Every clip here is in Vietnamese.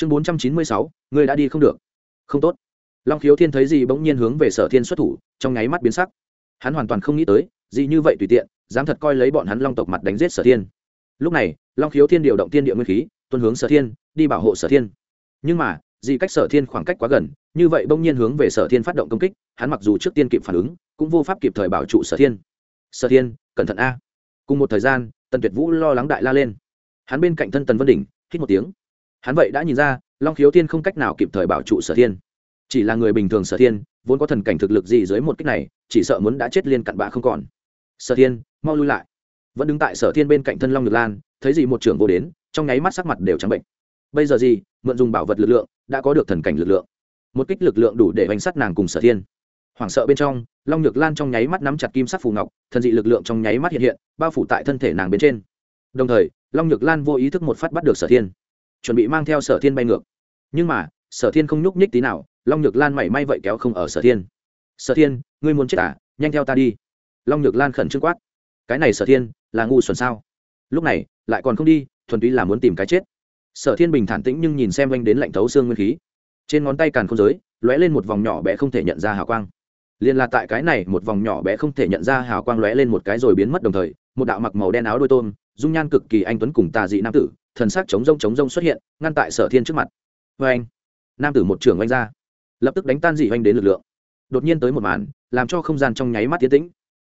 chương bốn trăm chín mươi sáu, ngươi đã đi không được. Không tốt. Long khiếu thiên thấy gì bỗng nhiên hướng về sở thiên xuất thủ, trong nháy mắt biến sắc. Hắn hoàn toàn không nghĩ tới, gì như vậy tùy tiện, dám thật coi lấy bọn hắn long tộc mặt đánh giết sở thiên. Lúc này, long khiếu thiên điều động tiên địa nguyên khí, tuân hướng sở thiên, đi bảo hộ sở thiên. Nhưng mà dị cách sở thiên khoảng cách quá gần, như vậy bỗng nhiên hướng về sở thiên phát động công kích, hắn mặc dù trước tiên kịp phản ứng, cũng vô pháp kịp thời bảo trụ sở thiên. Sở thiên, cẩn thận a. Cùng một thời gian, tần tuyệt vũ lo lắng đại la lên. Hắn bên cạnh thân tần vân đỉnh, hít một tiếng hắn vậy đã nhìn ra, long khiếu thiên không cách nào kịp thời bảo trụ sở thiên. Chỉ là người bình thường sở thiên, vốn có thần cảnh thực lực gì dưới một cách này, chỉ sợ muốn đã chết liên cặn bạ không còn. Sở thiên, mau lui lại. Vẫn đứng tại sở thiên bên cạnh thân long nhược lan, thấy gì một trưởng vô đến, trong nháy mắt sắc mặt đều trắng bệnh. Bây giờ gì, mượn dùng bảo vật lực lượng, đã có được thần cảnh lực lượng. Một kích lực lượng đủ để bánh sát nàng cùng sở thiên. Hoảng sợ bên trong, long nhược lan trong nháy mắt nắm chặt kim sắc phù ngọc, thần dị lực lượng trong nháy mắt hiện hiện, bao phủ tại thân thể nàng bên trên. Đồng thời, long nhược lan vô ý thức một phát bắt được sở thiên chuẩn bị mang theo sở thiên bay ngược. Nhưng mà, sở thiên không nhúc nhích tí nào, long nhược lan mảy may vậy kéo không ở sở thiên. Sở thiên, ngươi muốn chết à? Nhanh theo ta đi. Long nhược lan khẩn trương quát. Cái này sở thiên, là ngu xuẩn sao? Lúc này, lại còn không đi, thuần túy là muốn tìm cái chết. Sở thiên bình thản tĩnh nhưng nhìn xem oanh đến lạnh thấu xương nguyên khí. Trên ngón tay càn không giới, lóe lên một vòng nhỏ bé không thể nhận ra hào quang. Liền là tại cái này, một vòng nhỏ bé không thể nhận ra hào quang lóe lên một cái rồi biến mất đồng thời, một đạo mặc màu đen áo đôi tôm, dung nhan cực kỳ anh tuấn cùng tà dị nam tử thần sắc chống rông chống rông xuất hiện, ngăn tại sở thiên trước mặt. Vê anh, nam tử một trưởng oanh ra, lập tức đánh tan dị oanh đến lực lượng. Đột nhiên tới một màn, làm cho không gian trong nháy mắt tiến tĩnh.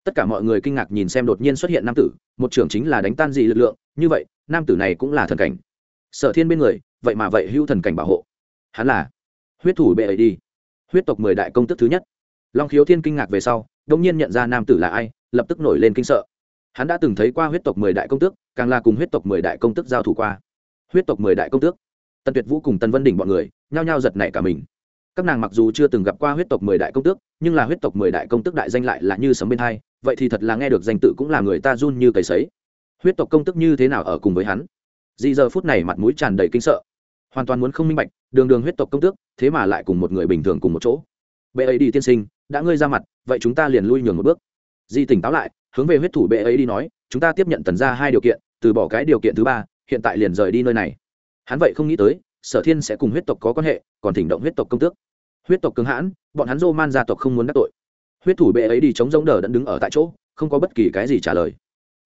Tất cả mọi người kinh ngạc nhìn xem đột nhiên xuất hiện nam tử, một trưởng chính là đánh tan dị lực lượng, như vậy, nam tử này cũng là thần cảnh. Sở thiên bên người, vậy mà vậy hưu thần cảnh bảo hộ. Hắn là huyết thủ bệ ấy đi. Huyết tộc mười đại công tức thứ nhất. Long khiếu thiên kinh ngạc về sau đông nhiên nhận ra nam tử là ai, lập tức nổi lên kinh sợ. Hắn đã từng thấy qua huyết tộc mười đại công tước càng là cùng huyết tộc mười đại công tước giao thủ qua. Huyết tộc mười đại công tước, tần tuyệt vũ cùng tần vân đỉnh bọn người, nhao nhao giật nảy cả mình. Các nàng mặc dù chưa từng gặp qua huyết tộc mười đại công tước, nhưng là huyết tộc mười đại công tước đại danh lại là như sấm bên hai, vậy thì thật là nghe được danh tự cũng là người ta run như cầy sấy. Huyết tộc công tức như thế nào ở cùng với hắn? Dị giờ phút này mặt mũi tràn đầy kinh sợ. Hoàn toàn muốn không minh bạch, đường đường huyết tộc công tước, thế mà lại cùng một người bình thường cùng một chỗ. Bệ ấy đi tiên sinh, đã ngươi ra mặt, vậy chúng ta liền lui nhường một bước di tỉnh táo lại, hướng về huyết thủ bệ ấy đi nói, chúng ta tiếp nhận tần ra hai điều kiện, từ bỏ cái điều kiện thứ ba, hiện tại liền rời đi nơi này. Hắn vậy không nghĩ tới, sở thiên sẽ cùng huyết tộc có quan hệ, còn thỉnh động huyết tộc công tước. Huyết tộc cưng hãn, bọn hắn dô man gia tộc không muốn đắc tội. Huyết thủ bệ ấy đi chống giống đờ đẫn đứng ở tại chỗ, không có bất kỳ cái gì trả lời.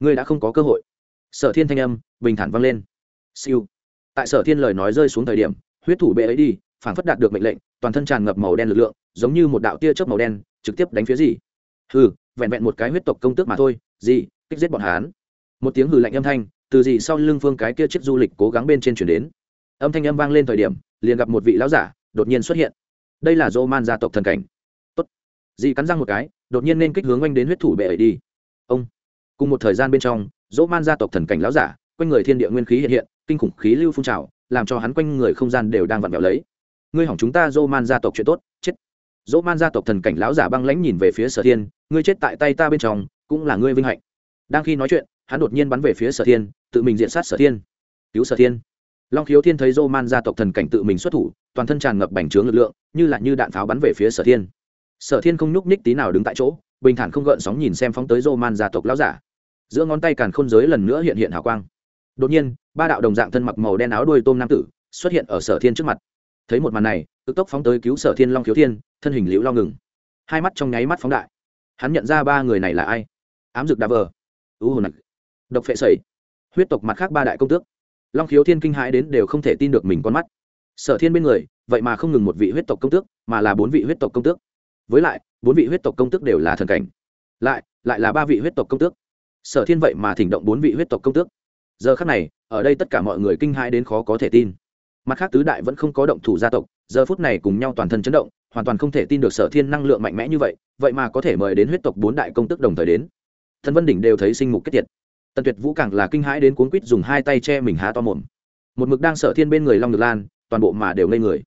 Ngươi đã không có cơ hội. Sở thiên thanh âm, bình thản vang lên. Siêu. Tại sở thiên lời nói rơi xuống thời điểm, huyết thủ bệ ấy đi phản phất đạt được mệnh lệnh, toàn thân tràn ngập màu đen lực lượng, giống như một đạo tia chớp màu đen, trực tiếp đánh phía gì hừ vẹn vẹn một cái huyết tộc công tước mà thôi, gì, kích giết bọn hán một tiếng hừ lạnh âm thanh, từ gì sau lưng phương cái kia chiếc du lịch cố gắng bên trên chuyển đến. Âm thanh âm vang lên thời điểm, liền gặp một vị lão giả đột nhiên xuất hiện. Đây là dô man gia tộc thần cảnh. Tốt. dì cắn răng một cái, đột nhiên nên kích hướng oanh đến huyết thủ bệ ấy đi. Ông. Cùng một thời gian bên trong dỗ man gia tộc thần cảnh lão giả, quanh người thiên địa nguyên khí hiện hiện, kinh khủng khí lưu phun trào, làm cho hắn quanh người không gian đều đang vặn vẹo lấy. Ngươi hỏng chúng ta dỗ man gia tộc chuyện tốt, chết. Dỗ man gia tộc thần cảnh lão giả băng lãnh nhìn về phía sở thiên ngươi chết tại tay ta bên trong, cũng là ngươi vinh hạnh. Đang khi nói chuyện, hắn đột nhiên bắn về phía sở thiên, tự mình diện sát sở thiên. Cứu sở thiên. Long khiếu thiên thấy dô man gia tộc thần cảnh tự mình xuất thủ, toàn thân tràn ngập bành trướng lực lượng, như là như đạn pháo bắn về phía sở thiên. Sở thiên không nhúc nhích tí nào đứng tại chỗ, bình thản không gợn sóng nhìn xem phóng tới dô man gia tộc lão giả. Giữa ngón tay càn khôn giới lần nữa hiện hiện hào quang. Đột nhiên, ba đạo đồng dạng thân mặc màu đen áo đuôi tôm nam tử xuất hiện ở sở thiên trước mặt. Thấy một màn này tức tốc phóng tới cứu sở thiên long khiếu thiên, thân hình liễu lo ngừng. Hai mắt trong nháy mắt phóng đại hắn nhận ra ba người này là ai? Ám dực đa vờ. Ưu hồn nặc. Độc phệ sẩy. Huyết tộc mặt khác ba đại công tước. Long khiếu thiên kinh hãi đến đều không thể tin được mình con mắt. Sở thiên bên người, vậy mà không ngừng một vị huyết tộc công tước, mà là bốn vị huyết tộc công tước. Với lại, bốn vị huyết tộc công tước đều là thần cảnh. Lại lại là ba vị huyết tộc công tước. Sở thiên vậy mà thỉnh động bốn vị huyết tộc công tước. Giờ khác này, ở đây tất cả mọi người kinh hãi đến khó có thể tin mặt khác tứ đại vẫn không có động thủ gia tộc, giờ phút này cùng nhau toàn thân chấn động, hoàn toàn không thể tin được sở thiên năng lượng mạnh mẽ như vậy vậy mà có thể mời đến huyết tộc bốn đại công tức đồng thời đến. Thần vân đỉnh đều thấy sinh mục kết tiệt. Tần tuyệt vũ càng là kinh hãi đến cuốn quýt dùng hai tay che mình há to mồm. Một mực đang sở thiên bên người long được lan, toàn bộ mà đều ngây người.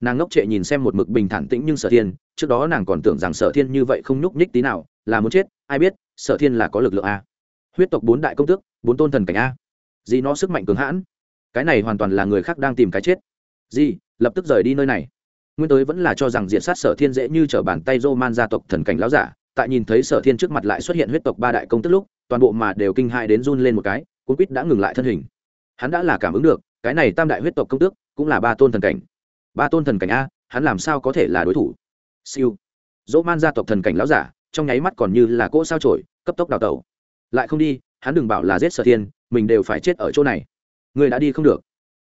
Nàng ngốc trệ nhìn xem một mực bình thản tĩnh nhưng sở thiên, trước đó nàng còn tưởng rằng sở thiên như vậy không nhúc nhích tí nào, là muốn chết, ai biết, sở thiên là có lực lượng a. Huyết tộc bốn đại công tước, bốn tôn thần cảnh a. Gì nó sức mạnh cường hãn cái này hoàn toàn là người khác đang tìm cái chết. Gì, lập tức rời đi nơi này. Nguyên tới vẫn là cho rằng diện sát sở thiên dễ như t r ở bàn tay dô man gia tộc thần cảnh láo giả, tại nhìn thấy sở thiên trước mặt lại xuất hiện huyết tộc ba đại công tức lúc, toàn bộ mà đều kinh hại đến run lên một cái, cuốn quýt đã ngừng lại thân hình. Hắn đã là cảm ứng được, cái này tam đại huyết tộc công tước cũng là ba tôn thần cảnh. Ba tôn thần cảnh a, hắn làm sao có thể là đối thủ? Siêu. Dỗ man gia tộc thần cảnh láo giả, trong nháy mắt còn như là cỗ sao trổi cấp tốc đào tẩu. Lại không đi, hắn đừng bảo là giết sở thiên, mình đều phải chết ở chỗ này người đã đi không được.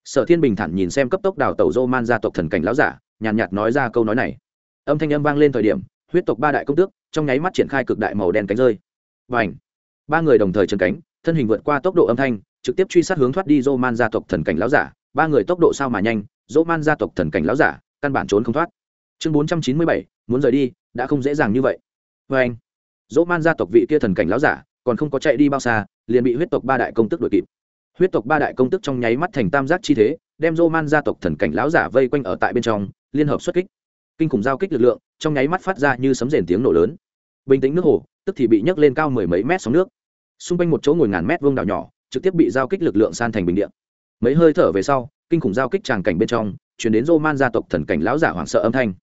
Sở thiên bình thản nhìn xem cấp tốc đào tẩu dô man gia tộc thần cảnh lão giả, nhàn nhạt nói ra câu nói này. Âm thanh âm vang lên thời điểm, huyết tộc ba đại công tước, trong nháy mắt triển khai cực đại màu đen cánh rơi. Và ảnh ba người đồng thời chân cánh, thân hình vượt qua tốc độ âm thanh, trực tiếp truy sát hướng thoát đi dô man gia tộc thần cảnh lão giả. Ba người tốc độ sao mà nhanh dô man gia tộc thần cảnh lão giả, căn bản trốn không thoát. Chương bốn trăm chín mươi bảy, muốn rời đi, đã không dễ dàng như vậy. Vê anh dỗ man gia tộc vị kia thần cảnh lão giả, còn không có chạy đi bao xa, liền bị huyết tộc ba đại công tức đuổi kịp huyết tộc ba đại công tức trong nháy mắt thành tam giác chi thế, đem dô man gia tộc thần cảnh lão giả vây quanh ở tại bên trong, liên hợp xuất kích. Kinh khủng giao kích lực lượng, trong nháy mắt phát ra như sấm rền tiếng nổ lớn. Bình tĩnh nước hồ, tức thì bị nhấc lên cao mười mấy mét sóng nước. Xung quanh một chỗ ngồi ngàn mét vuông đảo nhỏ, trực tiếp bị giao kích lực lượng san thành bình điện mấy hơi thở về sau, kinh khủng giao kích tràng cảnh bên trong, chuyển đến dô man gia tộc thần cảnh lão giả hoảng sợ âm thanh.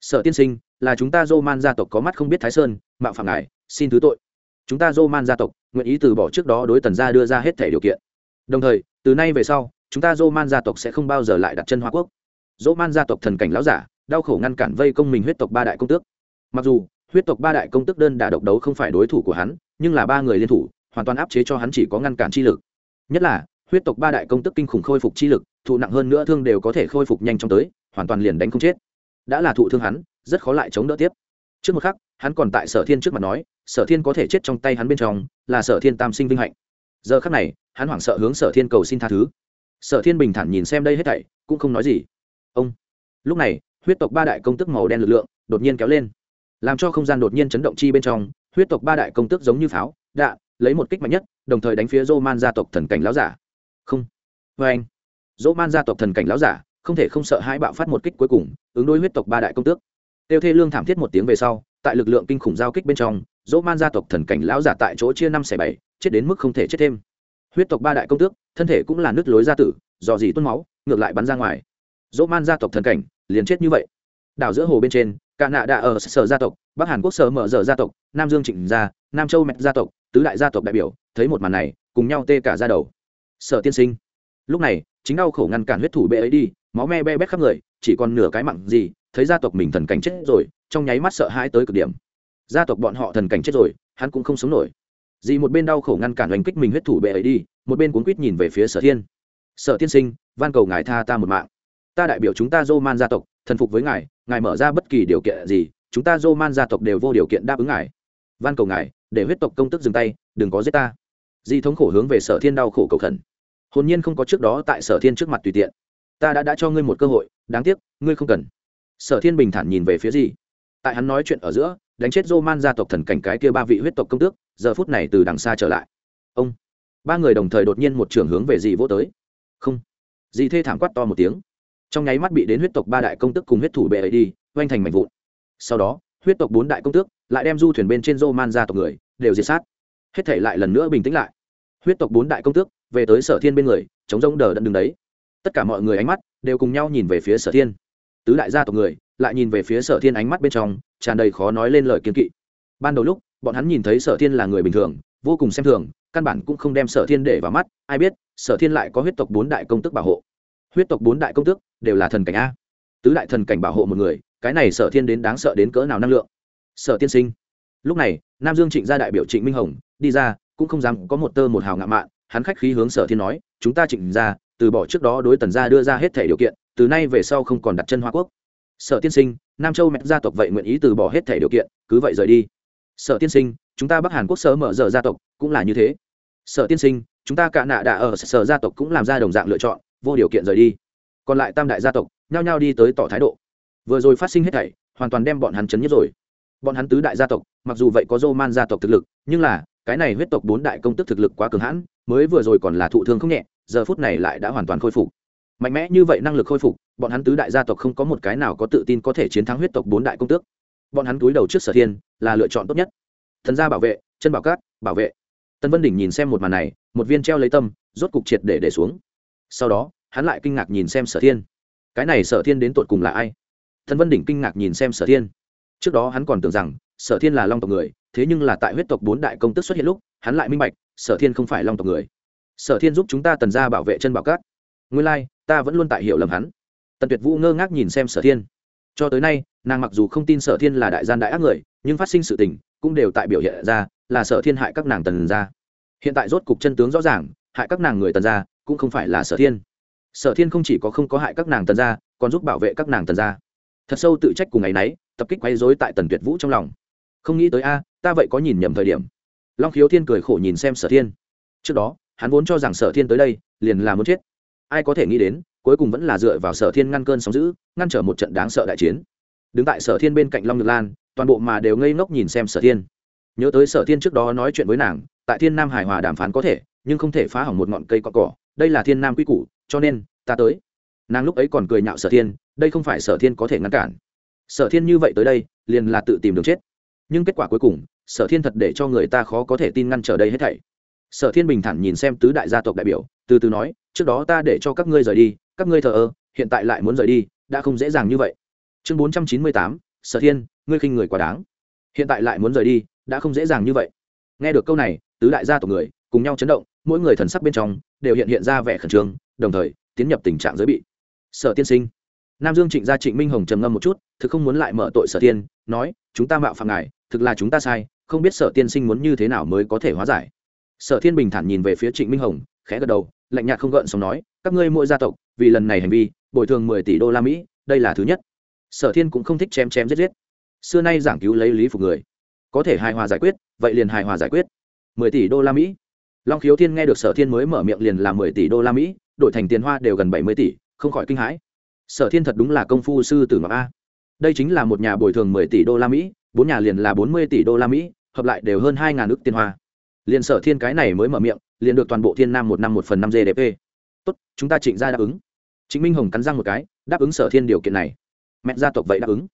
Sợ tiên sinh, là chúng ta dô man gia tộc có mắt không biết thái sơn, mạo phạm ngài, xin thứ tội. Chúng ta dô man gia tộc nguyện ý từ bỏ trước đó đối tần gia đưa ra hết thể điều kiện đồng thời, từ nay về sau, chúng ta dô man gia tộc sẽ không bao giờ lại đặt chân hoa quốc. Dô man gia tộc thần cảnh lão giả, đau khổ ngăn cản vây công mình huyết tộc ba đại công tước. Mặc dù, huyết tộc ba đại công tước đơn đả độc đấu không phải đối thủ của hắn, nhưng là ba người liên thủ, hoàn toàn áp chế cho hắn chỉ có ngăn cản chi lực. Nhất là, huyết tộc ba đại công tức kinh khủng khôi phục chi lực, thụ nặng hơn nữa thương đều có thể khôi phục nhanh chóng tới, hoàn toàn liền đánh không chết. Đã là thụ thương hắn, rất khó lại chống đỡ tiếp. Trước một khắc, hắn còn tại sở thiên trước mặt nói, sở thiên có thể chết trong tay hắn bên trong, là sở thiên tam sinh vinh hạnh giờ khắc này, hắn hoảng sợ hướng sở thiên cầu xin tha thứ. Sở thiên bình thản nhìn xem đây hết thảy, cũng không nói gì. Ông! Lúc này, huyết tộc ba đại công tức màu đen lực lượng đột nhiên kéo lên. Làm cho không gian đột nhiên chấn động chi bên trong, huyết tộc ba đại công tức giống như pháo, đạ, lấy một kích mạnh nhất, đồng thời đánh phía dô man gia tộc thần cảnh láo giả. Không! Vê anh! Dô man gia tộc thần cảnh láo giả không thể không sợ hãi bạo phát một kích cuối cùng, ứng đối huyết tộc ba đại công tước. Tiêu thê lương thảm thiết một tiếng về sau, tại lực lượng kinh khủng giao kích bên trong dỗ man gia tộc thần cảnh lão giả tại chỗ chia năm xẻ bảy, chết đến mức không thể chết thêm. Huyết tộc ba đại công tước, thân thể cũng là nứt lối gia tử dò dỉ tuôn máu, ngược lại bắn ra ngoài. Dỗ man gia tộc thần cảnh, liền chết như vậy. Đảo giữa hồ bên trên, cả nạ đã ở sở gia tộc, bắc hàn quốc sở mở dở gia tộc, nam dương trịnh gia, nam châu mẹ gia tộc, tứ đại gia tộc đại biểu, thấy một màn này, cùng nhau tê cả ra đầu. Sở tiên sinh. Lúc này, chính đau khổ ngăn cản huyết thủ bệ ấy đi, máu me be bét khắp người, chỉ còn nửa cái mặn gì, thấy gia tộc mình thần cảnh chết rồi, trong nháy mắt sợ hãi tới cực điểm gia tộc bọn họ thần cảnh chết rồi, hắn cũng không sống nổi. Dì một bên đau khổ ngăn cản oanh kích mình huyết thủ bệ ấy đi, một bên cuốn quýt nhìn về phía sở thiên. Sở tiên sinh, van cầu ngài tha ta một mạng. Ta đại biểu chúng ta dô man gia tộc, thần phục với ngài ngài mở ra bất kỳ điều kiện gì, chúng ta dô man gia tộc đều vô điều kiện đáp ứng ngài. Van cầu ngài, để huyết tộc công tức dừng tay, đừng có giết ta. Di thống khổ hướng về sở thiên đau khổ cầu khẩn. Hồn nhiên không có trước đó tại sở thiên trước mặt tùy tiện. Ta đã đã cho ngươi một cơ hội, đáng tiếc, ngươi không cần. Sở thiên bình thản nhìn về phía gì tại hắn nói chuyện ở giữa đánh chết Roman man gia tộc thần cảnh cái kia ba vị huyết tộc công tước, giờ phút này từ đằng xa trở lại. Ông, ba người đồng thời đột nhiên một trường hướng về dị vô tới. Không. Dị thê thảm quát to một tiếng. Trong nháy mắt bị đến huyết tộc ba đại công tước cùng huyết thủ bệ ấy đi vênh thành mảnh vụn. Sau đó, huyết tộc bốn đại công tước lại đem du thuyền bên trên Roman man gia tộc người đều diệt sát. Hết thể lại lần nữa bình tĩnh lại. Huyết tộc bốn đại công tước về tới sở thiên bên người, chống rông đờ đẫn đứng đấy. Tất cả mọi người ánh mắt đều cùng nhau nhìn về phía sở thiên. Tứ đại gia tộc người lại nhìn về phía sở thiên ánh mắt bên trong tràn đầy khó nói lên lời kiên kỵ. Ban đầu lúc, bọn hắn nhìn thấy sở thiên là người bình thường, vô cùng xem thường, căn bản cũng không đem sở thiên để vào mắt, ai biết, sở thiên lại có huyết tộc bốn đại công tức bảo hộ. Huyết tộc bốn đại công tước đều là thần cảnh a. Tứ đại thần cảnh bảo hộ một người, cái này sở thiên đến đáng sợ đến cỡ nào năng lượng. Sở tiên sinh. Lúc này, nam dương trịnh gia đại biểu trịnh minh hồng, đi ra, cũng không dám có một tơ một hào ngạo mạn, hắn khách khí hướng sở thiên nói, chúng ta trịnh gia, từ bỏ trước đó đối tần gia đưa ra hết thể điều kiện, từ nay về sau không còn đặt chân hoa quốc sở tiên sinh, nam châu mẹ gia tộc vậy nguyện ý từ bỏ hết thể điều kiện, cứ vậy rời đi. Sở tiên sinh, chúng ta bắc hàn quốc sơ mở giờ gia tộc, cũng là như thế. Sở tiên sinh, chúng ta cả nạ đã ở sở gia tộc cũng làm ra đồng dạng lựa chọn, vô điều kiện rời đi. Còn lại tam đại gia tộc, nhao nhao đi tới tỏ thái độ. Vừa rồi phát sinh hết thảy, hoàn toàn đem bọn hắn chấn nhất rồi. Bọn hắn tứ đại gia tộc, mặc dù vậy có dô man gia tộc thực lực, nhưng là, cái này huyết tộc bốn đại công tức thực lực quá cường hãn, mới vừa rồi còn là thụ thương không nhẹ, giờ phút này lại đã hoàn toàn khôi phục. Mạnh mẽ như vậy năng lực khôi phục bọn hắn tứ đại gia tộc không có một cái nào có tự tin có thể chiến thắng huyết tộc bốn đại công tước. Bọn hắn túi đầu trước sở thiên là lựa chọn tốt nhất. Thần gia bảo vệ chân bảo cát bảo vệ. Tân vân đỉnh nhìn xem một màn này một viên treo lấy tâm rốt cục triệt để để xuống. Sau đó hắn lại kinh ngạc nhìn xem sở thiên. Cái này sở thiên đến tột cùng là ai? Tân vân đỉnh kinh ngạc nhìn xem sở thiên. Trước đó hắn còn tưởng rằng sở thiên là long tộc người thế nhưng là tại huyết tộc bốn đại công tức xuất hiện lúc hắn lại minh bạch sở thiên không phải long tộc người. Sở thiên giúp chúng ta tần ra bảo vệ chân bảo cát. Nguyên lai、like, ta vẫn luôn tại hiểu lầm hắn tần tuyệt vũ ngơ ngác nhìn xem sở thiên cho tới nay nàng mặc dù không tin sở thiên là đại gian đại ác người nhưng phát sinh sự tình cũng đều tại biểu hiện ra là sở thiên hại các nàng tần ra hiện tại rốt cục chân tướng rõ ràng hại các nàng người tần ra cũng không phải là sở thiên sở thiên không chỉ có không có hại các nàng tần ra còn giúp bảo vệ các nàng tần ra thật sâu tự trách cùng ngày nấy, tập kích quấy dối tại tần tuyệt vũ trong lòng không nghĩ tới a ta vậy có nhìn nhầm thời điểm long khiếu thiên cười khổ nhìn xem sở thiên trước đó hắn vốn cho rằng sở thiên tới đây liền là muốn chết ai có thể nghĩ đến cuối cùng vẫn là dựa vào sở thiên ngăn cơn sóng giữ ngăn trở một trận đáng sợ đại chiến. Đứng tại sở thiên bên cạnh long nhược lan, toàn bộ mà đều ngây ngốc nhìn xem sở thiên. Nhớ tới sở thiên trước đó nói chuyện với nàng, tại thiên nam hài hòa đàm phán có thể, nhưng không thể phá hỏng một ngọn cây cọ cỏ, đây là thiên nam quy củ, cho nên, ta tới. Nàng lúc ấy còn cười nhạo sở thiên, đây không phải sở thiên có thể ngăn cản. Sở thiên như vậy tới đây, liền là tự tìm đường chết. Nhưng kết quả cuối cùng, sở thiên thật để cho người ta khó có thể tin ngăn trở đây hết thảy. Sở thiên bình thản nhìn xem tứ đại gia tộc đại biểu, từ từ nói, trước đó ta để cho các ngươi rời đi các ngươi thờ ơ, hiện tại lại muốn rời đi, đã không dễ dàng như vậy. Chương bốn trăm chín mươi tám, sở thiên, ngươi khinh người quá đáng. Hiện tại lại muốn rời đi, đã không dễ dàng như vậy. Nghe được câu này, tứ đại gia tộc người cùng nhau chấn động, mỗi người thần sắc bên trong đều hiện hiện ra vẻ khẩn trương, đồng thời tiến nhập tình trạng giới bị. Sở tiên sinh. Nam dương trịnh gia trịnh minh hồng trầm ngâm một chút, thực không muốn lại mở tội sở tiên nói, chúng ta mạo phạm ngài, thực là chúng ta sai, không biết sở tiên sinh muốn như thế nào mới có thể hóa giải. Sở thiên bình thản nhìn về phía trịnh minh hồng, khẽ gật đầu lạnh nhạt không gợn sóng nói, các ngươi mỗi gia tộc, vì lần này hành vi, bồi thường mười tỷ đô la mỹ, đây là thứ nhất. Sở thiên cũng không thích chém chém giết giết. Xưa nay giảng cứu lấy lý phục người. Có thể hài hòa giải quyết, vậy liền hài hòa giải quyết. mười tỷ đô la mỹ. Long khiếu thiên nghe được sở thiên mới mở miệng liền là mười tỷ đô la mỹ, đổi thành tiền hoa đều gần bảy mươi tỷ, không khỏi kinh hãi. Sở thiên thật đúng là công phu sư tử ngọc a. Đây chính là một nhà bồi thường mười tỷ đô la mỹ, bốn nhà liền là bốn mươi tỷ đô la mỹ, hợp lại đều hơn hai ngàn ước tiền hoa liền sở thiên cái này mới mở miệng, liền được toàn bộ thiên nam một năm một phần năm gdp tốt, chúng ta trịnh ra đáp ứng. Chính minh hồng cắn răng một cái, đáp ứng sở thiên điều kiện này. Mẹ gia tộc vậy đáp ứng.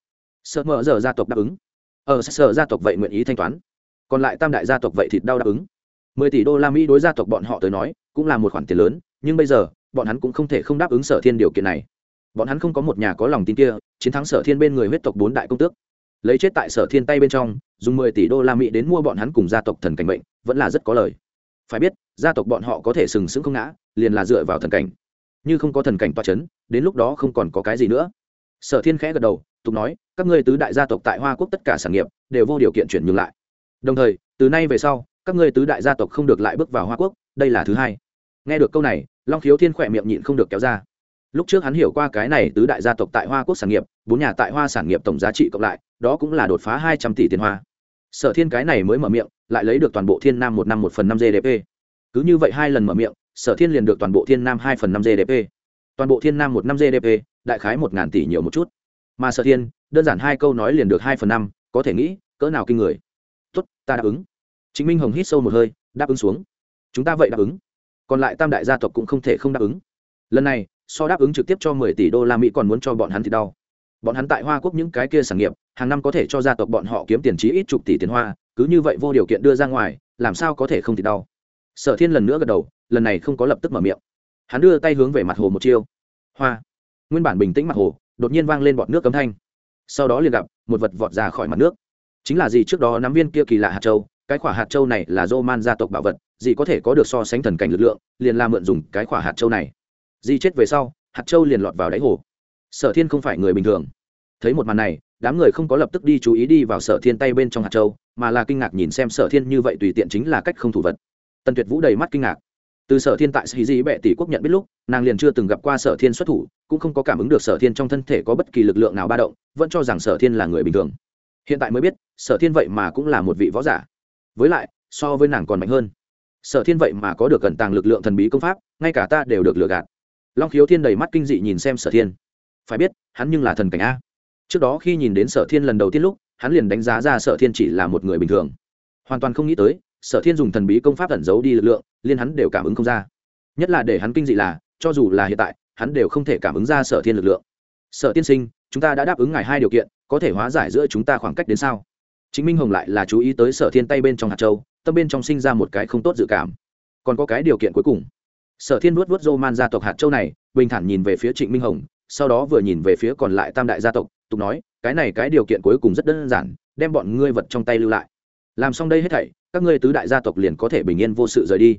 Sợ mở giờ gia tộc đáp ứng. Ờ, Ở sở gia tộc vậy nguyện ý thanh toán. Còn lại tam đại gia tộc vậy thịt đau đáp ứng. Mười tỷ đô la mỹ đối gia tộc bọn họ tới nói, cũng là một khoản tiền lớn, nhưng bây giờ, bọn hắn cũng không thể không đáp ứng sở thiên điều kiện này. Bọn hắn không có một nhà có lòng tin kia, chiến thắng sở thiên bên người huyết tộc bốn đại công tước lấy chết tại sở thiên tay bên trong, dùng mười tỷ đô la mỹ đến mua bọn hắn cùng gia tộc thần cảnh bệnh vẫn là rất có lời. Phải biết, gia tộc bọn họ có thể sừng sững không ngã, liền là dựa vào thần cảnh. Như không có thần cảnh toa c h ấ n đến lúc đó không còn có cái gì nữa. Sở thiên khẽ gật đầu, tục nói, các ngươi tứ đại gia tộc tại hoa quốc tất cả sản nghiệp, đều vô điều kiện chuyển nhượng lại. Đồng thời, từ nay về sau, các ngươi tứ đại gia tộc không được lại bước vào hoa quốc, đây là thứ hai. Nghe được câu này, long khiếu thiên khỏe miệng nhịn không được kéo ra lúc trước hắn hiểu qua cái này tứ đại gia tộc tại hoa quốc sản nghiệp, bốn nhà tại hoa sản nghiệp tổng giá trị cộng lại, đó cũng là đột phá hai trăm tỷ tiền hoa. Sở thiên cái này mới mở miệng, lại lấy được toàn bộ thiên nam một năm một phần năm gdp cứ như vậy hai lần mở miệng, sở thiên liền được toàn bộ thiên nam hai phần năm gdp toàn bộ thiên nam một năm gdp đại khái một ngàn tỷ nhiều một chút. Mà sở thiên, đơn giản hai câu nói liền được hai phần năm, có thể nghĩ, cỡ nào kinh người. Tốt, ta đáp ứng. Chính minh hồng hít sâu một hơi, đáp ứng xuống. Chúng ta vậy đáp ứng. Còn lại tam đại gia tộc cũng không thể không đáp ứng. Lần này so đáp ứng trực tiếp cho mười tỷ đô la mỹ còn muốn cho bọn hắn thì đau. Bọn hắn tại hoa quốc những cái kia sản nghiệp, hàng năm có thể cho gia tộc bọn họ kiếm tiền chí ít chục tỷ tiền hoa, cứ như vậy vô điều kiện đưa ra ngoài, làm sao có thể không thì đau. Sở thiên lần nữa gật đầu, lần này không có lập tức mở miệng. Hắn đưa tay hướng về mặt hồ một chiêu. Hoa. Nguyên bản bình tĩnh mặt hồ, đột nhiên vang lên bọt nước cấm thanh. Sau đó liền gặp một vật vọt ra khỏi mặt nước. Chính là gì trước đó nắm viên kia kỳ lạ hạt châu, cái quả hạt châu này là Roman gia tộc bảo vật, gì có thể có được so sánh thần cảnh lực lượng, liền là mượn dùng cái quả hạt châu này di chết về sau, hạt châu liền lọt vào đáy hồ. Sở thiên không phải người bình thường. Thấy một màn này, đám người không có lập tức đi chú ý đi vào sở thiên tay bên trong hạt châu, mà là kinh ngạc nhìn xem sở thiên như vậy tùy tiện chính là cách không thủ vật. Tần tuyệt vũ đầy mắt kinh ngạc. Từ sở thiên tại sĩ di bệ tỷ quốc nhận biết lúc, nàng liền chưa từng gặp qua sở thiên xuất thủ, cũng không có cảm ứng được sở thiên trong thân thể có bất kỳ lực lượng nào ba động, vẫn cho rằng sở thiên là người bình thường. Hiện tại mới biết, sở thiên vậy mà cũng là một vị võ giả. Với lại, so với nàng còn mạnh hơn. Sở thiên vậy mà có được cẩn tàng lực lượng thần bí công pháp, ngay cả ta đều được lừa gạt long khiếu thiên đầy mắt kinh dị nhìn xem sở thiên. Phải biết, hắn nhưng là thần cảnh a. Trước đó khi nhìn đến sở thiên lần đầu tiên lúc, hắn liền đánh giá ra sở thiên chỉ là một người bình thường. Hoàn toàn không nghĩ tới, sở thiên dùng thần bí công pháp ẩn giấu đi lực lượng, liên hắn đều cảm ứng không ra. Nhất là để hắn kinh dị là, cho dù là hiện tại, hắn đều không thể cảm ứng ra sở thiên lực lượng. Sở tiên sinh, chúng ta đã đáp ứng ngài hai điều kiện, có thể hóa giải giữa chúng ta khoảng cách đến sao? Chính minh hồng lại là chú ý tới sở thiên tay bên trong hạt châu, tâm bên trong sinh ra một cái không tốt dự cảm. Còn có cái điều kiện cuối cùng sở thiên vuốt vuốt dô man gia tộc hạt châu này, bình thản nhìn về phía trịnh minh hồng, sau đó vừa nhìn về phía còn lại tam đại gia tộc, tục nói, cái này cái điều kiện cuối cùng rất đơn giản, đem bọn ngươi vật trong tay lưu lại. Làm xong đây hết thảy, các ngươi tứ đại gia tộc liền có thể bình yên vô sự rời đi.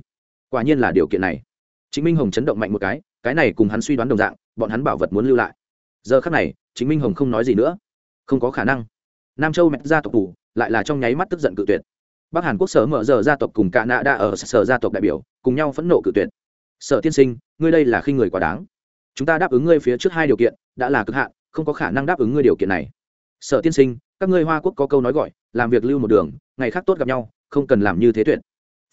Quả nhiên là điều kiện này. Chính minh hồng chấn động mạnh một cái cái này cùng hắn suy đoán đồng dạng, bọn hắn bảo vật muốn lưu lại. Giờ khác này chính minh hồng không nói gì nữa. Không có khả năng. Nam châu mẹ gia tộc tù, lại là trong nháy mắt tức giận cự tuyệt. Bắc hàn quốc sở mở giờ gia tộc cùng cả nạ đa ở sở gia tộc đại biểu, cùng nhau phẫn nộ cự tuyệt sở tiên sinh, ngươi đây là khi người quá đáng. Chúng ta đáp ứng ngươi phía trước hai điều kiện, đã là cực hạn, không có khả năng đáp ứng ngươi điều kiện này. Sở tiên sinh, các ngươi hoa quốc có câu nói gọi, làm việc lưu một đường, ngày khác tốt gặp nhau, không cần làm như thế tuyệt.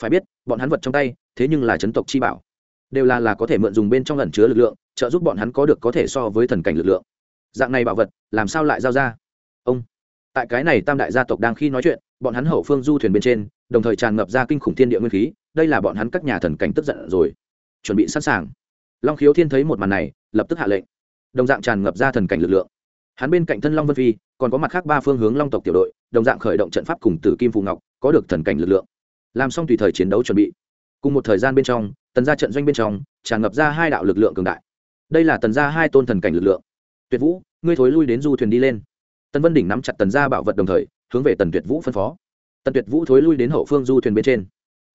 Phải biết, bọn hắn vật trong tay, thế nhưng là chấn tộc chi bảo. Đều là là có thể mượn dùng bên trong ẩn chứa lực lượng, trợ giúp bọn hắn có được có thể so với thần cảnh lực lượng. Dạng này bảo vật, làm sao lại giao ra? Ông, tại cái này tam đại gia tộc đang khi nói chuyện, bọn hắn hậu phương du thuyền bên trên, đồng thời tràn ngập ra kinh khủng thiên địa nguyên khí, đây là bọn hắn các nhà thần cảnh tức giận rồi chuẩn bị sẵn sàng. Long khiếu thiên thấy một màn này, lập tức hạ lệnh. Đồng dạng tràn ngập ra thần cảnh lực lượng. Hắn bên cạnh thân long vân phi, còn có mặt khác ba phương hướng long tộc tiểu đội, đồng dạng khởi động trận pháp cùng tử kim phù ngọc, có được thần cảnh lực lượng. Làm xong tùy thời chiến đấu chuẩn bị. Cùng một thời gian bên trong, tần ra trận doanh bên trong, tràn ngập ra hai đạo lực lượng cường đại. Đây là tần ra hai tôn thần cảnh lực lượng. Tuyệt vũ, ngươi thối lui đến du thuyền đi lên. Tần vân đỉnh nắm chặt tần ra bảo vật đồng thời, hướng về tần tuyệt vũ phân phó. Tần tuyệt vũ thối lui đến hậu phương du thuyền bên trên.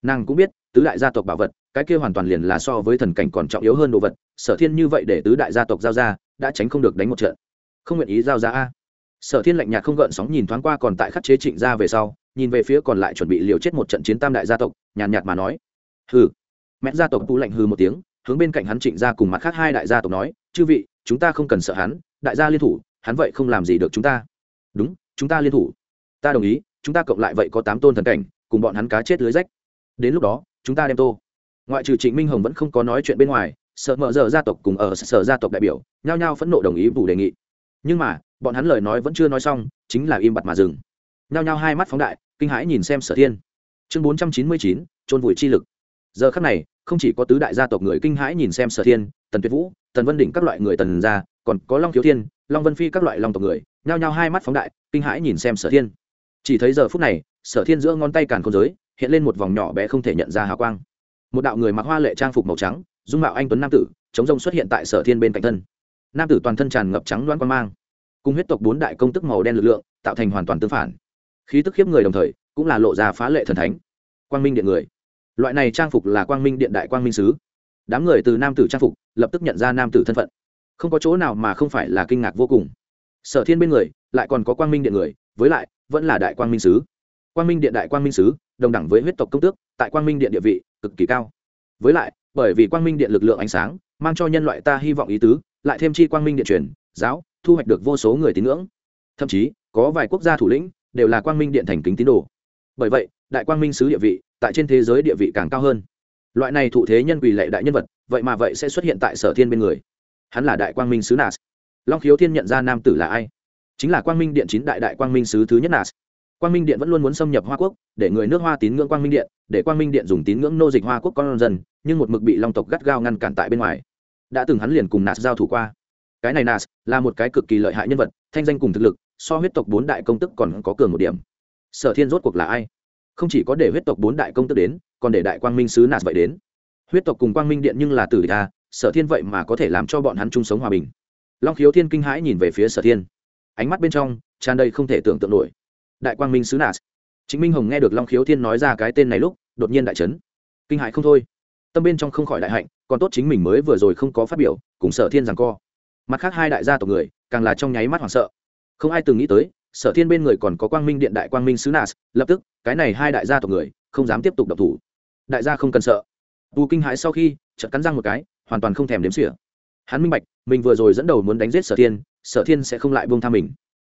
Nàng cũng biết tứ đại gia tộc bảo vật, cái kia hoàn toàn liền là so với thần cảnh còn trọng yếu hơn đồ vật, sở thiên như vậy để tứ đại gia tộc giao ra, đã tránh không được đánh một trận. Không nguyện ý giao ra a. Sở thiên lạnh nhạt không gợn sóng nhìn thoáng qua còn tại khắc chế trịnh Gia về sau, nhìn về phía còn lại chuẩn bị liều chết một trận chiến tam đại gia tộc, nhàn nhạt mà nói, hừ. Mẹ gia tộc tu lạnh hừ một tiếng, hướng bên cạnh hắn trịnh Gia cùng mặt khác hai đại gia tộc nói, chư vị, chúng ta không cần sợ hắn, đại gia liên thủ, hắn vậy không làm gì được chúng ta. Đúng, chúng ta liên thủ. Ta đồng ý, chúng ta cộng lại vậy có tám tôn thần cảnh, cùng bọn hắn cá chết lưới rách. Đến lúc đó chúng ta đem tô. Ngoại trừ trịnh minh hồng vẫn không có nói chuyện bên ngoài, sợ mở giờ gia tộc cùng ở sở gia tộc đại biểu, nhao nhao phẫn nộ đồng ý vụ đề nghị. Nhưng mà, bọn hắn lời nói vẫn chưa nói xong, chính là im bặt mà dừng. Nhao nhao hai mắt phóng đại, kinh hãi nhìn xem sở thiên. Chương bốn trăm chín mươi chín trôn vùi chi lực. Giờ khắc này, không chỉ có tứ đại gia tộc người kinh hãi nhìn xem sở thiên, tần tuyết vũ, tần vân đỉnh các loại người tần gia, còn có long thiếu thiên, long vân phi các loại long tộc người, nhao nhao hai mắt phóng đại, kinh hãi nhìn xem sở thiên. Chỉ thấy giờ phút này, sở thiên giữa ngón tay càn không giới hiện lên một vòng nhỏ bé không thể nhận ra hào quang. Một đạo người mặc hoa lệ trang phục màu trắng, dung mạo anh tuấn nam tử, chống rông xuất hiện tại sở thiên bên cạnh thân. Nam tử toàn thân tràn ngập trắng loãng quang mang, cùng huyết tộc bốn đại công tức màu đen lực lượng, tạo thành hoàn toàn tương phản. Khí tức khiếp người đồng thời, cũng là lộ ra phá lệ thần thánh. Quang minh điện người. Loại này trang phục là quang minh điện đại quang minh sứ. Đám người từ nam tử trang phục, lập tức nhận ra nam tử thân phận. Không có chỗ nào mà không phải là kinh ngạc vô cùng. Sở thiên bên người, lại còn có quang minh điện người, với lại, vẫn là đại quang minh sứ. Quang minh điện đại quang minh sứ đồng đẳng với huyết tộc công tước, tại quang minh điện địa vị cực kỳ cao. Với lại, bởi vì quang minh điện lực lượng ánh sáng, mang cho nhân loại ta hy vọng ý tứ, lại thêm chi quang minh điện truyền, giáo, thu hoạch được vô số người tín ngưỡng. Thậm chí, có vài quốc gia thủ lĩnh đều là quang minh điện thành kính tín đồ. Bởi vậy, đại quang minh sứ địa vị tại trên thế giới địa vị càng cao hơn. Loại này thụ thế nhân quỳ lệ đại nhân vật, vậy mà vậy sẽ xuất hiện tại sở thiên bên người. Hắn là đại quang minh sứ nas. Long khiếu thiên nhận ra nam tử là ai? Chính là quang minh điện chín đại đại quang minh sứ thứ nhất nas quang minh điện vẫn luôn muốn xâm nhập hoa quốc, để người nước hoa tín ngưỡng quang minh điện, để quang minh điện dùng tín ngưỡng nô dịch hoa quốc con dân, nhưng một mực bị long tộc gắt gao ngăn cản tại bên ngoài. Đã từng hắn liền cùng nas giao thủ qua. Cái này nas là một cái cực kỳ lợi hại nhân vật, thanh danh cùng thực lực, so huyết tộc bốn đại công tức còn có cường một điểm. Sở thiên rốt cuộc là ai? Không chỉ có để huyết tộc bốn đại công tức đến, còn để đại quang minh sứ nas vậy đến. Huyết tộc cùng quang minh điện nhưng là tử địch à, sở thiên vậy mà có thể làm cho bọn hắn chung sống hòa bình. Long khiếu thiên kinh hãi nhìn về phía sở thiên. Ánh mắt bên trong tràn đầy không thể tưởng tượng nổi đại quang minh sứ nà. Chính minh hồng nghe được long khiếu thiên nói ra cái tên này lúc, đột nhiên đại trấn kinh hại không thôi. Tâm bên trong không khỏi đại hạnh, còn tốt chính mình mới vừa rồi không có phát biểu, cùng sở thiên rằng co. Mặt khác hai đại gia tộc người, càng là trong nháy mắt hoảng sợ. Không ai từng nghĩ tới, sở thiên bên người còn có quang minh điện đại quang minh sứ nas lập tức, cái này hai đại gia tộc người, không dám tiếp tục độc thủ. Đại gia không cần sợ. Tu kinh hãi sau khi, chợt cắn răng một cái, hoàn toàn không thèm đếm xỉa. Hắn minh bạch, mình vừa rồi dẫn đầu muốn đánh giết sở thiên sở thiên sẽ không lại buông tha mình.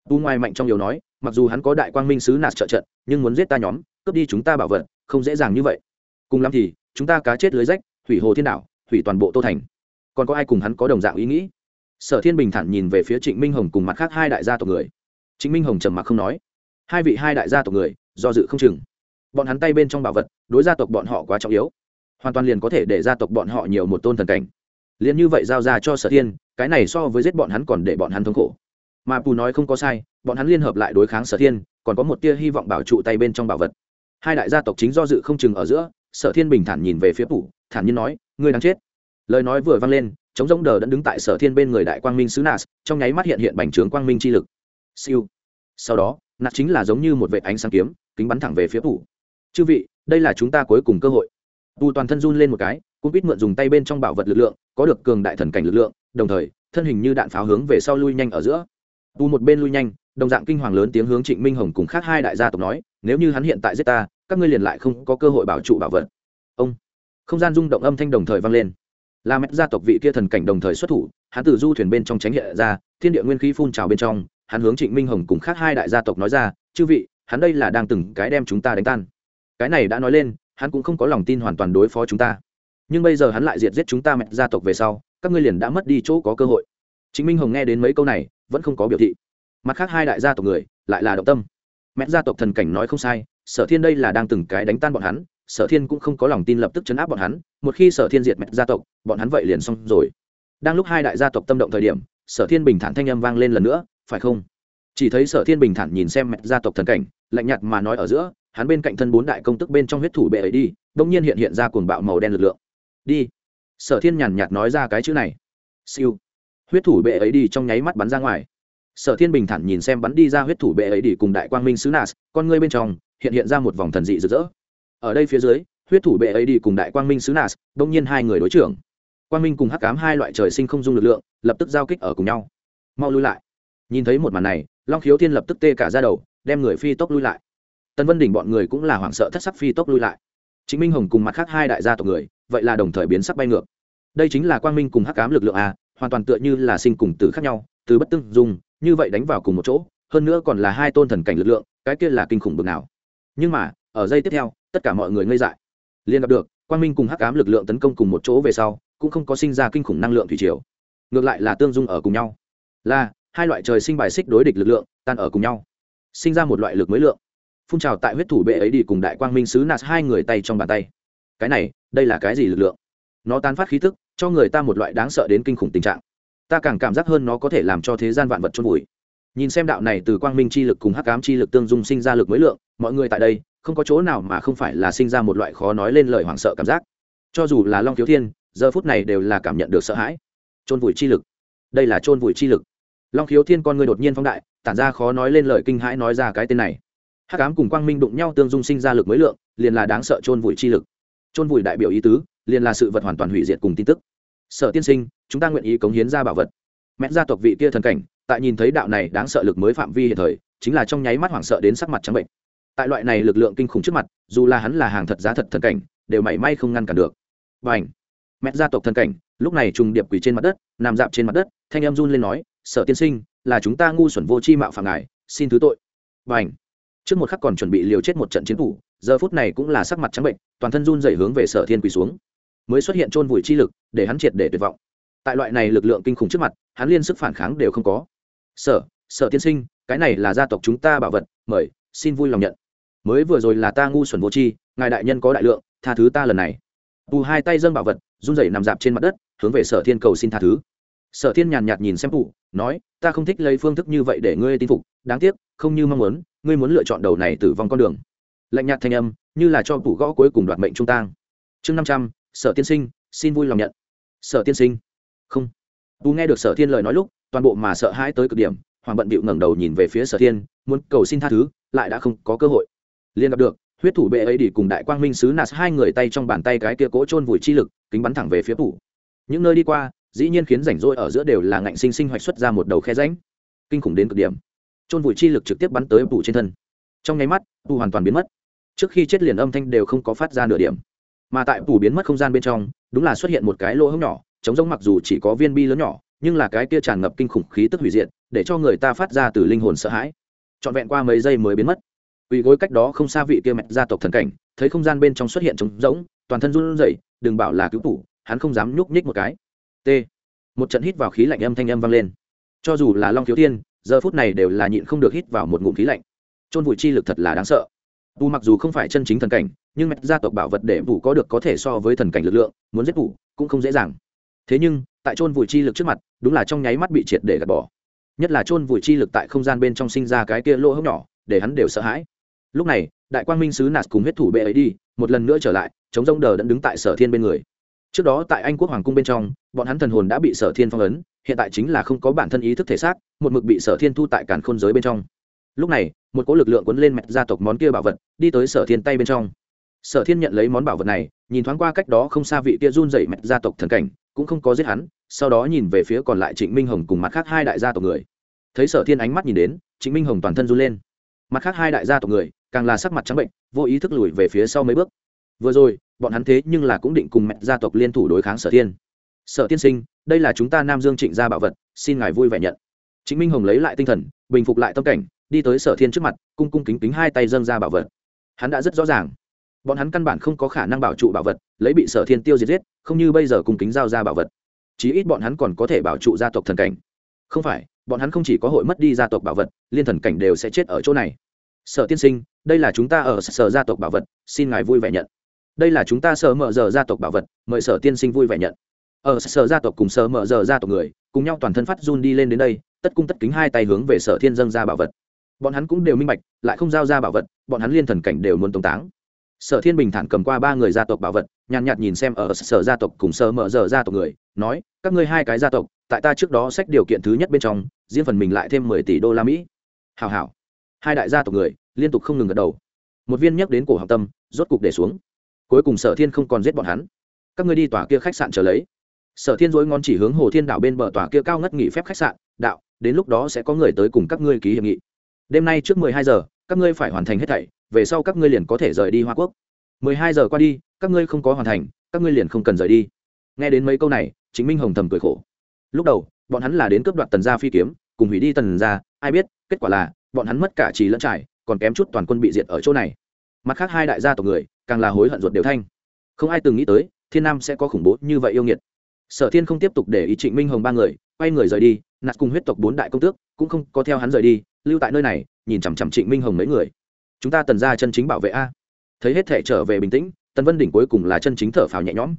Tu ngoài mạnh trong điều nói mặc dù hắn có đại quang minh sứ nạt trợ trận, nhưng muốn giết ta nhóm, cướp đi chúng ta bảo vật, không dễ dàng như vậy. Cùng lắm thì, chúng ta cá chết lưới rách, hủy hồ thiên đảo, hủy toàn bộ tô thành. Còn có ai cùng hắn có đồng dạng ý nghĩ? Sở thiên bình thản nhìn về phía trịnh minh hồng cùng mặt khác hai đại gia tộc người. Trịnh minh hồng trầm mặc không nói. Hai vị hai đại gia tộc người, do dự không chừng. Bọn hắn tay bên trong bảo vật, đối gia tộc bọn họ quá trọng yếu. Hoàn toàn liền có thể để gia tộc bọn họ nhiều một tôn thần cảnh. Liền như vậy giao ra cho sở thiên, cái này so với giết bọn hắn còn để bọn hắn thống khổ. Mà pù nói không có sai bọn hắn liên hợp lại đối kháng sở thiên, còn có một tia hy vọng bảo trụ tay bên trong bảo vật. Hai đại gia tộc chính do dự không chừng ở giữa, sở thiên bình thản nhìn về phía phủ, thản nhiên nói, ngươi đang chết. Lời nói vừa vang lên chống giống đờ đã đứng tại sở thiên bên người đại quang minh sứ nas trong nháy mắt hiện hiện bành trướng quang minh chi lực. Siêu. Sau đó, nạt chính là giống như một vệ ánh sáng kiếm, kính bắn thẳng về phía phủ. Chư vị, đây là chúng ta cuối cùng cơ hội. Tu toàn thân run lên một cái, cũng biết mượn dùng tay bên trong bảo vật lực lượng, có được cường đại thần cảnh lực lượng, đồng thời, thân hình như đạn pháo hướng về sau lui nhanh ở giữa. Tu một bên lui nhanh đồng dạng kinh hoàng lớn tiếng hướng trịnh minh hồng cùng khác hai đại gia tộc nói, nếu như hắn hiện tại giết ta, các ngươi liền lại không có cơ hội bảo trụ bảo vật. Ông. Không gian rung động âm thanh đồng thời vang lên. Là mẹ gia tộc vị kia thần cảnh đồng thời xuất thủ, hắn từ du thuyền bên trong tránh hiện ra, thiên địa nguyên khí phun trào bên trong, hắn hướng trịnh minh hồng cùng khác hai đại gia tộc nói ra, chư vị, hắn đây là đang từng cái đem chúng ta đánh tan. Cái này đã nói lên, hắn cũng không có lòng tin hoàn toàn đối phó chúng ta. Nhưng bây giờ hắn lại diệt giết chúng ta mẹ gia tộc về sau, các ngươi liền đã mất đi chỗ có cơ hội. Chính minh hồng nghe đến mấy câu này, vẫn không có biểu thị mặt khác hai đại gia tộc người lại là động tâm. Mẹ gia tộc thần cảnh nói không sai, sở thiên đây là đang từng cái đánh tan bọn hắn, sở thiên cũng không có lòng tin lập tức chấn áp bọn hắn, một khi sở thiên diệt mẹ gia tộc, bọn hắn vậy liền xong rồi. Đang lúc hai đại gia tộc tâm động thời điểm, sở thiên bình thản thanh âm vang lên lần nữa, phải không? Chỉ thấy sở thiên bình thản nhìn xem mẹ gia tộc thần cảnh, lạnh nhạt mà nói ở giữa, hắn bên cạnh thân bốn đại công tức bên trong huyết thủ bệ ấy đi, đông nhiên hiện hiện ra cuồng bạo màu đen lực lượng. Đi. Sở thiên nhàn nhạt nói ra cái chữ này. Siêu. Huyết thủ bệ ấy đi trong nháy mắt bắn ra ngoài sở thiên bình thản nhìn xem bắn đi ra huyết thủ bệ ấy đi cùng đại quang minh sứ nas con ngươi bên trong hiện hiện ra một vòng thần dị rực rỡ. Ở đây phía dưới, huyết thủ bệ ấy đi cùng đại quang minh sứ nas đông nhiên hai người đối trưởng quang minh cùng hắc cám hai loại trời sinh không dung lực lượng, lập tức giao kích ở cùng nhau. Mau lui lại. Nhìn thấy một màn này, long khiếu thiên lập tức tê cả ra đầu, đem người phi tốc lui lại. Tân vân đỉnh bọn người cũng là hoảng sợ thất sắc phi tốc lui lại. Chính minh hồng cùng mặt khác hai đại gia tộc người, vậy là đồng thời biến sắc bay ngược. Đây chính là quang minh cùng hắc cám lực lượng a, hoàn toàn tựa như là sinh cùng tử khác nhau, từ bất tương dùng như vậy đánh vào cùng một chỗ, hơn nữa còn là hai tôn thần cảnh lực lượng, cái kia là kinh khủng bực nào. Nhưng mà, ở giây tiếp theo, tất cả mọi người ngây dại. Liên gặp được, quang minh cùng hắc ám lực lượng tấn công cùng một chỗ về sau, cũng không có sinh ra kinh khủng năng lượng thủy triều. Ngược lại là tương dung ở cùng nhau. Là, hai loại trời sinh bài xích đối địch lực lượng, tan ở cùng nhau. Sinh ra một loại lực mới lượng. Phun trào tại huyết thủ bệ ấy đi cùng đại quang minh sứ nạt hai người tay trong bàn tay. Cái này, đây là cái gì lực lượng? Nó tan phát khí thức cho người ta một loại đáng sợ đến kinh khủng tình trạng ta càng cảm giác hơn nó có thể làm cho thế gian vạn vật trôn vùi. Nhìn xem đạo này từ quang minh chi lực cùng hắc ám chi lực tương dung sinh ra lực mới lượng, mọi người tại đây, không có chỗ nào mà không phải là sinh ra một loại khó nói lên lời hoảng sợ cảm giác. Cho dù là long thiếu thiên, giờ phút này đều là cảm nhận được sợ hãi. Trôn vùi chi lực. Đây là trôn vùi chi lực. Long khiếu thiên con người đột nhiên phóng đại, tản ra khó nói lên lời kinh hãi nói ra cái tên này. Hắc ám cùng quang minh đụng nhau tương dung sinh ra lực mới lượng, liền là đáng sợ trôn vùi chi lực. Trôn vùi đại biểu ý tứ, liền là sự vật hoàn toàn hủy diệt cùng tin tức sở tiên sinh, chúng ta nguyện ý cống hiến ra bảo vật. Mẹ gia tộc vị kia thần cảnh, tại nhìn thấy đạo này đáng sợ lực mới phạm vi hiện thời, chính là trong nháy mắt hoảng sợ đến sắc mặt trắng bệnh. Tại loại này lực lượng kinh khủng trước mặt, dù là hắn là hàng thật giá thật thần cảnh, đều mảy may không ngăn cản được. Và ảnh mẹ gia tộc thần cảnh, lúc này trùng điệp quỳ trên mặt đất, nằm dạp trên mặt đất, thanh em run lên nói, sở tiên sinh, là chúng ta ngu xuẩn vô chi mạo phạm ngài, xin thứ tội. Và ảnh trước một khắc còn chuẩn bị liều chết một trận chiến thủ, giờ phút này cũng là sắc mặt trắng bệnh, toàn thân run dậy hướng về sở thiên quỳ xuống mới xuất hiện chôn vùi chi lực, để hắn triệt để tuyệt vọng. Tại loại này lực lượng kinh khủng trước mặt, hắn liên sức phản kháng đều không có. Sở sở tiên sinh, cái này là gia tộc chúng ta bảo vật, mời, xin vui lòng nhận. Mới vừa rồi là ta ngu xuẩn vô tri, ngài đại nhân có đại lượng, tha thứ ta lần này. Tù hai tay dâng bảo vật, run rẩy nằm dạp trên mặt đất, hướng về sở thiên cầu xin tha thứ. Sở thiên nhàn nhạt nhìn xem phụ nói, ta không thích lấy phương thức như vậy để ngươi tin phục, đáng tiếc, không như mong muốn, ngươi muốn lựa chọn đầu này tử vong con đường. Lạnh nhạt thanh âm, như là cho phụ gõ cuối cùng đoạt mệnh trung tang. Chương năm trăm sở tiên sinh, xin vui lòng nhận. Sở tiên sinh. Không. Tú nghe được sở thiên lời nói lúc, toàn bộ mà sợ hãi tới cực điểm, hoàng bận bịu ngẩng đầu nhìn về phía sở thiên, muốn cầu xin tha thứ, lại đã không có cơ hội. Liên gặp được, huyết thủ bệ ấy đi cùng đại quang minh sứ nạt hai người tay trong bàn tay cái kia cỗ trôn vùi chi lực, kính bắn thẳng về phía phủ những nơi đi qua, dĩ nhiên khiến rảnh rỗi ở giữa đều là ngạnh sinh sinh hoạch xuất ra một đầu khe ránh kinh khủng đến cực điểm. Trôn vùi chi lực trực tiếp bắn tới phủ trên thân. Trong nháy mắt phủ hoàn toàn biến mất. Trước khi chết liền âm thanh đều không có phát ra nửa điểm mà tại phủ biến mất không gian bên trong, đúng là xuất hiện một cái lỗ hổng nhỏ chống giống mặc dù chỉ có viên bi lớn nhỏ, nhưng là cái kia tràn ngập kinh khủng khí tức hủy diệt, để cho người ta phát ra từ linh hồn sợ hãi. Trọn vẹn qua mấy giây mới biến mất. Ủy gối cách đó không xa vị kia mẹ gia tộc thần cảnh, thấy không gian bên trong xuất hiện trống rỗng, toàn thân run rẩy, đừng bảo là cứu tủ hắn không dám nhúc nhích một cái. T. Một trận hít vào khí lạnh âm thanh âm vang lên. Cho dù là long thiếu thiên giờ phút này đều là nhịn không được hít vào một ngụm khí lạnh. Trôn vùi chi lực thật là đáng sợ. Tu mặc dù không phải chân chính thần cảnh nhưng mẹ gia tộc bảo vật để vụ có được có thể so với thần cảnh lực lượng, muốn giết vụ cũng không dễ dàng. Thế nhưng, tại trôn vùi chi lực trước mặt, đúng là trong nháy mắt bị triệt để gạt bỏ. Nhất là trôn vùi chi lực tại không gian bên trong sinh ra cái kia lỗ hốc nhỏ, để hắn đều sợ hãi. Lúc này, đại quang minh sứ nạt cùng huyết thủ bệ ấy đi, một lần nữa trở lại, chống rông đờ đẫn đứng tại sở thiên bên người. Trước đó tại anh quốc hoàng cung bên trong, bọn hắn thần hồn đã bị sở thiên phong ấn, hiện tại chính là không có bản thân ý thức thể xác, một mực bị sở thiên thu tại cản khôn giới bên trong. Lúc này, một cỗ lực lượng quấn lên mạch gia tộc món kia bảo vật, đi tới sở thiên tay bên trong sở thiên nhận lấy món bảo vật này, nhìn thoáng qua cách đó không xa vị kia run dậy mẹt gia tộc thần cảnh, cũng không có giết hắn, sau đó nhìn về phía còn lại trịnh minh hồng cùng mặt khác hai đại gia tộc người. Thấy sở thiên ánh mắt nhìn đến, trịnh minh hồng toàn thân run lên. Mặt khác hai đại gia tộc người, càng là sắc mặt trắng bệnh, vô ý thức lùi về phía sau mấy bước. Vừa rồi, bọn hắn thế nhưng là cũng định cùng mẹ gia tộc liên thủ đối kháng sở thiên. Sở tiên sinh, đây là chúng ta nam dương trịnh gia bảo vật, xin ngài vui vẻ nhận. Chính minh hồng lấy lại tinh thần, bình phục lại tâm cảnh, đi tới sở thiên trước mặt, cung cung kính kính hai tay dâng ra bảo vật. Hắn đã rất rõ ràng bọn hắn căn bản không có khả năng bảo trụ bảo vật, lấy bị sở thiên tiêu diệt giết, không như bây giờ cung kính giao ra bảo vật. Chí ít bọn hắn còn có thể bảo trụ gia tộc thần cảnh. Không phải, bọn hắn không chỉ có hội mất đi gia tộc bảo vật, liên thần cảnh đều sẽ chết ở chỗ này. Sở tiên sinh, đây là chúng ta ở sở gia tộc bảo vật, xin ngài vui vẻ nhận. Đây là chúng ta sở mở giờ gia tộc bảo vật, mời sở tiên sinh vui vẻ nhận. Ở sở gia tộc cùng sở mở giờ gia tộc người, cùng nhau toàn thân phát run đi lên đến đây, tất cung tất kính hai tay hướng về sở thiên dâng ra bảo vật. Bọn hắn cũng đều minh bạch, lại không giao ra bảo vật, bọn hắn liên thần cảnh đều muốn tống táng sở thiên bình thản cầm qua ba người gia tộc bảo vật, nhàn nhạt nhìn xem ở sở gia tộc cùng sở mở giờ gia tộc người, nói, các ngươi hai cái gia tộc, tại ta trước đó sách điều kiện thứ nhất bên trong, riêng phần mình lại thêm mười tỷ đô la mỹ. Hào hào hai đại gia tộc người liên tục không ngừng gật đầu. Một viên nhắc đến cổ học tâm, rốt cục để xuống. Cuối cùng sở thiên không còn giết bọn hắn. Các ngươi đi tòa kia khách sạn trở lấy. Sở thiên dối ngon chỉ hướng hồ thiên đảo bên bờ tòa kia cao ngất nghỉ phép khách sạn, đạo, đến lúc đó sẽ có người tới cùng các ngươi ký hiệp nghị. Đêm nay trước mười hai giờ, các ngươi phải hoàn thành hết thảy về sau các ngươi liền có thể rời đi hoa quốc. Mười hai giờ qua đi, các ngươi không có hoàn thành, các ngươi liền không cần rời đi. Nghe đến mấy câu này, chính minh hồng thầm cười khổ. Lúc đầu, bọn hắn là đến cướp đoạt tần gia phi kiếm, cùng hủy đi tần gia, ai biết, kết quả là, bọn hắn mất cả trí lẫn trải, còn kém chút toàn quân bị diệt ở chỗ này. Mặt khác hai đại gia tộc người, càng là hối hận ruột đều thanh. Không ai từng nghĩ tới, thiên nam sẽ có khủng bố như vậy yêu nghiệt. Sở thiên không tiếp tục để ý trịnh minh hồng ba người, quay người rời đi, nạt cùng huyết tộc bốn đại công tước, cũng không có theo hắn rời đi, lưu tại nơi này, nhìn chằm chằm trịnh minh hồng mấy người chúng ta tần ra chân chính bảo vệ a. Thấy hết thể trở về bình tĩnh, tần vân đỉnh cuối cùng là chân chính thở phào nhẹ nhõm.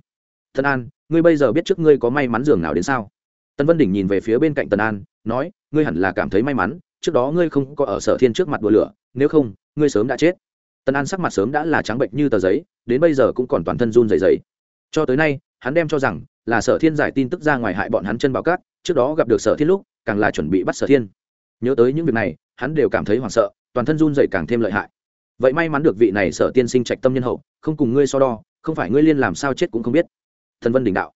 Tân an, ngươi bây giờ biết trước ngươi có may mắn giường nào đến sao? Tần vân đỉnh nhìn về phía bên cạnh tần an, nói, ngươi hẳn là cảm thấy may mắn, trước đó ngươi không có ở sở thiên trước mặt đùa lửa, nếu không, ngươi sớm đã chết. Tần an sắc mặt sớm đã là trắng bệnh như tờ giấy, đến bây giờ cũng còn toàn thân run dày dày cho tới nay, hắn đem cho rằng là sở thiên giải tin tức ra ngoài hại bọn hắn chân bảo cát, trước đó gặp được sở thiên lúc, càng là chuẩn bị bắt sở thiên. Nhớ tới những việc này, hắn đều cảm thấy hoảng sợ toàn thân run dậy càng thêm lợi hại. Vậy may mắn được vị này sở tiên sinh trạch tâm nhân hậu, không cùng ngươi so đo, không phải ngươi liên làm sao chết cũng không biết. Thần vân đình đạo.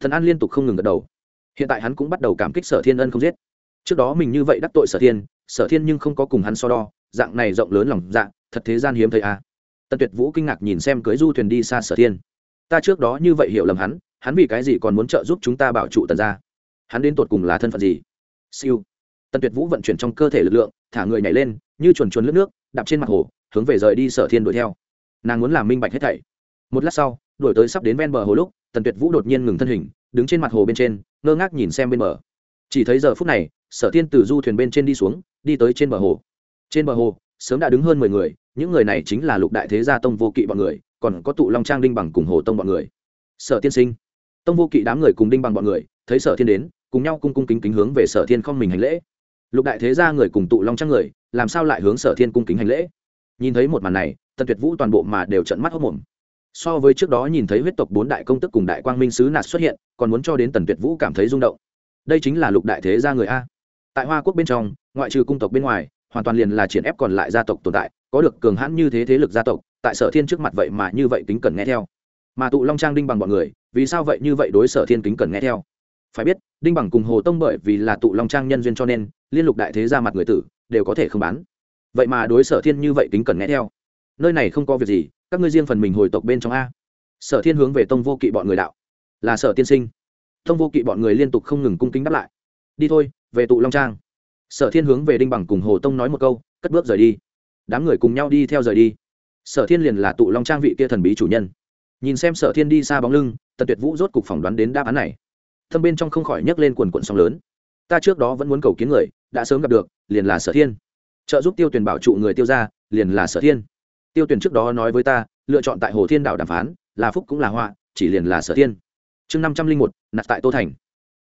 Thần an liên tục không ngừng gật đầu. Hiện tại hắn cũng bắt đầu cảm kích sở thiên ân không giết. Trước đó mình như vậy đắc tội sở thiên sở thiên nhưng không có cùng hắn so đo, dạng này rộng lớn lòng dạng thật thế gian hiếm thấy à. tần tuyệt vũ kinh ngạc nhìn xem cưới du thuyền đi xa sở thiên. Ta trước đó như vậy hiểu lầm hắn hắn vì cái gì còn muốn trợ giúp chúng ta bảo trụ tần ra hắn đến tột cùng là thân phận gì? Siêu tần tuyệt vũ vận chuyển trong cơ thể lực lượng, thả người nhảy lên, như chuồn chuồn lướt nước, đạp trên mặt hồ, hướng về rời đi sở thiên đuổi theo. Nàng muốn làm minh bạch hết thảy. Một lát sau, đuổi tới sắp đến ven bờ hồ lúc, tần tuyệt vũ đột nhiên ngừng thân hình, đứng trên mặt hồ bên trên, ngơ ngác nhìn xem bên bờ. Chỉ thấy giờ phút này, sở thiên từ du thuyền bên trên đi xuống, đi tới trên bờ hồ. Trên bờ hồ, sớm đã đứng hơn mười người, những người này chính là lục đại thế gia tông vô kỵ bọn người, còn có tụ long trang đinh bằng cùng hồ tông bọn người. Sở tiên sinh. Tông vô kỵ đám người cùng đinh bằng bọn người, thấy sở thiên đến, cùng nhau cung cung kính kính hướng về sở thiên không mình hành lễ lục đại thế gia người cùng tụ long trang người, làm sao lại hướng sở thiên cung kính hành lễ? Nhìn thấy một màn này, tần tuyệt vũ toàn bộ mà đều trận mắt hốc mồm so với trước đó nhìn thấy huyết tộc bốn đại công tức cùng đại quang minh sứ nạt xuất hiện, còn muốn cho đến tần tuyệt vũ cảm thấy rung động. Đây chính là lục đại thế gia người a. Tại hoa quốc bên trong, ngoại trừ cung tộc bên ngoài, hoàn toàn liền là triển ép còn lại gia tộc tồn tại, có được cường hãn như thế thế lực gia tộc, tại sở thiên trước mặt vậy mà như vậy tính cần nghe theo. Mà tụ long trang đinh bằng bọn người, vì sao vậy như vậy đối sở thiên kính cần nghe theo? Phải biết, đinh bằng cùng hồ tông bởi vì là tụ long trang nhân duyên cho nên liên lục đại thế ra mặt người tử, đều có thể không bán. Vậy mà đối sở thiên như vậy kính cần nghe theo. Nơi này không có việc gì, các ngươi riêng phần mình hồi tộc bên trong a. Sở thiên hướng về tông vô kỵ bọn người đạo. Là sở tiên sinh. Tông vô kỵ bọn người liên tục không ngừng cung kính đáp lại. Đi thôi, về tụ long trang. Sở thiên hướng về đinh bằng cùng hồ tông nói một câu, cất bước rời đi. Đám người cùng nhau đi theo rời đi. Sở thiên liền là tụ long trang vị kia thần bí chủ nhân. Nhìn xem sở thiên đi xa bóng lưng, tần tuyệt vũ rốt cục phỏng đoán đến đáp án này. Thâm bên trong không khỏi nhấc lên quần quận sóng lớn ta trước đó vẫn muốn cầu kiến người, đã sớm gặp được, liền là sở thiên. Trợ giúp tiêu tuyển bảo trụ người tiêu ra liền là sở thiên. Tiêu tuyển trước đó nói với ta, lựa chọn tại hồ thiên đảo đàm phán, là phúc cũng là họa, chỉ liền là sở thiên. Chương năm trăm linh một, nạp tại tô thành.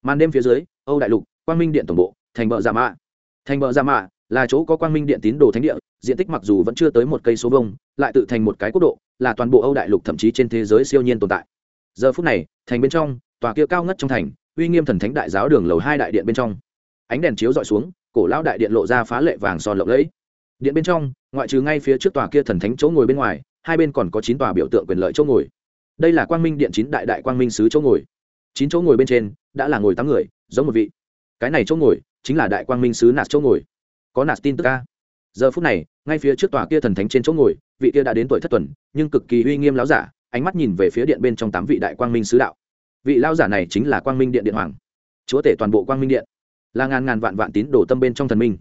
Màn đêm phía dưới, âu đại lục, quang minh điện tổng bộ, thành bờ giả mạ. Thành bờ giả mạ là chỗ có quang minh điện tín đồ thánh địa, diện tích mặc dù vẫn chưa tới một cây số vông lại tự thành một cái quốc độ, là toàn bộ âu đại lục thậm chí trên thế giới siêu nhiên tồn tại. Giờ phút này, thành bên trong, tòa kia cao ngất trong thành uy nghiêm thần thánh đại giáo đường lầu hai đại điện bên trong. Ánh đèn chiếu dọi xuống, cổ lão đại điện lộ ra phá lệ vàng son lộng lẫy. Điện bên trong, ngoại trừ ngay phía trước tòa kia thần thánh chỗ ngồi bên ngoài, hai bên còn có chín tòa biểu tượng quyền lợi chỗ ngồi. Đây là quang minh điện chín đại đại quang minh sứ chỗ ngồi. Chín chỗ ngồi bên trên, đã là ngồi tám người, giống một vị. Cái này chỗ ngồi, chính là đại quang minh sứ nạt chỗ ngồi. Có nạt tin tức ca giờ phút này, ngay phía trước tòa kia thần thánh trên chỗ ngồi, vị kia đã đến tuổi thất tuần, nhưng cực kỳ uy nghiêm láo giả, ánh mắt nhìn về phía điện bên trong tám vị đại quang minh sứ đạo vị lao giả này chính là quang minh điện điện hoàng. Chúa tể toàn bộ quang minh điện. Là ngàn ngàn vạn vạn tín đồ tâm bên trong thần minh.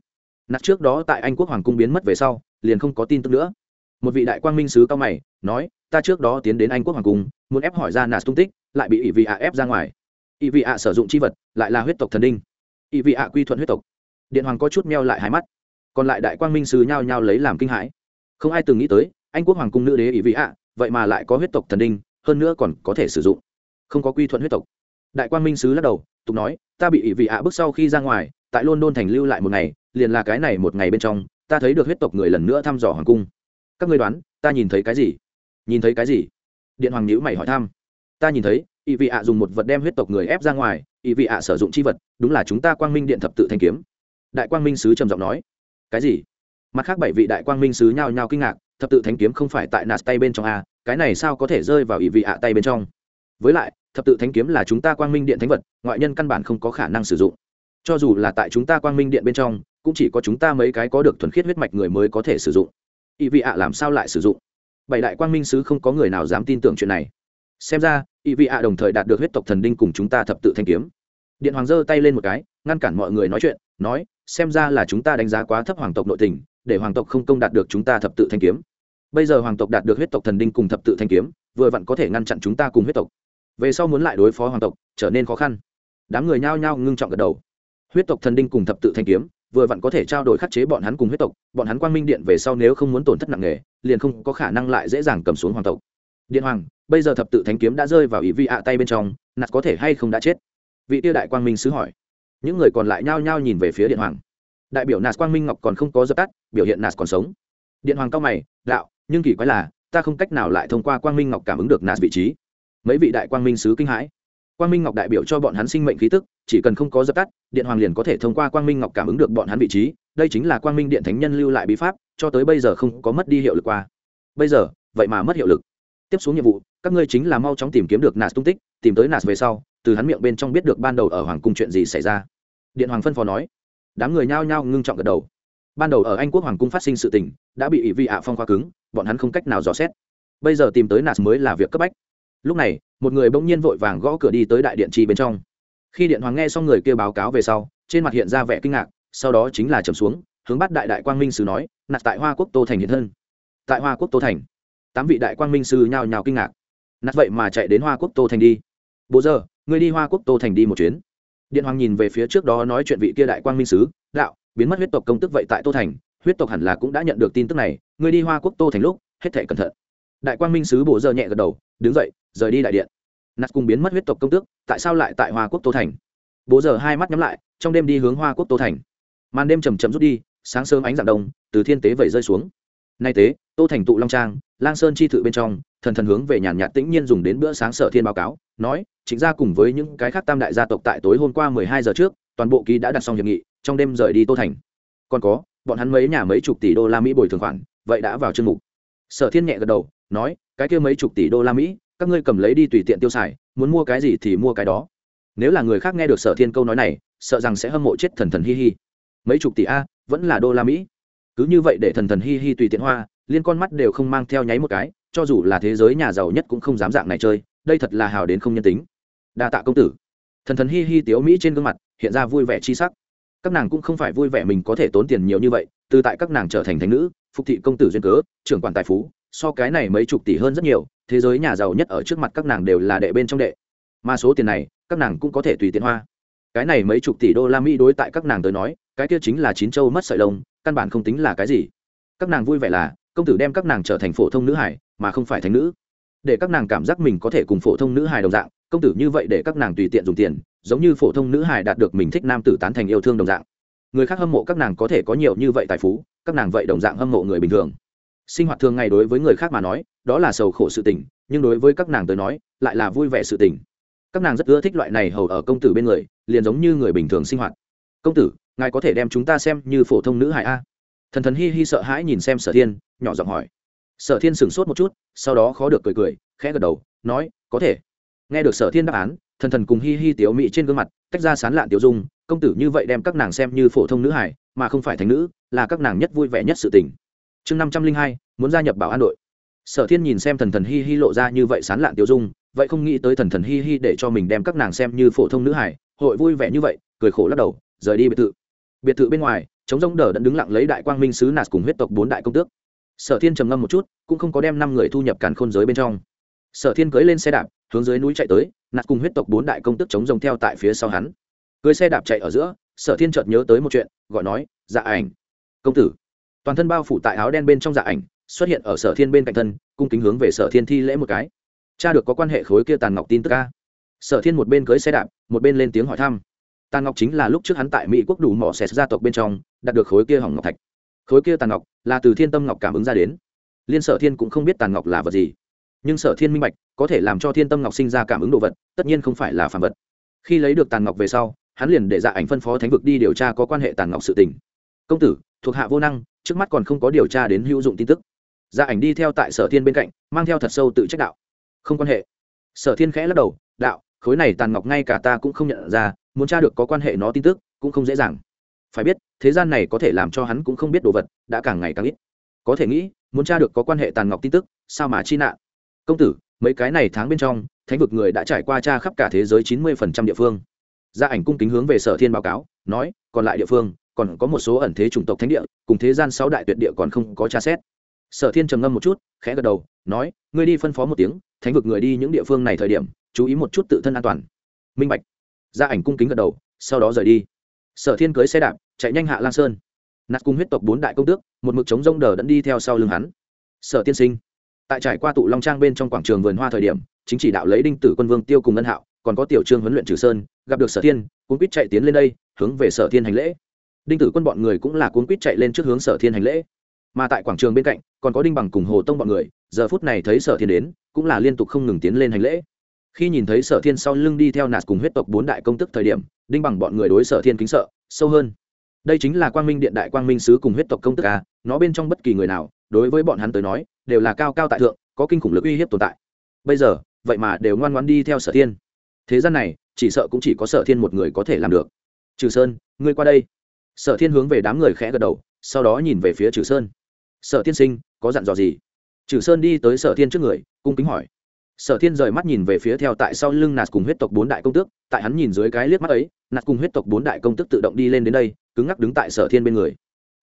Nặc trước đó tại anh quốc hoàng cung biến mất về sau, liền không có tin tức nữa. Một vị đại quang minh sứ cao mày, nói, ta trước đó tiến đến anh quốc hoàng cung, muốn ép hỏi ra nạt tung tích, lại bị ỷ vị ạ ép ra ngoài. Ỷ vị ạ sử dụng c h i vật, lại là huyết tộc thần đinh. Ỷ vị ạ quy thuận huyết tộc. Điện hoàng có chút meo lại hai mắt. Còn lại đại quang minh sứ nhao nhao lấy làm kinh hãi. Không ai từng nghĩ tới, anh quốc hoàng cung nữ đế ỷ vị ạ vậy mà lại có huyết tộc thần đinh, hơn nữa còn có thể sử dụng không có quy thuận huyết tộc. Đại quang minh sứ lắc đầu, tục nói, ta bị ỷ vị ạ bước sau khi ra ngoài, tại london thành lưu lại một ngày, liền là cái này một ngày bên trong, ta thấy được huyết tộc người lần nữa thăm dò hoàng cung. Các ngươi đoán, ta nhìn thấy cái gì? Nhìn thấy cái gì? Điện hoàng nhữ mày hỏi thăm. Ta nhìn thấy, ỷ vị ạ dùng một vật đem huyết tộc người ép ra ngoài, ỷ vị ạ sử dụng c h i vật, đúng là chúng ta quang minh điện thập tự thanh kiếm. Đại quang minh sứ trầm giọng nói. Cái gì? Mặt khác bảy vị đại quang minh sứ nhao nhao kinh ngạc, thập tự thánh kiếm không phải tại nạt tay bên trong a cái này sao có thể rơi vào ỷ vị ạ tay bên trong? Với lại thập tự thánh kiếm là chúng ta quang minh điện thánh vật, ngoại nhân căn bản không có khả năng sử dụng. Cho dù là tại chúng ta quang minh điện bên trong, cũng chỉ có chúng ta mấy cái có được thuần khiết huyết mạch người mới có thể sử dụng. Ỵ vị ạ làm sao lại sử dụng? Bảy đại quang minh sứ không có người nào dám tin tưởng chuyện này. Xem ra ỵ vị ạ đồng thời đạt được huyết tộc thần đinh cùng chúng ta thập tự thanh kiếm. Điện hoàng giơ tay lên một cái, ngăn cản mọi người nói chuyện, nói, xem ra là chúng ta đánh giá quá thấp hoàng tộc nội tình, để hoàng tộc không công đạt được chúng ta thập tự thanh kiếm. Bây giờ hoàng tộc đạt được huyết tộc thần đinh cùng thập tự thanh kiếm, vừa vặn có thể ngăn chặn chúng ta cùng huyết tộc về sau muốn lại đối phó hoàng tộc, trở nên khó khăn. Đám người nhao nhao ngưng trọng gật đầu. Huyết tộc thần đinh cùng thập tự thanh kiếm, vừa vặn có thể trao đổi khắc chế bọn hắn cùng huyết tộc, bọn hắn quang minh điện về sau nếu không muốn tổn thất nặng nề, liền không có khả năng lại dễ dàng cầm xuống hoàng tộc. Điện hoàng, bây giờ thập tự thanh kiếm đã rơi vào ý vi ạ tay bên trong, nạt có thể hay không đã chết? Vị tiêu đại quang minh sứ hỏi. Những người còn lại nhao nhao nhìn về phía điện hoàng. Đại biểu nạt quang minh ngọc còn không có dập tắt, biểu hiện nạt còn sống. Điện hoàng cao mày, đạo, nhưng kỳ quái là, ta không cách nào lại thông qua quang minh ngọc cảm ứng được nạt vị trí mấy vị đại quang minh sứ kinh hãi. Quang minh ngọc đại biểu cho bọn hắn sinh mệnh khí tức, chỉ cần không có dập tắt, điện hoàng liền có thể thông qua quang minh ngọc cảm ứng được bọn hắn vị trí. Đây chính là quang minh điện thánh nhân lưu lại bí pháp, cho tới bây giờ không có mất đi hiệu lực qua. Bây giờ, vậy mà mất hiệu lực. Tiếp xuống nhiệm vụ, các ngươi chính là mau chóng tìm kiếm được nạt tung tích, tìm tới nạt về sau, từ hắn miệng bên trong biết được ban đầu ở hoàng cung chuyện gì xảy ra. Điện hoàng phân phó nói. Đám người nhao nhao ngưng trọng gật đầu. Ban đầu ở anh quốc hoàng cung phát sinh sự tình, đã bị ỷ vi ạ phong khoa cứng, bọn hắn không cách nào dò xét. Bây giờ tìm tới nạt mới là việc cấp bách lúc này, một người bỗng nhiên vội vàng gõ cửa đi tới đại điện trì bên trong. Khi điện hoàng nghe xong người kia báo cáo về sau, trên mặt hiện ra vẻ kinh ngạc, sau đó chính là trầm xuống, hướng bắt đại đại quang minh sứ nói nạt tại hoa quốc tô thành hiện thân. Tại hoa quốc tô thành, tám vị đại quang minh sư nhào nhào kinh ngạc. Nạt vậy mà chạy đến hoa quốc tô thành đi. Bố giờ, ngươi đi hoa quốc tô thành đi một chuyến. Điện hoàng nhìn về phía trước đó nói chuyện vị kia đại quang minh sứ, đạo, biến mất huyết tộc công tức vậy tại tô thành, huyết tộc hẳn là cũng đã nhận được tin tức này, ngươi đi hoa quốc tô thành lúc, hết thể cẩn thận. Đại quang minh sứ bổ dơ nhẹ gật đầu, đứng dậy rời đi đại điện. Nạt cùng biến mất huyết tộc công tước, tại sao lại tại hoa quốc tô thành? Bố giờ hai mắt nhắm lại, trong đêm đi hướng hoa quốc tô thành. Màn đêm chầm chầm rút đi, sáng sớm ánh dạng đông, từ thiên tế vẩy rơi xuống. Nay tế, tô thành tụ long trang, lang sơn chi thự bên trong, thần thần hướng về nhàn nhạt tĩnh nhiên dùng đến bữa sáng sở thiên báo cáo, nói chính ra cùng với những cái khác tam đại gia tộc tại tối hôm qua mười hai giờ trước, toàn bộ ký đã đặt xong hiệp nghị, trong đêm rời đi tô thành. Còn có, bọn hắn mấy nhà mấy chục tỷ đô la mỹ bồi thường khoản, vậy đã vào chương mục. Sở thiên nhẹ gật đầu, nói, cái kia mấy chục tỷ đô la mỹ các ngươi cầm lấy đi tùy tiện tiêu xài, muốn mua cái gì thì mua cái đó. Nếu là người khác nghe được sở thiên câu nói này, sợ rằng sẽ hâm mộ chết thần thần hi hi. Mấy chục tỷ a, vẫn là đô la mỹ. Cứ như vậy để thần thần hi hi tùy tiện hoa, liên con mắt đều không mang theo nháy một cái, cho dù là thế giới nhà giàu nhất cũng không dám dạng này chơi, đây thật là hào đến không nhân tính. Đa tạ công tử. Thần thần hi hi tiếu mỹ trên gương mặt, hiện ra vui vẻ chi sắc. Các nàng cũng không phải vui vẻ mình có thể tốn tiền nhiều như vậy, từ tại các nàng trở thành thành nữ, phục thị công tử duyên cớ, trưởng quản tài phú so cái này mấy chục tỷ hơn rất nhiều, thế giới nhà giàu nhất ở trước mặt các nàng đều là đệ bên trong đệ. Mà số tiền này, các nàng cũng có thể tùy tiện hoa. Cái này mấy chục tỷ đô la mỹ đối tại các nàng tới nói, cái kia chính là chín châu mất sợi lông, căn bản không tính là cái gì. Các nàng vui vẻ là, công tử đem các nàng trở thành phổ thông nữ hải mà không phải thành nữ. Để các nàng cảm giác mình có thể cùng phổ thông nữ hải đồng dạng, công tử như vậy để các nàng tùy tiện dùng tiền, giống như phổ thông nữ hải đạt được mình thích nam tử tán thành yêu thương đồng dạng. Người khác hâm mộ các nàng có thể có nhiều như vậy tài phú, các nàng vậy đồng dạng hâm mộ người bình thường sinh hoạt thường ngày đối với người khác mà nói, đó là sầu khổ sự tình, nhưng đối với các nàng tới nói, lại là vui vẻ sự tình. Các nàng rất ưa thích loại này hầu ở công tử bên người, liền giống như người bình thường sinh hoạt. Công tử, ngài có thể đem chúng ta xem như phổ thông nữ hải a? Thần thần hi hi sợ hãi nhìn xem sở thiên, nhỏ giọng hỏi. Sở thiên sửng sốt một chút, sau đó khó được cười cười, khẽ gật đầu, nói, có thể. Nghe được sở thiên đáp án, thần thần cùng hi hi tiểu mị trên gương mặt, tách ra sán lạn tiểu dung, công tử như vậy đem các nàng xem như phổ thông nữ hải mà không phải thành nữ, là các nàng nhất vui vẻ nhất sự tình chương năm trăm linh hai, muốn gia nhập bảo an đội. Sở thiên nhìn xem thần thần hi hi lộ ra như vậy sán lạn tiểu dung, vậy không nghĩ tới thần thần hi hi để cho mình đem các nàng xem như phổ thông nữ hải, hội vui vẻ như vậy, cười khổ lắc đầu, rời đi biệt thự. Biệt thự bên ngoài chống rông đờ đã đứng lặng lấy đại quang minh sứ nạt cùng huyết tộc bốn đại công tước. Sở thiên trầm ngâm một chút, cũng không có đem năm người thu nhập càn khôn giới bên trong. Sở thiên cưới lên xe đạp, hướng dưới núi chạy tới, nạt cùng huyết tộc bốn đại công tước chống rông theo tại phía sau hắn. Cưới xe đạp chạy ở giữa, sở thiên chợt nhớ tới một chuyện, gọi nói dạ ảnh, công tử toàn thân bao phủ tại áo đen bên trong dạ ảnh, xuất hiện ở sở thiên bên cạnh thân, cung kính hướng về sở thiên thi lễ một cái. Cha được có quan hệ khối kia tàn ngọc tin tức ca sở thiên một bên cưới xe đạp, một bên lên tiếng hỏi thăm. Tàn ngọc chính là lúc trước hắn tại mỹ quốc đủ mỏ xẻ gia tộc bên trong, đạt được khối kia hỏng ngọc thạch. Khối kia tàn ngọc là từ thiên tâm ngọc cảm ứng ra đến. Liên sở thiên cũng không biết tàn ngọc là vật gì. Nhưng sở thiên minh bạch, có thể làm cho thiên tâm ngọc sinh ra cảm ứng đồ vật, tất nhiên không phải là phản vật. Khi lấy được tàn ngọc về sau, hắn liền để dạ ảnh phân phó thánh vực đi điều tra có quan hệ tàn ngọc sự tình. Công tử thuộc hạ vô năng, trước mắt còn không có điều tra đến hữu dụng tin tức. Gia ảnh đi theo tại sở thiên bên cạnh, mang theo thật sâu tự trách đạo. Không quan hệ. Sở thiên khẽ lắc đầu, đạo, khối này tàn ngọc ngay cả ta cũng không nhận ra, muốn tra được có quan hệ nó tin tức, cũng không dễ dàng. Phải biết, thế gian này có thể làm cho hắn cũng không biết đồ vật, đã càng ngày càng ít. Có thể nghĩ, muốn tra được có quan hệ tàn ngọc tin tức, sao mà chi nạn? Công tử, mấy cái này tháng bên trong, thánh vực người đã trải qua tra khắp cả thế giới chín mươi phần trăm địa phương. Gia ảnh cung kính hướng về sở thiên báo cáo, nói, còn lại địa phương còn có một số ẩn thế chủng tộc thánh địa, cùng thế gian sáu đại tuyệt địa còn không có tra xét. Sở thiên trầm ngâm một chút, khẽ gật đầu, nói, ngươi đi phân phó một tiếng, thánh vực người đi những địa phương này thời điểm, chú ý một chút tự thân an toàn. Minh bạch. Gia ảnh cung kính gật đầu, sau đó rời đi. Sở thiên cưới xe đạp, chạy nhanh hạ lang sơn. Nạt cung huyết tộc bốn đại công tước, một mực chống rông đờ đẫn đi theo sau lưng hắn. Sở tiên sinh. Tại trải qua tụ long trang bên trong quảng trường vườn hoa thời điểm, chính chỉ đạo lấy đinh tử quân vương tiêu cùng ngân hạo, còn có tiểu trương huấn luyện trừ sơn, gặp được sở thiên cũng quýt chạy tiến lên đây, hướng về sở thiên hành lễ đinh tử quân bọn người cũng là cuốn quýt chạy lên trước hướng sở thiên hành lễ. Mà tại quảng trường bên cạnh, còn có đinh bằng cùng hồ tông bọn người, giờ phút này thấy sở thiên đến, cũng là liên tục không ngừng tiến lên hành lễ. Khi nhìn thấy sở thiên sau lưng đi theo nạt cùng huyết tộc bốn đại công tức thời điểm, đinh bằng bọn người đối sở thiên kính sợ, sâu hơn. Đây chính là quang minh điện đại quang minh sứ cùng huyết tộc công tức a nó bên trong bất kỳ người nào, đối với bọn hắn tới nói, đều là cao cao tại thượng, có kinh khủng lực uy hiếp tồn tại. Bây giờ, vậy mà đều ngoan ngoan đi theo sở thiên. Thế gian này, chỉ sợ cũng chỉ có sở thiên một người có thể làm được. Trừ sơn, ngươi qua đây sở thiên hướng về đám người khẽ gật đầu, sau đó nhìn về phía trừ sơn. Sở tiên sinh, có dặn dò gì? Trừ sơn đi tới sở thiên trước người, cung kính hỏi. Sở thiên rời mắt nhìn về phía theo tại sau lưng nạt cùng huyết tộc bốn đại công tước, tại hắn nhìn dưới cái liếc mắt ấy, nạt cùng huyết tộc bốn đại công tước tự động đi lên đến đây, cứng ngắc đứng tại sở thiên bên người.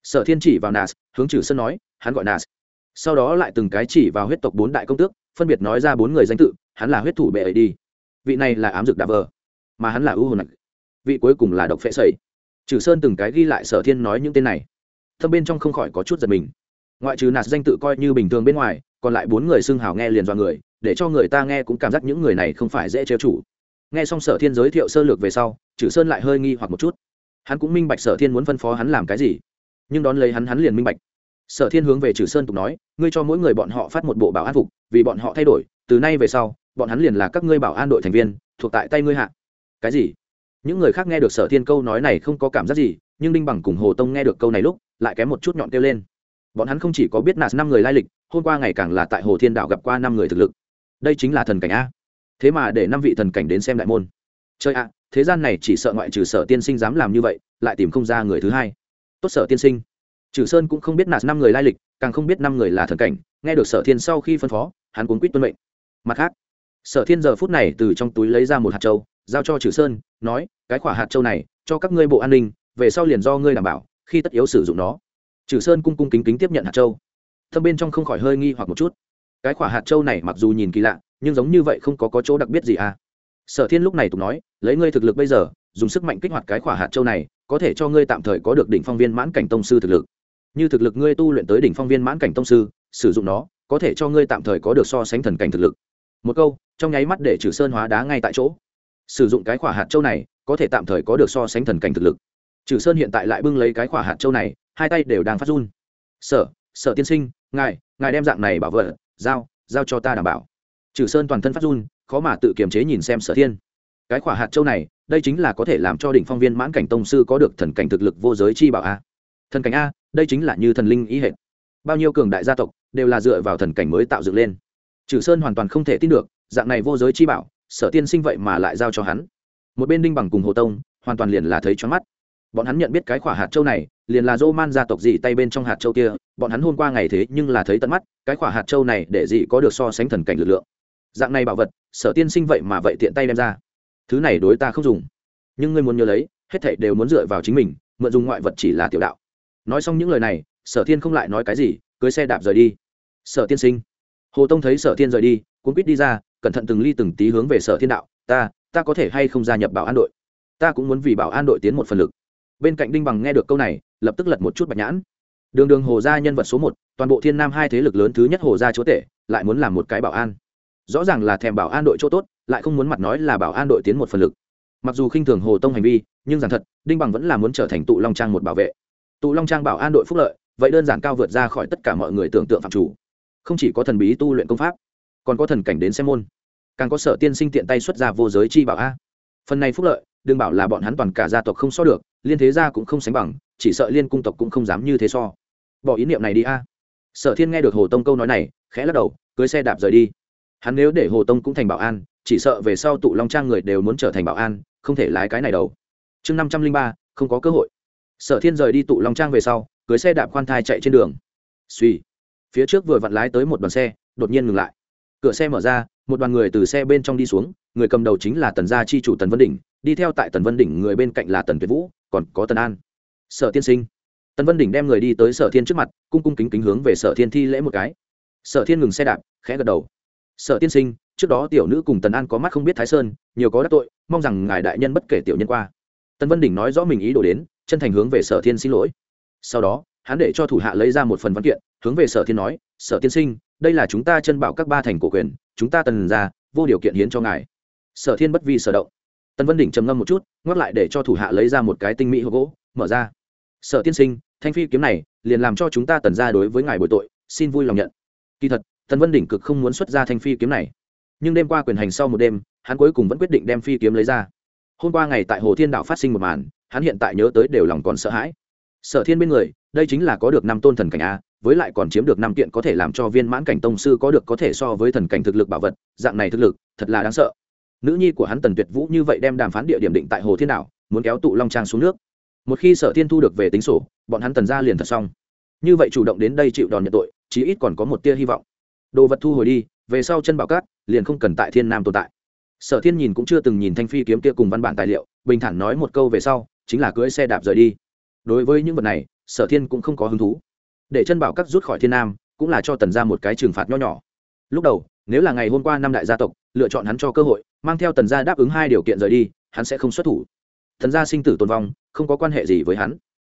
Sở thiên chỉ vào nạt, hướng trừ sơn nói, hắn gọi nạt. Sau đó lại từng cái chỉ vào huyết tộc bốn đại công tước, phân biệt nói ra bốn người danh tự, hắn là huyết thủ bệ ấy đi. Vị này là ám dực đạp vờ, mà hắn là ưu hồn nặc vị cuối cùng là độc phệ sầy trừ sơn từng cái ghi lại sở thiên nói những tên này, thâm bên trong không khỏi có chút giật mình. Ngoại trừ nạt danh tự coi như bình thường bên ngoài, còn lại bốn người xưng hào nghe liền do người, để cho người ta nghe cũng cảm giác những người này không phải dễ trêu chủ. Nghe xong sở thiên giới thiệu sơ lược về sau, trừ sơn lại hơi nghi hoặc một chút. Hắn cũng minh bạch sở thiên muốn phân phó hắn làm cái gì, nhưng đón lấy hắn hắn liền minh bạch. Sở thiên hướng về trừ sơn tục nói, ngươi cho mỗi người bọn họ phát một bộ bảo an phục, vì bọn họ thay đổi, từ nay về sau, bọn hắn liền là các ngươi bảo an đội thành viên, thuộc tại tay ngươi hạ. Cái gì? Những người khác nghe được sở thiên câu nói này không có cảm giác gì, nhưng đinh bằng cùng hồ tông nghe được câu này lúc, lại kém một chút nhọn kêu lên. Bọn hắn không chỉ có biết nạt năm người lai lịch, hôm qua ngày càng là tại hồ thiên đạo gặp qua năm người thực lực. Đây chính là thần cảnh a. Thế mà để năm vị thần cảnh đến xem đại môn. Chơi ạ, thế gian này chỉ sợ ngoại trừ sở tiên sinh dám làm như vậy, lại tìm không ra người thứ hai. Tốt sở tiên sinh. Trừ sơn cũng không biết nạt năm người lai lịch, càng không biết năm người là thần cảnh, nghe được sở thiên sau khi phân phó, hắn cuốn quýt tuân mệnh. Mặt khác, sở thiên giờ phút này từ trong túi lấy ra một hạt châu giao cho trừ sơn nói cái khỏa hạt châu này cho các ngươi bộ an ninh về sau liền do ngươi đảm bảo khi tất yếu sử dụng nó. Trừ sơn cung cung kính kính tiếp nhận hạt châu. Thâm bên trong không khỏi hơi nghi hoặc một chút. Cái khỏa hạt châu này mặc dù nhìn kỳ lạ nhưng giống như vậy không có, có chỗ đặc biệt gì à? Sở thiên lúc này tục nói lấy ngươi thực lực bây giờ dùng sức mạnh kích hoạt cái khỏa hạt châu này có thể cho ngươi tạm thời có được đỉnh phong viên mãn cảnh tông sư thực lực. Như thực lực ngươi tu luyện tới đỉnh phong viên mãn cảnh tông sư sử dụng nó có thể cho ngươi tạm thời có được so sánh thần cảnh thực lực. Một câu trong nháy mắt để trừ sơn hóa đá ngay tại chỗ sử dụng cái khỏa hạt châu này, có thể tạm thời có được so sánh thần cảnh thực lực. Trừ sơn hiện tại lại bưng lấy cái khỏa hạt châu này, hai tay đều đang phát run. Sở sở tiên sinh, ngài ngài đem dạng này bảo vợ giao giao cho ta đảm bảo. Trừ sơn toàn thân phát run, khó mà tự kiềm chế nhìn xem sở thiên. Cái khỏa hạt châu này, đây chính là có thể làm cho đỉnh phong viên mãn cảnh tông sư có được thần cảnh thực lực vô giới chi bảo a. Thần cảnh a, đây chính là như thần linh ý hệ bao nhiêu cường đại gia tộc đều là dựa vào thần cảnh mới tạo dựng lên. Trừ sơn hoàn toàn không thể tin được, dạng này vô giới chi bảo sở tiên sinh vậy mà lại giao cho hắn. Một bên đinh bằng cùng hồ tông, hoàn toàn liền là thấy choáng mắt. Bọn hắn nhận biết cái khỏa hạt châu này, liền là dô man gia tộc dị tay bên trong hạt châu kia, bọn hắn hôm qua ngày thế nhưng là thấy tận mắt, cái khỏa hạt châu này để dị có được so sánh thần cảnh lực lượng. Dạng này bảo vật, sở tiên sinh vậy mà vậy tiện tay đem ra. Thứ này đối ta không dùng. Nhưng ngươi muốn nhớ lấy, hết thảy đều muốn dựa vào chính mình, mượn dùng ngoại vật chỉ là tiểu đạo. Nói xong những lời này, sở thiên không lại nói cái gì, cưới xe đạp rời đi. Sở tiên sinh. Hồ tông thấy sở thiên rời đi, cuốn quýt đi ra cẩn thận từng ly từng tí hướng về sở thiên đạo, ta ta có thể hay không gia nhập bảo an đội? Ta cũng muốn vì bảo an đội tiến một phần lực. Bên cạnh đinh bằng nghe được câu này, lập tức lật một chút bạch nhãn. Đường đường hồ gia nhân vật số một, toàn bộ thiên nam hai thế lực lớn thứ nhất hồ gia chúa tể, lại muốn làm một cái bảo an. Rõ ràng là thèm bảo an đội chỗ tốt, lại không muốn mặt nói là bảo an đội tiến một phần lực. Mặc dù khinh thường hồ tông hành vi, nhưng rằng thật, đinh bằng vẫn là muốn trở thành tụ long trang một bảo vệ. Tụ long trang bảo an đội phúc lợi, vậy đơn giản cao vượt ra khỏi tất cả mọi người tưởng tượng phạm chủ. Không chỉ có thần bí tu luyện công pháp còn có thần cảnh đến xem môn. Càng có sở tiên sinh tiện tay xuất ra vô giới chi bảo a. Phần này phúc lợi, đừng bảo là bọn hắn toàn cả gia tộc không so được, liên thế gia cũng không sánh bằng, chỉ sợ liên cung tộc cũng không dám như thế so. Bỏ ý niệm này đi a. Sở thiên nghe được hồ tông câu nói này, khẽ lắc đầu, cưới xe đạp rời đi. Hắn nếu để hồ tông cũng thành bảo an, chỉ sợ về sau tụ long trang người đều muốn trở thành bảo an, không thể lái cái này đâu. Chương năm trăm linh ba, không có cơ hội. Sở thiên rời đi tụ long trang về sau, cưới xe đạp khoan thai chạy trên đường. Suy phía trước vừa vặn lái tới một đoàn xe, đột nhiên ngừng lại cửa xe mở ra, một đoàn người từ xe bên trong đi xuống, người cầm đầu chính là tần gia chi chủ tần vân đỉnh, đi theo tại tần vân đỉnh người bên cạnh là tần tuyệt vũ, còn có tần an. Sở tiên sinh. Tần vân đỉnh đem người đi tới sở thiên trước mặt, cung cung kính kính hướng về sở thiên thi lễ một cái. Sở thiên ngừng xe đạp, khẽ gật đầu. Sở tiên sinh, trước đó tiểu nữ cùng tần an có mắt không biết thái sơn, nhiều có đắc tội, mong rằng ngài đại nhân bất kể tiểu nhân qua. Tần vân đỉnh nói rõ mình ý đồ đến, chân thành hướng về sở thiên xin lỗi. Sau đó, hắn để cho thủ hạ lấy ra một phần văn kiện, hướng về sở thiên nói, sở tiên sinh đây là chúng ta chân bảo các ba thành cổ quyền, chúng ta tần ra, vô điều kiện hiến cho ngài. Sở thiên bất vi sở động. Tần vân đỉnh trầm ngâm một chút, ngoắc lại để cho thủ hạ lấy ra một cái tinh mỹ hộp gỗ, mở ra. Sở tiên sinh, thanh phi kiếm này liền làm cho chúng ta tần ra đối với ngài bồi tội, xin vui lòng nhận. Kỳ thật, tần vân đỉnh cực không muốn xuất ra thanh phi kiếm này. Nhưng đêm qua quyền hành sau một đêm, hắn cuối cùng vẫn quyết định đem phi kiếm lấy ra. Hôm qua ngày tại hồ thiên đạo phát sinh một màn, hắn hiện tại nhớ tới đều lòng còn sợ hãi. Sở thiên bên người, đây chính là có được năm tôn thần cảnh a với lại còn chiếm được năm kiện có thể làm cho viên mãn cảnh tông sư có được có thể so với thần cảnh thực lực bảo vật, dạng này thực lực, thật là đáng sợ. Nữ nhi của hắn tần tuyệt vũ như vậy đem đàm phán địa điểm định tại hồ thiên đảo muốn kéo tụ long trang xuống nước. Một khi sở thiên thu được về tính sổ, bọn hắn tần ra liền thật xong. Như vậy chủ động đến đây chịu đòn nhận tội, chí ít còn có một tia hy vọng. Đồ vật thu hồi đi, về sau chân bảo cát liền không cần tại thiên nam tồn tại. Sở thiên nhìn cũng chưa từng nhìn thanh phi kiếm kia cùng văn bản tài liệu, bình thản nói một câu về sau, chính là cưỡi xe đạp rời đi. Đối với những vật này, sở thiên cũng không có hứng thú để chân bảo các rút khỏi thiên nam, cũng là cho tần ra một cái trừng phạt nho nhỏ. Lúc đầu, nếu là ngày hôm qua năm đại gia tộc, lựa chọn hắn cho cơ hội, mang theo tần gia đáp ứng hai điều kiện rời đi, hắn sẽ không xuất thủ. Thần gia sinh tử tồn vong, không có quan hệ gì với hắn.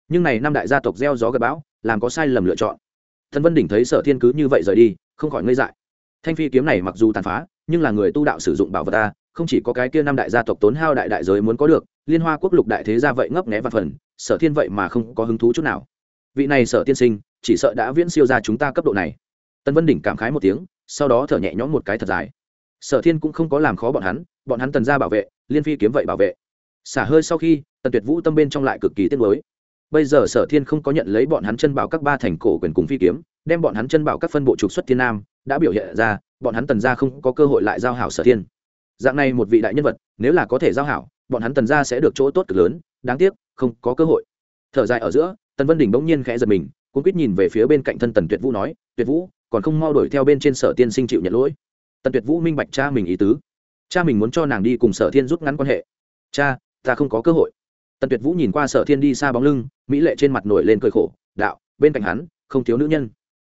Nhưng này năm đại gia tộc gieo gió gặp bão, làm có sai lầm lựa chọn. Thần vân đỉnh thấy sở thiên cứ như vậy rời đi, không khỏi ngây dại. Thanh phi kiếm này mặc dù tàn phá, nhưng là người tu đạo sử dụng bảo vật ta, không chỉ có cái kia năm đại gia tộc tốn hao đại đại giới muốn có được, liên hoa quốc lục đại thế gia vậy ngấp nghé văn phần, sở thiên vậy mà không có hứng thú chút nào. Vị này sở tiên sinh chỉ sợ đã viễn siêu ra chúng ta cấp độ này. Tân vân đỉnh cảm khái một tiếng, sau đó thở nhẹ nhõm một cái thật dài. Sở thiên cũng không có làm khó bọn hắn bọn hắn tần ra bảo vệ, liên phi kiếm vậy bảo vệ. Xả hơi sau khi, tần tuyệt vũ tâm bên trong lại cực kỳ tiếc mới. bây giờ sở thiên không có nhận lấy bọn hắn chân bảo các ba thành cổ quyền cùng phi kiếm, đem bọn hắn chân bảo các phân bộ trục xuất thiên nam, đã biểu hiện ra, bọn hắn tần ra không có cơ hội lại giao hảo sở thiên. Dạng này một vị đại nhân vật, nếu là có thể giao hảo, bọn hắn tần ra sẽ được chỗ tốt cực lớn, đáng tiếc, không có cơ hội. Thở dài ở giữa, tần vân đỉnh bỗng nhiên khẽ giật mình cũng quýt nhìn về phía bên cạnh thân tần tuyệt vũ nói, tuyệt vũ, còn không mau đuổi theo bên trên sở tiên sinh chịu nhận lỗi. Tần tuyệt vũ minh bạch cha mình ý tứ. Cha mình muốn cho nàng đi cùng sở thiên rút ngắn quan hệ. Cha, ta không có cơ hội. Tần tuyệt vũ nhìn qua sở thiên đi xa bóng lưng, mỹ lệ trên mặt nổi lên cười khổ, đạo, bên cạnh hắn, không thiếu nữ nhân.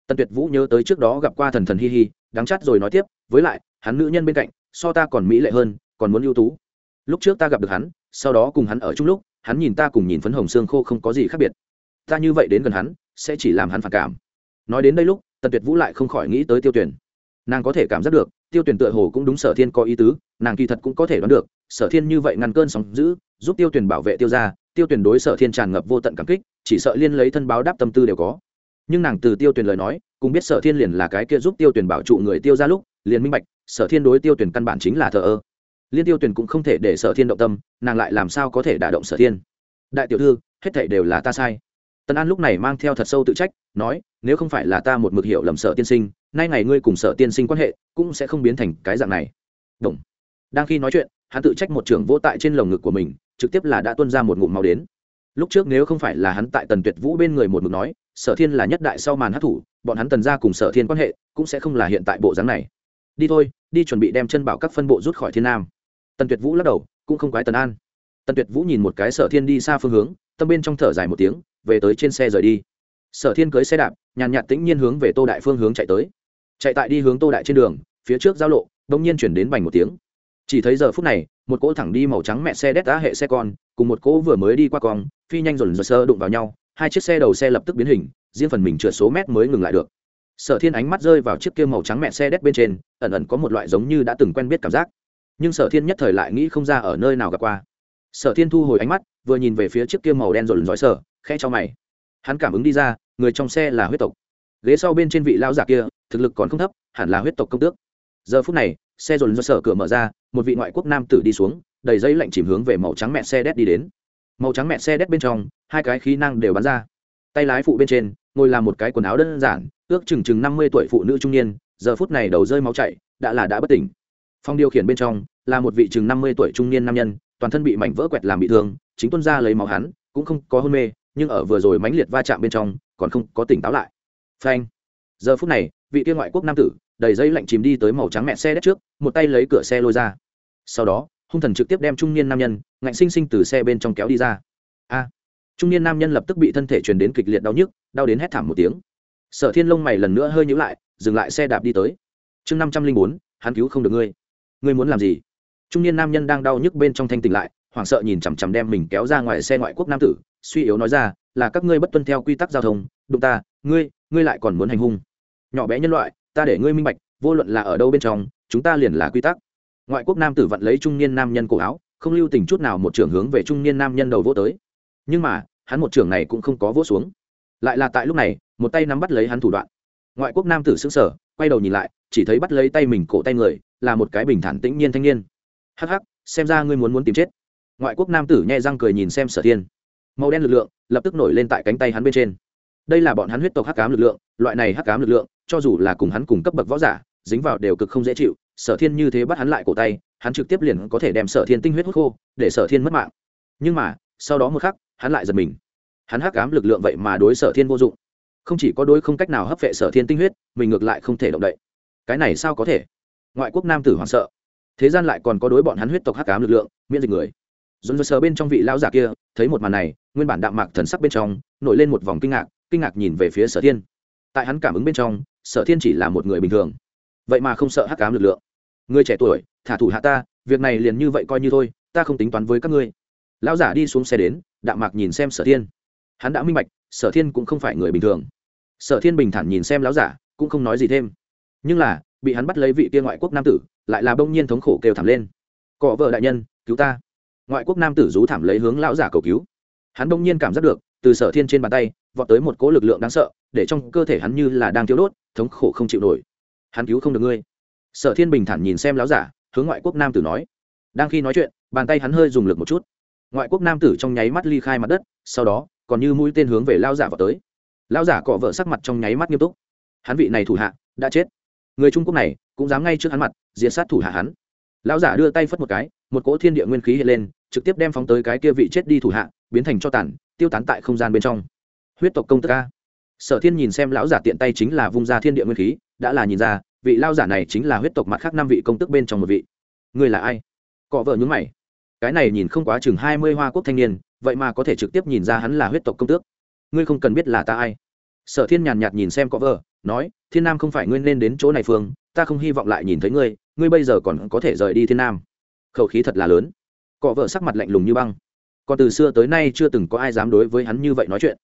Tần tuyệt vũ nhớ tới trước đó gặp qua thần thần hi hi đáng chát rồi nói tiếp, với lại, hắn nữ nhân bên cạnh, so ta còn mỹ lệ hơn, còn muốn ưu tú. Lúc trước ta gặp được hắn, sau đó cùng hắn ở chung lúc, hắn nhìn ta cùng nhìn phấn hồng xương khô không có gì khác biệt. Ta như vậy đến gần hắn sẽ chỉ làm hắn phản cảm. Nói đến đây lúc, tần tuyệt vũ lại không khỏi nghĩ tới tiêu tuyển. Nàng có thể cảm giác được, tiêu tuyển tựa hồ cũng đúng sở thiên có ý tứ, nàng kỳ thật cũng có thể đoán được, sở thiên như vậy ngăn cơn sóng giữ giúp tiêu tuyển bảo vệ tiêu ra tiêu tuyển đối sở thiên tràn ngập vô tận cảm kích, chỉ sợ liên lấy thân báo đáp tâm tư đều có. Nhưng nàng từ tiêu tuyển lời nói, cũng biết sở thiên liền là cái kia giúp tiêu tuyển bảo trụ người tiêu ra lúc, liền minh bạch, sở thiên đối tiêu tuyển căn bản chính là thờ ơ. Liên tiêu tuyển cũng không thể để sở thiên động tâm, nàng lại làm sao có thể đả động sở thiên? Đại tiểu thư, hết thảy đều là ta sai tần an lúc này mang theo thật sâu tự trách, nói, nếu không phải là ta một mực hiểu lầm sở tiên sinh, nay ngày ngươi cùng sở tiên sinh quan hệ cũng sẽ không biến thành cái dạng này. Đồng. đang khi nói chuyện, hắn tự trách một trưởng vô tại trên lồng ngực của mình, trực tiếp là đã tuân ra một ngụm máu đến. Lúc trước nếu không phải là hắn tại tần tuyệt vũ bên người một mực nói, sở thiên là nhất đại sau màn hát thủ bọn hắn tần ra cùng sở thiên quan hệ cũng sẽ không là hiện tại bộ dáng này. Đi thôi, đi chuẩn bị đem chân bảo các phân bộ rút khỏi thiên nam. Tần tuyệt vũ lắc đầu, cũng không quái tần an. Tần tuyệt vũ nhìn một cái sở thiên đi xa phương hướng, tâm bên trong thở dài một tiếng về tới trên xe rời đi. Sở thiên cưới xe đạp, nhàn nhạt tĩnh nhiên hướng về tô đại phương hướng chạy tới. Chạy tại đi hướng tô đại trên đường, phía trước giao lộ, đông nhiên chuyển đến bành một tiếng. Chỉ thấy giờ phút này, một cỗ thẳng đi màu trắng mẹ xe đét đá hệ xe con, cùng một cỗ vừa mới đi qua cong, phi nhanh dồn dồn sơ đụng vào nhau, hai chiếc xe đầu xe lập tức biến hình, riêng phần mình trượt số mét mới ngừng lại được. Sở thiên ánh mắt rơi vào chiếc kia màu trắng mẹ xe đét bên trên, ẩn ẩn có một loại giống như đã từng quen biết cảm giác. Nhưng sở thiên nhất thời lại nghĩ không ra ở nơi nào gặp qua. Sở thiên thu hồi ánh mắt, vừa nhìn về phía chiếc kia màu đen rộn rõi sở khe cho mày. Hắn cảm ứng đi ra, người trong xe là huyết tộc. Ghế sau bên trên vị lao giả kia, thực lực còn không thấp, hẳn là huyết tộc công tước. Giờ phút này, xe dồn do sở cửa mở ra, một vị ngoại quốc nam tử đi xuống, đầy dây lạnh chìm hướng về màu trắng mẹ xe đét đi đến. Màu trắng mẹ xe đét bên trong, hai cái khí năng đều bắn ra. Tay lái phụ bên trên, ngồi làm một cái quần áo đơn giản, ước chừng chừng năm mươi tuổi phụ nữ trung niên, giờ phút này đầu rơi máu chảy, đã là đã bất tỉnh. Phong điều khiển bên trong, là một vị chừng năm mươi tuổi trung niên nam nhân, toàn thân bị mảnh vỡ quẹt làm bị thương, chính tuân ra lấy máu hắn, cũng không có hôn mê nhưng ở vừa rồi mãnh liệt va chạm bên trong, còn không có tỉnh táo lại. Phanh. Giờ phút này, vị kia ngoại quốc nam tử, đầy dây lạnh chìm đi tới màu trắng mẹ xe đất trước, một tay lấy cửa xe lôi ra. Sau đó, hung thần trực tiếp đem trung niên nam nhân, ngạnh sinh sinh từ xe bên trong kéo đi ra. A. Trung niên nam nhân lập tức bị thân thể truyền đến kịch liệt đau nhức, đau đến hét thảm một tiếng. Sở thiên lông mày lần nữa hơi nhữ lại, dừng lại xe đạp đi tới. Chương năm trăm linh bốn, hắn cứu không được ngươi. Ngươi muốn làm gì? Trung niên nam nhân đang đau nhức bên trong thanh tỉnh lại hoảng sợ nhìn chằm chằm đem mình kéo ra ngoài xe ngoại quốc nam tử, suy yếu nói ra, là các ngươi bất tuân theo quy tắc giao thông, đụng ta, ngươi ngươi lại còn muốn hành hung. Nhỏ bé nhân loại, ta để ngươi minh bạch, vô luận là ở đâu bên trong, chúng ta liền là quy tắc. Ngoại quốc nam tử vận lấy trung niên nam nhân cổ áo, không lưu tình chút nào một trưởng hướng về trung niên nam nhân đầu vô tới. Nhưng mà, hắn một trưởng này cũng không có vỗ xuống. Lại là tại lúc này, một tay nắm bắt lấy hắn thủ đoạn. Ngoại quốc nam tử xứng sở quay đầu nhìn lại, chỉ thấy bắt lấy tay mình cổ tay người, là một cái bình thản tĩnh nhiên thanh niên. Hắc hắc, xem ra ngươi muốn muốn tìm chết ngoại quốc nam tử nhẹ răng cười nhìn xem sở thiên. Màu đen lực lượng lập tức nổi lên tại cánh tay hắn bên trên. Đây là bọn hắn huyết tộc hắc cám lực lượng, loại này hắc cám lực lượng, cho dù là cùng hắn cùng cấp bậc võ giả, dính vào đều cực không dễ chịu, sở thiên như thế bắt hắn lại cổ tay, hắn trực tiếp liền có thể đem sở thiên tinh huyết hút khô, để sở thiên mất mạng. Nhưng mà, sau đó một khắc, hắn lại giật mình. Hắn hắc cám lực lượng vậy mà đối sở thiên vô dụng. Không chỉ có đối không cách nào hấp vệ sở thiên tinh huyết, mình ngược lại không thể động đậy. Cái này sao có thể? Ngoại quốc nam tử hoảng sợ. Thế gian lại còn có đối bọn hắn huyết tộc hắc cám lực lượng, miễn dịch người dồn dơ sờ bên trong vị lão giả kia, thấy một màn này, nguyên bản đạm mạc thần sắc bên trong, nổi lên một vòng kinh ngạc kinh ngạc nhìn về phía sở thiên. Tại hắn cảm ứng bên trong, sở thiên chỉ là một người bình thường. Vậy mà không sợ hắc cám lực lượng. Người trẻ tuổi, thả thủ hạ ta, việc này liền như vậy coi như thôi, ta không tính toán với các ngươi. Lão giả đi xuống xe đến, đạm mạc nhìn xem sở thiên. Hắn đã minh bạch, sở thiên cũng không phải người bình thường. Sở thiên bình thản nhìn xem lão giả, cũng không nói gì thêm. Nhưng là, bị hắn bắt lấy vị tiên ngoại quốc nam tử, lại là bỗng nhiên thống khổ kêu thảm lên. Cọ vợ đại nhân, cứu ta ngoại quốc nam tử rú thảm lấy hướng lão giả cầu cứu. Hắn bỗng nhiên cảm giác được, từ sở thiên trên bàn tay, vọt tới một cỗ lực lượng đáng sợ, để trong cơ thể hắn như là đang thiếu đốt, thống khổ không chịu nổi. Hắn cứu không được ngươi. Sở thiên bình thản nhìn xem lão giả, hướng ngoại quốc nam tử nói. Đang khi nói chuyện, bàn tay hắn hơi dùng lực một chút. Ngoại quốc nam tử trong nháy mắt ly khai mặt đất, sau đó, còn như mũi tên hướng về lao giả vào tới. Lao giả cọ vợ sắc mặt trong nháy mắt nghiêm túc. Hắn vị này thủ hạ, đã chết. Người trung quốc này, cũng dám ngay trước hắn mặt, diệt sát thủ hạ hắn. Lão giả đưa tay phất một cái, một cỗ thiên địa nguyên khí hiện lên trực tiếp đem phóng tới cái kia vị chết đi thủ hạ, biến thành cho tàn, tiêu tán tại không gian bên trong. Huyết tộc công tức ca sở thiên nhìn xem lão giả tiện tay chính là vung ra thiên địa nguyên khí, đã là nhìn ra, vị lao giả này chính là huyết tộc mặt khác năm vị công tức bên trong một vị. Người là ai? Cọ vợ nhúng mày. Cái này nhìn không quá chừng hai mươi hoa quốc thanh niên, vậy mà có thể trực tiếp nhìn ra hắn là huyết tộc công tước. Ngươi không cần biết là ta ai. Sở thiên nhàn nhạt nhìn xem cọ vợ, nói, thiên nam không phải ngươi nên đến chỗ này phương, ta không hy vọng lại nhìn thấy ngươi ngươi bây giờ còn có thể rời đi thiên nam. Khẩu khí thật là lớn cọ vợ sắc mặt lạnh lùng như băng. Còn từ xưa tới nay chưa từng có ai dám đối với hắn như vậy nói chuyện.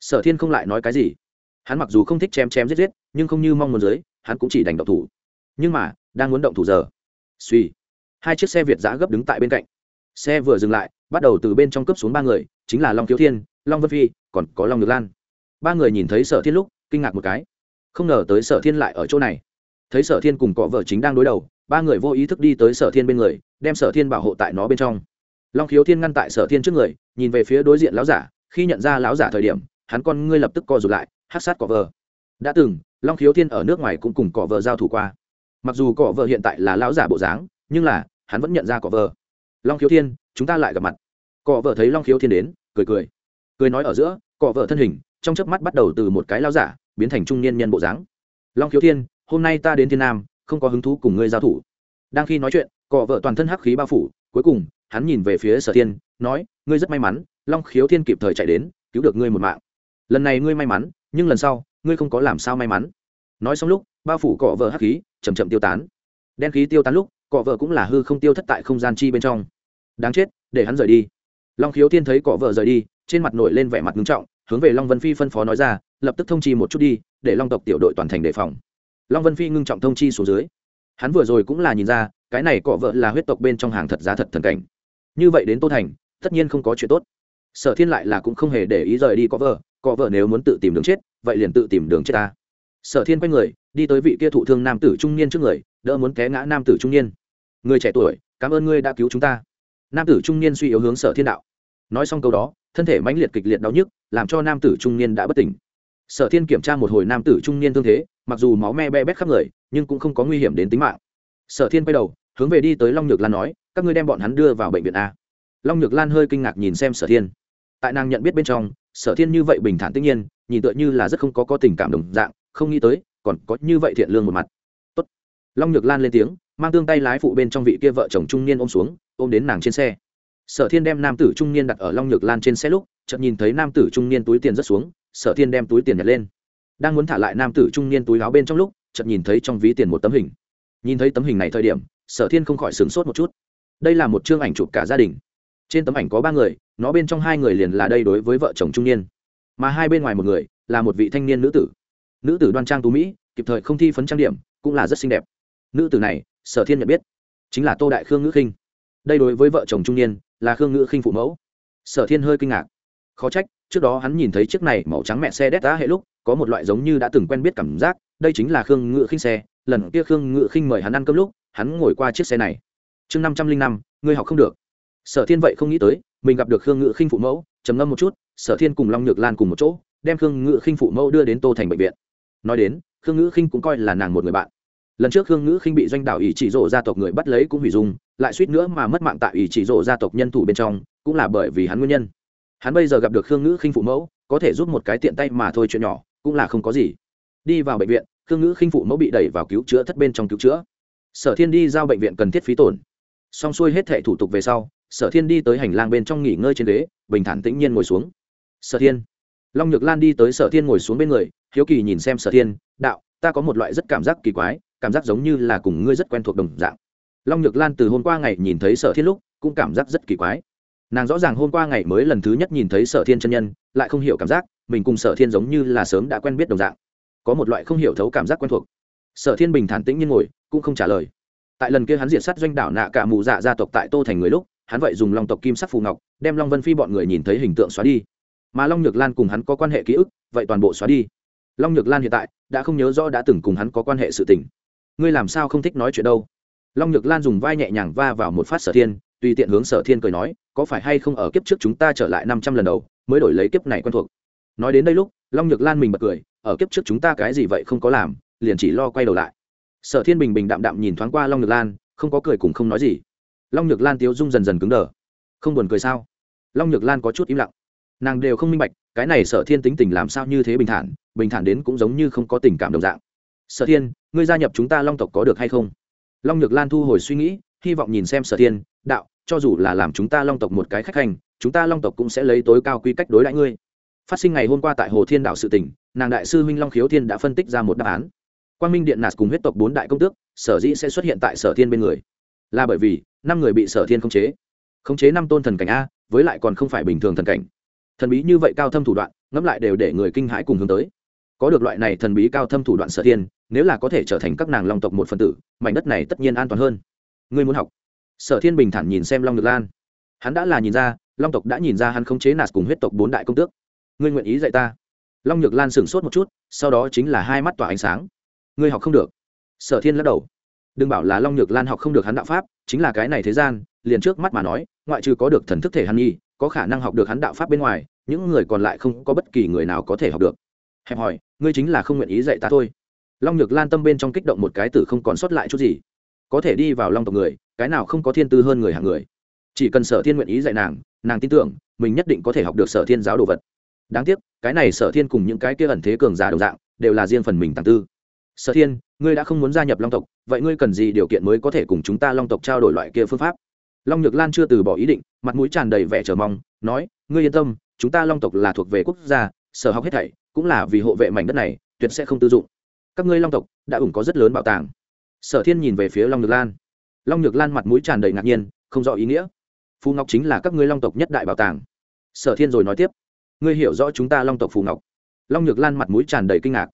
Sở thiên không lại nói cái gì. Hắn mặc dù không thích chém chém giết giết, nhưng không như mong muốn giới hắn cũng chỉ đành động thủ. Nhưng mà, đang muốn động thủ giờ. Suy hai chiếc xe việt giã gấp đứng tại bên cạnh. Xe vừa dừng lại, bắt đầu từ bên trong cướp xuống ba người, chính là long thiếu thiên, long vân phi, còn có long ngược lan. Ba người nhìn thấy sở thiên lúc, kinh ngạc một cái. Không ngờ tới sở thiên lại ở chỗ này. Thấy sở thiên cùng cọ vợ chính đang đối đầu ba người vô ý thức đi tới sở thiên bên người, đem sở thiên bảo hộ tại nó bên trong. Long khiếu thiên ngăn tại sở thiên trước người, nhìn về phía đối diện lão giả, khi nhận ra lão giả thời điểm, hắn con ngươi lập tức co rụt lại hát sát cỏ vờ. Đã từng, long khiếu thiên ở nước ngoài cũng cùng cỏ vờ giao thủ qua. Mặc dù cỏ vờ hiện tại là lão giả bộ dáng, nhưng là, hắn vẫn nhận ra cỏ vờ. Long khiếu thiên, chúng ta lại gặp mặt. Cỏ vợ thấy long khiếu thiên đến, cười cười. Cười nói ở giữa, cỏ vợ thân hình, trong chớp mắt bắt đầu từ một cái lao giả, biến thành trung niên nhân bộ dáng. Long khiếu thiên, hôm nay ta đến thiên nam không có hứng thú cùng ngươi giao thủ. Đang khi nói chuyện, cọ vợ toàn thân hắc khí bao phủ, cuối cùng, hắn nhìn về phía sở thiên, nói, ngươi rất may mắn, long khiếu thiên kịp thời chạy đến, cứu được ngươi một mạng. Lần này ngươi may mắn, nhưng lần sau, ngươi không có làm sao may mắn. Nói xong lúc, bao phủ cọ vợ hắc khí chầm chậm tiêu tán. Đen khí tiêu tán lúc, cọ vợ cũng là hư không tiêu thất tại không gian chi bên trong. Đáng chết, để hắn rời đi. Long khiếu thiên thấy cọ vợ rời đi, trên mặt nổi lên vẻ mặt nghiêm trọng, hướng về long vân phi phân phó nói ra, lập tức thông chi một chút đi, để long tộc tiểu đội toàn thành đề phòng long vân phi ngưng trọng thông chi xuống dưới. Hắn vừa rồi cũng là nhìn ra, cái này cọ vợ là huyết tộc bên trong hàng thật giá thật thần cảnh. Như vậy đến tô thành, tất nhiên không có chuyện tốt. Sở thiên lại là cũng không hề để ý rời đi cọ vợ cọ vợ nếu muốn tự tìm đường chết, vậy liền tự tìm đường chết ta. Sở thiên quay người, đi tới vị kia thụ thương nam tử trung niên trước người, đỡ muốn té ngã nam tử trung niên. Người trẻ tuổi, cảm ơn ngươi đã cứu chúng ta. Nam tử trung niên suy yếu hướng sở thiên đạo. Nói xong câu đó, thân thể mãnh liệt kịch liệt đau nhức, làm cho nam tử trung niên đã bất tỉnh. Sở thiên kiểm tra một hồi nam tử trung niên thương thế mặc dù máu me be bét khắp người, nhưng cũng không có nguy hiểm đến tính mạng. Sở thiên quay đầu, hướng về đi tới long nhược lan nói, các ngươi đem bọn hắn đưa vào bệnh viện a. Long nhược lan hơi kinh ngạc nhìn xem sở thiên. Tại nàng nhận biết bên trong, sở thiên như vậy bình thản tất nhiên, nhìn tựa như là rất không có có tình cảm đồng dạng, không nghĩ tới, còn có như vậy thiện lương một mặt. Tốt. long nhược lan lên tiếng, mang tương tay lái phụ bên trong vị kia vợ chồng trung niên ôm xuống, ôm đến nàng trên xe. Sở thiên đem nam tử trung niên đặt ở long nhược lan trên xe lúc, chợt nhìn thấy nam tử trung niên túi tiền rất xuống, sở thiên đem túi tiền nhặt lên đang muốn thả lại nam tử trung niên túi áo bên trong lúc, chợt nhìn thấy trong ví tiền một tấm hình. Nhìn thấy tấm hình này thời điểm, sở thiên không khỏi sửng sốt một chút. Đây là một chương ảnh chụp cả gia đình. Trên tấm ảnh có ba người, nó bên trong hai người liền là đây đối với vợ chồng trung niên. Mà hai bên ngoài một người, là một vị thanh niên nữ tử. Nữ tử đoan trang tú mỹ, kịp thời không thi phấn trang điểm, cũng là rất xinh đẹp. Nữ tử này, sở thiên nhận biết, chính là tô đại khương ngữ khinh. Đây đối với vợ chồng trung niên, là khương ngữ khinh phụ mẫu. Sở thiên hơi kinh ngạc. Khó trách trước đó hắn nhìn thấy chiếc này màu trắng mẹ xe đét đá hệ lúc, có một loại giống như đã từng quen biết cảm giác, đây chính là khương ngự khinh xe. Lần kia khương ngự khinh mời hắn ăn cơm lúc, hắn ngồi qua chiếc xe này. Chương năm trăm linh năm, ngươi học không được. Sở thiên vậy không nghĩ tới, mình gặp được khương ngự khinh phụ mẫu, trầm ngâm một chút, sở thiên cùng long nhược lan cùng một chỗ, đem khương ngự khinh phụ mẫu đưa đến tô thành bệnh viện. Nói đến, khương ngự khinh cũng coi là nàng một người bạn. Lần trước khương ngữ khinh bị doanh đảo ỷ chỉ rộ gia tộc người bắt lấy cũng hủy dung, lại suýt nữa mà mất mạng tại ỷ chỉ rộ gia tộc nhân thủ bên trong, cũng là bởi vì hắn nguyên nhân hắn bây giờ gặp được khương ngữ khinh phụ mẫu, có thể giúp một cái tiện tay mà thôi chuyện nhỏ, cũng là không có gì. Đi vào bệnh viện, khương ngữ khinh phụ mẫu bị đẩy vào cứu chữa thất bên trong cứu chữa. Sở thiên đi giao bệnh viện cần thiết phí tổn. Xong xuôi hết thệ thủ tục về sau, sở thiên đi tới hành lang bên trong nghỉ ngơi trên ghế, bình thản tĩnh nhiên ngồi xuống. Sở thiên. Long nhược lan đi tới sở thiên ngồi xuống bên người, hiếu kỳ nhìn xem sở thiên, đạo, ta có một loại rất cảm giác kỳ quái, cảm giác giống như là cùng ngươi rất quen thuộc đồng dạng. Long nhược lan từ hôm qua ngày nhìn thấy sở thiên lúc, cũng cảm giác rất kỳ quái nàng rõ ràng hôm qua ngày mới lần thứ nhất nhìn thấy sở thiên chân nhân, lại không hiểu cảm giác, mình cùng sở thiên giống như là sớm đã quen biết đồng dạng. Có một loại không hiểu thấu cảm giác quen thuộc. Sở thiên bình thản tĩnh như ngồi, cũng không trả lời. Tại lần kia hắn diệt sát doanh đảo nạ cả mù dạ gia tộc tại tô thành người lúc, hắn vậy dùng long tộc kim sắc phù ngọc, đem long vân phi bọn người nhìn thấy hình tượng xóa đi. Mà long nhược lan cùng hắn có quan hệ ký ức, vậy toàn bộ xóa đi. Long nhược lan hiện tại, đã không nhớ rõ đã từng cùng hắn có quan hệ sự tình. Ngươi làm sao không thích nói chuyện đâu? Long nhược lan dùng vai nhẹ nhàng va vào một phát sở thiên tùy tiện hướng sở thiên cười nói, có phải hay không ở kiếp trước chúng ta trở lại năm trăm lần đầu mới đổi lấy kiếp này quen thuộc? Nói đến đây lúc, long nhược lan mình bật cười, ở kiếp trước chúng ta cái gì vậy không có làm, liền chỉ lo quay đầu lại. Sở thiên bình bình đạm đạm nhìn thoáng qua long nhược lan, không có cười cùng không nói gì. Long nhược lan tiếu dung dần dần cứng đờ. Không buồn cười sao? Long nhược lan có chút im lặng. Nàng đều không minh bạch, cái này sở thiên tính tình làm sao như thế bình thản bình thản đến cũng giống như không có tình cảm đồng dạng. Sở thiên, ngươi gia nhập chúng ta long tộc có được hay không? Long nhược lan thu hồi suy nghĩ hy vọng nhìn xem sở thiên, đạo, cho dù là làm chúng ta long tộc một cái khách hành, chúng ta long tộc cũng sẽ lấy tối cao quy cách đối đãi ngươi. Phát sinh ngày hôm qua tại hồ thiên đạo sự tỉnh nàng đại sư huynh long khiếu thiên đã phân tích ra một đáp án. Quang minh điện nạt cùng huyết tộc bốn đại công tước, sở dĩ sẽ xuất hiện tại sở thiên bên người. Là bởi vì, năm người bị sở thiên khống chế. Khống chế năm tôn thần cảnh a, với lại còn không phải bình thường thần cảnh. Thần bí như vậy cao thâm thủ đoạn, ngẫm lại đều để người kinh hãi cùng hướng tới. Có được loại này thần bí cao thâm thủ đoạn sở thiên, nếu là có thể trở thành các nàng long tộc một phần tử, mảnh đất này tất nhiên an toàn hơn ngươi muốn học. Sở thiên bình thản nhìn xem long nhược lan. Hắn đã là nhìn ra, long tộc đã nhìn ra hắn khống chế nạt cùng huyết tộc bốn đại công tước. Ngươi nguyện ý dạy ta? Long nhược lan sửng sốt một chút, sau đó chính là hai mắt tỏa ánh sáng. Ngươi học không được. Sở thiên lắc đầu. Đừng bảo là long nhược lan học không được hắn đạo pháp, chính là cái này thế gian, liền trước mắt mà nói, ngoại trừ có được thần thức thể hắn nhi, có khả năng học được hắn đạo pháp bên ngoài, những người còn lại không có bất kỳ người nào có thể học được. Hẹp hỏi, ngươi chính là không nguyện ý dạy ta thôi. Long nhược lan tâm bên trong kích động một cái tử không còn sót lại chút gì có thể đi vào long tộc người, cái nào không có thiên tư hơn người hàng người. Chỉ cần sở thiên nguyện ý dạy nàng nàng tin tưởng, mình nhất định có thể học được sở thiên giáo đồ vật. Đáng tiếc, cái này sở thiên cùng những cái kia ẩn thế cường giả đồng dạng, đều là riêng phần mình tàng tư. Sở thiên, ngươi đã không muốn gia nhập long tộc, vậy ngươi cần gì điều kiện mới có thể cùng chúng ta long tộc trao đổi loại kia phương pháp? Long nhược lan chưa từ bỏ ý định, mặt mũi tràn đầy vẻ chờ mong, nói, ngươi yên tâm, chúng ta long tộc là thuộc về quốc gia, sở học hết thảy, cũng là vì hộ vệ mảnh đất này, tuyệt sẽ không tư dụng. Các ngươi long tộc đã ủng có rất lớn bảo tàng sở thiên nhìn về phía long nhược lan. Long nhược lan mặt mũi tràn đầy ngạc nhiên, không rõ ý nghĩa. Phù ngọc chính là các ngươi long tộc nhất đại bảo tàng. Sở thiên rồi nói tiếp. Ngươi hiểu rõ chúng ta long tộc phù ngọc. Long nhược lan mặt mũi tràn đầy kinh ngạc.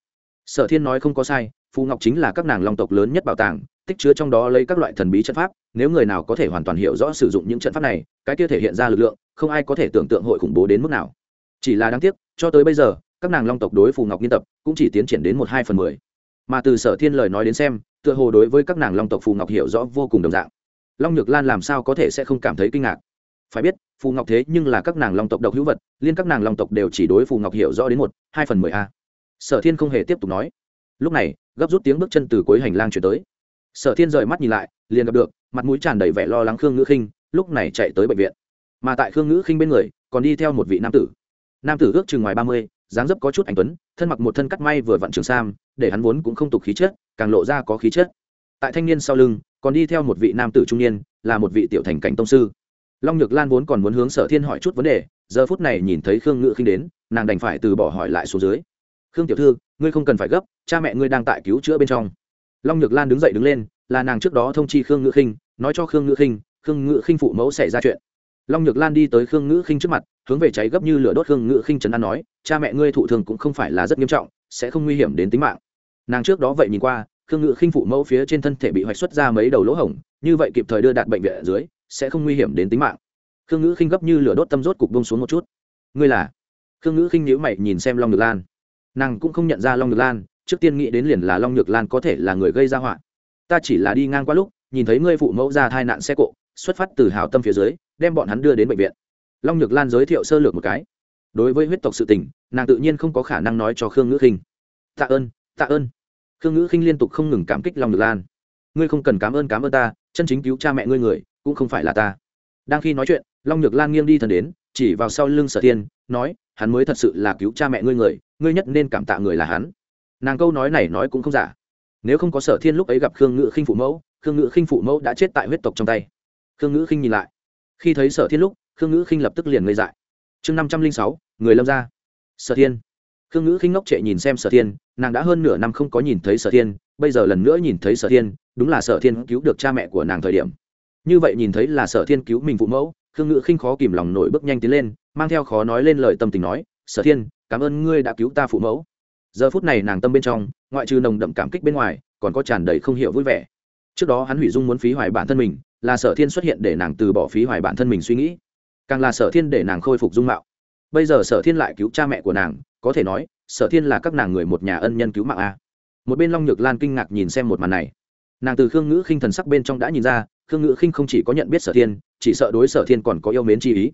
Sở thiên nói không có sai, phù ngọc chính là các nàng long tộc lớn nhất bảo tàng, tích chứa trong đó lấy các loại thần bí trận pháp, nếu người nào có thể hoàn toàn hiểu rõ sử dụng những trận pháp này, cái kia thể hiện ra lực lượng, không ai có thể tưởng tượng hội khủng bố đến mức nào. Chỉ là đáng tiếc, cho tới bây giờ, các nàng long tộc đối phù ngọc nghiên tập cũng chỉ tiến triển đến một hai phần mười. Mà từ sở thiên lời nói đến xem tựa hồ đối với các nàng long tộc phù ngọc hiểu rõ vô cùng đồng dạng. Long nhược lan làm sao có thể sẽ không cảm thấy kinh ngạc? Phải biết, phù ngọc thế nhưng là các nàng long tộc độc hữu vật, liên các nàng long tộc đều chỉ đối phù ngọc hiểu rõ đến một, hai phần mười a. Sở thiên không hề tiếp tục nói. Lúc này, gấp rút tiếng bước chân từ cuối hành lang chuyển tới. Sở thiên rời mắt nhìn lại, liền gặp được, mặt mũi tràn đầy vẻ lo lắng khương ngữ khinh, lúc này chạy tới bệnh viện. Mà tại khương ngữ khinh bên người, còn đi theo một vị nam tử. Nam tử ước chừng ngoài ba mươi dáng dấp có chút anh tuấn, thân mặc một thân cắt may vừa vặn trường sam, để hắn vốn cũng không tục khí chất, càng lộ ra có khí chất. Tại thanh niên sau lưng, còn đi theo một vị nam tử trung niên, là một vị tiểu thành cảnh tông sư. Long nhược lan vốn còn muốn hướng sở thiên hỏi chút vấn đề, giờ phút này nhìn thấy khương ngự khinh đến, nàng đành phải từ bỏ hỏi lại xuống dưới. Khương tiểu thư, ngươi không cần phải gấp, cha mẹ ngươi đang tại cứu chữa bên trong. Long nhược lan đứng dậy đứng lên, là nàng trước đó thông chi khương ngự khinh, nói cho khương ngự khinh, khương ngự khinh phụ mẫu xảy ra chuyện long nhược lan đi tới khương Ngữ khinh trước mặt, hướng về cháy gấp như lửa đốt khương Ngữ khinh trấn an nói, cha mẹ ngươi thụ thường cũng không phải là rất nghiêm trọng, sẽ không nguy hiểm đến tính mạng. Nàng trước đó vậy nhìn qua, khương Ngữ khinh phụ mẫu phía trên thân thể bị hoạch xuất ra mấy đầu lỗ hổng, như vậy kịp thời đưa đạt bệnh viện ở dưới, sẽ không nguy hiểm đến tính mạng. Khương ngữ khinh gấp như lửa đốt tâm rốt cục bông xuống một chút. Ngươi là? Khương ngữ khinh nhữ mày nhìn xem long nhược lan. Nàng cũng không nhận ra long nhược lan, trước tiên nghĩ đến liền là long nhược lan có thể là người gây ra họa. Ta chỉ là đi ngang qua lúc, nhìn thấy ngươi phụ mẫu ra thai nạn xe cộ, xuất phát từ hào tâm phía dưới đem bọn hắn đưa đến bệnh viện. Long nhược lan giới thiệu sơ lược một cái. Đối với huyết tộc sự tình, nàng tự nhiên không có khả năng nói cho khương ngữ khinh. Tạ ơn tạ ơn. Khương ngữ khinh liên tục không ngừng cảm kích long nhược lan. Ngươi không cần cảm ơn cảm ơn ta, chân chính cứu cha mẹ ngươi người, cũng không phải là ta. Đang khi nói chuyện, long nhược lan nghiêng đi thần đến, chỉ vào sau lưng sở thiên, nói, hắn mới thật sự là cứu cha mẹ ngươi người, ngươi nhất nên cảm tạ người là hắn. Nàng câu nói này nói cũng không giả. Nếu không có sở thiên lúc ấy gặp khương ngự khinh phụ mẫu, khương ngự khinh phụ mẫu đã chết tại huyết tộc trong tay. Khương ngự khinh nhìn lại khi thấy sở thiên lúc, khương ngữ khinh lập tức liền ngây dại. Chương năm trăm linh sáu, người lâm ra sở thiên. Khương ngữ khinh ngốc trệ nhìn xem sở thiên, nàng đã hơn nửa năm không có nhìn thấy sở thiên, bây giờ lần nữa nhìn thấy sở thiên, đúng là sở thiên cứu được cha mẹ của nàng thời điểm. Như vậy nhìn thấy là sở thiên cứu mình phụ mẫu, khương ngữ khinh khó kìm lòng nổi bước nhanh tiến lên, mang theo khó nói lên lời tâm tình nói, sở thiên, cảm ơn ngươi đã cứu ta phụ mẫu. Giờ phút này nàng tâm bên trong, ngoại trừ nồng đậm cảm kích bên ngoài, còn có tràn đầy không hiểu vui vẻ. Trước đó hắn hủy dung muốn phí hoài bản thân mình là sở thiên xuất hiện để nàng từ bỏ phí hoài bản thân mình suy nghĩ. Càng là sở thiên để nàng khôi phục dung mạo. Bây giờ sở thiên lại cứu cha mẹ của nàng, có thể nói, sở thiên là các nàng người một nhà ân nhân cứu mạng a. Một bên long nhược lan kinh ngạc nhìn xem một màn này. Nàng từ khương ngữ khinh thần sắc bên trong đã nhìn ra, khương ngữ khinh không chỉ có nhận biết sở thiên, chỉ sợ đối sở thiên còn có yêu mến chi ý.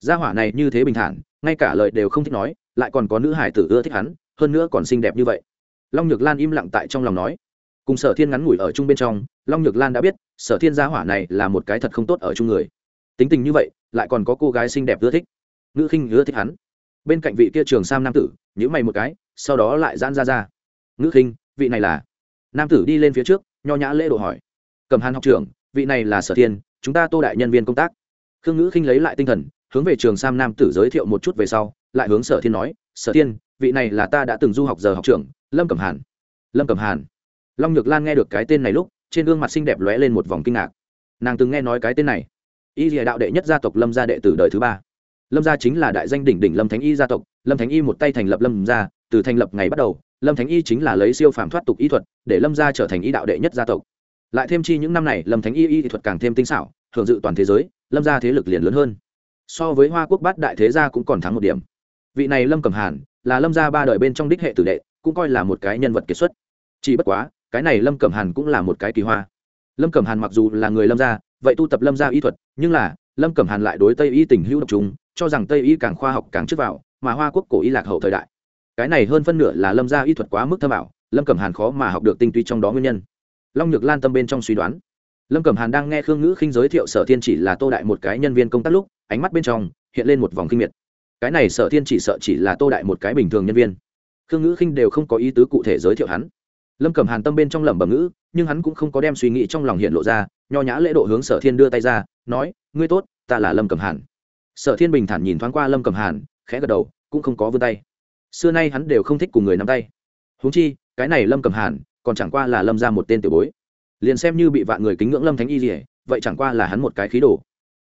Gia hỏa này như thế bình thản, ngay cả lời đều không thích nói, lại còn có nữ hải tử ưa thích hắn, hơn nữa còn xinh đẹp như vậy. Long nhược lan im lặng tại trong lòng nói cùng sở thiên ngắn ngủi ở chung bên trong, long nhược lan đã biết, sở thiên gia hỏa này là một cái thật không tốt ở chung người. Tính tình như vậy, lại còn có cô gái xinh đẹp ưa thích. Ngữ khinh ưa thích hắn. Bên cạnh vị kia trường sam nam tử nhữ mày một cái, sau đó lại giãn ra ra. Ngữ khinh, vị này là? Nam tử đi lên phía trước, nho nhã lễ độ hỏi. Cầm hàn học trưởng, vị này là sở thiên, chúng ta tô đại nhân viên công tác. Khương ngữ khinh lấy lại tinh thần, hướng về trường sam nam tử giới thiệu một chút về sau, lại hướng sở thiên nói, sở thiên, vị này là ta đã từng du học giờ học trưởng, lâm cẩm hàn. Lâm cẩm hàn long nhược lan nghe được cái tên này lúc, trên gương mặt xinh đẹp lóe lên một vòng kinh ngạc. Nàng từng nghe nói cái tên này. Y lìa đạo đệ nhất gia tộc lâm gia đệ tử đời thứ ba. Lâm gia chính là đại danh đỉnh đỉnh lâm thánh y gia tộc, lâm thánh y một tay thành lập lâm gia, từ thành lập ngày bắt đầu, lâm thánh y chính là lấy siêu phàm thoát tục y thuật, để lâm gia trở thành y đạo đệ nhất gia tộc. Lại thêm chi những năm này, lâm thánh y y thuật càng thêm tinh xảo hưởng dự toàn thế giới, lâm gia thế lực liền lớn hơn. So với hoa quốc bát đại thế gia cũng còn thắng một điểm. Vị này lâm cẩm hàn, là lâm gia ba đời bên trong đích hệ tử đệ, cũng coi là một cái nhân vật kiệt xuất. Chỉ bất quá cái này lâm cẩm hàn cũng là một cái kỳ hoa. Lâm cẩm hàn mặc dù là người lâm gia, vậy tu tập lâm gia y thuật, nhưng là, lâm cẩm hàn lại đối tây y tình hữu độc chúng cho rằng tây y càng khoa học càng trước vào, mà hoa quốc cổ y lạc hậu thời đại. Cái này hơn phân nửa là lâm gia y thuật quá mức thâm ảo, lâm cẩm hàn khó mà học được tinh túy trong đó nguyên nhân. Long nhược lan tâm bên trong suy đoán. Lâm cẩm hàn đang nghe khương ngữ khinh giới thiệu sở thiên chỉ là tô đại một cái nhân viên công tác lúc, ánh mắt bên trong hiện lên một vòng kinh miệt. Cái này sở thiên chỉ sợ chỉ là tô đại một cái bình thường nhân viên. Khương ngữ khinh đều không có ý tứ cụ thể giới thiệu hắn lâm cẩm hàn tâm bên trong lẩm bẩm ngữ, nhưng hắn cũng không có đem suy nghĩ trong lòng hiện lộ ra, nho nhã lễ độ hướng sở thiên đưa tay ra, nói, ngươi tốt, ta là lâm cẩm hàn. Sở thiên bình thản nhìn thoáng qua lâm cẩm hàn, khẽ gật đầu, cũng không có vươn tay. Xưa nay hắn đều không thích cùng người nắm tay. Huống chi, cái này lâm cẩm hàn, còn chẳng qua là lâm ra một tên tiểu bối. Liền xem như bị vạn người kính ngưỡng lâm thánh y gì vậy chẳng qua là hắn một cái khí đồ.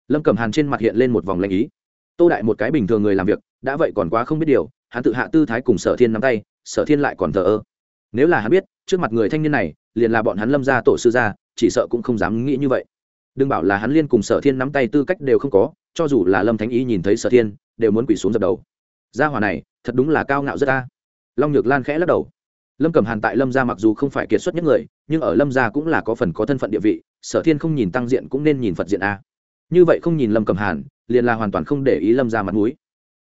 Lâm cẩm hàn trên mặt hiện lên một vòng lanh ý. Tô đại một cái bình thường người làm việc, đã vậy còn quá không biết điều, hắn tự hạ tư thái cùng sở thiên nắm tay, sở thiên lại còn thờ ơ nếu là hắn biết, trước mặt người thanh niên này, liền là bọn hắn lâm ra tổ sư gia, chỉ sợ cũng không dám nghĩ như vậy. Đừng bảo là hắn liên cùng sở thiên nắm tay tư cách đều không có, cho dù là lâm thánh ý nhìn thấy sở thiên, đều muốn quỷ xuống dập đầu. Gia hòa này, thật đúng là cao ngạo rất ta long nhược lan khẽ lắc đầu. Lâm cẩm hàn tại lâm gia mặc dù không phải kiệt xuất nhất người, nhưng ở lâm gia cũng là có phần có thân phận địa vị, sở thiên không nhìn tăng diện cũng nên nhìn phật diện a. Như vậy không nhìn lâm cẩm hàn, liền là hoàn toàn không để ý lâm gia mặt mũi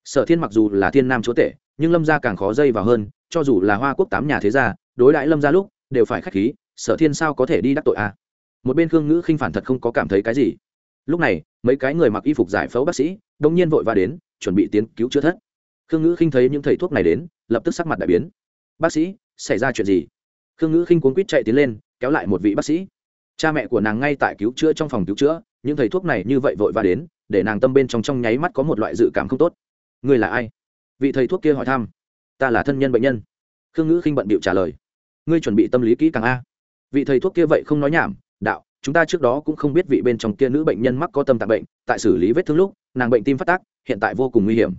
sở thiên mặc dù là thiên nam chúa tể, nhưng lâm gia càng khó dây vào hơn, cho dù là hoa quốc tám nhà thế gia, đối đãi lâm gia lúc, đều phải khách khí, sở thiên sao có thể đi đắc tội a? Một bên khương ngữ khinh phản thật không có cảm thấy cái gì. Lúc này, mấy cái người mặc y phục giải phẫu bác sĩ đông nhiên vội và đến, chuẩn bị tiến cứu chữa thất. Khương ngữ khinh thấy những thầy thuốc này đến, lập tức sắc mặt đại biến. Bác sĩ, xảy ra chuyện gì? Khương ngữ khinh cuốn quýt chạy tiến lên, kéo lại một vị bác sĩ. Cha mẹ của nàng ngay tại cứu chữa trong phòng cứu chữa, những thầy thuốc này như vậy vội và đến, để nàng tâm bên trong trong nháy mắt có một loại dự cảm không tốt người là ai? Vị thầy thuốc kia hỏi thăm. Ta là thân nhân bệnh nhân. Khương ngữ khinh bận bịu trả lời. Ngươi chuẩn bị tâm lý kỹ càng a. Vị thầy thuốc kia vậy không nói nhảm. Đạo, chúng ta trước đó cũng không biết vị bên trong kia nữ bệnh nhân mắc có tâm tạng bệnh, tại xử lý vết thương lúc, nàng bệnh tim phát tác, hiện tại vô cùng nguy hiểm.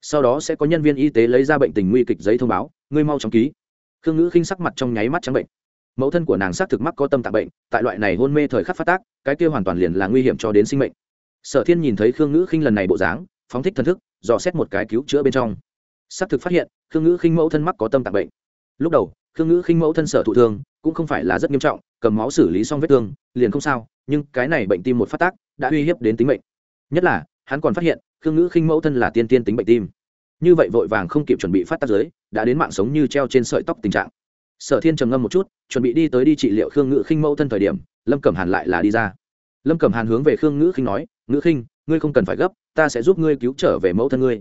Sau đó sẽ có nhân viên y tế lấy ra bệnh tình nguy kịch giấy thông báo, ngươi mau chóng ký. Khương ngữ khinh sắc mặt trong nháy mắt trắng bệnh. Mẫu thân của nàng xác thực mắc có tâm tạng bệnh, tại loại này hôn mê thời khắc phát tác, cái kia hoàn toàn liền là nguy hiểm cho đến sinh mệnh. Sở thiên nhìn thấy khương ngữ khinh lần này bộ dáng, phóng thích thần thức dò xét một cái cứu chữa bên trong. Xác thực phát hiện, khương ngữ khinh mẫu thân mắc có tâm tạng bệnh. Lúc đầu, khương ngữ khinh mẫu thân sở thụ thương, cũng không phải là rất nghiêm trọng, cầm máu xử lý xong vết thương, liền không sao, nhưng cái này bệnh tim một phát tác, đã uy hiếp đến tính mệnh. Nhất là, hắn còn phát hiện, khương ngữ khinh mẫu thân là tiên tiên tính bệnh tim. Như vậy vội vàng không kịp chuẩn bị phát tác giới, đã đến mạng sống như treo trên sợi tóc tình trạng. Sở thiên trầm ngâm một chút, chuẩn bị đi tới đi trị liệu khương ngữ khinh mẫu thân thời điểm, lâm cẩm hàn lại là đi ra. Lâm cẩm hàn hướng về khương ngữ khinh nói, ngữ khinh, ngươi không cần phải gấp ta sẽ giúp ngươi cứu trở về mẫu thân ngươi.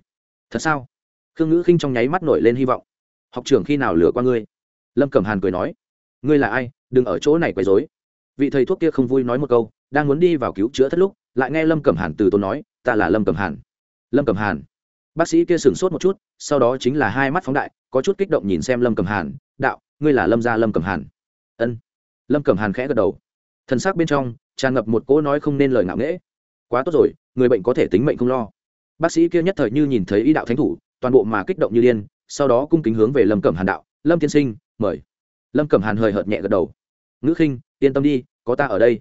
Thật sao? Khương ngữ khinh trong nháy mắt nổi lên hy vọng. Học trưởng khi nào lừa qua ngươi? Lâm cẩm hàn cười nói. Ngươi là ai? Đừng ở chỗ này quấy dối vị thầy thuốc kia không vui nói một câu, đang muốn đi vào cứu chữa thất lúc, lại nghe lâm cẩm hàn từ tốn nói, ta là lâm cẩm hàn. Lâm cẩm hàn. Bác sĩ kia sửng sốt một chút, sau đó chính là hai mắt phóng đại, có chút kích động nhìn xem lâm cẩm hàn, đạo, ngươi là lâm gia lâm cẩm hàn. Ân. Lâm cẩm hàn khẽ gật đầu. Thân xác bên trong, tràn ngập một cỗ nói không nên lời ngạo nghễ quá tốt rồi, người bệnh có thể tính mệnh không lo. Bác sĩ kia nhất thời như nhìn thấy ý đạo thánh thủ, toàn bộ mà kích động như điên, sau đó cung kính hướng về lâm cẩm hàn đạo, lâm tiên sinh, mời. Lâm cẩm hàn hời hợt nhẹ gật đầu. Ngữ khinh, yên tâm đi, có ta ở đây.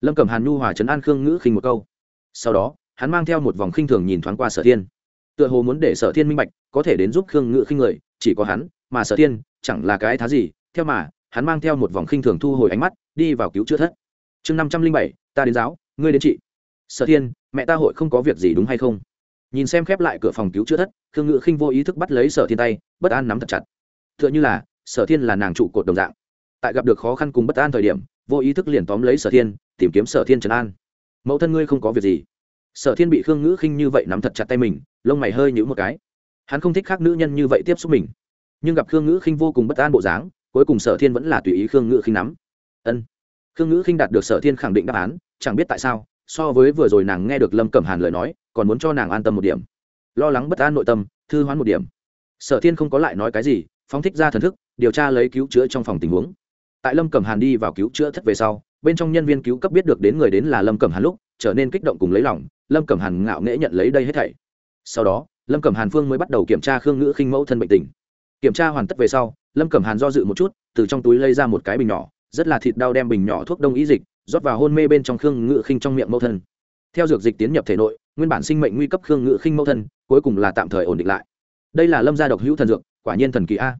Lâm cẩm hàn nhu hòa trấn an khương ngữ khinh một câu. Sau đó, hắn mang theo một vòng khinh thường nhìn thoáng qua sở thiên. Tựa hồ muốn để sở thiên minh bạch, có thể đến giúp khương ngữ khinh người, chỉ có hắn, mà sở thiên, chẳng là cái thá gì, theo mà, hắn mang theo một vòng khinh thường thu hồi ánh mắt, đi vào cứu chữa thất. Chương năm trăm linh bảy, ta đến giáo, ngươi đến chị sở thiên, mẹ ta hội không có việc gì đúng hay không? Nhìn xem khép lại cửa phòng cứu chữa thất, khương ngữ khinh vô ý thức bắt lấy sở thiên tay, bất an nắm thật chặt. T h ư ợ n h ư là, sở thiên là nàng trụ cột đồng dạng. Tại gặp được khó khăn cùng bất an thời điểm, vô ý thức liền tóm lấy sở thiên, tìm kiếm sở thiên trấn an. Mẫu thân ngươi không có việc gì. Sở thiên bị khương ngữ khinh như vậy nắm thật chặt tay mình, lông mày hơi nhữ một cái. Hắn không thích khác nữ nhân như vậy tiếp xúc mình. Nhưng gặp khương ngữ khinh vô cùng bất an bộ dáng, cuối cùng sở thiên vẫn là tùy ý khương ngữ khinh nắm. Ân. Khương ngữ khinh đạt được sở thiên khẳng định đáp án, chẳng biết tại sao so với vừa rồi nàng nghe được lâm cẩm hàn lời nói, còn muốn cho nàng an tâm một điểm. Lo lắng bất an nội tâm, thư hoán một điểm. Sở thiên không có lại nói cái gì, phóng thích ra thần thức, điều tra lấy cứu chữa trong phòng tình huống. Tại lâm cẩm hàn đi vào cứu chữa thất về sau, bên trong nhân viên cứu cấp biết được đến người đến là lâm cẩm hàn lúc, trở nên kích động cùng lấy lòng, lâm cẩm hàn ngạo nghễ nhận lấy đây hết thảy. Sau đó, lâm cẩm hàn phương mới bắt đầu kiểm tra khương ngữ khinh mẫu thân bệnh tình. Kiểm tra hoàn tất về sau, lâm cẩm hàn do dự một chút, từ trong túi lấy ra một cái bình nhỏ, rất là thịt đau đem bình nhỏ thuốc đông ý dịch rót vào hôn mê bên trong khương ngự khinh trong miệng mẫu thân. Theo dược dịch tiến nhập thể nội, nguyên bản sinh mệnh nguy cấp khương ngự khinh mẫu thân, cuối cùng là tạm thời ổn định lại. Đây là lâm gia độc hữu thần dược, quả nhiên thần kỳ a.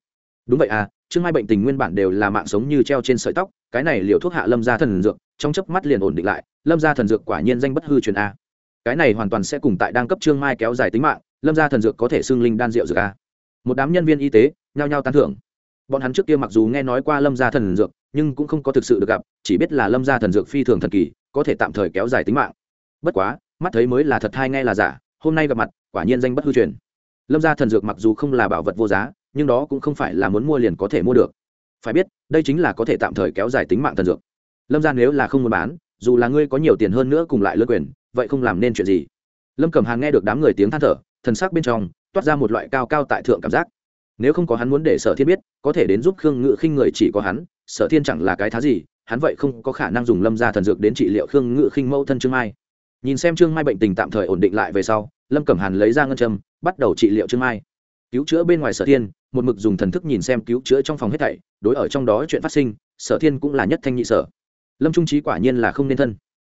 Đúng vậy a, chương hai bệnh tình nguyên bản đều là mạng sống như treo trên sợi tóc, cái này liệu thuốc hạ lâm gia thần dược, trong chớp mắt liền ổn định lại, lâm gia thần dược quả nhiên danh bất hư truyền a. Cái này hoàn toàn sẽ cùng tại đang cấp trương mai kéo dài tính mạng, lâm gia thần dược có thể xương linh đan rượu dược a. Một đám nhân viên y tế, nhao nhao tán thưởng. Bọn hắn trước kia mặc dù nghe nói qua lâm gia thần dược, nhưng cũng không có thực sự được gặp chỉ biết là lâm gia thần dược phi thường thần kỳ, có thể tạm thời kéo dài tính mạng. Bất quá, mắt thấy mới là thật hay nghe là giả, hôm nay gặp mặt, quả nhiên danh bất hư truyền. Lâm gia thần dược mặc dù không là bảo vật vô giá, nhưng đó cũng không phải là muốn mua liền có thể mua được. Phải biết, đây chính là có thể tạm thời kéo dài tính mạng thần dược. Lâm gia nếu là không muốn bán, dù là ngươi có nhiều tiền hơn nữa cùng lại lơ quyền, vậy không làm nên chuyện gì. Lâm cẩm hàn nghe được đám người tiếng than thở, thần sắc bên trong, toát ra một loại cao cao tại thượng cảm giác. Nếu không có hắn muốn để sở thiên biết, có thể đến giúp khương ngự khinh người chỉ có hắn, sở thiên chẳng là cái thá gì hắn vậy không có khả năng dùng lâm gia thần dược đến trị liệu khương ngự khinh mẫu thân trương mai nhìn xem trương mai bệnh tình tạm thời ổn định lại về sau lâm cẩm hàn lấy ra ngân châm bắt đầu trị liệu trương mai cứu chữa bên ngoài sở thiên một mực dùng thần thức nhìn xem cứu chữa trong phòng hết thảy đối ở trong đó chuyện phát sinh sở thiên cũng là nhất thanh nhị sở lâm trung trí quả nhiên là không nên thân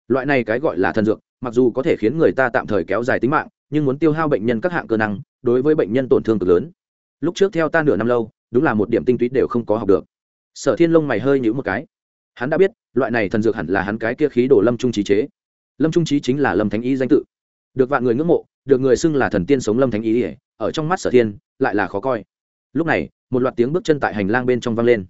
loại này cái gọi là thần dược mặc dù có thể khiến người ta tạm thời kéo dài tính mạng nhưng muốn tiêu hao bệnh nhân các hạng cơ năng đối với bệnh nhân tổn thương cực lớn lúc trước theo ta nửa năm lâu đúng là một điểm tinh túy đều không có học được sở thiên lông mày hơi nhữ một cái hắn đã biết, loại này thần dược hẳn là hắn cái kia khí đồ lâm trung trí chế. Lâm trung trí chính là lâm thánh y danh tự. Được vạn người ngưỡng mộ, được người xưng là thần tiên sống lâm thánh y ỉa ở trong mắt sở thiên, lại là khó coi. Lúc này, một loạt tiếng bước chân tại hành lang bên trong vang lên.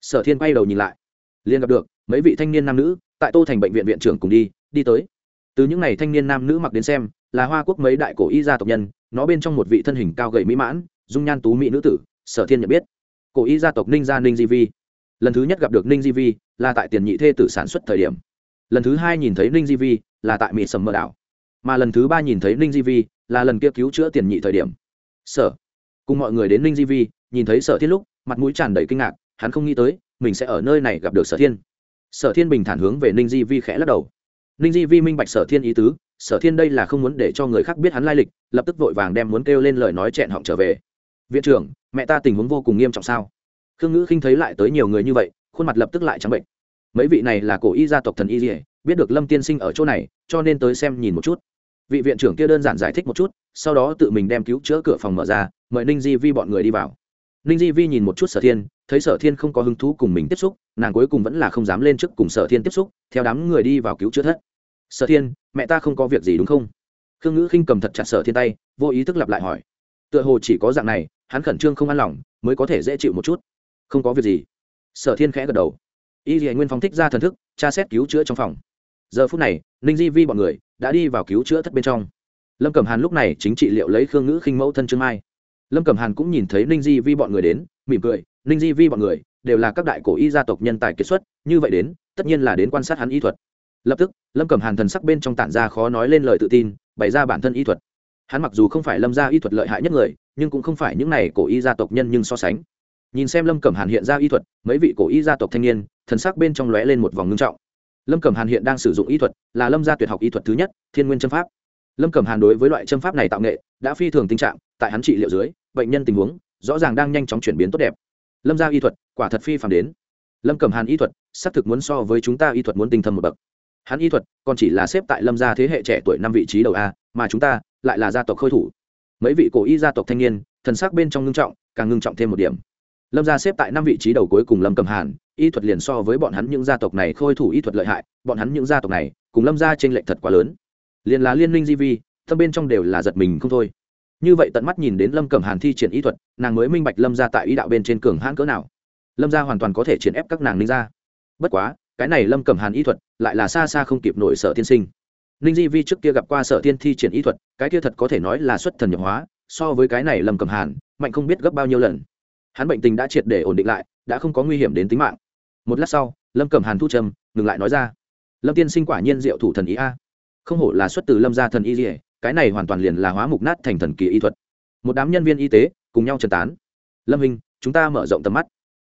Sở thiên quay đầu nhìn lại. Liền gặp được, mấy vị thanh niên nam nữ, tại tô thành bệnh viện viện trưởng cùng đi đi tới. Từ những n à y thanh niên nam nữ mặc đến xem, là hoa quốc mấy đại cổ y gia tộc nhân, nó bên trong một vị thân hình cao gầy mỹ mãn, dung nhan tú mỹ nữ tử, sở thiên nhận biết. Cổ y gia tộc ninh gia ninh di vi. Lần thứ nhất gặp được ninh di vi là tại tiền nhị thê tử sản xuất thời điểm. Lần thứ hai nhìn thấy ninh di vi là tại mỹ sầm mờ đảo. Mà lần thứ ba nhìn thấy ninh di vi là lần kia cứu chữa tiền nhị thời điểm. Sở. Cùng mọi người đến ninh di vi, nhìn thấy sở thiên lúc, mặt mũi tràn đầy kinh ngạc, hắn không nghĩ tới, mình sẽ ở nơi này gặp được sở thiên. Sở thiên bình thản hướng về ninh di vi khẽ lắc đầu. Ninh di vi minh bạch sở thiên ý tứ, sở thiên đây là không muốn để cho người khác biết hắn lai lịch, lập tức vội vàng đem muốn kêu lên lời nói chẹn họng trở về. Viện trưởng, mẹ ta tình huống vô cùng nghiêm trọng sao? Khương ngữ khinh thấy lại tới nhiều người như vậy khuôn mặt lập tức lại trắng bệnh. Mấy vị này là cổ y gia tộc thần y dỉa biết được lâm tiên sinh ở chỗ này, cho nên tới xem nhìn một chút. Vị viện trưởng kia đơn giản giải thích một chút, sau đó tự mình đem cứu chữa cửa phòng mở ra, mời ninh di vi bọn người đi vào. Ninh di vi nhìn một chút sở thiên, thấy sở thiên không có hứng thú cùng mình tiếp xúc, nàng cuối cùng vẫn là không dám lên trước cùng sở thiên tiếp xúc, theo đám người đi vào cứu chữa thất. Sở thiên, mẹ ta không có việc gì đúng không? Khương ngữ khinh cầm thật chặt sở thiên tay, vô ý thức lặp lại hỏi. Tựa hồ chỉ có dạng này, hắn khẩn trương không an lòng, mới có thể dễ chịu một chút. Không có việc gì sở thiên khẽ gật đầu. Y dì nguyên phong thích ra thần thức, tra xét cứu chữa trong phòng. Giờ phút này, ninh di vi bọn người đã đi vào cứu chữa thất bên trong. Lâm cẩm hàn lúc này chính trị liệu lấy khương ngữ khinh mẫu thân trương mai. Lâm cẩm hàn cũng nhìn thấy ninh di vi bọn người đến, mỉm cười, ninh di vi bọn người, đều là các đại cổ y gia tộc nhân tài kiệt xuất, như vậy đến, tất nhiên là đến quan sát hắn y thuật. Lập tức, lâm cẩm hàn thần sắc bên trong tản ra khó nói lên lời tự tin, bày ra bản thân y thuật. Hắn mặc dù không phải lâm gia y thuật lợi hại nhất người, nhưng cũng không phải những này cổ y gia tộc nhân nhưng so sánh nhìn xem lâm cẩm hàn hiện ra y thuật, mấy vị cổ y gia tộc thanh niên, thần sắc bên trong lóe lên một vòng ngưng trọng. Lâm cẩm hàn hiện đang sử dụng y thuật, là lâm gia tuyệt học y thuật thứ nhất, thiên nguyên châm pháp. Lâm cẩm hàn đối với loại châm pháp này tạo nghệ, đã phi thường tình trạng, tại hắn trị liệu dưới, bệnh nhân tình huống, rõ ràng đang nhanh chóng chuyển biến tốt đẹp. Lâm gia y thuật, quả thật phi phàm đến. Lâm cẩm hàn y thuật, xác thực muốn so với chúng ta y thuật muốn tinh thần một bậc. Hắn y thuật, còn chỉ là xếp tại lâm gia thế hệ trẻ tuổi năm vị trí đầu a, mà chúng ta, lại là gia tộc khôi thủ. Mấy vị cổ y gia tộc thanh niên, thần sắc bên trong ngưng trọng, càng ngưng trọng thêm một điểm lâm gia xếp tại năm vị trí đầu cuối cùng lâm cầm hàn, y thuật liền so với bọn hắn những gia tộc này khôi thủ y thuật lợi hại, bọn hắn những gia tộc này, cùng lâm gia t r ê n lệch thật quá lớn. Liền là liên minh di vi thâm bên trong đều là giật mình không thôi. Như vậy tận mắt nhìn đến lâm cầm hàn thi triển y thuật, nàng mới minh bạch lâm gia tại ý đạo bên trên cường hãn cỡ nào. Lâm gia hoàn toàn có thể triển ép các nàng ninh gia. Bất quá, cái này lâm cầm hàn y thuật lại là xa xa không kịp nổi sở tiên sinh. Ninh di vi trước kia gặp qua sở tiên thi triển y thuật, cái kia thật có thể nói là xuất thần nhập hóa, so với cái này lâm cầm hàn, mạnh không biết gấp bao nhiêu lần hắn bệnh tình đã triệt để ổn định lại, đã không có nguy hiểm đến tính mạng. Một lát sau, lâm cầm hàn thu trầm, ngừng lại nói ra. Lâm tiên sinh quả nhiên diệu thủ thần ý a. Không hổ là xuất từ lâm gia thần y dỉa cái này hoàn toàn liền là hóa mục nát thành thần kỳ y thuật. Một đám nhân viên y tế, cùng nhau trần tán. Lâm hình chúng ta mở rộng tầm mắt.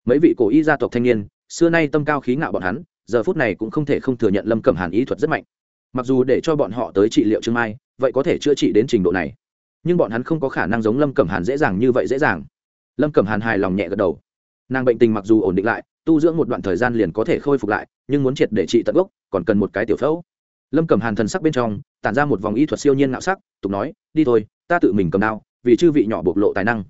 Mấy vị cổ y gia tộc thanh niên, xưa nay tâm cao khí ngạo bọn hắn, giờ phút này cũng không thể không thừa nhận lâm cẩm hàn y thuật rất mạnh. Mặc dù để cho bọn họ tới trị liệu trương mai, vậy có thể chữa trị đến trình độ này. Nhưng bọn hắn không có khả năng giống lâm cẩm hàn dễ dàng như vậy dễ dàng lâm cẩm hàn hài lòng nhẹ gật đầu. Nàng bệnh tình mặc dù ổn định lại, tu dưỡng một đoạn thời gian liền có thể khôi phục lại, nhưng muốn triệt để trị tận gốc, còn cần một cái tiểu phẫu. Lâm cẩm hàn thần sắc bên trong, tản ra một vòng y thuật siêu nhiên ngạo sắc, tục nói, đi thôi, ta tự mình cầm đao, vì chư vị nhỏ bộc lộ tài năng.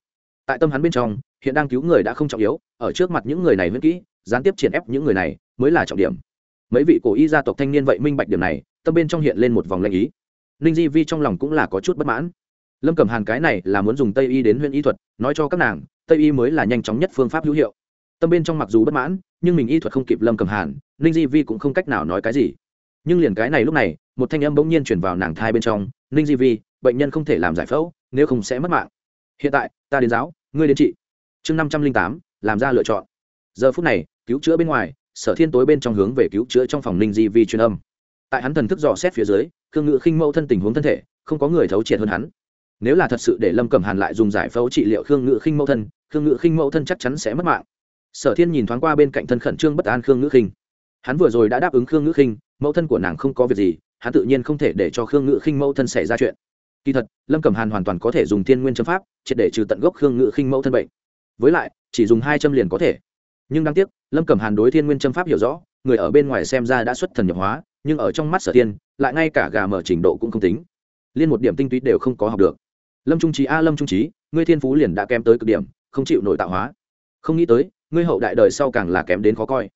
Tại tâm hắn bên trong, hiện đang cứu người đã không trọng yếu, ở trước mặt những người này vẫn kỹ, gián tiếp triển ép những người này mới là trọng điểm. Mấy vị cổ y gia tộc thanh niên vậy minh bạch điểm này, tâm bên trong hiện lên một vòng lanh ý. Ninh di vi trong lòng cũng là có chút bất mãn. Lâm cẩm hàn cái này là muốn dùng tây y đến huyện y thuật, nói cho các nàng tây y mới là nhanh chóng nhất phương pháp hữu hiệu. Tâm bên trong mặc dù bất mãn, nhưng mình y thuật không kịp lâm cầm hàn, ninh di vi cũng không cách nào nói cái gì. Nhưng liền cái này lúc này, một thanh âm bỗng nhiên chuyển vào nàng thai bên trong, ninh di vi, bệnh nhân không thể làm giải phẫu, nếu không sẽ mất mạng. Hiện tại, ta đến giáo, ngươi đến trị. Chương năm trăm linh tám, làm ra lựa chọn. Giờ phút này, cứu chữa bên ngoài, sở thiên tối bên trong hướng về cứu chữa trong phòng ninh di vi truyền âm. Tại hắn thần thức dò xét phía dưới, khương ngự khinh mẫu thân tình huống thân thể, không có người thấu triệt hơn hắn nếu là thật sự để lâm cẩm hàn lại dùng giải phẫu trị liệu khương ngự khinh mẫu thân, khương ngự khinh mẫu thân chắc chắn sẽ mất mạng. Sở thiên nhìn thoáng qua bên cạnh thân khẩn trương bất an khương ngự khinh. Hắn vừa rồi đã đáp ứng khương ngự khinh, mẫu thân của nàng không có việc gì, hắn tự nhiên không thể để cho khương ngự khinh mẫu thân xảy ra chuyện. Kỳ thật, lâm cẩm hàn hoàn toàn có thể dùng thiên nguyên châm pháp, triệt để trừ tận gốc khương ngự khinh mẫu thân bệnh. Với lại, chỉ dùng hai châm liền có thể. Nhưng đáng tiếc, lâm cẩm hàn đối thiên nguyên châm pháp hiểu rõ, người ở bên ngoài xem ra đã xuất thần nhập hóa, nhưng ở trong mắt sở tiên lại ngay cả gà mở trình độ cũng không tính. Liên một điểm tinh túy đều không có học được lâm trung trí a, lâm trung trí ngươi thiên phú liền đã kém tới cực điểm, không chịu nổi tạo hóa. Không nghĩ tới, ngươi hậu đại đời sau càng là kém đến khó coi.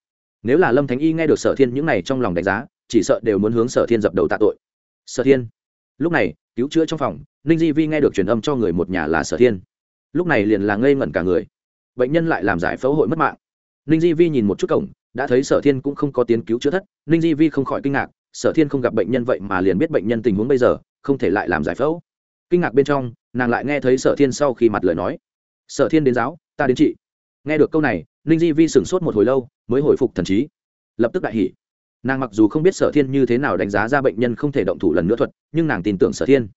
Nếu là lâm thánh y nghe được sở thiên những này trong lòng đánh giá, chỉ sợ đều muốn hướng sở thiên dập đầu tạ tội. Sở thiên. Lúc này, cứu chữa trong phòng, ninh di vi nghe được truyền âm cho người một nhà là sở thiên. Lúc này liền là ngây ngẩn cả người. Bệnh nhân lại làm giải phẫu hội mất mạng. Ninh di vi nhìn một chút cổng, đã thấy sở thiên cũng không có tiến cứu chữa thất. Ninh di vi không khỏi kinh ngạc, sở thiên không gặp bệnh nhân vậy mà liền biết bệnh nhân tình huống bây giờ, không thể lại làm giải phẫu kinh ngạc bên trong, nàng lại nghe thấy sở thiên sau khi mặt lời nói. Sở thiên đến giáo, ta đến trị. Nghe được câu này, ninh di vi sửng sốt một hồi lâu, mới hồi phục thần trí. Lập tức đại hỉ. Nàng mặc dù không biết sở thiên như thế nào đánh giá ra bệnh nhân không thể động thủ lần nữa thuật, nhưng nàng tin tưởng sở thiên.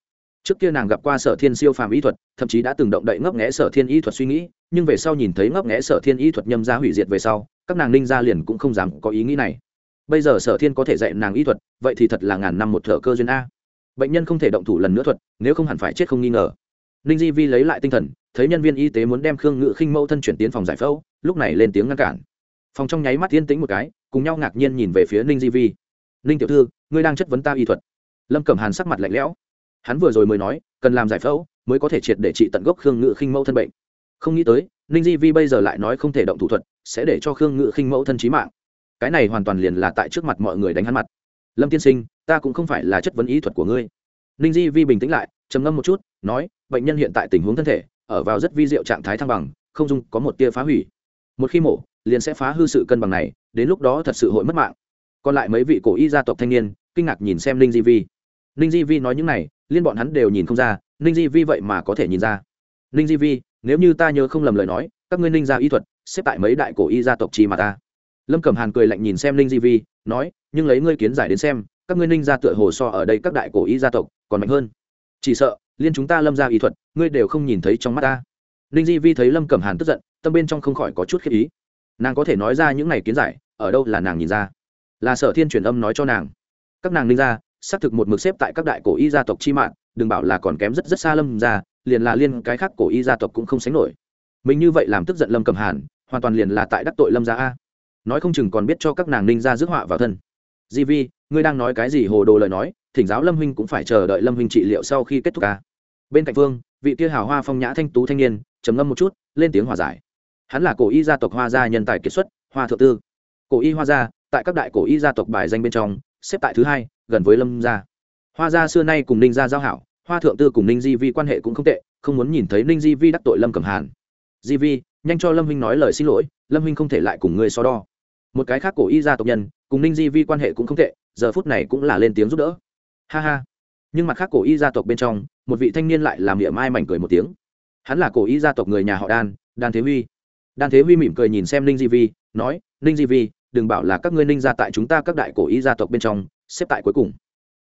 Trước kia nàng gặp qua sở thiên siêu phàm y thuật, thậm chí đã từng động đậy ngấp nghẽ sở thiên y thuật suy nghĩ, nhưng về sau nhìn thấy ngấp nghẽ sở thiên y thuật nhâm ra hủy diệt về sau, các nàng ninh ra liền cũng không dám có ý nghĩ này. Bây giờ sở thiên có thể dạy nàng y thuật, vậy thì thật là ngàn năm một thợ cơ duyên a bệnh nhân không thể động thủ lần nữa thuật, nếu không hẳn phải chết không nghi ngờ. Ninh di vi lấy lại tinh thần, thấy nhân viên y tế muốn đem khương ngự khinh mẫu thân chuyển tiến phòng giải phẫu, lúc này lên tiếng ngăn cản. Phòng trong nháy mắt yên tĩnh một cái, cùng nhau ngạc nhiên nhìn về phía ninh di vi. Ninh tiểu thư, ngươi đang chất vấn ta y thuật. Lâm cẩm hàn sắc mặt lạnh lẽo. Hắn vừa rồi mới nói, cần làm giải phẫu mới có thể triệt để trị tận gốc khương ngự khinh mẫu thân bệnh. Không nghĩ tới, ninh di vi bây giờ lại nói không thể động thủ thuật, sẽ để cho khương ngự khinh mẫu thân trí mạng. Cái này hoàn toàn liền là tại trước mặt mọi người đánh hắn mặt lâm tiên sinh, ta cũng không phải là chất vấn ý thuật của ngươi. Ninh di vi bình tĩnh lại, trầm ngâm một chút, nói, bệnh nhân hiện tại tình huống thân thể, ở vào rất vi diệu trạng thái thăng bằng, không dung có một tia phá hủy. Một khi mổ, liền sẽ phá hư sự cân bằng này, đến lúc đó thật sự hội mất mạng. Còn lại mấy vị cổ y gia tộc thanh niên, kinh ngạc nhìn xem ninh di vi. Ninh di vi nói những này, liên bọn hắn đều nhìn không ra, ninh di vi vậy mà có thể nhìn ra. Ninh di vi, nếu như ta nhớ không lầm lời nói, các ngươi ninh gia y thuật, xếp tại mấy đại cổ y gia tộc chi mà ta? Lâm cẩm hàn cười lạnh nhìn xem ninh di vi, nói, nhưng lấy ngươi kiến giải đến xem, các ngươi ninh gia tựa hồ so ở đây các đại cổ y gia tộc còn mạnh hơn. Chỉ sợ, liên chúng ta lâm gia y thuật, ngươi đều không nhìn thấy trong mắt ta. Ninh di vi thấy lâm cẩm hàn tức giận, tâm bên trong không khỏi có chút khiếp ý. Nàng có thể nói ra những này kiến giải, ở đâu là nàng nhìn ra? Là sở thiên truyền âm nói cho nàng. Các nàng ninh gia, xác thực một mực xếp tại các đại cổ y gia tộc chi mạng, đừng bảo là còn kém rất rất xa lâm gia, liền là liên cái khác cổ y gia tộc cũng không sánh nổi. Mình như vậy làm tức giận lâm cầm hàn, hoàn toàn liền là tại đắc tội lâm gia a nói không chừng còn biết cho các nàng ninh gia rước họa vào thân. Di vi, ngươi đang nói cái gì hồ đồ lời nói, thỉnh giáo lâm huynh cũng phải chờ đợi lâm huynh trị liệu sau khi kết thúc ca. Bên cạnh vương, vị kia hào hoa phong nhã thanh tú thanh niên, trầm ngâm một chút, lên tiếng hòa giải. Hắn là cổ y gia tộc hoa gia nhân tài kiệt xuất, hoa thượng tư. Cổ y hoa gia, tại các đại cổ y gia tộc bài danh bên trong, xếp tại thứ hai, gần với lâm gia. Hoa gia xưa nay cùng ninh gia giao hảo, hoa thượng tư cùng ninh di vi quan hệ cũng không tệ, không muốn nhìn thấy ninh di vi đắc tội lâm cẩm hàn. Di vi, nhanh cho lâm huynh nói lời xin lỗi, lâm huynh không thể lại cùng ngươi so đo một cái khác cổ y gia tộc nhân, cùng ninh di vi quan hệ cũng không tệ, giờ phút này cũng là lên tiếng giúp đỡ. Ha ha. Nhưng mặt khác cổ y gia tộc bên trong, một vị thanh niên lại làm miệng mai mảnh cười một tiếng. Hắn là cổ y gia tộc người nhà họ đan đan thế huy. Đan thế huy mỉm cười nhìn xem ninh di vi, nói, ninh di vi, đừng bảo là các ngươi ninh gia tại chúng ta các đại cổ y gia tộc bên trong, xếp tại cuối cùng.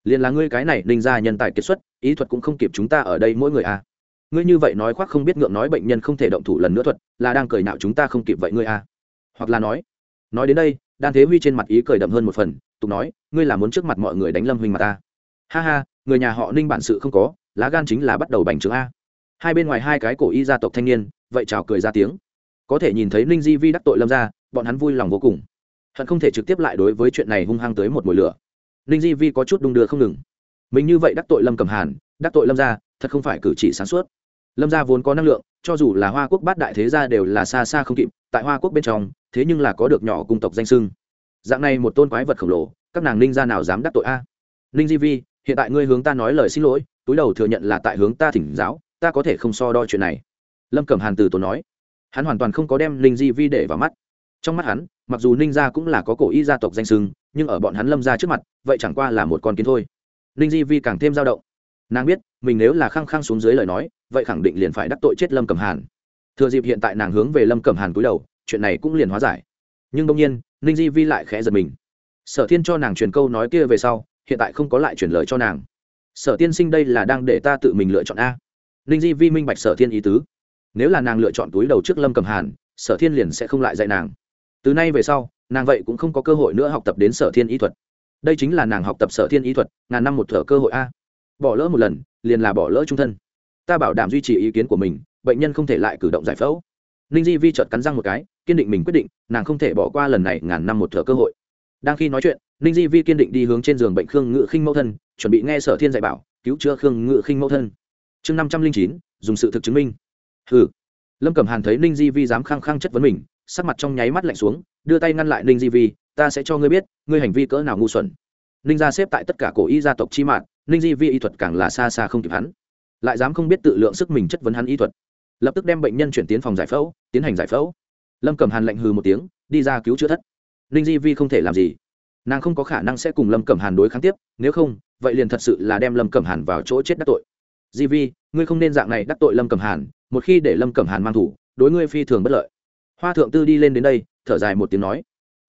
Liền là ngươi cái này ninh gia nhân tài kiệt xuất, ý thuật cũng không kịp chúng ta ở đây mỗi người à. Ngươi như vậy nói khoác không biết ngượng nói bệnh nhân không thể động thủ lần nữa thuật, là đang cười nạo chúng ta không kịp vậy ngươi à. Hoặc là nói nói đến đây, đan thế huy trên mặt ý cười đậm hơn một phần, tục nói, ngươi là muốn trước mặt mọi người đánh lâm huynh mà ta. Ha ha, người nhà họ ninh bản sự không có, lá gan chính là bắt đầu bành trướng a. Hai bên ngoài hai cái cổ y gia tộc thanh niên, vậy chào cười ra tiếng. Có thể nhìn thấy ninh di vi đắc tội lâm ra bọn hắn vui lòng vô cùng. Hận không thể trực tiếp lại đối với chuyện này hung hăng tới một mùi lửa. Ninh di vi có chút đung đưa không ngừng. Mình như vậy đắc tội lâm cầm hàn, đắc tội lâm gia, thật không phải cử chỉ sáng suốt lâm gia vốn có năng lượng, cho dù là hoa quốc bát đại thế gia đều là xa xa không kịp, tại hoa quốc bên trong, thế nhưng là có được nhỏ cung tộc danh sưng dạng này một tôn quái vật khổng lồ, các nàng ninh gia nào dám đắc tội a? Ninh di vi, hiện tại ngươi hướng ta nói lời xin lỗi, túi đầu thừa nhận là tại hướng ta thỉnh giáo, ta có thể không so đo chuyện này. Lâm cẩm hàn từ tốn nói. Hắn hoàn toàn không có đem ninh di vi để vào mắt. Trong mắt hắn, mặc dù ninh gia cũng là có cổ y gia tộc danh sưng nhưng ở bọn hắn lâm ra trước mặt, vậy chẳng qua là một con kiến thôi. Ninh di vi càng thêm dao động. Nàng biết, mình nếu là khăng khăng xuống dưới lời nói vậy khẳng định liền phải đắc tội chết lâm cẩm hàn. Thừa dịp hiện tại nàng hướng về lâm cẩm hàn cúi đầu, chuyện này cũng liền hóa giải. Nhưng đông nhiên, ninh di vi lại khẽ giật mình. Sở thiên cho nàng truyền câu nói kia về sau, hiện tại không có lại truyền lời cho nàng. Sở tiên sinh đây là đang để ta tự mình lựa chọn a. Ninh di vi minh bạch sở thiên ý tứ. Nếu là nàng lựa chọn túi đầu trước lâm cầm hàn, sở thiên liền sẽ không lại dạy nàng. Từ nay về sau, nàng vậy cũng không có cơ hội nữa học tập đến sở thiên ý thuật. Đây chính là nàng học tập sở thiên ý thuật, ngàn năm một thở cơ hội a. Bỏ lỡ một lần, liền là bỏ lỡ trung thân ta bảo đảm duy trì ý kiến của mình, bệnh nhân không thể lại cử động giải phẫu. Ninh di vi chợt cắn răng một cái, kiên định mình quyết định, nàng không thể bỏ qua lần này ngàn năm một thở cơ hội. Đang khi nói chuyện, ninh di vi kiên định đi hướng trên giường bệnh khương ngự khinh mẫu thân, chuẩn bị nghe sở thiên dạy bảo, cứu chữa khương ngự khinh mẫu thân. Chương năm trăm linh chín, dùng sự thực chứng minh. Hừ. Lâm cẩm hàn thấy ninh di vi dám khăng khăng chất vấn mình, sắc mặt trong nháy mắt lạnh xuống, đưa tay ngăn lại ninh di vi, ta sẽ cho ngươi biết, ngươi hành vi cỡ nào ngu xuẩn. Ninh gia xếp tại tất cả cổ y gia tộc chi mạng, ninh di vi y thuật càng là xa xa không kịp hắn lại dám không biết tự lượng sức mình chất vấn hắn y thuật. Lập tức đem bệnh nhân chuyển tiến phòng giải phẫu, tiến hành giải phẫu. Lâm cẩm hàn lạnh hừ một tiếng, đi ra cứu chữa thất. Ninh di vi không thể làm gì. Nàng không có khả năng sẽ cùng lâm cẩm hàn đối kháng tiếp, nếu không, vậy liền thật sự là đem lâm cẩm hàn vào chỗ chết đắc tội. Di vi, ngươi không nên dạng này đắc tội lâm cẩm hàn, một khi để lâm cẩm hàn mang thủ, đối ngươi phi thường bất lợi. Hoa thượng tư đi lên đến đây, thở dài một tiếng nói.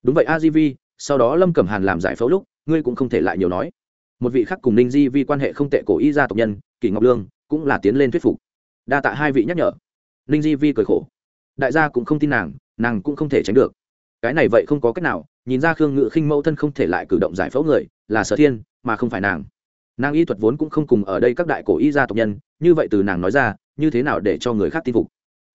Đúng vậy a, di vi, sau đó lâm cẩm hàn làm giải phẫu lúc, ngươi cũng không thể lại nhiều nói một vị khác cùng ninh di vi quan hệ không tệ cổ y gia tộc nhân, kỷ ngọc lương, cũng là tiến lên thuyết phục. đa tạ hai vị nhắc nhở. ninh di vi cười khổ. đại gia cũng không tin nàng nàng cũng không thể tránh được. cái này vậy không có cách nào, nhìn ra khương ngự khinh mẫu thân không thể lại cử động giải phẫu người, là sở thiên, mà không phải nàng. nàng y thuật vốn cũng không cùng ở đây các đại cổ y gia tộc nhân, như vậy từ nàng nói ra, như thế nào để cho người khác tin phục?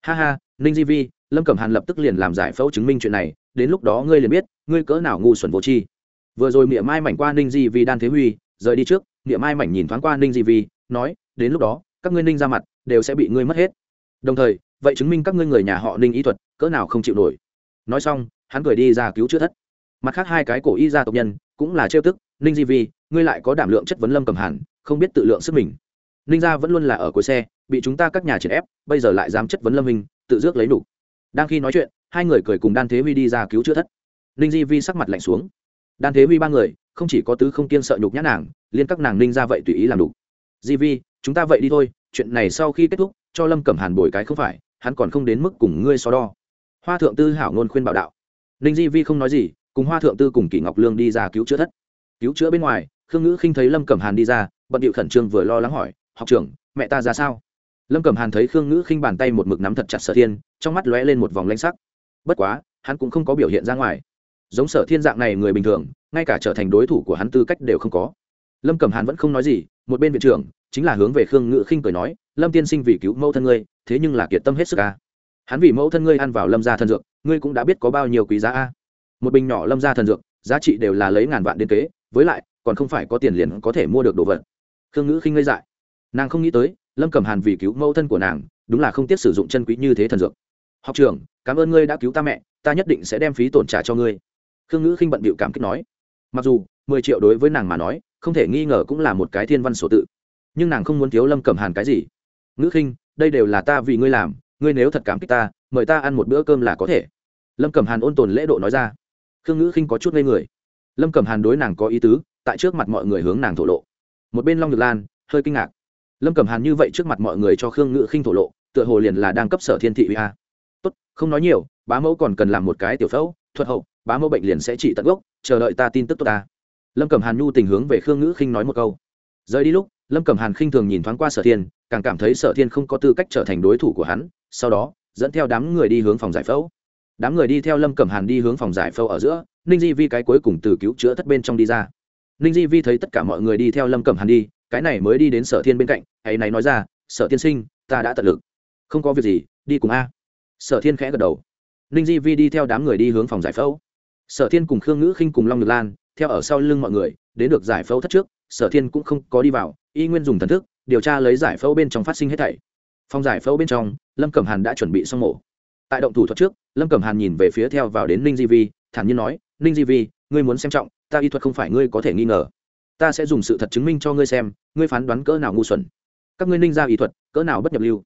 ha ha, ninh di vi, lâm cẩm hàn lập tức liền làm giải phẫu chứng minh chuyện này, đến lúc đó ngươi liền biết, ngươi cỡ nào ngu xuẩn vô tri. vừa rồi miệng mai mảnh qua ninh di vi đan thế huy rời đi trước, niệm mai mảnh nhìn thoáng qua ninh di vi, nói, đến lúc đó, các ngươi ninh ra mặt, đều sẽ bị ngươi mất hết. Đồng thời, vậy chứng minh các ngươi người nhà họ ninh y thuật, cỡ nào không chịu nổi. Nói xong, hắn cười đi ra cứu chữa thất. Mặt khác hai cái cổ y gia tộc nhân, cũng là trêu tức, ninh di vi, ngươi lại có đảm lượng chất vấn lâm cầm hàn, không biết tự lượng sức mình. Ninh gia vẫn luôn là ở cuối xe, bị chúng ta các nhà triển ép, bây giờ lại dám chất vấn lâm minh, tự dước lấy đủ. Đang khi nói chuyện, hai người cười cùng đan thế huy đi ra cứu chữa thất. Ninh di vi sắc mặt lạnh xuống. Đan thế huy ba người không chỉ có tứ không kiên sợ nhục nhã nàng, liên các nàng ninh ra vậy tùy ý làm đủ. Di vi, chúng ta vậy đi thôi, chuyện này sau khi kết thúc, cho lâm cẩm hàn bồi cái không phải, hắn còn không đến mức cùng ngươi so đo. Hoa thượng tư hảo ngôn khuyên bảo đạo. Ninh di vi không nói gì, cùng hoa thượng tư cùng kỷ ngọc lương đi ra cứu chữa thất. Cứu chữa bên ngoài, khương ngữ khinh thấy lâm cẩm hàn đi ra, bận điệu khẩn trương vừa lo lắng hỏi, học trưởng, mẹ ta ra sao? Lâm cẩm hàn thấy khương ngữ khinh bàn tay một mực nắm thật chặt sở thiên, trong mắt lóe lên một vòng lanh sắc. Bất quá, hắn cũng không có biểu hiện ra ngoài giống sở thiên dạng này người bình thường, ngay cả trở thành đối thủ của hắn tư cách đều không có. Lâm cẩm hàn vẫn không nói gì, một bên viện trưởng, chính là hướng về khương ngữ khinh cười nói, lâm tiên sinh vì cứu mẫu thân ngươi, thế nhưng là kiệt tâm hết sức à hắn vì mẫu thân ngươi ăn vào lâm gia thần dược, ngươi cũng đã biết có bao nhiêu quý giá a. Một bình nhỏ lâm gia thần dược, giá trị đều là lấy ngàn vạn đến kế, với lại, còn không phải có tiền liền có thể mua được đồ vật. Khương ngữ khinh ngây dại. Nàng không nghĩ tới, lâm cẩm hàn vì cứu mẫu thân của nàng, đúng là không tiếc sử dụng chân quý như thế thần dược. Học trưởng, cảm ơn ngươi đã cứu ta mẹ, ta nhất định sẽ đem phí tổn trả cho ngươi khương ngữ khinh bận bịu cảm kích nói, mặc dù mười triệu đối với nàng mà nói, không thể nghi ngờ cũng là một cái thiên văn sổ tự, nhưng nàng không muốn thiếu lâm cẩm hàn cái gì. Ngữ khinh, đây đều là ta vì ngươi làm, ngươi nếu thật cảm kích ta, mời ta ăn một bữa cơm là có thể. Lâm cẩm hàn ôn tồn lễ độ nói ra. Khương ngữ khinh có chút ngây người. Lâm cẩm hàn đối nàng có ý tứ, tại trước mặt mọi người hướng nàng thổ lộ. Một bên long nhược lan, hơi kinh ngạc. Lâm cẩm hàn như vậy trước mặt mọi người cho khương ngữ khinh thổ lộ, tựa hồ liền là đang cấp sở thiên thị uy a. Tốt, không nói nhiều, bá mẫu còn cần làm một cái tiểu phẫu, thuật hậu bá mẫu bệnh liền sẽ trị tận gốc, chờ đợi ta tin tức tốt ta. Lâm cẩm hàn nhu tình hướng về khương ngữ khinh nói một câu. Rời đi lúc, lâm cẩm hàn khinh thường nhìn thoáng qua sở thiên, càng cảm thấy sở thiên không có tư cách trở thành đối thủ của hắn, sau đó, dẫn theo đám người đi hướng phòng giải phẫu. Đám người đi theo lâm cẩm hàn đi hướng phòng giải phẫu ở giữa, ninh di vi cái cuối cùng từ cứu chữa thất bên trong đi ra. Ninh di vi thấy tất cả mọi người đi theo lâm cẩm hàn đi, cái này mới đi đến sở thiên bên cạnh, hãy này nói ra, sở tiên sinh, ta đã tận lực. Không có việc gì, đi cùng a. Sở thiên khẽ gật đầu. Ninh di vi đi theo đám người đi hướng phòng giải phẫu sở thiên cùng khương ngữ khinh cùng long nhược lan, theo ở sau lưng mọi người, đến được giải phẫu thất trước, sở thiên cũng không có đi vào, y nguyên dùng thần thức, điều tra lấy giải phẫu bên trong phát sinh hết thảy. Phòng giải phẫu bên trong, lâm cẩm hàn đã chuẩn bị xong mổ. Tại động thủ thuật trước, lâm cẩm hàn nhìn về phía theo vào đến ninh di vi, thản nhiên nói, ninh di vi, ngươi muốn xem trọng, ta y thuật không phải ngươi có thể nghi ngờ. Ta sẽ dùng sự thật chứng minh cho ngươi xem, ngươi phán đoán cỡ nào ngu xuẩn. Các ngươi ninh ra y thuật, cỡ nào bất nhập lưu.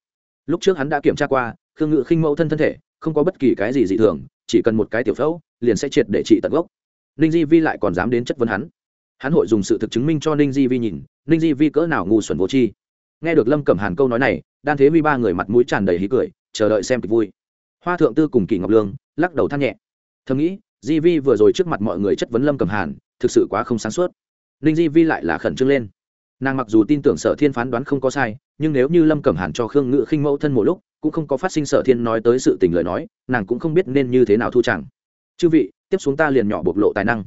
Lúc trước hắn đã kiểm tra qua, khương ngự khinh mẫu thân thân thể, không có bất kỳ cái gì dị thường chỉ cần một cái tiểu phẫu, liền sẽ triệt để trị tận gốc. Ninh di vi lại còn dám đến chất vấn hắn. Hắn hội dùng sự thực chứng minh cho ninh di vi nhìn, ninh di vi cỡ nào ngu xuẩn vô tri. Nghe được lâm cẩm hàn câu nói này, đan thế vi ba người mặt mũi tràn đầy hí cười, chờ đợi xem kịch vui. Hoa thượng tư cùng kỳ ngọc lương lắc đầu than nhẹ. Thầm nghĩ, di vi vừa rồi trước mặt mọi người chất vấn lâm cẩm hàn, thực sự quá không sáng suốt. Ninh di vi lại là khẩn trương lên. Nàng mặc dù tin tưởng sở thiên phán đoán không có sai, nhưng nếu như lâm cẩm hàn cho khương ngự khinh mẫu thân một lúc cũng không có phát sinh sở thiên nói tới sự tình lời nói, nàng cũng không biết nên như thế nào thu chẳng. Chư vị, tiếp xuống ta liền nhỏ bộc lộ tài năng.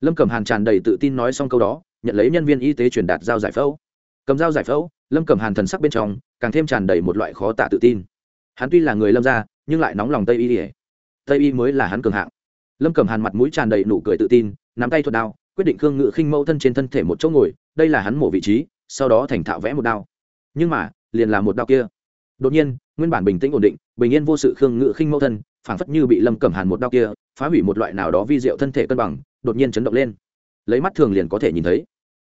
Lâm cẩm hàn tràn đầy tự tin nói xong câu đó, nhận lấy nhân viên y tế truyền đạt giao giải phẫu. Cầm dao giải phẫu, lâm cẩm hàn thần sắc bên trong, càng thêm tràn đầy một loại khó tạ tự tin. Hắn tuy là người lâm gia, nhưng lại nóng lòng tây y ỉa tây y mới là hắn cường hạng. Lâm cẩm hàn mặt mũi tràn đầy nụ cười tự tin, nắm tay thuật đao, quyết định khương ngự khinh mẫu thân trên thân thể một chỗ ngồi, đây là hắn mổ vị trí, sau đó thành thạo vẽ một đao. Nhưng mà, liền là một đao kia. Đột nhiên nguyên bản bình tĩnh ổn định, bình yên vô sự khương ngự khinh mẫu thân, phảng phất như bị lâm cẩm hàn một đao kia, phá hủy một loại nào đó vi diệu thân thể cân bằng, đột nhiên chấn động lên. Lấy mắt thường liền có thể nhìn thấy.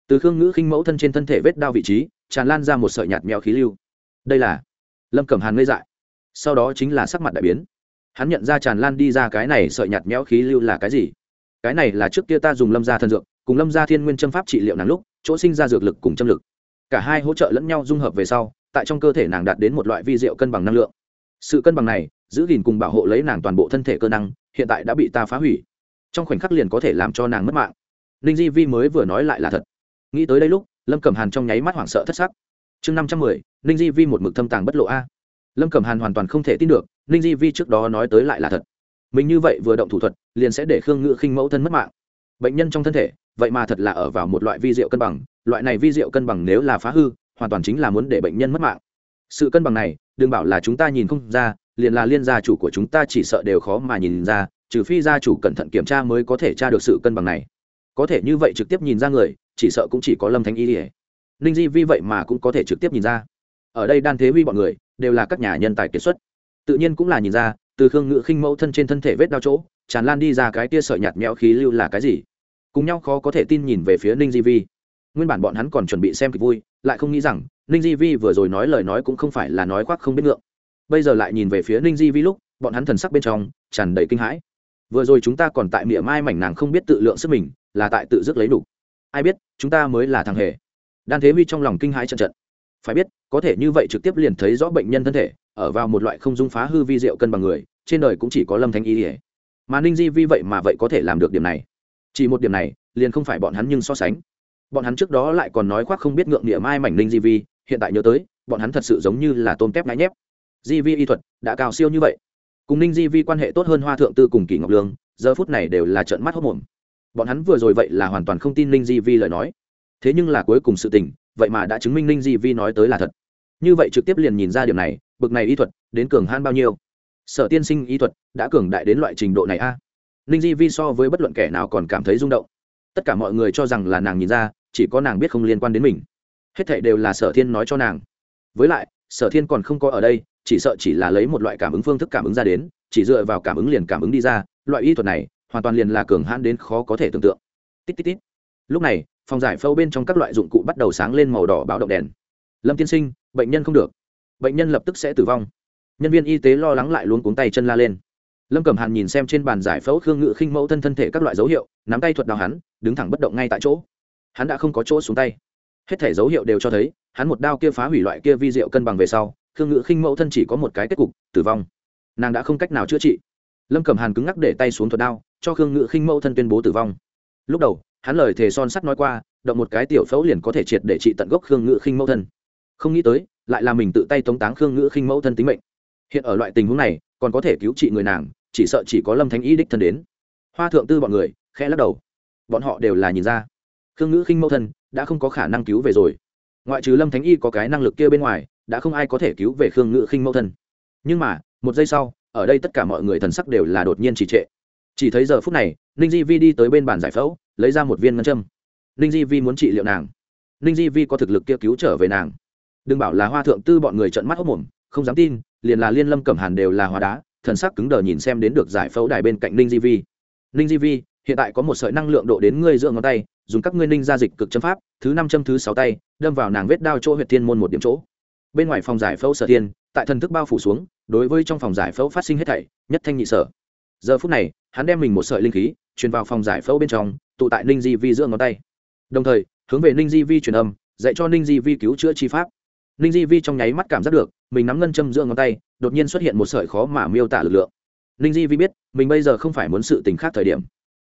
Từ khương ngữ khinh mẫu thân trên thân thể vết đao vị trí, tràn lan ra một sợi nhạt mèo khí lưu. Đây là lâm cẩm hàn ngây dại. Sau đó chính là sắc mặt đại biến. Hắn nhận ra tràn lan đi ra cái này sợi nhạt mèo khí lưu là cái gì. Cái này là trước kia ta dùng lâm gia thân dược, cùng lâm gia thiên nguyên châm pháp trị liệu nắng lúc, chỗ sinh ra dược lực cùng châm lực. Cả hai hỗ trợ lẫn nhau dung hợp về sau tại trong cơ thể nàng đạt đến một loại vi diệu cân bằng năng lượng. Sự cân bằng này, giữ gìn cùng bảo hộ lấy nàng toàn bộ thân thể cơ năng, hiện tại đã bị ta phá hủy. Trong khoảnh khắc liền có thể làm cho nàng mất mạng. Ninh di vi mới vừa nói lại là thật. Nghĩ tới đây lúc, lâm cẩm hàn trong nháy mắt hoảng sợ thất sắc. Chương năm trăm mười, ninh di vi một mực thâm tàng bất lộ a. Lâm cẩm hàn hoàn toàn không thể tin được, ninh di vi trước đó nói tới lại là thật. Mình như vậy vừa động thủ thuật, liền sẽ để khương ngự khinh mẫu thân mất mạng. Bệnh nhân trong thân thể, vậy mà thật là ở vào một loại vi rượu cân bằng, loại này vi rượu cân bằng nếu là phá hư hoàn toàn chính là muốn để bệnh nhân mất mạng. Sự cân bằng này, đừng bảo là chúng ta nhìn không ra, liền là liên gia chủ của chúng ta chỉ sợ đều khó mà nhìn ra, trừ phi gia chủ cẩn thận kiểm tra mới có thể tra được sự cân bằng này. Có thể như vậy trực tiếp nhìn ra người, chỉ sợ cũng chỉ có lâm thánh y ỉa ninh di vi vậy mà cũng có thể trực tiếp nhìn ra. Ở đây đan thế vi bọn người, đều là các nhà nhân tài kiệt xuất. Tự nhiên cũng là nhìn ra, từ khương ngự khinh mẫu thân trên thân thể vết đau chỗ, tràn lan đi ra cái tia sợi nhạt nhẽo khí lưu là cái gì? Cùng nhau khó có thể tin nhìn về phía ninh di vi. Nguyên bản bọn hắn còn chuẩn bị xem kịch vui lại không nghĩ rằng, ninh di vi vừa rồi nói lời nói cũng không phải là nói khoác không biết ngượng. Bây giờ lại nhìn về phía ninh di vi lúc, bọn hắn thần sắc bên trong, tràn đầy kinh hãi. Vừa rồi chúng ta còn tại miệng mai mảnh nàng không biết tự lượng sức mình, là tại tự dứt lấy đủ. Ai biết, chúng ta mới là thằng hề. Đan thế vi trong lòng kinh hãi trận trận. Phải biết, có thể như vậy trực tiếp liền thấy rõ bệnh nhân thân thể, ở vào một loại không dung phá hư vi diệu cân bằng người, trên đời cũng chỉ có lâm thanh y ỉa mà ninh di vi vậy mà vậy có thể làm được điểm này. Chỉ một điểm này, liền không phải bọn hắn nhưng so sánh bọn hắn trước đó lại còn nói khoác không biết ngượng niệm ai mảnh linh di vi hiện tại nhớ tới, bọn hắn thật sự giống như là tôm tép ngãi nhép. Di vi y thuật đã cao siêu như vậy. Cùng ninh di vi quan hệ tốt hơn hoa thượng tư cùng kỷ ngọc lương, giờ phút này đều là trận mắt hốc mồm bọn hắn vừa rồi vậy là hoàn toàn không tin ninh di vi lời nói. Thế nhưng là cuối cùng sự tình, vậy mà đã chứng minh ninh di vi nói tới là thật. Như vậy trực tiếp liền nhìn ra điểm này, bực này y thuật đến cường han bao nhiêu. Sở tiên sinh y thuật đã cường đại đến loại trình độ này a. À? ninh di vi so với bất luận kẻ nào còn cảm thấy rung động. Tất cả mọi người cho rằng là nàng nhìn ra chỉ có nàng biết không liên quan đến mình. Hết thảy đều là sở thiên nói cho nàng. Với lại, sở thiên còn không có ở đây, chỉ sợ chỉ là lấy một loại cảm ứng phương thức cảm ứng ra đến, chỉ dựa vào cảm ứng liền cảm ứng đi ra, loại y thuật này, hoàn toàn liền là cường hãn đến khó có thể tưởng tượng. Tít tít tít. Lúc này, phòng giải phẫu bên trong các loại dụng cụ bắt đầu sáng lên màu đỏ báo động đèn. Lâm tiên sinh, bệnh nhân không được. Bệnh nhân lập tức sẽ tử vong. Nhân viên y tế lo lắng lại luôn cuống tay chân la lên. Lâm cẩm hàn nhìn xem trên bàn giải phẫu khương ngự khinh mẫu thân thân thể các loại dấu hiệu, nắm tay thuật đào hắn, đứng thẳng bất động ngay tại chỗ hắn đã không có chỗ xuống tay. Hết thể dấu hiệu đều cho thấy, hắn một đao kia phá hủy loại kia vi rượu cân bằng về sau, khương ngự khinh mẫu thân chỉ có một cái kết cục, tử vong. Nàng đã không cách nào chữa trị. Lâm cẩm hàn cứng ngắc để tay xuống thuật đao, cho khương ngự khinh mẫu thân tuyên bố tử vong. Lúc đầu, hắn lời thề son sắt nói qua, động một cái tiểu phẫu liền có thể triệt để trị tận gốc khương ngự khinh mẫu thân. Không nghĩ tới, lại là mình tự tay tống táng khương ngự khinh mẫu thân tính mệnh. Hiện ở loại tình huống này, còn có thể cứu trị người nàng, chỉ sợ chỉ có lâm thánh ý đích thân đến. Hoa thượng tư bọn người, khẽ lắc đầu. Bọn họ đều là nhìn ra khương ngữ khinh mẫu thân đã không có khả năng cứu về rồi ngoại trừ lâm thánh y có cái năng lực kia bên ngoài đã không ai có thể cứu về khương ngữ khinh mẫu thân nhưng mà một giây sau ở đây tất cả mọi người thần sắc đều là đột nhiên trì trệ chỉ thấy giờ phút này ninh di vi đi tới bên bàn giải phẫu lấy ra một viên ngân châm ninh di vi muốn trị liệu nàng ninh di vi có thực lực kia cứu trở về nàng đừng bảo là hoa thượng tư bọn người trận mắt hốc mồm không dám tin liền là liên lâm cẩm hàn đều là hóa đá thần sắc cứng đờ nhìn xem đến được giải phẫu đài bên cạnh ninh di vi ninh di vi hiện tại có một sợi năng lượng độ đến ngươi giữa ngón tay, dùng các ngươi ninh ra dịch cực châm pháp, thứ năm châm thứ sáu tay, đâm vào nàng vết đao chỗ huyệt thiên môn một điểm chỗ. Bên ngoài phòng giải phẫu sở tiên tại thần thức bao phủ xuống, đối với trong phòng giải phẫu phát sinh hết thảy, nhất thanh nhị sở. Giờ phút này, hắn đem mình một sợi linh khí, truyền vào phòng giải phẫu bên trong, tụ tại ninh di vi giữa ngón tay. Đồng thời, hướng về ninh di vi truyền âm, dạy cho ninh di vi cứu chữa chi pháp. Ninh di vi trong nháy mắt cảm giác được, mình nắm ngân châm giữa ngón tay, đột nhiên xuất hiện một sợi khó mà miêu tả lực lượng. Ninh di vi biết, mình bây giờ không phải muốn sự tình khác thời điểm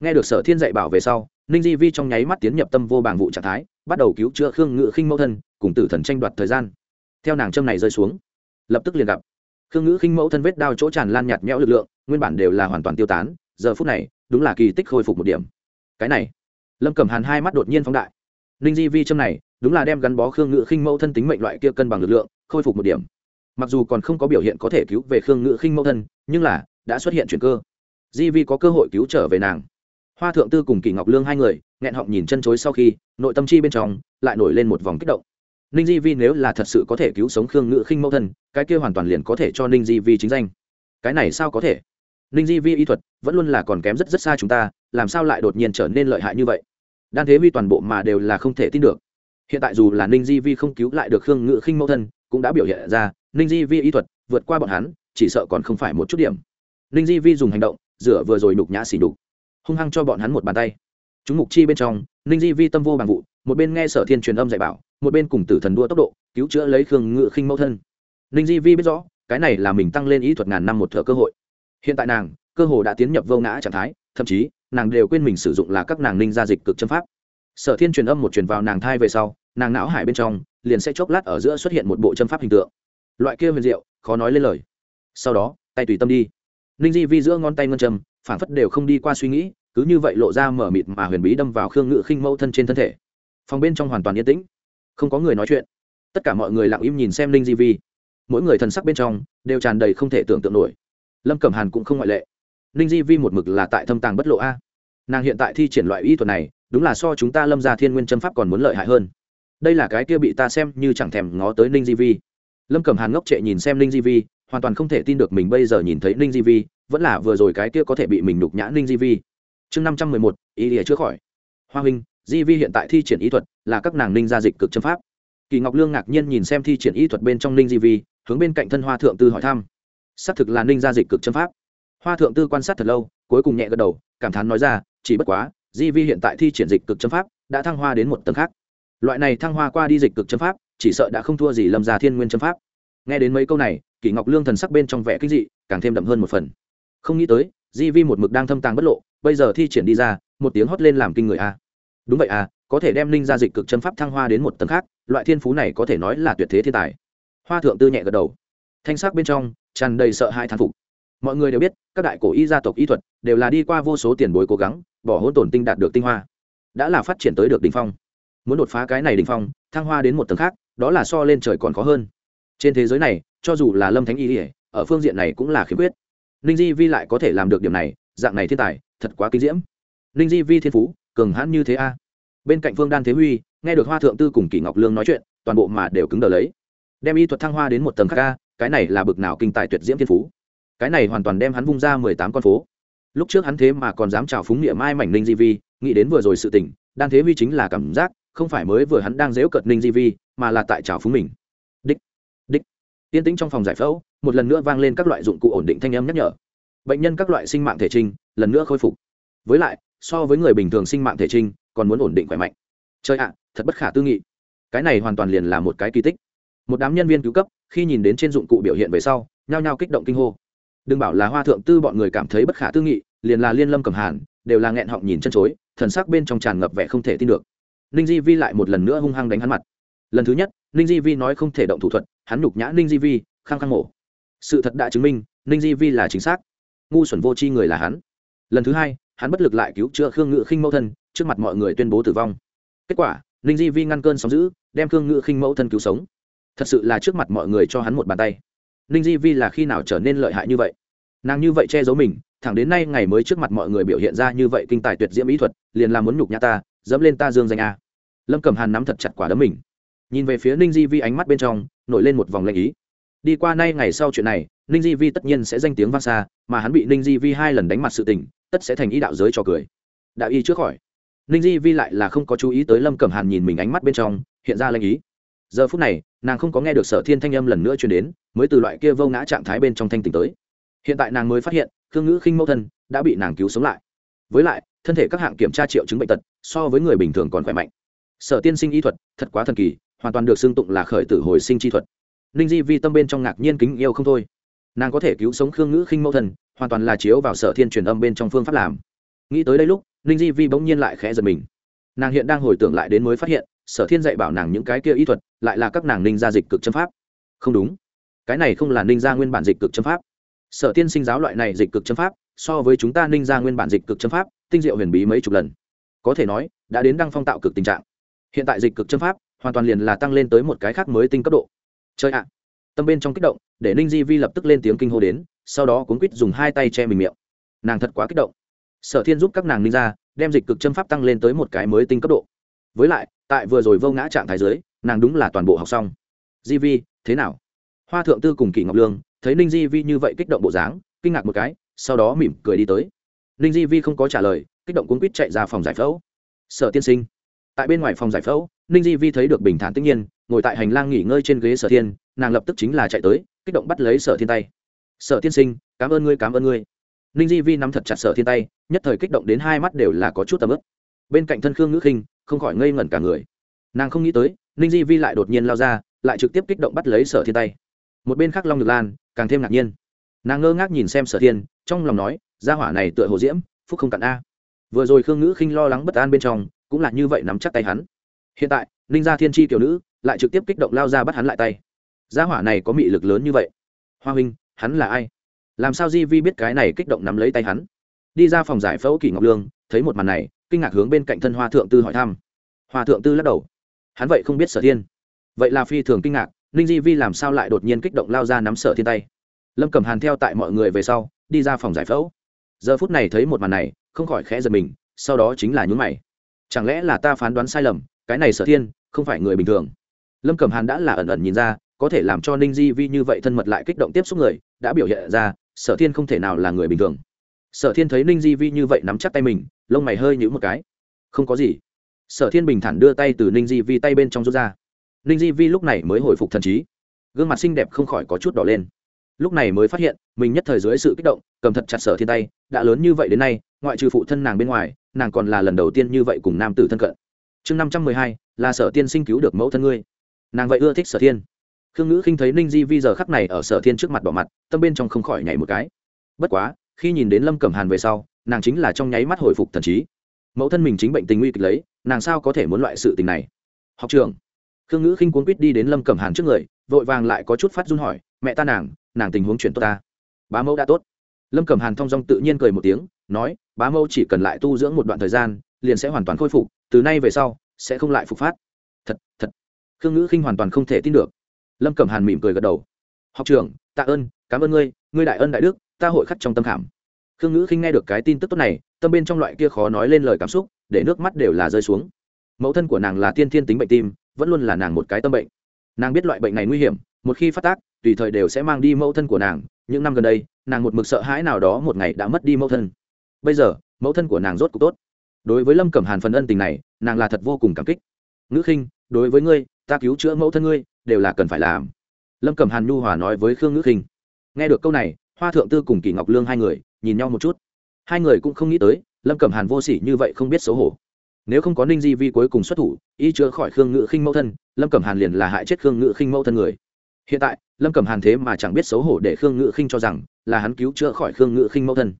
nghe được sở thiên dạy bảo về sau, ninh di vi trong nháy mắt tiến nhập tâm vô bảng vụ trạng thái, bắt đầu cứu chữa khương ngự khinh mẫu thân, cùng tử thần tranh đoạt thời gian. Theo nàng châm này rơi xuống, lập tức liền gặp khương ngữ khinh mẫu thân vết đao chỗ tràn lan nhạt nhẽo lực lượng, nguyên bản đều là hoàn toàn tiêu tán, giờ phút này, đúng là kỳ tích khôi phục một điểm. Cái này, lâm cẩm hàn hai mắt đột nhiên phóng đại. Ninh di vi châm này, đúng là đem gắn bó khương ngữ khinh mẫu thân tính mệnh loại kia cân bằng lực lượng, khôi phục một điểm. Mặc dù còn không có biểu hiện có thể cứu về khương ngữ khinh mẫu thân, nhưng là, đã xuất hiện chuyển cơ. Di vi có cơ hội cứu trở về nàng hoa thượng tư cùng kỳ ngọc lương hai người, nghẹn họng nhìn chân chối sau khi, nội tâm chi bên trong lại nổi lên một vòng kích động. Ninh di vi nếu là thật sự có thể cứu sống khương Ngự khinh mẫu thân, cái kia hoàn toàn liền có thể cho ninh di vi chính danh. Cái này sao có thể? Ninh di vi y thuật vẫn luôn là còn kém rất rất xa chúng ta, làm sao lại đột nhiên trở nên lợi hại như vậy? Đan thế vi toàn bộ mà đều là không thể tin được. Hiện tại dù là ninh di vi không cứu lại được khương ngự khinh mẫu thân, cũng đã biểu hiện ra, ninh di vi y thuật vượt qua bọn hắn, chỉ sợ còn không phải một chút điểm. Ninh di vi dùng hành động, rửa vừa rồi đục nhã xỉ đục hung hăng cho bọn hắn một bàn tay. Chúng mục chi bên trong, ninh di vi tâm vô bằng vụ, một bên nghe sở thiên truyền âm dạy bảo, một bên cùng tử thần đua tốc độ, cứu chữa lấy khương ngự khinh mẫu thân. Ninh di vi biết rõ, cái này là mình tăng lên ý thuật ngàn năm một thợ cơ hội. Hiện tại nàng, cơ hồ đã tiến nhập vô ngã trạng thái, thậm chí, nàng đều quên mình sử dụng là các nàng ninh gia dịch cực châm pháp. Sở thiên truyền âm một truyền vào nàng thai về sau, nàng não hải bên trong, liền sẽ chốc lát ở giữa xuất hiện một bộ châm pháp hình tượng. Loại kia huyền diệu, khó nói lên lời. Sau đó, tay tùy tâm đi ninh di vi giữa ngón tay ngân châm phản phất đều không đi qua suy nghĩ, cứ như vậy lộ ra mở mịt mà huyền bí đâm vào khương ngự khinh mẫu thân trên thân thể. Phòng bên trong hoàn toàn yên tĩnh, không có người nói chuyện. Tất cả mọi người lặng im nhìn xem ninh di vi. Mỗi người thần sắc bên trong đều tràn đầy không thể tưởng tượng nổi. Lâm cẩm hàn cũng không ngoại lệ. Ninh di vi một mực là tại thâm tàng bất lộ a. Nàng hiện tại thi triển loại y thuật này, đúng là so chúng ta lâm ra thiên nguyên châm pháp còn muốn lợi hại hơn. Đây là cái kia bị ta xem như chẳng thèm ngó tới ninh di vi. Lâm cẩm hàn ngốc trệ nhìn xem ninh di vi hoàn toàn không thể tin được mình bây giờ nhìn thấy ninh di vi, vẫn là vừa rồi cái kia có thể bị mình đục nhã ninh di vi. Chương năm trăm mười một, ý ỉa chữa khỏi. Hoa huynh, di vi hiện tại thi triển ý thuật là các nàng ninh gia dịch cực châm pháp. Kỳ ngọc lương ngạc nhiên nhìn xem thi triển ý thuật bên trong ninh di vi, hướng bên cạnh thân hoa thượng tư hỏi thăm. Xác thực là ninh gia dịch cực châm pháp. Hoa thượng tư quan sát thật lâu, cuối cùng nhẹ gật đầu, cảm thán nói ra, chỉ bất quá, di vi hiện tại thi triển dịch cực châm pháp đã thăng hoa đến một tầng khác. Loại này thăng hoa qua đi dịch cực châm pháp, chỉ sợ đã không thua gì lâm gia thiên nguyên châm pháp nghe đến mấy câu này, kỷ ngọc lương thần sắc bên trong vẻ kinh dị, càng thêm đậm hơn một phần. Không nghĩ tới, di vi một mực đang thâm tàng bất lộ, bây giờ thi triển đi ra, một tiếng hót lên làm kinh người a. Đúng vậy à có thể đem ninh ra dịch cực chân pháp thăng hoa đến một tầng khác, loại thiên phú này có thể nói là tuyệt thế thiên tài. Hoa thượng tư nhẹ gật đầu. Thanh sắc bên trong, tràn đầy sợ hãi thán phục. Mọi người đều biết, các đại cổ y gia tộc y thuật đều là đi qua vô số tiền bối cố gắng, bỏ hỗn tổn tinh đạt được tinh hoa. Đã là phát triển tới được đ ỉ n h phong. Muốn đột phá cái này đ ỉ n h phong, thăng hoa đến một tầng khác, đó là so lên trời còn khó hơn trên thế giới này, cho dù là lâm thánh y ỉa ở phương diện này cũng là khiếm khuyết. Ninh di vi lại có thể làm được điểm này, dạng này thiên tài, thật quá kinh diễm. Ninh di vi thiên phú, cường hãn như thế a. Bên cạnh phương đan thế huy, nghe được hoa thượng tư cùng kỷ ngọc lương nói chuyện, toàn bộ mà đều cứng đờ lấy. Đem y thuật thăng hoa đến một tầng khác a, cái này là bực nào kinh tài tuyệt diễm thiên phú. Cái này hoàn toàn đem hắn vung ra mười tám con phố. Lúc trước hắn thế mà còn dám chào phúng niệm mai mảnh ninh di vi, nghĩ đến vừa rồi sự tình, đan thế huy chính là cảm giác, không phải mới vừa hắn đang dễu cợt ninh di vi, mà là tại chào phúng mình tiên tĩnh trong phòng giải phẫu, một lần nữa vang lên các loại dụng cụ ổn định thanh âm nhắc nhở. Bệnh nhân các loại sinh mạng thể trinh, lần nữa khôi phục. Với lại, so với người bình thường sinh mạng thể trinh, còn muốn ổn định khỏe mạnh. Chơi ạ, thật bất khả tư nghị. Cái này hoàn toàn liền là một cái kỳ tích. Một đám nhân viên cứu cấp, khi nhìn đến trên dụng cụ biểu hiện về sau, nhao nhao kích động kinh hô. Đừng bảo là hoa thượng tư bọn người cảm thấy bất khả tư nghị, liền là liên lâm cầm hàn, đều là nghẹn họng nhìn chân chối, thần sắc bên trong tràn ngập vẻ không thể tin được. Ninh di vi lại một lần nữa hung hăng đánh hắn mặt. Lần thứ nhất, ninh di vi nói không thể động thủ thuật hắn nhục nhã ninh di vi, khăng khăng mổ. Sự thật đã chứng minh, ninh di vi là chính xác. Ngu xuẩn vô tri người là hắn. Lần thứ hai, hắn bất lực lại cứu chữa khương ngự khinh mẫu thân, trước mặt mọi người tuyên bố tử vong. Kết quả, ninh di vi ngăn cơn sóng giữ đem khương ngự khinh mẫu thân cứu sống. Thật sự là trước mặt mọi người cho hắn một bàn tay. Ninh di vi là khi nào trở nên lợi hại như vậy? Nàng như vậy che giấu mình, thẳng đến nay ngày mới trước mặt mọi người biểu hiện ra như vậy kinh tài tuyệt diễm ý thuật, liền làm muốn nhục nhã ta, dẫm lên ta dương danh a. Lâm cẩm hàn nắm thật chặt quả đấm mình nhìn về phía ninh di vi ánh mắt bên trong, nổi lên một vòng lệnh ý. Đi qua nay ngày sau chuyện này, ninh di vi tất nhiên sẽ danh tiếng vang xa, mà hắn bị ninh di vi hai lần đánh mặt sự tình, tất sẽ thành ý đạo giới cho cười. Đạo y trước khỏi. Ninh di vi lại là không có chú ý tới lâm cẩm hàn nhìn mình ánh mắt bên trong, hiện ra lanh ý. Giờ phút này, nàng không có nghe được sở thiên thanh âm lần nữa chuyển đến, mới từ loại kia vô ngã trạng thái bên trong thanh tỉnh tới. Hiện tại nàng mới phát hiện, khương ngữ khinh mẫu thân đã bị nàng cứu sống lại. Với lại, thân thể các hạng kiểm tra triệu chứng bệnh tật, so với người bình thường còn khỏe mạnh sở tiên sinh y thuật thật quá thần kỳ hoàn toàn được xưng tụng là khởi tử hồi sinh chi thuật. Ninh di vi tâm bên trong ngạc nhiên kính yêu không thôi. Nàng có thể cứu sống khương ngữ khinh mẫu Thần, hoàn toàn là chiếu vào sở thiên truyền âm bên trong phương pháp làm. Nghĩ tới đây lúc ninh di vi bỗng nhiên lại khẽ giật mình. Nàng hiện đang hồi tưởng lại đến mới phát hiện sở thiên dạy bảo nàng những cái kia y thuật lại là các nàng ninh gia dịch cực châm pháp. Không đúng. Cái này không là ninh gia nguyên bản dịch cực châm pháp. Sở tiên sinh giáo loại này dịch cực châm pháp so với chúng ta ninh gia nguyên bản dịch cực châm pháp tinh diệu huyền bí mấy chục lần. Có thể nói đã đến đăng phong tạo cực tình trạng hiện tại dịch cực châm pháp hoàn toàn liền là tăng lên tới một cái khác mới tinh cấp độ. Chơi ạ. À. Tâm bên trong kích động, để ninh di vi lập tức lên tiếng kinh hô đến, sau đó cuốn quýt dùng hai tay che mình miệng. Nàng thật quá kích động. Sở thiên giúp các nàng ninh ra, đem dịch cực châm pháp tăng lên tới một cái mới tinh cấp độ. Với lại, tại vừa rồi vô ngã trạng thái dưới, nàng đúng là toàn bộ học xong. Di vi, thế nào? Hoa thượng tư cùng kỷ ngọc lương, thấy ninh di vi như vậy kích động bộ dáng, kinh ngạc một cái, sau đó mỉm cười đi tới. Ninh di vi không có trả lời, kích động cuốn quýt chạy ra phòng giải phẫu. Sở tiên sinh tại bên ngoài phòng giải phẫu, ninh di vi thấy được bình thản tất nhiên, ngồi tại hành lang nghỉ ngơi trên ghế sở thiên, nàng lập tức chính là chạy tới, kích động bắt lấy sở thiên tay. Sở tiên sinh, cảm ơn ngươi, cảm ơn ngươi. Ninh di vi nắm thật chặt sở thiên tay, nhất thời kích động đến hai mắt đều là có chút tầm ướp bên cạnh thân khương ngữ khinh, không khỏi ngây ngẩn cả người. Nàng không nghĩ tới, ninh di vi lại đột nhiên lao ra, lại trực tiếp kích động bắt lấy sở thiên tay. Một bên khác long ngược lan, càng thêm ngạc nhiên. Nàng ngơ ngác nhìn xem sở thiên, trong lòng nói, gia hỏa này tựa hồ diễm, phúc không cặn a. Vừa rồi khương ngữ khinh lo lắng bất an bên trong cũng là như vậy nắm chắc tay hắn. Hiện tại, ninh gia thiên tri tiểu nữ lại trực tiếp kích động lao ra bắt hắn lại tay. Gia hỏa này có mị lực lớn như vậy. Hoa huynh, hắn là ai? Làm sao di vi biết cái này kích động nắm lấy tay hắn? Đi ra phòng giải phẫu kỷ ngọc lương, thấy một màn này, kinh ngạc hướng bên cạnh thân hoa thượng tư hỏi thăm. Hoa thượng tư lắc đầu. Hắn vậy không biết sở thiên. Vậy là phi thường kinh ngạc, ninh di vi làm sao lại đột nhiên kích động lao ra nắm sở thiên tay? Lâm cầm hàn theo tại mọi người về sau, đi ra phòng giải phẫu. Giờ phút này thấy một màn này, không khỏi khẽ giật mình, sau đó chính là nhún mày chẳng lẽ là ta phán đoán sai lầm, cái này sở thiên, không phải người bình thường? Lâm cẩm hàn đã là ẩn ẩn nhìn ra, có thể làm cho ninh di vi như vậy thân mật lại kích động tiếp xúc người, đã biểu hiện ra, sở thiên không thể nào là người bình thường. Sở thiên thấy ninh di vi như vậy nắm chắc tay mình, lông mày hơi nhữ một cái. Không có gì. Sở thiên bình thản đưa tay từ ninh di vi tay bên trong rút ra. Ninh di vi lúc này mới hồi phục thần trí. Gương mặt xinh đẹp không khỏi có chút đỏ lên. Lúc này mới phát hiện, mình nhất thời dưới sự kích động, cầm thật chặt sở thiên tay, đã lớn như vậy đến nay, ngoại trừ phụ thân nàng bên ngoài nàng còn là lần đầu tiên như vậy cùng nam tử thân cận. Chương năm trăm mười hai, là sở tiên sinh cứu được mẫu thân ngươi. Nàng vậy ưa thích sở thiên. Khương ngữ khinh thấy ninh di vi giờ khắc này ở sở thiên trước mặt bỏ mặt, tâm bên trong không khỏi nhảy một cái. Bất quá, khi nhìn đến lâm cẩm hàn về sau, nàng chính là trong nháy mắt hồi phục thần trí. Mẫu thân mình chính bệnh tình nguy kịch lấy, nàng sao có thể muốn loại sự tình này? Học trường khương ngữ khinh cuốn quýt đi đến lâm cẩm hàn trước người, vội vàng lại có chút phát run hỏi, mẹ ta nàng nàng tình huống chuyển tốt ta? Bá mẫu đã tốt. Lâm cẩm hàn thong dong tự nhiên cười một tiếng nói, bá mâu chỉ cần lại tu dưỡng một đoạn thời gian, liền sẽ hoàn toàn khôi phục, từ nay về sau, sẽ không lại phục phát. Thật thật. Khương ngữ khinh hoàn toàn không thể tin được. Lâm cẩm hàn mỉm cười gật đầu. Học trưởng, tạ ơn, cảm ơn ngươi ngươi đại ân đại đức, ta hội khắc trong tâm khảm. Khương ngữ khinh nghe được cái tin tức tốt này, tâm bên trong loại kia khó nói lên lời cảm xúc, để nước mắt đều là rơi xuống. Mẫu thân của nàng là tiên thiên tính bệnh tim, vẫn luôn là nàng một cái tâm bệnh. Nàng biết loại bệnh này nguy hiểm, một khi phát tác, tùy thời đều sẽ mang đi mẫu thân của nàng. Những năm gần đây, nàng một mực sợ hãi nào đó một ngày đã mất đi mẫu thân bây giờ, mẫu thân của nàng rốt cuộc tốt. Đối với lâm cẩm hàn phần ân tình này, nàng là thật vô cùng cảm kích. Ngữ khinh, đối với ngươi, ta cứu chữa mẫu thân ngươi, đều là cần phải làm. Lâm cẩm hàn nhu hòa nói với khương ngữ khinh. Nghe được câu này, hoa thượng tư cùng kỳ ngọc lương hai người, nhìn nhau một chút. Hai người cũng không nghĩ tới, lâm cẩm hàn vô sỉ như vậy không biết xấu hổ. Nếu không có ninh di vi cuối cùng xuất thủ, y chữa khỏi khương ngữ khinh mẫu thân, lâm cẩm hàn liền là hại chết khương ngữ khinh mẫu thân người. Hiện tại, lâm cẩm hàn thế mà chẳng biết xấu hổ để khương ngữ khinh cho rằng là hắn cứu chữa khỏi khương ngữ khinh mẫu thân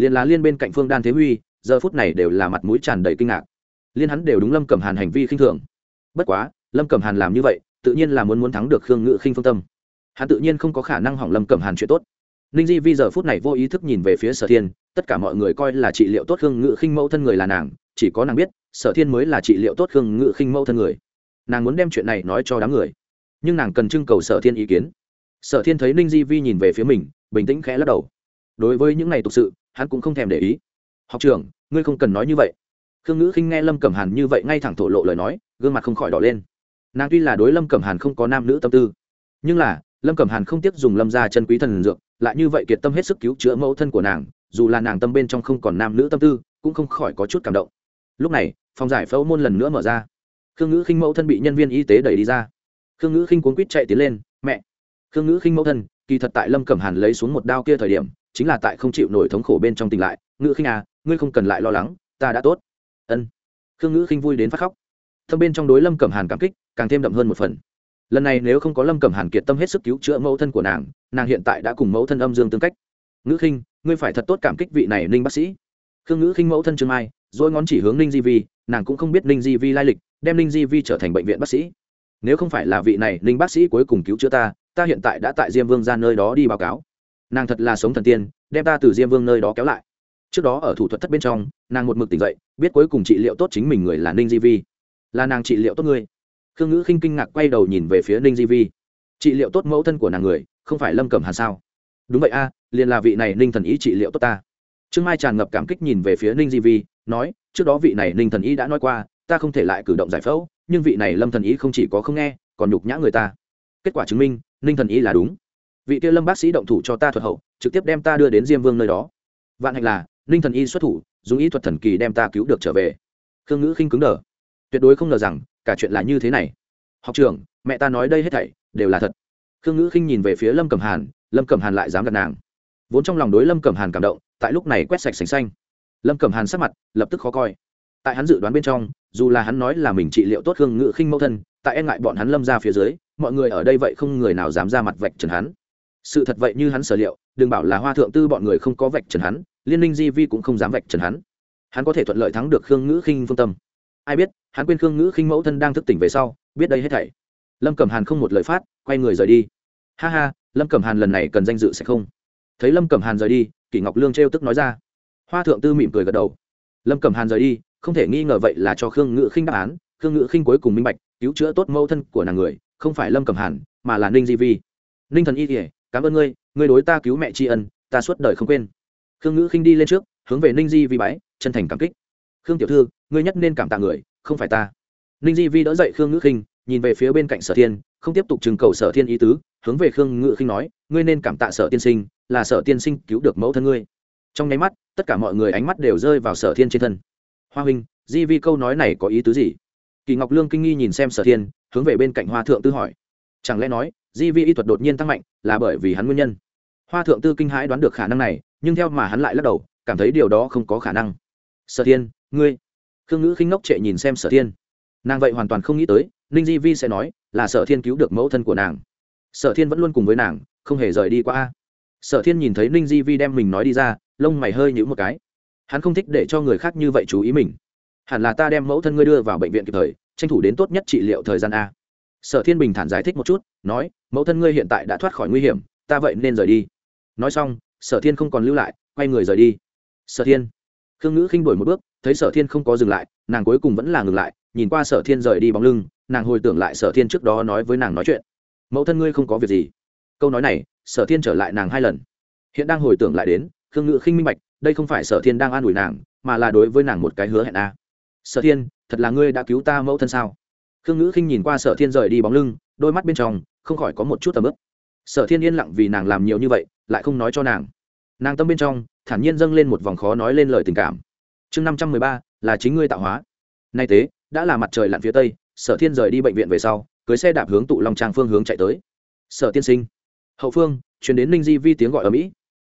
liền là liên bên cạnh phương đan thế huy, giờ phút này đều là mặt mũi tràn đầy kinh ngạc. Liên hắn đều đúng lâm cẩm hàn hành vi khinh thường. Bất quá, lâm cẩm hàn làm như vậy, tự nhiên là muốn muốn thắng được khương Ngự khinh phương tâm. Hắn tự nhiên không có khả năng hỏng lâm cẩm hàn chuyện tốt. Ninh di vi giờ phút này vô ý thức nhìn về phía sở thiên, tất cả mọi người coi là trị liệu tốt khương Ngự khinh mẫu thân người là nàng, chỉ có nàng biết, sở thiên mới là trị liệu tốt khương Ngự khinh mẫu thân người. Nàng muốn đem chuyện này nói cho đám người. Nhưng nàng cần trưng cầu sở thiên ý kiến. Sở thiên thấy ninh di vi nhìn về phía mình, bình tĩnh khẽ lắc đầu. Đối với những ngày tục sự hắn cũng không thèm để ý. Học trưởng, ngươi không cần nói như vậy. Khương ngữ khinh nghe lâm cẩm hàn như vậy ngay thẳng thổ lộ lời nói, gương mặt không khỏi đỏ lên. Nàng tuy là đối lâm cẩm hàn không có nam nữ tâm tư, nhưng là, lâm cẩm hàn không tiếc dùng lâm ra chân quý thần dược, lại như vậy kiệt tâm hết sức cứu chữa mẫu thân của nàng, dù là nàng tâm bên trong không còn nam nữ tâm tư, cũng không khỏi có chút cảm động. Lúc này, phòng giải phẫu môn lần nữa mở ra. Khương ngữ khinh mẫu thân bị nhân viên y tế đẩy đi ra. Khương ngữ khinh cuốn quýt chạy tiến lên, mẹ! Khương ngữ khinh mẫu thân, kỳ thật tại lâm cẩm hàn lấy xuống một đao kia thời điểm chính là tại không chịu nổi thống khổ bên trong tỉnh lại ngữ khinh à ngươi không cần lại lo lắng, ta đã tốt. Ân. Khương ngữ khinh vui đến phát khóc. Thâm bên trong đối lâm cẩm hàn cảm kích, càng thêm đậm hơn một phần. Lần này nếu không có lâm cẩm hàn kiệt tâm hết sức cứu chữa mẫu thân của nàng nàng hiện tại đã cùng mẫu thân âm dương tương cách. Ngữ khinh, ngươi phải thật tốt cảm kích vị này ninh bác sĩ. Khương ngữ khinh mẫu thân trương mai dỗi ngón chỉ hướng ninh di vi, nàng cũng không biết ninh di vi lai lịch, đem ninh di vi trở thành bệnh viện bác sĩ. Nếu không phải là vị này ninh bác sĩ cuối cùng cứu chữa ta ta hiện tại đã tại diêm vương ra nơi đó đi báo cáo nàng thật là sống thần tiên, đem ta từ diêm vương nơi đó kéo lại. Trước đó ở thủ thuật thất bên trong, nàng một mực tỉnh dậy, biết cuối cùng trị liệu tốt chính mình người là ninh di vi. Là nàng trị liệu tốt ngươi. Khương ngữ khinh kinh ngạc quay đầu nhìn về phía ninh di vi. Trị liệu tốt mẫu thân của nàng người, không phải lâm cẩm hàn sao? Đúng vậy a, liền là vị này ninh thần ý trị liệu tốt ta. Trương mai tràn ngập cảm kích nhìn về phía ninh di vi, nói, trước đó vị này ninh thần ý đã nói qua, ta không thể lại cử động giải phẫu, nhưng vị này lâm thần ý không chỉ có không nghe, còn nhục nhã người ta. Kết quả chứng minh, ninh thần ý là đúng vị kia lâm bác sĩ động thủ cho ta thuật hậu, trực tiếp đem ta đưa đến diêm vương nơi đó. Vạn hạnh là, ninh thần y xuất thủ, dùng ý thuật thần kỳ đem ta cứu được trở về. Khương ngữ khinh cứng đờ. Tuyệt đối không ngờ rằng, cả chuyện là như thế này. Học trưởng, mẹ ta nói đây hết thảy, đều là thật. Khương ngữ khinh nhìn về phía lâm cẩm hàn, lâm cẩm hàn lại dám gặp nàng. Vốn trong lòng đối lâm cẩm hàn cảm động, tại lúc này quét sạch sành xanh. Lâm cẩm hàn sắc mặt, lập tức khó coi. Tại hắn dự đoán bên trong, dù là hắn nói là mình trị liệu tốt khương ngữ khinh mẫu thân, tại e ngại bọn hắn lâm ra phía dưới, mọi người ở đây vậy không người nào dám ra mặt vạch trần hắn sự thật vậy như hắn sở liệu, đừng bảo là hoa thượng tư bọn người không có vạch trần hắn, liên minh di vi cũng không dám vạch trần hắn. Hắn có thể thuận lợi thắng được khương ngữ khinh phương tâm. Ai biết, hắn quên khương ngữ khinh mẫu thân đang thức tỉnh về sau, biết đây hết thảy. Lâm cẩm hàn không một lời phát, quay người rời đi. Ha ha, lâm cẩm hàn lần này cần danh dự sẽ không. Thấy lâm cẩm hàn rời đi, kỷ ngọc lương trêu tức nói ra. Hoa thượng tư mỉm cười gật đầu. Lâm cẩm hàn rời đi, không thể nghi ngờ vậy là cho khương ngữ khinh đáp án. Khương ngữ khinh cuối cùng minh bạch, cứu chữa tốt mẫu thân của nàng người, không phải lâm cẩm hàn, mà là ninh di vi. Ninh thần y kỉa cảm ơn ngươi ngươi đối ta cứu mẹ tri ân, ta suốt đời không quên. Khương ngữ khinh đi lên trước, hướng về ninh di vi bái, chân thành cảm kích. Khương tiểu thư, ngươi nhất nên cảm tạ người, không phải ta. Ninh di vi đỡ dậy khương ngữ khinh, nhìn về phía bên cạnh sở thiên, không tiếp tục trừng cầu sở thiên ý tứ, hướng về khương ngữ khinh nói, ngươi nên cảm tạ sở tiên sinh, là sở tiên sinh cứu được mẫu thân ngươi. Trong nháy mắt, tất cả mọi người ánh mắt đều rơi vào sở thiên trên thân. Hoa huynh, di vi câu nói này có ý tứ gì? Kỳ ngọc lương kinh nghi nhìn xem sở thiên, hướng về bên cạnh hoa thượng tư hỏi. Chẳng lẽ nói di vi y thuật đột nhiên tăng mạnh, là bởi vì hắn nguyên nhân. Hoa thượng tư kinh hãi đoán được khả năng này, nhưng theo mà hắn lại lắc đầu, cảm thấy điều đó không có khả năng. Sở thiên, ngươi. Khương ngữ khinh ngốc trệ nhìn xem sở thiên. Nàng vậy hoàn toàn không nghĩ tới, ninh di vi sẽ nói là sở thiên cứu được mẫu thân của nàng. Sở thiên vẫn luôn cùng với nàng, không hề rời đi qua a. Sở thiên nhìn thấy ninh di vi đem mình nói đi ra, lông mày hơi nhữ một cái. Hắn không thích để cho người khác như vậy chú ý mình. Hẳn là ta đem mẫu thân ngươi đưa vào bệnh viện kịp thời, tranh thủ đến tốt nhất trị liệu thời gian a sở thiên bình thản giải thích một chút, nói, mẫu thân ngươi hiện tại đã thoát khỏi nguy hiểm, ta vậy nên rời đi. Nói xong, sở thiên không còn lưu lại, quay người rời đi. Sở thiên. Khương ngữ khinh đổi một bước, thấy sở thiên không có dừng lại, nàng cuối cùng vẫn là ngừng lại, nhìn qua sở thiên rời đi bóng lưng, nàng hồi tưởng lại sở thiên trước đó nói với nàng nói chuyện. Mẫu thân ngươi không có việc gì. Câu nói này, sở thiên trở lại nàng hai lần. Hiện đang hồi tưởng lại đến, khương ngữ khinh minh bạch, đây không phải sở thiên đang an ủi nàng, mà là đối với nàng một cái hứa hẹn a. Sở thiên, thật là ngươi đã cứu ta mẫu thân sao? Khương ngữ khinh nhìn qua sở thiên rời đi bóng lưng, đôi mắt bên trong không khỏi có một chút tầm ướp sở thiên yên lặng vì nàng làm nhiều như vậy, lại không nói cho nàng. Nàng tâm bên trong thản nhiên dâng lên một vòng khó nói lên lời tình cảm. Chương năm trăm mười ba, là chính ngươi tạo hóa. Nay tế đã là mặt trời lặn phía tây, sở thiên rời đi bệnh viện về sau, cưới xe đạp hướng tụ long trang phương hướng chạy tới. Sở tiên sinh. Hậu phương, chuyển đến ninh di vi tiếng gọi ở mỹ.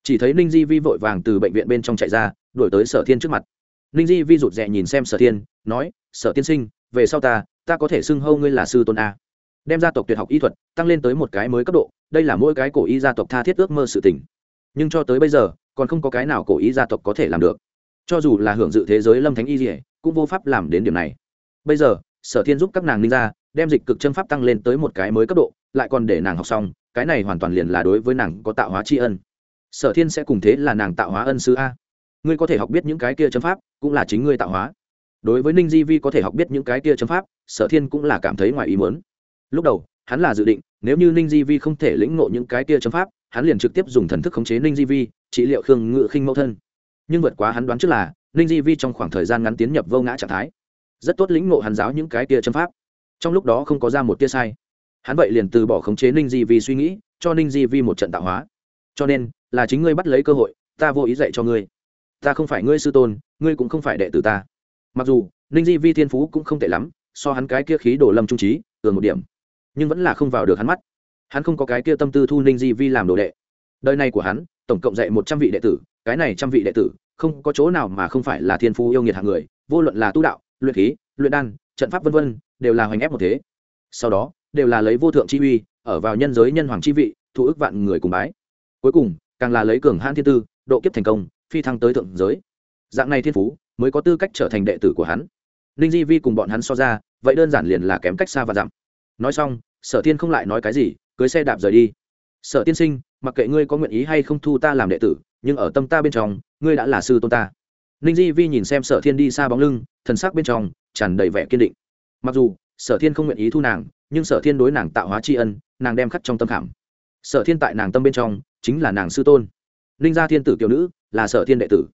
Chỉ thấy ninh di vi vội vàng từ bệnh viện bên trong chạy ra, đuổi tới sở thiên trước mặt. Ninh di vi rụt rè nhìn xem sở thiên, nói, sở tiên sinh, về sau ta ta có thể xưng hâu ngươi là sư tôn a. Đem gia tộc tuyệt học y thuật tăng lên tới một cái mới cấp độ, đây là mỗi cái cổ y gia tộc tha thiết ước mơ sự tình. Nhưng cho tới bây giờ, còn không có cái nào cổ y gia tộc có thể làm được. Cho dù là hưởng dự thế giới lâm thánh y dỉa cũng vô pháp làm đến điểm này. Bây giờ, sở thiên giúp các nàng ninh ra đem dịch cực chân pháp tăng lên tới một cái mới cấp độ, lại còn để nàng học xong, cái này hoàn toàn liền là đối với nàng có tạo hóa tri ân. Sở thiên sẽ cùng thế là nàng tạo hóa ân sư a. Ngươi có thể học biết những cái kia chân pháp, cũng là chính ngươi tạo hóa đối với ninh di vi có thể học biết những cái kia chấm pháp, sở thiên cũng là cảm thấy ngoài ý muốn. Lúc đầu, hắn là dự định, nếu như ninh di vi không thể lĩnh ngộ những cái kia chấm pháp, hắn liền trực tiếp dùng thần thức khống chế ninh di vi, trị liệu khương ngự khinh mẫu thân. Nhưng vượt quá hắn đoán trước là, ninh di vi trong khoảng thời gian ngắn tiến nhập vô ngã trạng thái. Rất tốt lĩnh ngộ hắn giáo những cái tia châm pháp. Trong lúc đó không có ra một tia sai. Hắn vậy liền từ bỏ khống chế ninh di vi suy nghĩ, cho ninh di vi một trận tạo hóa. Cho nên, là chính ngươi bắt lấy cơ hội, ta vô ý dạy cho ngươi. Ta không phải ngươi sư tôn, ngươi cũng không phải đệ tử ta mặc dù, ninh di vi thiên phú cũng không tệ lắm, so hắn cái kia khí đồ lâm trung trí ường một điểm. Nhưng vẫn là không vào được hắn mắt. Hắn không có cái kia tâm tư thu ninh di vi làm đồ đệ. Đời này của hắn, tổng cộng dạy một trăm vị đệ tử, cái này trăm vị đệ tử, không có chỗ nào mà không phải là thiên phú yêu nghiệt hạng người, vô luận là tu đạo, luyện khí, luyện đan, trận pháp vân vân, đều là hoành ép một thế. Sau đó, đều là lấy vô thượng chi uy, ở vào nhân giới nhân hoàng chi vị, thu ức vạn người cùng bái. Cuối cùng, càng là lấy cường hãn thiên tư, độ kiếp thành công, phi thăng tới thượng giới. Dạng này thiên phú mới có tư cách trở thành đệ tử của hắn. Ninh di vi cùng bọn hắn so ra, vậy đơn giản liền là kém cách xa và dặm. Nói xong, sở thiên không lại nói cái gì, cưới xe đạp rời đi. Sở tiên sinh, mặc kệ ngươi có nguyện ý hay không thu ta làm đệ tử, nhưng ở tâm ta bên trong, ngươi đã là sư tôn ta. Ninh di vi nhìn xem sở thiên đi xa bóng lưng, thần sắc bên trong tràn đầy vẻ kiên định. Mặc dù, sở thiên không nguyện ý thu nàng, nhưng sở thiên đối nàng tạo hóa tri ân, nàng đem khắc trong tâm khảm. Sở thiên tại nàng tâm bên trong chính là nàng sư tôn. Ninh gia thiên tử kiều nữ, là sở thiên đệ tử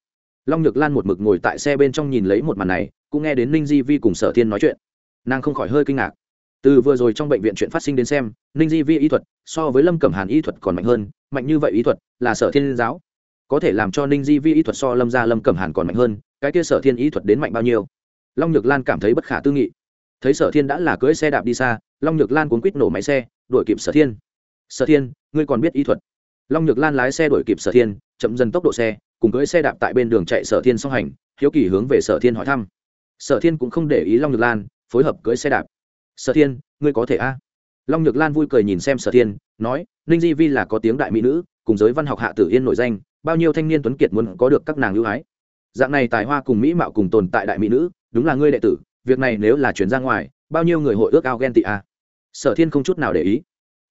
long nhược lan một mực ngồi tại xe bên trong nhìn lấy một màn này, cũng nghe đến ninh di vi cùng sở thiên nói chuyện. Nàng không khỏi hơi kinh ngạc. Từ vừa rồi trong bệnh viện chuyện phát sinh đến xem, ninh di vi y thuật so với lâm cẩm hàn y thuật còn mạnh hơn, mạnh như vậy y thuật là sở thiên giáo. Có thể làm cho ninh di vi y thuật so lâm gia lâm cẩm hàn còn mạnh hơn, cái kia sở thiên y thuật đến mạnh bao nhiêu? Long nhược lan cảm thấy bất khả tư nghị. Thấy sở thiên đã là cưỡi xe đạp đi xa, long nhược lan cuốn quýt nổ máy xe, đuổi kịp sở thiên. Sở thiên, ngươi còn biết y thuật? Long nhược lan lái xe đuổi kịp sở thiên, chậm dần tốc độ xe cùng cưỡi xe đạp tại bên đường chạy sở thiên song hành, hiếu kỳ hướng về sở thiên hỏi thăm. Sở thiên cũng không để ý long nhược lan, phối hợp cưỡi xe đạp. Sở thiên, ngươi có thể a? Long nhược lan vui cười nhìn xem sở thiên, nói, ninh di vi là có tiếng đại mỹ nữ, cùng giới văn học hạ tử yên nổi danh, bao nhiêu thanh niên tuấn kiệt muốn có được các nàng ưu ái. Dạng này tài hoa cùng mỹ mạo cùng tồn tại đại mỹ nữ, đúng là ngươi đệ tử, việc này nếu là chuyển ra ngoài, bao nhiêu người hội ước ao ghen tị a? Sở thiên không chút nào để ý.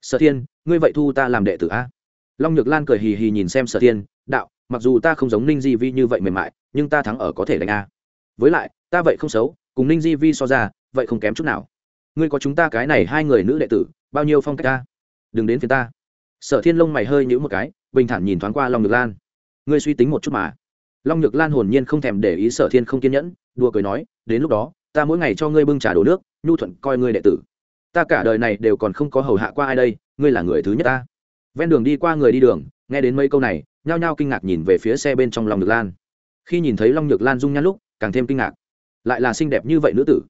Sở thiên, ngươi vậy thu ta làm đệ tử a? Long nhược lan cười hì hì nhìn xem sở thiên, đạo mặc dù ta không giống ninh di vi như vậy mềm mại, nhưng ta thắng ở có thể đánh a. Với lại, ta vậy không xấu, cùng ninh di vi so ra, vậy không kém chút nào. Ngươi có chúng ta cái này hai người nữ đệ tử, bao nhiêu phong cách ta đừng đến phía ta. Sở thiên lông mày hơi nhữ một cái, bình thản nhìn thoáng qua long nhược lan. Ngươi suy tính một chút mà. Long nhược lan hồn nhiên không thèm để ý sở thiên không kiên nhẫn, đùa cười nói, đến lúc đó, ta mỗi ngày cho ngươi bưng trà đổ nước, nhu thuận coi ngươi đệ tử. Ta cả đời này đều còn không có hầu hạ qua ai đây, ngươi là người thứ nhất ta. Ven đường đi qua người đi đường, nghe đến mấy câu này nhao nhao kinh ngạc nhìn về phía xe bên trong long nhược lan. Khi nhìn thấy long nhược lan dung nhan lúc, càng thêm kinh ngạc. Lại là xinh đẹp như vậy nữ tử.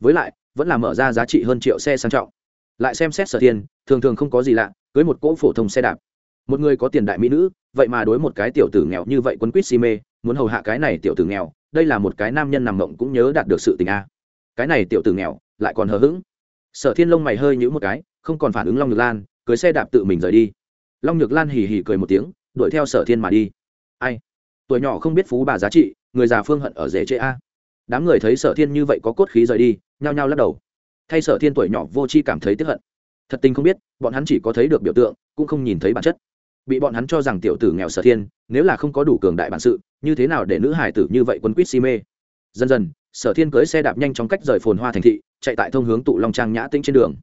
Với lại, vẫn là mở ra giá trị hơn triệu xe sang trọng. Lại xem xét sở thiên thường thường không có gì lạ, cưới một cỗ phổ thông xe đạp. Một người có tiền đại mỹ nữ, vậy mà đối một cái tiểu tử nghèo như vậy quấn quýt si mê, muốn hầu hạ cái này tiểu tử nghèo, đây là một cái nam nhân nằm mộng cũng nhớ đạt được sự tình a. Cái này tiểu tử nghèo, lại còn hờ hững. Sở thiên lông mày hơi nhữ một cái, không còn phản ứng long nhược lan, cưới xe đạp tự mình rời đi. Long nhược lan hì hì cười một tiếng đuổi theo sở thiên mà đi. Ai? Tuổi nhỏ không biết phú bà giá trị, người già phương hận ở rể chê a. Đám người thấy sở thiên như vậy có cốt khí rời đi, nhao nhao lắc đầu. Thay sở thiên tuổi nhỏ vô c h i cảm thấy tiếp hận. Thật tình không biết, bọn hắn chỉ có thấy được biểu tượng, cũng không nhìn thấy bản chất. Bị bọn hắn cho rằng tiểu tử nghèo sở thiên, nếu là không có đủ cường đại bản sự, như thế nào để nữ hải tử như vậy quân quýt si mê? Dần dần, sở thiên cưới xe đạp nhanh chóng cách rời phồn hoa thành thị, chạy tại thông hướng tụ long trang nhã tĩnh trên đường.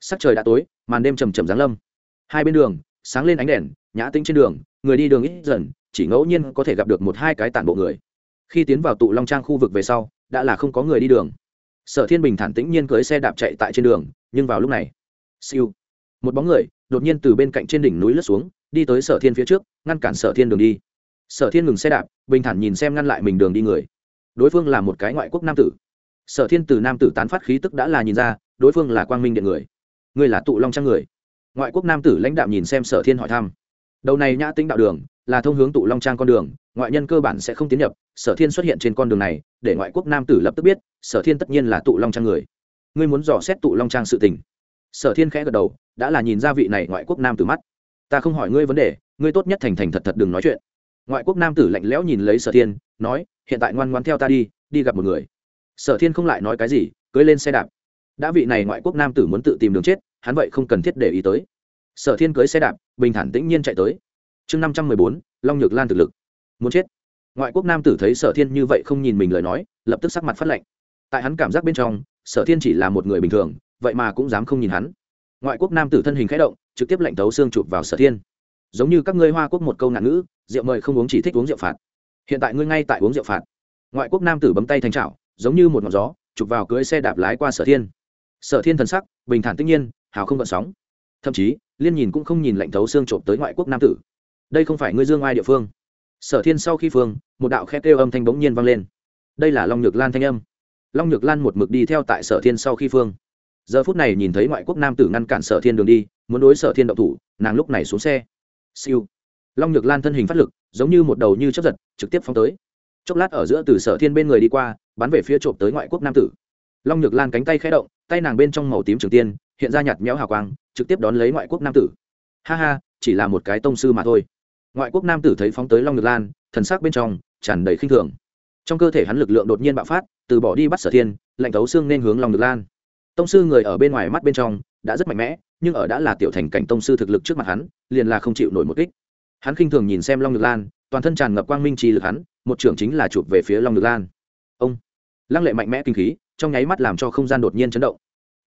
Sắc trời đã tối, màn đêm trầm trầm giáng lâm. Hai bên đường, sáng lên ánh đèn, nhã tĩnh trên đường người đi đường ít dần, chỉ ngẫu nhiên có thể gặp được một hai cái tản bộ người. Khi tiến vào tụ long trang khu vực về sau, đã là không có người đi đường. Sở thiên bình thản tĩnh nhiên cưới xe đạp chạy tại trên đường, nhưng vào lúc này, siêu, một bóng người đột nhiên từ bên cạnh trên đỉnh núi lướt xuống, đi tới sở thiên phía trước, ngăn cản sở thiên đường đi. Sở thiên ngừng xe đạp, bình thản nhìn xem ngăn lại mình đường đi người. Đối phương là một cái ngoại quốc nam tử. Sở thiên từ nam tử tán phát khí tức đã là nhìn ra, đối phương là quang minh điện người. Người là tụ long trang người. Ngoại quốc nam tử lãnh đạo nhìn xem sở thiên hỏi thăm đầu này nhã tĩnh đạo đường là thông hướng tụ long trang con đường, ngoại nhân cơ bản sẽ không tiến nhập, sở thiên xuất hiện trên con đường này, để ngoại quốc nam tử lập tức biết, sở thiên tất nhiên là tụ long trang người. Ngươi muốn dò xét tụ long trang sự tình. Sở thiên khẽ gật đầu, đã là nhìn ra vị này ngoại quốc nam tử mắt. Ta không hỏi ngươi vấn đề, ngươi tốt nhất thành thành thật thật đừng nói chuyện. Ngoại quốc nam tử lạnh lẽo nhìn lấy sở thiên, nói, hiện tại ngoan ngoan theo ta đi đi gặp một người. Sở thiên không lại nói cái gì, cưới lên xe đạp. Đã vị này ngoại quốc nam tử muốn tự tìm đường chết, hắn vậy không cần thiết để ý tới. Sở thiên cưới xe đạp bình thản tĩnh nhiên chạy tới. Chương năm trăm mười bốn, long nhược lan thực lực. Muốn chết. Ngoại quốc nam tử thấy sở thiên như vậy không nhìn mình lời nói, lập tức sắc mặt phát lệnh tại hắn cảm giác bên trong, sở thiên chỉ là một người bình thường, vậy mà cũng dám không nhìn hắn. Ngoại quốc nam tử thân hình k h ẽ động, trực tiếp lệnh tấu xương chụp vào sở thiên. Giống như các ngươi hoa quốc một câu nạn ngữ, rượu mời không uống chỉ thích uống rượu phạt. Hiện tại ngươi ngay tại uống rượu phạt. Ngoại quốc nam tử bấm tay thành trào giống như một ngọn gió, chụp vào cưới xe đạp lái qua sở thiên. Sở thiên thần sắc, bình thản tất nhiên, hào không gợn sóng. Thậm chí liên nhìn cũng không nhìn lệnh thấu xương trộm tới ngoại quốc nam tử. Đây không phải ngươi dương ai địa phương. Sở thiên sau khi phương, một đạo khe kêu âm thanh bỗng nhiên vang lên. Đây là long nhược lan thanh âm. Long nhược lan một mực đi theo tại sở thiên sau khi phương. Giờ phút này nhìn thấy ngoại quốc nam tử ngăn cản sở thiên đường đi, muốn đối sở thiên động thủ, nàng lúc này xuống xe. Siêu. Long nhược lan thân hình phát lực, giống như một đầu như chấp giật, trực tiếp phóng tới. Chốc lát ở giữa từ sở thiên bên người đi qua, bắn về phía trộm tới ngoại quốc nam tử. Long nhược lan cánh tay khẽ động, tay nàng bên trong màu tím trường tiên hiện ra nhạt méo hào quang, trực tiếp đón lấy ngoại quốc nam tử. Ha ha, chỉ là một cái tông sư mà thôi. Ngoại quốc nam tử thấy phóng tới long ngực lan, thần sắc bên trong tràn đầy khinh thường. Trong cơ thể hắn lực lượng đột nhiên bạo phát, từ bỏ đi bắt sở thiên, lạnh thấu xương nên hướng long ngực lan. Tông sư người ở bên ngoài mắt bên trong đã rất mạnh mẽ, nhưng ở đã là tiểu thành cảnh tông sư thực lực trước mặt hắn, liền là không chịu nổi một kích. Hắn khinh thường nhìn xem long ngực lan, toàn thân tràn ngập quang minh trì lực hắn, một trưởng chính là chụp về phía long ngực lan. Ông! Lăng lệ mạnh mẽ kinh khí, trong nháy mắt làm cho không gian đột nhiên chấn động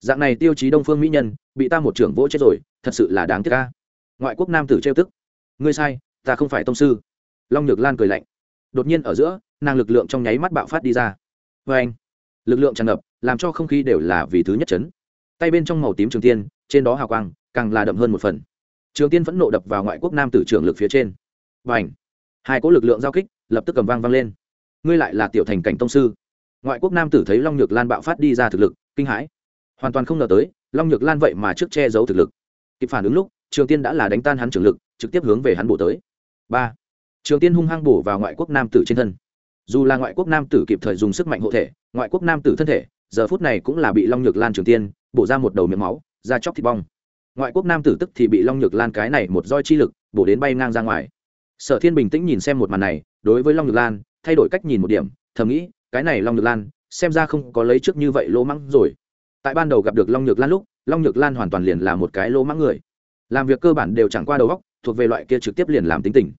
dạng này tiêu chí đông phương mỹ nhân, bị ta một trưởng vỗ chết rồi, thật sự là đáng tiếc ca ngoại quốc nam tử trêu tức. Ngươi sai, ta không phải tông sư. Long nhược lan cười lạnh. Đột nhiên ở giữa, nàng lực lượng trong nháy mắt bạo phát đi ra. Vê anh, lực lượng tràn ngập, làm cho không khí đều là vì thứ nhất chấn. Tay bên trong màu tím trường tiên, trên đó hào quang, càng là đậm hơn một phần. Trường tiên vẫn nộ đập vào ngoại quốc nam tử trưởng lực phía trên. Và ảnh hai cỗ lực lượng giao kích, lập tức cầm vang vang lên. Ngươi lại là tiểu thành cảnh tông sư. Ngoại quốc nam tử thấy long nhược lan bạo phát đi ra thực lực, kinh hãi hoàn toàn không ngờ tới, long nhược lan vậy mà trước che giấu thực lực. Kịp phản ứng lúc, trường tiên đã là đánh tan hắn trường lực, trực tiếp hướng về hắn bổ tới. Ba. Trường tiên hung hăng bổ vào ngoại quốc nam tử trên thân. Dù là ngoại quốc nam tử kịp thời dùng sức mạnh hộ thể, ngoại quốc nam tử thân thể, giờ phút này cũng là bị long nhược lan trường tiên bổ ra một đầu miệng máu ra chóc thịt bong. Ngoại quốc nam tử tức thì bị long nhược lan cái này một roi chi lực bổ đến bay ngang ra ngoài. Sở thiên bình tĩnh nhìn xem một màn này, đối với long nhược lan, thay đổi cách nhìn một điểm, thầm nghĩ, cái này long nhược lan, xem ra không có lấy trước như vậy lỗ mắng rồi tại ban đầu gặp được long nhược lan lúc, long nhược lan hoàn toàn liền là một cái lỗ mắng người. Làm việc cơ bản đều chẳng qua đầu góc thuộc về loại kia trực tiếp liền làm tính tình.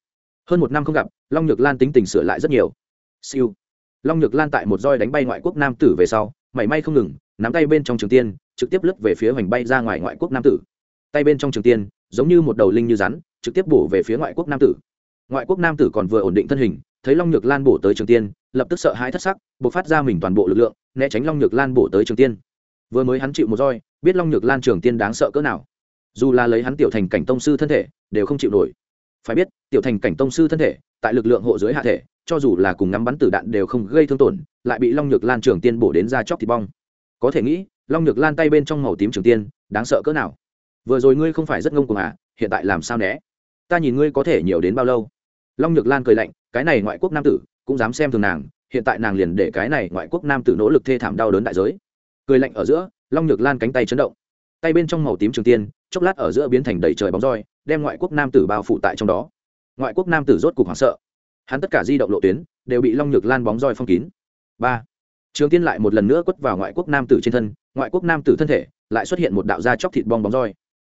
Hơn một năm không gặp, long nhược lan tính tình sửa lại rất nhiều. Siêu. Long nhược lan tại một roi đánh bay ngoại quốc nam tử về sau, mảy may không ngừng, nắm tay bên trong trường tiên, trực tiếp lướt về phía hoành bay ra ngoài ngoại quốc nam tử. Tay bên trong trường tiên, giống như một đầu linh như rắn, trực tiếp bổ về phía ngoại quốc nam tử. Ngoại quốc nam tử còn vừa ổn định thân hình, thấy long nhược lan bổ tới trường tiên, lập tức sợ hãi thất sắc b ộ c phát ra mình toàn bộ lực lượng, né tránh long nhược lan bổ tới trường tiên vừa mới hắn chịu một roi, biết long nhược lan trường tiên đáng sợ cỡ nào. Dù là lấy hắn tiểu thành cảnh tông sư thân thể, đều không chịu nổi. Phải biết, tiểu thành cảnh tông sư thân thể, tại lực lượng hộ giới hạ thể, cho dù là cùng ngắm bắn tử đạn đều không gây thương tổn, lại bị long nhược lan trường tiên bổ đến ra chóc thịt bong. Có thể nghĩ, long nhược lan tay bên trong màu tím trường tiên, đáng sợ cỡ nào. Vừa rồi ngươi không phải rất ngông cuồng à hiện tại làm sao né? Ta nhìn ngươi có thể nhiều đến bao lâu? Long nhược lan cười lạnh, cái này ngoại quốc nam tử, cũng dám xem thường nàng, hiện tại nàng liền để cái này ngoại quốc nam tử nỗ lực thê thảm đau đớn đại giới cười lạnh ở giữa, long nhược lan cánh tay chấn động. Tay bên trong màu tím trường tiên, chốc lát ở giữa biến thành đầy trời bóng roi, đem ngoại quốc nam tử bao phủ tại trong đó. Ngoại quốc nam tử rốt cục hoảng sợ. Hắn tất cả di động lộ tuyến, đều bị long nhược lan bóng roi phong kín. Ba. Trường tiên lại một lần nữa quất vào ngoại quốc nam tử trên thân, ngoại quốc nam tử thân thể lại xuất hiện một đạo da chóc thịt bong bóng roi.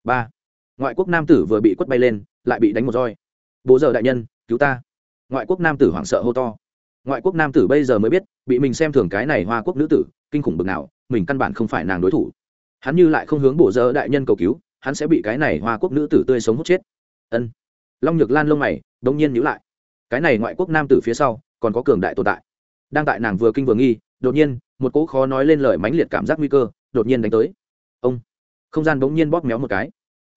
Ba. Ngoại quốc nam tử vừa bị quất bay lên, lại bị đánh một roi. Bố giờ đại nhân, cứu ta. Ngoại quốc nam tử hoảng sợ hô to. Ngoại quốc nam tử bây giờ mới biết, bị mình xem thường cái này hoa quốc nữ tử, kinh khủng bực nào mình căn bản không phải nàng đối thủ. Hắn như lại không hướng bổ dơ đại nhân cầu cứu, hắn sẽ bị cái này hoa quốc nữ tử tươi sống hút chết. Ân. Long nhược lan lông mày đông nhiên nhữ lại. Cái này ngoại quốc nam tử phía sau, còn có cường đại tồn tại. Đang tại nàng vừa kinh vừa nghi, đột nhiên, một cỗ khó nói lên lời mãnh liệt cảm giác nguy cơ, đột nhiên đánh tới. Ông. Không gian bỗng nhiên bóp méo một cái.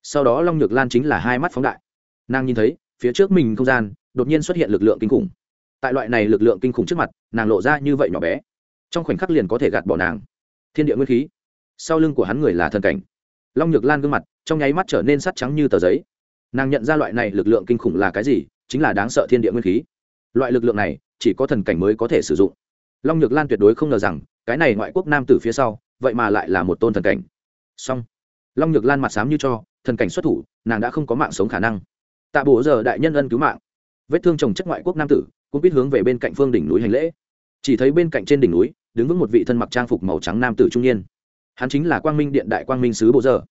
Sau đó long nhược lan chính là hai mắt phóng đại. Nàng nhìn thấy, phía trước mình không gian, đột nhiên xuất hiện lực lượng kinh khủng. Tại loại này lực lượng kinh khủng trước mặt, nàng lộ ra như vậy nhỏ bé. Trong khoảnh khắc liền có thể gạt bỏ nàng thiên địa nguyên khí. Sau lưng của hắn người là thần cảnh. Long nhược lan gương mặt, trong nháy mắt trở nên sắt trắng như tờ giấy. Nàng nhận ra loại này lực lượng kinh khủng là cái gì, chính là đáng sợ thiên địa nguyên khí. Loại lực lượng này, chỉ có thần cảnh mới có thể sử dụng. Long nhược lan tuyệt đối không ngờ rằng, cái này ngoại quốc nam tử phía sau, vậy mà lại là một tôn thần cảnh. Song, long nhược lan mặt sám như cho, thần cảnh xuất thủ, nàng đã không có mạng sống khả năng. Tạ bổ giờ đại nhân ân cứu mạng. Vết thương chồng chất ngoại quốc nam tử, cũng biết hướng về bên cạnh phương đỉnh núi hành lễ. Chỉ thấy bên cạnh trên đỉnh núi đứng vững một vị thân mặc trang phục màu trắng nam tử trung niên. Hắn chính là quang minh điện đại quang minh sứ bố giờ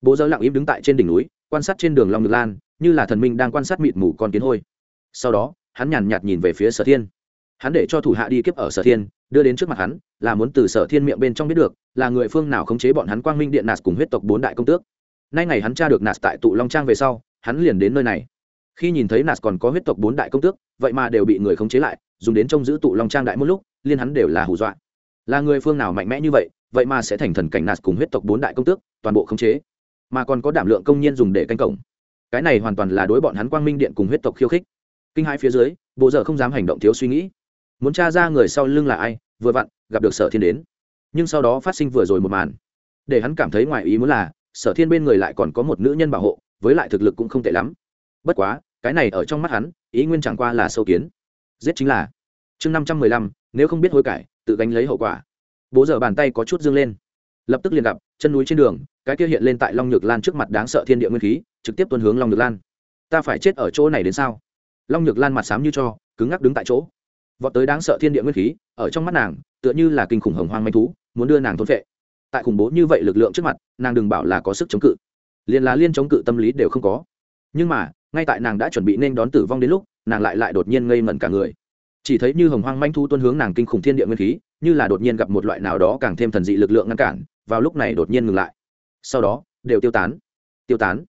bố giờ lặng im đứng tại trên đỉnh núi, quan sát trên đường long ngực lan, như là thần minh đang quan sát mịt mù con kiến hôi. Sau đó, hắn nhàn nhạt nhìn về phía sở thiên. Hắn để cho thủ hạ đi kiếp ở sở thiên, đưa đến trước mặt hắn, là muốn từ sở thiên miệng bên trong biết được, là người phương nào khống chế bọn hắn quang minh điện nạt cùng huyết tộc bốn đại công tước. Nay ngày hắn tra được nạt tại tụ long trang về sau, hắn liền đến nơi này. Khi nhìn thấy nạt còn có huyết tộc bốn đại công tước, vậy mà đều bị người khống chế lại, dùng đến trông giữ tụ long trang đại một lúc liên hắn đều là hù dọa là người phương nào mạnh mẽ như vậy vậy mà sẽ thành thần cảnh nạt cùng huyết tộc bốn đại công tước, toàn bộ khống chế. Mà còn có đảm lượng công nhân dùng để canh cổng. Cái này hoàn toàn là đối bọn hắn quang minh điện cùng huyết tộc khiêu khích. Kinh hai phía dưới, bộ giờ không dám hành động thiếu suy nghĩ. Muốn t r a ra người sau lưng là ai, vừa vặn, gặp được sở thiên đến. Nhưng sau đó phát sinh vừa rồi một màn. Để hắn cảm thấy ngoài ý muốn là, sở thiên bên người lại còn có một nữ nhân bảo hộ, với lại thực lực cũng không tệ lắm. Bất quá, cái này ở trong mắt hắn, ý nguyên chẳng qua là sâu kiến. Giết chính là. Chương năm trăm mười lăm, nếu không biết hối cải tự gánh lấy hậu quả. Bố giờ bàn tay có chút dương lên. Lập tức liền gặp, chân núi trên đường, cái kia hiện lên tại long nhược lan trước mặt đáng sợ thiên địa nguyên khí, trực tiếp tuân hướng long nhược lan. Ta phải chết ở chỗ này đến sao? Long nhược lan mặt xám như cho, cứng ngắc đứng tại chỗ. Vọt tới đáng sợ thiên địa nguyên khí, ở trong mắt nàng, tựa như là kinh khủng hồng hoang manh thú, muốn đưa nàng thôn vệ tại khủng bố như vậy lực lượng trước mặt, nàng đừng bảo là có sức chống cự. Liền là liên chống cự tâm lý đều không có. Nhưng mà, ngay tại nàng đã chuẩn bị nên đón tử vong đến lúc, nàng lại lại đột nhiên ngây ngẩn cả người chỉ thấy như hồng hoang manh thu tuân hướng nàng kinh khủng thiên địa nguyên khí, như là đột nhiên gặp một loại nào đó càng thêm thần dị lực lượng ngăn cản, vào lúc này đột nhiên ngừng lại. Sau đó, đều tiêu tán. Tiêu tán.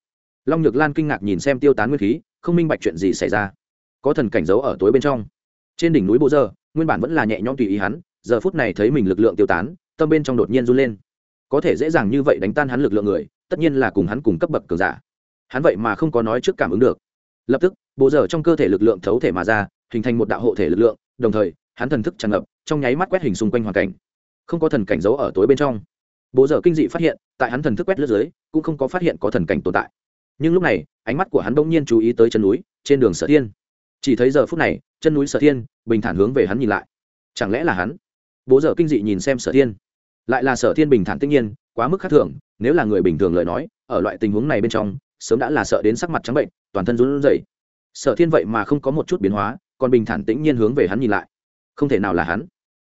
Long nhược lan kinh ngạc nhìn xem tiêu tán nguyên khí, không minh bạch chuyện gì xảy ra. Có thần cảnh giấu ở tối bên trong. Trên đỉnh núi bộ dơ, nguyên bản vẫn là nhẹ nhõm tùy ý hắn, giờ phút này thấy mình lực lượng tiêu tán, tâm bên trong đột nhiên run lên. Có thể dễ dàng như vậy đánh tan hắn lực lượng người, tất nhiên là cùng hắn cùng cấp bậc cường giả. Hắn vậy mà không có nói trước cảm ứng được. Lập tức bộ dở trong cơ thể lực lượng thấu thể mà ra hình thành một đạo hộ thể lực lượng, đồng thời, hắn thần thức tràn ngập, trong nháy mắt quét hình xung quanh hoàn cảnh. Không có thần cảnh giấu ở tối bên trong. Bố dở kinh dị phát hiện, tại hắn thần thức quét lướt dưới, cũng không có phát hiện có thần cảnh tồn tại. Nhưng lúc này, ánh mắt của hắn bỗng nhiên chú ý tới chân núi, trên đường sở thiên. Chỉ thấy giờ phút này, chân núi sở thiên, bình thản hướng về hắn nhìn lại. Chẳng lẽ là hắn? Bố dở kinh dị nhìn xem sở thiên. Lại là sở thiên bình thản tất nhiên, quá mức khác thường, nếu là người bình thường lời nói, ở loại tình huống này bên trong, sớm đã là sợ đến sắc mặt trắng bệnh, toàn thân run rẩy. Sở thiên vậy mà không có một chút biến hóa còn bình thản tĩnh nhiên hướng về hắn nhìn lại. Không thể nào là hắn.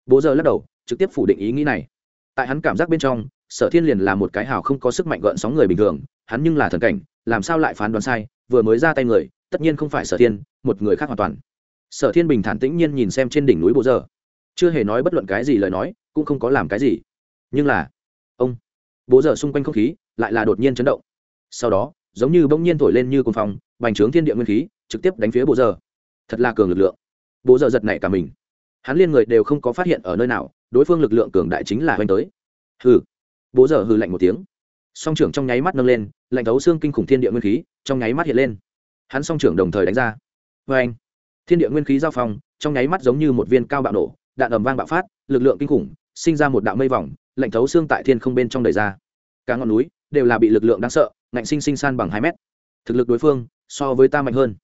Bố giờ lắc đầu, trực tiếp phủ định ý nghĩ này. Tại hắn cảm giác bên trong, sở thiên liền là một cái hào không có sức mạnh gợn sóng người bình thường, hắn nhưng là thần cảnh, làm sao lại phán đoán sai, vừa mới ra tay người, tất nhiên không phải sở thiên, một người khác hoàn toàn. Sở thiên bình thản tĩnh nhiên nhìn xem trên đỉnh núi bố giờ. Chưa hề nói bất luận cái gì lời nói, cũng không có làm cái gì. Nhưng là, ông, bố giờ xung quanh không khí, lại là đột nhiên chấn động. Sau đó, giống như bỗng nhiên thổi lên như cồn phong, bành trướng thiên địa nguyên khí, trực tiếp đánh phía bố giờ thật là cường lực lượng. Bố giờ giật nảy cả mình. Hắn liên người đều không có phát hiện ở nơi nào, đối phương lực lượng cường đại chính là hoành tới. Hừ. Bố giờ hừ lạnh một tiếng. Song trưởng trong nháy mắt nâng lên, lạnh thấu xương kinh khủng thiên địa nguyên khí trong nháy mắt hiện lên. Hắn song trưởng đồng thời đánh ra. Vê anh thiên địa nguyên khí giao phong, trong nháy mắt giống như một viên cao bạo nổ, đạn ầm vang bạo phát, lực lượng kinh khủng, sinh ra một đạo mây vòng, lạnh thấu xương tại thiên không bên trong đầy ra. Cả ngọn núi đều là bị lực lượng đáng sợ, ngạnh sinh sinh san bằng hai mét. Thực lực đối phương so với ta mạnh hơn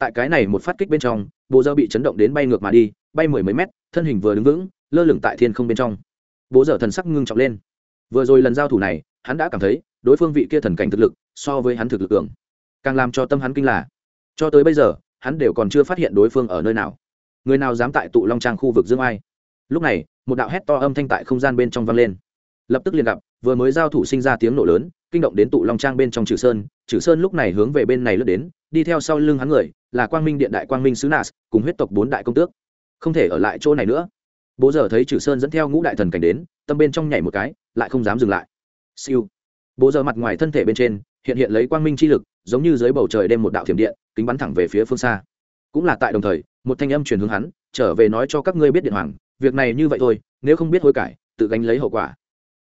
tại cái này một phát kích bên trong bố dơ bị chấn động đến bay ngược mà đi, bay mười mấy mét, thân hình vừa đứng vững, lơ lửng tại thiên không bên trong. Bố dở thần sắc ngưng trọng lên. Vừa rồi lần giao thủ này, hắn đã cảm thấy, đối phương vị kia thần cảnh thực lực, so với hắn thực lực cường. Càng làm cho tâm hắn kinh là, cho tới bây giờ, hắn đều còn chưa phát hiện đối phương ở nơi nào. Người nào dám tại tụ long trang khu vực dương ai? Lúc này, một đạo hét to âm thanh tại không gian bên trong vang lên. Lập tức liền gặp, vừa mới giao thủ sinh ra tiếng nổ lớn, kinh động đến tụ long trang bên trong trừ sơn. Trừ sơn lúc này hướng về bên này lướt đến, đi theo sau lưng hắn người là quang minh điện đại quang minh sứ nas cùng huyết tộc bốn đại công tước. Không thể ở lại chỗ này nữa. Bố giờ thấy trừ sơn dẫn theo ngũ đại thần cảnh đến, tâm bên trong nhảy một cái, lại không dám dừng lại. Siêu. Bố giờ mặt ngoài thân thể bên trên, hiện hiện lấy quang minh chi lực, giống như dưới bầu trời đem một đạo thiểm điện, kính bắn thẳng về phía phương xa. Cũng là tại đồng thời, một thanh âm truyền hướng hắn, trở về nói cho các ngươi biết điện hoàng, việc này như vậy thôi, nếu không biết hối cải, tự gánh lấy hậu quả.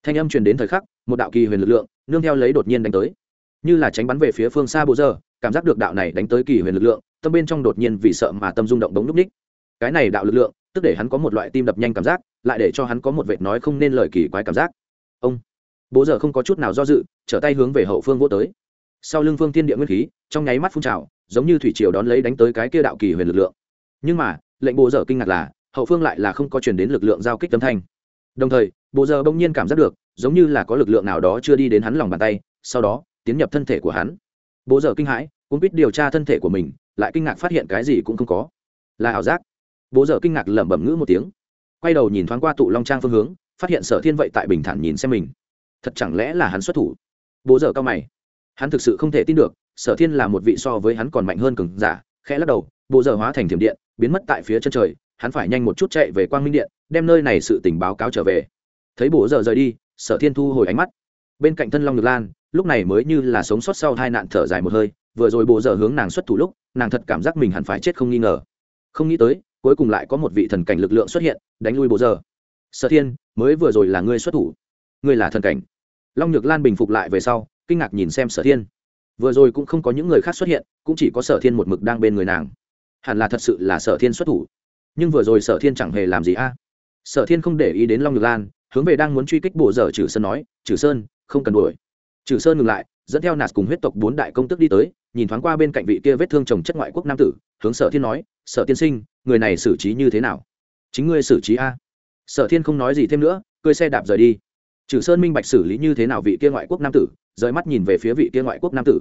Thanh âm truyền đến thời khắc, một đạo kỳ huyền lực lượng, nương theo lấy đột nhiên đánh tới. Như là tránh bắn về phía phương xa bố giờ cảm giác được đạo này đánh tới kỳ huyền lực lượng, tâm bên trong đột nhiên vì sợ mà tâm rung động đống núp ních. Cái này đạo lực lượng, tức để hắn có một loại tim đập nhanh cảm giác, lại để cho hắn có một vệt nói không nên lời kỳ quái cảm giác. Ông, bố giờ không có chút nào do dự, trở tay hướng về hậu phương vô tới. Sau lưng phương tiên địa nguyên khí, trong nháy mắt phun trào, giống như thủy triều đón lấy đánh tới cái kia đạo kỳ huyền lực lượng. Nhưng mà, lệnh bố giờ kinh ngạc là, hậu phương lại là không có chuyển đến lực lượng giao kích tâm thanh. Đồng thời, bố giờ bỗng nhiên cảm giác được, giống như là có lực lượng nào đó chưa đi đến hắn lòng bàn tay, sau đó, tiến nhập thân thể của hắn bố giờ kinh hãi cũng biết điều tra thân thể của mình, lại kinh ngạc phát hiện cái gì cũng không có. Là ảo giác. Bố giờ kinh ngạc lẩm bẩm ngữ một tiếng. Quay đầu nhìn thoáng qua tụ long trang phương hướng, phát hiện sở thiên vậy tại bình thản nhìn xem mình. Thật chẳng lẽ là hắn xuất thủ? Bố giờ cao mày. Hắn thực sự không thể tin được, sở thiên là một vị so với hắn còn mạnh hơn cường giả, khẽ lắc đầu, bố giờ hóa thành thiểm điện, biến mất tại phía chân trời, hắn phải nhanh một chút chạy về quang minh điện, đem nơi này sự tình báo cáo trở về. Thấy bố giờ rời đi, sở thiên thu hồi ánh mắt. Bên cạnh thân long ngược lan lúc này mới như là sống sót sau hai nạn thở dài một hơi, vừa rồi bố giờ hướng nàng xuất thủ lúc, nàng thật cảm giác mình hẳn phải chết không nghi ngờ. Không nghĩ tới, cuối cùng lại có một vị thần cảnh lực lượng xuất hiện, đánh lui bố giờ. Sở thiên, mới vừa rồi là ngươi xuất thủ. Ngươi là thần cảnh. Long nhược lan bình phục lại về sau, kinh ngạc nhìn xem sở thiên. Vừa rồi cũng không có những người khác xuất hiện, cũng chỉ có sở thiên một mực đang bên người nàng. Hẳn là thật sự là sở thiên xuất thủ. Nhưng vừa rồi sở thiên chẳng hề làm gì a. Sở thiên không để ý đến long nhược lan, hướng về đang muốn truy kích bộ giờ trừ sơn nói trừ sơn, không cần đuổi trừ sơn ngừng lại, dẫn theo nạt cùng huyết tộc bốn đại công tức đi tới, nhìn thoáng qua bên cạnh vị kia vết thương chồng chất ngoại quốc nam tử, hướng sở thiên nói, sở tiên sinh, người này xử trí như thế nào? Chính ngươi xử trí a. Sở thiên không nói gì thêm nữa cười xe đạp rời đi. Trừ sơn minh bạch xử lý như thế nào vị kia ngoại quốc nam tử, rời mắt nhìn về phía vị kia ngoại quốc nam tử.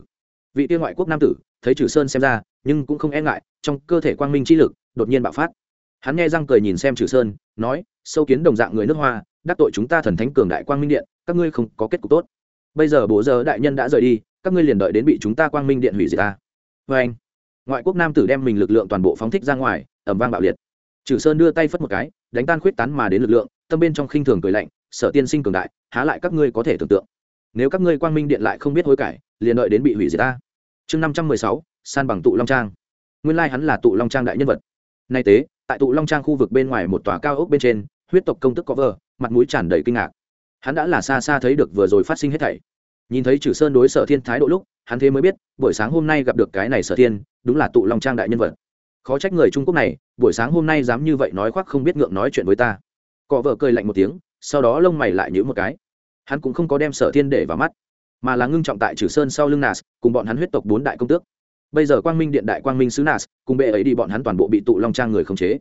Vị kia ngoại quốc nam tử, thấy trừ sơn xem ra, nhưng cũng không e ngại, trong cơ thể quang minh chi lực, đột nhiên bạo phát. Hắn nghe răng cười nhìn xem trừ sơn, nói, sâu kiến đồng dạng người nước hoa, đắc tội chúng ta thần thánh cường đại quang minh điện, các ngươi không có kết cục tốt bây giờ bố giờ đại nhân đã rời đi, các ngươi liền đợi đến bị chúng ta quang minh điện hủy diệt ta. Vê anh. Ngoại quốc nam tử đem mình lực lượng toàn bộ phóng thích ra ngoài ẩm vang bạo liệt. Trừ sơn đưa tay phất một cái, đánh tan khuyết tán mà đến lực lượng, tâm bên trong khinh thường cười lạnh, sở tiên sinh cường đại, há lại các ngươi có thể tưởng tượng. Nếu các ngươi quang minh điện lại không biết hối cải, liền đợi đến bị hủy diệt ta. Chương năm trăm mười sáu, san bằng tụ long trang. Nguyên lai hắn là tụ long trang đại nhân vật. Nay tế, tại tụ long trang khu vực bên ngoài một tòa cao ốc bên trên, huyết tộc công tức có vờ, mặt mũi tràn đầy kinh ngạc. Hắn đã là xa xa thấy được vừa rồi phát sinh hết thảy nhìn thấy chử sơn đối sở thiên thái độ lúc, hắn thế mới biết, buổi sáng hôm nay gặp được cái này sở thiên, đúng là tụ long trang đại nhân vật. Khó trách người trung quốc này, buổi sáng hôm nay dám như vậy nói khoác không biết ngượng nói chuyện với ta. Cọ vợ cười lạnh một tiếng, sau đó lông mày lại nhữ một cái. Hắn cũng không có đem sở thiên để vào mắt, mà là ngưng trọng tại trừ sơn sau lưng nas, cùng bọn hắn huyết tộc bốn đại công tước. Bây giờ quang minh điện đại quang minh sứ nas, cùng bệ ấy đi bọn hắn toàn bộ bị tụ long trang người khống chế.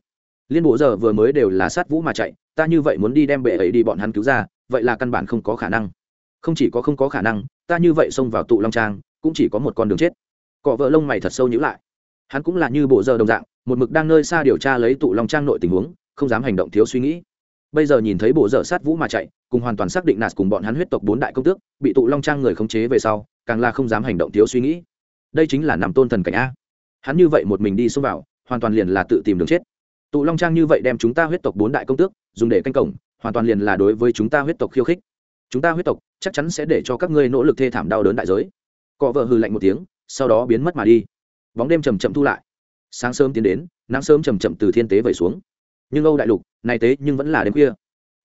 Liên bộ giờ vừa mới đều là sát vũ mà chạy, ta như vậy muốn đi đem bệ ấy đi bọn hắn cứu ra, vậy là căn bản không có khả năng không chỉ có không có khả năng, ta như vậy xông vào tụ long trang, cũng chỉ có một con đường chết. Cọ vợ lông mày thật sâu nhữ lại. Hắn cũng là như bộ giờ đồng dạng, một mực đang nơi xa điều tra lấy tụ long trang nội tình huống, không dám hành động thiếu suy nghĩ. Bây giờ nhìn thấy bộ dở sát vũ mà chạy, cùng hoàn toàn xác định nạt cùng bọn hắn huyết tộc bốn đại công tước, bị tụ long trang người khống chế về sau, càng là không dám hành động thiếu suy nghĩ. Đây chính là nằm tôn thần cảnh a. Hắn như vậy một mình đi xông vào, hoàn toàn liền là tự tìm đường chết. Tụ long trang như vậy đem chúng ta huyết tộc bốn đại công tước, dùng để canh cổng, hoàn toàn liền là đối với chúng ta huyết tộc khiêu khích chúng ta huyết tộc, chắc chắn sẽ để cho các ngươi nỗ lực thê thảm đau đớn đại giới. Cọ vợ hư lạnh một tiếng, sau đó biến mất mà đi. Bóng đêm chầm chậm thu lại. Sáng sớm tiến đến, nắng sớm chầm chậm từ thiên tế vẩy xuống. Nhưng âu đại lục này tế nhưng vẫn là đêm khuya.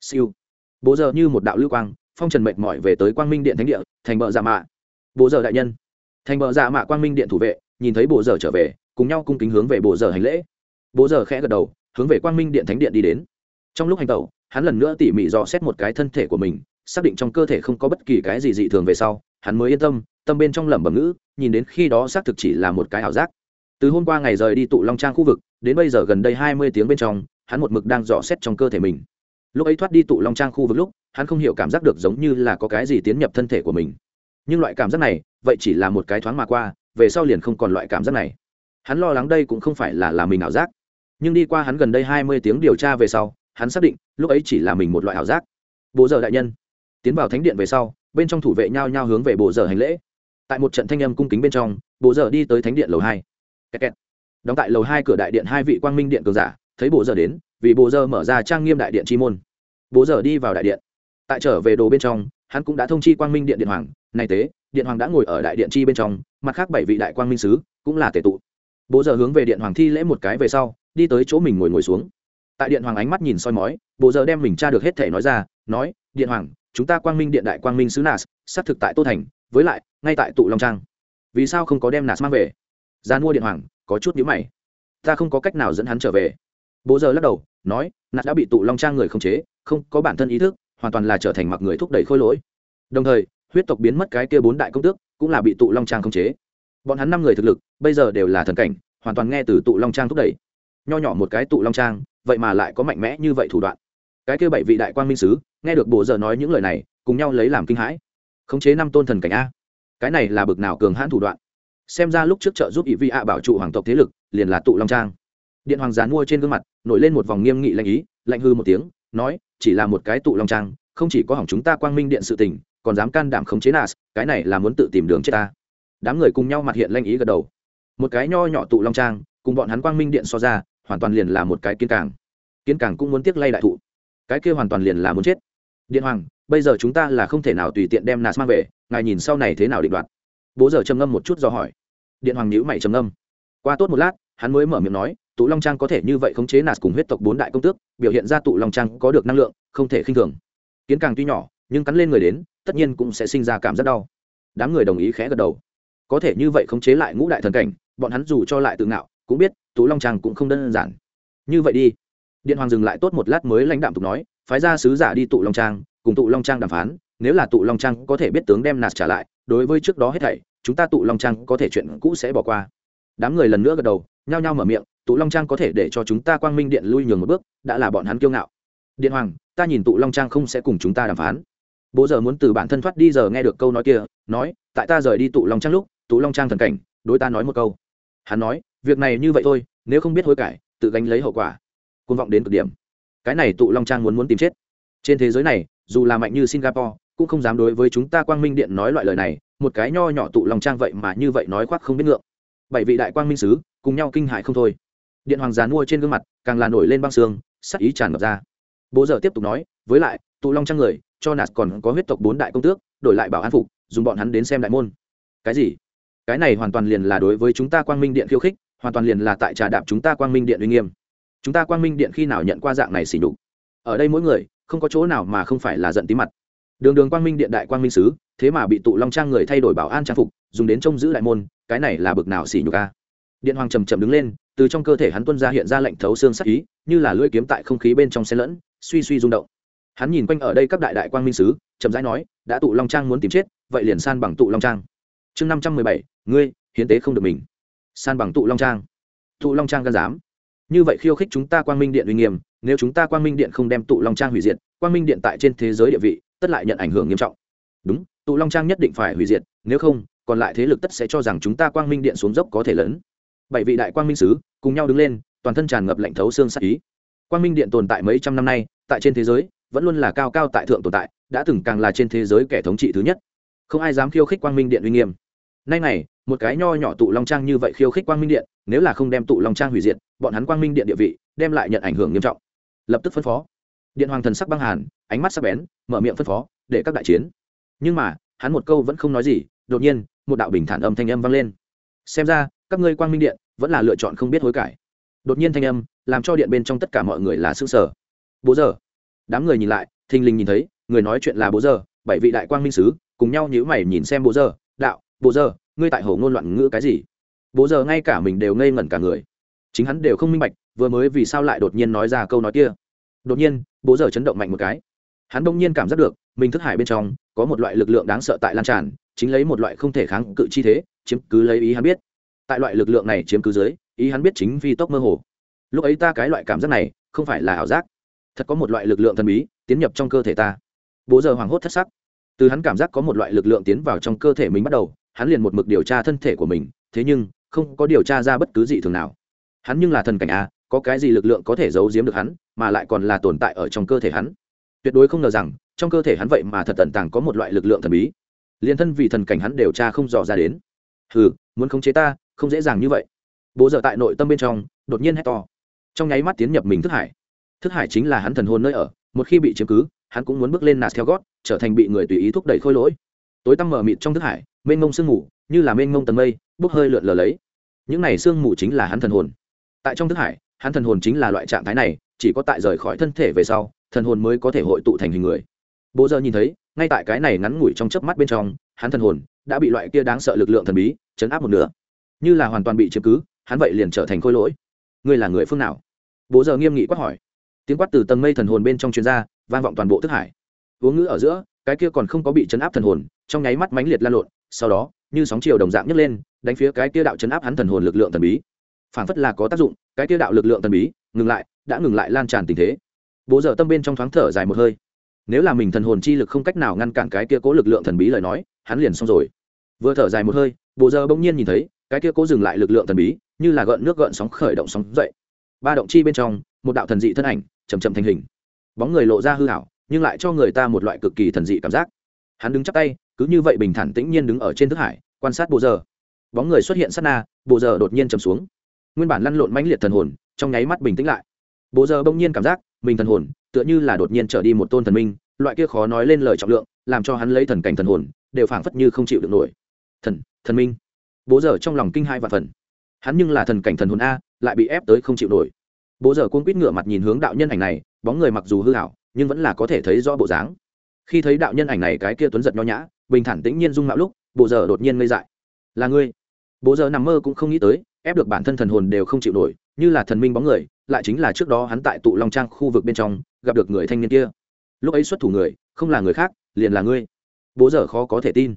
Siêu. Bố giờ như một đạo lưu quang, phong trần mệt mỏi về tới quang minh điện thánh địa, thành bờ dạ mạ. Bố giờ đại nhân. Thành bờ dạ mạ quang minh điện thủ vệ, nhìn thấy bố giờ trở về, cùng nhau cung kính hướng về bố giờ hành lễ. Bố giờ khẽ gật đầu, hướng về quang minh điện thánh điện đi đến. Trong lúc hành tẩu, hắn lần nữa tỉ mỉ dò xét một cái thân thể của mình xác định trong cơ thể không có bất kỳ cái gì dị thường về sau, hắn mới yên tâm tâm bên trong lẩm bẩm ngữ, nhìn đến khi đó xác thực chỉ là một cái ảo giác. Từ hôm qua ngày rời đi tụ long trang khu vực, đến bây giờ gần đây hai mươi tiếng bên trong, hắn một mực đang dò xét trong cơ thể mình. Lúc ấy thoát đi tụ long trang khu vực lúc, hắn không hiểu cảm giác được giống như là có cái gì tiến nhập thân thể của mình. Nhưng loại cảm giác này, vậy chỉ là một cái thoáng mà qua, về sau liền không còn loại cảm giác này. Hắn lo lắng đây cũng không phải là là mình ảo giác. Nhưng đi qua hắn gần đây hai mươi tiếng điều tra về sau, hắn xác định, lúc ấy chỉ là mình một loại ảo giác. Bố giờ đại nhân tiến vào thánh điện về sau, bên trong thủ vệ nhao nhao hướng về bộ giờ hành lễ. Tại một trận thanh âm cung kính bên trong bộ giờ đi tới thánh điện lầu hai. Đóng tại lầu hai cửa đại điện hai vị quang minh điện cường giả, thấy bộ giờ đến, vì bộ giờ mở ra trang nghiêm đại điện chi môn. Bộ giờ đi vào đại điện. Tại trở về đồ bên trong, hắn cũng đã thông chi quang minh điện điện hoàng. Này tế, điện hoàng đã ngồi ở đại điện chi bên trong, mặt khác bảy vị đại quang minh sứ cũng là tể tụ. Bộ giờ hướng về điện hoàng thi lễ một cái về sau, đi tới chỗ mình ngồi ngồi xuống. Tại điện hoàng ánh mắt nhìn soi mói bộ giờ đem mình tra được hết thể nói ra, nói, điện hoàng chúng ta quang minh điện đại quang minh sứ nas xác thực tại tô thành, với lại, ngay tại tụ long trang. Vì sao không có đem nas mang về? Gian mua điện hoàng, có chút nhíu mày. Ta không có cách nào dẫn hắn trở về. Bố giờ lắc đầu, nói nas đã bị tụ long trang người khống chế, không có bản thân ý thức, hoàn toàn là trở thành mặc người thúc đẩy khôi lỗi. Đồng thời, huyết tộc biến mất cái kia bốn đại công tước, cũng là bị tụ long trang khống chế. Bọn hắn năm người thực lực, bây giờ đều là thần cảnh, hoàn toàn nghe từ tụ long trang thúc đẩy. Nho nhỏ một cái tụ long trang, vậy mà lại có mạnh mẽ như vậy thủ đoạn cái kia bảy vị đại quan minh sứ, nghe được bộ giờ nói những lời này, cùng nhau lấy làm kinh hãi. Khống chế năm tôn thần cảnh a. Cái này là bực nào cường hãn thủ đoạn. Xem ra lúc trước trợ giúp ỵ vị ạ bảo trụ hoàng tộc thế lực, liền là tụ long trang. Điện hoàng giàn mua trên gương mặt, nổi lên một vòng nghiêm nghị lạnh ý, lạnh hư một tiếng, nói, chỉ là một cái tụ long trang, không chỉ có hỏng chúng ta quang minh điện sự tình, còn dám can đảm khống chế nas, cái này là muốn tự tìm đường chết ta. Đám người cùng nhau mặt hiện lanh ý gật đầu. Một cái nho nhỏ tụ long trang, cùng bọn hắn quang minh điện so ra, hoàn toàn liền là một cái kiến càng. Kiến càng cũng muốn tiếc lay đại thụ cái kia hoàn toàn liền là muốn chết. Điện hoàng, bây giờ chúng ta là không thể nào tùy tiện đem nạt mang về, ngài nhìn sau này thế nào định đoạt. Bố giờ trầm ngâm một chút do hỏi. Điện hoàng nhữ mày trầm ngâm. Qua tốt một lát, hắn mới mở miệng nói, tụ long trang có thể như vậy khống chế nạt cùng huyết tộc bốn đại công tước, biểu hiện ra tụ long trang có được năng lượng, không thể khinh thường. Kiến càng tuy nhỏ, nhưng cắn lên người đến, tất nhiên cũng sẽ sinh ra cảm giác đau. Đám người đồng ý khẽ gật đầu. Có thể như vậy khống chế lại ngũ đại thần cảnh, bọn hắn dù cho lại tự ngạo, cũng biết tụ long trang cũng không đơn giản. Như vậy đi điện hoàng dừng lại tốt một lát mới lãnh đạm tục nói, phái ra sứ giả đi tụ long trang, cùng tụ long trang đàm phán, nếu là tụ long trang có thể biết tướng đem nạt trả lại, đối với trước đó hết thảy, chúng ta tụ long trang có thể chuyện cũ sẽ bỏ qua. Đám người lần nữa gật đầu, nhao nhao mở miệng, tụ long trang có thể để cho chúng ta quang minh điện lui nhường một bước, đã là bọn hắn kiêu ngạo. Điện hoàng, ta nhìn tụ long trang không sẽ cùng chúng ta đàm phán. Bố giờ muốn từ bản thân thoát đi giờ nghe được câu nói kia, nói, tại ta rời đi tụ long trang lúc, tụ long trang thần cảnh, đối ta nói một câu. Hắn nói, việc này như vậy thôi, nếu không biết hối cải, tự gánh lấy hậu quả côn vọng đến cực điểm. Cái này tụ long trang muốn muốn tìm chết. Trên thế giới này, dù là mạnh như singapore, cũng không dám đối với chúng ta quang minh điện nói loại lời này, một cái nho nhỏ tụ long trang vậy mà như vậy nói khoác không biết ngượng. Bảy vị đại quang minh sứ, cùng nhau kinh hại không thôi. Điện hoàng già mua trên gương mặt, càng là nổi lên băng xương sắc ý tràn ngập ra. Bố giờ tiếp tục nói, với lại, tụ long trang người, cho nạt còn có huyết tộc bốn đại công tước, đổi lại bảo an phục, dùng bọn hắn đến xem đại môn. Cái gì? Cái này hoàn toàn liền là đối với chúng ta quang minh điện khiêu khích, hoàn toàn liền là tại trà đạp chúng ta quang minh điện uy nghiêm chúng ta quang minh điện khi nào nhận qua dạng này xỉ đục ở đây mỗi người, không có chỗ nào mà không phải là giận tí mặt. Đường đường quang minh điện đại quang minh sứ, thế mà bị tụ long trang người thay đổi bảo an trang phục, dùng đến trông giữ đại môn, cái này là bực nào xỉ nhục a? Điện hoàng trầm trầm đứng lên, từ trong cơ thể hắn tuân ra hiện ra lệnh thấu xương sắc ý, như là lưỡi kiếm tại không khí bên trong xe lẫn, suy suy rung động. Hắn nhìn quanh ở đây các đại đại quang minh sứ, chậm rãi nói, đã tụ long trang muốn tìm chết, vậy liền san bằng tụ long trang. Chương năm trăm mười bảy, ngươi, hiến tế không được mình. San bằng tụ long trang. Tụ long trang gan dám như vậy khiêu khích chúng ta quang minh điện uy nghiêm, nếu chúng ta quang minh điện không đem tụ long trang hủy diệt, quang minh điện tại trên thế giới địa vị, tất lại nhận ảnh hưởng nghiêm trọng. Đúng, tụ long trang nhất định phải hủy diệt, nếu không, còn lại thế lực tất sẽ cho rằng chúng ta quang minh điện xuống dốc có thể lớn. Bảy vị đại quang minh sứ, cùng nhau đứng lên, toàn thân tràn ngập lạnh thấu xương sắc ý. Quang minh điện tồn tại mấy trăm năm nay, tại trên thế giới, vẫn luôn là cao cao tại thượng tồn tại, đã từng càng là trên thế giới kẻ thống trị thứ nhất. Không ai dám khiêu khích quang minh điện uy nghiêm. Nay này một cái nho nhỏ tụ long trang như vậy khiêu khích quang minh điện, nếu là không đem tụ long trang hủy diệt, bọn hắn quang minh điện địa vị đem lại nhận ảnh hưởng nghiêm trọng. Lập tức phân phó. Điện hoàng thần sắc băng hàn, ánh mắt sắc bén, mở miệng phân phó, để các đại chiến. Nhưng mà, hắn một câu vẫn không nói gì, đột nhiên, một đạo bình thản âm thanh âm vang lên. Xem ra, các ngươi quang minh điện vẫn là lựa chọn không biết hối cải. Đột nhiên thanh âm làm cho điện bên trong tất cả mọi người là s ư ơ n g sở bố giờ. Đám người nhìn lại, thình lình nhìn thấy, người nói chuyện là bố giờ, bảy vị đại quang minh sứ, cùng nhau nhữ mày nhìn xem bố giờ. Đạo, bố giờ ngươi tại hồ ngôn loạn ngữ cái gì? Bố giờ ngay cả mình đều ngây ngẩn cả người. Chính hắn đều không minh bạch, vừa mới vì sao lại đột nhiên nói ra câu nói kia. Đột nhiên, bố giờ chấn động mạnh một cái. Hắn đông nhiên cảm giác được, mình thức hải bên trong, có một loại lực lượng đáng sợ tại lan tràn, chính lấy một loại không thể kháng cự chi thế, chiếm cứ lấy ý hắn biết. Tại loại lực lượng này chiếm cứ dưới, ý hắn biết chính vi tốc mơ hồ. Lúc ấy ta cái loại cảm giác này, không phải là ảo giác. Thật có một loại lực lượng thần bí tiến nhập trong cơ thể ta. Bố giờ hoảng hốt thất sắc. Từ hắn cảm giác có một loại lực lượng tiến vào trong cơ thể mình bắt đầu hắn liền một mực điều tra thân thể của mình, thế nhưng, không có điều tra ra bất cứ gì thường nào. Hắn nhưng là thần cảnh a, có cái gì lực lượng có thể giấu giếm được hắn, mà lại còn là tồn tại ở trong cơ thể hắn? Tuyệt đối không ngờ rằng, trong cơ thể hắn vậy mà thật tận tàng có một loại lực lượng thần bí. Liền thân vì thần cảnh hắn điều tra không dò ra đến. Hừ, muốn khống chế ta, không dễ dàng như vậy. Bố giờ tại nội tâm bên trong, đột nhiên hét to. Trong nháy mắt tiến nhập mình thức hải. Thức hải chính là hắn thần hồn nơi ở, một khi bị chiếm cứ, hắn cũng muốn bước lên nạt theo gót, trở thành bị người tùy ý thúc đẩy khôi lỗi. Tối tăm mở mịt trong thức hải mênh mông sương mù, như là mênh mông tầng mây, bốc hơi lượn lờ lấy. Những này sương mù chính là hắn thần hồn. Tại trong thức hải, hắn thần hồn chính là loại trạng thái này, chỉ có tại rời khỏi thân thể về sau, thần hồn mới có thể hội tụ thành hình người. Bố giờ nhìn thấy, ngay tại cái này ngắn ngủi trong chớp mắt bên trong, hắn thần hồn đã bị loại kia đáng sợ lực lượng thần bí chấn áp một nửa. Như là hoàn toàn bị chiếm cứ, hắn vậy liền trở thành khôi lỗi. Ngươi là người phương nào? Bố giờ nghiêm nghị quát hỏi. Tiếng quát từ tầng mây thần hồn bên trong chuyên gia vang vọng toàn bộ thức hải. Uống ngữ ở giữa, cái kia còn không có bị chấn áp thần hồn, trong nháy mắt mãnh liệt lan lộn sau đó, như sóng chiều đồng dạng nhấc lên, đánh phía cái kia đạo chấn áp hắn thần hồn lực lượng thần bí. Phản phất là có tác dụng, cái kia đạo lực lượng thần bí, ngừng lại, đã ngừng lại lan tràn tình thế. Bố giờ tâm bên trong thoáng thở dài một hơi. Nếu là mình thần hồn chi lực không cách nào ngăn cản cái kia cố lực lượng thần bí lời nói, hắn liền xong rồi. Vừa thở dài một hơi, bố giờ bỗng nhiên nhìn thấy, cái kia cố dừng lại lực lượng thần bí, như là gợn nước gợn sóng khởi động sóng dậy. Ba động chi bên trong, một đạo thần dị thân ảnh chầm chậm thành hình. Bóng người lộ ra hư hảo nhưng lại cho người ta một loại cực kỳ thần dị cảm giác. Hắn đứng chắp tay cứ như vậy bình thản tĩnh nhiên đứng ở trên thức hải, quan sát bộ giờ. Bóng người xuất hiện sát na bộ giờ đột nhiên chầm xuống. Nguyên bản lăn lộn mãnh liệt thần hồn, trong nháy mắt bình tĩnh lại. Bộ giờ bỗng nhiên cảm giác, mình thần hồn, tựa như là đột nhiên trở đi một tôn thần minh, loại kia khó nói lên lời trọng lượng, làm cho hắn lấy thần cảnh thần hồn, đều phảng phất như không chịu được nổi. Thần thần minh. Bố giờ trong lòng kinh hai và phần. Hắn nhưng là thần cảnh thần hồn a, lại bị ép tới không chịu nổi. Bố giờ cuống quýt ngửa mặt nhìn hướng đạo nhân ảnh này, bóng người mặc dù hư hảo nhưng vẫn là có thể thấy rõ bộ dáng. Khi thấy đạo nhân ảnh này cái kia tuấn giật nho nhã bình thản tĩnh nhiên dung mạo lúc bộ giờ đột nhiên ngây dại. Là ngươi? Bố giờ nằm mơ cũng không nghĩ tới, ép được bản thân thần hồn đều không chịu nổi, như là thần minh bóng người, lại chính là trước đó hắn tại tụ long trang khu vực bên trong, gặp được người thanh niên kia. Lúc ấy xuất thủ người, không là người khác, liền là ngươi. Bố giờ khó có thể tin.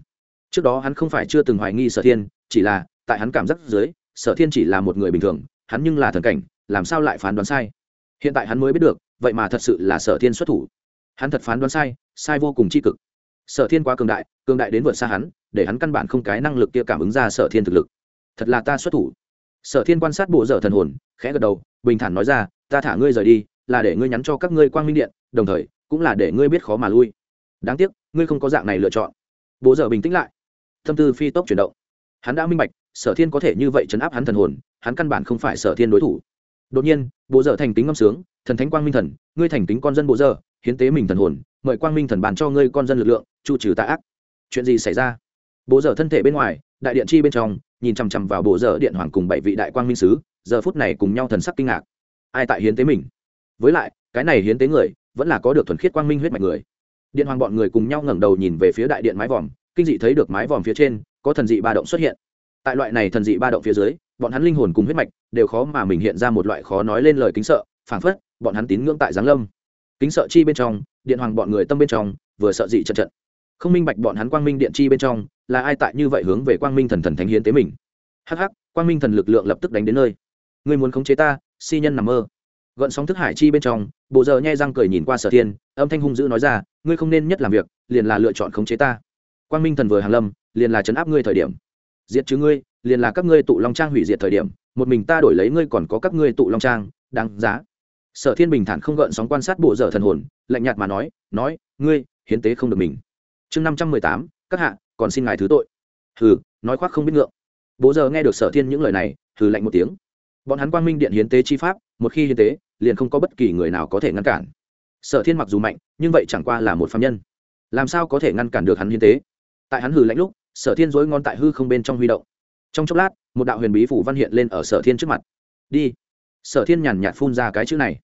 Trước đó hắn không phải chưa từng hoài nghi sở thiên, chỉ là, tại hắn cảm giác dưới, sở thiên chỉ là một người bình thường, hắn nhưng là thần cảnh, làm sao lại phán đoán sai? Hiện tại hắn mới biết được, vậy mà thật sự là sở thiên xuất thủ. Hắn thật phán đoán sai sai vô cùng c h i cực sở thiên quá cường đại cường đại đến vượt xa hắn, để hắn căn bản không cái năng lực kia cảm ứng ra sở thiên thực lực. Thật là ta xuất thủ. Sở thiên quan sát bộ dở thần hồn, khẽ gật đầu, bình thản nói ra, ta thả ngươi rời đi, là để ngươi nhắn cho các ngươi quang minh điện, đồng thời, cũng là để ngươi biết khó mà lui. Đáng tiếc, ngươi không có dạng này lựa chọn. Bộ dở bình tĩnh lại. Tâm tư phi tốc chuyển động. Hắn đã minh bạch, sở thiên có thể như vậy chấn áp hắn thần hồn, hắn căn bản không phải sở thiên đối thủ. Đột nhiên, bộ dở thành kính ngâm sướng, thần thánh quang minh thần, ngươi thành kính con dân bộ dở hiến tế mình thần hồn, mời quang minh thần bàn cho ngươi con dân lực lượng, chu trừ tạ ác. Chuyện gì xảy ra? Bộ dở thân thể bên ngoài, đại điện chi bên trong, nhìn chằm chằm vào bộ dở điện hoàng cùng bảy vị đại quang minh sứ, giờ phút này cùng nhau thần sắc kinh ngạc. Ai tại hiến tế mình? Với lại, cái này hiến tế người, vẫn là có được thuần khiết quang minh huyết mạch người. Điện hoàng bọn người cùng nhau ngẩng đầu nhìn về phía đại điện mái vòm, kinh dị thấy được mái vòm phía trên, có thần dị ba động xuất hiện. Tại loại này thần dị ba động phía dưới, bọn hắn linh hồn cùng huyết mạch đều khó mà mình hiện ra một loại khó nói lên lời kính sợ, phảng phất, bọn hắn tín ngưỡng tại giáng lâm kính sợ chi bên trong, điện hoàng bọn người tâm bên trong, vừa sợ dị trận trận. Không minh bạch bọn hắn quang minh điện chi bên trong, là ai tại như vậy hướng về quang minh thần thần thánh hiến tế mình. Hắc hắc, quang minh thần lực lượng lập tức đánh đến nơi. Ngươi muốn khống chế ta, si nhân nằm mơ. Gợn sóng thức hải chi bên trong, bộ giờ nhai răng cười nhìn qua sở thiên, âm thanh hung dữ nói ra, ngươi không nên nhất làm việc, liền là lựa chọn khống chế ta. Quang minh thần vừa hàng lâm, liền là chấn áp ngươi thời điểm. Diệt chứ ngươi, liền là các ngươi tụ long trang hủy diệt thời điểm, một mình ta đổi lấy ngươi còn có các ngươi tụ long trang, đáng giá sở thiên bình thản không gợn sóng quan sát bộ dở thần hồn, lạnh nhạt mà nói nói, ngươi, hiến tế không được mình. Chương năm trăm mười tám, các hạ, còn xin ngài thứ tội. Hừ, nói khoác không biết ngượng. Bố giờ nghe được sở thiên những lời này, hừ lạnh một tiếng. Bọn hắn quang minh điện hiến tế chi pháp, một khi hiến tế, liền không có bất kỳ người nào có thể ngăn cản. Sở thiên mặc dù mạnh, nhưng vậy chẳng qua là một phạm nhân. Làm sao có thể ngăn cản được hắn hiến tế? Tại hắn hừ lạnh lúc, sở thiên dối ngon tại hư không bên trong huy động. Trong chốc lát, một đạo huyền bí phủ văn hiện lên ở sở thiên trước mặt. Đi. Sở thiên nhàn nhạt phun ra cái chữ này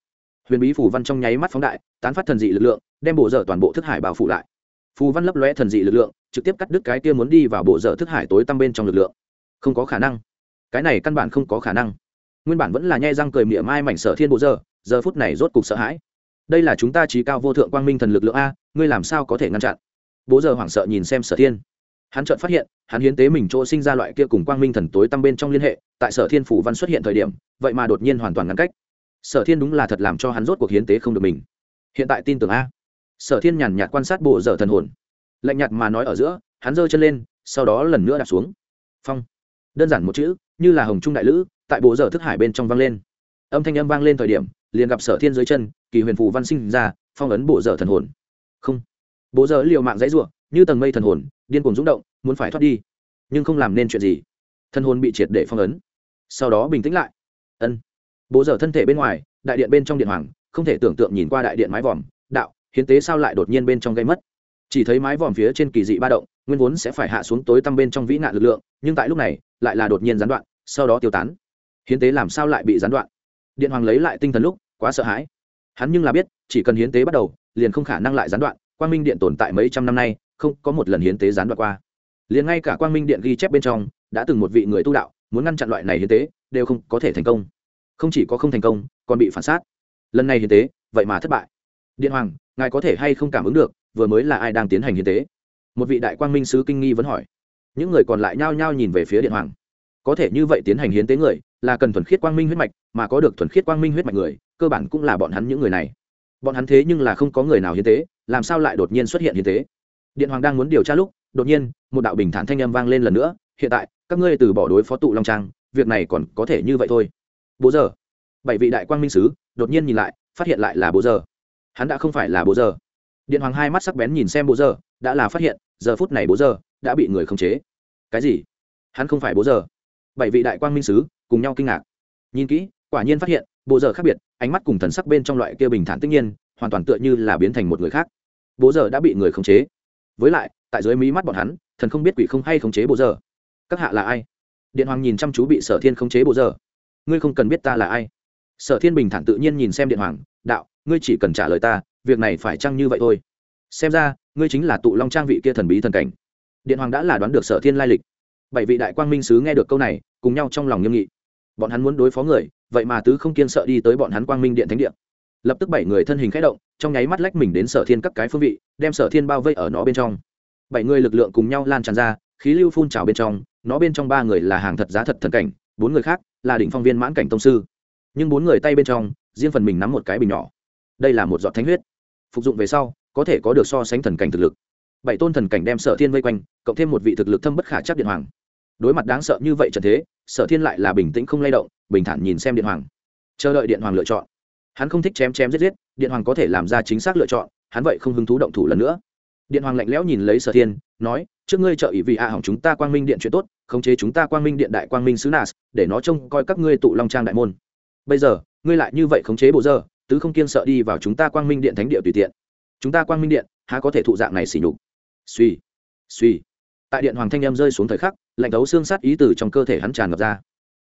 huyền bí Phù văn trong nháy mắt phóng đại, tán phát thần dị lực lượng, đem bộ dở toàn bộ thức hải bao phủ lại. Phù văn lấp lóe thần dị lực lượng, trực tiếp cắt đứt cái kia muốn đi vào bộ dở thức hải tối tăm bên trong lực lượng. Không có khả năng. Cái này căn bản không có khả năng. Nguyên bản vẫn là nhai răng cười miệng mai mảnh sở thiên bộ dở, giờ phút này rốt cục sợ hãi. Đây là chúng ta trí cao vô thượng quang minh thần lực lượng a, ngươi làm sao có thể ngăn chặn? Bố giờ hoảng sợ nhìn xem sở thiên. Hắn chợt phát hiện, hắn hiến tế mình chỗ sinh ra loại kia cùng quang minh thần tối tăng bên trong liên hệ, tại sở thiên phủ văn xuất hiện thời điểm, vậy mà đột nhiên hoàn toàn ngăn cách sở thiên đúng là thật làm cho hắn rốt cuộc hiến tế không được mình. Hiện tại tin tưởng a. Sở thiên nhàn nhạt quan sát bộ dở thần hồn. Lạnh nhạt mà nói ở giữa, hắn giơ chân lên, sau đó lần nữa đạp xuống. Phong. Đơn giản một chữ, như là hồng trung đại lữ, tại bộ dở thức hải bên trong vang lên. Âm thanh âm vang lên thời điểm, liền gặp sở thiên dưới chân, kỳ huyền phù văn sinh ra, phong ấn bộ dở thần hồn. Không. Bộ dở liều mạng dãy r u ộ như tầng mây thần hồn, điên cuồng rúng động, muốn phải thoát đi. Nhưng không làm nên chuyện gì. Thần hồn bị triệt để phong ấn. Sau đó bình tĩnh lại. Ân bố giờ thân thể bên ngoài, đại điện bên trong điện hoàng, không thể tưởng tượng nhìn qua đại điện mái vòm. Đạo, hiến tế sao lại đột nhiên bên trong gây mất? Chỉ thấy mái vòm phía trên kỳ dị ba động, nguyên vốn sẽ phải hạ xuống tối tăm bên trong vĩ nạn lực lượng, nhưng tại lúc này, lại là đột nhiên gián đoạn, sau đó tiêu tán. Hiến tế làm sao lại bị gián đoạn? Điện hoàng lấy lại tinh thần lúc, quá sợ hãi. Hắn nhưng là biết, chỉ cần hiến tế bắt đầu, liền không khả năng lại gián đoạn. Quang minh điện tồn tại mấy trăm năm nay, không có một lần hiến tế gián đoạn qua. Liền ngay cả quang minh điện ghi chép bên trong, đã từng một vị người tu đạo, muốn ngăn chặn loại này hiến tế, đều không có thể thành công không chỉ có không thành công, còn bị phản sát. Lần này hiến tế, vậy mà thất bại. Điện hoàng, ngài có thể hay không cảm ứng được, vừa mới là ai đang tiến hành hiến tế? Một vị đại quang minh sứ kinh nghi vẫn hỏi. Những người còn lại nhao nhao nhìn về phía điện hoàng. Có thể như vậy tiến hành hiến tế người, là cần thuần khiết quang minh huyết mạch, mà có được thuần khiết quang minh huyết mạch người, cơ bản cũng là bọn hắn những người này. Bọn hắn thế nhưng là không có người nào hiến tế, làm sao lại đột nhiên xuất hiện hiến tế? Điện hoàng đang muốn điều tra lúc, đột nhiên, một đạo bình thản thanh âm vang lên lần nữa. Hiện tại, các ngươi từ bỏ đối phó tụ long trang, việc này còn có thể như vậy thôi bố giờ. Bảy vị đại quang minh sứ đột nhiên nhìn lại, phát hiện lại là bố giờ. Hắn đã không phải là bố giờ. Điện hoàng hai mắt sắc bén nhìn xem bố giờ, đã là phát hiện, giờ phút này bố giờ đã bị người khống chế. Cái gì? Hắn không phải bố giờ. Bảy vị đại quang minh sứ cùng nhau kinh ngạc. Nhìn kỹ, quả nhiên phát hiện, bố giờ khác biệt, ánh mắt cùng thần sắc bên trong loại kia bình thản tất nhiên, hoàn toàn tựa như là biến thành một người khác. Bố giờ đã bị người khống chế. Với lại, tại dưới mí mắt bọn hắn, thần không biết quỷ không hay khống chế bố giờ. Các hạ là ai? Điện hoàng nhìn chăm chú bị sở thiên khống chế bố giờ ngươi không cần biết ta là ai. Sở thiên bình thản tự nhiên nhìn xem điện hoàng, đạo, ngươi chỉ cần trả lời ta, việc này phải chăng như vậy thôi? Xem ra, ngươi chính là tụ long trang vị kia thần bí thần cảnh. Điện hoàng đã là đoán được sở thiên lai lịch. Bảy vị đại quang minh sứ nghe được câu này, cùng nhau trong lòng nghiêm nghị. Bọn hắn muốn đối phó người, vậy mà tứ không kiên sợ đi tới bọn hắn quang minh điện thánh điện lập tức bảy người thân hình khẽ động, trong nháy mắt lách mình đến sở thiên các cái phương vị, đem sở thiên bao vây ở nó bên trong. Bảy người lực lượng cùng nhau lan tràn ra, khí lưu phun trào bên trong, nó bên trong ba người là hàng thật giá thật thần cảnh, bốn người khác là đỉnh phong viên mãn cảnh tông sư. Nhưng bốn người tay bên trong, riêng phần mình nắm một cái bình nhỏ. Đây là một giọt thánh huyết. Phục dụng về sau, có thể có được so sánh thần cảnh thực lực. Bảy tôn thần cảnh đem sở thiên vây quanh, cộng thêm một vị thực lực thâm bất khả chắc điện hoàng. Đối mặt đáng sợ như vậy trận thế, sở thiên lại là bình tĩnh không lay động, bình thản nhìn xem điện hoàng. Chờ đợi điện hoàng lựa chọn. Hắn không thích chém chém giết giết, điện hoàng có thể làm ra chính xác lựa chọn, hắn vậy không hứng thú động thủ lần nữa. Điện hoàng lạnh lẽo nhìn lấy sở thiên, nói trước ngươi trợ ý vì a hỏng chúng ta quang minh điện chuyện tốt, khống chế chúng ta quang minh điện đại quang minh sứ nas, để nó trông coi các ngươi tụ long trang đại môn. Bây giờ, ngươi lại như vậy khống chế bộ giờ tứ không kiên sợ đi vào chúng ta quang minh điện thánh địa tùy tiện. Chúng ta quang minh điện, há có thể thụ dạng này xỉ nhục? Suy suy. Tại điện hoàng thanh em rơi xuống thời khắc, lạnh thấu xương sát ý từ trong cơ thể hắn tràn ngập ra.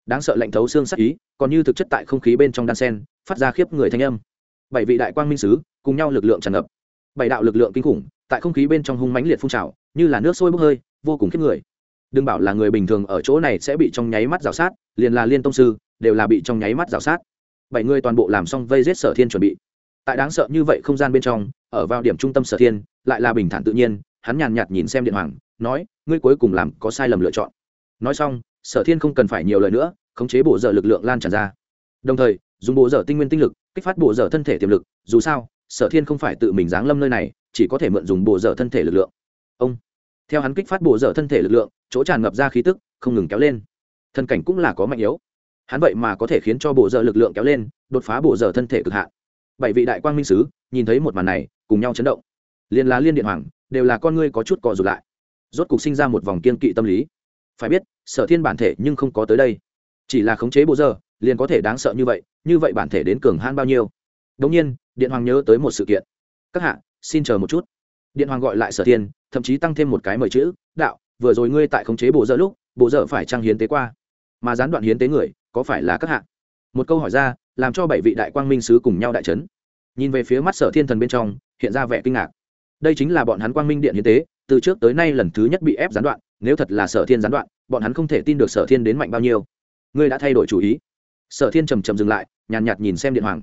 Đáng sợ lạnh thấu xương sát ý, còn như thực chất tại không khí bên trong đan sen, phát ra khiếp người thanh âm. Bảy vị đại quang minh sứ, cùng nhau lực lượng tràn ngập. Bảy đạo lực lượng kinh khủng, tại không khí bên trong hung mãnh liệt phun trào như là nước sôi bốc hơi, vô cùng khiếp người. Đừng bảo là người bình thường ở chỗ này sẽ bị trong nháy mắt rào sát, liền là liên tông sư, đều là bị trong nháy mắt rào sát. Bảy người toàn bộ làm xong vây giết sở thiên chuẩn bị. Tại đáng sợ như vậy không gian bên trong, ở vào điểm trung tâm sở thiên, lại là bình thản tự nhiên, hắn nhàn nhạt nhìn xem điện hoàng, nói, ngươi cuối cùng làm có sai lầm lựa chọn. Nói xong, sở thiên không cần phải nhiều lời nữa, khống chế bộ dở lực lượng lan tràn ra. Đồng thời, dùng bộ dở tinh nguyên tinh lực, kích phát bộ dở thân thể tiềm lực, dù sao, sở thiên không phải tự mình giáng lâm nơi này, chỉ có thể mượn dùng bộ dở thân thể lực lượng. Ông! Theo hắn kích phát bộ dở thân thể lực lượng, chỗ tràn ngập ra khí tức, không ngừng kéo lên. Thân cảnh cũng là có mạnh yếu. Hắn vậy mà có thể khiến cho bộ dở lực lượng kéo lên, đột phá bộ dở thân thể cực hạn. Bảy vị đại quang minh sứ, nhìn thấy một màn này, cùng nhau chấn động. Liên là liên điện hoàng, đều là con ngươi có chút cọ rụt lại. Rốt cục sinh ra một vòng kiên kỵ tâm lý. Phải biết, sở thiên bản thể nhưng không có tới đây. Chỉ là khống chế bộ dơ liền có thể đáng sợ như vậy như vậy bản thể đến cường hãn bao nhiêu? Đống nhiên, điện hoàng nhớ tới một sự kiện. Các hạ, xin chờ một chút. Điện hoàng gọi lại sở thiên thậm chí tăng thêm một cái mời chữ đạo vừa rồi ngươi tại khống chế bộ dơ lúc bộ dơ phải trang hiến tế qua. Mà gián đoạn hiến tế người có phải là các hạ? Một câu hỏi ra làm cho bảy vị đại quang minh sứ cùng nhau đại trấn nhìn về phía mắt sở thiên thần bên trong hiện ra vẻ kinh ngạc. Đây chính là bọn hắn quang minh điện hiến tế từ trước tới nay lần thứ nhất bị ép gián đoạn nếu thật là sở thiên gián đoạn bọn hắn không thể tin được sở thiên đến mạnh bao nhiêu. Ngươi đã thay đổi chủ ý. Sở thiên trầm trầm dừng lại nhàn nhạt, nhạt nhìn xem điện hoàng.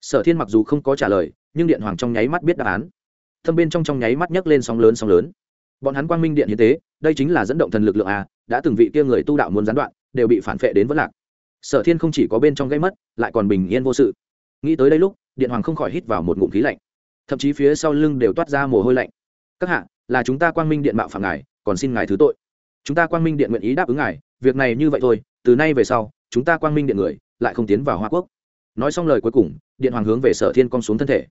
Sở thiên mặc dù không có trả lời nhưng điện hoàng trong nháy mắt biết đáp án thâm bên trong trong nháy mắt nhấc lên sóng lớn sóng lớn. Bọn hắn quang minh điện hiến tế, đây chính là dẫn động thần lực lượng a, đã từng vị kia người tu đạo muốn gián đoạn, đều bị phản phệ đến vất lạc. Sở thiên không chỉ có bên trong gây mất, lại còn bình yên vô sự. Nghĩ tới đây lúc, điện hoàng không khỏi hít vào một ngụm khí lạnh. Thậm chí phía sau lưng đều toát ra mồ hôi lạnh. Các hạ, là chúng ta quang minh điện mạo phạm ngài, còn xin ngài thứ tội. Chúng ta quang minh điện nguyện ý đáp ứng ngài, việc này như vậy thôi, từ nay về sau, chúng ta quang minh điện người, lại không tiến vào hoa quốc. Nói xong lời cuối cùng, điện hoàng hướng về sở thiên cong xuống thân thể.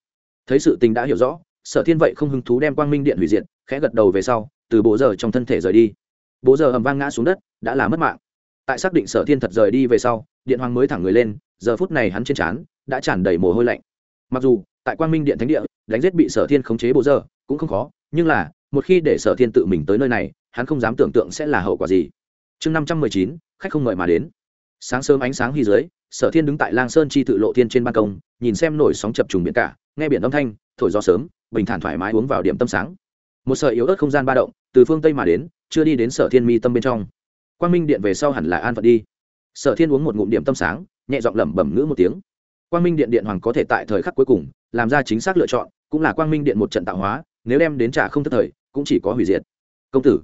Thấy sự tình đã hiểu rõ sở thiên vậy không hứng thú đem quang minh điện hủy diệt, khẽ gật đầu về sau, từ bộ giờ trong thân thể rời đi. Bố giờ ầm vang ngã xuống đất, đã là mất mạng. Tại xác định sở thiên thật rời đi về sau, điện hoàng mới thẳng người lên, giờ phút này hắn trên trán đã tràn đầy mồ hôi lạnh. Mặc dù, tại quang minh điện thánh địa, đánh giết bị sở thiên khống chế bộ giờ cũng không khó, nhưng là, một khi để sở thiên tự mình tới nơi này, hắn không dám tưởng tượng sẽ là hậu quả gì. Chương năm trăm mười chín, khách không mời mà đến. Sáng sớm ánh sáng hy dưới, sở thiên đứng tại lang sơn chi tự lộ thiên trên ban công, nhìn xem nổi sóng chập trùng biển cả, nghe biển âm thanh, thổi gió sớm bình thản thoải mái uống vào điểm tâm sáng. Một sợi yếu ớt không gian ba động, từ phương tây mà đến, chưa đi đến sở thiên mi tâm bên trong. Quang minh điện về sau hẳn là an phận đi. Sở thiên uống một ngụm điểm tâm sáng, nhẹ giọng lẩm bẩm ngữ một tiếng. Quang minh điện điện hoàng có thể tại thời khắc cuối cùng, làm ra chính xác lựa chọn, cũng là quang minh điện một trận tạo hóa, nếu đem đến trả không thất thời, cũng chỉ có hủy diệt. Công tử.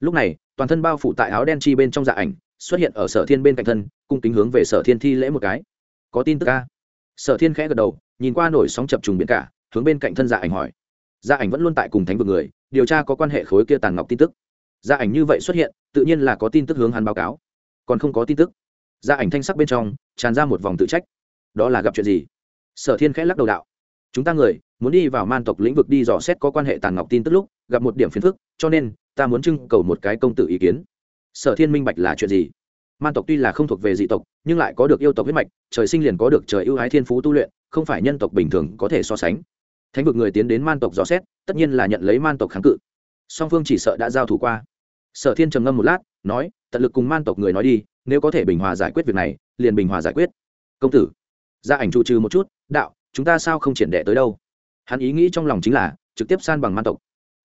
Lúc này, toàn thân bao phủ tại áo đen chi bên trong dạ ảnh, xuất hiện ở sở thiên bên cạnh thân, cung kính hướng về sở thiên thi lễ một cái. Có tin tức ca sở thiên khẽ gật đầu, nhìn qua nổi sóng chập trùng biển cả hướng bên cạnh thân dạ ảnh hỏi. Gia ảnh vẫn luôn tại cùng thánh vực người, điều tra có quan hệ khối kia tàn ngọc tin tức. Gia ảnh như vậy xuất hiện, tự nhiên là có tin tức hướng hắn báo cáo. Còn không có tin tức. Gia ảnh thanh sắc bên trong, tràn ra một vòng tự trách. Đó là gặp chuyện gì? Sở thiên khẽ lắc đầu đạo. Chúng ta người, muốn đi vào man tộc lĩnh vực đi dò xét có quan hệ tàn ngọc tin tức lúc, gặp một điểm phiền phức, cho nên, ta muốn trưng cầu một cái công tử ý kiến. Sở thiên minh bạch là chuyện gì? Man tộc tuy là không thuộc về dị tộc, nhưng lại có được yêu tộc huyết mạch, trời sinh liền có được trời ưu ái thiên phú tu luyện, không phải nhân tộc bình thường có thể so sánh thánh vực người tiến đến man tộc dò xét, tất nhiên là nhận lấy man tộc kháng cự. Song phương chỉ sợ đã giao thủ qua. Sở thiên trầm ngâm một lát, nói, tận lực cùng man tộc người nói đi, nếu có thể bình hòa giải quyết việc này, liền bình hòa giải quyết. Công tử. Gia ảnh trụ trừ một chút, đạo, chúng ta sao không triển đệ tới đâu? Hắn ý nghĩ trong lòng chính là, trực tiếp san bằng man tộc.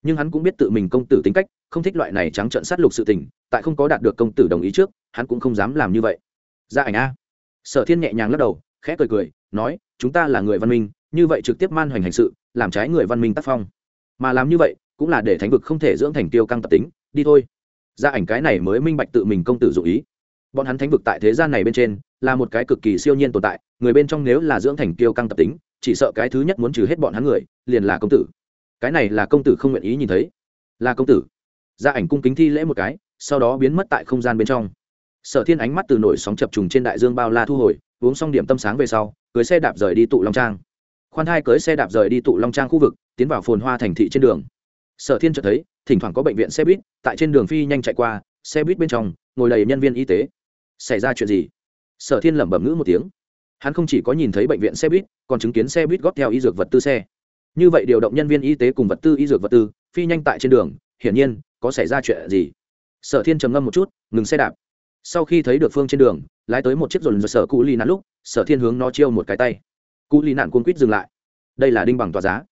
Nhưng hắn cũng biết tự mình công tử tính cách, không thích loại này trắng trợn sát lục sự tình, tại không có đạt được công tử đồng ý trước, hắn cũng không dám làm như vậy. Gia ảnh a. Sở thiên nhẹ nhàng lắc đầu, khẽ cười cười, nói, chúng ta là người văn minh như vậy trực tiếp man hoành hành sự, làm trái người văn minh tác phong. Mà làm như vậy, cũng là để thánh vực không thể dưỡng thành tiêu căng tập tính, đi thôi. Gia ảnh cái này mới minh bạch tự mình công tử dụ ý. Bọn hắn thánh vực tại thế gian này bên trên, là một cái cực kỳ siêu nhiên tồn tại, người bên trong nếu là dưỡng thành tiêu căng tập tính, chỉ sợ cái thứ nhất muốn trừ hết bọn hắn người, liền là công tử. Cái này là công tử không nguyện ý nhìn thấy. Là công tử. Gia ảnh cung kính thi lễ một cái, sau đó biến mất tại không gian bên trong. Sở thiên ánh mắt từ nổi sóng chập trùng trên đại dương bao la thu hồi, uống xong điểm tâm sáng về sau, cưới xe đạp rời đi tụ long trang khoan hai cưới xe đạp rời đi tụ long trang khu vực, tiến vào phồn hoa thành thị trên đường. Sở thiên cho thấy, thỉnh thoảng có bệnh viện xe buýt, tại trên đường phi nhanh chạy qua, xe buýt bên trong, ngồi đầy nhân viên y tế. Xảy ra chuyện gì? Sở thiên lẩm bẩm ngữ một tiếng. Hắn không chỉ có nhìn thấy bệnh viện xe buýt, còn chứng kiến xe buýt góp theo y dược vật tư xe. Như vậy điều động nhân viên y tế cùng vật tư, y dược vật tư, phi nhanh tại trên đường, hiển nhiên, có xảy ra chuyện gì? Sở thiên trầm ngâm một chút, ngừng xe đạp. Sau khi thấy được phương trên đường, lái tới một chiếc dồn dơ sở cụ lì nắn lúc, sở thiên hướng nó chiêu một cái tay cụ lì nạn cuốn quýt dừng lại. Đây là đinh bằng tòa giá.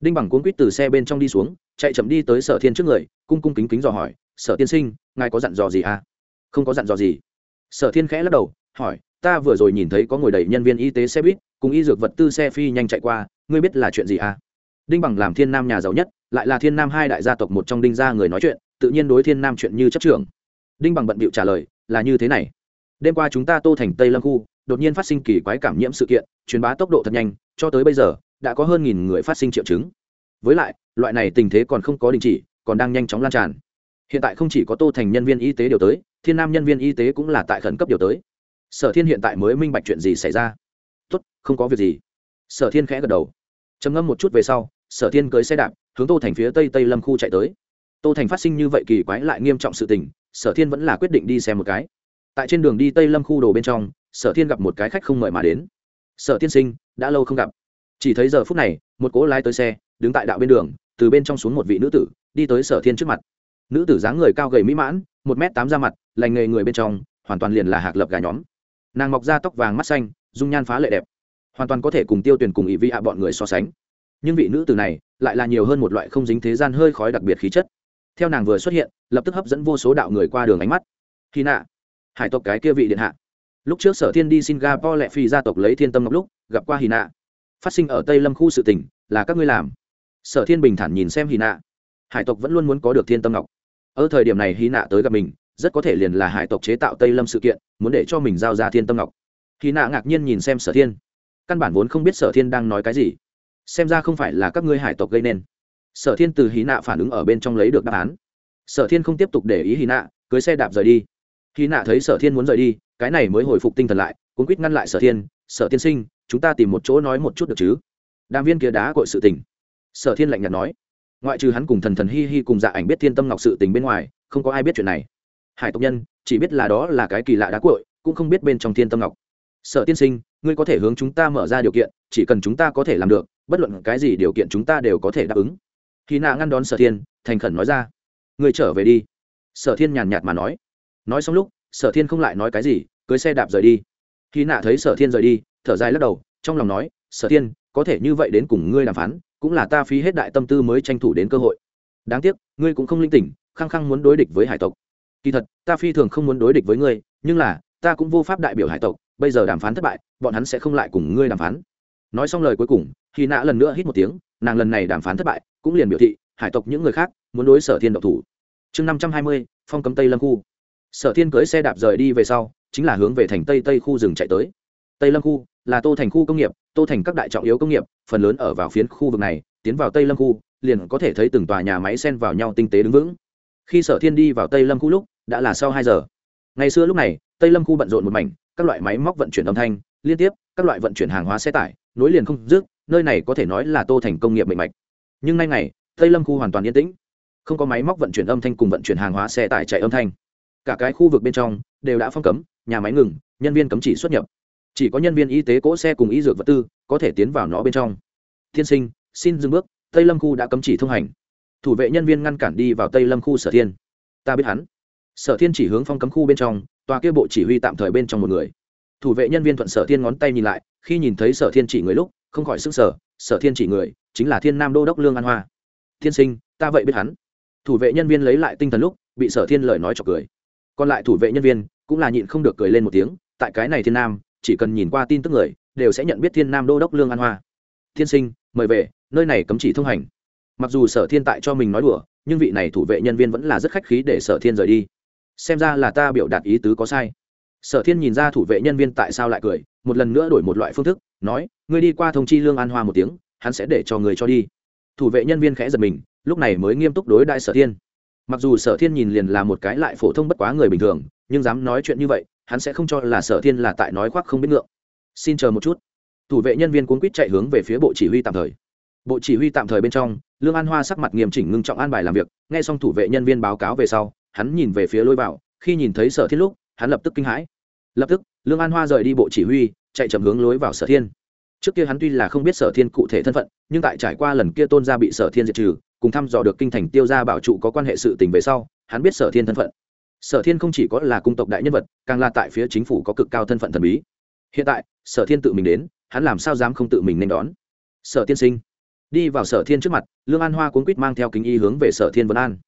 Đinh bằng cuốn quýt từ xe bên trong đi xuống, chạy chậm đi tới sở thiên trước người, cung cung kính kính dò hỏi, sở tiên sinh, ngài có dặn dò gì à? Không có dặn dò gì. Sở thiên khẽ lắc đầu, hỏi, ta vừa rồi nhìn thấy có ngồi đầy nhân viên y tế xe buýt, cùng y dược vật tư xe phi nhanh chạy qua, ngươi biết là chuyện gì à? Đinh bằng làm thiên nam nhà giàu nhất, lại là thiên nam hai đại gia tộc một trong đinh gia người nói chuyện, tự nhiên đối thiên nam chuyện như chấp trưởng. Đinh bằng bận bịu trả lời, là như thế này. Đêm qua chúng ta tô thành tây lâm khu đột nhiên phát sinh kỳ quái cảm nhiễm sự kiện, truyền bá tốc độ thật nhanh, cho tới bây giờ, đã có hơn nghìn người phát sinh triệu chứng. Với lại, loại này tình thế còn không có đình chỉ, còn đang nhanh chóng lan tràn. Hiện tại không chỉ có tô thành nhân viên y tế điều tới, thiên nam nhân viên y tế cũng là tại khẩn cấp điều tới. Sở thiên hiện tại mới minh bạch chuyện gì xảy ra. Tốt, không có việc gì. Sở thiên khẽ gật đầu. Trầm ngâm một chút về sau, sở thiên cưới xe đạp, hướng tô thành phía tây tây lâm khu chạy tới. Tô thành phát sinh như vậy kỳ quái lại nghiêm trọng sự tình, sở thiên vẫn là quyết định đi xem một cái. Tại trên đường đi tây lâm khu đồ bên trong sở thiên gặp một cái khách không mời mà đến. Sở tiên sinh, đã lâu không gặp. Chỉ thấy giờ phút này, một cỗ lái tới xe, đứng tại đạo bên đường, từ bên trong xuống một vị nữ tử, đi tới sở thiên trước mặt. Nữ tử dáng người cao gầy mỹ mãn, một m tám ra mặt, lành nghề người bên trong, hoàn toàn liền là hạc lập gà nhóm. Nàng mọc ra tóc vàng mắt xanh, dung nhan phá lệ đẹp. Hoàn toàn có thể cùng tiêu tuyển cùng ỵ vị hạ bọn người so sánh. Nhưng vị nữ tử này, lại là nhiều hơn một loại không dính thế gian hơi khói đặc biệt khí chất. Theo nàng vừa xuất hiện, lập tức hấp dẫn vô số đạo người qua đường ánh mắt. Khi nạ, hải tộc cái kia vị điện hạ lúc trước sở thiên đi singapore lệ phi gia tộc lấy thiên tâm ngọc lúc, gặp qua hy nạ. Phát sinh ở tây lâm khu sự tỉnh là các ngươi làm. Sở thiên bình thản nhìn xem hy nạ. Hải tộc vẫn luôn muốn có được thiên tâm ngọc. Ở thời điểm này hy nạ tới gặp mình, rất có thể liền là hải tộc chế tạo tây lâm sự kiện, muốn để cho mình giao ra thiên tâm ngọc. Hy nạ ngạc nhiên nhìn xem sở thiên. Căn bản vốn không biết sở thiên đang nói cái gì. Xem ra không phải là các ngươi hải tộc gây nên. Sở thiên từ hy nạ phản ứng ở bên trong lấy được đáp án. Sở thiên không tiếp tục để ý hy nạ, cưới xe đạp rời đi. Hy nạ thấy sở thiên muốn rời đi cái này mới hồi phục tinh thần lại cũng quýt ngăn lại sở thiên, sở tiên sinh, chúng ta tìm một chỗ nói một chút được chứ? Đàm viên kia đá cội sự tình. Sở thiên lạnh nhạt nói. Ngoại trừ hắn cùng thần thần hi hi cùng dạ ảnh biết thiên tâm ngọc sự tình bên ngoài, không có ai biết chuyện này. Hải tộc nhân, chỉ biết là đó là cái kỳ lạ đá cội, cũng không biết bên trong thiên tâm ngọc. Sở tiên sinh, ngươi có thể hướng chúng ta mở ra điều kiện, chỉ cần chúng ta có thể làm được, bất luận cái gì điều kiện chúng ta đều có thể đáp ứng. Khi nạ ngăn đón sở thiên, thành khẩn nói ra. Ngươi trở về đi. Sở thiên nhàn nhạt mà nói. Nói xong lúc sở thiên không lại nói cái gì, cưới xe đạp rời đi. Khi nạ thấy sở thiên rời đi, thở dài lắc đầu, trong lòng nói, sở thiên, có thể như vậy đến cùng ngươi đàm phán, cũng là ta phí hết đại tâm tư mới tranh thủ đến cơ hội. Đáng tiếc, ngươi cũng không linh tỉnh, khăng khăng muốn đối địch với hải tộc. Kỳ thật, ta phi thường không muốn đối địch với ngươi, nhưng là, ta cũng vô pháp đại biểu hải tộc, bây giờ đàm phán thất bại, bọn hắn sẽ không lại cùng ngươi đàm phán. Nói xong lời cuối cùng, khi nạ lần nữa hít một tiếng, nàng lần này đàm phán thất bại, cũng liền biểu thị, hải tộc những người khác muốn đối sở thiên độc thủ. Chương năm trăm hai mươi, phong cấm tây lâm khu sở thiên cưới xe đạp rời đi về sau, chính là hướng về thành tây tây khu rừng chạy tới. Tây lâm khu là tô thành khu công nghiệp, tô thành các đại trọng yếu công nghiệp, phần lớn ở vào phiến khu vực này, tiến vào tây lâm khu, liền có thể thấy từng tòa nhà máy xen vào nhau tinh tế đứng vững. Khi sở thiên đi vào tây lâm khu lúc, đã là sau hai giờ. Ngày xưa lúc này, tây lâm khu bận rộn một mảnh, các loại máy móc vận chuyển âm thanh, liên tiếp, các loại vận chuyển hàng hóa xe tải, nối liền không dứt, nơi này có thể nói là tô thành công nghiệp mạnh mạch. Nhưng nay ngày, tây lâm khu hoàn toàn yên tĩnh. Không có máy móc vận chuyển âm thanh cùng vận chuyển hàng hóa xe tải chạy âm thanh cả cái khu vực bên trong đều đã phong cấm, nhà máy ngừng, nhân viên cấm chỉ xuất nhập. Chỉ có nhân viên y tế cỗ xe cùng y dược vật tư có thể tiến vào nó bên trong. Thiên sinh, xin dừng bước, tây lâm khu đã cấm chỉ thông hành. Thủ vệ nhân viên ngăn cản đi vào tây lâm khu sở thiên. Ta biết hắn. Sở thiên chỉ hướng phong cấm khu bên trong, tòa kia bộ chỉ huy tạm thời bên trong một người. Thủ vệ nhân viên thuận sở thiên ngón tay nhìn lại, khi nhìn thấy sở thiên chỉ người lúc, không khỏi sức sở sở thiên chỉ người chính là thiên nam đô đốc lương an hoa. Thiên sinh, ta vậy biết hắn. Thủ vệ nhân viên lấy lại tinh thần lúc, bị sở thiên lời nói chọc cười còn lại thủ vệ nhân viên cũng là nhịn không được cười lên một tiếng, tại cái này thiên nam, chỉ cần nhìn qua tin tức người, đều sẽ nhận biết thiên nam đô đốc lương an hoa. Thiên sinh, mời về, nơi này cấm chỉ thông hành. Mặc dù sở thiên tại cho mình nói đùa, nhưng vị này thủ vệ nhân viên vẫn là rất khách khí để sở thiên rời đi. Xem ra là ta biểu đạt ý tứ có sai. Sở thiên nhìn ra thủ vệ nhân viên tại sao lại cười, một lần nữa đổi một loại phương thức, nói, ngươi đi qua thông chi lương an hoa một tiếng, hắn sẽ để cho người cho đi. Thủ vệ nhân viên khẽ giật mình, lúc này mới nghiêm túc đối đại sở thiên mặc dù sở thiên nhìn liền là một cái lại phổ thông bất quá người bình thường, nhưng dám nói chuyện như vậy, hắn sẽ không cho là sở thiên là tại nói khoác không biết ngượng. Xin chờ một chút. Thủ vệ nhân viên cuốn quýt chạy hướng về phía bộ chỉ huy tạm thời. Bộ chỉ huy tạm thời bên trong, lương an hoa sắc mặt nghiêm chỉnh ngưng trọng an bài làm việc, nghe xong thủ vệ nhân viên báo cáo về sau, hắn nhìn về phía lối vào, khi nhìn thấy sở thiên lúc, hắn lập tức kinh hãi. Lập tức, lương an hoa rời đi bộ chỉ huy, chạy chậm hướng lối vào sở thiên. Trước kia hắn tuy là không biết sở thiên cụ thể thân phận, nhưng tại trải qua lần kia tôn gia bị sở thiên diệt trừ cùng thăm dò được kinh thành tiêu gia bảo trụ có quan hệ sự tình về sau, hắn biết sở thiên thân phận. Sở thiên không chỉ có là cung tộc đại nhân vật, càng là tại phía chính phủ có cực cao thân phận thần bí. Hiện tại, sở thiên tự mình đến, hắn làm sao dám không tự mình nên đón? Sở tiên sinh. Đi vào sở thiên trước mặt, lương an hoa cuốn quýt mang theo kính y hướng về sở thiên vân an.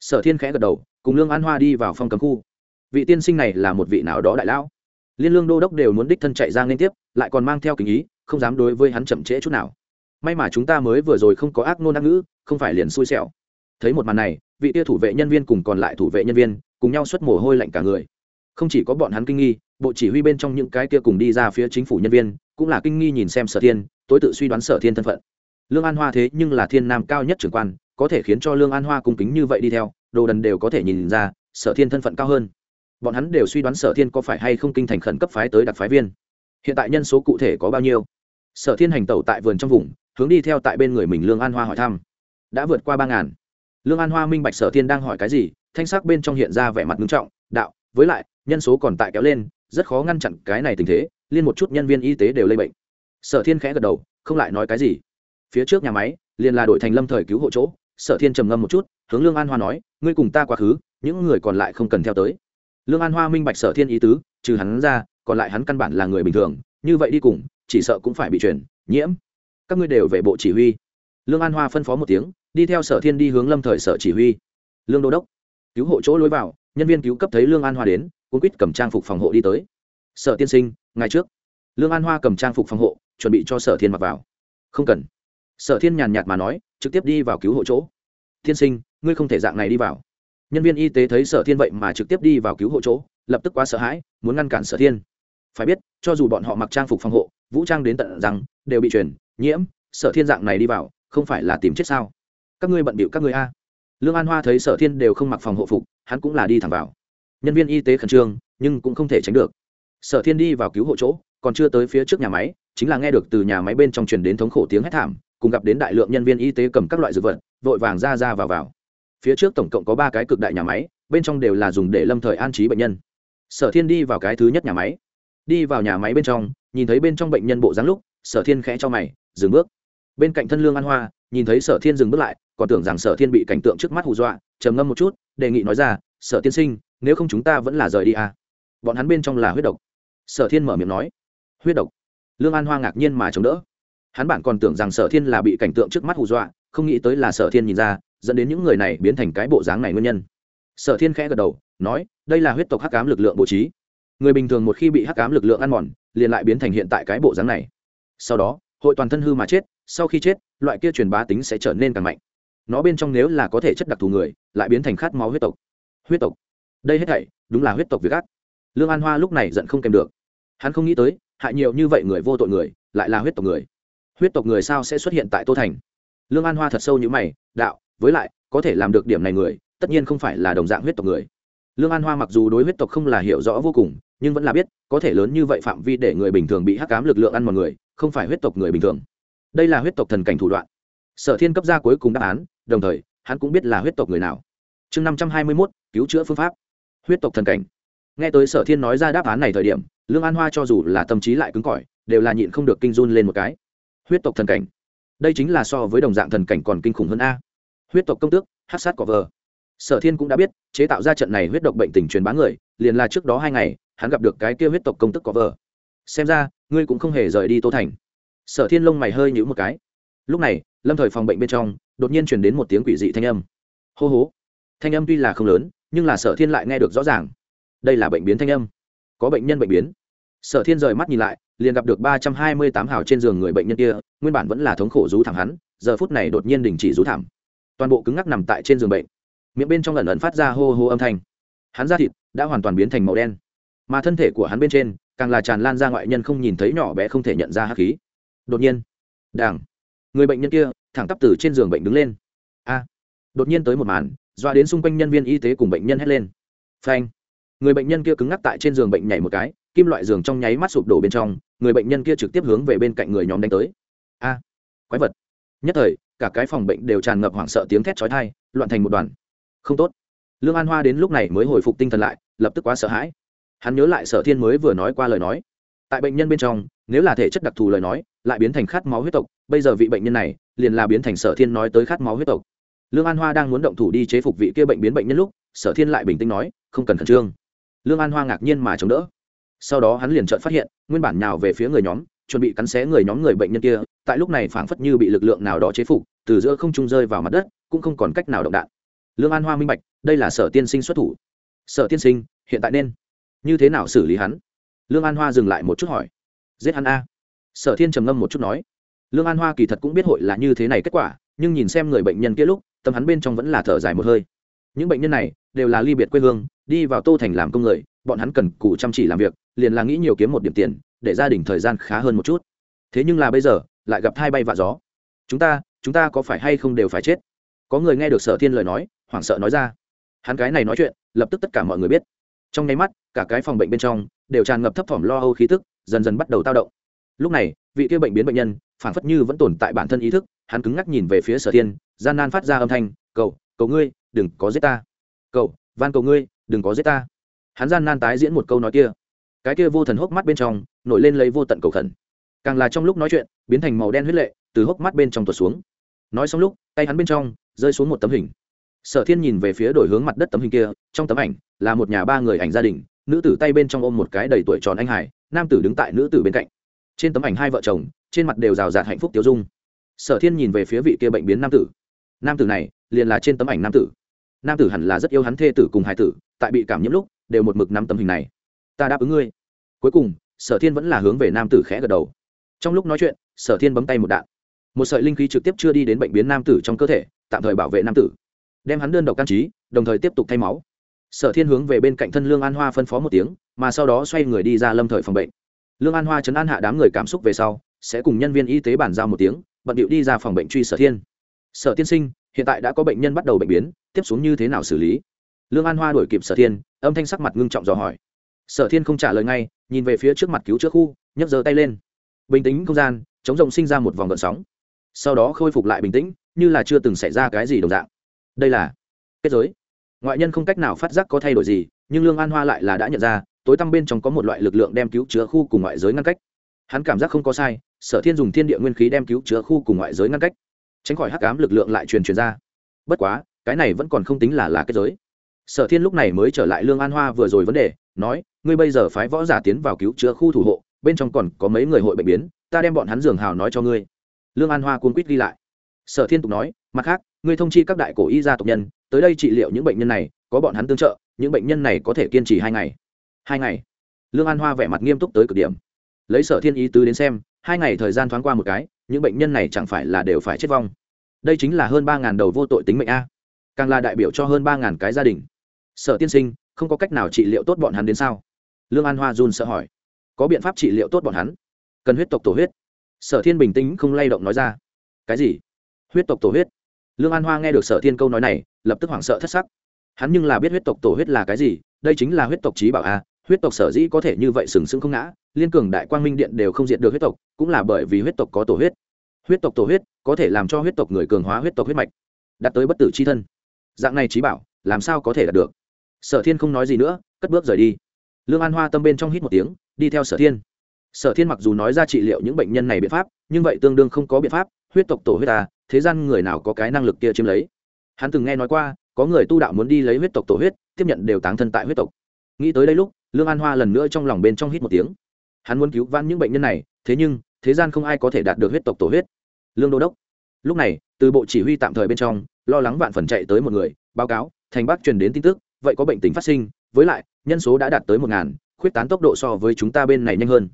Sở thiên khẽ gật đầu, cùng lương an hoa đi vào phòng cấm khu. Vị tiên sinh này là một vị nào đó đại lão. Liên lương đô đốc đều muốn đích thân chạy ra liên tiếp, lại còn mang theo kính ý, không dám đối với hắn chậm trễ chút nào may mà chúng ta mới vừa rồi không có ác nôn ác ngữ, không phải liền xui xẻo. Thấy một màn này, vị tia thủ vệ nhân viên cùng còn lại thủ vệ nhân viên cùng nhau xuất mồ hôi lạnh cả người. Không chỉ có bọn hắn kinh nghi, bộ chỉ huy bên trong những cái kia cùng đi ra phía chính phủ nhân viên cũng là kinh nghi nhìn xem sở thiên, tối tự suy đoán sở thiên thân phận. Lương an hoa thế nhưng là thiên nam cao nhất trưởng quan, có thể khiến cho lương an hoa cung kính như vậy đi theo, đồ đần đều có thể nhìn ra, sở thiên thân phận cao hơn. Bọn hắn đều suy đoán sở thiên có phải hay không kinh thành khẩn cấp phái tới đặc phái viên. Hiện tại nhân số cụ thể có bao nhiêu? Sở thiên hành tẩu tại vườn trong vùng hướng đi theo tại bên người mình lương an hoa hỏi thăm. Đã vượt qua ba ngàn. Lương an hoa minh bạch sở thiên đang hỏi cái gì, thanh sắc bên trong hiện ra vẻ mặt nghiêm trọng, đạo, với lại, nhân số còn tại kéo lên, rất khó ngăn chặn cái này tình thế, liên một chút nhân viên y tế đều lây bệnh. Sở thiên khẽ gật đầu, không lại nói cái gì. Phía trước nhà máy, liền là đội thành lâm thời cứu hộ chỗ, sở thiên trầm ngâm một chút, hướng lương an hoa nói, ngươi cùng ta quá khứ, những người còn lại không cần theo tới. Lương an hoa minh bạch sở thiên ý tứ, trừ hắn ra, còn lại hắn căn bản là người bình thường, như vậy đi cùng, chỉ sợ cũng phải bị truyền nhiễm các ngươi đều về bộ chỉ huy. Lương an hoa phân phó một tiếng, đi theo sở thiên đi hướng lâm thời sở chỉ huy. Lương đô đốc, cứu hộ chỗ lối vào, nhân viên cứu cấp thấy lương an hoa đến, cuốn quýt cầm trang phục phòng hộ đi tới. Sở tiên sinh ngày trước. Lương an hoa cầm trang phục phòng hộ, chuẩn bị cho sở thiên mặc vào. Không cần. Sở thiên nhàn nhạt mà nói, trực tiếp đi vào cứu hộ chỗ. Tiên sinh, ngươi không thể dạng này đi vào. Nhân viên y tế thấy sở thiên vậy mà trực tiếp đi vào cứu hộ chỗ, lập tức quá sợ hãi, muốn ngăn cản sở thiên. Phải biết, cho dù bọn họ mặc trang phục phòng hộ, vũ trang đến tận rằng đều bị truyền nhiễm, sở thiên dạng này đi vào, không phải là tìm chết sao? Các ngươi bận bịu các ngươi a. Lương an hoa thấy sở thiên đều không mặc phòng hộ phục, hắn cũng là đi thẳng vào. Nhân viên y tế khẩn trương, nhưng cũng không thể tránh được. Sở thiên đi vào cứu hộ chỗ, còn chưa tới phía trước nhà máy, chính là nghe được từ nhà máy bên trong truyền đến thống khổ tiếng hét thảm, cùng gặp đến đại lượng nhân viên y tế cầm các loại dược vật, vội vàng ra ra vào vào. Phía trước tổng cộng có ba cái cực đại nhà máy, bên trong đều là dùng để lâm thời an trí bệnh nhân. Sở thiên đi vào cái thứ nhất nhà máy. Đi vào nhà máy bên trong, nhìn thấy bên trong bệnh nhân bộ dáng lúc, sở thiên khẽ cho mày dừng bước. Bên cạnh thân lương an hoa, nhìn thấy sở thiên dừng bước lại, còn tưởng rằng sở thiên bị cảnh tượng trước mắt hù dọa, trầm ngâm một chút, đề nghị nói ra, sở tiên sinh, nếu không chúng ta vẫn là rời đi à. bọn hắn bên trong là huyết độc. Sở thiên mở miệng nói, huyết độc? Lương an hoa ngạc nhiên mà chống đỡ. Hắn bản còn tưởng rằng sở thiên là bị cảnh tượng trước mắt hù dọa, không nghĩ tới là sở thiên nhìn ra, dẫn đến những người này biến thành cái bộ dáng này nguyên nhân. Sở thiên khẽ gật đầu, nói, đây là huyết tộc hắc cám lực lượng bố trí. Người bình thường một khi bị hắc cám lực lượng ăn mòn, liền lại biến thành hiện tại cái bộ dáng này. Sau đó hội toàn thân hư mà chết, sau khi chết, loại kia truyền bá tính sẽ trở nên càng mạnh. Nó bên trong nếu là có thể chất đặc thù người, lại biến thành khát máu huyết tộc. Huyết tộc. Đây hết thảy, đúng là huyết tộc việc ác. Lương an hoa lúc này giận không kèm được. Hắn không nghĩ tới, hại nhiều như vậy người vô tội người, lại là huyết tộc người. Huyết tộc người sao sẽ xuất hiện tại tô thành? Lương an hoa thật sâu như mày, đạo, với lại, có thể làm được điểm này người, tất nhiên không phải là đồng dạng huyết tộc người. Lương an hoa mặc dù đối huyết tộc không là hiểu rõ vô cùng, nhưng vẫn là biết, có thể lớn như vậy phạm vi để người bình thường bị hắc cám lực lượng ăn mọi người không phải huyết tộc người bình thường. Đây là huyết tộc thần cảnh thủ đoạn. Sở thiên cấp ra cuối cùng đáp án, đồng thời, hắn cũng biết là huyết tộc người nào. Chương năm trăm hai mươi mốt, cứu chữa phương pháp. Huyết tộc thần cảnh. Nghe tới sở thiên nói ra đáp án này thời điểm, lương an hoa cho dù là tâm trí lại cứng cỏi, đều là nhịn không được kinh run lên một cái. Huyết tộc thần cảnh. Đây chính là so với đồng dạng thần cảnh còn kinh khủng hơn a. Huyết tộc công tước, hát sát cỏ vờ. Sở thiên cũng đã biết, chế tạo ra trận này huyết độc bệnh tình truyền bá người, liền là trước đó hai ngày, hắn gặp được cái kia huyết tộc công tức cọ vờ. Xem ra ngươi cũng không hề rời đi tô thành. Sở thiên lông mày hơi nhũ một cái. Lúc này, lâm thời phòng bệnh bên trong, đột nhiên chuyển đến một tiếng quỷ dị thanh âm. Hô hố thanh âm tuy là không lớn, nhưng là sở thiên lại nghe được rõ ràng. Đây là bệnh biến thanh âm. Có bệnh nhân bệnh biến. Sở thiên rời mắt nhìn lại, liền gặp được ba trăm hai mươi tám hào trên giường người bệnh nhân kia, nguyên bản vẫn là thống khổ rú thảm hắn, giờ phút này đột nhiên đình chỉ rú thảm. Toàn bộ cứng ngắc nằm tại trên giường bệnh. Miệng bên trong lần ẩn phát ra hô hô âm thanh. Hắn da thịt đã hoàn toàn biến thành màu đen. Mà thân thể của hắn bên trên càng là tràn lan ra ngoại nhân không nhìn thấy nhỏ bé không thể nhận ra hắc khí. Đột nhiên đảng người bệnh nhân kia, thẳng tắp từ trên giường bệnh đứng lên. A, đột nhiên tới một màn, doa đến xung quanh nhân viên y tế cùng bệnh nhân hét lên. Phanh, người bệnh nhân kia cứng ngắc tại trên giường bệnh nhảy một cái, kim loại giường trong nháy mắt sụp đổ bên trong, người bệnh nhân kia trực tiếp hướng về bên cạnh người nhóm đánh tới. A, quái vật. Nhất thời, cả cái phòng bệnh đều tràn ngập hoảng sợ tiếng thét chói tai, loạn thành một đoàn. Không tốt. Lương an hoa đến lúc này mới hồi phục tinh thần lại, lập tức quá sợ hãi hắn nhớ lại sở thiên mới vừa nói qua lời nói. Tại bệnh nhân bên trong, nếu là thể chất đặc thù lời nói, lại biến thành khát máu huyết tộc, bây giờ vị bệnh nhân này, liền là biến thành sở thiên nói tới khát máu huyết tộc. Lương an hoa đang muốn động thủ đi chế phục vị kia bệnh biến bệnh nhân lúc, sở thiên lại bình tĩnh nói, không cần khẩn trương. Lương an hoa ngạc nhiên mà chống đỡ. Sau đó hắn liền chợt phát hiện, nguyên bản nào về phía người nhóm, chuẩn bị cắn xé người nhóm người bệnh nhân kia, tại lúc này phảng phất như bị lực lượng nào đó chế phục, từ giữa không trung rơi vào mặt đất, cũng không còn cách nào động đạn. Lương an hoa minh bạch, đây là sở tiên sinh xuất thủ. Sở tiên sinh, hiện tại nên như thế nào xử lý hắn? Lương an hoa dừng lại một chút hỏi. Giết hắn a. Sở thiên trầm ngâm một chút nói. Lương an hoa kỳ thật cũng biết hội là như thế này kết quả, nhưng nhìn xem người bệnh nhân kia lúc, tâm hắn bên trong vẫn là thở dài một hơi. Những bệnh nhân này đều là ly biệt quê hương, đi vào tô thành làm công người, bọn hắn cần cụ chăm chỉ làm việc, liền là nghĩ nhiều kiếm một điểm tiền, để gia đình thời gian khá hơn một chút. Thế nhưng là bây giờ, lại gặp hai bay vạ gió. Chúng ta chúng ta có phải hay không đều phải chết? Có người nghe được sở thiên lời nói, hoảng sợ nói ra. Hắn cái này nói chuyện, lập tức tất cả mọi người biết trong nháy mắt, cả cái phòng bệnh bên trong đều tràn ngập thấp thỏm lo âu khí tức, dần dần bắt đầu tao động. Lúc này, vị kia bệnh biến bệnh nhân phản phất như vẫn tồn tại bản thân ý thức, hắn cứng ngắc nhìn về phía sở thiên, gian nan phát ra âm thanh cầu cầu ngươi, đừng có giết ta. Cầu van cầu ngươi, đừng có giết ta. Hắn gian nan tái diễn một câu nói kia. Cái kia vô thần hốc mắt bên trong, nổi lên lấy vô tận cầu khẩn. Càng là trong lúc nói chuyện, biến thành màu đen huyết lệ, từ hốc mắt bên trong tuột xuống. Nói xong lúc, tay hắn bên trong rơi xuống một tấm hình. Sở thiên nhìn về phía đổi hướng mặt đất tấm hình kia, trong tấm ảnh là một nhà ba người ảnh gia đình, nữ tử tay bên trong ôm một cái đầy tuổi tròn anh hải, nam tử đứng tại nữ tử bên cạnh. Trên tấm ảnh hai vợ chồng, trên mặt đều rào rạt hạnh phúc tiêu dung. Sở thiên nhìn về phía vị kia bệnh biến nam tử. Nam tử này, liền là trên tấm ảnh nam tử. Nam tử hẳn là rất yêu hắn thê tử cùng hải tử, tại bị cảm nhiễm lúc, đều một mực nắm tấm hình này. Ta đáp ứng ngươi. Cuối cùng, sở thiên vẫn là hướng về nam tử khẽ gật đầu. Trong lúc nói chuyện, sở thiên bấm tay một đạn. Một sợi linh khí trực tiếp chưa đi đến bệnh biến nam tử trong cơ thể, tạm thời bảo vệ nam tử. Đem hắn đơn độc can trí, đồng thời tiếp tục thay máu sở thiên hướng về bên cạnh thân lương an hoa phân phó một tiếng, mà sau đó xoay người đi ra lâm thời phòng bệnh. Lương an hoa chấn an hạ đám người cảm xúc về sau, sẽ cùng nhân viên y tế bàn giao một tiếng, bận điệu đi ra phòng bệnh truy sở thiên. Sở tiên sinh, hiện tại đã có bệnh nhân bắt đầu bệnh biến, tiếp xuống như thế nào xử lý? Lương an hoa đổi kịp sở thiên, âm thanh sắc mặt ngưng trọng dò hỏi. Sở thiên không trả lời ngay, nhìn về phía trước mặt cứu chữa khu, nhấc giơ tay lên. Bình tĩnh không gian, chống rộng sinh ra một vòng gợn sóng. Sau đó khôi phục lại bình tĩnh, như là chưa từng xảy ra cái gì đồng dạng. Đây là kết giới ngoại nhân không cách nào phát giác có thay đổi gì, nhưng lương an hoa lại là đã nhận ra, tối tăm bên trong có một loại lực lượng đem cứu chữa khu cùng ngoại giới ngăn cách. Hắn cảm giác không có sai, sở thiên dùng thiên địa nguyên khí đem cứu chữa khu cùng ngoại giới ngăn cách. Tránh khỏi hắc ám lực lượng lại truyền truyền ra. Bất quá, cái này vẫn còn không tính là là kết giới. Sở thiên lúc này mới trở lại lương an hoa vừa rồi vấn đề, nói, ngươi bây giờ phái võ giả tiến vào cứu chữa khu thủ hộ, bên trong còn có mấy người hội bệnh biến, ta đem bọn hắn giường hào nói cho ngươi. Lương an hoa cuốn quýt ghi lại. Sở thiên tục nói, mặt khác, ngươi thông chi các đại cổ y gia tộc nhân tới đây trị liệu những bệnh nhân này, có bọn hắn tương trợ, những bệnh nhân này có thể kiên trì hai ngày. Hai ngày? Lương an hoa vẻ mặt nghiêm túc tới cực điểm. Lấy sở thiên ý tứ đến xem, hai ngày thời gian thoáng qua một cái, những bệnh nhân này chẳng phải là đều phải chết vong. Đây chính là hơn ba ngàn đầu vô tội tính mệnh a. Càng là đại biểu cho hơn ba ngàn cái gia đình. Sở tiên sinh, không có cách nào trị liệu tốt bọn hắn đến sao? Lương an hoa run sợ hỏi. Có biện pháp trị liệu tốt bọn hắn? Cần huyết tộc tổ huyết. Sở thiên bình tĩnh không lay động nói ra. Cái gì? Huyết tộc tổ huyết? Lương an hoa nghe được sở thiên câu nói này, lập tức hoảng sợ thất sắc. Hắn nhưng là biết huyết tộc tổ huyết là cái gì, đây chính là huyết tộc trí bảo a, huyết tộc sở dĩ có thể như vậy sừng sững không ngã, liên cường đại quang minh điện đều không diệt được huyết tộc, cũng là bởi vì huyết tộc có tổ huyết. Huyết tộc tổ huyết có thể làm cho huyết tộc người cường hóa huyết tộc huyết mạch, đạt tới bất tử c h i thân. Dạng này trí bảo, làm sao có thể đạt được? Sở thiên không nói gì nữa, cất bước rời đi. Lương an hoa tâm bên trong hít một tiếng, đi theo sở thiên. Sở thiên mặc dù nói ra trị liệu những bệnh nhân này biện pháp, nhưng vậy tương đương không có biện pháp, huyết tộc tổ huyết ta thế gian người nào có cái năng lực kia chiếm lấy? Hắn từng nghe nói qua, có người tu đạo muốn đi lấy huyết tộc tổ huyết, tiếp nhận đều táng thân tại huyết tộc. Nghĩ tới đây lúc, lương an hoa lần nữa trong lòng bên trong hít một tiếng. Hắn muốn cứu vãn những bệnh nhân này, thế nhưng, thế gian không ai có thể đạt được huyết tộc tổ huyết. Lương đô đốc. Lúc này, từ bộ chỉ huy tạm thời bên trong, lo lắng vạn phần chạy tới một người, báo cáo, thành bắc truyền đến tin tức, vậy có bệnh tình phát sinh, với lại, nhân số đã đạt tới một ngàn, khuyết tán tốc độ so với chúng ta bên này nhanh hơn.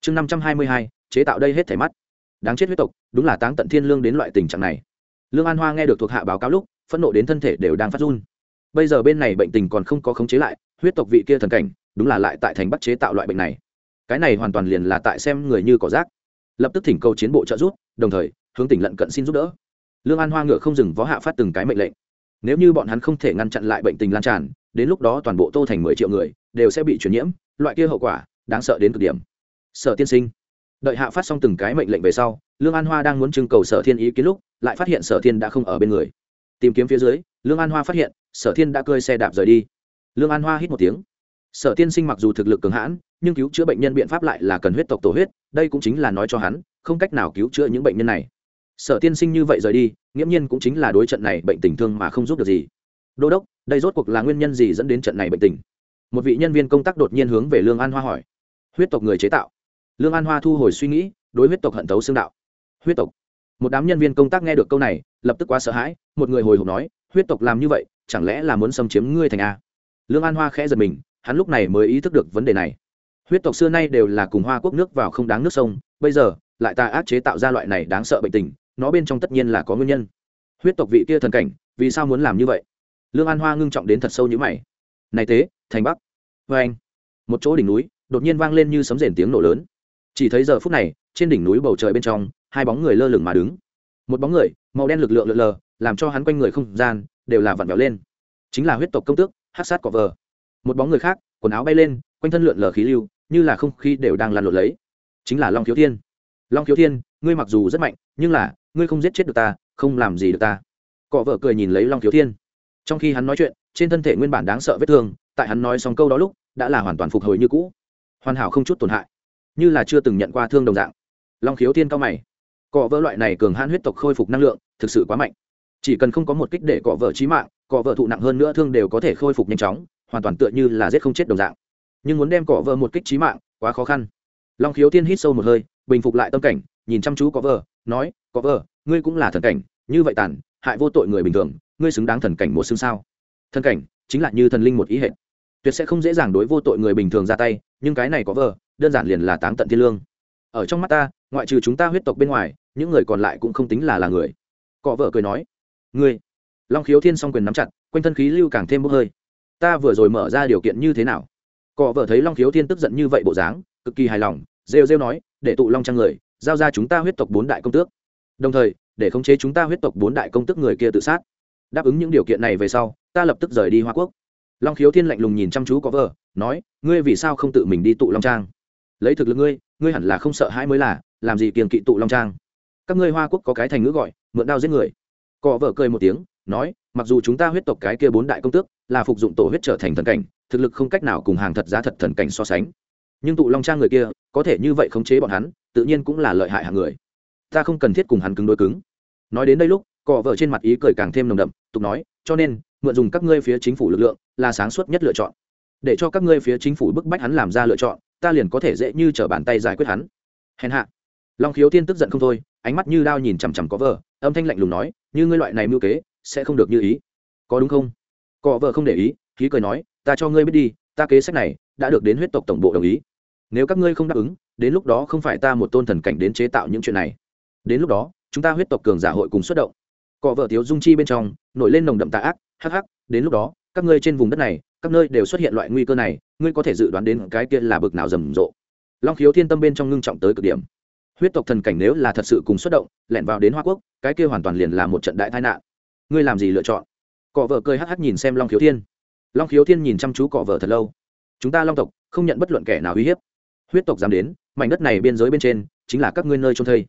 Chương năm trăm hai mươi hai, chế tạo đây hết thẻ mắt đáng chết huyết tộc, đúng là táng tận thiên lương đến loại tình trạng này. Lương an hoa nghe được thuộc hạ báo cáo lúc, phẫn nộ đến thân thể đều đang phát run. Bây giờ bên này bệnh tình còn không có khống chế lại, huyết tộc vị kia thần cảnh, đúng là lại tại thành bắt chế tạo loại bệnh này. Cái này hoàn toàn liền là tại xem người như cỏ rác. Lập tức thỉnh cầu chiến bộ trợ giúp, đồng thời, hướng tỉnh lận cận xin giúp đỡ. Lương an hoa ngựa không dừng vó hạ phát từng cái mệnh lệnh. Nếu như bọn hắn không thể ngăn chặn lại bệnh tình lan tràn, đến lúc đó toàn bộ tô thành mười triệu người, đều sẽ bị truyền nhiễm, loại kia hậu quả, đáng sợ đến cực điểm. Sở tiên sinh đợi hạ phát xong từng cái mệnh lệnh về sau, lương an hoa đang muốn trưng cầu sở thiên ý kiến lúc, lại phát hiện sở thiên đã không ở bên người. Tìm kiếm phía dưới, lương an hoa phát hiện, sở thiên đã cơi xe đạp rời đi. Lương an hoa hít một tiếng. Sở tiên sinh mặc dù thực lực cường hãn, nhưng cứu chữa bệnh nhân biện pháp lại là cần huyết tộc tổ huyết, đây cũng chính là nói cho hắn, không cách nào cứu chữa những bệnh nhân này. Sở tiên sinh như vậy rời đi, nghiễm nhiên cũng chính là đối trận này bệnh tình thương mà không giúp được gì. Đô đốc, đây rốt cuộc là nguyên nhân gì dẫn đến trận này bệnh tình? Một vị nhân viên công tác đột nhiên hướng về lương an hoa hỏi. Huyết tộc người chế tạo lương an hoa thu hồi suy nghĩ, đối huyết tộc hận tấu xương đạo. Huyết tộc. Một đám nhân viên công tác nghe được câu này, lập tức quá sợ hãi, một người hồi hộp nói, huyết tộc làm như vậy, chẳng lẽ là muốn xâm chiếm ngươi thành a? Lương an hoa khẽ giật mình, hắn lúc này mới ý thức được vấn đề này. Huyết tộc xưa nay đều là cùng hoa quốc nước vào không đáng nước sông, bây giờ, lại ta ác chế tạo ra loại này đáng sợ bệnh tình, nó bên trong tất nhiên là có nguyên nhân. Huyết tộc vị kia thần cảnh, vì sao muốn làm như vậy? Lương an hoa ngưng trọng đến thật sâu như mày. Này tế thành bắc. Vê anh một chỗ đỉnh núi, đột nhiên vang lên như sấm rền tiếng nổ lớn chỉ thấy giờ phút này, trên đỉnh núi bầu trời bên trong, hai bóng người lơ lửng mà đứng. Một bóng người, màu đen lực lượng lượn lờ, làm cho hắn quanh người không gian đều là vặn vẹo lên. Chính là huyết tộc công tước hát sát cọ vờ. Một bóng người khác, quần áo bay lên, quanh thân lượn lờ khí lưu, như là không khí đều đang lăn lộn lấy. Chính là long thiếu thiên. Long thiếu thiên, ngươi mặc dù rất mạnh, nhưng là, ngươi không giết chết được ta, không làm gì được ta. Cọ vợ cười nhìn lấy long thiếu thiên. Trong khi hắn nói chuyện, trên thân thể nguyên bản đáng sợ vết thương, tại hắn nói xong câu đó lúc, đã là hoàn toàn phục hồi như cũ. Hoàn hảo không chút tổn hại như là chưa từng nhận qua thương đồng dạng. Long khiếu thiên cao mày. Cọ vợ loại này cường hãn huyết tộc khôi phục năng lượng, thực sự quá mạnh. Chỉ cần không có một kích để cọ vợ trí mạng, cọ vợ thụ nặng hơn nữa thương đều có thể khôi phục nhanh chóng, hoàn toàn tựa như là giết không chết đồng dạng. Nhưng muốn đem cọ vợ một kích trí mạng, quá khó khăn. Long khiếu thiên hít sâu một hơi, bình phục lại tâm cảnh, nhìn chăm chú cọ vợ, nói, cọ vợ, ngươi cũng là thần cảnh, như vậy tàn, hại vô tội người bình thường, ngươi xứng đáng thần cảnh một xương sao? Thần cảnh chính là như thần linh một ý hệ tuyệt sẽ không dễ dàng đối vô tội người bình thường ra tay, nhưng cái này có vợ đơn giản liền là táng tận thiên lương. Ở trong mắt ta, ngoại trừ chúng ta huyết tộc bên ngoài, những người còn lại cũng không tính là là người. Cọ vợ cười nói, ngươi. Long khiếu thiên s o n g quyền nắm chặt, quanh thân khí lưu càng thêm bốc hơi. Ta vừa rồi mở ra điều kiện như thế nào? Cọ vợ thấy long khiếu thiên tức giận như vậy bộ dáng, cực kỳ hài lòng, rêu rêu nói, để tụ long trang người, giao ra chúng ta huyết tộc bốn đại công tước. Đồng thời, để khống chế chúng ta huyết tộc bốn đại công tước người kia tự sát. Đáp ứng những điều kiện này về sau, ta lập tức rời đi hoa quốc. Long khiếu thiên lạnh lùng nhìn chăm chú có vợ, nói, ngươi vì sao không tự mình đi tụ long trang? Lấy thực lực ngươi ngươi hẳn là không sợ hãi mới là, làm gì kiềng kỵ tụ long trang. Các ngươi hoa quốc có cái thành ngữ gọi, mượn đao giết người. Cọ vợ cười một tiếng, nói, mặc dù chúng ta huyết tộc cái kia bốn đại công tước là phục dụng tổ huyết trở thành thần cảnh, thực lực không cách nào cùng hàng thật giá thật thần cảnh so sánh. Nhưng tụ long trang người kia, có thể như vậy khống chế bọn hắn, tự nhiên cũng là lợi hại hàng người. Ta không cần thiết cùng hắn cứng đối cứng. Nói đến đây lúc cọ vợ trên mặt ý cười càng thêm nồng đậm, tục nói, cho nên, mượn dùng các ngươi phía chính phủ lực lượng là sáng suốt nhất lựa chọn. Để cho các ngươi phía chính phủ bức bách hắn làm ra lựa chọn ta liền có thể dễ như t bàn tay giải quyết hắn. Hèn hạ. Long khiếu thiên tức giận không thôi, ánh mắt như đao nhìn chằm chằm có vợ, âm thanh lạnh lùng nói, như ngươi loại này mưu kế, sẽ không được như ý. Có đúng không? Cọ vợ không để ý khí cười nói, ta cho ngươi biết đi, ta kế sách này đã được đến huyết tộc tổng bộ đồng ý. Nếu các ngươi không đáp ứng, đến lúc đó không phải ta một tôn thần cảnh đến chế tạo những chuyện này. Đến lúc đó, chúng ta huyết tộc cường giả hội cùng xuất động. Cọ vợ thiếu dung chi bên trong, nổi lên nồng đậm tạ ác, hắc hắc, đến lúc đó, các ngươi trên vùng đất này, các nơi đều xuất hiện loại nguy cơ này ngươi có thể dự đoán đến cái kia là bực nào rầm rộ. Long khiếu thiên tâm bên trong ngưng trọng tới cực điểm. Huyết tộc thần cảnh nếu là thật sự cùng xuất động, lẻn vào đến hoa quốc, cái kia hoàn toàn liền là một trận đại tai nạn. Ngươi làm gì lựa chọn? Cọ vợ cười hắc hắc nhìn xem long khiếu thiên. Long khiếu thiên nhìn chăm chú cọ vợ thật lâu. Chúng ta long tộc, không nhận bất luận kẻ nào uy hiếp. Huyết tộc dám đến, mảnh đất này biên giới bên trên, chính là các ngươi nơi trôn thây.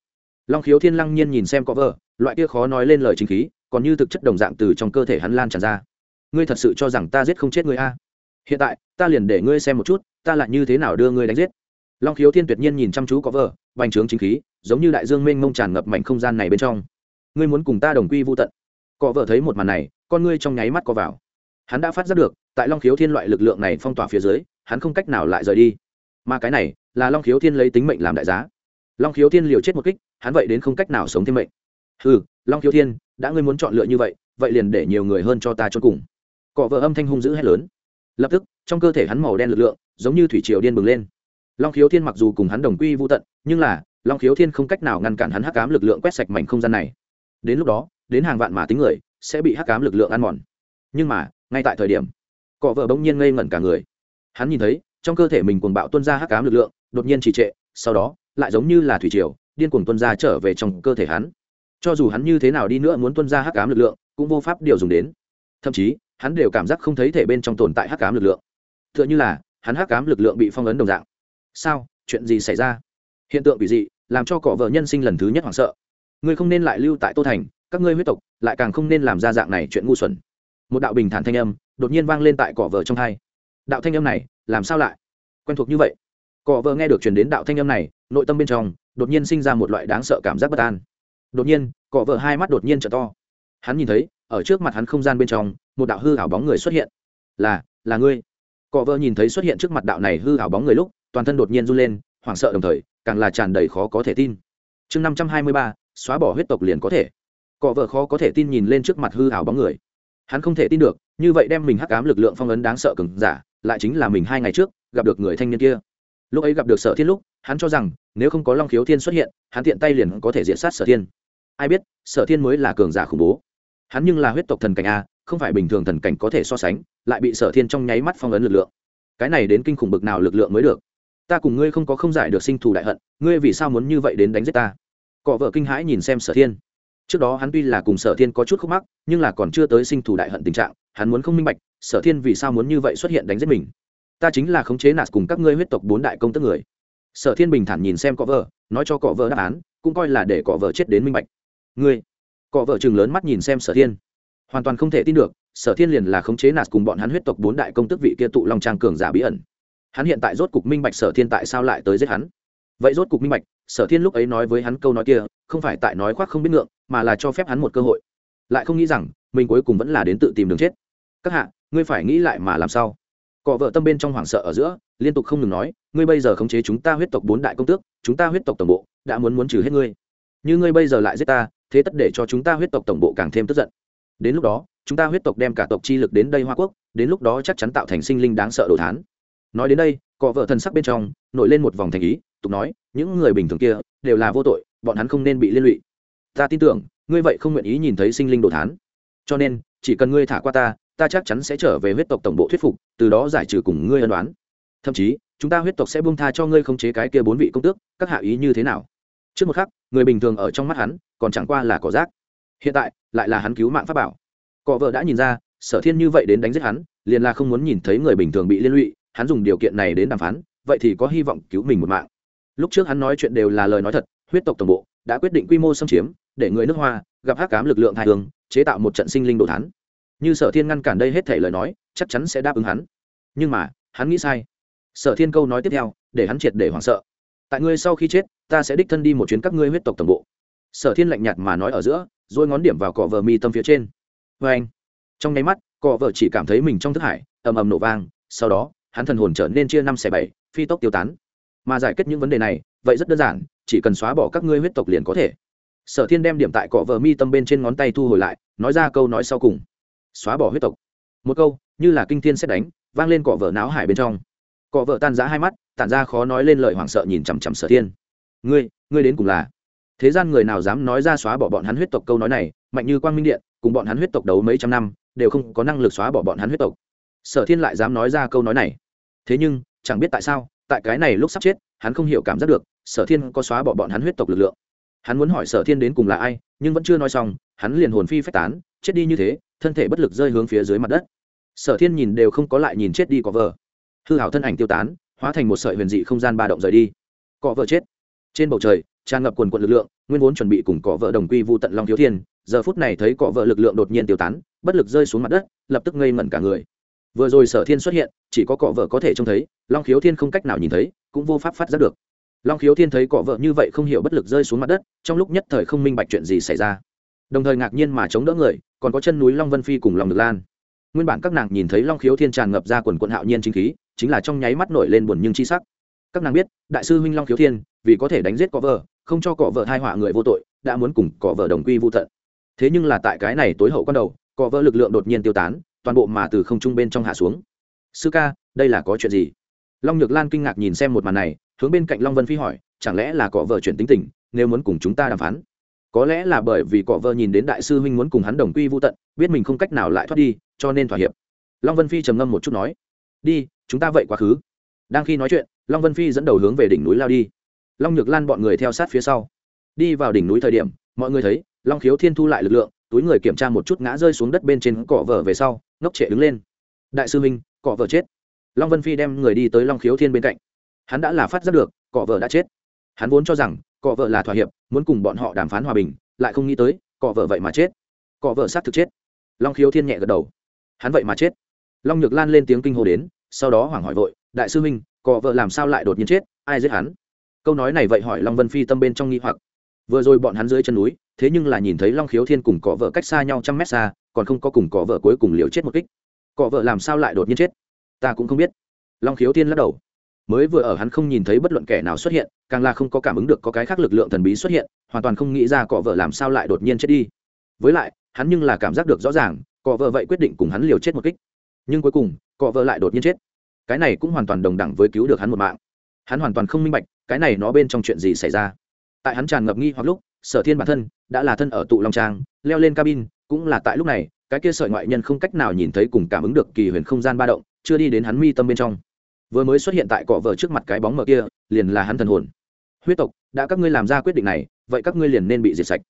Long khiếu thiên lăng nhiên nhìn xem cọ vợ, loại kia khó nói lên lời chính khí, còn như thực chất đồng dạng từ trong cơ thể hắn lan tràn ra. Ngươi thật sự cho rằng ta giết không chết ngươi a? Hiện tại, ta liền để ngươi xem một chút, ta lại như thế nào đưa ngươi đánh giết. Long khiếu thiên tuyệt nhiên nhìn chăm chú có vợ bành trướng chính khí, giống như đại dương mênh mông tràn ngập mảnh không gian này bên trong. Ngươi muốn cùng ta đồng quy vô tận. Có vợ thấy một màn này, con ngươi trong nháy mắt có vào. Hắn đã phát giác được, tại long khiếu thiên loại lực lượng này phong tỏa phía dưới, hắn không cách nào lại rời đi. Mà cái này, là long khiếu thiên lấy tính mệnh làm đại giá. Long khiếu thiên liều chết một kích, hắn vậy đến không cách nào sống thêm mệnh. Ừ long khiếu thiên, đã ngươi muốn chọn lựa như vậy vậy liền để nhiều người hơn cho ta cho cùng. Cọ vợ âm thanh hung dữ hét lớn lập tức, trong cơ thể hắn màu đen lực lượng, giống như thủy triều điên bừng lên. Long khiếu thiên mặc dù cùng hắn đồng quy vô tận, nhưng là, long khiếu thiên không cách nào ngăn cản hắn hắc cám lực lượng quét sạch mảnh không gian này. Đến lúc đó, đến hàng vạn mà tính người, sẽ bị hắc cám lực lượng ăn mòn. Nhưng mà, ngay tại thời điểm, cọ vợ bỗng nhiên ngây ngẩn cả người. Hắn nhìn thấy, trong cơ thể mình cuồng bạo tuân ra hắc cám lực lượng, đột nhiên trì trệ, sau đó, lại giống như là thủy triều, điên cuồng tuân ra trở về trong cơ thể hắn. Cho dù hắn như thế nào đi nữa muốn tuân ra hắc cám lực lượng, cũng vô pháp điều dùng đến. Thậm chí hắn đều cảm giác không thấy thể bên trong tồn tại hắc cám lực lượng. T h ư ợ n h ư là, hắn hắc cám lực lượng bị phong ấn đồng dạng. Sao? Chuyện gì xảy ra? Hiện tượng quỷ dị, làm cho cỏ vợ nhân sinh lần thứ nhất hoảng sợ. Ngươi không nên lại lưu tại tô thành, các ngươi huyết tộc lại càng không nên làm ra dạng này chuyện ngu xuẩn. Một đạo bình thản thanh âm đột nhiên vang lên tại cỏ vợ trong hai. Đạo thanh âm này, làm sao lại? Quen thuộc như vậy. Cỏ vợ nghe được truyền đến đạo thanh âm này, nội tâm bên trong đột nhiên sinh ra một loại đáng sợ cảm giác bất an. Đột nhiên, cỏ vợ hai mắt đột nhiên trở to. Hắn nhìn thấy ở trước mặt hắn không gian bên trong, một đạo hư ảo bóng người xuất hiện. Là là ngươi. Cọ vợ nhìn thấy xuất hiện trước mặt đạo này hư ảo bóng người lúc, toàn thân đột nhiên run lên, hoảng sợ đồng thời, càng là tràn đầy khó có thể tin. Chương năm trăm hai mươi ba, xóa bỏ huyết tộc liền có thể. Cọ vợ khó có thể tin nhìn lên trước mặt hư ảo bóng người. Hắn không thể tin được, như vậy đem mình hắc ám lực lượng phong ấn đáng sợ cứng giả, lại chính là mình hai ngày trước, gặp được người thanh niên kia. Lúc ấy gặp được sở thiên lúc, hắn cho rằng, nếu không có long khiếu thiên xuất hiện, hắn tiện tay liền có thể diện sát sở thiên. Ai biết, sở thiên mới là cường giả khủng bố hắn nhưng là huyết tộc thần cảnh a, không phải bình thường thần cảnh có thể so sánh, lại bị sở thiên trong nháy mắt phong ấn lực lượng. Cái này đến kinh khủng bực nào lực lượng mới được? Ta cùng ngươi không có không giải được sinh thù đại hận, ngươi vì sao muốn như vậy đến đánh giết ta? Cọ vợ kinh hãi nhìn xem sở thiên. Trước đó hắn tuy là cùng sở thiên có chút khúc mắc, nhưng là còn chưa tới sinh thù đại hận tình trạng, hắn muốn không minh bạch, sở thiên vì sao muốn như vậy xuất hiện đánh giết mình? Ta chính là khống chế nạt cùng các ngươi huyết tộc bốn đại công tức người. Sở thiên bình thản nhìn xem cọ vợ, nói cho cọ vợ đáp án, cũng coi là để cọ vợ chết đến minh bạch. Ngươi cọ vợ chừng lớn mắt nhìn xem sở thiên. Hoàn toàn không thể tin được, sở thiên liền là khống chế nạt cùng bọn hắn huyết tộc bốn đại công tức vị kia tụ long trang cường giả bí ẩn. Hắn hiện tại rốt cục minh bạch sở thiên tại sao lại tới giết hắn. Vậy rốt cục minh bạch, sở thiên lúc ấy nói với hắn câu nói kia, không phải tại nói khoác không biết ngượng, mà là cho phép hắn một cơ hội. Lại không nghĩ rằng, mình cuối cùng vẫn là đến tự tìm đường chết. Các hạ, ngươi phải nghĩ lại mà làm sao? Cọ vợ tâm bên trong hoảng sợ ở giữa, liên tục không ngừng nói, ngươi bây giờ khống chế chúng ta huyết tộc bốn đại công tước, chúng ta huyết tộc tổng bộ, đã muốn muốn trừ hết ngươi. Như ngươi bây giờ lại giết ta thế tất để cho chúng ta huyết tộc tổng bộ càng thêm tức giận. Đến lúc đó, chúng ta huyết tộc đem cả tộc chi lực đến đây hoa quốc, đến lúc đó chắc chắn tạo thành sinh linh đáng sợ đồ thán. Nói đến đây, cọ vợ thần sắc bên trong, nổi lên một vòng thành ý, tục nói, những người bình thường kia, đều là vô tội, bọn hắn không nên bị liên lụy. Ta tin tưởng, ngươi vậy không nguyện ý nhìn thấy sinh linh đồ thán. Cho nên, chỉ cần ngươi thả qua ta ta chắc chắn sẽ trở về huyết tộc tổng bộ thuyết phục, từ đó giải trừ cùng ngươi ân đoán thậm chí, chúng ta huyết tộc sẽ buông tha cho ngươi không chế cái kia bốn vị công tước, các hạ ý như thế nào? Trước một khắc, người bình thường ở trong mắt hắn còn chẳng qua là cỏ rác. Hiện tại, lại là hắn cứu mạng pháp bảo. Cọ vợ đã nhìn ra, sở thiên như vậy đến đánh giết hắn, liền là không muốn nhìn thấy người bình thường bị liên lụy, hắn dùng điều kiện này đến đàm phán, vậy thì có hy vọng cứu mình một mạng. Lúc trước hắn nói chuyện đều là lời nói thật, huyết tộc tổng bộ đã quyết định quy mô xâm chiếm, để người nước hoa gặp hắc cám lực lượng hai hướng chế tạo một trận sinh linh đồ thán. Như sở thiên ngăn cản đây hết thể lời nói, chắc chắn sẽ đáp ứng hắn. Nhưng mà, hắn nghĩ sai. Sở thiên câu nói tiếp theo, để hắn triệt để hoảng sợ tại ngươi sau khi chết, ta sẽ đích thân đi một chuyến các ngươi huyết tộc tổng bộ. Sở thiên lạnh nhạt mà nói ở giữa, rồi ngón điểm vào cọ vợ mi tâm phía trên. Vê anh. Trong nháy mắt, cọ vợ chỉ cảm thấy mình trong thức hải, ầm ầm nổ vang, sau đó, hắn thần hồn trở nên chia năm xẻ bảy, phi tốc tiêu tán. Mà giải quyết những vấn đề này, vậy rất đơn giản, chỉ cần xóa bỏ các ngươi huyết tộc liền có thể. Sở thiên đem điểm tại cọ vợ mi tâm bên trên ngón tay thu hồi lại, nói ra câu nói sau cùng. Xóa bỏ huyết tộc. Một câu, như là kinh thiên xét đánh, vang lên cọ vợ náo hải bên trong cọ vợ tan giã hai mắt, tản ra khó nói lên lời hoảng sợ nhìn chằm chằm sở thiên. Ngươi ngươi đến cùng là? Thế gian người nào dám nói ra xóa bỏ bọn hắn huyết tộc câu nói này, mạnh như quang minh điện, cùng bọn hắn huyết tộc đấu mấy trăm năm, đều không có năng lực xóa bỏ bọn hắn huyết tộc. Sở thiên lại dám nói ra câu nói này. Thế nhưng, chẳng biết tại sao, tại cái này lúc sắp chết, hắn không hiểu cảm giác được, sở thiên có xóa bỏ bọn hắn huyết tộc lực lượng. Hắn muốn hỏi sở thiên đến cùng là ai, nhưng vẫn chưa nói xong, hắn liền hồn phi phách tán, chết đi như thế, thân thể bất lực rơi hướng phía dưới mặt đất. Sở thiên nhìn đều không có lại nhìn chết đi có vợ hư hảo thân ảnh tiêu tán, hóa thành một sợi huyền dị không gian ba động rời đi. Cọ vợ chết. Trên bầu trời, tràn ngập quần quận lực lượng, nguyên vốn chuẩn bị cùng cọ vợ đồng quy vu tận long thiếu thiên, giờ phút này thấy cọ vợ lực lượng đột nhiên tiêu tán, bất lực rơi xuống mặt đất, lập tức ngây ngẩn cả người. Vừa rồi sở thiên xuất hiện, chỉ có cọ vợ có thể trông thấy, long khiếu thiên không cách nào nhìn thấy, cũng vô pháp phát giác được. Long khiếu thiên thấy cọ vợ như vậy không hiểu bất lực rơi xuống mặt đất, trong lúc nhất thời không minh bạch chuyện gì xảy ra. Đồng thời ngạc nhiên mà chống đỡ người, còn có chân núi long vân phi cùng lòng được lan nguyên bản các nàng nhìn thấy long khiếu thiên tràn ngập ra quần quận hạo nhiên chính khí, chính là trong nháy mắt nổi lên buồn nhưng chi sắc. Các nàng biết, đại sư huynh long khiếu thiên, vì có thể đánh giết cọ vợ, không cho cọ vợ hai họa người vô tội, đã muốn cùng cọ vợ đồng quy vô tận. Thế nhưng là tại cái này tối hậu con đầu, cọ vợ lực lượng đột nhiên tiêu tán, toàn bộ mà từ không trung bên trong hạ xuống. Sư ca, đây là có chuyện gì? Long nhược lan kinh ngạc nhìn xem một màn này, hướng bên cạnh long vân phi hỏi, chẳng lẽ là cọ vợ chuyển tính tình, nếu muốn cùng chúng ta đàm phán? Có lẽ là bởi vì cọ vợ nhìn đến đại sư huynh muốn cùng hắn đồng quy vô tận, biết mình không cách nào lại thoát đi, cho nên thỏa hiệp. Long vân phi trầm ngâm một chút nói, đi, chúng ta vậy quá khứ. Đang khi nói chuyện, long vân phi dẫn đầu hướng về đỉnh núi lao đi. Long nhược lan bọn người theo sát phía sau. Đi vào đỉnh núi thời điểm, mọi người thấy, long khiếu thiên thu lại lực lượng, túi người kiểm tra một chút ngã rơi xuống đất bên trên cỏ vợ về sau, ngốc trệ đứng lên. Đại sư minh cỏ vợ chết. Long vân phi đem người đi tới long khiếu thiên bên cạnh. Hắn đã là phát giác được cỏ vợ đã chết. Hắn vốn cho rằng cỏ vợ là thỏa hiệp muốn cùng bọn họ đàm phán hòa bình, lại không nghĩ tới, cọ vợ vậy mà chết. Cọ vợ sát thực chết. Long khiếu thiên nhẹ gật đầu. Hắn vậy mà chết. Long nhược lan lên tiếng kinh hô đến, sau đó hoảng hỏi vội, đại sư minh cọ vợ làm sao lại đột nhiên chết? Ai giết hắn? Câu nói này vậy hỏi long vân phi tâm bên trong nghi hoặc. Vừa rồi bọn hắn dưới chân núi, thế nhưng là nhìn thấy long khiếu thiên cùng cọ vợ cách xa nhau trăm mét xa, còn không có cùng cọ vợ cuối cùng liều chết một kích. Cọ vợ làm sao lại đột nhiên chết? Ta cũng không biết. Long khiếu thiên lắc đầu mới vừa ở hắn không nhìn thấy bất luận kẻ nào xuất hiện, càng là không có cảm ứng được có cái khác lực lượng thần bí xuất hiện, hoàn toàn không nghĩ ra cọ vợ làm sao lại đột nhiên chết đi. Với lại, hắn nhưng là cảm giác được rõ ràng, cọ vợ vậy quyết định cùng hắn liều chết một kích. Nhưng cuối cùng, cọ vợ lại đột nhiên chết. Cái này cũng hoàn toàn đồng đẳng với cứu được hắn một mạng. Hắn hoàn toàn không minh bạch, cái này nó bên trong chuyện gì xảy ra. Tại hắn tràn ngập nghi hoặc lúc, sở thiên bản thân đã là thân ở tụ long trang, leo lên cabin, cũng là tại lúc này, cái kia sợi ngoại nhân không cách nào nhìn thấy cùng cảm ứng được kỳ huyền không gian ba động, chưa đi đến hắn mi tâm bên trong vừa mới xuất hiện tại cọ vợ trước mặt cái bóng mờ kia, liền là hắn thần hồn. Huyết tộc, đã các ngươi làm ra quyết định này, vậy các ngươi liền nên bị diệt sạch.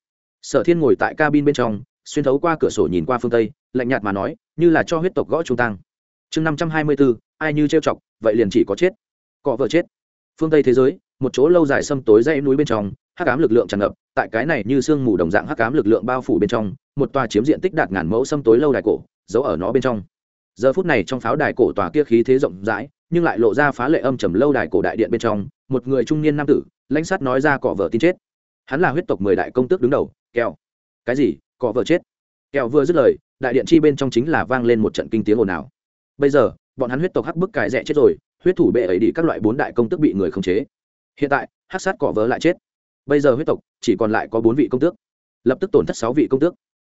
Sở thiên ngồi tại cabin bên trong, xuyên thấu qua cửa sổ nhìn qua phương tây, lạnh nhạt mà nói, như là cho huyết tộc gõ trung tăng chương năm trăm hai mươi bốn ai như trêu chọc, vậy liền chỉ có chết. Cọ vợ chết. Phương tây thế giới, một chỗ lâu dài xâm tối dãy núi bên trong, hắc ám lực lượng tràn ngập, tại cái này như sương mù đồng dạng hắc ám lực lượng bao phủ bên trong, một tòa chiếm diện tích đạt ngàn mẫu xâm tối lâu đài cổ, giấu ở nó bên trong giờ phút này trong pháo đài cổ tòa kia khí thế rộng rãi, nhưng lại lộ ra phá lệ âm trầm lâu đài cổ đại điện bên trong, một người trung niên nam tử, lãnh sát nói ra cọ vợ tin chết. Hắn là huyết tộc mười đại công tước đứng đầu, kẹo. Cái gì? Cọ vợ chết. Kẹo vừa dứt lời, đại điện chi bên trong chính là vang lên một trận kinh tiếng ồn ào. Bây giờ, bọn hắn huyết tộc hắc bức cài rẽ chết rồi, huyết thủ bệ ấy đi các loại bốn đại công tước bị người khống chế. Hiện tại, hắc sát cọ vợ lại chết. Bây giờ huyết tộc chỉ còn lại có bốn vị công tước, lập tức tổn thất sáu vị công tước.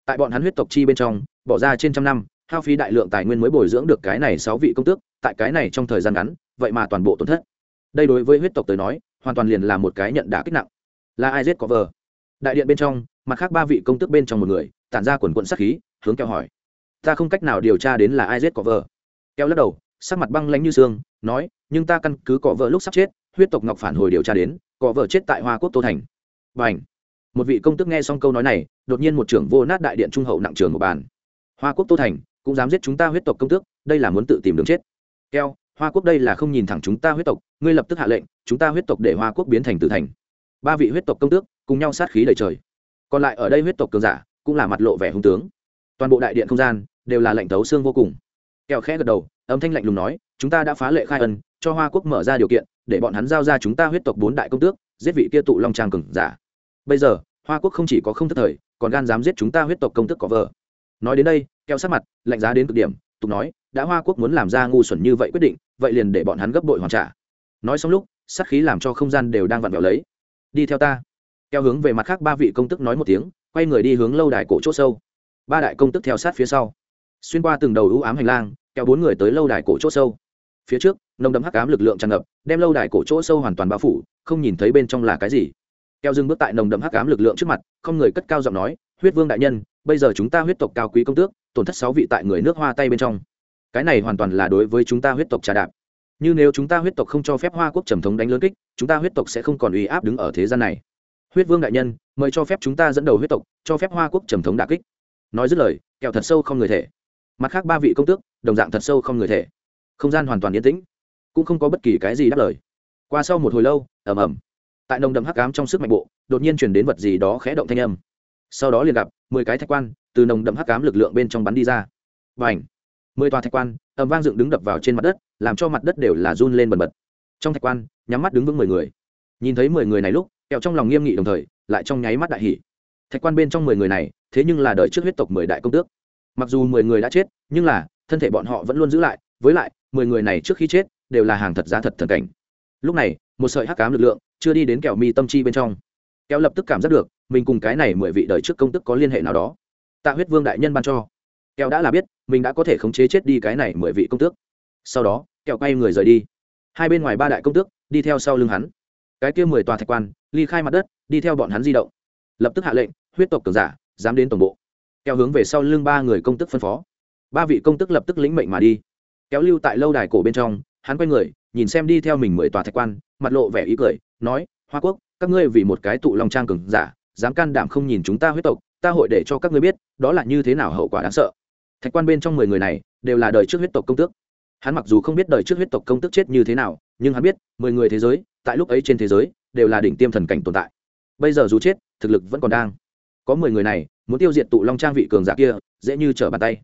Tại bọn hắn huyết tộc chi bên trong, bỏ ra trên trăm năm hao phí đại lượng tài nguyên mới bồi dưỡng được cái này sáu vị công tước, tại cái này trong thời gian ngắn, vậy mà toàn bộ tổn thất. Đây đối với huyết tộc tới nói, hoàn toàn liền là một cái nhận đả kích nặng. Là ai giết có vờ? Đại điện bên trong, mặt khác ba vị công tước bên trong một người, tản ra quần quận sắc khí, hướng keo hỏi. Ta không cách nào điều tra đến là ai giết có vờ. Keo lắc đầu, sắc mặt băng lánh như xương, nói, nhưng ta căn cứ cọ vợ lúc sắp chết, huyết tộc ngọc phản hồi điều tra đến cọ vợ chết tại hoa quốc tô thành. B à n h một vị công tức nghe xong câu nói này, đột nhiên một trưởng vô nát đại điện trung hậu nặng trường một bàn. Hoa quốc tô thành cũng dám giết chúng ta huyết tộc công tước, đây là muốn tự tìm đường chết. Keo, hoa quốc đây là không nhìn thẳng chúng ta huyết tộc, ngươi lập tức hạ lệnh, chúng ta huyết tộc để hoa quốc biến thành tử thành. Ba vị huyết tộc công tước, cùng nhau sát khí đầy trời. Còn lại ở đây huyết tộc cường giả, cũng là mặt lộ vẻ hung tướng. Toàn bộ đại điện không gian, đều là lệnh thấu xương vô cùng. Keo khẽ gật đầu, âm thanh lạnh lùng nói, chúng ta đã phá lệ khai ân, cho hoa quốc mở ra điều kiện, để bọn hắn giao ra chúng ta huyết tộc bốn đại công tước, giết vị kia tụ long trang cường giả. Bây giờ, hoa quốc không chỉ có không thất thời, còn gan dám giết chúng ta huyết tộc công tước có vợ nói đến đây, keo sát mặt, lạnh giá đến cực điểm, tục nói, đã hoa quốc muốn làm ra ngu xuẩn như vậy quyết định, vậy liền để bọn hắn gấp bội hoàn trả. Nói xong lúc, sát khí làm cho không gian đều đang vặn vẹo lấy. Đi theo ta. Keo hướng về mặt khác ba vị công tức nói một tiếng, quay người đi hướng lâu đài cổ c h ỗ sâu. Ba đại công tức theo sát phía sau. Xuyên qua từng đầu ưu ám hành lang kéo bốn người tới lâu đài cổ c h ỗ sâu. Phía trước, nồng đậm hắc ám lực lượng tràn ngập, đem lâu đài cổ chỗ sâu hoàn toàn bao phủ, không nhìn thấy bên trong là cái gì. Keo dưng bước tại nồng đậm hắc ám lực lượng trước mặt, không người cất cao giọng nói, huyết vương đại nhân bây giờ chúng ta huyết tộc cao quý công tước, tổn thất sáu vị tại người nước hoa tay bên trong. Cái này hoàn toàn là đối với chúng ta huyết tộc trà đạp. Như nếu chúng ta huyết tộc không cho phép hoa quốc trầm thống đánh lớn kích, chúng ta huyết tộc sẽ không còn uy áp đứng ở thế gian này. Huyết vương đại nhân, mời cho phép chúng ta dẫn đầu huyết tộc, cho phép hoa quốc trầm thống đà kích. Nói dứt lời, kẹo thật sâu không người thể. Mặt khác ba vị công tước, đồng dạng thật sâu không người thể. Không gian hoàn toàn yên tĩnh, cũng không có bất kỳ cái gì đáp lời. Qua sau một hồi lâu, ầm ầm. Tại nồng đậm hắc ám trong sức mạnh bộ, đột nhiên chuyển đến vật gì đó khẽ động thanh âm sau đó liền gặp mười cái thạch quan từ nồng đậm hắc ám lực lượng bên trong bắn đi ra. Và ảnh mười tòa thạch quan ầm vang dựng đứng đập vào trên mặt đất, làm cho mặt đất đều là run lên bần bật. Trong thạch quan, nhắm mắt đứng vững mười người. Nhìn thấy mười người này lúc, kẹo trong lòng nghiêm nghị đồng thời, lại trong nháy mắt đại hỷ thạch quan bên trong mười người này, thế nhưng là đợi trước huyết tộc mười đại công tước. Mặc dù mười người đã chết, nhưng là, thân thể bọn họ vẫn luôn giữ lại, với lại, mười người này trước khi chết, đều là hàng thật giá thật thần cảnh. Lúc này, một sợi hắc cám lực lượng chưa đi đến kẹo mi tâm chi bên trong. Kẹo lập tức cảm giác được mình cùng cái này mười vị đời trước công tức có liên hệ nào đó. Tạ huyết vương đại nhân ban cho. Kẹo đã là biết, mình đã có thể khống chế chết đi cái này mười vị công tước. Sau đó, kẹo quay người rời đi. Hai bên ngoài ba đại công tước, đi theo sau lưng hắn. Cái kia mười tòa thạch quan, ly khai mặt đất, đi theo bọn hắn di động. Lập tức hạ lệnh, huyết tộc cường giả, dám đến tổng bộ. Kéo hướng về sau lưng ba người công tức phân phó. Ba vị công tức lập tức lĩnh mệnh mà đi. Kéo lưu tại lâu đài cổ bên trong, hắn quay người, nhìn xem đi theo mình mười tòa thạch quan, mặt lộ vẻ ý cười, nói, hoa quốc, các ngươi vì một cái tụ lòng trang cường giả dám can đảm không nhìn chúng ta huyết tộc, ta hội để cho các ngươi biết, đó là như thế nào hậu quả đáng sợ. Thạch quan bên trong mười người này, đều là đời trước huyết tộc công tước. Hắn mặc dù không biết đời trước huyết tộc công tước chết như thế nào, nhưng hắn biết, mười người thế giới, tại lúc ấy trên thế giới, đều là đỉnh tiêm thần cảnh tồn tại. Bây giờ dù chết, thực lực vẫn còn đang. Có mười người này, muốn tiêu diệt tụ long trang vị cường giả kia, dễ như trở bàn tay.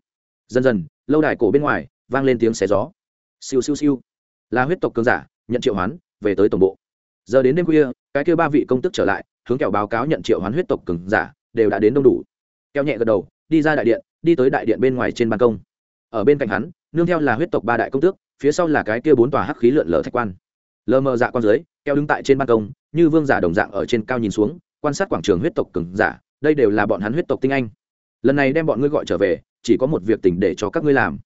Dần dần, lâu đài cổ bên ngoài, vang lên tiếng xé gió. Siêu siêu siêu. Là huyết tộc cường giả, nhận triệu hoán, về tới tổng bộ. Giờ đến đêm khuya, cái kia ba vị công tức trở lại hướng kẹo báo cáo nhận triệu hoán huyết tộc cường giả, đều đã đến đông đủ. Kẹo nhẹ gật đầu, đi ra đại điện, đi tới đại điện bên ngoài trên ban công. Ở bên cạnh hắn, nương theo là huyết tộc ba đại công tước, phía sau là cái kia bốn tòa hắc khí lượn lờ thạch quan. Lờ mờ dạ quan dưới keo đứng tại trên ban công, như vương giả đồng dạng ở trên cao nhìn xuống, quan sát quảng trường huyết tộc cường giả, đây đều là bọn hắn huyết tộc tinh anh. Lần này đem bọn ngươi gọi trở về, chỉ có một việc tình để cho các ngươi làm.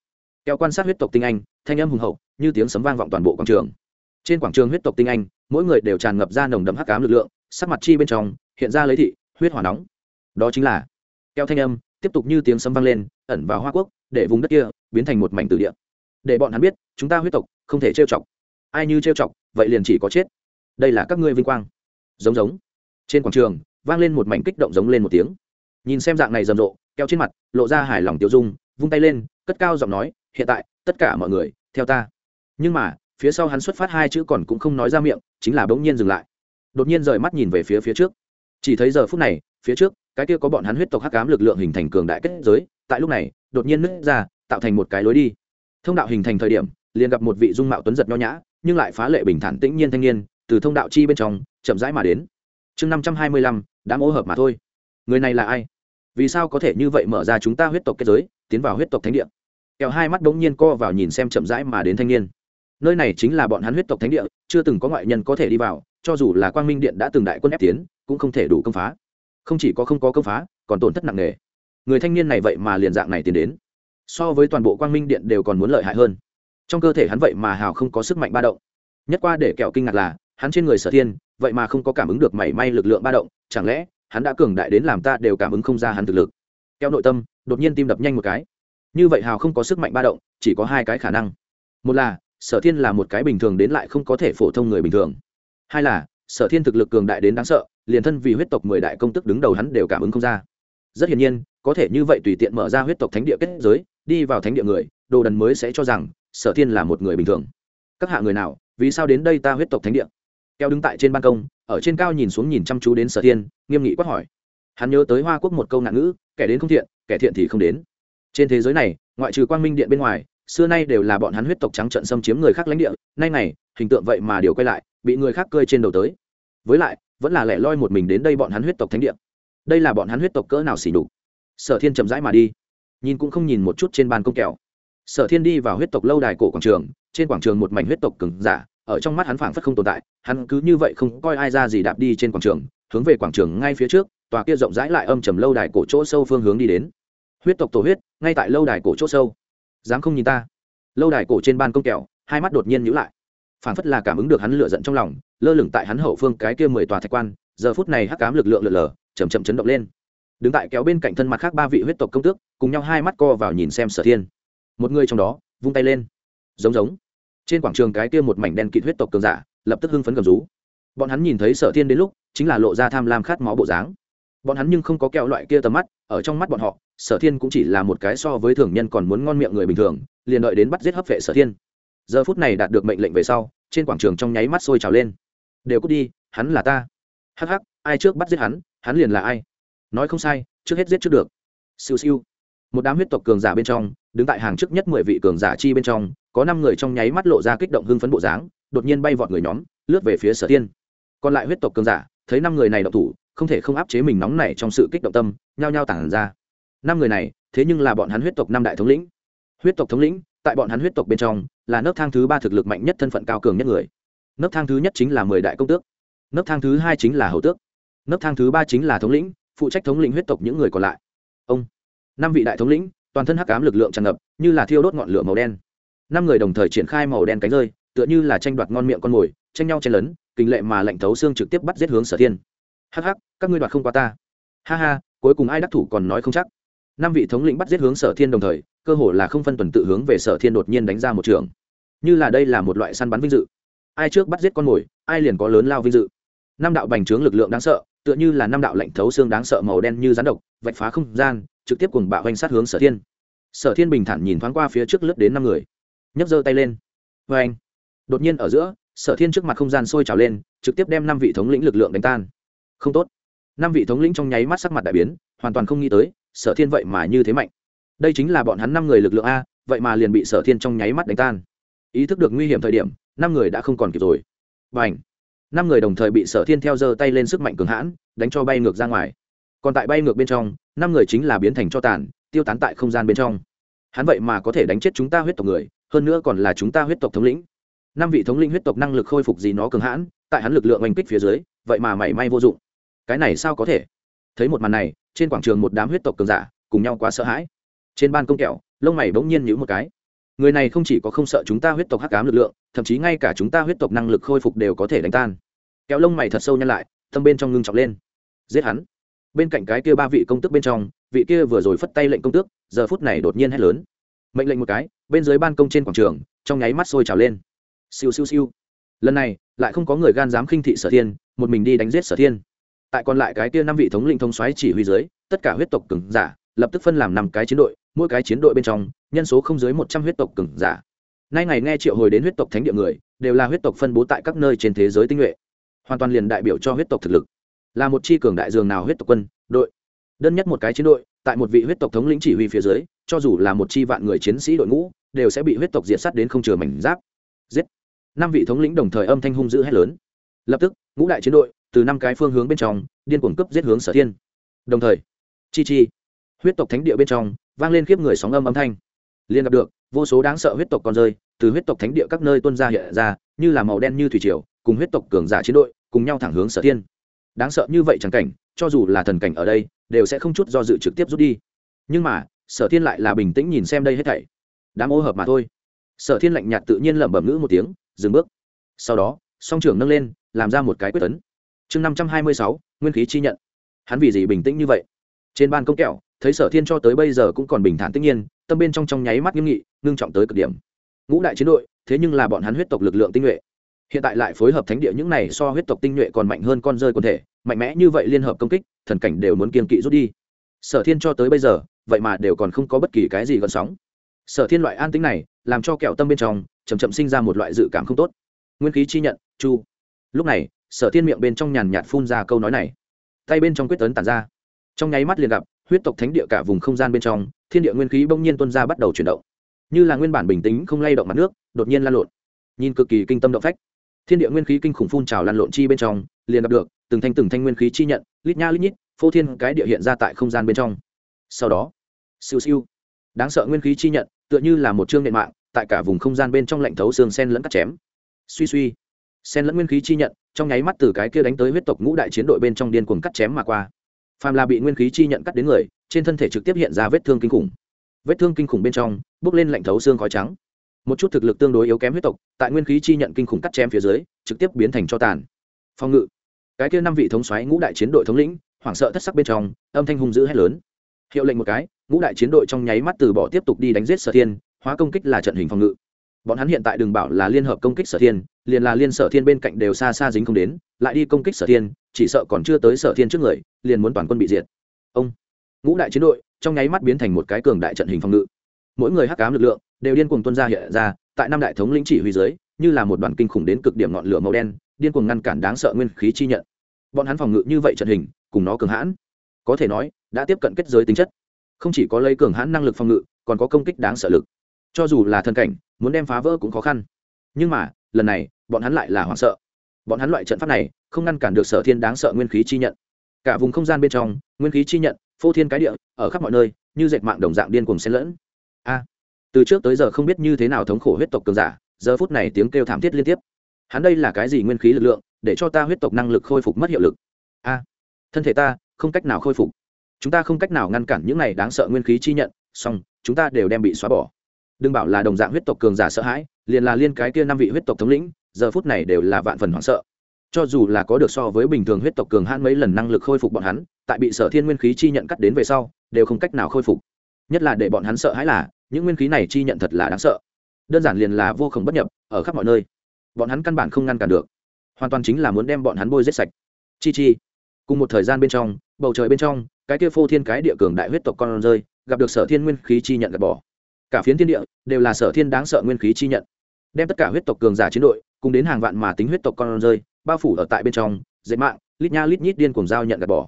Keo quan sát huyết tộc tinh anh, thanh âm hùng hậu, như tiếng sấm vang vọng toàn bộ quảng trường. Trên quảng trường huyết tộc tinh anh, mỗi người đều tràn ngập ra nồng đậm hắc cám lực lượng sắc mặt chi bên trong hiện ra lấy thị, huyết hỏa nóng. Đó chính là, keo thanh âm tiếp tục như tiếng sấm vang lên, ẩn vào hoa quốc, để vùng đất kia biến thành một mảnh từ địa. Để bọn hắn biết, chúng ta huyết tộc không thể trêu chọc. Ai như trêu chọc, vậy liền chỉ có chết. Đây là các ngươi vinh quang. Giống giống. Trên quảng trường, vang lên một mảnh kích động giống lên một tiếng. Nhìn xem dạng này rầm rộ, keo trên mặt lộ ra hài lòng tiêu dung, vung tay lên, cất cao giọng nói, hiện tại, tất cả mọi người, theo ta. Nhưng mà, phía sau hắn xuất phát hai chữ còn cũng không nói ra miệng, chính là bỗng nhiên dừng lại đột nhiên rời mắt nhìn về phía phía trước. Chỉ thấy giờ phút này, phía trước, cái kia có bọn hắn huyết tộc hắc ám lực lượng hình thành cường đại kết giới, tại lúc này, đột nhiên nứt ra, tạo thành một cái lối đi. Thông đạo hình thành thời điểm, liền gặp một vị dung mạo tuấn giật nho nhã, nhưng lại phá lệ bình thản tĩnh nhiên thanh niên, từ thông đạo chi bên trong, chậm rãi mà đến. Chương năm trăm hai mươi lăm đã mỗ hợp mà thôi. Người này là ai? Vì sao có thể như vậy mở ra chúng ta huyết tộc kết giới, tiến vào huyết tộc thánh địa? Kẹo hai mắt đống nhiên co vào nhìn xem chậm rãi mà đến thanh niên. Nơi này chính là bọn hắn huyết tộc thánh địa, chưa từng có ngoại nhân có thể đi vào cho dù là quang minh điện đã từng đại quân ép tiến, cũng không thể đủ công phá. Không chỉ có không có công phá, còn tổn thất nặng nề. Người thanh niên này vậy mà liền dạng này tiến đến. So với toàn bộ quang minh điện đều còn muốn lợi hại hơn. Trong cơ thể hắn vậy mà hào không có sức mạnh ba động. Nhất qua để kẹo kinh ngạc là, hắn trên người sở thiên, vậy mà không có cảm ứng được mảy may lực lượng ba động, chẳng lẽ, hắn đã cường đại đến làm ta đều cảm ứng không ra hắn thực lực. Kẹo nội tâm, đột nhiên tim đập nhanh một cái. Như vậy hào không có sức mạnh ba động, chỉ có hai cái khả năng. Một là, sở thiên là một cái bình thường đến lại không có thể phổ thông người bình thường hai là, sở thiên thực lực cường đại đến đáng sợ, liền thân vì huyết tộc mười đại công tức đứng đầu hắn đều cảm ứng không ra. Rất hiển nhiên, có thể như vậy tùy tiện mở ra huyết tộc thánh địa kết giới, đi vào thánh địa người, đồ đần mới sẽ cho rằng, sở thiên là một người bình thường. Các hạ người nào, vì sao đến đây ta huyết tộc thánh địa? Keo đứng tại trên ban công, ở trên cao nhìn xuống nhìn chăm chú đến sở thiên, nghiêm nghị quát hỏi. Hắn nhớ tới hoa quốc một câu nạn ngữ, kẻ đến không thiện, kẻ thiện thì không đến. Trên thế giới này, ngoại trừ quang minh điện bên ngoài, xưa nay đều là bọn hắn huyết tộc trắng trận xâm chiếm người khác lãnh địa, nay này hình tượng vậy mà điều quay lại bị người khác cơi trên đầu tới. Với lại, vẫn là lẻ loi một mình đến đây bọn hắn huyết tộc thánh địa. Đây là bọn hắn huyết tộc cỡ nào xỉ đục sở thiên chậm rãi mà đi. Nhìn cũng không nhìn một chút trên ban công kẹo. Sở thiên đi vào huyết tộc lâu đài cổ quảng trường, trên quảng trường một mảnh huyết tộc cứng, giả, ở trong mắt hắn phảng phất không tồn tại, hắn cứ như vậy không coi ai ra gì đạp đi trên quảng trường, hướng về quảng trường ngay phía trước, tòa kia rộng rãi lại âm trầm lâu đài cổ chỗ sâu phương hướng đi đến. Huyết tộc tổ huyết, ngay tại lâu đài cổ chỗ sâu. Dám không nhìn ta? Lâu đài cổ trên ban công kẹo, hai mắt đột nhiên nhíu lại phảng phất là cảm ứng được hắn lửa giận trong lòng, lơ lửng tại hắn hậu phương cái kia mười tòa thạch quan, giờ phút này hắc cám lực lượng lượn lờ chầm chậm chấn động lên. Đứng tại kéo bên cạnh thân mặt khác ba vị huyết tộc công tước, cùng nhau hai mắt co vào nhìn xem sở thiên. Một người trong đó, vung tay lên. Giống giống. Trên quảng trường cái kia một mảnh đen kịt huyết tộc cường giả, lập tức hưng phấn gầm rú. Bọn hắn nhìn thấy sở thiên đến lúc, chính là lộ ra tham lam khát máu bộ dáng. Bọn hắn nhưng không có kẹo loại kia tầm mắt, ở trong mắt bọn họ, sở thiên cũng chỉ là một cái so với thường nhân còn muốn ngon miệng người bình thường, liền đợi đến bắt giết hấp vệ sở thiên giờ phút này đạt được mệnh lệnh về sau, trên quảng trường trong nháy mắt sôi trào lên. Đều cút đi, hắn là ta. Hắc hắc, ai trước bắt giết hắn hắn liền là ai? Nói không sai, trước hết giết trước được. Siêu siêu. Một đám huyết tộc cường giả bên trong, đứng tại hàng trước nhất mười vị cường giả chi bên trong, có năm người trong nháy mắt lộ ra kích động hưng phấn bộ dáng, đột nhiên bay vọt người nhóm, lướt về phía sở tiên còn lại huyết tộc cường giả, thấy năm người này đậu thủ, không thể không áp chế mình nóng nảy trong sự kích động tâm, nhao nhao tản ra. Năm người này, thế nhưng là bọn hắn huyết tộc năm đại thống lĩnh. Huyết tộc thống lĩnh tại bọn hắn huyết tộc bên trong, là nấc thang thứ ba thực lực mạnh nhất thân phận cao cường nhất người. Nấc thang thứ nhất chính là mười đại công tước. Nấc thang thứ hai chính là hầu tước. Nấc thang thứ ba chính là thống lĩnh, phụ trách thống lĩnh huyết tộc những người còn lại. Ông, năm vị đại thống lĩnh, toàn thân hắc cám lực lượng tràn ngập, như là thiêu đốt ngọn lửa màu đen. Năm người đồng thời triển khai màu đen cánh rơi, tựa như là tranh đoạt ngon miệng con mồi, tranh nhau chen lấn, kinh lệ mà lệnh thấu xương trực tiếp bắt giết hướng sở thiên. Hắc hắc, các ngươi đoạt không qua ta. Ha ha, cuối cùng ai đắc thủ còn nói không chắc năm vị thống lĩnh bắt giết hướng sở thiên đồng thời, cơ hồ là không phân tuần tự hướng về sở thiên đột nhiên đánh ra một trường. Như là đây là một loại săn bắn vinh dự. Ai trước bắt giết con mồi, ai liền có lớn lao vinh dự. Năm đạo bành trướng lực lượng đáng sợ, tựa như là năm đạo lệnh thấu xương đáng sợ màu đen như rắn độc, vạch phá không gian, trực tiếp cùng bạo hoành sát hướng sở thiên. Sở thiên bình thản nhìn thoáng qua phía trước lướt đến năm người. Nhấc giơ tay lên. Vê anh đột nhiên ở giữa, sở thiên trước mặt không gian sôi trào lên, trực tiếp đem năm vị thống lĩnh lực lượng đánh tan. Không tốt. Năm vị thống lĩnh trong nháy mắt sắc mặt đại biến, hoàn toàn không nghĩ tới sở thiên vậy mà như thế mạnh. Đây chính là bọn hắn năm người lực lượng a, vậy mà liền bị sở thiên trong nháy mắt đánh tan. Ý thức được nguy hiểm thời điểm, năm người đã không còn kịp rồi. Và ảnh năm người đồng thời bị sở thiên theo giơ tay lên sức mạnh cường hãn, đánh cho bay ngược ra ngoài. Còn tại bay ngược bên trong, năm người chính là biến thành cho tàn, tiêu tán tại không gian bên trong. Hắn vậy mà có thể đánh chết chúng ta huyết tộc người, hơn nữa còn là chúng ta huyết tộc thống lĩnh. Năm vị thống lĩnh huyết tộc năng lực khôi phục gì nó cường hãn, tại hắn lực lượng oanh kích phía dưới, vậy mà mảy may vô dụng. Cái này sao có thể? Thấy một màn này trên quảng trường một đám huyết tộc cường giả, cùng nhau quá sợ hãi. Trên ban công kẹo, lông mày bỗng nhiên nhữ một cái. Người này không chỉ có không sợ chúng ta huyết tộc hắc cám lực lượng, thậm chí ngay cả chúng ta huyết tộc năng lực khôi phục đều có thể đánh tan. Kéo lông mày thật sâu nhăn lại tâm bên trong ngưng trọng lên. Giết hắn. Bên cạnh cái kia ba vị công tước bên trong, vị kia vừa rồi phất tay lệnh công tước, giờ phút này đột nhiên hét lớn. Mệnh lệnh một cái, bên dưới ban công trên quảng trường, trong nháy mắt sôi trào lên. Siêu siêu siêu. Lần này, lại không có người gan dám khinh thị sở thiên, một mình đi đánh giết sở thiên tại còn lại cái kia năm vị thống lĩnh thông xoáy chỉ huy dưới, tất cả huyết tộc cường giả, lập tức phân làm năm cái chiến đội, mỗi cái chiến đội bên trong, nhân số không dưới một trăm huyết tộc cường giả. Nay ngày nghe triệu hồi đến huyết tộc thánh địa người, đều là huyết tộc phân bố tại các nơi trên thế giới tinh nhuệ. Hoàn toàn liền đại biểu cho huyết tộc thực lực. Là một chi cường đại dường nào huyết tộc quân, đội. Đơn nhất một cái chiến đội, tại một vị huyết tộc thống lĩnh chỉ huy phía dưới, cho dù là một chi vạn người chiến sĩ đội ngũ, đều sẽ bị huyết tộc diệt sát đến không chừa mảnh giáp. Giết. Năm vị thống lĩnh đồng thời âm thanh hung dữ hét lớn. Lập tức, ngũ đại chiến đội từ năm cái phương hướng bên trong, điên cuồng cấp giết hướng sở thiên. Đồng thời, chi chi, huyết tộc thánh địa bên trong, vang lên khiếp người sóng âm âm thanh. Liên gặp được, vô số đáng sợ huyết tộc còn rơi, từ huyết tộc thánh địa các nơi tuân ra hiện ra, như là màu đen như thủy triều, cùng huyết tộc cường giả chiến đội, cùng nhau thẳng hướng sở thiên. Đáng sợ như vậy chẳng cảnh, cho dù là thần cảnh ở đây, đều sẽ không chút do dự trực tiếp rút đi. Nhưng mà, sở thiên lại là bình tĩnh nhìn xem đây hết thảy. Đám ô hợp mà thôi. Sở thiên lạnh nhạt tự nhiên lẩm bẩm ngữ một tiếng, dừng bước. Sau đó, song trưởng nâng lên, làm ra một cái quyết tấn chương năm trăm hai mươi sáu, nguyên khí chi nhận. Hắn vì gì bình tĩnh như vậy? Trên ban công kẹo, thấy sở thiên cho tới bây giờ cũng còn bình thản tất nhiên, tâm bên trong trong nháy mắt nghiêm nghị, ngưng trọng tới cực điểm. Ngũ đại chiến đội, thế nhưng là bọn hắn huyết tộc lực lượng tinh nhuệ. Hiện tại lại phối hợp thánh địa những này so huyết tộc tinh nhuệ còn mạnh hơn con rơi quần thể, mạnh mẽ như vậy liên hợp công kích, thần cảnh đều muốn kiên kỵ rút đi. Sở thiên cho tới bây giờ, vậy mà đều còn không có bất kỳ cái gì gần sóng. Sở thiên loại an tính này, làm cho kẹo tâm bên trong chầm chậm sinh ra một loại dự cảm không tốt. Nguyên khí chi nhận, chu. Lúc này sở thiên miệng bên trong nhàn nhạt phun ra câu nói này. Tay bên trong quyết tấn tản ra. Trong nháy mắt liền gặp, huyết tộc thánh địa cả vùng không gian bên trong, thiên địa nguyên khí bỗng nhiên tuân ra bắt đầu chuyển động. Như là nguyên bản bình tĩnh, không lay động mặt nước, đột nhiên lan lộn. Nhìn cực kỳ kinh tâm động phách. Thiên địa nguyên khí kinh khủng phun trào lan lộn chi bên trong, liền gặp được từng thanh từng thanh nguyên khí chi nhận, lít nha lít nhít, phô thiên cái địa hiện ra tại không gian bên trong. Sau đó, siêu siêu. Đáng sợ nguyên khí chi nhận, tựa như là một chương nện mạng, tại cả vùng không gian bên trong lạnh thấu xương sen lẫn cắt chém. Suy suy sen lẫn nguyên khí chi nhận, trong nháy mắt từ cái kia đánh tới huyết tộc ngũ đại chiến đội bên trong điên cuồng cắt chém mà qua. Phàm là bị nguyên khí chi nhận cắt đến người, trên thân thể trực tiếp hiện ra vết thương kinh khủng. Vết thương kinh khủng bên trong bước lên lạnh thấu xương khói trắng. Một chút thực lực tương đối yếu kém huyết tộc, tại nguyên khí chi nhận kinh khủng cắt chém phía dưới, trực tiếp biến thành cho tàn. Phòng ngự. Cái kia năm vị thống xoáy ngũ đại chiến đội thống lĩnh, hoảng sợ thất sắc bên trong, âm thanh hung dữ hét lớn. Hiệu lệnh một cái, ngũ đại chiến đội trong nháy mắt từ bỏ tiếp tục đi đánh giết sở thiên, hóa công kích là trận hình phòng ngự. Bọn hắn hiện tại đừng bảo là liên hợp công kích sở thiên liền là liên sở thiên bên cạnh đều xa xa dính không đến, lại đi công kích sở thiên, chỉ sợ còn chưa tới sở thiên trước người, liền muốn toàn quân bị diệt. Ông, ngũ đại chiến đội, trong nháy mắt biến thành một cái cường đại trận hình phòng ngự. Mỗi người hắc cám lực lượng, đều điên cuồng tuân ra hiện ra, tại năm đại thống lĩnh chỉ huy dưới, như là một đoàn kinh khủng đến cực điểm ngọn lửa màu đen, điên cuồng ngăn cản đáng sợ nguyên khí chi nhận. Bọn hắn phòng ngự như vậy trận hình, cùng nó cường hãn. Có thể nói, đã tiếp cận kết giới tính chất. Không chỉ có lấy cường hãn năng lực phòng ngự, còn có công kích đáng sợ lực. Cho dù là thân cảnh, muốn đem phá vỡ cũng khó khăn. Nhưng mà lần này, bọn hắn lại là hoảng sợ. Bọn hắn loại trận pháp này, không ngăn cản được sở thiên đáng sợ nguyên khí chi nhận. Cả vùng không gian bên trong, nguyên khí chi nhận, phô thiên cái địa, ở khắp mọi nơi, như dệt mạng đồng dạng điên cùng xen lẫn. A, từ trước tới giờ không biết như thế nào thống khổ huyết tộc cường giả, giờ phút này tiếng kêu thảm thiết liên tiếp. Hắn đây là cái gì nguyên khí lực lượng, để cho ta huyết tộc năng lực khôi phục mất hiệu lực? A, thân thể ta, không cách nào khôi phục. Chúng ta không cách nào ngăn cản những này đáng sợ nguyên khí chi nhận song chúng ta đều đem bị xóa bỏ. Đừng bảo là đồng dạng huyết tộc cường giả sợ hãi liền là liên cái kia năm vị huyết tộc thống lĩnh, giờ phút này đều là vạn phần hoảng sợ. Cho dù là có được so với bình thường huyết tộc cường hãn mấy lần năng lực khôi phục bọn hắn, tại bị sở thiên nguyên khí chi nhận cắt đến về sau, đều không cách nào khôi phục. Nhất là để bọn hắn sợ hãi là, những nguyên khí này chi nhận thật là đáng sợ. Đơn giản liền là vô khổng bất nhập, ở khắp mọi nơi. Bọn hắn căn bản không ngăn cản được. Hoàn toàn chính là muốn đem bọn hắn bôi giết sạch. Chi chi. Cùng một thời gian bên trong, bầu trời bên trong, cái kia phô thiên cái địa cường đại huyết tộc con rơi, gặp được sở thiên nguyên khí chi nhận gạt bỏ. Cả phiến thiên địa đều là sở thiên đáng sợ nguyên khí chi nhận đem tất cả huyết tộc cường giả chiến đội, cùng đến hàng vạn mà tính huyết tộc con rơi, bao phủ ở tại bên trong, dệt mạng, lít nha lít nhít điên cùng dao nhận gạt bỏ.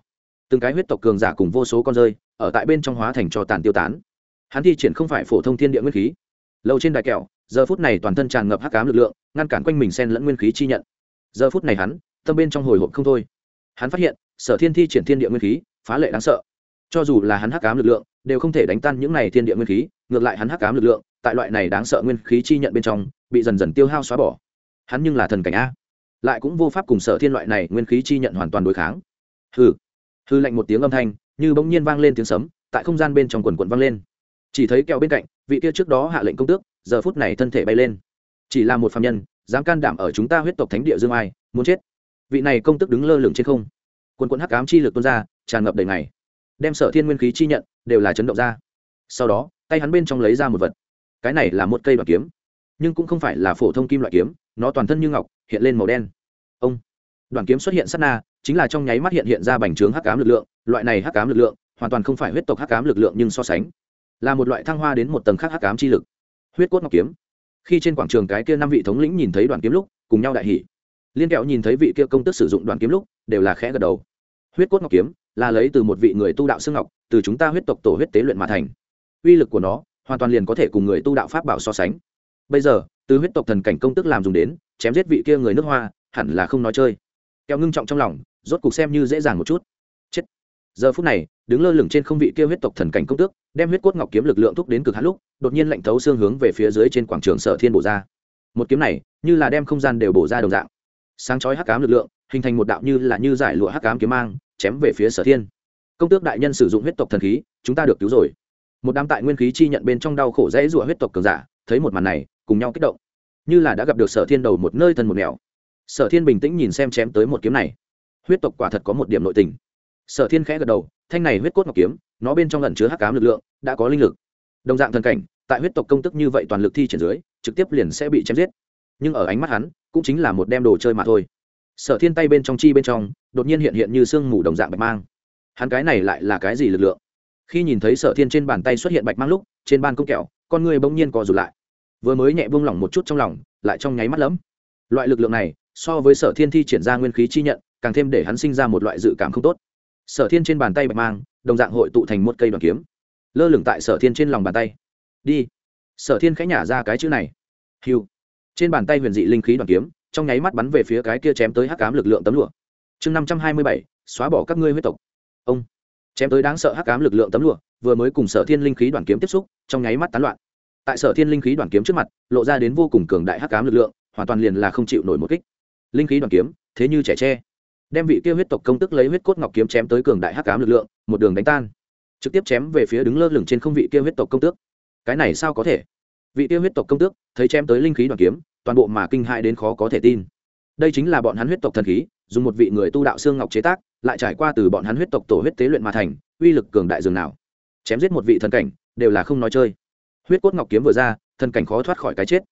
Từng cái huyết tộc cường giả cùng vô số con rơi, ở tại bên trong hóa thành cho tàn tiêu tán. Hắn thi triển không phải phổ thông thiên địa nguyên khí. Lâu trên đài kẹo, giờ phút này toàn thân tràn ngập hắc cám lực lượng, ngăn cản quanh mình sen lẫn nguyên khí chi nhận. Giờ phút này hắn, tâm bên trong hồi hộp không thôi. Hắn phát hiện, sở thiên thi triển thiên địa nguyên khí, phá lệ đáng sợ. Cho dù là hắn hắc cám lực lượng, đều không thể đánh tan những này thiên địa nguyên khí, ngược lại hắn hắc cám lực lượng tại loại này đáng sợ nguyên khí chi nhận bên trong, bị dần dần tiêu hao xóa bỏ. Hắn nhưng là thần cảnh a. Lại cũng vô pháp cùng sở thiên loại này nguyên khí chi nhận hoàn toàn đối kháng. Hư hư lạnh một tiếng âm thanh, như bỗng nhiên vang lên tiếng sấm, tại không gian bên trong quần quần vang lên. Chỉ thấy kẹo bên cạnh, vị kia trước đó hạ lệnh công tước, giờ phút này thân thể bay lên. Chỉ là một phạm nhân, dám can đảm ở chúng ta huyết tộc thánh địa dương ai, muốn chết. Vị này công tức đứng lơ lửng trên không. Quần quần hắc ám chi lực tuôn ra, tràn ngập đầy ngày. Đem sở thiên nguyên khí chi nhận đều là chấn động ra. Sau đó, tay hắn bên trong lấy ra một vật cái này là một cây đoạn kiếm, nhưng cũng không phải là phổ thông kim loại kiếm, nó toàn thân như ngọc, hiện lên màu đen. Ông, đoạn kiếm xuất hiện sát na, chính là trong nháy mắt hiện hiện ra bành trướng hắc cám lực lượng, loại này hắc cám lực lượng, hoàn toàn không phải huyết tộc hắc cám lực lượng nhưng so sánh, là một loại thăng hoa đến một tầng khác hắc cám chi lực. Huyết cốt ngọc kiếm. Khi trên quảng trường cái kia năm vị thống lĩnh nhìn thấy đoàn kiếm lúc, cùng nhau đại hỉ. Liên kẹo nhìn thấy vị kia công tức sử dụng đoàn kiếm lúc, đều là khẽ gật đầu. Huyết cốt ngọc kiếm là lấy từ một vị người tu đạo xương ngọc, từ chúng ta huyết tộc tổ huyết tế luyện mà thành. Uy lực của nó hoàn toàn liền có thể cùng người tu đạo pháp bảo so sánh. Bây giờ, từ huyết tộc thần cảnh công tức làm dùng đến, chém giết vị kia người nước hoa, hẳn là không nói chơi. Kéo ngưng trọng trong lòng, rốt cuộc xem như dễ dàng một chút. Chết. Giờ phút này, đứng lơ lửng trên không vị kia huyết tộc thần cảnh công tước, đem huyết cốt ngọc kiếm lực lượng thúc đến cực hạn lúc, đột nhiên lạnh thấu xương hướng về phía dưới trên quảng trường sở thiên bổ ra. Một kiếm này, như là đem không gian đều bổ ra đồng dạng. Sáng chói hắc cám lực lượng, hình thành một đạo như là như giải lụa hắc cám kiếm mang, chém về phía sở thiên. Công tước đại nhân sử dụng huyết tộc thần khí, chúng ta được cứu rồi một đám tại nguyên khí chi nhận bên trong đau khổ dễ rủa huyết tộc cường giả, thấy một màn này, cùng nhau kích động. Như là đã gặp được sở thiên đầu một nơi thân một nẻo. Sở thiên bình tĩnh nhìn xem chém tới một kiếm này. Huyết tộc quả thật có một điểm nội tình. Sở thiên khẽ gật đầu, thanh này huyết cốt ngọc kiếm, nó bên trong lần chứa hắc cám lực lượng, đã có linh lực. Đồng dạng thần cảnh, tại huyết tộc công tức như vậy toàn lực thi triển dưới, trực tiếp liền sẽ bị chém giết. Nhưng ở ánh mắt hắn, cũng chính là một đem đồ chơi mà thôi. Sở thiên tay bên trong chi bên trong, đột nhiên hiện hiện như sương mù đồng dạng bạch mang. Hắn cái này lại là cái gì lực lượng? Khi nhìn thấy sở thiên trên bàn tay xuất hiện bạch mang lúc, trên ban công kẹo, con người bỗng nhiên co rụt lại. Vừa mới nhẹ buông lỏng một chút trong lòng, lại trong nháy mắt lẫm. Loại lực lượng này, so với sở thiên thi triển ra nguyên khí chi nhận, càng thêm để hắn sinh ra một loại dự cảm không tốt. Sở thiên trên bàn tay bạch mang, đồng dạng hội tụ thành một cây đoàn kiếm. Lơ lửng tại sở thiên trên lòng bàn tay. Đi. Sở thiên khẽ nhả ra cái chữ này. Hiu. Trên bàn tay huyền dị linh khí đoàn kiếm, trong nháy mắt bắn về phía cái kia chém tới hắc cám lực lượng tấm lụa. Chương năm trăm hai mươi bảy, xóa bỏ các ngươi huyết tộc. Ông chém tới đáng sợ hắc ám lực lượng tấm lụa, vừa mới cùng sở thiên linh khí đoàn kiếm tiếp xúc, trong nháy mắt tán loạn. Tại sở thiên linh khí đoàn kiếm trước mặt, lộ ra đến vô cùng cường đại hắc ám lực lượng, hoàn toàn liền là không chịu nổi một kích. Linh khí đoàn kiếm, thế như trẻ tre. Đem vị kia huyết tộc công tức lấy huyết cốt ngọc kiếm chém tới cường đại hắc ám lực lượng, một đường đánh tan. Trực tiếp chém về phía đứng lơ lửng trên không vị kia huyết tộc công tước. Cái này sao có thể? Vị kia huyết tộc công tước, thấy chém tới linh khí đoàn kiếm, toàn bộ mà kinh hại đến khó có thể tin. Đây chính là bọn hắn huyết tộc thần khí, dùng một vị người tu đạo xương ngọc chế tác lại trải qua từ bọn hắn huyết tộc tổ huyết tế luyện mà thành, uy lực cường đại dường nào. Chém giết một vị thần cảnh, đều là không nói chơi. Huyết cốt ngọc kiếm vừa ra, thần cảnh khó thoát khỏi cái chết.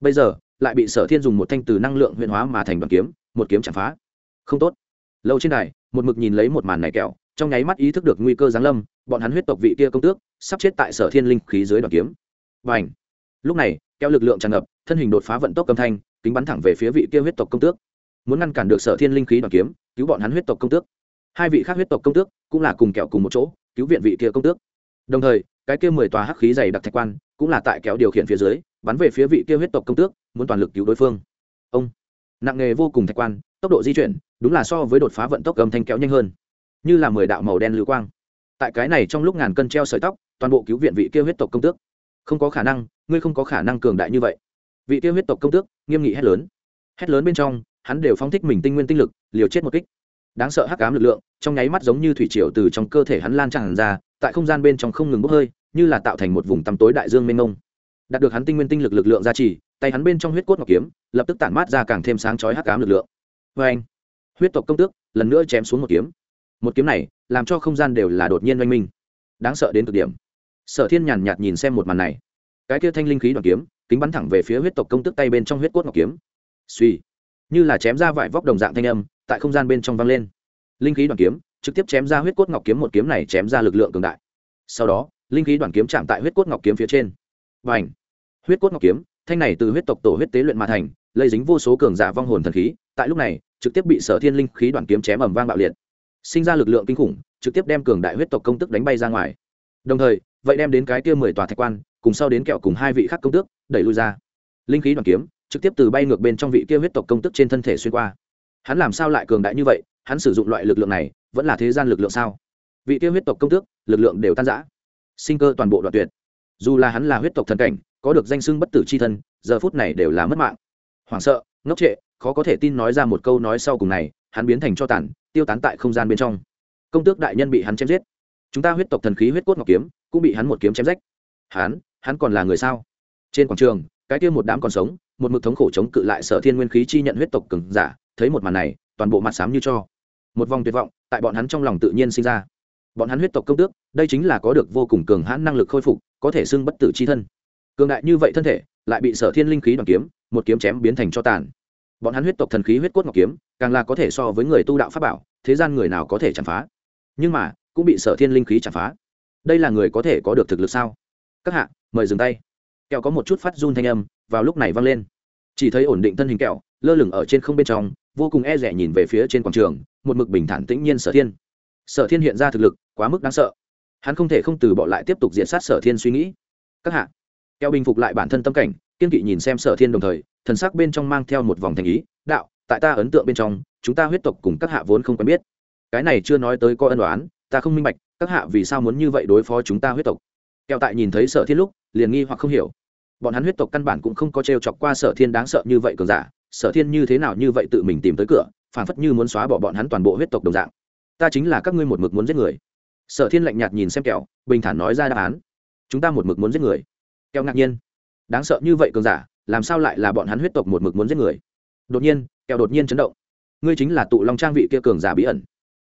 Bây giờ, lại bị sở thiên dùng một thanh từ năng lượng huyện hóa mà thành đoàn kiếm, một kiếm chạm phá. Không tốt. Lâu trên đài, một mực nhìn lấy một màn này kẹo, trong nháy mắt ý thức được nguy cơ giáng lâm, bọn hắn huyết tộc vị kia công tước, sắp chết tại sở thiên linh khí dưới đoàn kiếm. Và ảnh lúc này keo lực lượng tràn ngập, thân hình đột phá vận tốc âm thanh, kính bắn thẳng về phía vị kia huyết tộc công tước. Muốn ngăn cản được sở thiên linh khí đoàn kiếm, cứu bọn hắn huyết tộc công tước hai vị khác huyết tộc công tước cũng là cùng kẹo cùng một chỗ, cứu viện vị kia công tước. Đồng thời, cái kia mười tòa hắc khí dày đặc thạch quan cũng là tại kéo điều khiển phía dưới, bắn về phía vị kia huyết tộc công tước, muốn toàn lực cứu đối phương. Ông, nặng nghề vô cùng thạch quan, tốc độ di chuyển, đúng là so với đột phá vận tốc âm thanh kéo nhanh hơn. Như là mười đạo màu đen lưu quang. Tại cái này trong lúc ngàn cân treo sợi tóc, toàn bộ cứu viện vị kia huyết tộc công tước. Không có khả năng, ngươi không có khả năng cường đại như vậy. Vị kia huyết tộc công tước, nghiêm nghị hét lớn. Hét lớn bên trong, hắn đều phóng thích mình tinh nguyên tinh lực, liều chết một kích đáng sợ hắc ám lực lượng, trong nháy mắt giống như thủy triều từ trong cơ thể hắn lan tràn ra, tại không gian bên trong không ngừng bốc hơi, như là tạo thành một vùng tăm tối đại dương mênh mông. Đạt được hắn tinh nguyên tinh lực lực lượng gia trì, tay hắn bên trong huyết cốt ngọc kiếm, lập tức tản mát ra càng thêm sáng chói hắc ám lực lượng. Vê anh huyết tộc công tước, lần nữa chém xuống một kiếm. Một kiếm này, làm cho không gian đều là đột nhiên oanh minh. Đáng sợ đến cực điểm. Sở thiên nhàn nhạt nhìn xem một màn này. Cái kia thanh linh khí đoàn kiếm, kính bắn thẳng về phía huyết tộc công tước tay bên trong huyết cốt ngọc kiếm. Suy như là chém ra vải vóc đồng dạng thanh âm tại không gian bên trong vang lên. Linh khí đoàn kiếm trực tiếp chém ra huyết cốt ngọc kiếm một kiếm này chém ra lực lượng cường đại. Sau đó, linh khí đoàn kiếm chạm tại huyết cốt ngọc kiếm phía trên. Và ảnh huyết cốt ngọc kiếm, thanh này từ huyết tộc tổ huyết tế luyện mà thành, lây dính vô số cường giả vong hồn thần khí, tại lúc này, trực tiếp bị sở thiên linh khí đoàn kiếm chém ầm vang bạo liệt. Sinh ra lực lượng kinh khủng, trực tiếp đem cường đại huyết tộc công tức đánh bay ra ngoài. Đồng thời, vậy đem đến cái kia mười tòa thạch quan, cùng sau đến kẹo cùng hai vị khác công tước, đẩy lui ra. Linh khí đoàn kiếm, trực tiếp từ bay ngược bên trong vị kia huyết tộc công tức trên thân thể xuyên qua hắn làm sao lại cường đại như vậy? Hắn sử dụng loại lực lượng này, vẫn là thế gian lực lượng sao? Vị kia huyết tộc công tước, lực lượng đều tan giã sinh cơ toàn bộ đoạn tuyệt. Dù là hắn là huyết tộc thần cảnh, có được danh xưng bất tử c h i thân, giờ phút này đều là mất mạng. Hoảng sợ, ngốc trệ, khó có thể tin nói ra một câu nói sau cùng này, hắn biến thành cho tàn, tiêu tán tại không gian bên trong. Công tước đại nhân bị hắn chém giết. Chúng ta huyết tộc thần khí huyết cốt ngọc kiếm, cũng bị hắn một kiếm chém rách. Hắn hắn còn là người sao? Trên quảng trường, cái kia một đám còn sống một mực thống khổ chống cự lại sở thiên nguyên khí chi nhận huyết tộc cường giả, thấy một màn này, toàn bộ mặt xám như cho. Một vòng tuyệt vọng, tại bọn hắn trong lòng tự nhiên sinh ra. Bọn hắn huyết tộc công tước, đây chính là có được vô cùng cường hãn năng lực khôi phục, có thể xưng bất tử c h i thân. Cường đại như vậy thân thể, lại bị sở thiên linh khí đoàn kiếm, một kiếm chém biến thành cho tàn. Bọn hắn huyết tộc thần khí huyết cốt ngọc kiếm, càng là có thể so với người tu đạo pháp bảo, thế gian người nào có thể chạm phá. Nhưng mà, cũng bị sở thiên linh khí chạm phá. Đây là người có thể có được thực lực sao? Các hạ, mời dừng tay. Kẹo có một chút phát run thanh âm vào lúc này vang lên. Chỉ thấy ổn định thân hình kẹo, lơ lửng ở trên không bên trong, vô cùng e rẻ nhìn về phía trên quảng trường, một mực bình thản tĩnh nhiên sở thiên. Sở thiên hiện ra thực lực, quá mức đáng sợ. Hắn không thể không từ bỏ lại tiếp tục diện sát sở thiên suy nghĩ. Các hạ, kẹo bình phục lại bản thân tâm cảnh, kiên kỵ nhìn xem sở thiên đồng thời, thần sắc bên trong mang theo một vòng thành ý, đạo, tại ta ấn tượng bên trong, chúng ta huyết tộc cùng các hạ vốn không quen biết. Cái này chưa nói tới có ân đoán ta không minh bạch, các hạ vì sao muốn như vậy đối phó chúng ta huyết tộc? Kẹo tại nhìn thấy sở thiên lúc, liền nghi hoặc không hiểu bọn hắn huyết tộc căn bản cũng không có t r e o chọc qua sở thiên đáng sợ như vậy cường giả. Sở thiên như thế nào như vậy tự mình tìm tới cửa, phản phất như muốn xóa bỏ bọn hắn toàn bộ huyết tộc đồng dạng. Ta chính là các ngươi một mực muốn giết người. Sở thiên lạnh nhạt nhìn xem kẹo, bình thản nói ra đáp án. Chúng ta một mực muốn giết người. Kẹo ngạc nhiên. Đáng sợ như vậy cường giả, làm sao lại là bọn hắn huyết tộc một mực muốn giết người? Đột nhiên, kẹo đột nhiên chấn động. Ngươi chính là tụ long trang vị kia cường giả bí ẩn.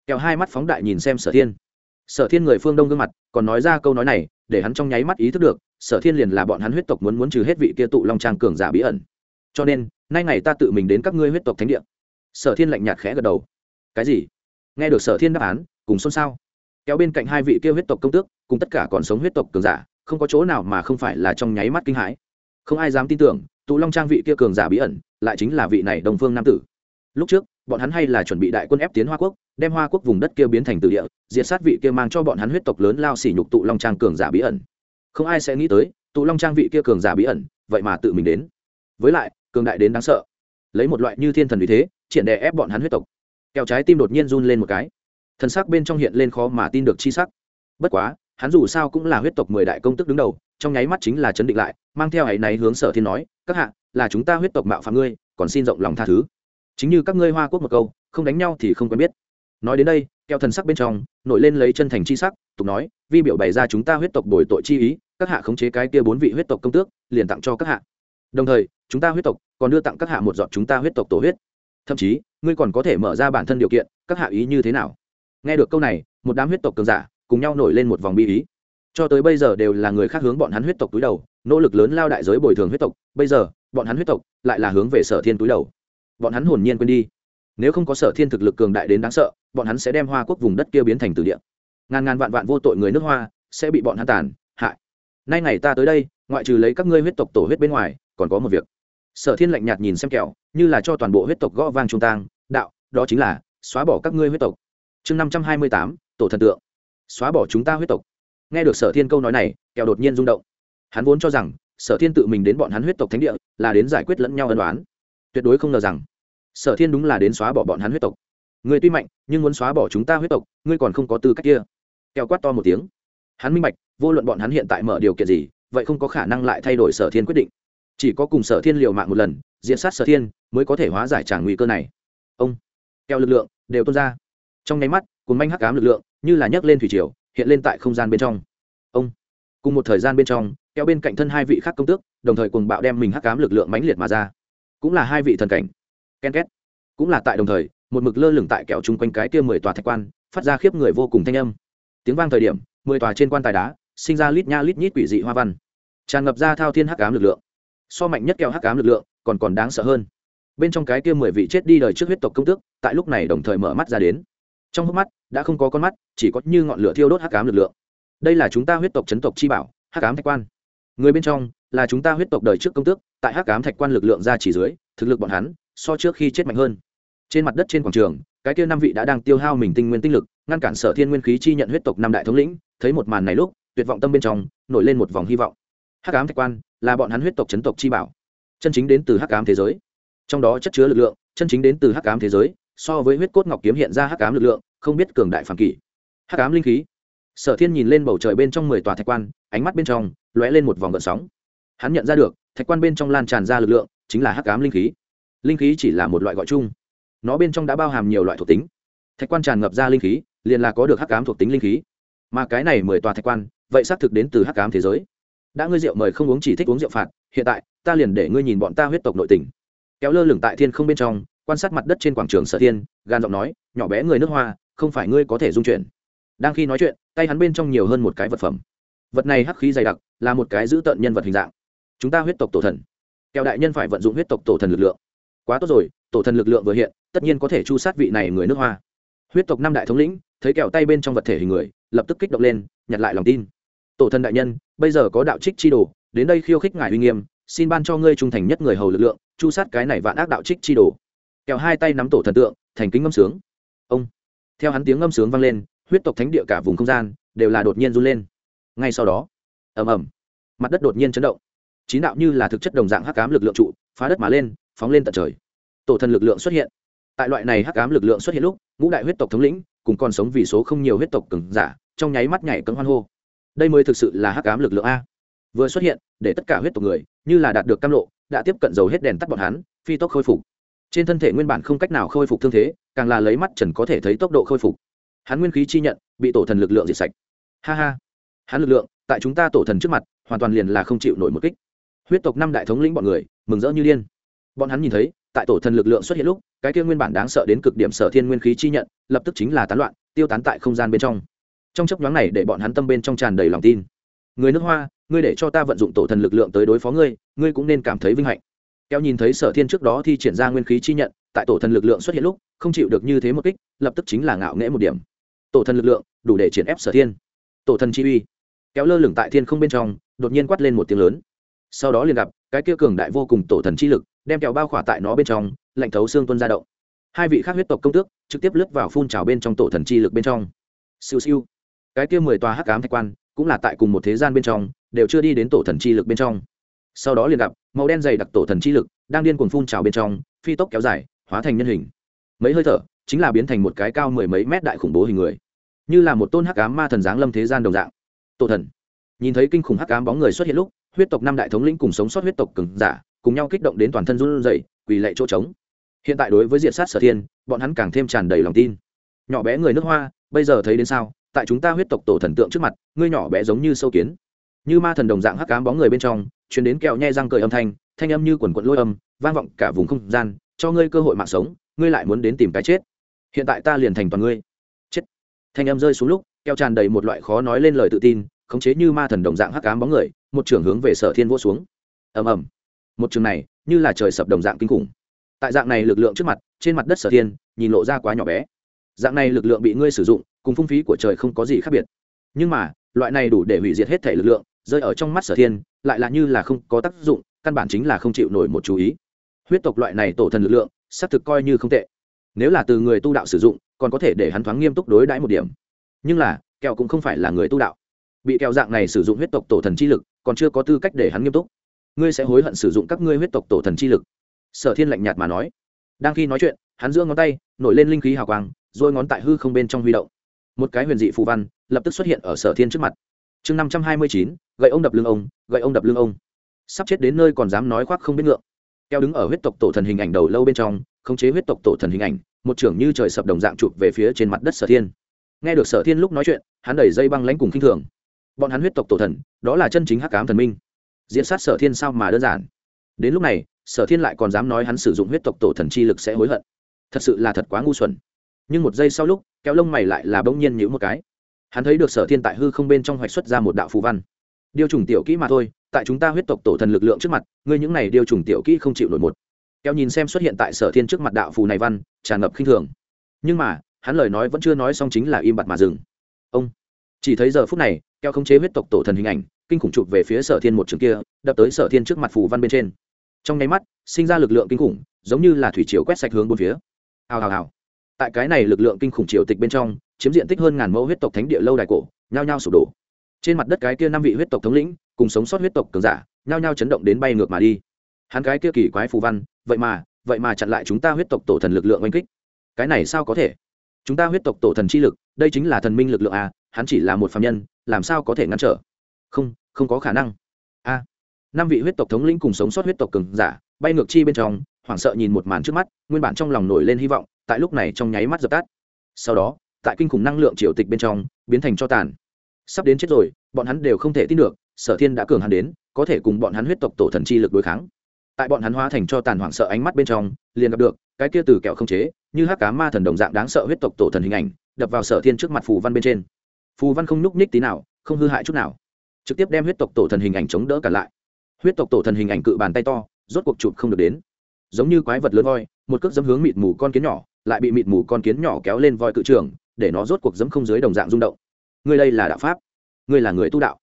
Kẹo hai mắt phóng đại nhìn xem sở thiên. Sở thiên người phương đông gương mặt, còn nói ra câu nói này, để hắn trong nháy mắt ý thức được sở thiên liền là bọn hắn huyết tộc muốn muốn trừ hết vị kia tụ long trang cường giả bí ẩn. Cho nên, nay ngày ta tự mình đến các ngươi huyết tộc thánh địa. Sở thiên lạnh nhạt khẽ gật đầu. Cái gì? Nghe được sở thiên đáp án, cùng xôn xao. Kéo bên cạnh hai vị kia huyết tộc công tước, cùng tất cả còn sống huyết tộc cường giả, không có chỗ nào mà không phải là trong nháy mắt kinh hãi. Không ai dám tin tưởng, tụ long trang vị kia cường giả bí ẩn, lại chính là vị này đồng phương nam tử. Lúc trước, bọn hắn hay là chuẩn bị đại quân ép tiến hoa quốc, đem hoa quốc vùng đất kia biến thành từ địa, diệt sát vị kia mang cho bọn hắn huyết tộc lớn lao xỉ nhục tụ long trang cường giả bí ẩn không ai sẽ nghĩ tới, tụ long trang vị kia cường giả bí ẩn, vậy mà tự mình đến. Với lại, cường đại đến đáng sợ. Lấy một loại như thiên thần vì thế triển đè ép bọn hắn huyết tộc. Kẹo trái tim đột nhiên run lên một cái. Thần sắc bên trong hiện lên khó mà tin được chi sắc. Bất quá, hắn dù sao cũng là huyết tộc mười đại công tức đứng đầu, trong nháy mắt chính là chấn định lại, mang theo ấy náy hướng sở thiên nói, các hạ, là chúng ta huyết tộc mạo phạm ngươi, còn xin rộng lòng tha thứ. Chính như các ngươi hoa quốc một câu, không đánh nhau thì không quen biết. Nói đến đây keo thần sắc bên trong, nổi lên lấy chân thành chi sắc, tục nói, vi biểu bày ra chúng ta huyết tộc bồi tội chi ý, các hạ khống chế cái kia bốn vị huyết tộc công tước, liền tặng cho các hạ. Đồng thời, chúng ta huyết tộc còn đưa tặng các hạ một giọt chúng ta huyết tộc tổ huyết. Thậm chí, ngươi còn có thể mở ra bản thân điều kiện, các hạ ý như thế nào? Nghe được câu này, một đám huyết tộc cường giả cùng nhau nổi lên một vòng bi ý. Cho tới bây giờ đều là người khác hướng bọn hắn huyết tộc túi đầu, nỗ lực lớn lao đại giới bồi thường huyết tộc, bây giờ, bọn hắn huyết tộc lại là hướng về sở thiên túi đầu. Bọn hắn hồn nhiên quên đi nếu không có sở thiên thực lực cường đại đến đáng sợ, bọn hắn sẽ đem hoa quốc vùng đất kia biến thành từ địa. Ngàn ngàn vạn vạn vô tội người nước hoa sẽ bị bọn hắn tàn, hại. Nay ngày ta tới đây, ngoại trừ lấy các ngươi huyết tộc tổ huyết bên ngoài, còn có một việc. Sở thiên lạnh nhạt nhìn xem kẹo, như là cho toàn bộ huyết tộc gõ vang trung tang, đạo, đó chính là, xóa bỏ các ngươi huyết tộc. Chương năm trăm hai mươi tám, tổ thần tượng. Xóa bỏ chúng ta huyết tộc. Nghe được sở thiên câu nói này, kẹo đột nhiên rung động. Hắn vốn cho rằng, sở thiên tự mình đến bọn hắn huyết tộc thánh địa, là đến giải quyết lẫn nhau ân đoán tuyệt đối không ngờ rằng sở thiên đúng là đến xóa bỏ bọn hắn huyết tộc. Người tuy mạnh, nhưng muốn xóa bỏ chúng ta huyết tộc, ngươi còn không có tư cách kia. Kẹo quát to một tiếng. Hắn minh bạch, vô luận bọn hắn hiện tại mở điều kiện gì, vậy không có khả năng lại thay đổi sở thiên quyết định. Chỉ có cùng sở thiên liều mạng một lần diện sát sở thiên, mới có thể hóa giải trả nguy cơ này. Ông kẹo lực lượng, đều tuôn ra. Trong nháy mắt cùng manh hắc cám lực lượng, như là nhấc lên thủy triều, hiện lên tại không gian bên trong. Ông, cùng một thời gian bên trong kéo bên cạnh thân hai vị khác công tước, đồng thời cùng bạo đem mình hắc cám lực lượng mãnh liệt mà ra. Cũng là hai vị thần cảnh ken két. Cũng là tại đồng thời, một mực lơ lửng tại kẹo chung quanh cái kia mười tòa thạch quan, phát ra khiếp người vô cùng thanh âm. Tiếng vang thời điểm, mười tòa trên quan tài đá, sinh ra lít nha lít nhít quỷ dị hoa văn. Tràn ngập ra thao thiên hắc cám lực lượng. So mạnh nhất kẹo hắc cám lực lượng, còn còn đáng sợ hơn. Bên trong cái kia mười vị chết đi đời trước huyết tộc công tước, tại lúc này đồng thời mở mắt ra đến. Trong hốc mắt, đã không có con mắt, chỉ có như ngọn lửa thiêu đốt hắc cám lực lượng. Đây là chúng ta huyết tộc chấn tộc chi bảo, hắc cám thạch quan. Người bên trong, là chúng ta huyết tộc đời trước công tước, tại hắc cám thạch quan lực lượng ra chỉ dưới, thực lực bọn hắn so trước khi chết mạnh hơn. Trên mặt đất trên quảng trường, cái kia năm vị đã đang tiêu hao mình tinh nguyên tinh lực, ngăn cản sở thiên nguyên khí chi nhận huyết tộc năm đại thống lĩnh, thấy một màn này lúc, tuyệt vọng tâm bên trong, nổi lên một vòng hy vọng. Hắc ám thạch quan là bọn hắn huyết tộc chấn tộc chi bảo, chân chính đến từ hắc ám thế giới. Trong đó chất chứa lực lượng, chân chính đến từ hắc ám thế giới, so với huyết cốt ngọc kiếm hiện ra hắc ám lực lượng, không biết cường đại phản kỷ hắc ám linh khí. Sở thiên nhìn lên bầu trời bên trong mười tòa thạch quan, ánh mắt bên trong lóe lên một vòng gợn sóng. Hắn nhận ra được, thạch quan bên trong lan tràn ra lực lượng chính là hắc ám linh khí linh khí chỉ là một loại gọi chung. Nó bên trong đã bao hàm nhiều loại thuộc tính. Thạch quan tràn ngập ra linh khí, liền là có được hắc ám thuộc tính linh khí. Mà cái này mười tòa thạch quan, vậy xác thực đến từ hắc ám thế giới. Đã ngươi rượu mời không uống chỉ thích uống rượu phạt, hiện tại, ta liền để ngươi nhìn bọn ta huyết tộc nội tình. Kéo lơ lửng tại thiên không bên trong, quan sát mặt đất trên quảng trường sở thiên, gan giọng nói, nhỏ bé người nước hoa, không phải ngươi có thể dung chuyển đang khi nói chuyện, tay hắn bên trong nhiều hơn một cái vật phẩm. Vật này hắc khí dày đặc, là một cái giữ tợn nhân vật hình dạng. Chúng ta huyết tộc tổ thần. Kẹo đại nhân phải vận dụng huyết tộc tổ thần lực lượng quá tốt rồi, tổ thần lực lượng vừa hiện, tất nhiên có thể chu sát vị này người nước hoa. Huyết tộc năm đại thống lĩnh, thấy kẹo tay bên trong vật thể hình người, lập tức kích động lên, nhặt lại lòng tin. Tổ thần đại nhân, bây giờ có đạo trích chi đồ, đến đây khiêu khích ngài uy nghiêm, xin ban cho ngươi trung thành nhất người hầu lực lượng, chu sát cái này vạn ác đạo trích chi đồ. Kẹo hai tay nắm tổ thần tượng, thành kính ngâm sướng. Ông, theo hắn tiếng ngâm sướng vang lên, huyết tộc thánh địa cả vùng không gian, đều là đột nhiên run lên. Ngay sau đó, ầm ầm, mặt đất đột nhiên chấn động. Chín đạo như là thực chất đồng dạng hắc cám lực lượng trụ, phá đất mà lên phóng lên tận trời. Tổ thần lực lượng xuất hiện. Tại loại này hắc ám lực lượng xuất hiện lúc, ngũ đại huyết tộc thống lĩnh, cùng còn sống vì số không nhiều huyết tộc cứng giả, trong nháy mắt nhảy cấm hoan hô. Đây mới thực sự là hắc ám lực lượng a. Vừa xuất hiện, để tất cả huyết tộc người, như là đạt được cam lộ, đã tiếp cận dầu hết đèn tắt bọn hắn, phi tốc khôi phục. Trên thân thể nguyên bản không cách nào khôi phục thương thế, càng là lấy mắt trần có thể thấy tốc độ khôi phục. Hắn nguyên khí chi nhận, bị tổ thần lực lượng diệt sạch. Ha ha. Hắn lực lượng, tại chúng ta tổ thần trước mặt, hoàn toàn liền là không chịu nổi một kích. Huyết tộc năm đại thống lĩnh bọn người, mừng rỡ như điên bọn hắn nhìn thấy, tại tổ thần lực lượng xuất hiện lúc, cái kia nguyên bản đáng sợ đến cực điểm sở thiên nguyên khí chi nhận, lập tức chính là tán loạn, tiêu tán tại không gian bên trong. Trong chấp nhoáng này để bọn hắn tâm bên trong tràn đầy lòng tin. Người nước hoa, ngươi để cho ta vận dụng tổ thần lực lượng tới đối phó ngươi ngươi cũng nên cảm thấy vinh hạnh. Kéo nhìn thấy sở thiên trước đó thi triển ra nguyên khí chi nhận, tại tổ thần lực lượng xuất hiện lúc, không chịu được như thế một kích, lập tức chính là ngạo nghễ một điểm. Tổ thần lực lượng, đủ để triển ép sở thiên. Tổ thần chi uy. Kéo lơ lửng tại thiên không bên trong, đột nhiên quát lên một tiếng lớn. Sau đó liền gặp, cái kia cường đại vô cùng tổ thần chi lực đem kẹo bao khỏa tại nó bên trong, lạnh thấu xương tuân ra động. Hai vị khác huyết tộc công tước trực tiếp lướt vào phun trào bên trong tổ thần chi lực bên trong. Siêu siêu. Cái kia mười tòa hắc ám thạch quan cũng là tại cùng một thế gian bên trong, đều chưa đi đến tổ thần chi lực bên trong. Sau đó liền gặp, màu đen dày đặc tổ thần chi lực đang điên cuồng phun trào bên trong, phi tốc kéo dài, hóa thành nhân hình. Mấy hơi thở, chính là biến thành một cái cao mười mấy mét đại khủng bố hình người. Như là một tôn hắc ám ma thần giáng lâm thế gian đồng dạng. Tổ thần. Nhìn thấy kinh khủng hắc ám bóng người xuất hiện lúc, huyết tộc năm đại thống lĩnh cùng sống sót huyết tộc cường giả cùng nhau kích động đến toàn thân run rẩy, quỳ lệ chỗ trống. Hiện tại đối với diện sát sở thiên, bọn hắn càng thêm tràn đầy lòng tin. Nhỏ bé người nước hoa, bây giờ thấy đến sao? Tại chúng ta huyết tộc tổ thần tượng trước mặt, ngươi nhỏ bé giống như sâu kiến. Như ma thần đồng dạng hắc cám bóng người bên trong, truyền đến kẹo nhe răng cười âm thanh thanh âm như quần quận lôi âm, vang vọng cả vùng không gian, cho ngươi cơ hội mạng sống, ngươi lại muốn đến tìm cái chết. Hiện tại ta liền thành toàn ngươi. Chết. Thanh âm rơi xuống lúc keo tràn đầy một loại khó nói lên lời tự tin, khống chế như ma thần đồng dạng hắc cám bóng người, một trường hướng về sở thiên vỗ xuống. Ầm ầm một trường này như là trời sập đồng dạng kinh khủng. Tại dạng này lực lượng trước mặt, trên mặt đất sở thiên nhìn lộ ra quá nhỏ bé. Dạng này lực lượng bị ngươi sử dụng, cùng phung phí của trời không có gì khác biệt. Nhưng mà, loại này đủ để hủy diệt hết thể lực lượng, rơi ở trong mắt sở thiên, lại là như là không có tác dụng, căn bản chính là không chịu nổi một chú ý. Huyết tộc loại này tổ thần lực lượng, xác thực coi như không tệ. Nếu là từ người tu đạo sử dụng, còn có thể để hắn thoáng nghiêm túc đối đãi một điểm. Nhưng là, kẹo cũng không phải là người tu đạo. Bị kẹo dạng này sử dụng huyết tộc tổ thần chi lực, còn chưa có tư cách để hắn nghiêm túc ngươi sẽ hối hận sử dụng các ngươi huyết tộc tổ thần chi lực. Sở thiên lạnh nhạt mà nói. Đang khi nói chuyện, hắn giữa ngón tay, nổi lên linh khí hào quang, rồi ngón tại hư không bên trong huy động. Một cái huyền dị phù văn lập tức xuất hiện ở sở thiên trước mặt. Chương năm trăm hai mươi chín, gậy ông đập lưng ông, gậy ông đập lưng ông. Sắp chết đến nơi còn dám nói khoác không biết ngượng. Keo đứng ở huyết tộc tổ thần hình ảnh đầu lâu bên trong, khống chế huyết tộc tổ thần hình ảnh, một trưởng như trời sập đồng dạng chụp về phía trên mặt đất sở thiên. Nghe được sở thiên lúc nói chuyện, hắn đẩy dây băng lãnh cùng khinh thường. Bọn hắn huyết tộc tổ thần, đó là chân chính hắc cám thần minh diễn sát sở thiên sao mà đơn giản. Đến lúc này, sở thiên lại còn dám nói hắn sử dụng huyết tộc tổ thần chi lực sẽ hối hận. Thật sự là thật quá ngu xuẩn. Nhưng một giây sau lúc, kéo lông mày lại là bỗng nhiên nhữ một cái. Hắn thấy được sở thiên tại hư không bên trong hoạch xuất ra một đạo phù văn. Điều trùng tiểu kỹ mà thôi, tại chúng ta huyết tộc tổ thần lực lượng trước mặt, ngươi những này điều trùng tiểu kỹ không chịu nổi một. Kéo nhìn xem xuất hiện tại sở thiên trước mặt đạo phù này văn, tràn ngập khinh thường. Nhưng mà, hắn lời nói vẫn chưa nói xong chính là im bặt mà dừng. Ông! Chỉ thấy giờ phút này, keo khống chế huyết tộc tổ thần hình ảnh, kinh khủng chụp về phía sở thiên một trường kia, đập tới sở thiên trước mặt phù văn bên trên. Trong nháy mắt, sinh ra lực lượng kinh khủng, giống như là thủy chiều quét sạch hướng bốn phía. Hào hào hào. Tại cái này lực lượng kinh khủng triều tịch bên trong, chiếm diện tích hơn ngàn mẫu huyết tộc thánh địa lâu đài cổ, nhao nhao sụp đổ. Trên mặt đất cái kia năm vị huyết tộc thống lĩnh, cùng sống sót huyết tộc cường giả, nhao nhao chấn động đến bay ngược mà đi. Hắn cái kia kỳ quái phù văn, vậy mà vậy mà chặn lại chúng ta huyết tộc tổ thần lực lượng oanh kích. Cái này sao có thể? Chúng ta huyết tộc tổ thần chi lực đây chính là thần minh lực lượng à hắn chỉ là một phạm nhân, làm sao có thể ngăn trở? Không không có khả năng. A năm vị huyết tộc thống lĩnh cùng sống sót huyết tộc cường giả, bay ngược chi bên trong, hoảng sợ nhìn một màn trước mắt, nguyên bản trong lòng nổi lên hy vọng, tại lúc này trong nháy mắt dập tắt. Sau đó, tại kinh khủng năng lượng triều tịch bên trong, biến thành cho tàn. Sắp đến chết rồi, bọn hắn đều không thể tin được, sở thiên đã cường hắn đến, có thể cùng bọn hắn huyết tộc tổ thần chi lực đối kháng. Tại bọn hắn hóa thành cho tàn hoảng sợ ánh mắt bên trong, liền gặp được, cái kia từ kẹo không chế, như hắc cá ma thần đồng dạng đáng sợ huyết tộc tổ thần hình ảnh đập vào sở thiên trước mặt phù văn bên trên. Phù văn không nhúc nhích tí nào, không hư hại chút nào. Trực tiếp đem huyết tộc tổ thần hình ảnh chống đỡ cả lại. Huyết tộc tổ thần hình ảnh cự bàn tay to, rốt cuộc chụp không được đến. Giống như quái vật lớn voi, một cước dấm hướng mịt mù con kiến nhỏ, lại bị mịt mù con kiến nhỏ kéo lên voi cự trường, để nó rốt cuộc dấm không dưới đồng dạng rung động. Ngươi đây là đạo pháp. Ngươi là người tu đạo.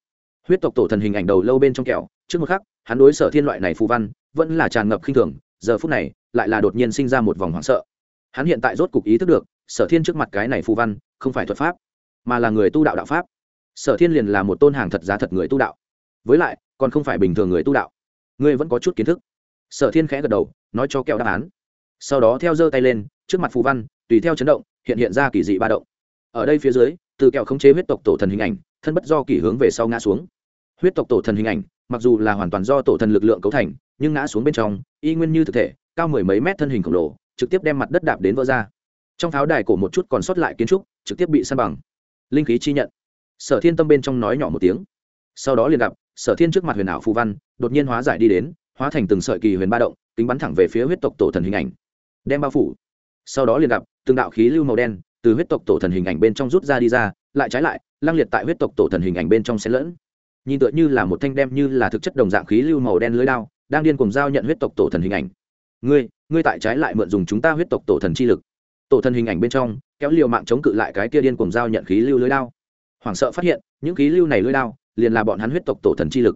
Huyết tộc tổ thần hình ảnh đầu lâu bên trong kẹo, trước một khắc, hắn đối sở thiên loại này phù văn, vẫn là tràn ngập khinh thường, giờ phút này, lại là đột nhiên sinh ra một vòng hoảng sợ. Hắn hiện tại rốt cục ý thức được sở thiên trước mặt cái này phù văn, không phải thuật pháp, mà là người tu đạo đạo pháp. Sở thiên liền là một tôn hàng thật giá thật người tu đạo. Với lại, còn không phải bình thường người tu đạo. Ngươi vẫn có chút kiến thức. Sở thiên khẽ gật đầu, nói cho kẹo đáp án. Sau đó theo giơ tay lên, trước mặt phù văn, tùy theo chấn động, hiện hiện ra kỳ dị ba động. Ở đây phía dưới, từ kẹo khống chế huyết tộc tổ thần hình ảnh, thân bất do kỳ hướng về sau ngã xuống. Huyết tộc tổ thần hình ảnh, mặc dù là hoàn toàn do tổ thần lực lượng cấu thành, nhưng ngã xuống bên trong, y nguyên như thực thể, cao mười mấy mét thân hình khổng lồ, trực tiếp đem mặt đất đạp đến vỡ ra trong pháo đài cổ một chút còn sót lại kiến trúc, trực tiếp bị san bằng. Linh khí chi nhận. Sở thiên tâm bên trong nói nhỏ một tiếng. Sau đó liền gặp, sở thiên trước mặt huyền ảo phù văn, đột nhiên hóa giải đi đến, hóa thành từng sợi kỳ huyền ba động tính bắn thẳng về phía huyết tộc tổ thần hình ảnh. Đem bao phủ. Sau đó liền gặp, từng đạo khí lưu màu đen, từ huyết tộc tổ thần hình ảnh bên trong rút ra đi ra, lại trái lại lăng liệt tại huyết tộc tổ thần hình ảnh bên trong xen lẫn. Nhìn tựa như là một thanh đem như là thực chất đồng dạng khí lưu màu đen lưới đao, đang điên cùng giao nhận huyết tộc tổ thần hình ảnh. Ngươi ngươi tại trái lại mượn dùng chúng ta huyết tộc tổ thần chi lực tổ thần hình ảnh bên trong, kéo liều mạng chống cự lại cái kia điên cùng giao nhận khí lưu lưới đao. Hoảng sợ phát hiện, những khí lưu này lưới đao, liền là bọn hắn huyết tộc tổ thần chi lực.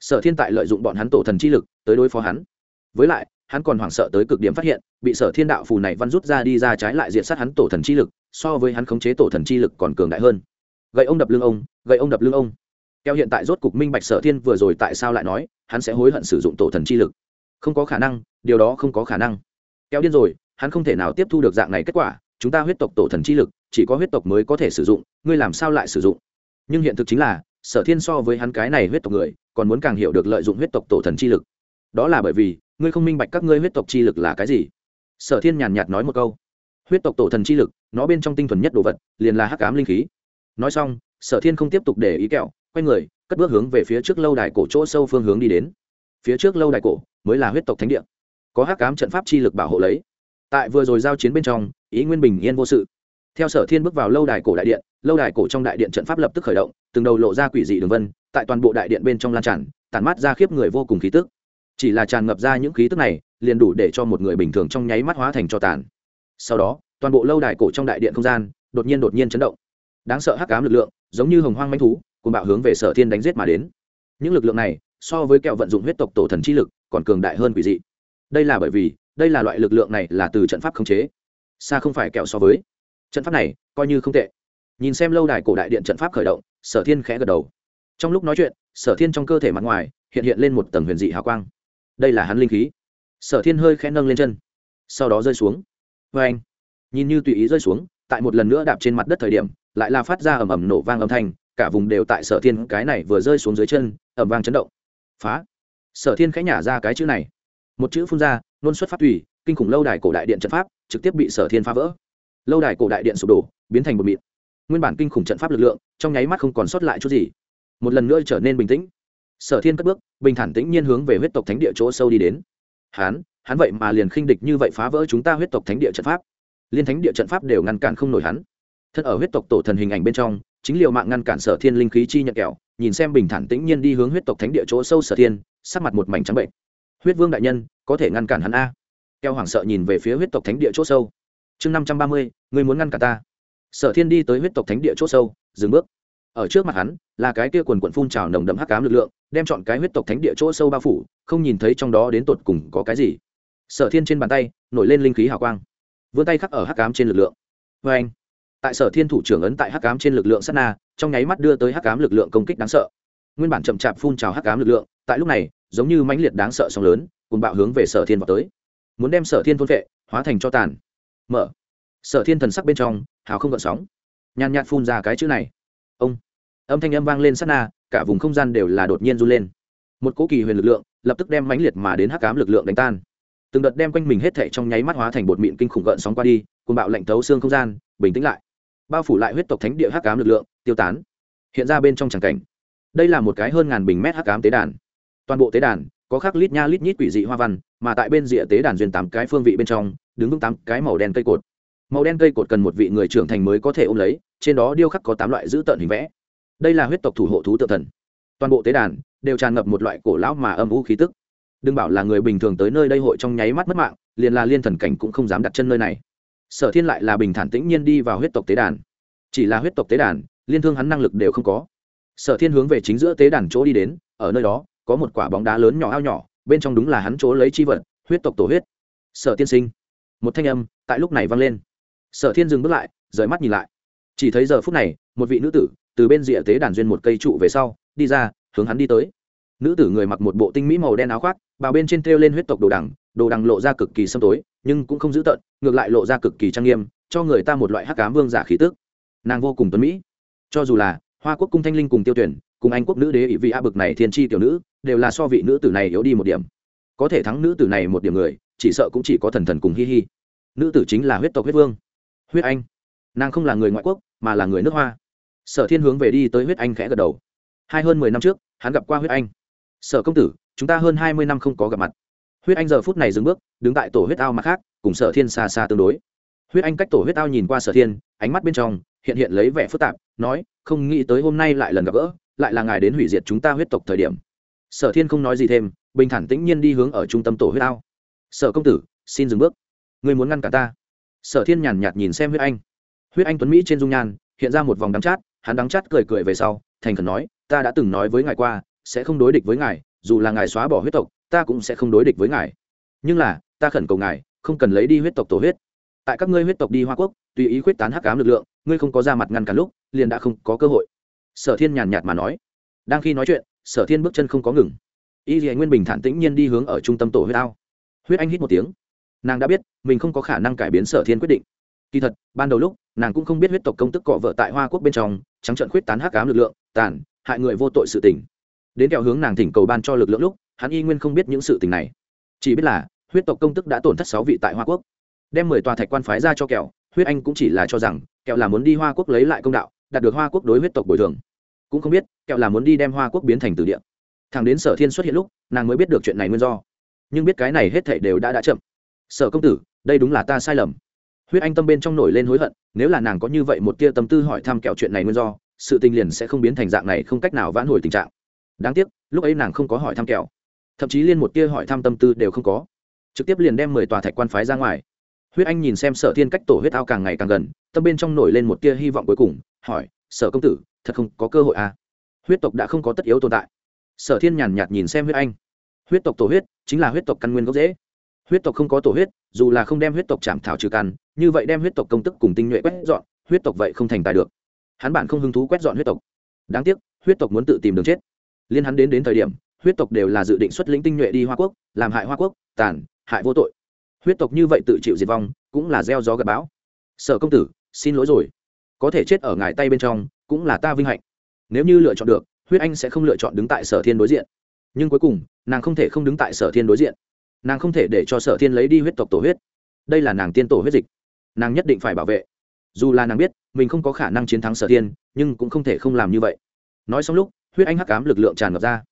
Sở thiên tại lợi dụng bọn hắn tổ thần chi lực, tới đối phó hắn. Với lại, hắn còn hoảng sợ tới cực điểm phát hiện, bị sở thiên đạo phù này văn rút ra đi ra trái lại diện sát hắn tổ thần chi lực, so với hắn khống chế tổ thần chi lực còn cường đại hơn. Gậy ông đập lưng ông, gậy ông đập lưng ông. Keo hiện tại rốt cục minh bạch sở thiên vừa rồi tại sao lại nói, hắn sẽ hối hận sử dụng tổ thần chi lực. Không có khả năng, điều đó không có khả năng. Keo điên rồi hắn không thể nào tiếp thu được dạng này kết quả, chúng ta huyết tộc tổ thần chi lực, chỉ có huyết tộc mới có thể sử dụng, ngươi làm sao lại sử dụng? Nhưng hiện thực chính là, sở thiên so với hắn cái này huyết tộc người, còn muốn càng hiểu được lợi dụng huyết tộc tổ thần chi lực. Đó là bởi vì, ngươi không minh bạch các ngươi huyết tộc chi lực là cái gì. Sở thiên nhàn nhạt nói một câu. Huyết tộc tổ thần chi lực, nó bên trong tinh thuần nhất đồ vật, liền là hắc cám linh khí. Nói xong, sở thiên không tiếp tục để ý kẹo, quay người, cất bước hướng về phía trước lâu đài cổ chỗ sâu phương hướng đi đến. Phía trước lâu đài cổ mới là huyết tộc thánh địa. Có hắc cám trận pháp chi lực bảo hộ lấy tại vừa rồi giao chiến bên trong, ý nguyên bình yên vô sự. Theo sở thiên bước vào lâu đài cổ đại điện, lâu đài cổ trong đại điện trận pháp lập tức khởi động, từng đầu lộ ra quỷ dị đường vân, tại toàn bộ đại điện bên trong lan tràn, tản mát ra khiếp người vô cùng khí tức. Chỉ là tràn ngập ra những khí tức này, liền đủ để cho một người bình thường trong nháy mắt hóa thành cho tàn. Sau đó, toàn bộ lâu đài cổ trong đại điện không gian, đột nhiên đột nhiên chấn động. Đáng sợ hắc cám lực lượng, giống như hồng hoang manh thú cùng bạo hướng về sở thiên đánh giết mà đến. Những lực lượng này, so với kẹo vận dụng huyết tộc tổ thần chi lực, còn cường đại hơn quỷ dị. Đây là bởi vì đây là loại lực lượng này là từ trận pháp khống chế, xa không phải kẹo so với. Trận pháp này coi như không tệ. Nhìn xem lâu đài cổ đại điện trận pháp khởi động, sở thiên khẽ gật đầu. Trong lúc nói chuyện, sở thiên trong cơ thể mặt ngoài hiện hiện lên một tầng huyền dị hào quang. Đây là hắn linh khí. Sở thiên hơi khẽ nâng lên chân. Sau đó rơi xuống. Vê anh, nhìn như tùy ý rơi xuống, tại một lần nữa đạp trên mặt đất thời điểm, lại là phát ra ầm ầm nổ vang âm thanh, cả vùng đều tại sở thiên cái này vừa rơi xuống dưới chân, ầm vang chấn động. Phá. Sở thiên khẽ nhả ra cái chữ này. Một chữ phun ra nôn xuất phát tùy kinh khủng lâu đài cổ đại điện trận pháp trực tiếp bị sở thiên phá vỡ. Lâu đài cổ đại điện sụp đổ biến thành một mịn. Nguyên bản kinh khủng trận pháp lực lượng trong nháy mắt không còn sót lại chút gì. Một lần nữa trở nên bình tĩnh. Sở thiên cất bước bình thản tĩnh nhiên hướng về huyết tộc thánh địa chỗ sâu đi đến. Hán, hắn vậy mà liền khinh địch như vậy phá vỡ chúng ta huyết tộc thánh địa trận pháp. Liên thánh địa trận pháp đều ngăn cản không nổi hắn. Thân ở huyết tộc tổ thần hình ảnh bên trong chính liệu mạng ngăn cản sở thiên linh khí chi nhận kẹo nhìn xem bình thản tĩnh nhiên đi hướng huyết tộc thánh địa chỗ sâu sở thiên sắc mặt một mảnh trắng bệnh huyết vương đại nhân, có thể ngăn cản hắn a. Keo hoảng sợ nhìn về phía huyết tộc thánh địa chỗ sâu. Chương năm trăm ba mươi người muốn ngăn cản ta. Sở thiên đi tới huyết tộc thánh địa chỗ sâu, dừng bước. Ở trước mặt hắn, là cái kia quần quận phun trào nồng đậm hắc cám lực lượng, đem chọn cái huyết tộc thánh địa chỗ sâu bao phủ, không nhìn thấy trong đó đến tột cùng có cái gì. Sở thiên trên bàn tay, nổi lên linh khí hào quang. Vươn tay khắc ở hắc cám trên lực lượng. Vê anh, tại sở thiên thủ trưởng ấn tại hắc cám trên lực lượng sát na, trong nháy mắt đưa tới hắc cám lực lượng công kích đáng sợ. Nguyên bản chậm chạp phun trào hắc cám lực lượng, tại lúc này giống như mãnh liệt đáng sợ sóng lớn, cùng bạo hướng về sở thiên vào tới. Muốn đem sở thiên thôn vệ, hóa thành cho tàn. Mở. Sở thiên thần sắc bên trong, hào không gợn sóng. Nhàn nhạt phun ra cái chữ này. Ông. Âm thanh âm vang lên sát na, cả vùng không gian đều là đột nhiên run lên. Một cỗ kỳ huyền lực lượng, lập tức đem mãnh liệt mà đến hắc cám lực lượng đánh tan. Từng đợt đem quanh mình hết thảy trong nháy mắt hóa thành bột mịn kinh khủng gợn sóng qua đi cùng bạo lạnh thấu xương không gian, bình tĩnh lại. Bao phủ lại huyết tộc thánh địa hắc ám lực lượng, tiêu tán. Hiện ra bên trong tràng cảnh. Đây là một cái hơn ngàn bình mét hắc ám tế đàn toàn bộ tế đàn có khắc lít nha lít nhít quỷ dị hoa văn, mà tại bên rìa tế đàn duyên tám cái phương vị bên trong, đứng vững tám cái màu đen cây cột. Màu đen cây cột cần một vị người trưởng thành mới có thể ôm lấy, trên đó điêu khắc có tám loại dữ tợn hình vẽ. Đây là huyết tộc thủ hộ thú tự thần. Toàn bộ tế đàn đều tràn ngập một loại cổ lão mà âm u khí tức. Đừng bảo là người bình thường tới nơi đây hội trong nháy mắt mất mạng, liền là liên thần cảnh cũng không dám đặt chân nơi này. Sở thiên lại là bình thản tĩnh nhiên đi vào huyết tộc tế đàn. Chỉ là huyết tộc tế đàn, liên thương hắn năng lực đều không có. Sở thiên hướng về chính giữa tế đàn chỗ đi đến, ở nơi đó có một quả bóng đá lớn nhỏ ao nhỏ, bên trong đúng là hắn chỗ lấy chi vật, huyết tộc tổ huyết. Sở tiên sinh. Một thanh âm tại lúc này vang lên. Sở thiên dừng bước lại, rời mắt nhìn lại. Chỉ thấy giờ phút này, một vị nữ tử từ bên rìa tế đàn duyên một cây trụ về sau, đi ra, hướng hắn đi tới. Nữ tử người mặc một bộ tinh mỹ màu đen áo khoác, bào bên trên treo lên huyết tộc đồ đằng đồ đằng lộ ra cực kỳ sâm tối, nhưng cũng không dữ tợn, ngược lại lộ ra cực kỳ trang nghiêm, cho người ta một loại hắc cám vương giả khí tức. Nàng vô cùng tuấn mỹ. Cho dù là hoa quốc cung thanh linh cùng tiêu tuyển, cùng anh quốc nữ đế ỵ vị a bực này thiên tri tiểu nữ đều là so vị nữ tử này yếu đi một điểm. Có thể thắng nữ tử này một điểm người, chỉ sợ cũng chỉ có thần thần cùng hi hi. Nữ tử chính là huyết tộc huyết vương, huyết anh. Nàng không là người ngoại quốc, mà là người nước hoa. Sở thiên hướng về đi tới huyết anh khẽ gật đầu. Hai hơn mười năm trước, hắn gặp qua huyết anh. Sở công tử, chúng ta hơn hai mươi năm không có gặp mặt. Huyết anh giờ phút này dừng bước, đứng tại tổ huyết ao mặt khác, cùng sở thiên xa xa tương đối. Huyết anh cách tổ huyết ao nhìn qua sở thiên, ánh mắt bên trong hiện hiện lấy vẻ phức tạp, nói, không nghĩ tới hôm nay lại lần gặp gỡ, lại là ngài đến hủy diệt chúng ta huyết tộc thời điểm sở thiên không nói gì thêm, bình thản tĩnh nhiên đi hướng ở trung tâm tổ huyết ao. Sở công tử, xin dừng bước. Người muốn ngăn cả ta? Sở thiên nhàn nhạt nhìn xem huyết anh. Huyết anh tuấn mỹ trên dung nhan, hiện ra một vòng đắng chát, hắn đắng chát cười cười về sau, thành khẩn nói, ta đã từng nói với ngài qua, sẽ không đối địch với ngài, dù là ngài xóa bỏ huyết tộc, ta cũng sẽ không đối địch với ngài. Nhưng là, ta khẩn cầu ngài, không cần lấy đi huyết tộc tổ huyết. Tại các ngươi huyết tộc đi hoa quốc, tùy ý quyết tán hắc cám lực lượng, ngươi không có ra mặt ngăn cả lúc, liền đã không có cơ hội. Sở thiên nhàn nhạt mà nói. Đang khi nói chuyện sở thiên bước chân không có ngừng. Y dì nguyên bình thản tĩnh nhiên đi hướng ở trung tâm tổ huyết ao. Huyết anh hít một tiếng. Nàng đã biết, mình không có khả năng cải biến sở thiên quyết định. Kỳ thật, ban đầu lúc, nàng cũng không biết huyết tộc công tức cọ vợ tại hoa quốc bên trong, trắng trận khuyết tán hắc cám lực lượng, tàn, hại người vô tội sự tình. Đến kẹo hướng nàng thỉnh cầu ban cho lực lượng lúc, hắn y nguyên không biết những sự tình này. Chỉ biết là, huyết tộc công tức đã tổn thất sáu vị tại hoa quốc. Đem mười tòa thạch quan phái ra cho kẹo, huyết anh cũng chỉ là cho rằng, kẹo là muốn đi hoa quốc lấy lại công đạo, đạt được hoa quốc đối huyết tộc bồi thường cũng không biết, kẹo là muốn đi đem hoa quốc biến thành từ địa. Thằng đến sở thiên xuất hiện lúc, nàng mới biết được chuyện này nguyên do. Nhưng biết cái này hết thảy đều đã đã chậm. Sở công tử, đây đúng là ta sai lầm. Huyết anh tâm bên trong nổi lên hối hận, nếu là nàng có như vậy một tia tâm tư hỏi thăm kẹo chuyện này nguyên do, sự tình liền sẽ không biến thành dạng này không cách nào vãn hồi tình trạng. Đáng tiếc, lúc ấy nàng không có hỏi thăm kẹo. Thậm chí liên một tia hỏi thăm tâm tư đều không có. Trực tiếp liền đem mười tòa thạch quan phái ra ngoài. Huyết anh nhìn xem sở thiên cách tổ huyết ao càng ngày càng gần, tâm bên trong nổi lên một tia hy vọng cuối cùng hỏi, sở công tử, thật không có cơ hội à? Huyết tộc đã không có tất yếu tồn tại. Sở thiên nhàn nhạt nhìn xem huyết anh. Huyết tộc tổ huyết chính là huyết tộc căn nguyên gốc dễ huyết tộc không có tổ huyết, dù là không đem huyết tộc chạm thảo trừ căn, như vậy đem huyết tộc công tức cùng tinh nhuệ quét dọn, huyết tộc vậy không thành tài được. Hắn bản không hứng thú quét dọn huyết tộc. Đáng tiếc, huyết tộc muốn tự tìm đường chết. Liên hắn đến đến thời điểm, huyết tộc đều là dự định xuất lĩnh tinh nhuệ đi hoa quốc, làm hại hoa quốc, tàn, hại vô tội. Huyết tộc như vậy tự chịu diệt vong, cũng là gieo gió gặp bão. Sở công tử, xin lỗi rồi có thể chết ở ngài tay bên trong, cũng là ta vinh hạnh. Nếu như lựa chọn được, huyết anh sẽ không lựa chọn đứng tại sở thiên đối diện. Nhưng cuối cùng, nàng không thể không đứng tại sở thiên đối diện. Nàng không thể để cho sở thiên lấy đi huyết tộc tổ huyết. Đây là nàng tiên tổ huyết dịch. Nàng nhất định phải bảo vệ. Dù là nàng biết, mình không có khả năng chiến thắng sở thiên, nhưng cũng không thể không làm như vậy. Nói xong lúc, huyết anh hắc cám lực lượng tràn ngập ra.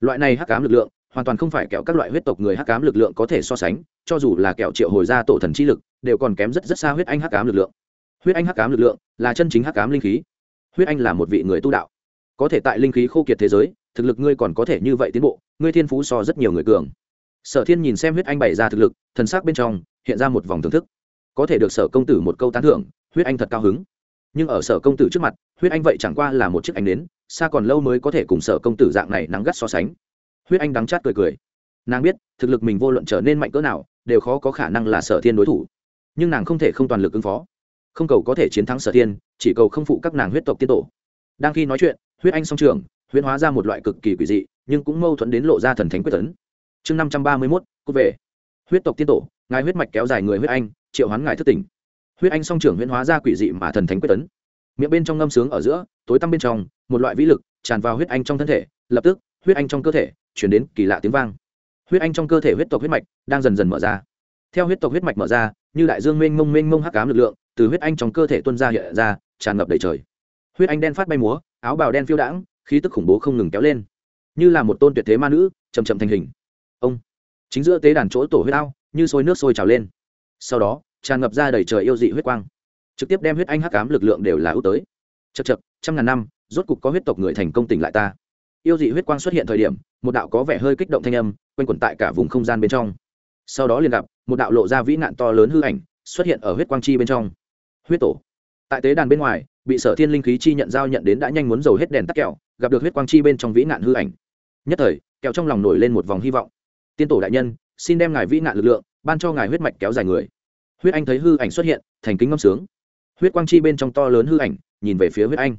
Loại này hắc cám lực lượng, hoàn toàn không phải kẹo các loại huyết tộc người hắc cám lực lượng có thể so sánh, cho dù là kẹo triệu hồi ra tổ thần chi lực, đều còn kém rất rất xa huyết anh hắc cám lực lượng huyết anh hắc cám lực lượng là chân chính hắc cám linh khí. Huyết anh là một vị người tu đạo. Có thể tại linh khí khô kiệt thế giới, thực lực ngươi còn có thể như vậy tiến bộ, ngươi thiên phú so rất nhiều người cường. Sở thiên nhìn xem huyết anh bày ra thực lực, thần sắc bên trong hiện ra một vòng thưởng thức. Có thể được sở công tử một câu tán thưởng, huyết anh thật cao hứng. Nhưng ở sở công tử trước mặt, huyết anh vậy chẳng qua là một chiếc ánh nến, xa còn lâu mới có thể cùng sở công tử dạng này nắng gắt so sánh. Huyết anh đắng chát cười cười. Nàng biết, thực lực mình vô luận trở nên mạnh cỡ nào, đều khó có khả năng là sở thiên đối thủ. Nhưng nàng không thể không toàn lực ứng phó không cầu có thể chiến thắng sở thiên, chỉ cầu không phụ các nàng huyết tộc tiên tổ. Đang khi nói chuyện, huyết anh song trường huyễn hóa ra một loại cực kỳ quỷ dị, nhưng cũng mâu thuẫn đến lộ ra thần thánh quyết tấn. Chương năm trăm ba mươi mốt, cút về. Huyết tộc tiên tổ, ngài huyết mạch kéo dài người huyết anh, triệu hoán ngài thất tỉnh. Huyết anh song trưởng huyễn hóa ra quỷ dị mà thần thánh quyết tấn. Miệng bên trong ngâm sướng ở giữa, tối tăm bên trong, một loại vĩ lực tràn vào huyết anh trong thân thể, lập tức, huyết anh trong cơ thể chuyển đến kỳ lạ tiếng vang. Huyết anh trong cơ thể huyết tộc huyết mạch đang dần dần mở ra. Theo huyết tộc huyết mạch mở ra, như đại dương mênh mông mênh mông hắc cám lực lượng từ huyết anh trong cơ thể tuân ra hiện ra, tràn ngập đầy trời. Huyết anh đen phát bay múa, áo bào đen phiêu đãng, khí tức khủng bố không ngừng kéo lên. Như là một tôn tuyệt thế ma nữ chầm chậm thành hình. Ông, chính giữa tế đàn chỗ tổ huyết ao, như sôi nước sôi trào lên. Sau đó, tràn ngập ra đầy trời yêu dị huyết quang. Trực tiếp đem huyết anh hắc ám lực lượng đều là ưu tới. Chật chật trăm ngàn năm, rốt cục có huyết tộc người thành công tỉnh lại ta. Yêu dị huyết quang xuất hiện thời điểm, một đạo có vẻ hơi kích động thanh âm, quanh quẩn tại cả vùng không gian bên trong. Sau đó liền gặp, một đạo lộ ra vĩ nạn to lớn hư ảnh, xuất hiện ở huyết quang chi bên trong huyết tổ. Tại tế đàn bên ngoài, bị sở thiên linh khí chi nhận giao nhận đến đã nhanh muốn dầu hết đèn tắt kẹo, gặp được huyết quang chi bên trong vĩ nạn hư ảnh. Nhất thời, kẹo trong lòng nổi lên một vòng hy vọng. Tiên tổ đại nhân, xin đem ngài vĩ nạn lực lượng, ban cho ngài huyết mạch kéo dài người. Huyết anh thấy hư ảnh xuất hiện, thành kính ngâm sướng. Huyết quang chi bên trong to lớn hư ảnh, nhìn về phía huyết anh.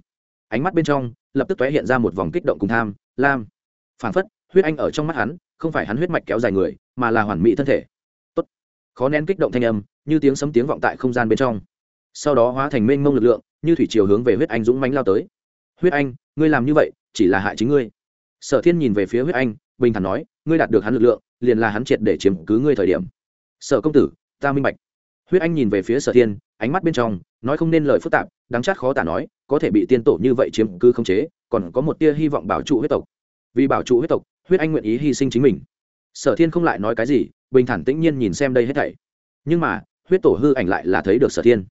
Ánh mắt bên trong, lập tức tóe hiện ra một vòng kích động cùng tham, lam. Phản phất, huyết anh ở trong mắt hắn, không phải hắn huyết mạch kéo dài người, mà là hoàn mỹ thân thể. Tốt. khó nén kích động thanh âm, như tiếng sấm tiếng vọng tại không gian bên trong sau đó hóa thành mênh mông lực lượng, như thủy chiều hướng về huyết anh dũng mánh lao tới. Huyết anh, ngươi làm như vậy chỉ là hại chính ngươi. Sở thiên nhìn về phía huyết anh, bình thản nói, ngươi đạt được hắn lực lượng, liền là hắn triệt để chiếm cứ ngươi thời điểm. Sở công tử, ta minh bạch. Huyết anh nhìn về phía sở thiên, ánh mắt bên trong, nói không nên lời phức tạp, đáng chát khó tả nói, có thể bị tiên tổ như vậy chiếm cứ khống chế, còn có một tia hy vọng bảo trụ huyết tộc. Vì bảo trụ huyết tộc, huyết anh nguyện ý hy sinh chính mình. Sở thiên không lại nói cái gì, bình thản tĩnh nhiên nhìn xem đây hết thảy. Nhưng mà, huyết tổ hư ảnh lại là thấy được sở thiên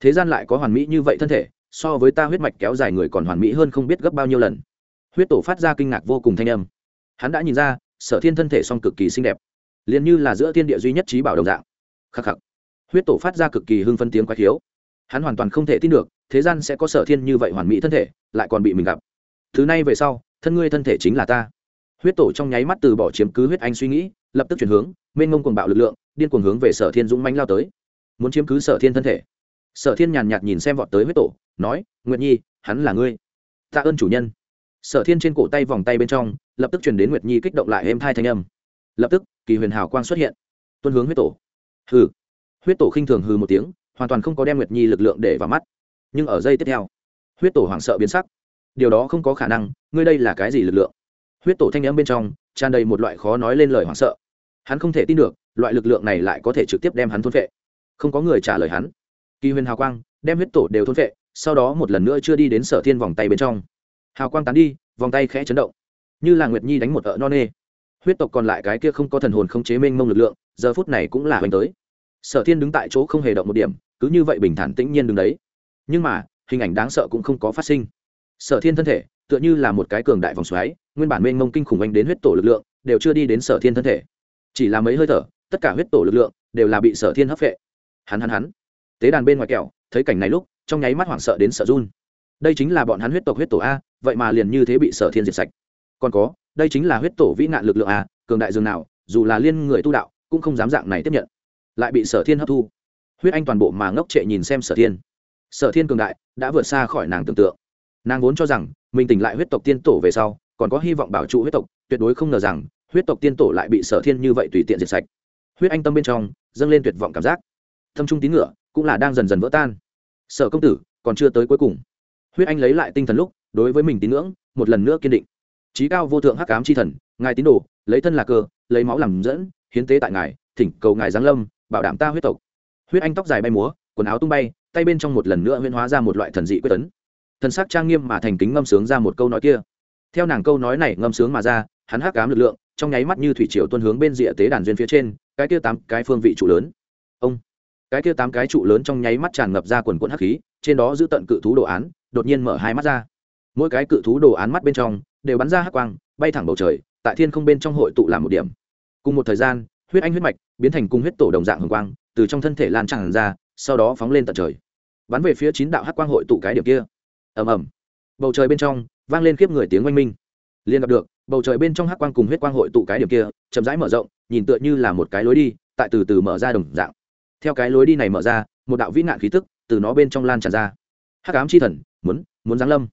thế gian lại có hoàn mỹ như vậy thân thể, so với ta huyết mạch kéo dài người còn hoàn mỹ hơn không biết gấp bao nhiêu lần. Huyết tổ phát ra kinh ngạc vô cùng thanh âm. Hắn đã nhìn ra, sở thiên thân thể song cực kỳ xinh đẹp, liền như là giữa thiên địa duy nhất trí bảo đồng dạng. Khắc khắc. Huyết tổ phát ra cực kỳ hưng phân tiếng quái khiếu. Hắn hoàn toàn không thể tin được, thế gian sẽ có sở thiên như vậy hoàn mỹ thân thể, lại còn bị mình gặp. Thứ này về sau, thân ngươi thân thể chính là ta. Huyết tổ trong nháy mắt từ bỏ chiếm cứ huyết anh suy nghĩ, lập tức chuyển hướng, mênh mông cuồng bạo lực lượng, điên cuồng hướng về sở thiên dũng mánh lao tới. Muốn chiếm cứ sở thiên thân thể sở thiên nhàn nhạt nhìn xem vọt tới huyết tổ, nói, nguyệt nhi, hắn là ngươi. Tạ ơn chủ nhân. Sở thiên trên cổ tay vòng tay bên trong, lập tức chuyển đến nguyệt nhi kích động lại êm thai thanh âm. Lập tức, kỳ huyền hào quang xuất hiện. Tuân hướng huyết tổ. Hừ. Huyết tổ khinh thường hừ một tiếng, hoàn toàn không có đem nguyệt nhi lực lượng để vào mắt. Nhưng ở giây tiếp theo, huyết tổ hoảng sợ biến sắc. Điều đó không có khả năng, ngươi đây là cái gì lực lượng? Huyết tổ thanh âm bên trong, tràn đầy một loại khó nói lên lời hoảng sợ. Hắn không thể tin được, loại lực lượng này lại có thể trực tiếp đem hắn thôn vệ không có người trả lời hắn kỳ huyền hào quang, đem huyết tổ đều thôn vệ sau đó một lần nữa chưa đi đến sở thiên vòng tay bên trong. Hào quang tán đi, vòng tay khẽ chấn động. Như là nguyệt nhi đánh một ợ non nê. Huyết tộc còn lại cái kia không có thần hồn không chế mênh mông lực lượng, giờ phút này cũng là hoành tới. Sở thiên đứng tại chỗ không hề động một điểm, cứ như vậy bình thản tĩnh nhiên đứng đấy. Nhưng mà, hình ảnh đáng sợ cũng không có phát sinh. Sở thiên thân thể, tựa như là một cái cường đại vòng xoáy, nguyên bản mênh mông kinh khủng anh đến huyết tổ lực lượng, đều chưa đi đến sở thiên thân thể. Chỉ là mấy hơi thở, tất cả huyết tổ lực lượng đều là bị sở thiên hấp vệ hắn hắn hắn tế đàn bên ngoài kẹo, thấy cảnh này lúc, trong nháy mắt hoảng sợ đến sợ run. Đây chính là bọn hắn huyết tộc huyết tổ a, vậy mà liền như thế bị sở thiên diệt sạch. Còn có, đây chính là huyết tổ vĩ nạn lực lượng a, cường đại dường nào, dù là liên người tu đạo, cũng không dám dạng này tiếp nhận. Lại bị sở thiên hấp thu. Huyết anh toàn bộ mà ngốc trệ nhìn xem sở thiên. Sở thiên cường đại, đã vượt xa khỏi nàng tưởng tượng. Nàng vốn cho rằng, mình tỉnh lại huyết tộc tiên tổ về sau, còn có hy vọng bảo trụ huyết tộc, tuyệt đối không ngờ rằng, huyết tộc tiên tổ lại bị sở thiên như vậy tùy tiện diệt sạch. Huyết anh tâm bên trong, dâng lên tuyệt vọng cảm giác. Thâm trung tín ngựa cũng là đang dần dần vỡ tan. Sở công tử, còn chưa tới cuối cùng. Huyết anh lấy lại tinh thần lúc, đối với mình tín ngưỡng, một lần nữa kiên định. Trí cao vô thượng hắc ám c h i thần, ngài tín đồ, lấy thân là cơ, lấy máu làm dẫn, hiến tế tại ngài, thỉnh cầu ngài giáng lâm, bảo đảm ta huyết tộc. Huyết anh tóc dài bay múa, quần áo tung bay, tay bên trong một lần nữa huyễn hóa ra một loại thần dị quyết tấn. Thần sắc trang nghiêm mà thành kính ngâm sướng ra một câu nói kia. Theo nàng câu nói này ngâm sướng mà ra, hắn hắc ám lực lượng, trong nháy mắt như thủy triều tuân hướng bên rìa tế đàn duyên phía trên, cái kia tám cái phương vị trụ lớn. Ông! Cái kia tám cái trụ lớn trong nháy mắt tràn ngập ra quần quần hắc khí, trên đó giữ tận cự thú đồ án, đột nhiên mở hai mắt ra. Mỗi cái cự thú đồ án mắt bên trong, đều bắn ra hắc quang, bay thẳng bầu trời, tại thiên không bên trong hội tụ làm một điểm. Cùng một thời gian, huyết anh huyết mạch biến thành cung huyết tổ đồng dạng hồng quang, từ trong thân thể lan tràn ra, sau đó phóng lên tận trời. Bắn về phía chín đạo hắc quang hội tụ cái điểm kia. Ầm ầm. Bầu trời bên trong, vang lên khiếp người tiếng oanh minh. Liền gặp được, bầu trời bên trong hắc quang cùng huyết quang hội tụ cái điểm kia, chậm rãi mở rộng, nhìn tựa như là một cái lối đi, tại từ từ mở ra đồng dạng theo cái lối đi này mở ra, một đạo vĩ nạn khí tức từ nó bên trong lan tràn ra. Hắc ám chi thần, muốn muốn giáng lâm.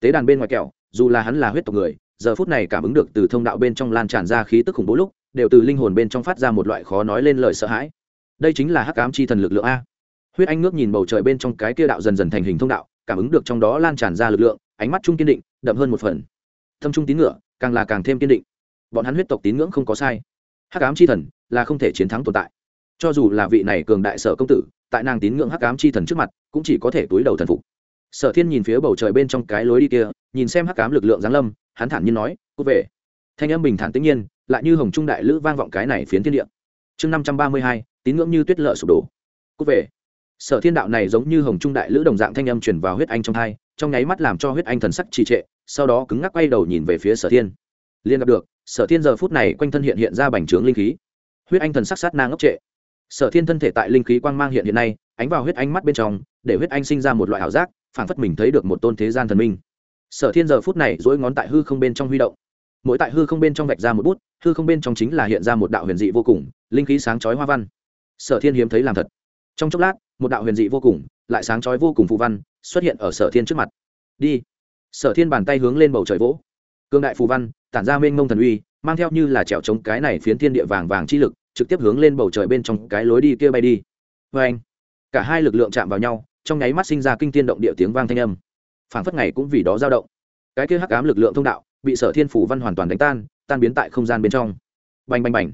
Tế đàn bên ngoài kẹo, dù là hắn là huyết tộc người, giờ phút này cảm ứng được từ thông đạo bên trong lan tràn ra khí tức khủng bố lúc, đều từ linh hồn bên trong phát ra một loại khó nói lên lời sợ hãi. Đây chính là hắc ám chi thần lực lượng a. Huyết anh ngước nhìn bầu trời bên trong cái kia đạo dần dần thành hình thông đạo, cảm ứng được trong đó lan tràn ra lực lượng, ánh mắt trung kiên định, đậm hơn một phần. Thâm trung tín ngựa, càng là càng thêm kiên định. Bọn hắn huyết tộc tín ngưỡng không có sai. Hắc ám chi thần là không thể chiến thắng tồn tại cho dù là vị này cường đại sở công tử, tại nàng tín ngưỡng hắc ám chi thần trước mặt, cũng chỉ có thể túi đầu thần phục. Sở thiên nhìn phía bầu trời bên trong cái lối đi kia, nhìn xem hắc ám lực lượng giáng lâm, hắn thản nhiên nói cút về. Thanh âm bình thản tĩnh nhiên, lại như hồng trung đại lữ vang vọng cái này phiến thiên địa. Chương năm trăm ba mươi hai, tín ngưỡng như tuyết lợ sụp đổ. Cút về. Sở thiên đạo này giống như hồng trung đại lữ đồng dạng thanh âm chuyển vào huyết anh trong thai trong nháy mắt làm cho huyết anh thần sắc trì trệ, sau đó cứng ngắc quay đầu nhìn về phía sở thiên. Liên gặp được, sở thiên giờ phút này quanh thân hiện hiện ra bành trướng linh khí. Huyết anh thần sắc sát nang ngốc trệ sở thiên thân thể tại linh khí quang mang hiện hiện nay, ánh vào huyết anh mắt bên trong, để huyết anh sinh ra một loại ảo giác, phảng phất mình thấy được một tôn thế gian thần minh. Sở thiên giờ phút này dỗi ngón tại hư không bên trong huy động. Mỗi tại hư không bên trong vạch ra một bút, hư không bên trong chính là hiện ra một đạo huyền dị vô cùng, linh khí sáng chói hoa văn. Sở thiên hiếm thấy làm thật. Trong chốc lát, một đạo huyền dị vô cùng, lại sáng chói vô cùng phù văn, xuất hiện ở sở thiên trước mặt. Đi. Sở thiên bàn tay hướng lên bầu trời vỗ. Cương đại phù văn tản ra mênh mông thần uy, mang theo như là trèo chống cái này phiến thiên địa vàng vàng chi lực, trực tiếp hướng lên bầu trời bên trong cái lối đi kia bay đi. Vê anh, cả hai lực lượng chạm vào nhau, trong nháy mắt sinh ra kinh tiên động địa tiếng vang thanh âm. Phảng phất ngày cũng vì đó dao động. Cái kia hắc ám lực lượng thông đạo, bị sở thiên phủ văn hoàn toàn đánh tan tan biến tại không gian bên trong. Bành bành bành.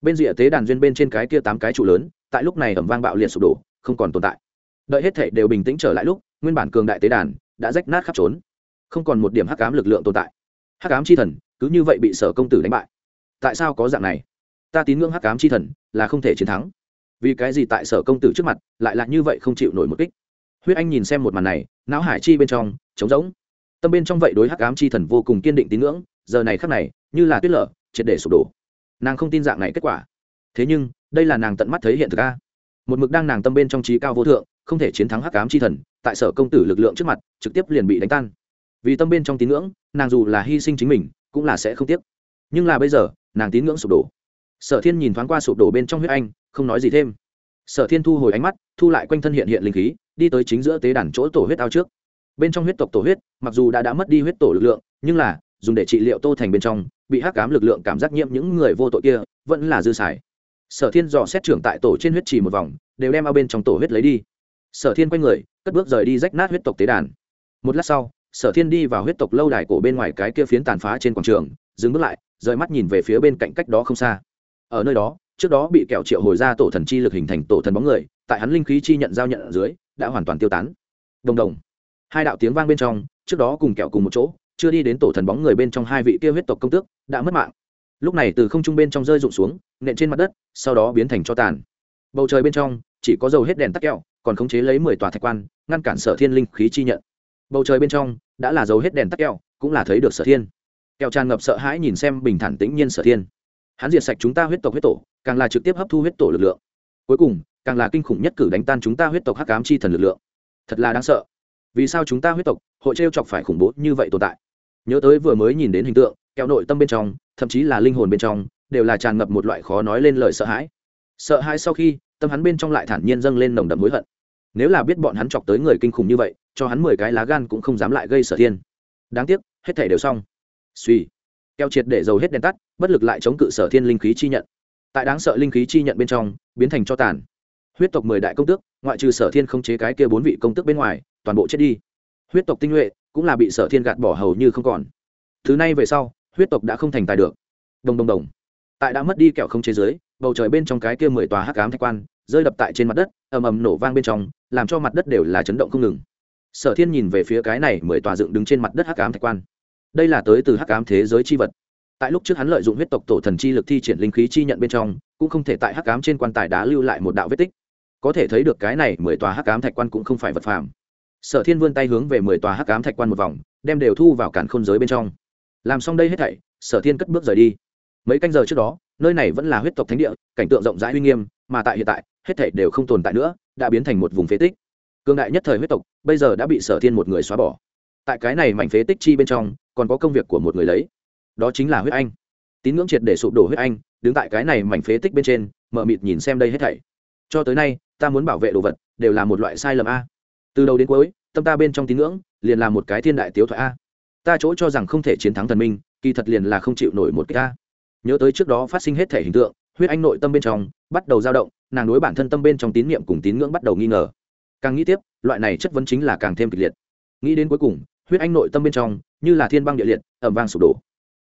Bên rìa tế đàn duyên bên trên cái kia tám cái trụ lớn, tại lúc này ẩm vang bạo liệt sụp đổ, không còn tồn tại. Đợi hết thể đều bình tĩnh trở lại lúc, nguyên bản cường đại tế đàn đã rách nát khắp trốn. Không còn một điểm hắc ám lực lượng tồn tại. Hắc ám chi thần cứ như vậy bị sở công tử đánh bại. Tại sao có dạng này? Ta tín ngưỡng hắc ám chi thần là không thể chiến thắng. Vì cái gì tại sở công tử trước mặt lại là như vậy không chịu nổi một kích? Huyết anh nhìn xem một màn này, não hải chi bên trong, trống rỗng. Tâm bên trong vậy đối hắc ám chi thần vô cùng kiên định tín ngưỡng, giờ này khắc này, như là tuyết lở, triệt để sụp đổ. Nàng không tin dạng này kết quả. Thế nhưng, đây là nàng tận mắt thấy hiện thực a. Một mực đang nàng tâm bên trong trí cao vô thượng, không thể chiến thắng hắc ám chi thần, tại sở công tử lực lượng trước mặt, trực tiếp liền bị đánh tan. Vì tâm bên trong tín ngưỡng, nàng dù là hy sinh chính mình cũng là sẽ không tiếc. Nhưng là bây giờ, nàng tín ngưỡng sụp đổ. Sở thiên nhìn thoáng qua sụp đổ bên trong huyết anh, không nói gì thêm. Sở thiên thu hồi ánh mắt, thu lại quanh thân hiện hiện linh khí, đi tới chính giữa tế đàn chỗ tổ huyết ao trước. Bên trong huyết tộc tổ huyết, mặc dù đã đã mất đi huyết tổ lực lượng, nhưng là, dùng để trị liệu tô thành bên trong, bị hắc cám lực lượng cảm giác nhiễm những người vô tội kia, vẫn là dư xài. Sở thiên dò xét trưởng tại tổ trên huyết trì một vòng, đều đem ao bên trong tổ huyết lấy đi. Sở thiên quay người, cất bước rời đi rách nát huyết tộc tế đàn. Một lát sau sở thiên đi vào huyết tộc lâu đài cổ bên ngoài cái kia phiến tàn phá trên quảng trường, dừng bước lại, rời mắt nhìn về phía bên cạnh cách đó không xa. Ở nơi đó, trước đó bị kẹo triệu hồi ra tổ thần chi lực hình thành tổ thần bóng người, tại hắn linh khí chi nhận giao nhận ở dưới, đã hoàn toàn tiêu tán. Đồng đồng. Hai đạo tiếng vang bên trong, trước đó cùng kẹo cùng một chỗ, chưa đi đến tổ thần bóng người bên trong hai vị kia huyết tộc công tước, đã mất mạng. Lúc này từ không trung bên trong rơi rụng xuống, nện trên mặt đất, sau đó biến thành cho tàn. Bầu trời bên trong, chỉ có dầu hết đèn tắt kẹo, còn khống chế lấy mười tòa thạch quan, ngăn cản sở thiên linh khí chi nhận. Bầu trời bên trong đã là dấu hết đèn tắt kẹo cũng là thấy được sở thiên. Kẹo tràn ngập sợ hãi nhìn xem bình thản tĩnh nhiên sở thiên. Hắn diệt sạch chúng ta huyết tộc huyết tổ, càng là trực tiếp hấp thu huyết tổ lực lượng. Cuối cùng, càng là kinh khủng nhất cử đánh tan chúng ta huyết tộc hắc ám chi thần lực lượng. Thật là đáng sợ. Vì sao chúng ta huyết tộc, hội trêu chọc phải khủng bố như vậy tồn tại? Nhớ tới vừa mới nhìn đến hình tượng kẹo nội tâm bên trong, thậm chí là linh hồn bên trong, đều là tràn ngập một loại khó nói lên lời sợ hãi. Sợ hãi sau khi, tâm hắn bên trong lại thản nhiên dâng lên nồng đậm hối hận nếu là biết bọn hắn chọc tới người kinh khủng như vậy, cho hắn mười cái lá gan cũng không dám lại gây sở thiên. Đáng tiếc, hết thể đều xong. Suy. Keo triệt để dầu hết đèn tắt, bất lực lại chống cự sở thiên linh khí chi nhận. Tại đáng sợ linh khí chi nhận bên trong, biến thành cho tàn. Huyết tộc mười đại công tước, ngoại trừ sở thiên không chế cái kia bốn vị công tước bên ngoài, toàn bộ chết đi. Huyết tộc tinh nhuệ, cũng là bị sở thiên gạt bỏ hầu như không còn. Thứ này về sau, huyết tộc đã không thành tài được. Đồng đồng đồng. Tại đã mất đi kẹo không chế giới, bầu trời bên trong cái kia mười tòa hắc ám thạch quan, rơi đập tại trên mặt đất, ầm ầm nổ vang bên trong làm cho mặt đất đều là chấn động không ngừng. Sở thiên nhìn về phía cái này mười tòa dựng đứng trên mặt đất hắc ám thạch quan. Đây là tới từ hắc ám thế giới chi vật. Tại lúc trước hắn lợi dụng huyết tộc tổ thần chi lực thi triển linh khí chi nhận bên trong, cũng không thể tại hắc ám trên quan tài đá lưu lại một đạo vết tích. Có thể thấy được cái này mười tòa hắc ám thạch quan cũng không phải vật phàm. Sở thiên vươn tay hướng về mười tòa hắc ám thạch quan một vòng, đem đều thu vào cản khôn giới bên trong. Làm xong đây hết thảy, sở thiên cất bước rời đi. Mấy canh giờ trước đó, nơi này vẫn là huyết tộc thánh địa, cảnh tượng rộng rãi uy nghiêm, mà tại hiện tại, hết thảy đều không tồn tại nữa đã biến thành một vùng phế tích. Cương đại nhất thời huyết tộc, bây giờ đã bị sở thiên một người xóa bỏ. Tại cái này mảnh phế tích chi bên trong, còn có công việc của một người lấy. Đó chính là huyết anh. Tín ngưỡng triệt để sụp đổ huyết anh, đứng tại cái này mảnh phế tích bên trên, mở mịt nhìn xem đây hết thảy. Cho tới nay, ta muốn bảo vệ đồ vật, đều là một loại sai lầm a. Từ đầu đến cuối, tâm ta bên trong tín ngưỡng, liền là một cái thiên đại tiếu thoại a. Ta chỗ cho rằng không thể chiến thắng thần minh, kỳ thật liền là không chịu nổi một cái a. Nhớ tới trước đó phát sinh hết thể hình tượng, huyết anh nội tâm bên trong bắt đầu dao động nàng đối bản thân tâm bên trong tín niệm cùng tín ngưỡng bắt đầu nghi ngờ. Càng nghĩ tiếp, loại này chất vấn chính là càng thêm kịch liệt. Nghĩ đến cuối cùng, huyết anh nội tâm bên trong, như là thiên băng địa liệt, ẩm vang sụp đổ.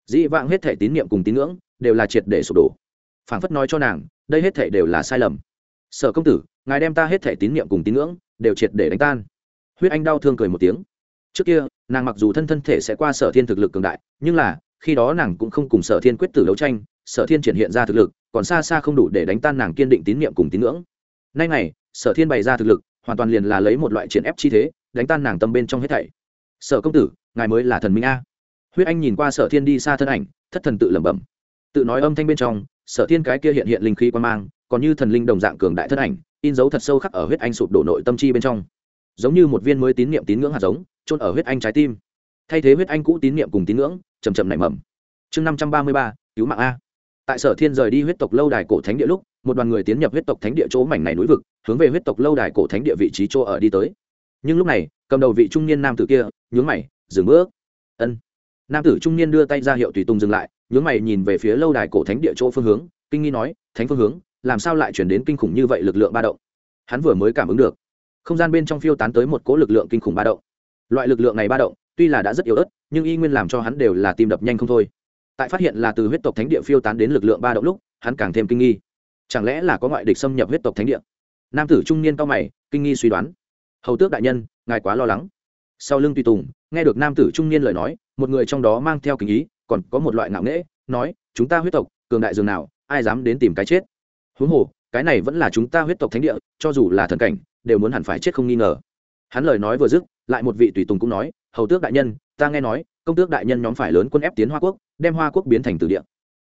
Dĩ vãng hết thể tín niệm cùng tín ngưỡng đều là triệt để sụp đổ. Phảng phất nói cho nàng, đây hết thể đều là sai lầm. Sở công tử, ngài đem ta hết thể tín niệm cùng tín ngưỡng đều triệt để đánh tan. Huyết anh đau thương cười một tiếng. Trước kia, nàng mặc dù thân thân thể sẽ qua sở thiên thực lực cường đại, nhưng là, khi đó nàng cũng không cùng sở thiên quyết tử đấu tranh, sở thiên triển hiện ra thực lực còn xa xa không đủ để đánh tan nàng kiên định tín niệm cùng tín ngưỡng. Nay này sở thiên bày ra thực lực, hoàn toàn liền là lấy một loại triển ép chi thế, đánh tan nàng tâm bên trong hết thảy. Sở công tử, ngài mới là thần minh a. Huyết anh nhìn qua sở thiên đi xa thân ảnh, thất thần tự lẩm bẩm. Tự nói âm thanh bên trong, sở thiên cái kia hiện hiện linh khí quan mang, còn như thần linh đồng dạng cường đại thân ảnh, in dấu thật sâu khắc ở huyết anh sụp đổ nội tâm chi bên trong. Giống như một viên mới tín niệm tín ngưỡng hạt giống trôn ở huyết anh trái tim. Thay thế huyết anh cũ tín niệm cùng tín ngưỡng chầm chậm nảy mầm. Chương năm trăm ba mươi ba, cứu mạng a tại sở thiên rời đi huyết tộc lâu đài cổ thánh địa lúc, một đoàn người tiến nhập huyết tộc thánh địa chỗ mảnh này núi vực, hướng về huyết tộc lâu đài cổ thánh địa vị trí chỗ ở đi tới. Nhưng lúc này, cầm đầu vị trung niên nam tử kia, nhướng mày, dừng bước. Ân. Nam tử trung niên đưa tay ra hiệu tùy tùng dừng lại, nhướng mày nhìn về phía lâu đài cổ thánh địa chỗ phương hướng, kinh nghi nói, thánh phương hướng, làm sao lại chuyển đến kinh khủng như vậy lực lượng ba động? Hắn vừa mới cảm ứng được, không gian bên trong phiêu tán tới một cỗ lực lượng kinh khủng ba động. Loại lực lượng này ba động, tuy là đã rất yếu ớt, nhưng y nguyên làm cho hắn đều là tim đập nhanh không thôi tại phát hiện là từ huyết tộc thánh địa phiêu tán đến lực lượng ba động lúc, hắn càng thêm kinh nghi. Chẳng lẽ là có ngoại địch xâm nhập huyết tộc thánh địa? Nam tử trung niên cao mày, kinh nghi suy đoán. Hầu tước đại nhân, ngài quá lo lắng. Sau lưng tùy tùng, nghe được nam tử trung niên lời nói, một người trong đó mang theo kinh ý, còn có một loại ngạo nghễ, nói, chúng ta huyết tộc, cường đại dường nào, ai dám đến tìm cái chết? Huống hồ, cái này vẫn là chúng ta huyết tộc thánh địa, cho dù là thần cảnh, đều muốn hẳn phải chết không nghi ngờ. Hắn lời nói vừa dứt, lại một vị tùy tùng cũng nói, hầu tước đại nhân, ta nghe nói, công tước đại nhân nhóm phải lớn quân ép tiến hoa quốc đem hoa quốc biến thành từ địa.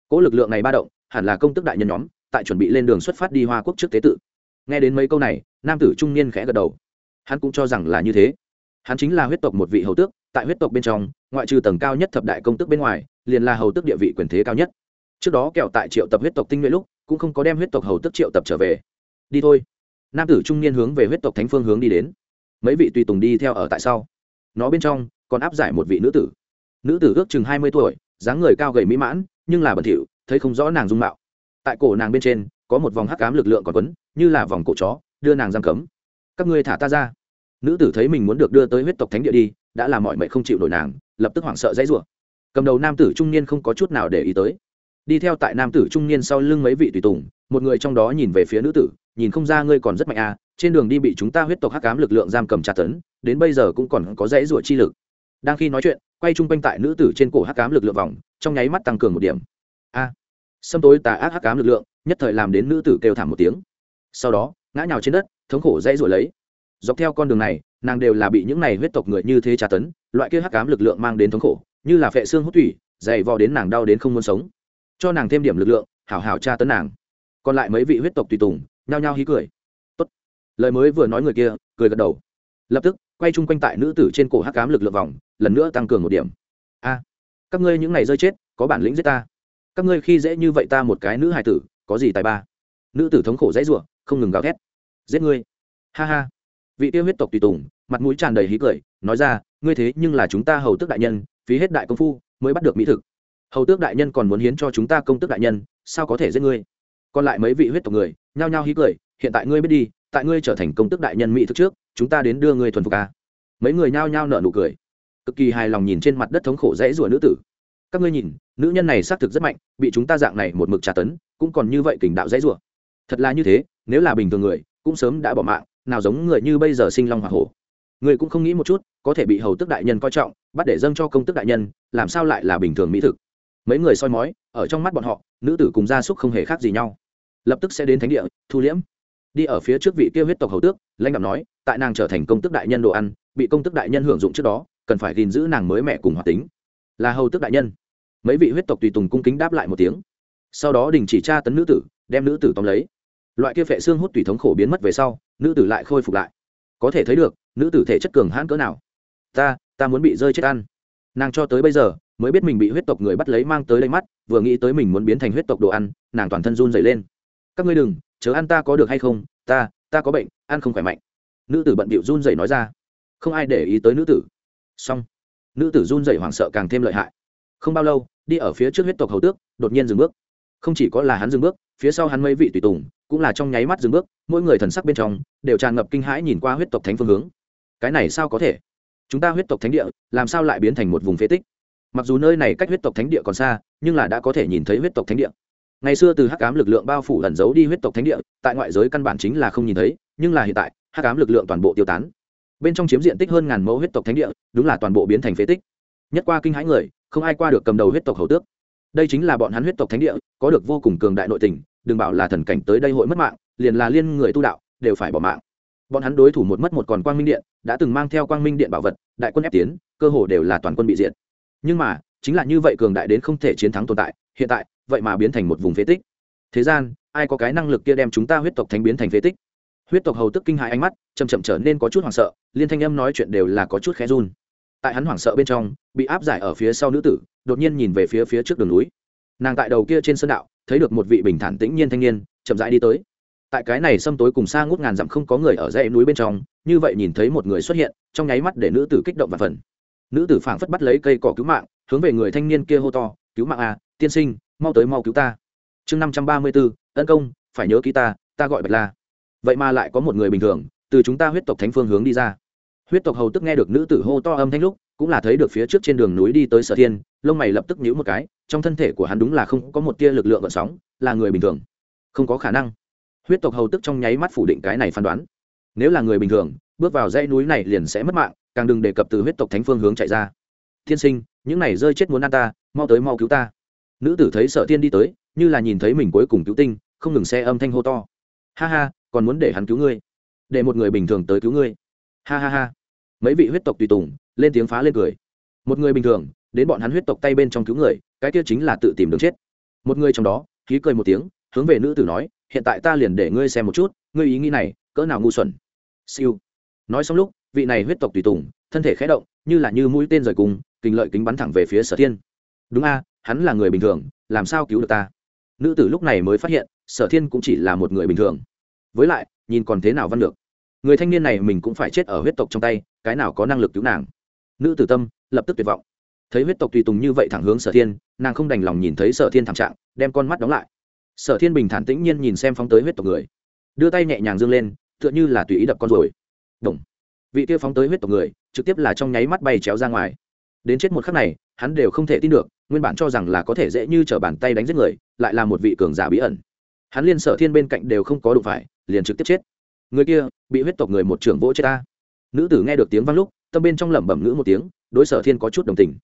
Cỗ lực lượng này ba động, hẳn là công tước đại nhân nhóm, tại chuẩn bị lên đường xuất phát đi hoa quốc trước tế tự. Nghe đến mấy câu này, nam tử trung niên khẽ gật đầu. Hắn cũng cho rằng là như thế. Hắn chính là huyết tộc một vị hầu tước, tại huyết tộc bên trong, ngoại trừ tầng cao nhất thập đại công tước bên ngoài, liền là hầu tước địa vị quyền thế cao nhất. Trước đó kẹo tại triệu tập huyết tộc tinh nhuệ lúc, cũng không có đem huyết tộc hầu tước triệu tập trở về. Đi thôi. Nam tử trung niên hướng về huyết tộc thánh phương hướng đi đến. Mấy vị tùy tùng đi theo ở tại sau. Nó bên trong, còn áp giải một vị nữ tử. Nữ tử ước chừng hai mươi tuổi dáng người cao gầy mỹ mãn, nhưng là bẩn thỉu, thấy không rõ nàng dung mạo. Tại cổ nàng bên trên, có một vòng hắc cám lực lượng còn quấn, như là vòng cổ chó, đưa nàng giam cấm. Các ngươi thả ta ra. Nữ tử thấy mình muốn được đưa tới huyết tộc thánh địa đi, đã làm mọi mệnh không chịu nổi nàng, lập tức hoảng sợ dãy rủa. Cầm đầu nam tử trung niên không có chút nào để ý tới. Đi theo tại nam tử trung niên sau lưng mấy vị tùy tùng, một người trong đó nhìn về phía nữ tử, nhìn không ra ngươi còn rất mạnh à trên đường đi bị chúng ta huyết tộc hắc cám lực lượng giam cầm tra tấn, đến bây giờ cũng còn có dãy rủa chi lực đang khi nói chuyện quay chung quanh tại nữ tử trên cổ hắc cám lực lượng vòng trong nháy mắt tăng cường một điểm. A! À, xâm tối tà ác hắc cám lực lượng nhất thời làm đến nữ tử kêu thảm một tiếng. Sau đó ngã nhào trên đất thống khổ dãy rồi lấy. Dọc theo con đường này nàng đều là bị những này huyết tộc người như thế tra tấn loại kia hắc cám lực lượng mang đến thống khổ như là phệ xương hút thủy dày vò đến nàng đau đến không muốn sống. Cho nàng thêm điểm lực lượng hảo hảo tra tấn nàng. Còn lại mấy vị huyết tộc tùy tùng nhao nhao hí cười. Tốt. lời mới vừa nói người kia cười gật đầu. Lập tức quay chung quanh tại nữ tử trên cổ hắc cám lực lượng vòng, lần nữa tăng cường một điểm. A, các ngươi những ngày rơi chết, có bản lĩnh giết ta. Các ngươi khi dễ như vậy ta một cái nữ hài tử, có gì tài ba? Nữ tử thống khổ dãy ruộng không ngừng gào thét. Giết ngươi. Ha ha. Vị tiêu huyết tộc tùy tùng, mặt mũi tràn đầy hí cười, nói ra, ngươi thế nhưng là chúng ta hầu tước đại nhân, phí hết đại công phu, mới bắt được mỹ thực. Hầu tước đại nhân còn muốn hiến cho chúng ta công tước đại nhân, sao có thể giết ngươi? Còn lại mấy vị huyết tộc người, nhao nhao hí cười, hiện tại ngươi biết đi tại ngươi trở thành công tước đại nhân mỹ thực trước, chúng ta đến đưa ngươi thuần phục ca mấy người nhao nhao nở nụ cười. Cực kỳ hài lòng nhìn trên mặt đất thống khổ dễ rủa nữ tử. Các ngươi nhìn, nữ nhân này xác thực rất mạnh, bị chúng ta dạng này một mực trả tấn, cũng còn như vậy kình đạo dễ rủa. Thật là như thế, nếu là bình thường người, cũng sớm đã bỏ mạng, nào giống người như bây giờ sinh long hoa hổ. Người cũng không nghĩ một chút, có thể bị hầu tức đại nhân coi trọng, bắt để dâng cho công tức đại nhân, làm sao lại là bình thường mỹ thực? Mấy người soi mói, ở trong mắt bọn họ, nữ tử cùng gia súc không hề khác gì nhau. Lập tức sẽ đến thánh địa, thu liễm đi ở phía trước vị kia huyết tộc hầu tước, lãnh đạo nói, tại nàng trở thành công tức đại nhân đồ ăn, bị công tức đại nhân hưởng dụng trước đó, cần phải gìn giữ nàng mới mẹ cùng hoạt tính. Là hầu tước đại nhân. Mấy vị huyết tộc tùy tùng cung kính đáp lại một tiếng. Sau đó đình chỉ tra tấn nữ tử, đem nữ tử tóm lấy. Loại kia phệ xương hút tùy thống khổ biến mất về sau, nữ tử lại khôi phục lại. Có thể thấy được, nữ tử thể chất cường hãn cỡ nào. Ta ta muốn bị rơi chết ăn. Nàng cho tới bây giờ, mới biết mình bị huyết tộc người bắt lấy mang tới lấy mắt, vừa nghĩ tới mình muốn biến thành huyết tộc đồ ăn, nàng toàn thân run dày lên. Các ngươi đừng chớ ăn ta có được hay không, ta ta có bệnh, ăn không khỏe mạnh. Nữ tử bận bịu run rẩy nói ra. Không ai để ý tới nữ tử. Song nữ tử run rẩy hoảng sợ càng thêm lợi hại. Không bao lâu, đi ở phía trước huyết tộc hầu tước, đột nhiên dừng bước. Không chỉ có là hắn dừng bước, phía sau hắn mấy vị tùy tùng, cũng là trong nháy mắt dừng bước, mỗi người thần sắc bên trong, đều tràn ngập kinh hãi nhìn qua huyết tộc thánh phương hướng. Cái này sao có thể? Chúng ta huyết tộc thánh địa, làm sao lại biến thành một vùng phế tích? Mặc dù nơi này cách huyết tộc thánh địa còn xa, nhưng là đã có thể nhìn thấy huyết tộc thánh địa ngày xưa từ hắc cám lực lượng bao phủ ẩn giấu đi huyết tộc thánh địa, tại ngoại giới căn bản chính là không nhìn thấy, nhưng là hiện tại, hắc cám lực lượng toàn bộ tiêu tán. Bên trong chiếm diện tích hơn ngàn mẫu huyết tộc thánh địa, đúng là toàn bộ biến thành phế tích. Nhất qua kinh hãi người, không ai qua được cầm đầu huyết tộc hầu tước. Đây chính là bọn hắn huyết tộc thánh địa, có được vô cùng cường đại nội tình, đừng bảo là thần cảnh tới đây hội mất mạng, liền là liên người tu đạo, đều phải bỏ mạng. Bọn hắn đối thủ một mất một còn quang minh điện, đã từng mang theo quang minh điện bảo vật, đại quân ép tiến, cơ hồ đều là toàn quân bị diệt. Nhưng mà, chính là như vậy cường đại đến không thể chiến thắng tồn tại, hiện tại vậy mà biến thành một vùng phế tích. Thế gian, ai có cái năng lực kia đem chúng ta huyết tộc thánh biến thành phế tích? Huyết tộc hầu tức kinh hại ánh mắt chầm chậm trở nên có chút hoảng sợ, liên thanh âm nói chuyện đều là có chút khẽ run. Tại hắn hoảng sợ bên trong, bị áp giải ở phía sau nữ tử, đột nhiên nhìn về phía phía trước đường núi. Nàng tại đầu kia trên sơn đạo, thấy được một vị bình thản tĩnh nhiên thanh niên, chậm rãi đi tới. Tại cái này xâm tối cùng xa ngút ngàn dặm không có người ở dãy núi bên trong, như vậy nhìn thấy một người xuất hiện, trong nháy mắt để nữ tử kích động và phần. Nữ tử phảng phất bắt lấy cây cỏ cứu mạng, hướng về người thanh niên kia hô to, cứu mạng à tiên sinh mau tới mau cứu ta. Chương năm trăm ba mươi bốn tấn công, phải nhớ ký ta ta gọi bạch la. Vậy mà lại có một người bình thường, từ chúng ta huyết tộc thánh phương hướng đi ra. Huyết tộc hầu tức nghe được nữ tử hô to âm thanh lúc, cũng là thấy được phía trước trên đường núi đi tới sở thiên, lông mày lập tức nhíu một cái, trong thân thể của hắn đúng là không có một tia lực lượng gợn sóng, là người bình thường. Không có khả năng. Huyết tộc hầu tức trong nháy mắt phủ định cái này phán đoán. Nếu là người bình thường, bước vào dãy núi này liền sẽ mất mạng, càng đừng đề cập từ huyết tộc thánh phương hướng chạy ra. Thiên sinh, những này rơi chết muốn ăn ta, mau tới mau cứu ta nữ tử thấy sở thiên đi tới, như là nhìn thấy mình cuối cùng cứu tinh, không ngừng xe âm thanh hô to. Ha ha, còn muốn để hắn cứu ngươi? Để một người bình thường tới cứu ngươi. Ha ha ha. Mấy vị huyết tộc tùy tùng, lên tiếng phá lên cười. Một người bình thường, đến bọn hắn huyết tộc tay bên trong cứu người, cái kia chính là tự tìm đường chết. Một người trong đó khí cười một tiếng, hướng về nữ tử nói, hiện tại ta liền để ngươi xem một chút, ngươi ý nghĩ này, cỡ nào ngu xuẩn? Siêu. Nói xong lúc, vị này huyết tộc tùy tùng, thân thể khẽ động, như là như mũi tên rời cùng, kình lợi kính bắn thẳng về phía sở thiên. Đúng a hắn là người bình thường, làm sao cứu được ta? Nữ tử lúc này mới phát hiện, sở thiên cũng chỉ là một người bình thường. Với lại, nhìn còn thế nào văn được? Người thanh niên này mình cũng phải chết ở huyết tộc trong tay, cái nào có năng lực cứu nàng? Nữ tử tâm, lập tức tuyệt vọng. Thấy huyết tộc tùy tùng như vậy thẳng hướng sở thiên, nàng không đành lòng nhìn thấy sở thiên thảm trạng, đem con mắt đóng lại. Sở thiên bình thản tĩnh nhiên nhìn xem phóng tới huyết tộc người. Đưa tay nhẹ nhàng dâng lên, tựa như là tùy ý đập con rồi. Đồng vị kia phóng tới huyết tộc người, trực tiếp là trong nháy mắt bay chéo ra ngoài. Đến chết một khắc này, hắn đều không thể tin được nguyên bản cho rằng là có thể dễ như t r ở bàn tay đánh giết người, lại là một vị cường giả bí ẩn. Hắn liên sở thiên bên cạnh đều không có đụng phải, liền trực tiếp chết. Người kia, bị huyết tộc người một trưởng vỗ chết ta. Nữ tử nghe được tiếng văng lúc, tâm bên trong lẩm bẩm ngữ một tiếng, đối sở thiên có chút đồng tình.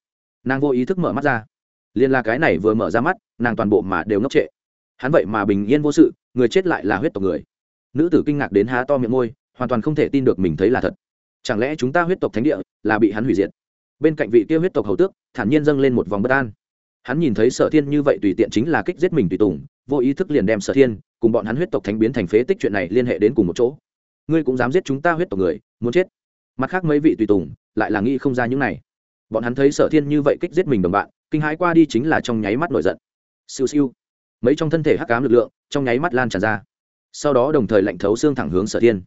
Nàng vô ý thức mở mắt ra. Liền là cái này vừa mở ra mắt, nàng toàn bộ mà đều ngốc trệ. Hắn vậy mà bình yên vô sự, người chết lại là huyết tộc người. Nữ tử kinh ngạc đến há to miệng môi, hoàn toàn không thể tin được mình thấy là thật. Chẳng lẽ chúng ta huyết tộc thánh địa là bị hắn hủy diệt? Bên cạnh vị kia huyết tộc hầu tước, thản nhiên dâng lên một vòng bất an. Hắn nhìn thấy sở thiên như vậy tùy tiện chính là kích giết mình tùy tùng, vô ý thức liền đem sở thiên cùng bọn hắn huyết tộc thánh biến thành phế tích chuyện này liên hệ đến cùng một chỗ. Ngươi cũng dám giết chúng ta huyết tộc người, muốn chết. Mặt khác mấy vị tùy tùng lại là nghĩ không ra những này. Bọn hắn thấy sở thiên như vậy kích giết mình đồng bạn, kinh hãi qua đi chính là trong nháy mắt nổi giận. Siêu siêu. Mấy trong thân thể hắc cám lực lượng trong nháy mắt lan tràn ra. Sau đó đồng thời lạnh thấu xương thẳng hướng sở thiên.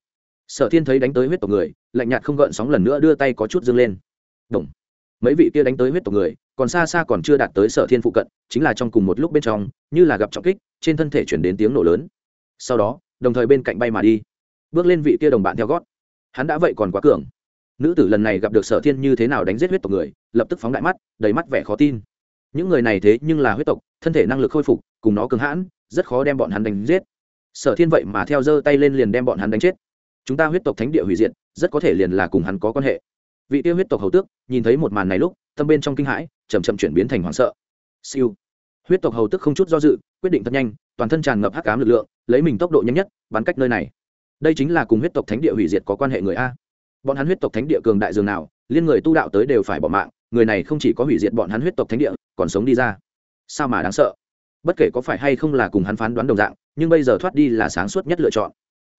Sở thiên thấy đánh tới huyết tộc người, lạnh nhạt không gợn sóng lần nữa đưa tay có chút dâng lên. Đồng. mấy vị kia đánh tới huyết tộc người, còn xa xa còn chưa đạt tới sở thiên phụ cận, chính là trong cùng một lúc bên trong, như là gặp trọng kích, trên thân thể chuyển đến tiếng nổ lớn. Sau đó, đồng thời bên cạnh bay mà đi. Bước lên vị kia đồng bạn theo gót. Hắn đã vậy còn quá cường. Nữ tử lần này gặp được sở thiên như thế nào đánh giết huyết tộc người, lập tức phóng đại mắt, đầy mắt vẻ khó tin. Những người này thế nhưng là huyết tộc, thân thể năng lực khôi phục, cùng nó cường hãn, rất khó đem bọn hắn đánh giết. Sở thiên vậy mà theo giơ tay lên liền đem bọn hắn đánh chết. Chúng ta huyết tộc thánh địa hủy diệt, rất có thể liền là cùng hắn có quan hệ vị tiêu huyết tộc hầu tước nhìn thấy một màn này lúc, tâm bên trong kinh hãi chầm chậm chuyển biến thành hoảng sợ. Siêu. Huyết tộc hầu tức không chút do dự, quyết định thật nhanh, toàn thân tràn ngập hắc ám lực lượng, lấy mình tốc độ nhanh nhất, bắn cách nơi này. Đây chính là cùng huyết tộc thánh địa hủy diệt có quan hệ người a. Bọn hắn huyết tộc thánh địa cường đại dường nào, liên người tu đạo tới đều phải bỏ mạng, người này không chỉ có hủy diệt bọn hắn huyết tộc thánh địa, còn sống đi ra. Sao mà đáng sợ? Bất kể có phải hay không là cùng hắn phán đoán đồng dạng, nhưng bây giờ thoát đi là sáng suốt nhất lựa chọn.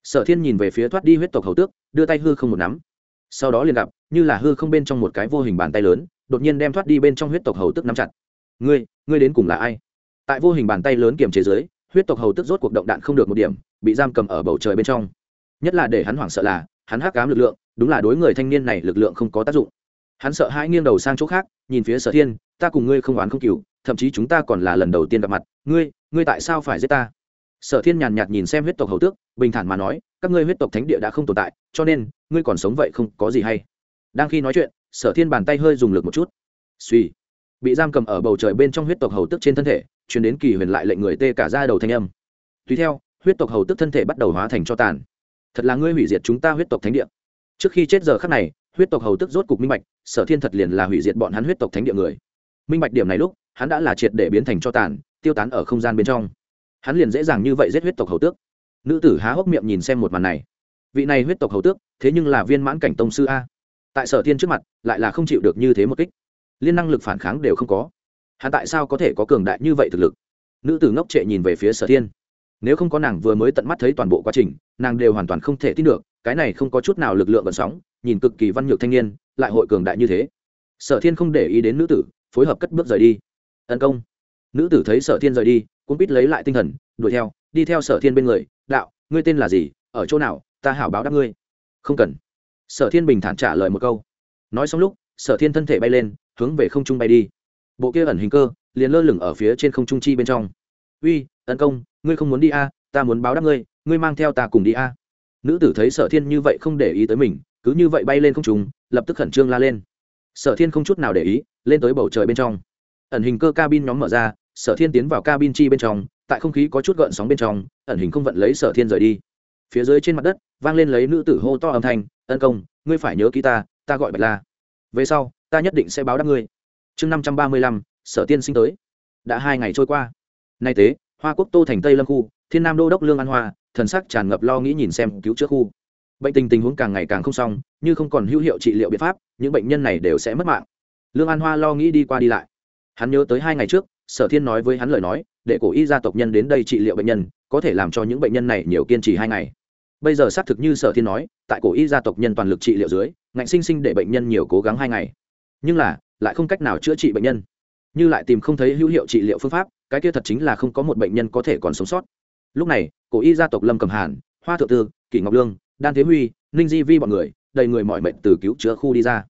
Sở thiên nhìn về phía thoát đi huyết tộc hầu tước, đưa tay hư không một nắm sau đó liền gặp, như là hư không bên trong một cái vô hình bàn tay lớn, đột nhiên đem thoát đi bên trong huyết tộc hầu tước nắm chặt. Ngươi ngươi đến cùng là ai? Tại vô hình bàn tay lớn kiềm chế giới huyết tộc hầu tước rốt cuộc động đạn không được một điểm, bị giam cầm ở bầu trời bên trong. Nhất là để hắn hoảng sợ là, hắn hắc cám lực lượng, đúng là đối người thanh niên này lực lượng không có tác dụng. Hắn sợ hãi nghiêng đầu sang chỗ khác, nhìn phía sở thiên, ta cùng ngươi không oán không cừu, thậm chí chúng ta còn là lần đầu tiên gặp mặt. Ngươi ngươi tại sao phải giết ta? Sở thiên nhàn nhạt nhìn xem huyết tộc hầu tước, bình thản mà nói, các ngươi huyết tộc thánh địa đã không tồn tại, cho nên, ngươi còn sống vậy không có gì hay. Đang khi nói chuyện, sở thiên bàn tay hơi dùng lực một chút. Suy bị giam cầm ở bầu trời bên trong huyết tộc hầu tức trên thân thể chuyển đến kỳ huyền lại lệnh người tê cả ra đầu thanh âm. Tùy theo, huyết tộc hầu tức thân thể bắt đầu hóa thành cho tàn. Thật là ngươi hủy diệt chúng ta huyết tộc thánh địa. Trước khi chết giờ khắc này, huyết tộc hầu tức rốt cục minh bạch, sở thiên thật liền là hủy diệt bọn hắn huyết tộc thánh địa người. Minh bạch điểm này lúc, hắn đã là triệt để biến thành cho tàn, tiêu tán ở không gian bên trong hắn liền dễ dàng như vậy giết huyết tộc hầu tước. Nữ tử há hốc miệng nhìn xem một màn này. Vị này huyết tộc hầu tước, thế nhưng là viên mãn cảnh tông sư a. Tại sở thiên trước mặt, lại là không chịu được như thế một kích. Liên năng lực phản kháng đều không có. Hắn tại sao có thể có cường đại như vậy thực lực? Nữ tử ngốc trệ nhìn về phía sở thiên. Nếu không có nàng vừa mới tận mắt thấy toàn bộ quá trình, nàng đều hoàn toàn không thể tin được, cái này không có chút nào lực lượng vận sóng, nhìn cực kỳ văn nhược thanh niên, lại hội cường đại như thế. Sở thiên không để ý đến nữ tử, phối hợp cất bước rời đi. Tấn công. Nữ tử thấy sở thiên rời đi cũng biết lấy lại tinh thần, đuổi theo, đi theo sở thiên bên người, đạo, ngươi tên là gì? Ở chỗ nào? Ta hảo báo đáp ngươi. Không cần. Sở thiên bình thản trả lời một câu. Nói xong lúc, sở thiên thân thể bay lên, hướng về không trung bay đi. Bộ kia ẩn hình cơ, liền lơ lửng ở phía trên không trung chi bên trong. Uy, tấn công, ngươi không muốn đi a, ta muốn báo đáp ngươi ngươi mang theo ta cùng đi a. Nữ tử thấy sở thiên như vậy không để ý tới mình, cứ như vậy bay lên không trung, lập tức khẩn trương la lên. Sở thiên không chút nào để ý, lên tới bầu trời bên trong. Ẩn hình cơ cabin nhóm mở ra sở thiên tiến vào cabin chi bên trong, tại không khí có chút gợn sóng bên trong, ẩn hình không vận lấy sở thiên rời đi. Phía dưới trên mặt đất, vang lên lấy nữ tử hô to âm thanh, tấn công, ngươi phải nhớ ký ta ta gọi bạch la. Về sau, ta nhất định sẽ báo đáp ngươi. Chương năm trăm ba mươi lăm, sở tiên sinh tới. Đã hai ngày trôi qua. Nay tế, hoa quốc tô thành tây lâm khu, thiên nam đô đốc lương an hoa, thần sắc tràn ngập lo nghĩ nhìn xem cứu chữa khu. Bệnh tình tình huống càng ngày càng không xong, như không còn hữu hiệu trị liệu biện pháp, những bệnh nhân này đều sẽ mất mạng. Lương an hoa lo nghĩ đi qua đi lại. Hắn nhớ tới hai ngày trước sở thiên nói với hắn lời nói, để cổ y gia tộc nhân đến đây trị liệu bệnh nhân, có thể làm cho những bệnh nhân này nhiều kiên trì hai ngày. Bây giờ xác thực như sở thiên nói, tại cổ y gia tộc nhân toàn lực trị liệu dưới, ngạnh sinh sinh để bệnh nhân nhiều cố gắng hai ngày. Nhưng là, lại không cách nào chữa trị bệnh nhân. Như lại tìm không thấy hữu hiệu trị liệu phương pháp, cái kia thật chính là không có một bệnh nhân có thể còn sống sót. Lúc này, cổ y gia tộc lâm cầm hàn, hoa thượng tư, kỷ ngọc lương, đan thế huy, ninh di vi bọn người, đầy người mọi mệnh từ cứu chữa khu đi ra.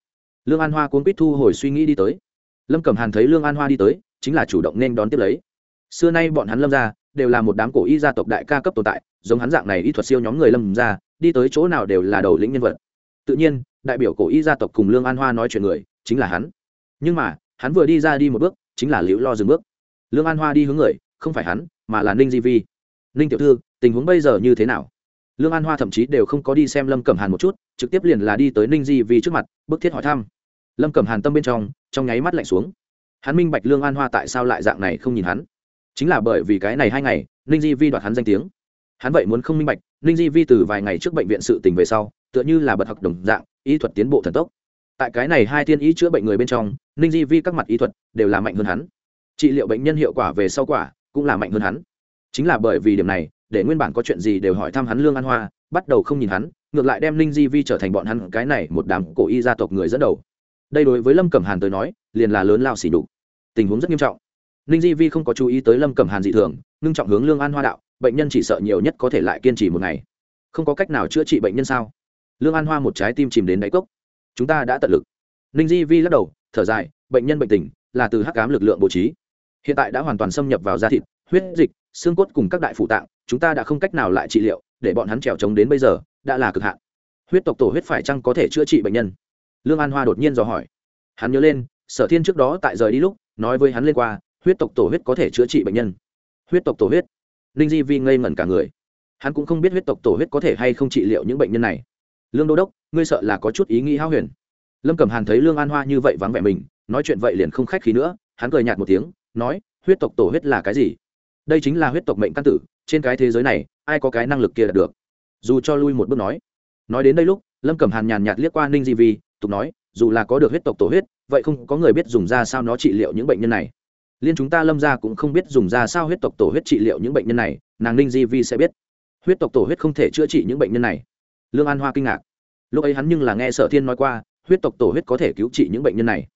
Lương an hoa cuốn quýt thu hồi suy nghĩ đi tới. Lâm cầm hàn thấy lương an hoa đi tới chính là chủ động nên đón tiếp lấy. Xưa nay bọn hắn lâm ra đều là một đám cổ y gia tộc đại ca cấp tồn tại, giống hắn dạng này y thuật siêu nhóm người lâm ra đi tới chỗ nào đều là đầu lĩnh nhân vật. Tự nhiên, đại biểu cổ y gia tộc cùng lương an hoa nói chuyện người, chính là hắn. Nhưng mà, hắn vừa đi ra đi một bước, chính là liễu lo dừng bước. Lương an hoa đi hướng người, không phải hắn, mà là ninh di vi. Ninh tiểu thư, tình huống bây giờ như thế nào? Lương an hoa thậm chí đều không có đi xem lâm cẩm hàn một chút, trực tiếp liền là đi tới ninh di vi trước mặt, bức thiết hỏi thăm. Lâm cẩm hàn tâm bên trong trong nháy mắt lạnh xuống hắn minh bạch lương an hoa tại sao lại dạng này không nhìn hắn. Chính là bởi vì cái này hai ngày, ninh di vi đoạt hắn danh tiếng. Hắn vậy muốn không minh bạch, ninh di vi từ vài ngày trước bệnh viện sự tình về sau, tựa như là bật học đồng dạng, y thuật tiến bộ thần tốc. Tại cái này hai tiên ý chữa bệnh người bên trong, ninh di vi các mặt y thuật đều là mạnh hơn hắn. Trị liệu bệnh nhân hiệu quả về sau quả cũng là mạnh hơn hắn. Chính là bởi vì điểm này, để nguyên bản có chuyện gì đều hỏi thăm hắn lương an hoa, bắt đầu không nhìn hắn, ngược lại đem ninh di vi trở thành bọn hắn cái này một đám cổ y gia tộc người dẫn đầu đây đối với lâm cẩm hàn tới nói, liền là lớn lao xỉ đục tình huống rất nghiêm trọng. Ninh di vi không có chú ý tới lâm cẩm hàn dị thường, ngưng trọng hướng lương an hoa đạo, bệnh nhân chỉ sợ nhiều nhất có thể lại kiên trì một ngày. Không có cách nào chữa trị bệnh nhân sao? Lương an hoa một trái tim chìm đến đáy cốc. Chúng ta đã tận lực. Ninh di vi lắc đầu, thở dài, bệnh nhân bệnh tình, là từ hắc cám lực lượng bố trí. Hiện tại đã hoàn toàn xâm nhập vào da thịt, huyết dịch, xương cốt cùng các đại phụ tạng, chúng ta đã không cách nào lại trị liệu, để bọn hắn trèo trống đến bây giờ, đã là cực hạn. Huyết tộc tổ huyết phải chăng có thể chữa trị bệnh nhân? Lương an hoa đột nhiên dò hỏi. Hắn nhớ lên, sở thiên trước đó tại rời đi lúc, nói với hắn lên qua, huyết tộc tổ huyết có thể chữa trị bệnh nhân. Huyết tộc tổ huyết? Ninh di vi ngây ngẩn cả người. Hắn cũng không biết huyết tộc tổ huyết có thể hay không trị liệu những bệnh nhân này. Lương đô đốc, ngươi sợ là có chút ý nghĩ hao huyền. Lâm cẩm hàn thấy lương an hoa như vậy vắng vẻ mình, nói chuyện vậy liền không khách khí nữa, hắn cười nhạt một tiếng, nói, huyết tộc tổ huyết là cái gì? Đây chính là huyết tộc mệnh căn tử, trên cái thế giới này, ai có cái năng lực kia đạt được. Dù cho lui một bước nói. Nói đến đây lúc, lâm cẩm hàn nhàn nhạt liếc qua ninh di vi tục nói, dù là có được huyết tộc tổ huyết, vậy không có người biết dùng ra sao nó trị liệu những bệnh nhân này. Liên chúng ta lâm ra cũng không biết dùng ra sao huyết tộc tổ huyết trị liệu những bệnh nhân này, nàng ninh di vi sẽ biết. Huyết tộc tổ huyết không thể chữa trị những bệnh nhân này. Lương an hoa kinh ngạc. Lúc ấy hắn nhưng là nghe sở thiên nói qua, huyết tộc tổ huyết có thể cứu trị những bệnh nhân này.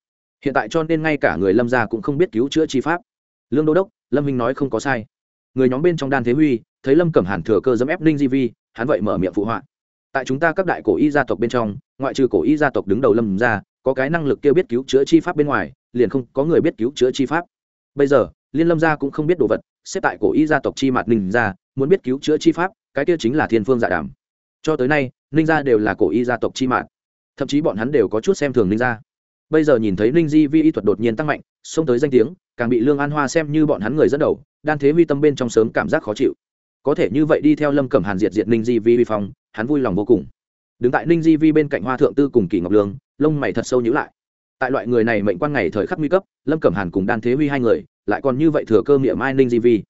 Hiện tại cho nên ngay cả người lâm gia cũng không biết cứu chữa chi pháp. Lương đô đốc, lâm Minh nói không có sai. Người nhóm bên trong đan thế huy, thấy lâm cẩm hàn thừa cơ dẫm ép ninh di vi, hắn vậy mở miệng phụ họa. Tại chúng ta các đại cổ y gia tộc bên trong ngoại trừ cổ y gia tộc đứng đầu lâm ra, có cái năng lực kia biết cứu chữa chi pháp bên ngoài, liền không có người biết cứu chữa chi pháp. Bây giờ, liên lâm gia cũng không biết đồ vật, xếp tại cổ y gia tộc chi mạt ninh gia, muốn biết cứu chữa chi pháp, cái kia chính là thiên phương dạ đàm. Cho tới nay, ninh gia đều là cổ y gia tộc chi mạt thậm chí bọn hắn đều có chút xem thường ninh gia. Bây giờ nhìn thấy ninh di vi y thuật đột nhiên tăng mạnh, xông tới danh tiếng, càng bị lương an hoa xem như bọn hắn người dẫn đầu, đan thế huy tâm bên trong sớm cảm giác khó chịu. Có thể như vậy đi theo lâm cẩm hàn diệt diệt ninh di vi vi phong, hắn vui lòng vô cùng đứng tại ninh di vi bên cạnh hoa thượng tư cùng kỳ ngọc lương, lông mày thật sâu nhữ lại. Tại loại người này mệnh quan ngày thời khắc nguy cấp, lâm cẩm hàn cùng đan thế huy hai người, lại còn như vậy thừa cơ miệng mai ninh di vi.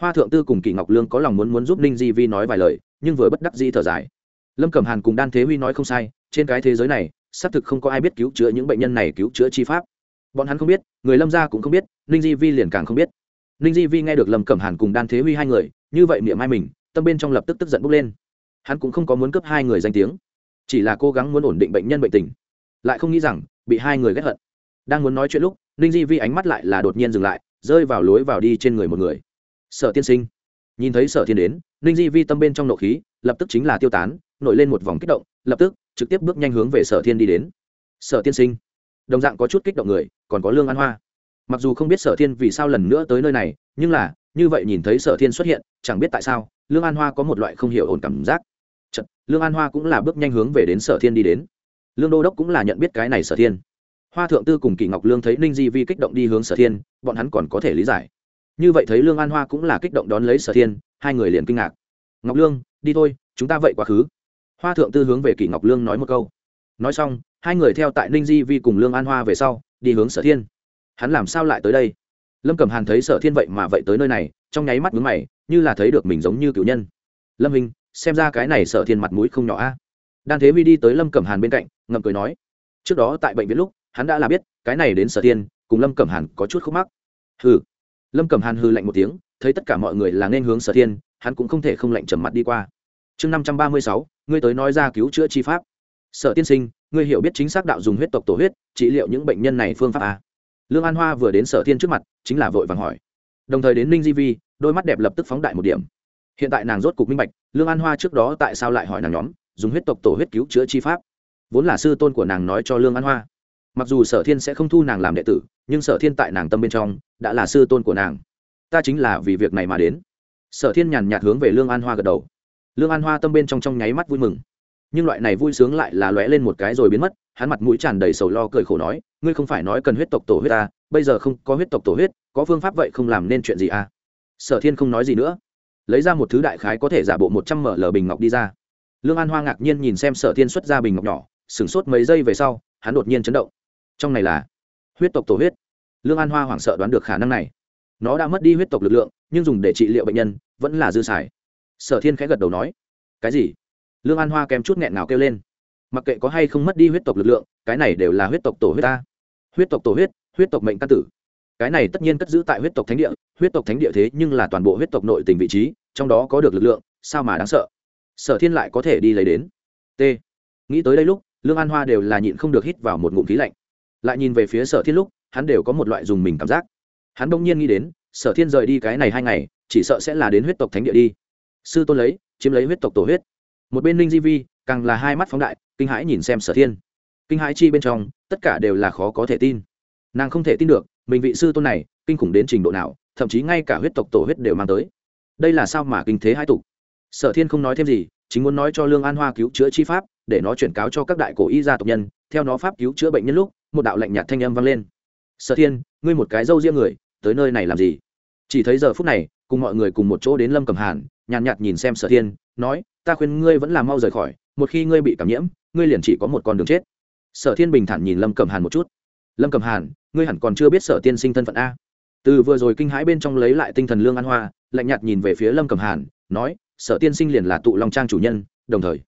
Hoa thượng tư cùng kỳ ngọc lương có lòng muốn muốn giúp ninh di vi nói vài lời, nhưng vừa bất đắc di thở dài. Lâm cẩm hàn cùng đan thế huy nói không sai, trên cái thế giới này, xác thực không có ai biết cứu chữa những bệnh nhân này cứu chữa chi pháp. Bọn hắn không biết, người lâm gia cũng không biết, ninh di vi liền càng không biết. Ninh di vi nghe được lâm cẩm hàn cùng đan thế huy hai người, như vậy miệng mai mình, tâm bên trong lập tức tức giận bốc lên. Hắn cũng không có muốn cướp hai người danh tiếng chỉ là cố gắng muốn ổn định bệnh nhân bệnh tình. Lại không nghĩ rằng, bị hai người ghét hận. Đang muốn nói chuyện lúc, ninh di vi ánh mắt lại là đột nhiên dừng lại, rơi vào lối vào đi trên người một người. Sở tiên sinh. Nhìn thấy sở thiên đến, ninh di vi tâm bên trong nộ khí, lập tức chính là tiêu tán, nổi lên một vòng kích động, lập tức, trực tiếp bước nhanh hướng về sở thiên đi đến. Sở tiên sinh. Đồng dạng có chút kích động người, còn có lương an hoa. Mặc dù không biết sở thiên vì sao lần nữa tới nơi này, nhưng là, như vậy nhìn thấy sở thiên xuất hiện, chẳng biết tại sao, lương an hoa có một loại không hiểu ổn cảm giác lương an hoa cũng là bước nhanh hướng về đến sở thiên đi đến. Lương đô đốc cũng là nhận biết cái này sở thiên. Hoa thượng tư cùng kỳ ngọc lương thấy ninh di vi kích động đi hướng sở thiên, bọn hắn còn có thể lý giải. Như vậy thấy lương an hoa cũng là kích động đón lấy sở thiên, hai người liền kinh ngạc. Ngọc lương, đi thôi, chúng ta vậy quá khứ. Hoa thượng tư hướng về kỳ ngọc lương nói một câu. Nói xong, hai người theo tại ninh di vi cùng lương an hoa về sau, đi hướng sở thiên. Hắn làm sao lại tới đây? Lâm cẩm hàn thấy sở thiên vậy mà vậy tới nơi này, trong nháy mắt mướn mày, như là thấy được mình giống như cựu nhân. Lâm hình xem ra cái này sở thiên mặt mũi không nhỏ a. Đan thế vi đi tới lâm cẩm hàn bên cạnh, ngậm cười nói, trước đó tại bệnh viện lúc, hắn đã là biết, cái này đến sở thiên, cùng lâm cẩm hàn có chút khúc mắc. Hừ. Lâm cẩm hàn hư lạnh một tiếng, thấy tất cả mọi người là nên hướng sở thiên, hắn cũng không thể không lạnh trầm mặt đi qua. Chương năm trăm ba mươi sáu, ngươi tới nói ra cứu chữa chi pháp. Sở tiên sinh, ngươi hiểu biết chính xác đạo dùng huyết tộc tổ huyết, trị liệu những bệnh nhân này phương pháp a. Lương an hoa vừa đến sở thiên trước mặt, chính là vội vàng hỏi. Đồng thời đến ninh di vi, đôi mắt đẹp lập tức phóng đại một điểm hiện tại nàng rốt cục minh bạch, lương an hoa trước đó tại sao lại hỏi nàng nhóm, dùng huyết tộc tổ huyết cứu chữa chi pháp. Vốn là sư tôn của nàng nói cho lương an hoa. Mặc dù sở thiên sẽ không thu nàng làm đệ tử, nhưng sở thiên tại nàng tâm bên trong, đã là sư tôn của nàng. Ta chính là vì việc này mà đến. Sở thiên nhàn nhạt hướng về lương an hoa gật đầu. Lương an hoa tâm bên trong trong nháy mắt vui mừng. Nhưng loại này vui sướng lại là lóe lên một cái rồi biến mất, hắn mặt mũi tràn đầy sầu lo cười khổ nói, ngươi không phải nói cần huyết tộc tổ huyết ta bây giờ không có huyết tộc tổ huyết, có phương pháp vậy không làm nên chuyện gì à? Sở thiên không nói gì nữa lấy ra một thứ đại khái có thể giả bộ một trăm mở lờ bình ngọc đi ra. Lương an hoa ngạc nhiên nhìn xem sở thiên xuất ra bình ngọc nhỏ, sửng sốt mấy giây về sau, hắn đột nhiên chấn động. Trong này là huyết tộc tổ huyết. Lương an hoa hoảng sợ đoán được khả năng này. Nó đã mất đi huyết tộc lực lượng, nhưng dùng để trị liệu bệnh nhân vẫn là dư xài. Sở thiên khẽ gật đầu nói, cái gì? Lương an hoa kèm chút nghẹn nào kêu lên, mặc kệ có hay không mất đi huyết tộc lực lượng, cái này đều là huyết tộc tổ huyết ta. Huyết tộc tổ huyết huyết tộc mệnh ca tử cái này tất nhiên cất giữ tại huyết tộc thánh địa, huyết tộc thánh địa thế nhưng là toàn bộ huyết tộc nội tình vị trí, trong đó có được lực lượng, sao mà đáng sợ? Sở thiên lại có thể đi lấy đến. T. Nghĩ tới đây lúc, lương an hoa đều là nhịn không được hít vào một ngụm khí lạnh. Lại nhìn về phía sở thiên lúc, hắn đều có một loại dùng mình cảm giác. Hắn đông nhiên nghĩ đến, sở thiên rời đi cái này hai ngày, chỉ sợ sẽ là đến huyết tộc thánh địa đi. Sư tôn lấy, chiếm lấy huyết tộc tổ huyết. Một bên ninh di vi, càng là hai mắt phóng đại, kinh hãi nhìn xem sở thiên. Kinh hãi chi bên trong, tất cả đều là khó có thể tin. Nàng không thể tin được mình vị sư tôn này kinh khủng đến trình độ nào thậm chí ngay cả huyết tộc tổ huyết đều mang tới. Đây là sao mà kinh thế hai tục? Sở thiên không nói thêm gì chính muốn nói cho lương an hoa cứu chữa chi pháp để nó chuyển cáo cho các đại cổ y gia tộc nhân theo nó pháp cứu chữa bệnh nhân lúc một đạo lạnh nhạt thanh âm vang lên. Sở thiên ngươi một cái dâu riêng người tới nơi này làm gì? Chỉ thấy giờ phút này cùng mọi người cùng một chỗ đến lâm cầm hàn nhàn nhạt, nhìn xem sở thiên nói ta khuyên ngươi vẫn là mau rời khỏi một khi ngươi bị cảm nhiễm ngươi liền chỉ có một con đường chết. Sở thiên bình thản nhìn lâm cầm hàn một chút lâm cầm hàn ngươi hẳn còn chưa biết sở tiên sinh thân phận a từ vừa rồi kinh hãi bên trong lấy lại tinh thần lương an hoa lạnh nhạt nhìn về phía lâm cẩm hàn nói sở tiên sinh liền là tụ long trang chủ nhân đồng thời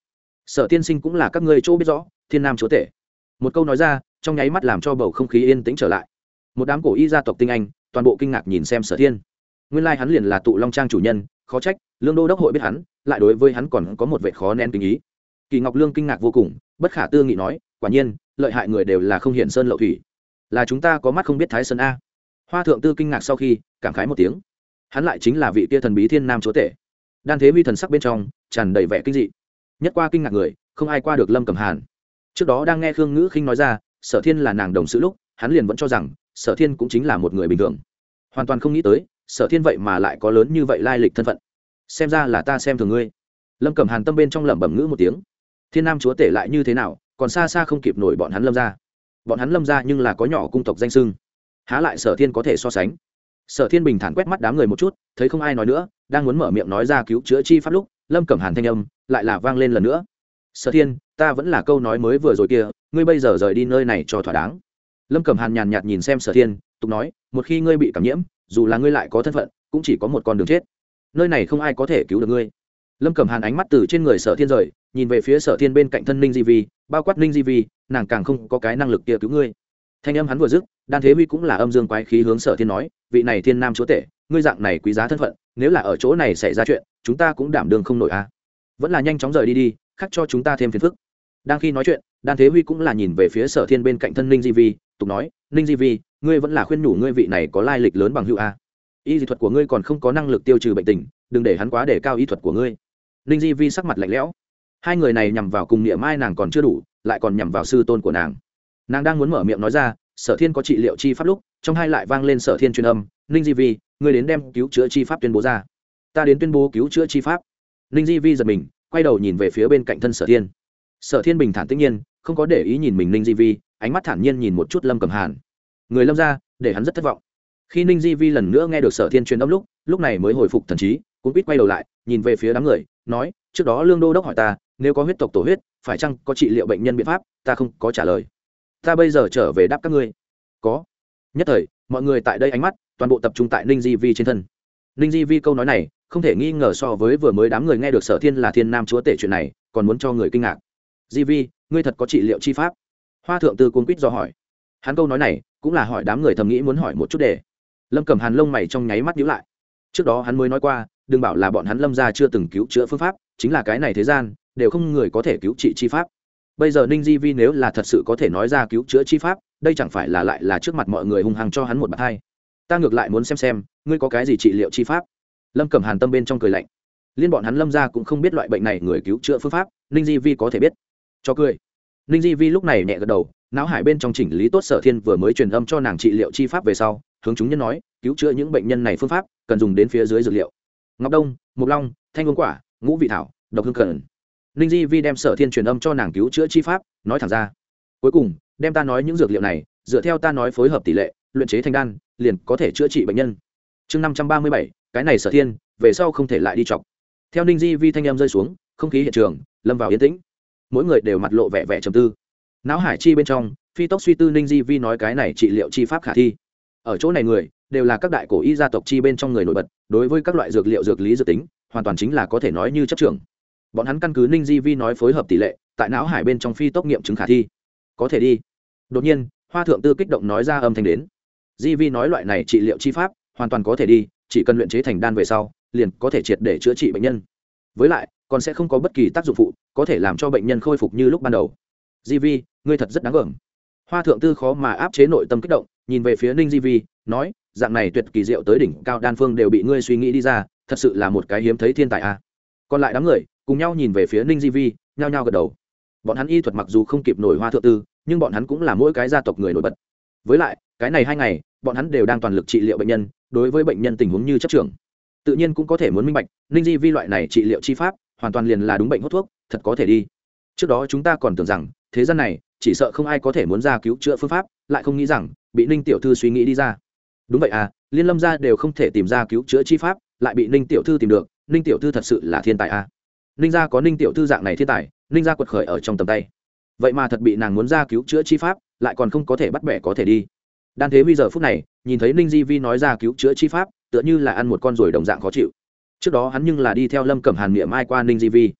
sở tiên sinh cũng là các ngươi chỗ biết rõ thiên nam chúa tể một câu nói ra trong nháy mắt làm cho bầu không khí yên tĩnh trở lại một đám cổ y gia tộc tinh anh toàn bộ kinh ngạc nhìn xem sở thiên nguyên lai、like、hắn liền là tụ long trang chủ nhân khó trách lương đô đốc hội biết hắn lại đối với hắn còn có một vệ khó nén tình ý kỳ ngọc lương kinh ngạc vô cùng bất khả tư nghị nói quả nhiên lợi hại người đều là không hiển sơn lậu thủy là chúng ta có mắt không biết thái sơn a. Hoa thượng tư kinh ngạc sau khi, cảm khái một tiếng. Hắn lại chính là vị tia thần bí thiên nam chúa tể. Đan thế vi thần sắc bên trong, tràn đầy vẻ kinh dị. Nhất qua kinh ngạc người, không ai qua được lâm cầm hàn. Trước đó đang nghe khương ngữ khinh nói ra, sở thiên là nàng đồng sự lúc, hắn liền vẫn cho rằng, sở thiên cũng chính là một người bình thường. Hoàn toàn không nghĩ tới, sở thiên vậy mà lại có lớn như vậy lai lịch thân phận. Xem ra là ta xem thường ngươi. Lâm cầm hàn tâm bên trong lẩm bẩm ngữ một tiếng. Thiên nam chúa tể lại như thế nào, còn xa xa không kịp nổi bọn hắn lâm ra bọn hắn lâm ra nhưng là có nhỏ cung tộc danh sưng. Há lại sở thiên có thể so sánh? Sở thiên bình thản quét mắt đám người một chút, thấy không ai nói nữa, đang muốn mở miệng nói ra cứu chữa chi pháp lúc, lâm cẩm hàn thanh âm lại là vang lên lần nữa. Sở thiên, ta vẫn là câu nói mới vừa rồi kia, ngươi bây giờ rời đi nơi này cho thỏa đáng. Lâm cẩm hàn nhàn nhạt nhìn xem sở thiên, tục nói, một khi ngươi bị cảm nhiễm, dù là ngươi lại có thân phận, cũng chỉ có một con đường chết. Nơi này không ai có thể cứu được ngươi. Lâm cẩm hàn ánh mắt từ trên người sở thiên rời, nhìn về phía sở thiên bên cạnh thân ninh di vi, bao quát ninh di vi nàng càng không có cái năng lực kia cứu ngươi. Thanh âm hắn vừa dứt, đan thế huy cũng là âm dương quái khí hướng sở thiên nói, vị này thiên nam chúa tể, ngươi dạng này quý giá thân phận, nếu là ở chỗ này xảy ra chuyện, chúng ta cũng đảm đương không nổi a à. vẫn là nhanh chóng rời đi đi, khắc cho chúng ta thêm phiền phức. Đang khi nói chuyện, đan thế huy cũng là nhìn về phía sở thiên bên cạnh thân ninh di vi, tục nói, ninh di vi, ngươi vẫn là khuyên nhủ ngươi vị này có lai lịch lớn bằng hữu a y dị thuật của ngươi còn không có năng lực tiêu trừ bệnh tình, đừng để hắn quá để cao y thuật của ngươi. Ninh di vi sắc mặt lạnh lẽo. Hai người này nhằm vào cùng niệm mai nàng còn chưa đủ lại còn nhằm vào sư tôn của nàng. Nàng đang muốn mở miệng nói ra, sở thiên có trị liệu chi pháp lúc, trong hai lại vang lên sở thiên truyền âm, ninh di vi người đến đem cứu chữa chi pháp tuyên bố ra. Ta đến tuyên bố cứu chữa chi pháp. Ninh di vi giật mình, quay đầu nhìn về phía bên cạnh thân sở thiên. Sở thiên bình thản tĩnh nhiên, không có để ý nhìn mình ninh di vi, ánh mắt thản nhiên nhìn một chút lâm cầm hàn. Người lâm ra để hắn rất thất vọng. Khi ninh di vi lần nữa nghe được sở thiên truyền âm lúc lúc này mới hồi phục thần trí cũng biết quay đầu lại, nhìn về phía đám người, nói, trước đó lương đô đốc hỏi ta, nếu có huyết tộc tổ huyết phải chăng có trị liệu bệnh nhân biện pháp? Ta không có trả lời. Ta bây giờ trở về đáp các ngươi. Có. Nhất thời, mọi người tại đây ánh mắt, toàn bộ tập trung tại ninh di vi trên thân. Ninh di vi câu nói này, không thể nghi ngờ so với vừa mới đám người nghe được sở thiên là thiên nam chúa tể chuyện này, còn muốn cho người kinh ngạc. Di vi, ngươi thật có trị liệu chi pháp? Hoa thượng tư cuốn quýt do hỏi. Hắn câu nói này, cũng là hỏi đám người thầm nghĩ muốn hỏi một chút để lâm cầm hàn lông mày trong nháy mắt nhíu lại. Trước đó hắn mới nói qua, đừng bảo là bọn hắn lâm ra chưa từng cứu chữa phương pháp, chính là cái này thế gian đều không người có thể cứu trị chi pháp. Bây giờ ninh di vi nếu là thật sự có thể nói ra cứu chữa chi pháp, đây chẳng phải là lại là trước mặt mọi người hung hăng cho hắn một bạt hai. Ta ngược lại muốn xem xem, ngươi có cái gì trị liệu chi pháp? Lâm cẩm hàn tâm bên trong cười lạnh. Liên bọn hắn lâm ra cũng không biết loại bệnh này người cứu chữa phương pháp, ninh di vi có thể biết. Cho cười. Ninh di vi lúc này nhẹ gật đầu, não hải bên trong chỉnh lý tốt sở thiên vừa mới truyền âm cho nàng trị liệu chi pháp về sau, hướng chúng nhân nói, cứu chữa những bệnh nhân này phương pháp, cần dùng đến phía dưới dược liệu. Ngọc đông mục long, thanh vương quả, ngũ vị thảo, độc hương cần ninh di vi đem sở thiên truyền âm cho nàng cứu chữa chi pháp, nói thẳng ra. Cuối cùng, đem ta nói những dược liệu này, dựa theo ta nói phối hợp tỷ lệ, luyện chế thành đan, liền có thể chữa trị bệnh nhân. Chương năm trăm ba mươi bảy, cái này sở thiên, về sau không thể lại đi chọc. Theo ninh di vi thanh em rơi xuống, không khí hiện trường, lâm vào yên tĩnh. Mỗi người đều mặt lộ vẻ vẻ trầm tư. Não hải chi bên trong, phi tốc suy tư ninh di vi nói cái này trị liệu chi pháp khả thi. Ở chỗ này người, đều là các đại cổ y gia tộc chi bên trong người nổi bật, đối với các loại dược liệu dược lý dược tính, hoàn toàn chính là có thể nói như chấp trưởng bọn hắn căn cứ ninh di vi nói phối hợp tỷ lệ, tại não hải bên trong phi tốc nghiệm chứng khả thi. Có thể đi. Đột nhiên, hoa thượng tư kích động nói ra âm thanh đến. Di vi nói loại này trị liệu chi pháp, hoàn toàn có thể đi, chỉ cần luyện chế thành đan về sau, liền có thể triệt để chữa trị bệnh nhân. Với lại, còn sẽ không có bất kỳ tác dụng phụ, có thể làm cho bệnh nhân khôi phục như lúc ban đầu. Di vi, ngươi thật rất đáng gờm. Hoa thượng tư khó mà áp chế nội tâm kích động, nhìn về phía ninh di vi, nói, dạng này tuyệt kỳ diệu tới đỉnh cao đan phương đều bị ngươi suy nghĩ đi ra, thật sự là một cái hiếm thấy thiên tài a à. còn lại đám người cùng nhau nhìn về phía ninh di vi, nhao nhao gật đầu. Bọn hắn y thuật mặc dù không kịp nổi hoa thượng tư, nhưng bọn hắn cũng là mỗi cái gia tộc người nổi bật. Với lại, cái này hai ngày, bọn hắn đều đang toàn lực trị liệu bệnh nhân, đối với bệnh nhân tình huống như chấp trưởng. Tự nhiên cũng có thể muốn minh bạch, ninh di vi loại này trị liệu chi pháp, hoàn toàn liền là đúng bệnh hút thuốc, thật có thể đi. Trước đó chúng ta còn tưởng rằng, thế gian này, chỉ sợ không ai có thể muốn ra cứu chữa phương pháp, lại không nghĩ rằng, bị ninh tiểu thư suy nghĩ đi ra. Đúng vậy à liên lâm gia đều không thể tìm ra cứu chữa chi pháp, lại bị ninh tiểu thư tìm được, ninh tiểu thư thật sự là thiên tài à ninh gia có ninh tiểu thư dạng này thiên tài, ninh gia quật khởi ở trong tầm tay. Vậy mà thật bị nàng muốn ra cứu chữa chi pháp, lại còn không có thể bắt bẻ có thể đi. Đan thế bây giờ phút này, nhìn thấy ninh di vi nói ra cứu chữa chi pháp, tựa như là ăn một con ruồi đồng dạng khó chịu. Trước đó hắn nhưng là đi theo lâm cẩm hàn miệng mai qua ninh di vi.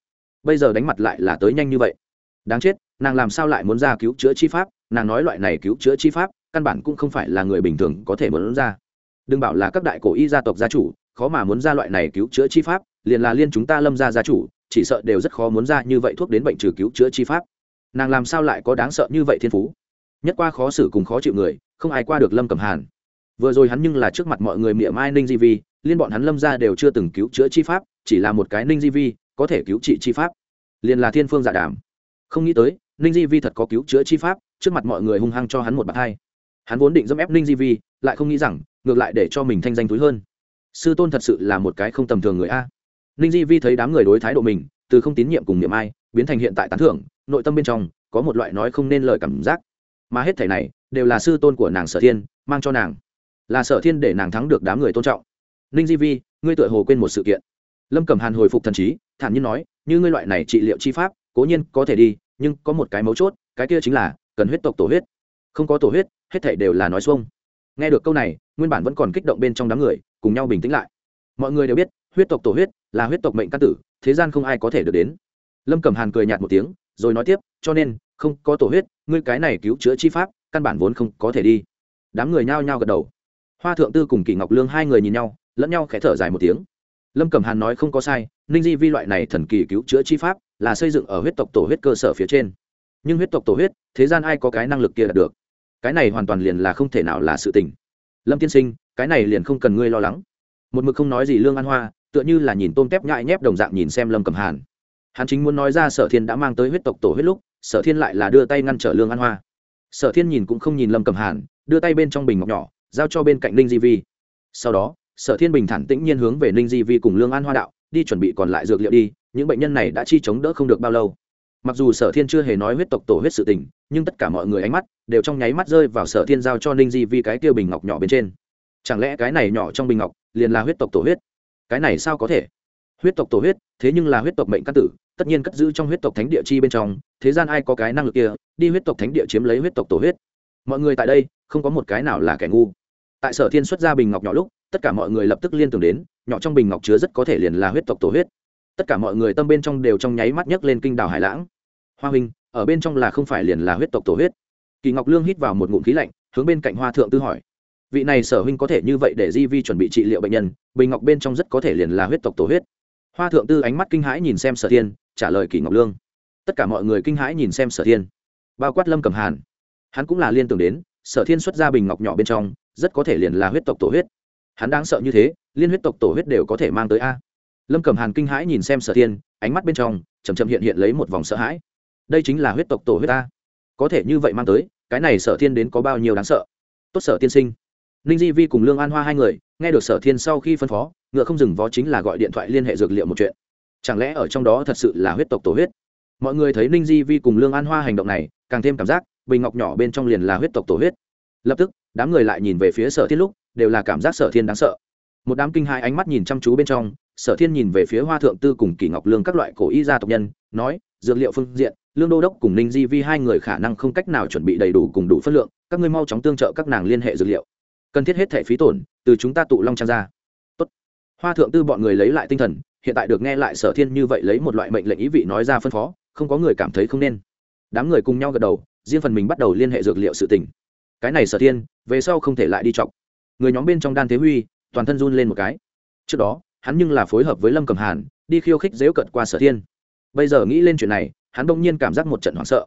Bây giờ đánh mặt lại là tới nhanh như vậy. Đáng chết, nàng làm sao lại muốn ra cứu chữa chi pháp? Nàng nói loại này cứu chữa chi pháp, căn bản cũng không phải là người bình thường có thể muốn ra. Đừng bảo là các đại cổ y gia tộc gia chủ, khó mà muốn ra loại này cứu chữa chi pháp, liền là liên chúng ta lâm gia gia chủ chỉ sợ đều rất khó muốn ra như vậy thuốc đến bệnh trừ cứu chữa chi pháp. Nàng làm sao lại có đáng sợ như vậy thiên phú? Nhất qua khó xử cùng khó chịu người, không ai qua được lâm cẩm hàn. Vừa rồi hắn nhưng là trước mặt mọi người miệng mai ninh di vi, liên bọn hắn lâm ra đều chưa từng cứu chữa chi pháp, chỉ là một cái ninh di vi, có thể cứu trị chi pháp. Liền là thiên phương dạ giả đảm không nghĩ tới, ninh di vi thật có cứu chữa chi pháp, trước mặt mọi người hung hăng cho hắn một bàn thai hắn vốn định dẫm ép ninh di vi, lại không nghĩ rằng, ngược lại để cho mình thanh danh túi hơn. Sư tôn thật sự là một cái không tầm thường người a ninh di vi thấy đám người đối thái độ mình, từ không tín nhiệm cùng niệm ai, biến thành hiện tại tán thưởng, nội tâm bên trong có một loại nói không nên lời cảm giác. Mà hết thảy này đều là sư tôn của nàng sở thiên mang cho nàng, là sở thiên để nàng thắng được đám người tôn trọng. Ninh di vi, ngươi tựa hồ quên một sự kiện. Lâm cẩm hàn hồi phục thần trí, thản nhiên nói, như ngươi loại này trị liệu chi pháp, cố nhiên có thể đi, nhưng có một cái mấu chốt, cái kia chính là cần huyết tộc tổ huyết. Không có tổ huyết, hết thảy đều là nói xuông. Nghe được câu này, nguyên bản vẫn còn kích động bên trong đám người, cùng nhau bình tĩnh lại. Mọi người đều biết huyết tộc tổ huyết, là huyết tộc mệnh căn tử, thế gian không ai có thể được đến. Lâm cẩm hàn cười nhạt một tiếng, rồi nói tiếp, cho nên, không có tổ huyết, ngươi cái này cứu chữa chi pháp, căn bản vốn không có thể đi. Đám người nhao nhao gật đầu. Hoa thượng tư cùng kỷ ngọc lương hai người nhìn nhau, lẫn nhau khẽ thở dài một tiếng. Lâm cẩm hàn nói không có sai, ninh di vi loại này thần kỳ cứu chữa chi pháp, là xây dựng ở huyết tộc tổ huyết cơ sở phía trên. Nhưng huyết tộc tổ huyết, thế gian ai có cái năng lực kia đạt được. Cái này hoàn toàn liền là không thể nào là sự tình. Lâm tiên sinh, cái này liền không cần ngươi lo lắng. Một mực không nói gì lương an hoa tựa như là nhìn tôm tép nhại nhép đồng dạng nhìn xem lâm cẩm hàn. Hắn chính muốn nói ra sở thiên đã mang tới huyết tộc tổ huyết lúc, sở thiên lại là đưa tay ngăn trở lương an hoa. Sở thiên nhìn cũng không nhìn lâm cẩm hàn, đưa tay bên trong bình ngọc nhỏ, giao cho bên cạnh ninh di vi. Sau đó, sở thiên bình thản tĩnh nhiên hướng về ninh di vi cùng lương an hoa đạo, đi chuẩn bị còn lại dược liệu đi, những bệnh nhân này đã chi chống đỡ không được bao lâu. Mặc dù sở thiên chưa hề nói huyết tộc tổ huyết sự tình, nhưng tất cả mọi người ánh mắt đều trong nháy mắt rơi vào sở thiên giao cho ninh di vi cái tiêu bình ngọc nhỏ bên trên. Chẳng lẽ cái này nhỏ trong bình ngọc liền là huyết tộc tổ huyết? Cái này sao có thể? Huyết tộc tổ huyết, thế nhưng là huyết tộc mệnh căn tử, tất nhiên cất giữ trong huyết tộc thánh địa chi bên trong, thế gian ai có cái năng lực kia, đi huyết tộc thánh địa chiếm lấy huyết tộc tổ huyết. Mọi người tại đây, không có một cái nào là kẻ ngu. Tại sở thiên xuất ra bình ngọc nhỏ lúc, tất cả mọi người lập tức liên tưởng đến, nhỏ trong bình ngọc chứa rất có thể liền là huyết tộc tổ huyết. Tất cả mọi người tâm bên trong đều trong nháy mắt nhấc lên kinh đảo hải lãng. Hoa huynh, ở bên trong là không phải liền là huyết tộc tổ huyết. Kỳ ngọc lương hít vào một ngụm khí lạnh, hướng bên cạnh hoa thượng tư hỏi vị này sở huynh có thể như vậy để di vi chuẩn bị trị liệu bệnh nhân, bình ngọc bên trong rất có thể liền là huyết tộc tổ huyết. Hoa thượng tư ánh mắt kinh hãi nhìn xem sở thiên, trả lời kỳ ngọc lương. Tất cả mọi người kinh hãi nhìn xem sở thiên. Bao quát lâm cầm hàn. Hắn cũng là liên tưởng đến, sở thiên xuất ra bình ngọc nhỏ bên trong, rất có thể liền là huyết tộc tổ huyết. Hắn đáng sợ như thế, liên huyết tộc tổ huyết đều có thể mang tới a. Lâm cầm hàn kinh hãi nhìn xem sở thiên, ánh mắt bên trong chầm chậm hiện hiện lấy một vòng sợ hãi. Đây chính là huyết tộc tổ huyết ta có thể như vậy mang tới, cái này sở thiên đến có bao nhiêu đáng sợ. Tốt sở tiên sinh ninh di vi cùng lương an hoa hai người, nghe được sở thiên sau khi phân phó, ngựa không dừng vó chính là gọi điện thoại liên hệ dược liệu một chuyện. Chẳng lẽ ở trong đó thật sự là huyết tộc tổ huyết? Mọi người thấy ninh di vi cùng lương an hoa hành động này, càng thêm cảm giác bình ngọc nhỏ bên trong liền là huyết tộc tổ huyết. Lập tức, đám người lại nhìn về phía sở thiên lúc, đều là cảm giác sở thiên đáng sợ. Một đám kinh hai ánh mắt nhìn chăm chú bên trong, sở thiên nhìn về phía hoa thượng tư cùng kỷ ngọc lương các loại cổ y gia tộc nhân, nói, dược liệu phương diện, lương đô đốc cùng ninh di vi hai người khả năng không cách nào chuẩn bị đầy đủ cùng đủ phân lượng, các ngươi mau chóng tương trợ các nàng liên hệ dược liệu cần thiết hết thẻ phí tổn, từ chúng ta tụ long trang ra. Tốt. hoa thượng tư bọn người lấy lại tinh thần, hiện tại được nghe lại sở thiên như vậy lấy một loại mệnh lệnh ý vị nói ra phân phó, không có người cảm thấy không nên. Đám người cùng nhau gật đầu, riêng phần mình bắt đầu liên hệ dược liệu sự tình. Cái này sở thiên, về sau không thể lại đi chọc. Người nhóm bên trong đan thế huy, toàn thân run lên một cái. Trước đó, hắn nhưng là phối hợp với lâm cầm hàn, đi khiêu khích dễu cận qua sở thiên. Bây giờ nghĩ lên chuyện này, hắn đông nhiên cảm giác một trận hoảng sợ.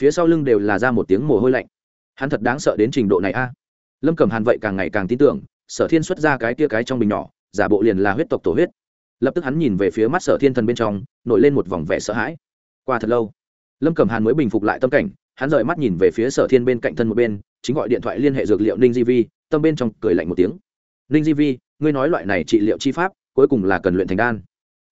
Phía sau lưng đều là ra một tiếng mồ hôi lạnh. Hắn thật đáng sợ đến trình độ này a lâm Cẩm hàn vậy càng ngày càng tin tưởng, sở thiên xuất ra cái tia cái trong bình nhỏ, giả bộ liền là huyết tộc tổ huyết. Lập tức hắn nhìn về phía mắt sở thiên thần bên trong, nổi lên một vòng vẻ sợ hãi. Qua thật lâu, lâm Cẩm hàn mới bình phục lại tâm cảnh, hắn rời mắt nhìn về phía sở thiên bên cạnh thân một bên, chính gọi điện thoại liên hệ dược liệu ninh di vi, tâm bên trong cười lạnh một tiếng. Ninh di vi, ngươi nói loại này trị liệu chi pháp, cuối cùng là cần luyện thành đan.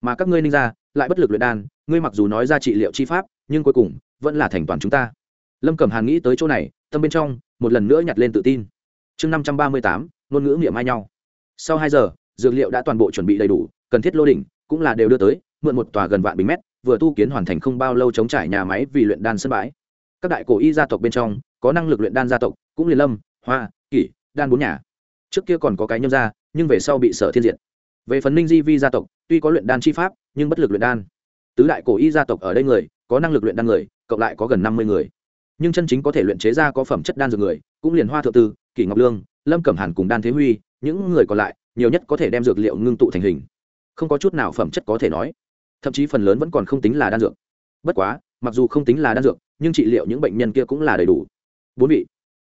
Mà các ngươi ninh ra lại bất lực luyện đan, ngươi mặc dù nói ra trị liệu chi pháp, nhưng cuối cùng vẫn là thành toàn chúng ta. Lâm cẩm hàn nghĩ tới chỗ này, tâm bên trong một lần nữa nhặt lên tự tin chương năm trăm ba mươi tám, ngôn ngữ miệng mai nhau. Sau hai giờ, dược liệu đã toàn bộ chuẩn bị đầy đủ, cần thiết lô đỉnh cũng là đều đưa tới, mượn một tòa gần vạn bình mét, vừa tu kiến hoàn thành không bao lâu chống trải nhà máy vì luyện đan sân bãi. Các đại cổ y gia tộc bên trong, có năng lực luyện đan gia tộc, cũng liền lâm, hoa, kỷ, đan bốn nhà. Trước kia còn có cái nhâm gia, nhưng về sau bị sở thiên diệt. Về phần ninh di vi gia tộc, tuy có luyện đan chi pháp, nhưng bất lực luyện đan. Tứ đại cổ y gia tộc ở đây người, có năng lực luyện đan người, cộng lại có gần năm mươi người nhưng chân chính có thể luyện chế ra có phẩm chất đan dược người, cũng liền hoa thượng tư, kỷ ngọc lương, lâm cẩm hàn cùng đan thế huy, những người còn lại, nhiều nhất có thể đem dược liệu ngưng tụ thành hình. Không có chút nào phẩm chất có thể nói. Thậm chí phần lớn vẫn còn không tính là đan dược. Bất quá, mặc dù không tính là đan dược, nhưng trị liệu những bệnh nhân kia cũng là đầy đủ. Bốn vị.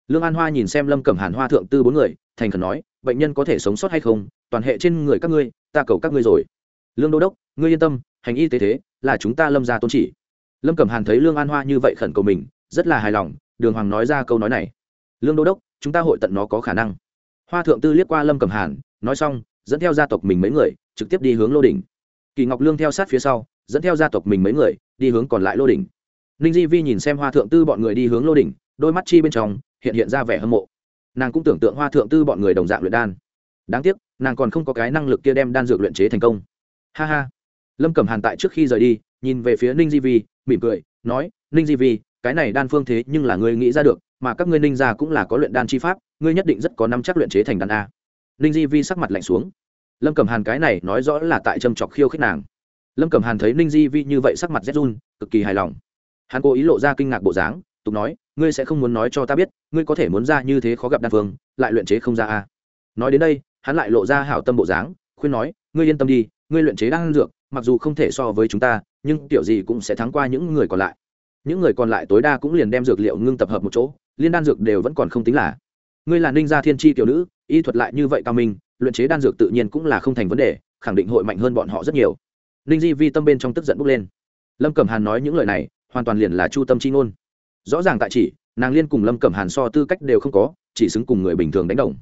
Lương an hoa nhìn xem lâm cẩm hàn, hoa thượng tư bốn người, thành khẩn nói, bệnh nhân có thể sống sót hay không? Toàn hệ trên người các ngươi, ta cầu các ngươi rồi. Lương đô đốc, ngươi yên tâm, hành y tế thế, là chúng ta lâm ra tôn chỉ. Lâm cẩm hàn thấy lương an hoa như vậy khẩn cầu mình rất là hài lòng, đường hoàng nói ra câu nói này. Lương đô đốc, chúng ta hội tận nó có khả năng. Hoa thượng tư liếc qua lâm cẩm hàn, nói xong, dẫn theo gia tộc mình mấy người, trực tiếp đi hướng lô đỉnh. Kỳ ngọc lương theo sát phía sau, dẫn theo gia tộc mình mấy người, đi hướng còn lại lô đỉnh. Ninh di vi nhìn xem hoa thượng tư bọn người đi hướng lô đỉnh, đôi mắt chi bên trong, hiện hiện ra vẻ hâm mộ. Nàng cũng tưởng tượng hoa thượng tư bọn người đồng dạng luyện đan. Đáng tiếc, nàng còn không có cái năng lực kia đem đan dược luyện chế thành công. Ha ha. Lâm cẩm hàn tại trước khi rời đi, nhìn về phía ninh di vi, mỉm cười, nói, ninh di vi cái này đan phương thế nhưng là ngươi nghĩ ra được, mà các ngươi ninh gia cũng là có luyện đan chi pháp, ngươi nhất định rất có năm chắc luyện chế thành đan a. Ninh di vi sắc mặt lạnh xuống. Lâm cẩm hàn cái này nói rõ là tại châm chọc khiêu khích nàng. Lâm cẩm hàn thấy ninh di vi như vậy sắc mặt rét run, cực kỳ hài lòng. Hắn cố ý lộ ra kinh ngạc bộ dáng, tục nói, ngươi sẽ không muốn nói cho ta biết, ngươi có thể muốn ra như thế khó gặp đan phương, lại luyện chế không ra a. Nói đến đây, hắn lại lộ ra hảo tâm bộ dáng, khuyên nói, ngươi yên tâm đi, ngươi luyện chế đan dược, mặc dù không thể so với chúng ta, nhưng kiểu gì cũng sẽ thắng qua những người còn lại những người còn lại tối đa cũng liền đem dược liệu ngưng tập hợp một chỗ, liên đan dược đều vẫn còn không tính là. Ngươi là ninh gia thiên tri tiểu nữ, y thuật lại như vậy cao minh, luyện chế đan dược tự nhiên cũng là không thành vấn đề, khẳng định hội mạnh hơn bọn họ rất nhiều. Ninh di vi tâm bên trong tức giận bốc lên. Lâm cẩm hàn nói những lời này, hoàn toàn liền là chu tâm chi ngôn. Rõ ràng tại chỉ, nàng liên cùng lâm cẩm hàn so tư cách đều không có, chỉ xứng cùng người bình thường đánh đồng.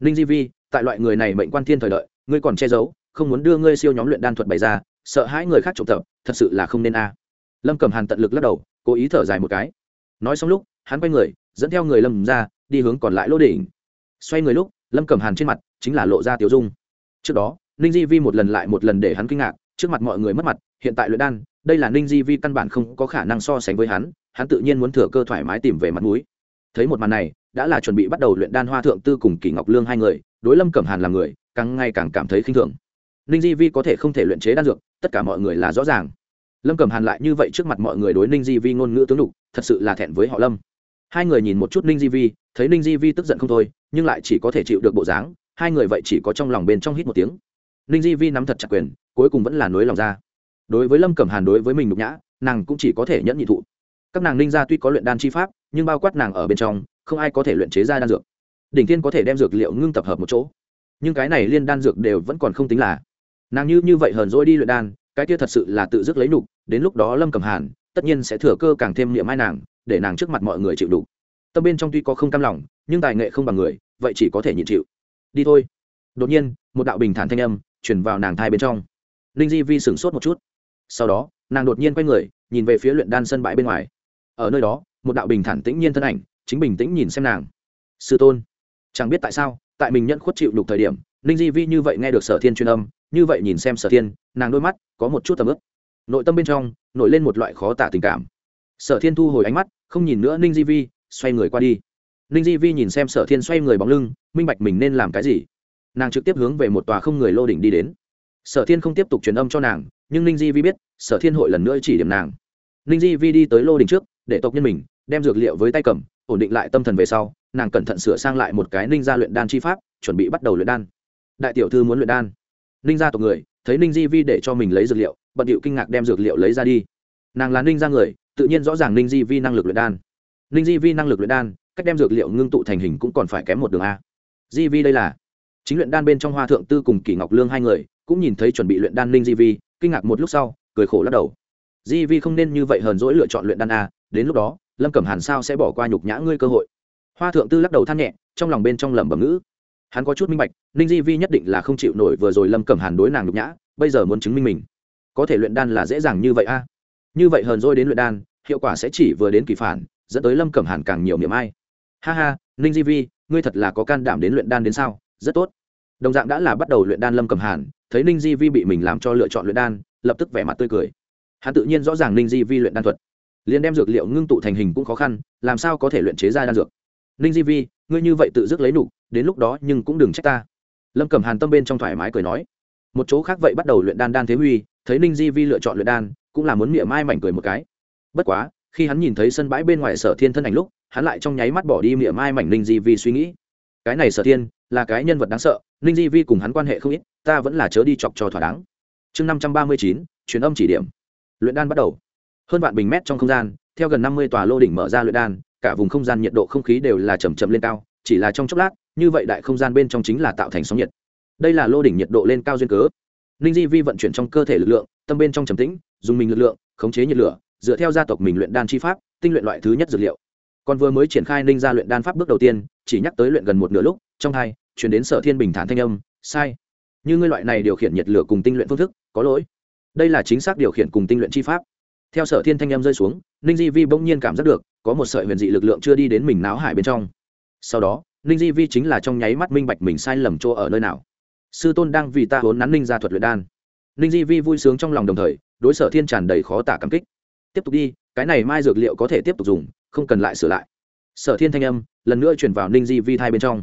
Ninh di vi, tại loại người này mệnh quan thiên thời đợi, ngươi còn che giấu, không muốn đưa ngươi siêu nhóm luyện đan thuật bày ra, sợ hãi người khác trộm tập, thật sự là không nên a. Lâm cẩm hàn tận lực lắc đầu cố ý thở dài một cái. Nói xong lúc, hắn quay người, dẫn theo người lâm ra, đi hướng còn lại lỗ đỉnh. Xoay người lúc, lâm cầm hàn trên mặt chính là lộ ra tiểu dung. Trước đó, ninh di vi một lần lại một lần để hắn kinh ngạc, trước mặt mọi người mất mặt, hiện tại luyện đan, đây là ninh di vi căn bản không có khả năng so sánh với hắn hắn tự nhiên muốn thừa cơ thoải mái tìm về mặt mũi. Thấy một màn này, đã là chuẩn bị bắt đầu luyện đan hoa thượng tư cùng kỷ ngọc lương hai người, đối lâm cẩm hàn là người, càng ngày càng cảm thấy khinh thường. Ninh di vi có thể không thể luyện chế đan dược, tất cả mọi người là rõ ràng lâm cẩm hàn lại như vậy trước mặt mọi người đối ninh di vi ngôn ngữ tướng đục, thật sự là thẹn với họ lâm. Hai người nhìn một chút ninh di vi, thấy ninh di vi tức giận không thôi, nhưng lại chỉ có thể chịu được bộ dáng, hai người vậy chỉ có trong lòng bên trong hít một tiếng. Ninh di vi nắm thật chặt quyền, cuối cùng vẫn là nối lòng ra. Đối với lâm cẩm hàn đối với mình nhục nhã, nàng cũng chỉ có thể nhẫn nhị thụ. Các nàng ninh gia tuy có luyện đan chi pháp, nhưng bao quát nàng ở bên trong, không ai có thể luyện chế ra đan dược. Đỉnh thiên có thể đem dược liệu ngưng tập hợp một chỗ. Nhưng cái này liên đan dược đều vẫn còn không tính là. Nàng như như vậy hờn dỗi đi luyện đan cái kia thật sự là tự dứt lấy nục, đến lúc đó lâm cẩm hàn, tất nhiên sẽ thừa cơ càng thêm niệm ai nàng, để nàng trước mặt mọi người chịu đủ tâm bên trong tuy có không cam lòng, nhưng tài nghệ không bằng người, vậy chỉ có thể nhịn chịu. Đi thôi. Đột nhiên, một đạo bình thản thanh âm chuyển vào nàng thai bên trong. Ninh di vi sửng sốt một chút. Sau đó, nàng đột nhiên quay người, nhìn về phía luyện đan sân bãi bên ngoài. Ở nơi đó, một đạo bình thản tĩnh nhiên thân ảnh, chính bình tĩnh nhìn xem nàng. Sư tôn, chẳng biết tại sao, tại mình nhận khuất chịu đục thời điểm ninh di vi như vậy nghe được sở thiên truyền âm như vậy nhìn xem sở thiên, nàng đôi mắt có một chút tầm ướp nội tâm bên trong nổi lên một loại khó tả tình cảm. Sở thiên thu hồi ánh mắt, không nhìn nữa ninh di vi, xoay người qua đi. Ninh di vi nhìn xem sở thiên xoay người bóng lưng, minh bạch mình nên làm cái gì. Nàng trực tiếp hướng về một tòa không người lô đỉnh đi đến. Sở thiên không tiếp tục truyền âm cho nàng, nhưng ninh di vi biết, sở thiên hội lần nữa chỉ điểm nàng. Ninh di vi đi tới lô đỉnh trước, để tộc nhân mình đem dược liệu với tay cầm, ổn định lại tâm thần về sau, nàng cẩn thận sửa sang lại một cái ninh gia luyện đan chi pháp, chuẩn bị bắt đầu luyện đan. Đại tiểu thư muốn luyện đan ninh gia tộc người, thấy ninh di vi để cho mình lấy dược liệu, bận điệu kinh ngạc đem dược liệu lấy ra đi. Nàng là ninh gia người, tự nhiên rõ ràng ninh di vi năng lực luyện đan. Ninh di vi năng lực luyện đan, cách đem dược liệu ngưng tụ thành hình cũng còn phải kém một đường a. Di vi đây là chính luyện đan bên trong hoa thượng tư cùng kỷ ngọc lương hai người, cũng nhìn thấy chuẩn bị luyện đan ninh di vi, kinh ngạc một lúc sau, cười khổ lắc đầu. Di vi không nên như vậy hờn dỗi lựa chọn luyện đan a, đến lúc đó, lâm cẩm hàn sao sẽ bỏ qua nhục nhã ngươi cơ hội? Hoa thượng tư lắc đầu than nhẹ, trong lòng bên trong lẩm bẩm ngữ hắn có chút minh bạch, ninh di vi nhất định là không chịu nổi vừa rồi lâm cẩm hàn đối nàng nhục nhã, bây giờ muốn chứng minh mình. Có thể luyện đan là dễ dàng như vậy a. Như vậy hờn dôi đến luyện đan, hiệu quả sẽ chỉ vừa đến kỳ phản, dẫn tới lâm cẩm hàn càng nhiều miệng ai. Ha ha, ninh di vi, ngươi thật là có can đảm đến luyện đan đến sao? Rất tốt. Đồng dạng đã là bắt đầu luyện đan lâm cẩm hàn, thấy ninh di vi bị mình làm cho lựa chọn luyện đan, lập tức vẻ mặt tươi cười. Hắn tự nhiên rõ ràng ninh di vi luyện đan thuật. Liền đem dược liệu ngưng tụ thành hình cũng khó khăn, làm sao có thể luyện chế ra đan dược? Ninh di vi ngươi như vậy tự dứt lấy đủ, đến lúc đó nhưng cũng đừng trách ta. Lâm cẩm hàn tâm bên trong thoải mái cười nói. Một chỗ khác vậy bắt đầu luyện đan đan thế huy thấy ninh di vi lựa chọn luyện đan cũng là muốn miệng mai mảnh cười một cái. Bất quá khi hắn nhìn thấy sân bãi bên ngoài sở thiên thân ảnh lúc hắn lại trong nháy mắt bỏ đi miệng mai mảnh ninh di vi suy nghĩ. Cái này sở thiên là cái nhân vật đáng sợ ninh di vi cùng hắn quan hệ không ít ta vẫn là chớ đi chọc cho thỏa đáng. Chương năm trăm ba mươi chín truyền âm chỉ điểm. Luyện đan bắt đầu. Hơn vạn bình mét trong không gian theo gần năm mươi tòa lô đỉnh mở ra luyện đan cả vùng không gian nhiệt độ không khí đều là chầm chậm lên cao, chỉ là trong chốc lát, như vậy đại không gian bên trong chính là tạo thành sóng nhiệt. Đây là lô đỉnh nhiệt độ lên cao duyên cớ. Ninh di vi vận chuyển trong cơ thể lực lượng, tâm bên trong trầm tĩnh, dùng mình lực lượng, khống chế nhiệt lửa, dựa theo gia tộc mình luyện đan chi pháp, tinh luyện loại thứ nhất dược liệu. Còn vừa mới triển khai ninh gia luyện đan pháp bước đầu tiên, chỉ nhắc tới luyện gần một nửa lúc, trong hai, chuyển đến sở thiên bình thản thanh âm, sai. Như ngươi loại này điều khiển nhiệt lửa cùng tinh luyện phương thức, có lỗi. Đây là chính xác điều khiển cùng tinh luyện chi pháp. Theo sở thiên thanh âm rơi xuống, ninh di vi bỗng nhiên cảm giác được có một sợi huyền dị lực lượng chưa đi đến mình náo hải bên trong. Sau đó, ninh di vi chính là trong nháy mắt minh bạch mình sai lầm chỗ ở nơi nào. Sư tôn đang vì ta hốn nắn ninh ra thuật luyện đan. Ninh di vi vui sướng trong lòng đồng thời, đối sở thiên tràn đầy khó tả cảm kích. Tiếp tục đi, cái này mai dược liệu có thể tiếp tục dùng, không cần lại sửa lại. Sở thiên thanh âm lần nữa chuyển vào ninh di vi thai bên trong.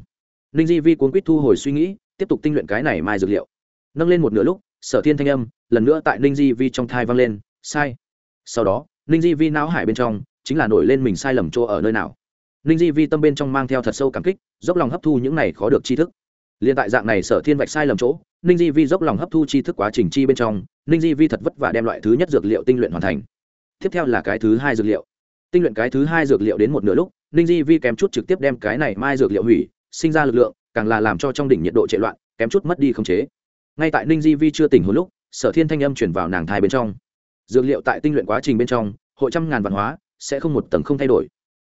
Ninh di vi cuốn quýt thu hồi suy nghĩ, tiếp tục tinh luyện cái này mai dược liệu. Nâng lên một nửa lúc, sở thiên thanh âm lần nữa tại ninh di vi trong thai vang lên, sai. Sau đó, ninh di vi não hải bên trong chính là nổi lên mình sai lầm chỗ ở nơi nào. Ninh di vi tâm bên trong mang theo thật sâu cảm kích, dốc lòng hấp thu những này khó được tri thức. Liên tại dạng này sở thiên vạch sai lầm chỗ, ninh di vi dốc lòng hấp thu tri thức quá trình chi bên trong, ninh di vi thật vất vả đem loại thứ nhất dược liệu tinh luyện hoàn thành. Tiếp theo là cái thứ hai dược liệu. Tinh luyện cái thứ hai dược liệu đến một nửa lúc, ninh di vi kém chút trực tiếp đem cái này mai dược liệu hủy, sinh ra lực lượng, càng là làm cho trong đỉnh nhiệt độ trệ loạn, kém chút mất đi khống chế. Ngay tại ninh di vi chưa tỉnh hồi lúc, sở thiên thanh âm chuyển vào nàng thai bên trong. Dược liệu tại tinh luyện quá trình bên trong, hội trăm ngàn văn hóa sẽ không một tầng không thay đổi.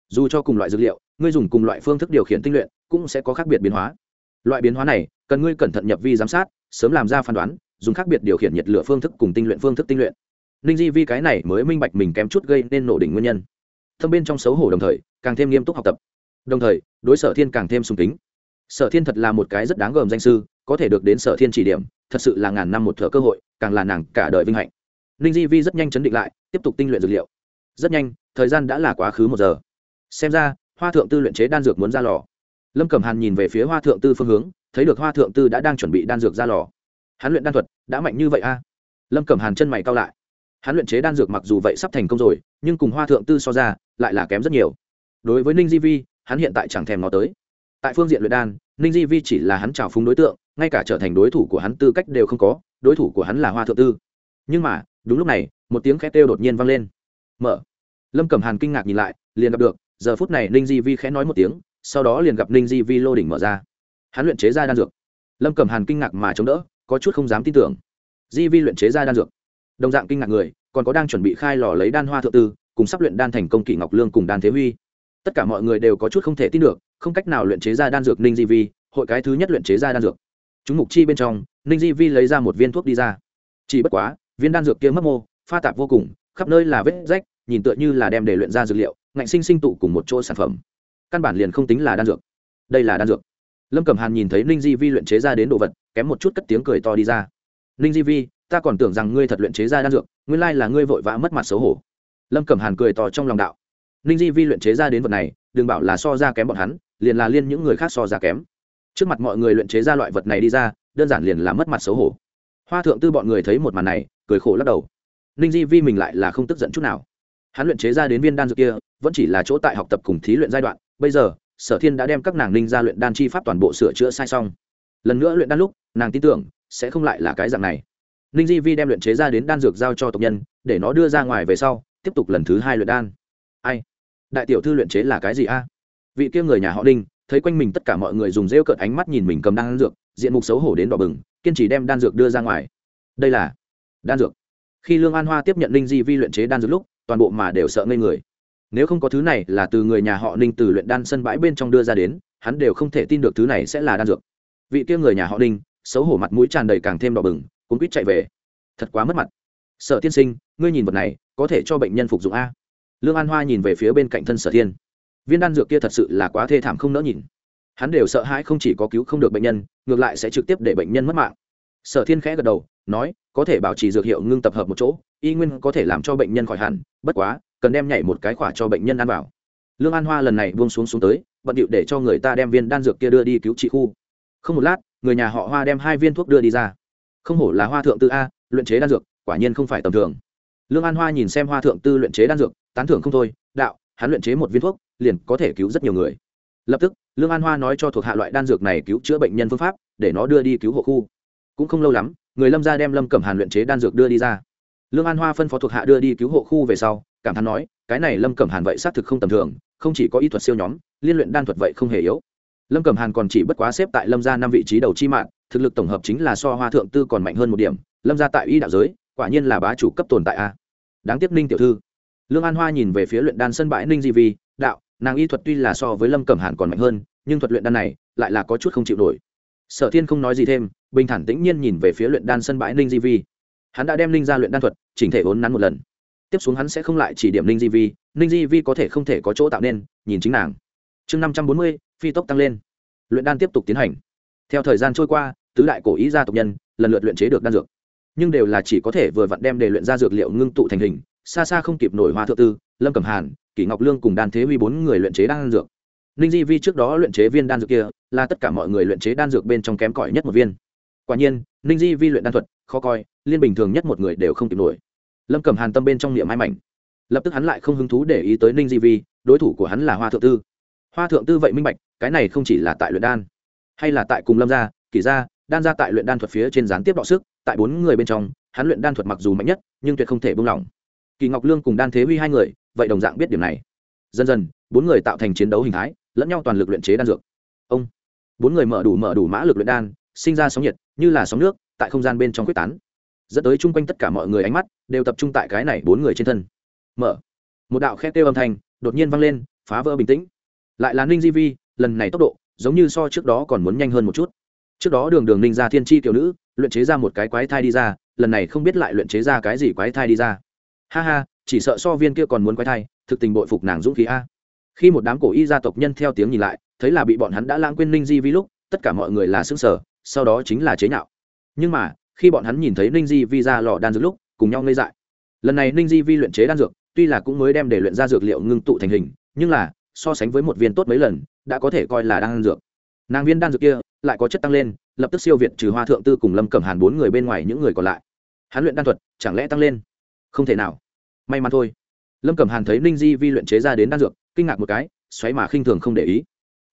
Dù cho cùng loại dược liệu, ngươi dùng cùng loại phương thức điều khiển tinh luyện, cũng sẽ có khác biệt biến hóa. Loại biến hóa này, cần ngươi cẩn thận nhập vi giám sát, sớm làm ra phán đoán, dùng khác biệt điều khiển nhiệt lửa phương thức cùng tinh luyện phương thức tinh luyện. Ninh di vi cái này mới minh bạch mình kém chút gây nên nổ đỉnh nguyên nhân. Thâm bên trong xấu hổ đồng thời, càng thêm nghiêm túc học tập. Đồng thời, đối sở thiên càng thêm sùng kính. Sở thiên thật là một cái rất đáng gờm danh sư, có thể được đến sở thiên chỉ điểm, thật sự là ngàn năm một thợ cơ hội, càng là nàng cả đời vinh hạnh. Ninh di vi rất nhanh chấn định lại, tiếp tục tinh luyện dược liệu. Rất nhanh thời gian đã là quá khứ một giờ. Xem ra, hoa thượng tư luyện chế đan dược muốn ra lò. Lâm cẩm hàn nhìn về phía hoa thượng tư phương hướng, thấy được hoa thượng tư đã đang chuẩn bị đan dược ra lò. Hắn luyện đan thuật đã mạnh như vậy a? Lâm cẩm hàn chân mày cao lại. Hắn luyện chế đan dược mặc dù vậy sắp thành công rồi, nhưng cùng hoa thượng tư so ra, lại là kém rất nhiều. Đối với ninh di vi, hắn hiện tại chẳng thèm nó tới. Tại phương diện luyện đan, ninh di vi chỉ là hắn trào phúng đối tượng, ngay cả trở thành đối thủ của hắn tư cách đều không có, đối thủ của hắn là hoa thượng tư. Nhưng mà, đúng lúc này, một tiếng khét kêu đột nhiên vang lên. Mở lâm cẩm hàn kinh ngạc nhìn lại, liền gặp được, giờ phút này ninh di vi khẽ nói một tiếng, sau đó liền gặp ninh di vi lô đỉnh mở ra. Hắn luyện chế ra đan dược. Lâm cẩm hàn kinh ngạc mà chống đỡ, có chút không dám tin tưởng. Di vi luyện chế ra đan dược. Đồng dạng kinh ngạc người, còn có đang chuẩn bị khai lò lấy đan hoa thượng tư, cùng sắp luyện đan thành công kỵ ngọc lương cùng đan thế huy. Tất cả mọi người đều có chút không thể tin được, không cách nào luyện chế ra đan dược ninh di vi, hội cái thứ nhất luyện chế ra đan dược. Chúng mục chi bên trong, ninh di vi lấy ra một viên thuốc đi ra. Chỉ bất quá, viên đan dược kia mất mô, pha tạp vô cùng, khắp nơi là vết rách nhìn tựa như là đem để luyện ra dược liệu, ngạnh sinh sinh tụ cùng một chỗ sản phẩm. Căn bản liền không tính là đan dược. Đây là đan dược. Lâm cẩm hàn nhìn thấy ninh di vi luyện chế ra đến đồ vật, kém một chút cất tiếng cười to đi ra. Ninh di vi, ta còn tưởng rằng ngươi thật luyện chế ra đan dược, nguyên lai là ngươi vội vã mất mặt xấu hổ. Lâm cẩm hàn cười to trong lòng đạo. Ninh di vi luyện chế ra đến vật này, đừng bảo là so ra kém bọn hắn, liền là liên những người khác so ra kém. Trước mặt mọi người luyện chế ra loại vật này đi ra, đơn giản liền là mất mặt xấu hổ. Hoa thượng tư bọn người thấy một màn này, cười khổ lắc đầu. Ninh di vi mình lại là không tức giận chút nào hắn luyện chế ra đến viên đan dược kia, vẫn chỉ là chỗ tại học tập cùng thí luyện giai đoạn. Bây giờ, sở thiên đã đem các nàng ninh ra luyện đan chi pháp toàn bộ sửa chữa sai xong. Lần nữa luyện đan lúc, nàng tin tưởng sẽ không lại là cái dạng này. Ninh di vi đem luyện chế ra đến đan dược giao cho tộc nhân, để nó đưa ra ngoài về sau, tiếp tục lần thứ hai luyện đan. Ai? Đại tiểu thư luyện chế là cái gì a? Vị kia người nhà họ ninh, thấy quanh mình tất cả mọi người dùng rêu cợt ánh mắt nhìn mình cầm đan dược, diện mục xấu hổ đến đỏ bừng, kiên trì đem đan dược đưa ra ngoài. Đây là đan dược. Khi lương an hoa tiếp nhận ninh di vi luyện chế đan dược lúc toàn bộ mà đều sợ ngây người. Nếu không có thứ này là từ người nhà họ ninh từ luyện đan sân bãi bên trong đưa ra đến, hắn đều không thể tin được thứ này sẽ là đan dược. Vị kia người nhà họ ninh, xấu hổ mặt mũi tràn đầy càng thêm đỏ bừng cũng quýt chạy về. Thật quá mất mặt. Sở tiên sinh, ngươi nhìn vật này, có thể cho bệnh nhân phục dụng a. Lương an hoa nhìn về phía bên cạnh thân sở thiên. Viên đan dược kia thật sự là quá thê thảm không nỡ nhìn. Hắn đều sợ hãi không chỉ có cứu không được bệnh nhân, ngược lại sẽ trực tiếp để bệnh nhân mất mạng. Sở thiên khẽ gật đầu, nói, có thể bảo trì dược hiệu ngưng tập hợp một chỗ y nguyên có thể làm cho bệnh nhân khỏi hẳn, bất quá, cần đem nhảy một cái khỏa cho bệnh nhân ăn vào. Lương an hoa lần này buông xuống xuống tới, bận điệu để cho người ta đem viên đan dược kia đưa đi cứu trị khu. Không một lát, người nhà họ hoa đem hai viên thuốc đưa đi ra. Không hổ là hoa thượng tư a, luyện chế đan dược, quả nhiên không phải tầm thường. Lương an hoa nhìn xem hoa thượng tư luyện chế đan dược, tán thưởng không thôi, đạo, hắn luyện chế một viên thuốc, liền có thể cứu rất nhiều người. Lập tức, lương an hoa nói cho thuộc hạ loại đan dược này cứu chữa bệnh nhân phương pháp, để nó đưa đi cứu hộ khu. Cũng không lâu lắm, người lâm ra đem lâm cẩm hàn luyện chế đan dược đưa đi ra lương an hoa phân phó thuộc hạ đưa đi cứu hộ khu về sau, cảm thán nói, cái này lâm cẩm hàn vậy xác thực không tầm thường, không chỉ có y thuật siêu nhóm, liên luyện đan thuật vậy không hề yếu. Lâm cẩm hàn còn chỉ bất quá xếp tại lâm gia năm vị trí đầu chi mạng, thực lực tổng hợp chính là so hoa thượng tư còn mạnh hơn một điểm, lâm gia tại y đạo giới, quả nhiên là bá chủ cấp tồn tại a. Đáng tiếc ninh tiểu thư. Lương an hoa nhìn về phía luyện đan sân bãi ninh di vi, đạo, nàng y thuật tuy là so với lâm cẩm hàn còn mạnh hơn, nhưng thuật luyện đan này, lại là có chút không chịu nổi. Sở thiên không nói gì thêm, bình thản tĩnh nhiên nhìn về phía luyện đan sân bãi ninh di vi hắn đã đem linh ra luyện đan thuật, chỉnh thể vốn nắn một lần. Tiếp xuống hắn sẽ không lại chỉ điểm linh di vi, linh di vi có thể không thể có chỗ tạo nên, nhìn chính nàng. Chương năm trăm bốn mươi, phi tốc tăng lên. Luyện đan tiếp tục tiến hành. Theo thời gian trôi qua, tứ đại cổ ý gia tộc nhân lần lượt luyện chế được đan dược. Nhưng đều là chỉ có thể vừa vặn đem để luyện ra dược liệu ngưng tụ thành hình, xa xa không kịp nổi hoa thượng tư, lâm cẩm hàn, kỷ ngọc lương cùng đan thế huy bốn người luyện chế đan dược. Ninh di vi trước đó luyện chế viên đan dược kia, là tất cả mọi người luyện chế đan dược bên trong kém cỏi nhất một viên. Quả nhiên ninh di vi luyện đan thuật, khó coi, liên bình thường nhất một người đều không kịp nổi. Lâm cẩm hàn tâm bên trong niệm mai mảnh. Lập tức hắn lại không hứng thú để ý tới ninh di vi, đối thủ của hắn là hoa thượng tư. Hoa thượng tư vậy minh bạch, cái này không chỉ là tại luyện đan, hay là tại cùng lâm gia, kỷ gia, đan gia tại luyện đan thuật phía trên gián tiếp đọ sức, tại bốn người bên trong, hắn luyện đan thuật mặc dù mạnh nhất, nhưng tuyệt không thể buông lỏng. Kỳ ngọc lương cùng đan thế huy hai người, vậy đồng dạng biết điểm này. Dần dần, bốn người tạo thành chiến đấu hình thái, lẫn nhau toàn lực luyện chế đan dược. Ông, bốn người mở đủ mở đủ mã lực luyện đan sinh ra sóng nhiệt, như là sóng nước, tại không gian bên trong quyết tán. Dẫn tới chung quanh tất cả mọi người ánh mắt đều tập trung tại cái này bốn người trên thân. Mở. Một đạo khe kêu âm thanh đột nhiên vang lên, phá vỡ bình tĩnh. Lại là ninh di vi, lần này tốc độ giống như so trước đó còn muốn nhanh hơn một chút. Trước đó đường đường ninh ra thiên tri tiểu nữ, luyện chế ra một cái quái thai đi ra, lần này không biết lại luyện chế ra cái gì quái thai đi ra. Ha ha, chỉ sợ so viên kia còn muốn quái thai, thực tình bội phục nàng dũng khí a. Khi một đám cổ y gia tộc nhân theo tiếng nhìn lại, thấy là bị bọn hắn đã lãng quên ninh di vi lúc, tất cả mọi người là xương sở sau đó chính là chế nhạo. Nhưng mà, khi bọn hắn nhìn thấy ninh di vi ra lò đan dược lúc, cùng nhau ngây dại. Lần này ninh di vi luyện chế đan dược, tuy là cũng mới đem để luyện ra dược liệu ngưng tụ thành hình, nhưng là, so sánh với một viên tốt mấy lần, đã có thể coi là đan dược. Nàng viên đan dược kia, lại có chất tăng lên, lập tức siêu việt trừ hoa thượng tư cùng lâm cẩm hàn bốn người bên ngoài những người còn lại. Hắn luyện đan thuật, chẳng lẽ tăng lên? Không thể nào. May mắn thôi. Lâm cẩm hàn thấy ninh di vi luyện chế ra đến đan dược, kinh ngạc một cái, xoáy mà khinh thường không để ý.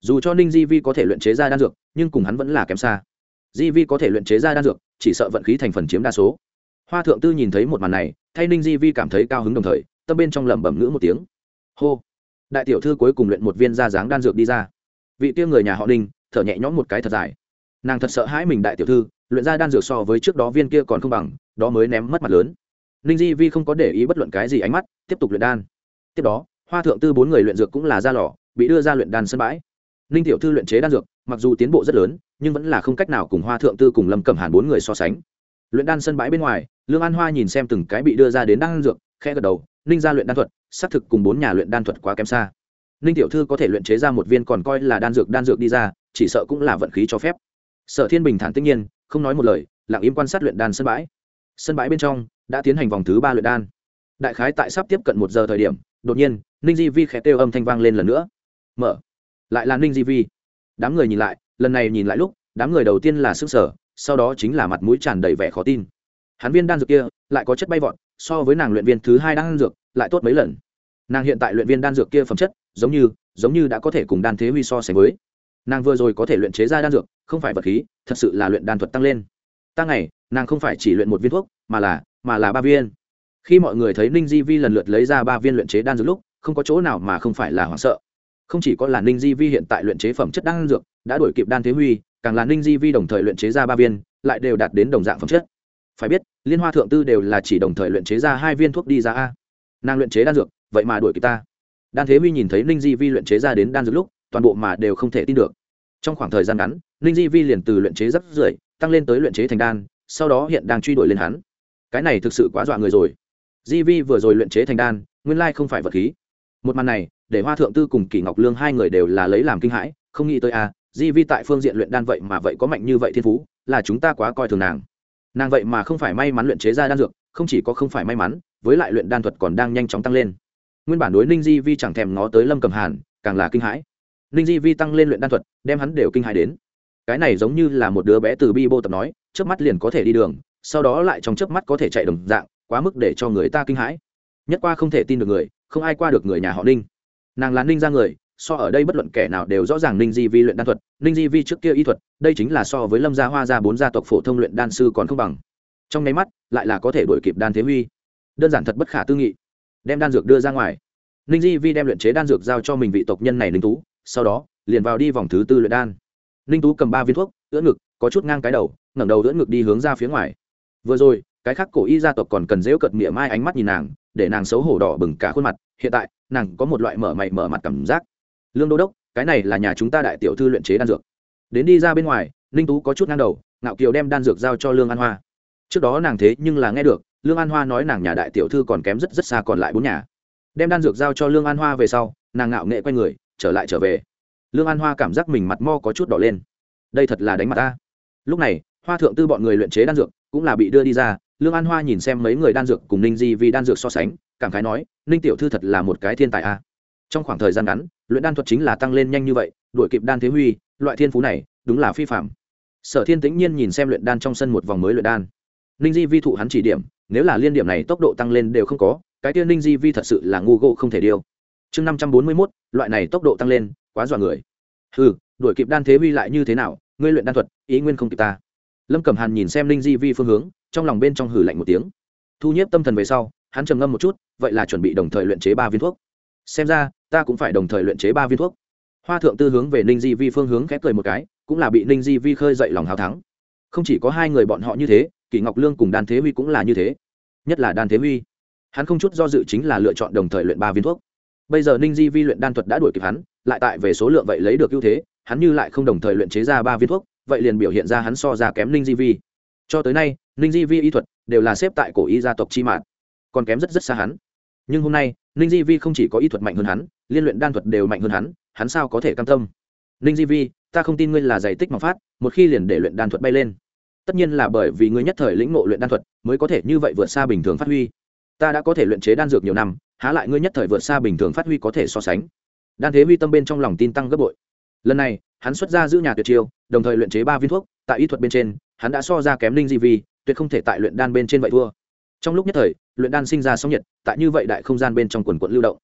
Dù cho ninh di vi có thể luyện chế ra đan dược, nhưng cùng hắn vẫn là kém xa di vi có thể luyện chế ra đan dược, chỉ sợ vận khí thành phần chiếm đa số. Hoa thượng tư nhìn thấy một màn này, thay ninh di vi cảm thấy cao hứng đồng thời, tâm bên trong lẩm bẩm ngữ một tiếng. Hô! Đại tiểu thư cuối cùng luyện một viên da dáng đan dược đi ra. Vị tiêu người nhà họ ninh, thở nhẹ nhõm một cái thật dài. Nàng thật sợ hãi mình đại tiểu thư, luyện ra đan dược so với trước đó viên kia còn không bằng, đó mới ném mất mặt lớn. Ninh di vi không có để ý bất luận cái gì ánh mắt, tiếp tục luyện đan. Tiếp đó, hoa thượng tư bốn người luyện dược cũng là ra lò, bị đưa ra luyện đan sân bãi. Ninh tiểu thư luyện chế đan dược mặc dù tiến bộ rất lớn, nhưng vẫn là không cách nào cùng hoa thượng tư cùng lâm cẩm hàn bốn người so sánh. Luyện đan sân bãi bên ngoài, lương an hoa nhìn xem từng cái bị đưa ra đến đan dược khe gật đầu, ninh ra luyện đan thuật, xác thực cùng bốn nhà luyện đan thuật quá kém xa. Ninh tiểu thư có thể luyện chế ra một viên còn coi là đan dược đan dược đi ra, chỉ sợ cũng là vận khí cho phép. Sở thiên bình thản tất nhiên, không nói một lời, lặng im quan sát luyện đan sân bãi. Sân bãi bên trong, đã tiến hành vòng thứ ba luyện đan. Đại khái tại sắp tiếp cận một giờ thời điểm, đột nhiên, ninh di vi khẽ kêu âm thanh vang lên lần nữa. Mở. Lại là ninh di vi đám người nhìn lại, lần này nhìn lại lúc, đám người đầu tiên là s ư n g sở sau đó chính là mặt mũi tràn đầy vẻ khó tin. Hắn viên đan dược kia, lại có chất bay vọt, so với nàng luyện viên thứ hai đan dược, lại tốt mấy lần. Nàng hiện tại luyện viên đan dược kia phẩm chất, giống như giống như đã có thể cùng đan thế huy so sánh với. Nàng vừa rồi có thể luyện chế ra đan dược, không phải vật khí, thật sự là luyện đan thuật tăng lên. Tăng này nàng không phải chỉ luyện một viên thuốc, mà là mà là ba viên. Khi mọi người thấy ninh di vi lần lượt lấy ra ba viên luyện chế đan dược lúc, không có chỗ nào mà không phải là hoảng sợ không chỉ có là ninh di vi hiện tại luyện chế phẩm chất đan dược, đã đổi kịp đan thế huy, càng là ninh di vi đồng thời luyện chế ra ba viên, lại đều đạt đến đồng dạng phẩm chất. Phải biết, liên hoa thượng tư đều là chỉ đồng thời luyện chế ra hai viên thuốc đi ra a. Nàng luyện chế đan dược, vậy mà đuổi kịp ta. Đan thế huy nhìn thấy ninh di vi luyện chế ra đến đan dược lúc, toàn bộ mà đều không thể tin được. Trong khoảng thời gian ngắn, ninh di vi liền từ luyện chế rất rưỡi tăng lên tới luyện chế thành đan, sau đó hiện đang truy đuổi lên hắn. Cái này thực sự quá dọa người rồi. Di vi vừa rồi luyện chế thành đan, nguyên lai không phải vật khí một màn này để hoa thượng tư cùng kỷ ngọc lương hai người đều là lấy làm kinh hãi không nghĩ tới a à, di vi tại phương diện luyện đan vậy mà vậy có mạnh như vậy thiên phú là chúng ta quá coi thường nàng. Nàng vậy mà không phải may mắn luyện chế ra đan dược không chỉ có không phải may mắn với lại luyện đan thuật còn đang nhanh chóng tăng lên. Nguyên bản đối ninh di vi chẳng thèm ngó tới lâm cầm hàn càng là kinh hãi. Ninh di vi tăng lên luyện đan thuật đem hắn đều kinh hãi đến. Cái này giống như là một đứa bé từ bi bô tập nói trước mắt liền có thể đi đường sau đó lại trong trước mắt có thể chạy đồng dạng quá mức để cho người ta kinh hãi. Nhất qua không thể tin được người không ai qua được người nhà họ ninh. Nàng là ninh ra người, so ở đây bất luận kẻ nào đều rõ ràng ninh di vi luyện đan thuật. Ninh di vi trước kia y thuật, đây chính là so với lâm gia hoa gia bốn gia tộc phổ thông luyện đan sư còn không bằng. Trong nháy mắt, lại là có thể đổi kịp đan thế huy. Đơn giản thật bất khả tư nghị. Đem đan dược đưa ra ngoài. Ninh di vi đem luyện chế đan dược giao cho mình vị tộc nhân này ninh tú, sau đó, liền vào đi vòng thứ tư luyện đan. Ninh tú cầm ba viên thuốc, ưỡn ngực, có chút ngang cái đầu, ngẩng đầu ưỡn ngực đi hướng ra phía ngoài. Vừa rồi, cái khác cổ y gia tộc còn cần dễu cận mỉa mai ánh mắt nhìn nàng để nàng xấu hổ đỏ bừng cả khuôn mặt, hiện tại, nàng có một loại mở mày mở mặt cảm giác. Lương đô đốc, cái này là nhà chúng ta đại tiểu thư luyện chế đan dược. Đến đi ra bên ngoài, ninh tú có chút ngang đầu, ngạo kiều đem đan dược giao cho lương an hoa. Trước đó nàng thế nhưng là nghe được, lương an hoa nói nàng nhà đại tiểu thư còn kém rất rất xa còn lại bốn nhà. Đem đan dược giao cho lương an hoa về sau, nàng ngạo nghệ quay người, trở lại trở về. Lương an hoa cảm giác mình mặt mo có chút đỏ lên. Đây thật là đánh mặt ta. Lúc này, hoa thượng tư bọn người luyện chế đan dược cũng là bị đưa đi ra lương an hoa nhìn xem mấy người đan dược cùng ninh di vì đan dược so sánh, cảm khái nói, ninh tiểu thư thật là một cái thiên tài a. Trong khoảng thời gian ngắn, luyện đan thuật chính là tăng lên nhanh như vậy, đuổi kịp đan thế huy, loại thiên phú này, đúng là phi phạm sở thiên tĩnh nhiên nhìn xem luyện đan trong sân một vòng mới luyện đan. Ninh di vi thụ hắn chỉ điểm, nếu là liên điểm này tốc độ tăng lên đều không có, cái tiên ninh di vi thật sự là ngu gỗ không thể điêu. Chương năm trăm bốn mươi mốt, loại này tốc độ tăng lên, quá dọa người. Ừ đuổi kịp đan thế huy lại như thế nào, ngươi luyện đan thuật, ý nguyên không kịp ta. Lâm cẩm hàn nhìn xem ninh di vi phương hướng trong lòng bên trong hử lạnh một tiếng. Thu nhếp tâm thần về sau, hắn trầm ngâm một chút, vậy là chuẩn bị đồng thời luyện chế ba viên thuốc. Xem ra, ta cũng phải đồng thời luyện chế ba viên thuốc. Hoa thượng tư hướng về ninh di vi phương hướng khép cười một cái, cũng là bị ninh di vi khơi dậy lòng hào thắng. Không chỉ có hai người bọn họ như thế, kỷ ngọc lương cùng đan thế huy cũng là như thế. Nhất là đan thế huy, hắn không chút do dự chính là lựa chọn đồng thời luyện ba viên thuốc. Bây giờ ninh di vi luyện đan thuật đã đuổi kịp hắn, lại tại về số lượng vậy lấy được ưu thế, hắn như lại không đồng thời luyện chế ra ba viên thuốc, vậy liền biểu hiện ra hắn so ra kém ninh di vi cho tới nay, ninh di vi y thuật đều là xếp tại cổ y gia tộc chi mạn còn kém rất rất xa hắn. Nhưng hôm nay, ninh di vi không chỉ có y thuật mạnh hơn hắn, liên luyện đan thuật đều mạnh hơn hắn hắn sao có thể cam tâm? Ninh di vi, ta không tin ngươi là giải tích mà phát, một khi liền để luyện đan thuật bay lên. Tất nhiên là bởi vì ngươi nhất thời lĩnh ngộ luyện đan thuật, mới có thể như vậy vượt xa bình thường phát huy. Ta đã có thể luyện chế đan dược nhiều năm, há lại ngươi nhất thời vượt xa bình thường phát huy có thể so sánh. Đan thế huy tâm bên trong lòng tin tăng gấp bội. Lần này, hắn xuất ra giữ nhà tuyệt chiêu, đồng thời luyện chế ba viên thuốc, tại y thuật bên trên hắn đã so ra kém ninh di vi, tuyệt không thể tại luyện đan bên trên vậy thua. Trong lúc nhất thời, luyện đan sinh ra sóng nhiệt, tại như vậy đại không gian bên trong quần quận lưu động.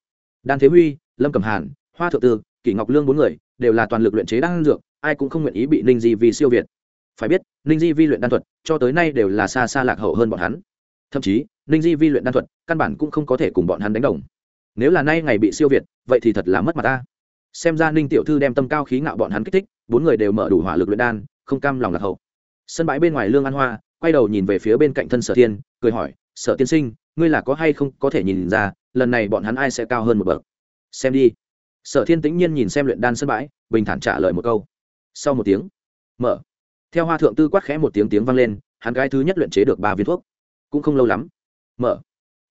Đan thế huy, lâm cẩm hàn, hoa thượng tư, kỷ ngọc lương bốn người, đều là toàn lực luyện chế đan dược, ai cũng không nguyện ý bị ninh di vi siêu việt. Phải biết ninh di vi luyện đan thuật, cho tới nay đều là xa xa lạc hậu hơn bọn hắn. Thậm chí ninh di vi luyện đan thuật, căn bản cũng không có thể cùng bọn hắn đánh đồng. Nếu là nay ngày bị siêu việt, vậy thì thật là mất mặt ta. Xem ra ninh tiểu thư đem tâm cao khí ngạo bọn hắn kích thích, bốn người đều mở đủ hỏa lực luyện đan, không cam lòng lạc hậu sân bãi bên ngoài lương an hoa, quay đầu nhìn về phía bên cạnh thân sở thiên, cười hỏi, sở tiên sinh, ngươi là có hay không có thể nhìn ra, lần này bọn hắn ai sẽ cao hơn một bậc? Xem đi. Sở thiên tĩnh nhiên nhìn xem luyện đan sân bãi, bình thản trả lời một câu. Sau một tiếng, mở. Theo hoa thượng tư quát khẽ một tiếng tiếng vang lên, hắn gái thứ nhất luyện chế được ba viên thuốc. Cũng không lâu lắm, mở.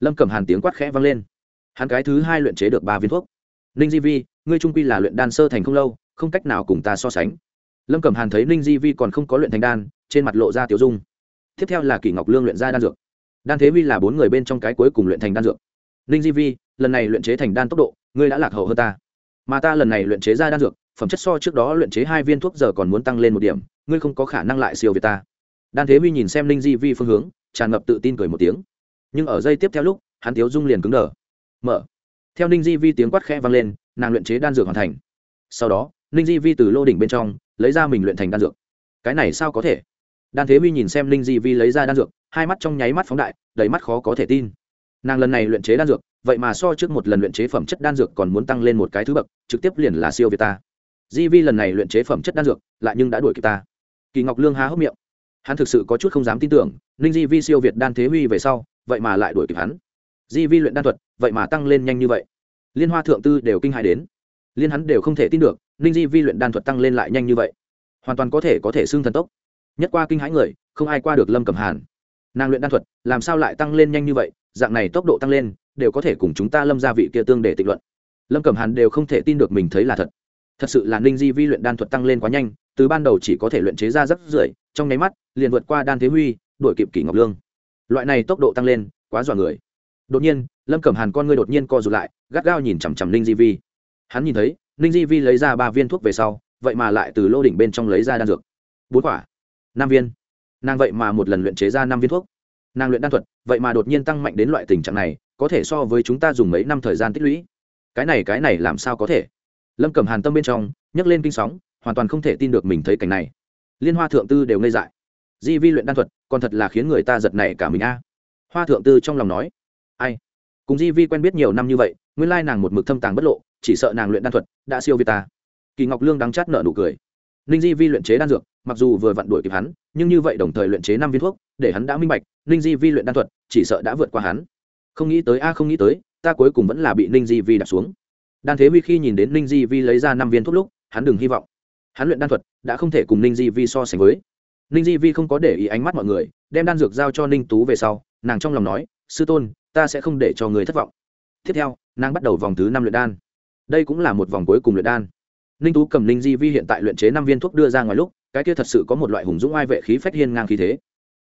Lâm cẩm hàn tiếng quát khẽ vang lên. Hắn gái thứ hai luyện chế được ba viên thuốc. Ninh di vi, ngươi trung quy là luyện đan sơ thành không lâu, không cách nào cùng ta so sánh. Lâm cẩm hàn thấy ninh di vi còn không có luyện thành đan trên mặt lộ ra tiểu dung. Tiếp theo là kỷ ngọc lương luyện ra đan dược. Đan thế vi là bốn người bên trong cái cuối cùng luyện thành đan dược. Ninh di vi, lần này luyện chế thành đan tốc độ, ngươi đã lạc hậu hơn ta. Mà ta lần này luyện chế ra đan dược, phẩm chất so trước đó luyện chế hai viên thuốc giờ còn muốn tăng lên một điểm, ngươi không có khả năng lại siêu việt ta. Đan thế vi nhìn xem ninh di vi phương hướng, tràn ngập tự tin cười một tiếng. Nhưng ở giây tiếp theo lúc, hắn tiếu dung liền cứng đờ. Mở. Theo ninh di vi tiếng quát khẽ vang lên, nàng luyện chế đan dược hoàn thành. Sau đó, ninh di vi từ lô đỉnh bên trong, lấy ra mình luyện thành đan dược. Cái này sao có thể? Đan thế huy nhìn xem Linh di vi lấy ra đan dược, hai mắt trong nháy mắt phóng đại, đầy mắt khó có thể tin. Nàng lần này luyện chế đan dược, vậy mà so trước một lần luyện chế phẩm chất đan dược còn muốn tăng lên một cái thứ bậc, trực tiếp liền là siêu việt ta. Di vi lần này luyện chế phẩm chất đan dược, lại nhưng đã đuổi kịp ta. Kỳ ngọc lương há hốc miệng. Hắn thực sự có chút không dám tin tưởng ninh di vi siêu việt đan thế huy về sau, vậy mà lại đuổi kịp hắn. Di vi luyện đan thuật, vậy mà tăng lên nhanh như vậy. Liên hoa thượng tư đều kinh hại đến. Liên hắn đều không thể tin được ninh di vi luyện đan thuật tăng lên lại nhanh như vậy. Hoàn toàn có thể có thể xưng thần tốc nhất qua kinh hãi người, không ai qua được lâm cẩm hàn. Nàng luyện đan thuật, làm sao lại tăng lên nhanh như vậy, dạng này tốc độ tăng lên, đều có thể cùng chúng ta lâm gia vị kia tương để tịch luận. Lâm cẩm hàn đều không thể tin được mình thấy là thật. Thật sự là ninh di vi luyện đan thuật tăng lên quá nhanh, từ ban đầu chỉ có thể luyện chế ra rất rưỡi, trong nháy mắt, liền vượt qua đan thế huy, đuổi kịp kỷ ngọc lương. Loại này tốc độ tăng lên, quá dọa người. Đột nhiên, lâm cẩm hàn con ngươi đột nhiên co rụt lại, gắt gao nhìn chằm chằm ninh di vi. Hắn nhìn thấy, ninh di vi lấy ra ba viên thuốc về sau, vậy mà lại từ lô đỉnh bên trong lấy ra đan dược. Bốn quả năm viên. Nàng vậy mà một lần luyện chế ra năm viên thuốc. Nàng luyện đan thuật, vậy mà đột nhiên tăng mạnh đến loại tình trạng này, có thể so với chúng ta dùng mấy năm thời gian tích lũy. Cái này cái này làm sao có thể? Lâm cầm hàn tâm bên trong, nhấc lên kinh sóng, hoàn toàn không thể tin được mình thấy cảnh này. Liên hoa thượng tư đều ngây dại. Di vi luyện đan thuật, còn thật là khiến người ta giật này cả mình a. Hoa thượng tư trong lòng nói, ai? Cùng di vi quen biết nhiều năm như vậy, nguyên lai nàng một mực thâm tàng bất lộ, chỉ sợ nàng luyện đan thuật đã siêu việt ta. Kỳ ngọc lương đắng chát nợ nụ cười ninh di vi luyện chế đan dược, mặc dù vừa vặn đuổi kịp hắn, nhưng như vậy đồng thời luyện chế năm viên thuốc, để hắn đã minh bạch, ninh di vi luyện đan thuật, chỉ sợ đã vượt qua hắn. Không nghĩ tới a, không nghĩ tới, ta cuối cùng vẫn là bị ninh di vi đặt xuống. Đan thế vi khi nhìn đến ninh di vi lấy ra năm viên thuốc lúc, hắn đừng hy vọng. Hắn luyện đan thuật, đã không thể cùng ninh di vi so sánh với. Ninh di vi không có để ý ánh mắt mọi người, đem đan dược giao cho ninh tú về sau, nàng trong lòng nói, sư tôn, ta sẽ không để cho người thất vọng. Tiếp theo, nàng bắt đầu vòng thứ năm luyện đan. Đây cũng là một vòng cuối cùng luyện đan ninh tú cầm ninh di vi hiện tại luyện chế năm viên thuốc đưa ra ngoài lúc, cái kia thật sự có một loại hùng dũng ai vệ khí phách hiên ngang khí thế.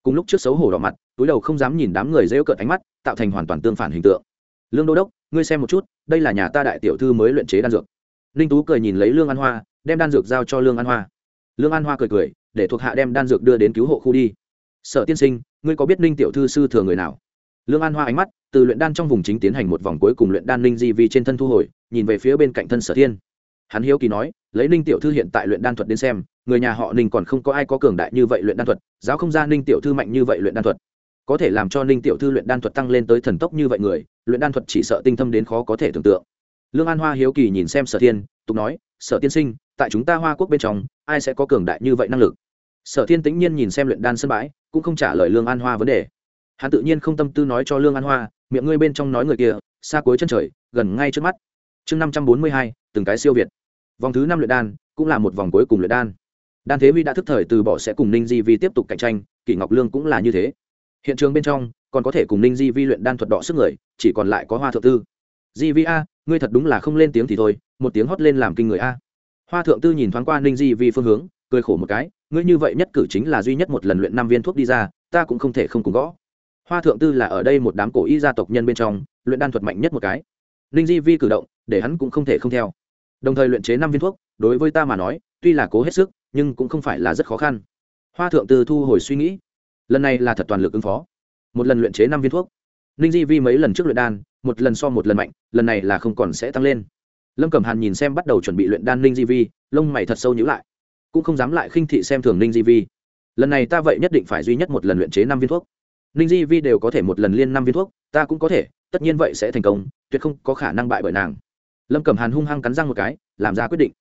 Cùng lúc trước xấu hổ đỏ mặt, túi đầu không dám nhìn đám người rêu cợt ánh mắt, tạo thành hoàn toàn tương phản hình tượng. Lương đô đốc, ngươi xem một chút, đây là nhà ta đại tiểu thư mới luyện chế đan dược. Ninh tú cười nhìn lấy lương an hoa, đem đan dược giao cho lương an hoa. Lương an hoa cười cười, để thuộc hạ đem đan dược đưa đến cứu hộ khu đi. Sở tiên sinh, ngươi có biết ninh tiểu thư sư thừa người nào? Lương an hoa ánh mắt, từ luyện đan trong vùng chính tiến hành một vòng cuối cùng luyện đan ninh di vi trên thân thu hồi, nhìn về phía bên cạnh thân sở thiên hắn hiếu kỳ nói, lấy ninh tiểu thư hiện tại luyện đan thuật đến xem, người nhà họ ninh còn không có ai có cường đại như vậy luyện đan thuật, giáo không ra ninh tiểu thư mạnh như vậy luyện đan thuật. Có thể làm cho ninh tiểu thư luyện đan thuật tăng lên tới thần tốc như vậy người, luyện đan thuật chỉ sợ tinh thâm đến khó có thể tưởng tượng. Lương an hoa hiếu kỳ nhìn xem sở thiên, tục nói, sở tiên sinh, tại chúng ta hoa quốc bên trong, ai sẽ có cường đại như vậy năng lực? Sở thiên tĩnh nhiên nhìn xem luyện đan sân bãi, cũng không trả lời lương an hoa vấn đề. Hắn tự nhiên không tâm tư nói cho lương an hoa, miệng ngươi bên trong nói người kia, xa cuối chân trời, gần ngay trước mắt. Chương năm trăm bốn mươi hai, từng cái siêu việt vòng thứ năm luyện đan cũng là một vòng cuối cùng luyện đan. Đan thế vi đã thức thời từ bỏ sẽ cùng ninh di vi tiếp tục cạnh tranh, kỷ ngọc lương cũng là như thế. Hiện trường bên trong còn có thể cùng ninh di vi luyện đan thuật đỏ sức người, chỉ còn lại có hoa thượng tư. Di vi a, ngươi thật đúng là không lên tiếng thì thôi, một tiếng hót lên làm kinh người a. Hoa thượng tư nhìn thoáng qua ninh di vi phương hướng, cười khổ một cái, ngươi như vậy nhất cử chính là duy nhất một lần luyện năm viên thuốc đi ra, ta cũng không thể không cùng gõ. Hoa thượng tư là ở đây một đám cổ y gia tộc nhân bên trong, luyện đan thuật mạnh nhất một cái. Ninh di vi cử động, để hắn cũng không thể không theo đồng thời luyện chế năm viên thuốc, đối với ta mà nói, tuy là cố hết sức, nhưng cũng không phải là rất khó khăn. Hoa thượng tư thu hồi suy nghĩ. Lần này là thật toàn lực ứng phó. Một lần luyện chế năm viên thuốc. Ninh di vi mấy lần trước luyện đan, một lần so một lần mạnh, lần này là không còn sẽ tăng lên. Lâm cẩm hàn nhìn xem bắt đầu chuẩn bị luyện đan ninh di vi, lông mày thật sâu nhữ lại. Cũng không dám lại khinh thị xem thường ninh di vi. Lần này ta vậy nhất định phải duy nhất một lần luyện chế năm viên thuốc. Ninh di vi đều có thể một lần liên năm viên thuốc, ta cũng có thể, tất nhiên vậy sẽ thành công, tuyệt không có khả năng bại bởi nàng lâm cẩm hàn hung hăng cắn răng một cái làm ra quyết định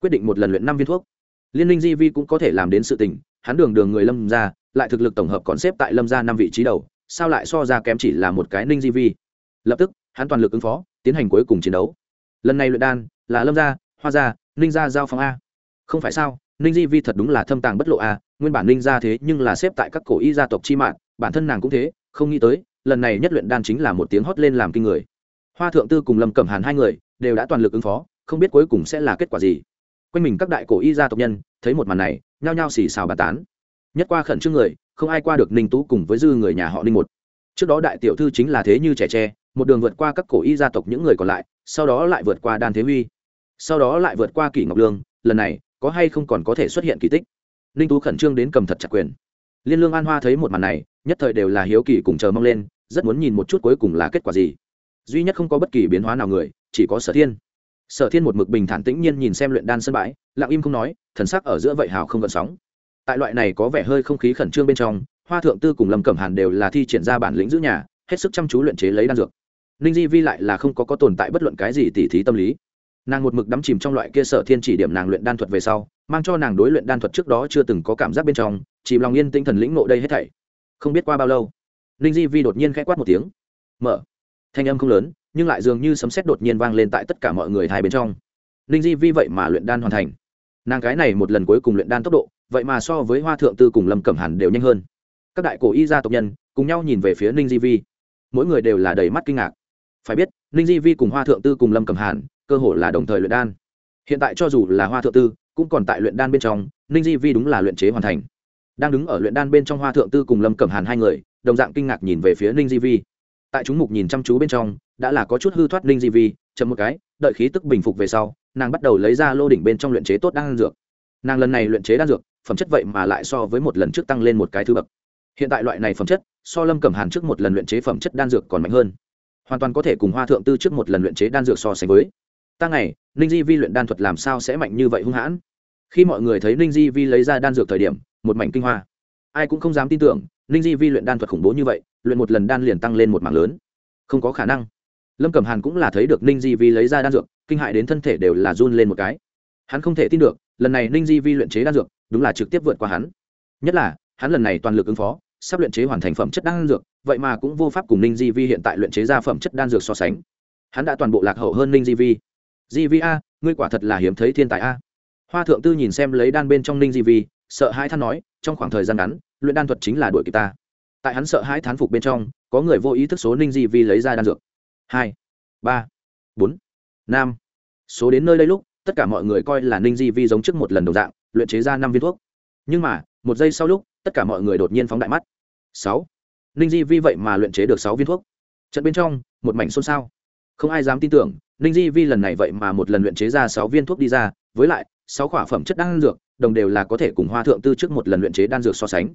quyết định một lần luyện năm viên thuốc liên minh di vi cũng có thể làm đến sự tình hắn đường đường người lâm ra lại thực lực tổng hợp còn xếp tại lâm ra năm vị trí đầu sao lại so ra kém chỉ là một cái ninh di vi lập tức hắn toàn lực ứng phó tiến hành cuối cùng chiến đấu lần này luyện đan là lâm gia hoa gia ninh gia giao phong a không phải sao ninh di vi thật đúng là thâm tàng bất lộ a nguyên bản ninh gia thế nhưng là xếp tại các cổ y gia tộc chi mạng bản thân nàng cũng thế không nghĩ tới lần này nhất luyện đan chính là một tiếng hót lên làm kinh người hoa thượng tư cùng lâm cẩm hàn hai người đều đã toàn lực ứng phó, không biết cuối cùng sẽ là kết quả gì. Quanh mình các đại cổ y gia tộc nhân, thấy một màn này, nhao nhao xì xào bàn tán. Nhất qua khẩn trương người, không ai qua được ninh tú cùng với dư người nhà họ ninh một. Trước đó đại tiểu thư chính là thế như trẻ tre, một đường vượt qua các cổ y gia tộc những người còn lại, sau đó lại vượt qua đan thế huy. Sau đó lại vượt qua kỷ ngọc lương, lần này, có hay không còn có thể xuất hiện kỳ tích. Ninh tú khẩn trương đến cầm thật chặt quyền. Liên lương an hoa thấy một màn này, nhất thời đều là hiếu kỳ cùng chờ mong lên, rất muốn nhìn một chút cuối cùng là kết quả gì duy nhất không có bất kỳ biến hóa nào người, chỉ có sở thiên. Sở thiên một mực bình thản tĩnh nhiên nhìn xem luyện đan sân bãi, lặng im không nói, thần sắc ở giữa vậy hào không gợn sóng. Tại loại này có vẻ hơi không khí khẩn trương bên trong, hoa thượng tư cùng lâm cẩm hàn đều là thi triển ra bản lĩnh giữ nhà, hết sức chăm chú luyện chế lấy đan dược. Ninh di vi lại là không có có tồn tại bất luận cái gì tỉ thí tâm lý. Nàng một mực đắm chìm trong loại kia sở thiên chỉ điểm nàng luyện đan thuật về sau, mang cho nàng đối luyện đan thuật trước đó chưa từng có cảm giác bên trong chỉ lòng yên tinh thần lĩnh nộ đây hết thảy. Không biết qua bao lâu, ninh di vi đột nhiên k h quát một tiếng. Mở thanh âm không lớn, nhưng lại dường như sấm sét đột nhiên vang lên tại tất cả mọi người hai bên trong. Ninh di vi vậy mà luyện đan hoàn thành. Nàng cái này một lần cuối cùng luyện đan tốc độ, vậy mà so với hoa thượng tư cùng lâm cẩm hàn đều nhanh hơn. Các đại cổ y gia tộc nhân cùng nhau nhìn về phía ninh di vi. Mỗi người đều là đầy mắt kinh ngạc. Phải biết ninh di vi cùng hoa thượng tư cùng lâm cẩm hàn, cơ hội là đồng thời luyện đan. Hiện tại cho dù là hoa thượng tư, cũng còn tại luyện đan bên trong ninh di vi đúng là luyện chế hoàn thành. Đang đứng ở luyện đan bên trong hoa thượng tư cùng lâm cẩm hàn hai người, đồng dạng kinh ngạc nhìn về phía ninh di vi tại chúng mục nhìn chăm chú bên trong, đã là có chút hư thoát ninh di vi, chậm một cái, đợi khí tức bình phục về sau, nàng bắt đầu lấy ra lô đỉnh bên trong luyện chế tốt đan dược. Nàng lần này luyện chế đan dược, phẩm chất vậy mà lại so với một lần trước tăng lên một cái thứ bậc. Hiện tại loại này phẩm chất, so lâm cẩm hàn trước một lần luyện chế phẩm chất đan dược còn mạnh hơn. Hoàn toàn có thể cùng hoa thượng tư trước một lần luyện chế đan dược so sánh với. Ta ngày, ninh di vi luyện đan thuật làm sao sẽ mạnh như vậy hung hãn? Khi mọi người thấy ninh di vi lấy ra đan dược thời điểm, một mảnh kinh hoa. Ai cũng không dám tin tưởng ninh di vi luyện đan thuật khủng bố như vậy, luyện một lần đan liền tăng lên một mảng lớn. Không có khả năng. Lâm cẩm hàn cũng là thấy được ninh di vi lấy ra đan dược, kinh hại đến thân thể đều là run lên một cái. Hắn không thể tin được, lần này ninh di vi luyện chế đan dược, đúng là trực tiếp vượt qua hắn. Nhất là, hắn lần này toàn lực ứng phó, sắp luyện chế hoàn thành phẩm chất đan dược, vậy mà cũng vô pháp cùng ninh di vi hiện tại luyện chế ra phẩm chất đan dược so sánh. Hắn đã toàn bộ lạc hậu hơn ninh di vi. Di vi a, ngươi quả thật là hiếm thấy thiên tài a. Hoa thượng tư nhìn xem lấy đan bên trong ninh di vi, sợ hai than nói, trong khoảng thời gian ngắn luyện đan thuật chính là đuổi kịp ta. Tại hắn sợ hãi, thán phục bên trong có người vô ý thức số ninh di vi lấy ra đan dược. Hai ba bốn. Năm số đến nơi đây lúc tất cả mọi người coi là ninh di vi giống trước một lần đầu dạng luyện chế ra năm viên thuốc. Nhưng mà một giây sau lúc tất cả mọi người đột nhiên phóng đại mắt. Sáu. Ninh di vi vậy mà luyện chế được sáu viên thuốc. Trận bên trong một mảnh xôn xao. Không ai dám tin tưởng ninh di vi lần này vậy mà một lần luyện chế ra sáu viên thuốc đi ra với lại sáu khỏa phẩm chất đan dược đồng đều là có thể cùng hoa thượng tư trước một lần luyện chế đan dược so sánh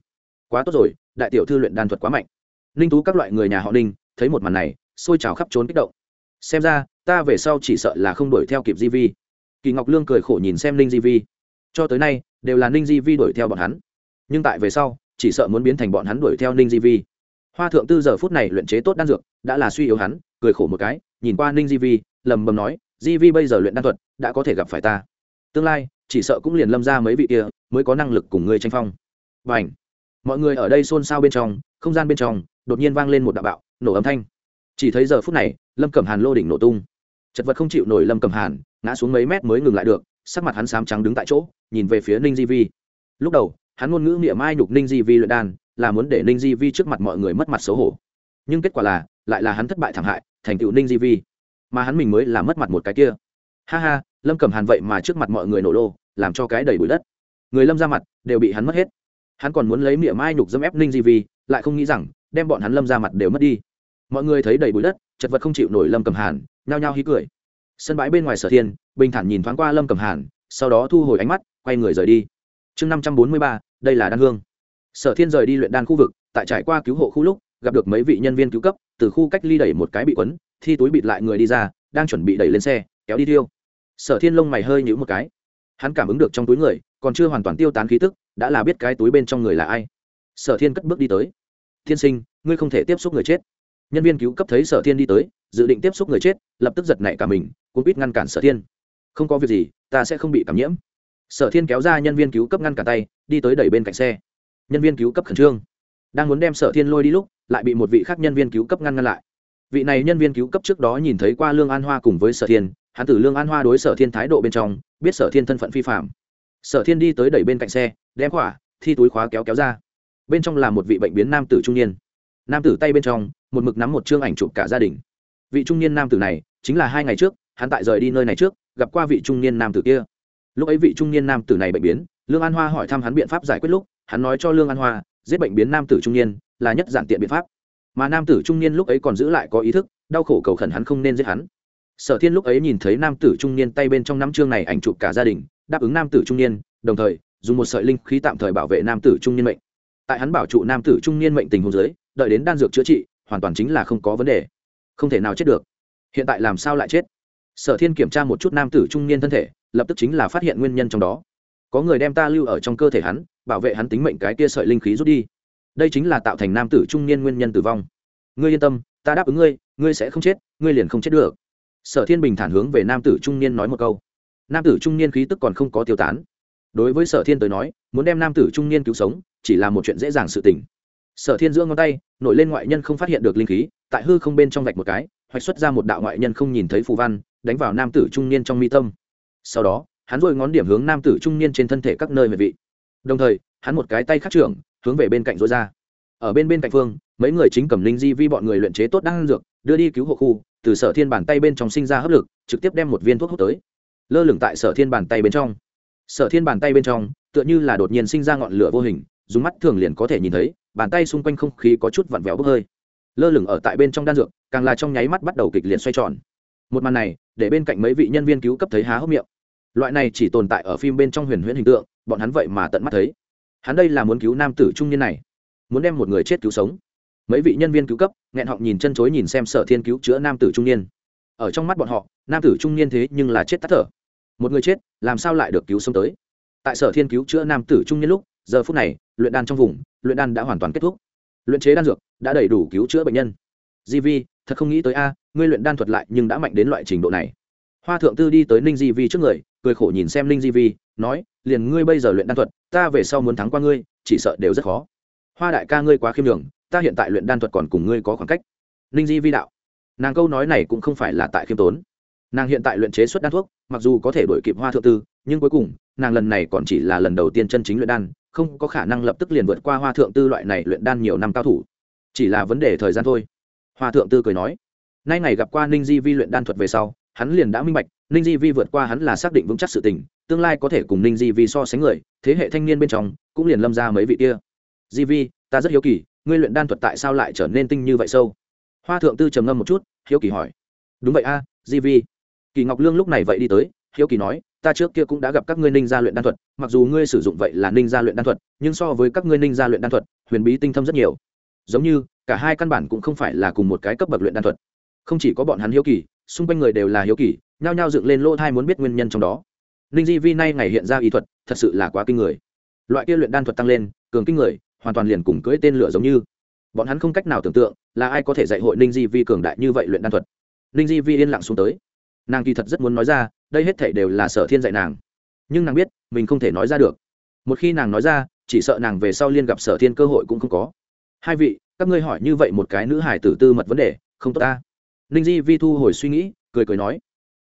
quá tốt rồi, đại tiểu thư luyện đan thuật quá mạnh. Ninh tú các loại người nhà họ ninh, thấy một màn này, xôi trào khắp trốn kích động. Xem ra, ta về sau chỉ sợ là không đuổi theo kịp di vi. Kỳ ngọc lương cười khổ nhìn xem ninh di vi. Cho tới nay, đều là ninh di vi đuổi theo bọn hắn. Nhưng tại về sau, chỉ sợ muốn biến thành bọn hắn đuổi theo ninh di vi. Hoa thượng tư giờ phút này luyện chế tốt đan dược, đã là suy yếu hắn, cười khổ một cái, nhìn qua ninh di vi, lầm bầm nói, di vi bây giờ luyện đan thuật, đã có thể gặp phải ta. Tương lai, chỉ sợ cũng liền lâm ra mấy vị kia, mới có năng lực cùng ngươi tranh phong. Và ảnh mọi người ở đây xôn xao bên trong, không gian bên trong, đột nhiên vang lên một đạo bạo, nổ âm thanh. Chỉ thấy giờ phút này, lâm cẩm hàn lô đỉnh nổ tung. Chật vật không chịu nổi lâm cẩm hàn, ngã xuống mấy mét mới ngừng lại được, sắc mặt hắn xám trắng đứng tại chỗ, nhìn về phía ninh di vi. Lúc đầu, hắn ngôn ngữ niệm mai nhục ninh di vi luyện đan, là muốn để ninh di vi trước mặt mọi người mất mặt xấu hổ. Nhưng kết quả là, lại là hắn thất bại thảm hại, thành tựu ninh di vi. Mà hắn mình mới là mất mặt một cái kia. Ha ha, lâm cẩm hàn vậy mà trước mặt mọi người nổ lô làm cho cái đầy bụi đất. Người lâm ra mặt, đều bị hắn mất hết hắn còn muốn lấy miệng mai nhục dâm ép ninh di vi, lại không nghĩ rằng, đem bọn hắn lâm ra mặt đều mất đi. Mọi người thấy đầy bụi đất, chật vật không chịu nổi lâm cầm hàn, nhao nhao hí cười. Sân bãi bên ngoài sở thiên, bình thản nhìn thoáng qua lâm cầm hàn, sau đó thu hồi ánh mắt, quay người rời đi. Chương năm trăm bốn mươi ba, đây là đan hương. Sở thiên rời đi luyện đan khu vực, tại trải qua cứu hộ khu lúc, gặp được mấy vị nhân viên cứu cấp, từ khu cách ly đẩy một cái bị quấn, thi túi bịt lại người đi ra, đang chuẩn bị đẩy lên xe, kéo đi tiêu. Sở thiên lông mày hơi nhữ một cái. Hắn cảm ứng được trong túi người, còn chưa hoàn toàn tiêu tán khí tức đã là biết cái túi bên trong người là ai. Sở thiên cất bước đi tới. Thiên sinh, ngươi không thể tiếp xúc người chết. Nhân viên cứu cấp thấy sở thiên đi tới, dự định tiếp xúc người chết, lập tức giật nảy cả mình, cuốn quýt ngăn cản sở thiên. Không có việc gì, ta sẽ không bị cảm nhiễm. Sở thiên kéo ra nhân viên cứu cấp ngăn cả tay, đi tới đẩy bên cạnh xe. Nhân viên cứu cấp khẩn trương. Đang muốn đem sở thiên lôi đi lúc, lại bị một vị khác nhân viên cứu cấp ngăn ngăn lại. Vị này nhân viên cứu cấp trước đó nhìn thấy qua lương an hoa cùng với sở thiên, hắn từ lương an hoa đối sở thiên thái độ bên trong, biết sở thiên thân phận phi phạm sở thiên đi tới đẩy bên cạnh xe, đem khỏa, thi túi khóa kéo kéo ra. Bên trong là một vị bệnh biến nam tử trung niên. Nam tử tay bên trong, một mực nắm một chương ảnh chụp cả gia đình. Vị trung niên nam tử này, chính là hai ngày trước, hắn tại rời đi nơi này trước, gặp qua vị trung niên nam tử kia. Lúc ấy vị trung niên nam tử này bệnh biến, lương an hoa hỏi thăm hắn biện pháp giải quyết lúc, hắn nói cho lương an hoa, giết bệnh biến nam tử trung niên là nhất giản tiện biện pháp. Mà nam tử trung niên lúc ấy còn giữ lại có ý thức, đau khổ cầu khẩn hắn không nên giết hắn. Sở thiên lúc ấy nhìn thấy nam tử trung niên tay bên trong năm chương này ảnh chụp cả gia đình đáp ứng nam tử trung niên, đồng thời, dùng một sợi linh khí tạm thời bảo vệ nam tử trung niên mệnh. Tại hắn bảo trụ nam tử trung niên mệnh tình hồ dưới, đợi đến đan dược chữa trị, hoàn toàn chính là không có vấn đề. Không thể nào chết được. Hiện tại làm sao lại chết? Sở thiên kiểm tra một chút nam tử trung niên thân thể, lập tức chính là phát hiện nguyên nhân trong đó. Có người đem ta lưu ở trong cơ thể hắn, bảo vệ hắn tính mệnh cái kia sợi linh khí rút đi. Đây chính là tạo thành nam tử trung niên nguyên nhân tử vong. Ngươi yên tâm, ta đáp ứng ngươi ngươi sẽ không chết, ngươi liền không chết được. Sở thiên bình thản hướng về nam tử trung niên nói một câu nam tử trung niên khí tức còn không có tiêu tán. Đối với sở thiên tới nói, muốn đem nam tử trung niên cứu sống, chỉ là một chuyện dễ dàng sự tình. Sở thiên giữa ngón tay, nổi lên ngoại nhân không phát hiện được linh khí, tại hư không bên trong vạch một cái, hoạch xuất ra một đạo ngoại nhân không nhìn thấy phù văn, đánh vào nam tử trung niên trong mi tâm. Sau đó, hắn rồi ngón điểm hướng nam tử trung niên trên thân thể các nơi về vị. Đồng thời, hắn một cái tay khắc trưởng, hướng về bên cạnh rối ra. Ở bên bên cạnh phương, mấy người chính cầm linh di vi bọn người luyện chế tốt đang dược, đưa đi cứu hộ khu, từ sở thiên bàn tay bên trong sinh ra hấp lực, trực tiếp đem một viên thuốc hút tới lơ lửng tại sở thiên bàn tay bên trong. Sở thiên bàn tay bên trong, tựa như là đột nhiên sinh ra ngọn lửa vô hình, dùng mắt thường liền có thể nhìn thấy, bàn tay xung quanh không khí có chút vặn vẹo bốc hơi. Lơ lửng ở tại bên trong đan dược, càng là trong nháy mắt bắt đầu kịch liệt xoay tròn. Một màn này, để bên cạnh mấy vị nhân viên cứu cấp thấy há hốc miệng. Loại này chỉ tồn tại ở phim bên trong huyền huyễn hình tượng, bọn hắn vậy mà tận mắt thấy. Hắn đây là muốn cứu nam tử trung niên này, muốn đem một người chết cứu sống. Mấy vị nhân viên cứu cấp, nghẹn họng nhìn chân chối nhìn xem sở thiên cứu chữa nam tử trung niên. Ở trong mắt bọn họ, nam tử trung niên thế nhưng là chết tắt thở một người chết, làm sao lại được cứu sống tới? Tại sở thiên cứu chữa nam tử trung nhân lúc, giờ phút này, luyện đan trong vùng, luyện đan đã hoàn toàn kết thúc. Luyện chế đan dược đã đầy đủ cứu chữa bệnh nhân. Di vi, thật không nghĩ tới a, ngươi luyện đan thuật lại nhưng đã mạnh đến loại trình độ này. Hoa thượng tư đi tới ninh di vi trước người, cười khổ nhìn xem ninh di vi, nói, liền ngươi bây giờ luyện đan thuật, ta về sau muốn thắng qua ngươi, chỉ sợ đều rất khó. Hoa đại ca ngươi quá khiêm đường ta hiện tại luyện đan thuật còn cùng ngươi có khoảng cách. Ninh di vi đạo. Nàng câu nói này cũng không phải là tại khiêm tốn nàng hiện tại luyện chế xuất đan thuốc, mặc dù có thể đổi kịp hoa thượng tư, nhưng cuối cùng, nàng lần này còn chỉ là lần đầu tiên chân chính luyện đan, không có khả năng lập tức liền vượt qua hoa thượng tư loại này luyện đan nhiều năm cao thủ. Chỉ là vấn đề thời gian thôi. Hoa thượng tư cười nói, nay ngày gặp qua ninh di vi luyện đan thuật về sau, hắn liền đã minh bạch, ninh di vi vượt qua hắn là xác định vững chắc sự tình, tương lai có thể cùng ninh di vi so sánh người, thế hệ thanh niên bên trong, cũng liền lâm ra mấy vị kia. Di vi, ta rất hiếu kỳ, ngươi luyện đan thuật tại sao lại trở nên tinh như vậy sâu? Hoa thượng tư trầm ngâm một chút, hiếu kỳ hỏi, đúng vậy a, di vi kỳ ngọc lương lúc này vậy đi tới, hiếu kỳ nói, ta trước kia cũng đã gặp các ngươi ninh gia luyện đan thuật, mặc dù ngươi sử dụng vậy là ninh gia luyện đan thuật, nhưng so với các ngươi ninh gia luyện đan thuật, huyền bí tinh thâm rất nhiều. Giống như, cả hai căn bản cũng không phải là cùng một cái cấp bậc luyện đan thuật. Không chỉ có bọn hắn hiếu kỳ, xung quanh người đều là hiếu kỳ, nhao nhao dựng lên lỗ thai muốn biết nguyên nhân trong đó. Ninh di vi nay ngày hiện ra y thuật, thật sự là quá kinh người. Loại kia luyện đan thuật tăng lên, cường kinh người, hoàn toàn liền cùng cưỡi tên lửa giống như. Bọn hắn không cách nào tưởng tượng là ai có thể dạy hội ninh di vi cường đại như vậy luyện đan thuật. Ninh di vi yên lặng xuống tới nàng kỳ thật rất muốn nói ra, đây hết thể đều là sở thiên dạy nàng. Nhưng nàng biết, mình không thể nói ra được. Một khi nàng nói ra, chỉ sợ nàng về sau liên gặp sở thiên cơ hội cũng không có. Hai vị, các ngươi hỏi như vậy một cái nữ hải tử tư mật vấn đề, không tốt ta. Ninh di vi thu hồi suy nghĩ, cười cười nói.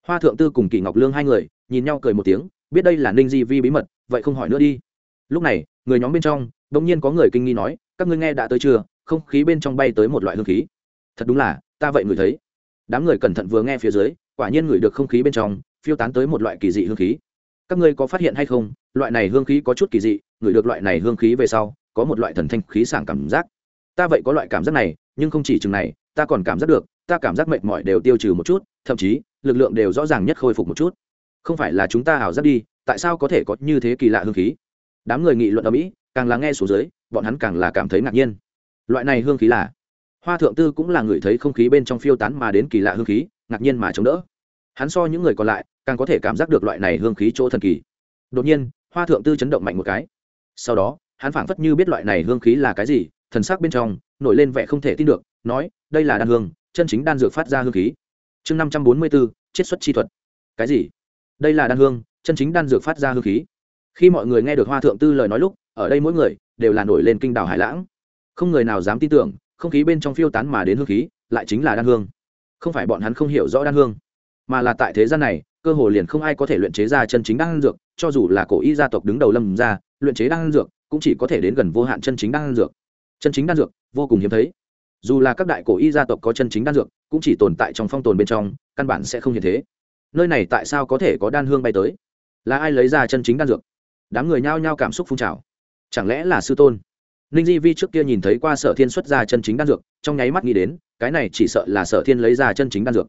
Hoa thượng tư cùng kỳ ngọc lương hai người, nhìn nhau cười một tiếng, biết đây là ninh di vi bí mật, vậy không hỏi nữa đi. Lúc này, người nhóm bên trong đ ỗ n g nhiên có người kinh nghi nói, các ngươi nghe đã tới chưa, không khí bên trong bay tới một loại hương khí. Thật đúng là, ta vậy người thấy. Đám người cẩn thận vừa nghe phía dưới quả nhiên ngửi được không khí bên trong, phiêu tán tới một loại kỳ dị hương khí. Các ngươi có phát hiện hay không, loại này hương khí có chút kỳ dị, ngửi được loại này hương khí về sau, có một loại thần thanh khí sảng cảm giác. Ta vậy có loại cảm giác này, nhưng không chỉ chừng này, ta còn cảm giác được, ta cảm giác mệt mỏi đều tiêu trừ một chút, thậm chí, lực lượng đều rõ ràng nhất khôi phục một chút. Không phải là chúng ta ảo giác đi, tại sao có thể có như thế kỳ lạ hương khí? Đám người nghị luận ở mỹ, càng là nghe số dưới, bọn hắn càng là cảm thấy ngạc nhiên. Loại này hương khí là, hoa thượng tư cũng là người thấy không khí bên trong phiêu tán mà đến kỳ lạ hương khí, ngạc nhiên mà chống đỡ hắn so những người còn lại, càng có thể cảm giác được loại này hương khí chỗ thần kỳ. Đột nhiên, hoa thượng tư chấn động mạnh một cái. Sau đó, hắn phảng phất như biết loại này hương khí là cái gì, thần sắc bên trong, nổi lên vẻ không thể tin được, nói, đây là đan hương, chân chính đan dược phát ra hương khí. Chương năm trăm bốn mươi bốn chiết xuất chi thuật. Cái gì? Đây là đan hương, chân chính đan dược phát ra hương khí. Khi mọi người nghe được hoa thượng tư lời nói lúc, ở đây mỗi người đều là nổi lên kinh đảo hải lãng. Không người nào dám tin tưởng, không khí bên trong phiêu tán mà đến hương khí, lại chính là đan hương. Không phải bọn hắn không hiểu rõ đan hương mà là tại thế gian này, cơ hồ liền không ai có thể luyện chế ra chân chính đan dược, cho dù là cổ y gia tộc đứng đầu lâm ra luyện chế đan dược cũng chỉ có thể đến gần vô hạn chân chính đan dược. Chân chính đan dược, vô cùng hiếm thấy. Dù là các đại cổ y gia tộc có chân chính đan dược, cũng chỉ tồn tại trong phong tồn bên trong, căn bản sẽ không hiện thế. Nơi này tại sao có thể có đan hương bay tới? Là ai lấy ra chân chính đan dược? Đám người nhao nhao cảm xúc phun trào. Chẳng lẽ là sư tôn? Ninh di vi trước kia nhìn thấy qua sở thiên xuất ra chân chính đan dược, trong nháy mắt nghĩ đến, cái này chỉ sợ là sở thiên lấy ra chân chính đan dược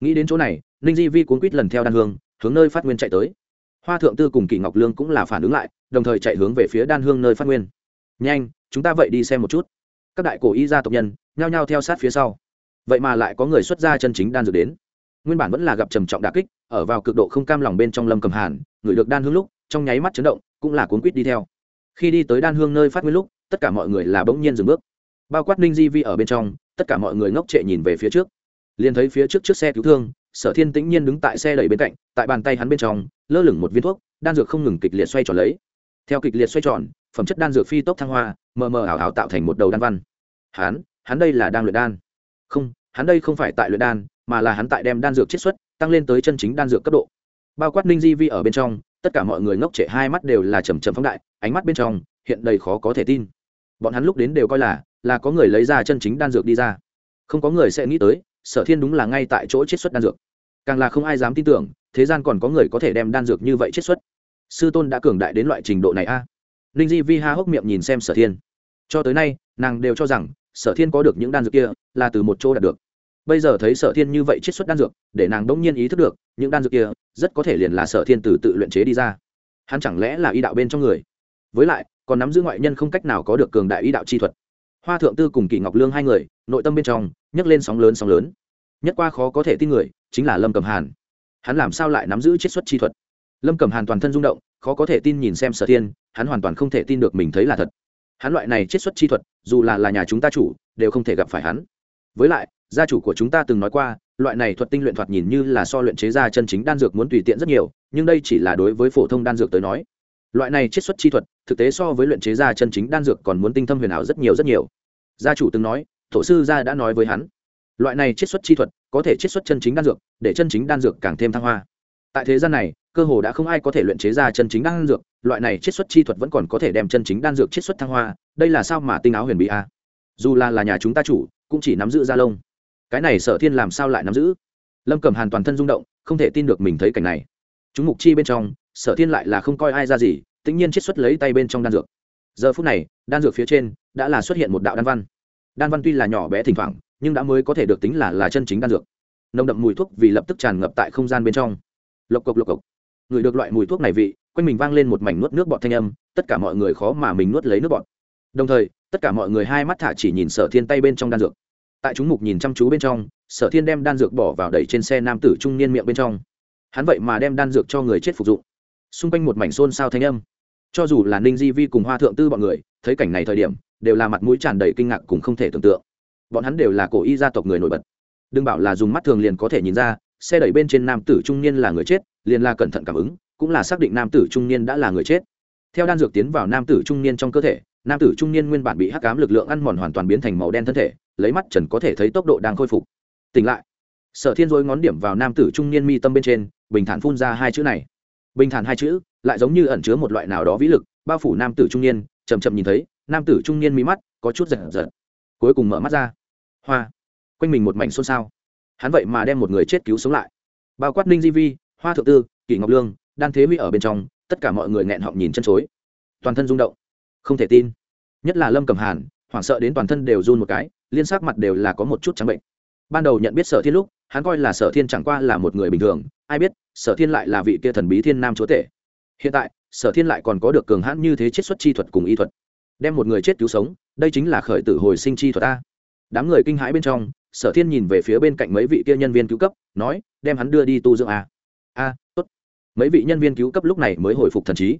nghĩ đến chỗ này, ninh di vi cuốn quýt lần theo đan hương, hướng nơi phát nguyên chạy tới. Hoa thượng tư cùng kỷ ngọc lương cũng là phản ứng lại, đồng thời chạy hướng về phía đan hương nơi phát nguyên. Nhanh, chúng ta vậy đi xem một chút. Các đại cổ y gia tộc nhân nhao nhao theo sát phía sau. Vậy mà lại có người xuất ra chân chính đan dược đến. Nguyên bản vẫn là gặp trầm trọng đà kích, ở vào cực độ không cam lòng bên trong lâm cầm hàn, người được đan hương lúc, trong nháy mắt chấn động, cũng là cuốn quýt đi theo. Khi đi tới đan hương nơi phát nguyên lúc, tất cả mọi người là bỗng nhiên dừng bước. Bao quát ninh di vi ở bên trong, tất cả mọi người ngốc trệ nhìn về phía trước liền thấy phía trước chiếc xe cứu thương, sở thiên tĩnh nhiên đứng tại xe đẩy bên cạnh, tại bàn tay hắn bên trong, lơ lửng một viên thuốc, đan dược không ngừng kịch liệt xoay tròn lấy. Theo kịch liệt xoay tròn, phẩm chất đan dược phi tốc thăng hoa, mờ mờ ảo ảo tạo thành một đầu đan văn. Hắn hắn đây là đang luyện đan. Không, hắn đây không phải tại luyện đan, mà là hắn tại đem đan dược chiết xuất, tăng lên tới chân chính đan dược cấp độ. Bao quát ninh di vi ở bên trong, tất cả mọi người ngốc trệ hai mắt đều là trầm trầm phóng đại, ánh mắt bên trong hiện đầy khó có thể tin. Bọn hắn lúc đến đều coi là là có người lấy ra chân chính đan dược đi ra. Không có người sẽ nghĩ tới sở thiên đúng là ngay tại chỗ chiết xuất đan dược. Càng là không ai dám tin tưởng, thế gian còn có người có thể đem đan dược như vậy chiết xuất. Sư tôn đã cường đại đến loại trình độ này a. À? ninh di vi ha hốc miệng nhìn xem sở thiên. Cho tới nay, nàng đều cho rằng, sở thiên có được những đan dược kia, là từ một chỗ đạt được. Bây giờ thấy sở thiên như vậy chiết xuất đan dược, để nàng đỗng nhiên ý thức được, những đan dược kia, rất có thể liền là sở thiên từ tự luyện chế đi ra. Hắn chẳng lẽ là y đạo bên trong người? Với lại, còn nắm giữ ngoại nhân không cách nào có được cường đại y đạo chi thuật. Hoa thượng tư cùng kỷ ngọc lương hai người, nội tâm bên trong nhấc lên sóng lớn sóng lớn. Nhất qua khó có thể tin người, chính là lâm cầm hàn. Hắn làm sao lại nắm giữ chiết xuất chi thuật? Lâm cầm hàn toàn thân rung động, khó có thể tin nhìn xem sở thiên, hắn hoàn toàn không thể tin được mình thấy là thật. Hắn loại này chiết xuất chi thuật, dù là là nhà chúng ta chủ, đều không thể gặp phải hắn. Với lại, gia chủ của chúng ta từng nói qua, loại này thuật tinh luyện thoạt nhìn như là so luyện chế ra chân chính đan dược muốn tùy tiện rất nhiều, nhưng đây chỉ là đối với phổ thông đan dược tới nói. Loại này chiết xuất chi thuật, thực tế so với luyện chế ra chân chính đan dược còn muốn tinh thâm huyền ảo rất nhiều rất nhiều. Gia chủ từng nói tổ sư gia đã nói với hắn, loại này chiết xuất chi thuật có thể chiết xuất chân chính đan dược, để chân chính đan dược càng thêm thăng hoa. Tại thế gian này, cơ hồ đã không ai có thể luyện chế ra chân chính đan dược, loại này chiết xuất chi thuật vẫn còn có thể đem chân chính đan dược chiết xuất thăng hoa, đây là sao mà tinh áo huyền bị a? Dù là là nhà chúng ta chủ, cũng chỉ nắm giữ gia lông. Cái này sở thiên làm sao lại nắm giữ? Lâm cầm hàn toàn thân rung động, không thể tin được mình thấy cảnh này. Chúng mục chi bên trong, sở thiên lại là không coi ai ra gì tĩnh nhiên chiết xuất lấy tay bên trong đan dược. Giờ phút này, đan dược phía trên, đã là xuất hiện một đạo đan văn đan văn tuy là nhỏ bé thỉnh thoảng, nhưng đã mới có thể được tính là là chân chính đan dược. Nồng đậm mùi thuốc vì lập tức tràn ngập tại không gian bên trong. Lộc cộc lộc cộc. Người được loại mùi thuốc này vị, quanh mình vang lên một mảnh nuốt nước bọt thanh âm, tất cả mọi người khó mà mình nuốt lấy nước bọt. Đồng thời, tất cả mọi người hai mắt thả chỉ nhìn sở thiên tay bên trong đan dược. Tại chúng mục nhìn chăm chú bên trong, sở thiên đem đan dược bỏ vào đẩy trên xe nam tử trung niên miệng bên trong. Hắn vậy mà đem đan dược cho người chết phục dụng. Xung quanh một mảnh xôn xao thanh âm. Cho dù là ninh di vi cùng hoa thượng tư bọn người, thấy cảnh này thời điểm đều là mặt mũi tràn đầy kinh ngạc cùng không thể tưởng tượng. Bọn hắn đều là cổ y gia tộc người nổi bật. Đừng bảo là dùng mắt thường liền có thể nhìn ra, xe đẩy bên trên nam tử trung niên là người chết, liền là cẩn thận cảm ứng, cũng là xác định nam tử trung niên đã là người chết. Theo đan dược tiến vào nam tử trung niên trong cơ thể, nam tử trung niên nguyên bản bị hắc cám lực lượng ăn mòn hoàn toàn biến thành màu đen thân thể, lấy mắt trần có thể thấy tốc độ đang khôi phục. Tỉnh lại. Sở thiên dối ngón điểm vào nam tử trung niên mi tâm bên trên, bình thản phun ra hai chữ này. Bình thản hai chữ, lại giống như ẩn chứa một loại nào đó vĩ lực, bao phủ nam tử trung niên chầm chậm nhìn thấy nam tử trung niên mí mắt, có chút giật giật, cuối cùng mở mắt ra. Hoa, quanh mình một mảnh xôn xao. Hắn vậy mà đem một người chết cứu sống lại. Bao quát ninh di vi, hoa thượng tư, kỷ ngọc lương, đan thế huy ở bên trong, tất cả mọi người nghẹn họng nhìn chân chối. Toàn thân rung động, không thể tin. Nhất là lâm cầm hàn, hoảng sợ đến toàn thân đều run một cái, liên sắc mặt đều là có một chút trắng bệnh. Ban đầu nhận biết sở thiên lúc, hắn coi là sở thiên chẳng qua là một người bình thường, ai biết, sở thiên lại là vị kia thần bí thiên nam chúa tể. Hiện tại, sở thiên lại còn có được cường hãn như thế chiết xuất chi thuật cùng y thuật đem một người chết cứu sống, đây chính là khởi tử hồi sinh chi thuật ta đám người kinh hãi bên trong, sở thiên nhìn về phía bên cạnh mấy vị kia nhân viên cứu cấp, nói, đem hắn đưa đi tu dưỡng a. A, tốt. Mấy vị nhân viên cứu cấp lúc này mới hồi phục thần trí.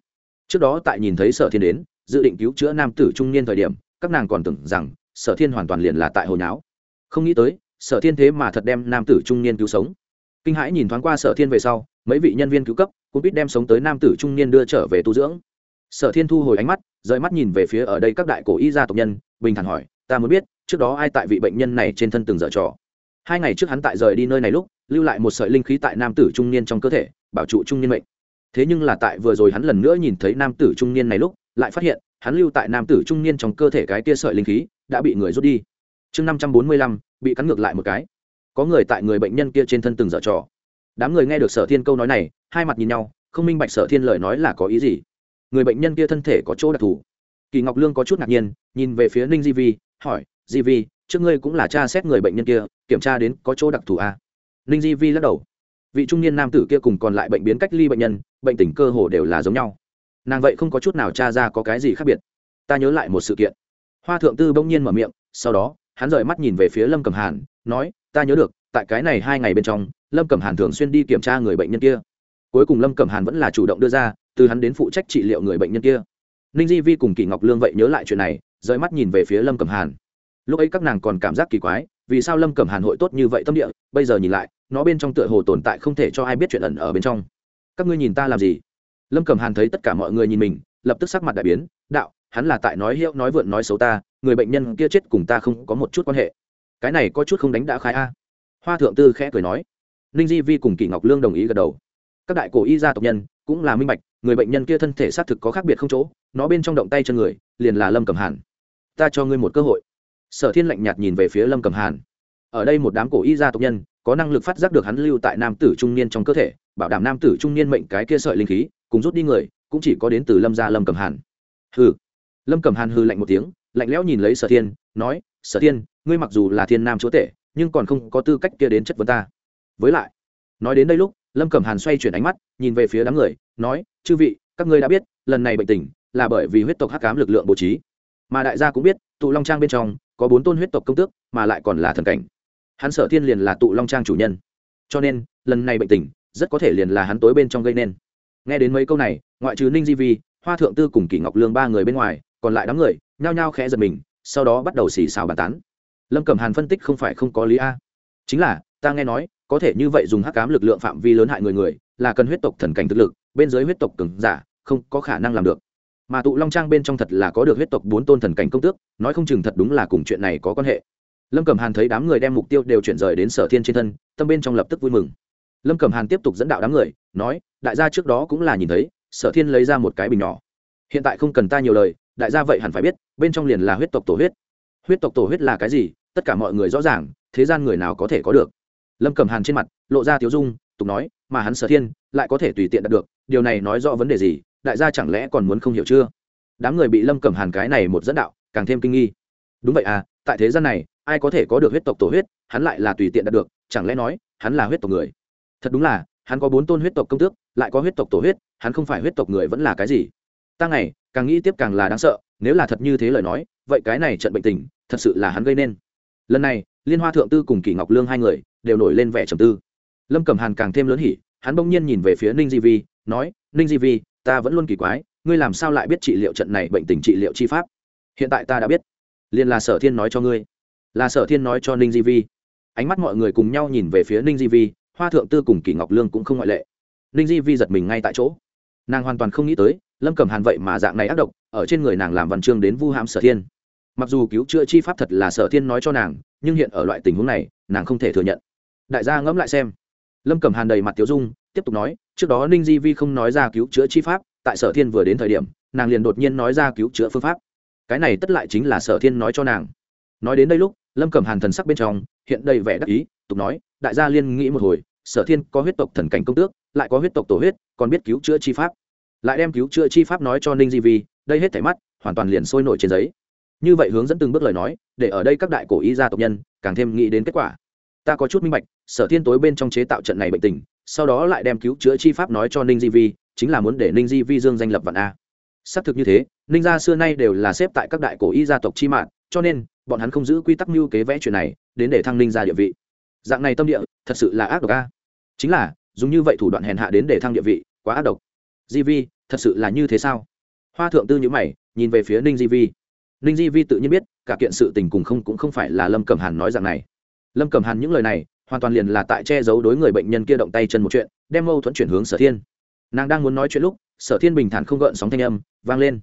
Trước đó tại nhìn thấy sở thiên đến, dự định cứu chữa nam tử trung niên thời điểm, các nàng còn tưởng rằng sở thiên hoàn toàn liền là tại hồi nháo. Không nghĩ tới, sở thiên thế mà thật đem nam tử trung niên cứu sống. Kinh hãi nhìn thoáng qua sở thiên về sau, mấy vị nhân viên cứu cấp cũng biết đem sống tới nam tử trung niên đưa trở về tu dưỡng. Sở thiên thu hồi ánh mắt rời mắt nhìn về phía ở đây các đại cổ y gia tộc nhân, bình thản hỏi, ta muốn biết, trước đó ai tại vị bệnh nhân này trên thân từng dở trò? Hai ngày trước hắn tại rời đi nơi này lúc, lưu lại một sợi linh khí tại nam tử trung niên trong cơ thể, bảo trụ trung niên mệnh. Thế nhưng là tại vừa rồi hắn lần nữa nhìn thấy nam tử trung niên này lúc, lại phát hiện, hắn lưu tại nam tử trung niên trong cơ thể cái tia sợi linh khí, đã bị người rút đi. Chương năm trăm bốn mươi lăm, bị cắn ngược lại một cái. Có người tại người bệnh nhân kia trên thân từng dở trò. Đám người nghe được sở thiên câu nói này, hai mặt nhìn nhau, không minh bạch sở thiên lời nói là có ý gì người bệnh nhân kia thân thể có chỗ đặc thù. Kỳ ngọc lương có chút ngạc nhiên, nhìn về phía ninh di vi, hỏi, di vi, trước ngươi cũng là cha xét người bệnh nhân kia, kiểm tra đến có chỗ đặc thù à? ninh di vi lắc đầu. Vị trung niên nam tử kia cùng còn lại bệnh biến cách ly bệnh nhân, bệnh tình cơ hồ đều là giống nhau. Nàng vậy không có chút nào tra ra có cái gì khác biệt. Ta nhớ lại một sự kiện. Hoa thượng tư bỗng nhiên mở miệng, sau đó, hắn rời mắt nhìn về phía lâm Cầm hàn, nói, ta nhớ được, tại cái này hai ngày bên trong, lâm Cầm hàn thường xuyên đi kiểm tra người bệnh nhân kia cuối cùng lâm cẩm hàn vẫn là chủ động đưa ra, từ hắn đến phụ trách trị liệu người bệnh nhân kia. Ninh di vi cùng kỳ ngọc lương vậy nhớ lại chuyện này, rời mắt nhìn về phía lâm cẩm hàn. Lúc ấy các nàng còn cảm giác kỳ quái, vì sao lâm cẩm hàn hội tốt như vậy tâm địa, bây giờ nhìn lại, nó bên trong tựa hồ tồn tại không thể cho ai biết chuyện ẩn ở bên trong. Các ngươi nhìn ta làm gì? Lâm cẩm hàn thấy tất cả mọi người nhìn mình, lập tức sắc mặt đại biến, đạo, hắn là tại nói hiệu, nói vượn, nói xấu ta, người bệnh nhân kia chết cùng ta không có một chút quan hệ. Cái này có chút không đánh đã khai a. Hoa thượng tư khẽ cười nói. Ninh di vi cùng kỳ ngọc lương đồng ý gật đầu các đại cổ y gia tộc nhân cũng là minh bạch, người bệnh nhân kia thân thể xác thực có khác biệt không chỗ, nó bên trong động tay chân người, liền là lâm cẩm hàn. Ta cho ngươi một cơ hội. Sở thiên lạnh nhạt nhìn về phía lâm cẩm hàn. Ở đây một đám cổ y gia tộc nhân, có năng lực phát giác được hắn lưu tại nam tử trung niên trong cơ thể, bảo đảm nam tử trung niên mệnh cái kia sợi linh khí, cùng rút đi người, cũng chỉ có đến từ lâm gia lâm cẩm hàn. Hừ. Lâm cẩm hàn hư lạnh một tiếng, lạnh lẽo nhìn lấy sở thiên, nói, sở thiên, ngươi mặc dù là thiên nam chúa tể, nhưng còn không có tư cách kia đến chất vấn ta. Với lại, nói đến đây lúc lâm cẩm hàn xoay chuyển ánh mắt, nhìn về phía đám người, nói, chư vị, các ngươi đã biết, lần này bệnh tình là bởi vì huyết tộc hắc cám lực lượng bố trí. Mà đại gia cũng biết, tụ long trang bên trong có bốn tôn huyết tộc công tước, mà lại còn là thần cảnh. Hắn sở thiên liền là tụ long trang chủ nhân. Cho nên, lần này bệnh tình, rất có thể liền là hắn tối bên trong gây nên. Nghe đến mấy câu này, ngoại trừ ninh di vi, hoa thượng tư cùng kỷ ngọc lương ba người bên ngoài, còn lại đám người, nhao nhao khẽ giật mình, sau đó bắt đầu xì xào bàn tán. Lâm cẩm hàn phân tích không phải không có lý a. Chính là, ta nghe nói có thể như vậy dùng hắc cám lực lượng phạm vi lớn hại người người, là cần huyết tộc thần cảnh thực lực, bên dưới huyết tộc cường giả, không có khả năng làm được. Mà tụ long trang bên trong thật là có được huyết tộc bốn tôn thần cảnh công tước, nói không chừng thật đúng là cùng chuyện này có quan hệ. Lâm cẩm hàn thấy đám người đem mục tiêu đều chuyển rời đến sở thiên trên thân, tâm bên trong lập tức vui mừng. Lâm cẩm hàn tiếp tục dẫn đạo đám người, nói, đại gia trước đó cũng là nhìn thấy, sở thiên lấy ra một cái bình nhỏ. Hiện tại không cần ta nhiều lời, đại gia vậy hẳn phải biết, bên trong liền là huyết tộc tổ huyết. Huyết tộc tổ huyết là cái gì, tất cả mọi người rõ ràng, thế gian người nào có thể có được? Lâm cẩm hàn trên mặt lộ ra tiếu dung, tục nói, mà hắn sở thiên lại có thể tùy tiện đạt được, điều này nói rõ vấn đề gì, đại gia chẳng lẽ còn muốn không hiểu chưa? Đám người bị lâm cẩm hàn cái này một dẫn đạo, càng thêm kinh nghi. Đúng vậy à tại thế gian này, ai có thể có được huyết tộc tổ huyết, hắn lại là tùy tiện đạt được, chẳng lẽ nói, hắn là huyết tộc người? Thật đúng là, hắn có bốn tôn huyết tộc công tước, lại có huyết tộc tổ huyết, hắn không phải huyết tộc người vẫn là cái gì? Ta ngày, càng nghĩ tiếp càng là đáng sợ, nếu là thật như thế lời nói, vậy cái này trận bệnh tình, thật sự là hắn gây nên. Lần này, liên hoa thượng tư cùng kỷ ngọc lương hai người đều nổi lên vẻ trầm tư. Lâm cẩm hàn càng thêm lớn hỉ, hắn bỗng nhiên nhìn về phía ninh di vi, nói, ninh di vi, ta vẫn luôn kỳ quái, ngươi làm sao lại biết trị liệu trận này bệnh tình trị liệu chi pháp? Hiện tại ta đã biết. Liền là sở thiên nói cho ngươi. Là sở thiên nói cho ninh di vi. Ánh mắt mọi người cùng nhau nhìn về phía ninh di vi, hoa thượng tư cùng kỷ ngọc lương cũng không ngoại lệ. Ninh di vi giật mình ngay tại chỗ. Nàng hoàn toàn không nghĩ tới, lâm cầm hàn vậy mà dạng này ác độc, ở trên người nàng làm văn chương đến vu hãm sở thiên. Mặc dù cứu chữa chi pháp thật là sở thiên nói cho nàng, nhưng hiện ở loại tình huống này, nàng không thể thừa nhận đại gia ngẫm lại xem. Lâm Cẩm hàn đầy mặt tiểu dung, tiếp tục nói, trước đó ninh di vi không nói ra cứu chữa chi pháp, tại sở thiên vừa đến thời điểm, nàng liền đột nhiên nói ra cứu chữa phương pháp. Cái này tất lại chính là sở thiên nói cho nàng. Nói đến đây lúc, lâm cẩm hàn thần sắc bên trong hiện đầy vẻ đắc ý, tục nói, đại gia liên nghĩ một hồi, sở thiên có huyết tộc thần cảnh công tước, lại có huyết tộc tổ huyết, còn biết cứu chữa chi pháp. Lại đem cứu chữa chi pháp nói cho ninh di vi, đây hết thảy mắt, hoàn toàn liền sôi nổi trên giấy. Như vậy hướng dẫn từng bước lời nói, để ở đây các đại cổ y gia tộc nhân càng thêm nghĩ đến kết quả ta có chút minh bạch, sở thiên tối bên trong chế tạo trận này bệnh tình, sau đó lại đem cứu chữa chi pháp nói cho ninh di vi, chính là muốn để ninh di vi dương danh lập vạn a. Xác thực như thế, ninh gia xưa nay đều là xếp tại các đại cổ y gia tộc chi mạng, cho nên, bọn hắn không giữ quy tắc mưu kế vẽ chuyện này, đến để thăng ninh gia địa vị. Dạng này tâm địa, thật sự là ác độc a. Chính là, dùng như vậy thủ đoạn hèn hạ đến để thăng địa vị, quá ác độc. Di vi, thật sự là như thế sao? Hoa thượng tư nhữ mày, nhìn về phía ninh di vi. Ninh di vi tự nhiên biết, cả kiện sự tình cùng không cũng không phải là lâm cẩm hàn nói dạng này lâm cẩm hàn những lời này, hoàn toàn liền là tại che giấu đối người bệnh nhân kia động tay chân một chuyện, đem mâu thuẫn chuyển hướng sở thiên. Nàng đang muốn nói chuyện lúc, sở thiên bình thản không gợn sóng thanh âm, vang lên.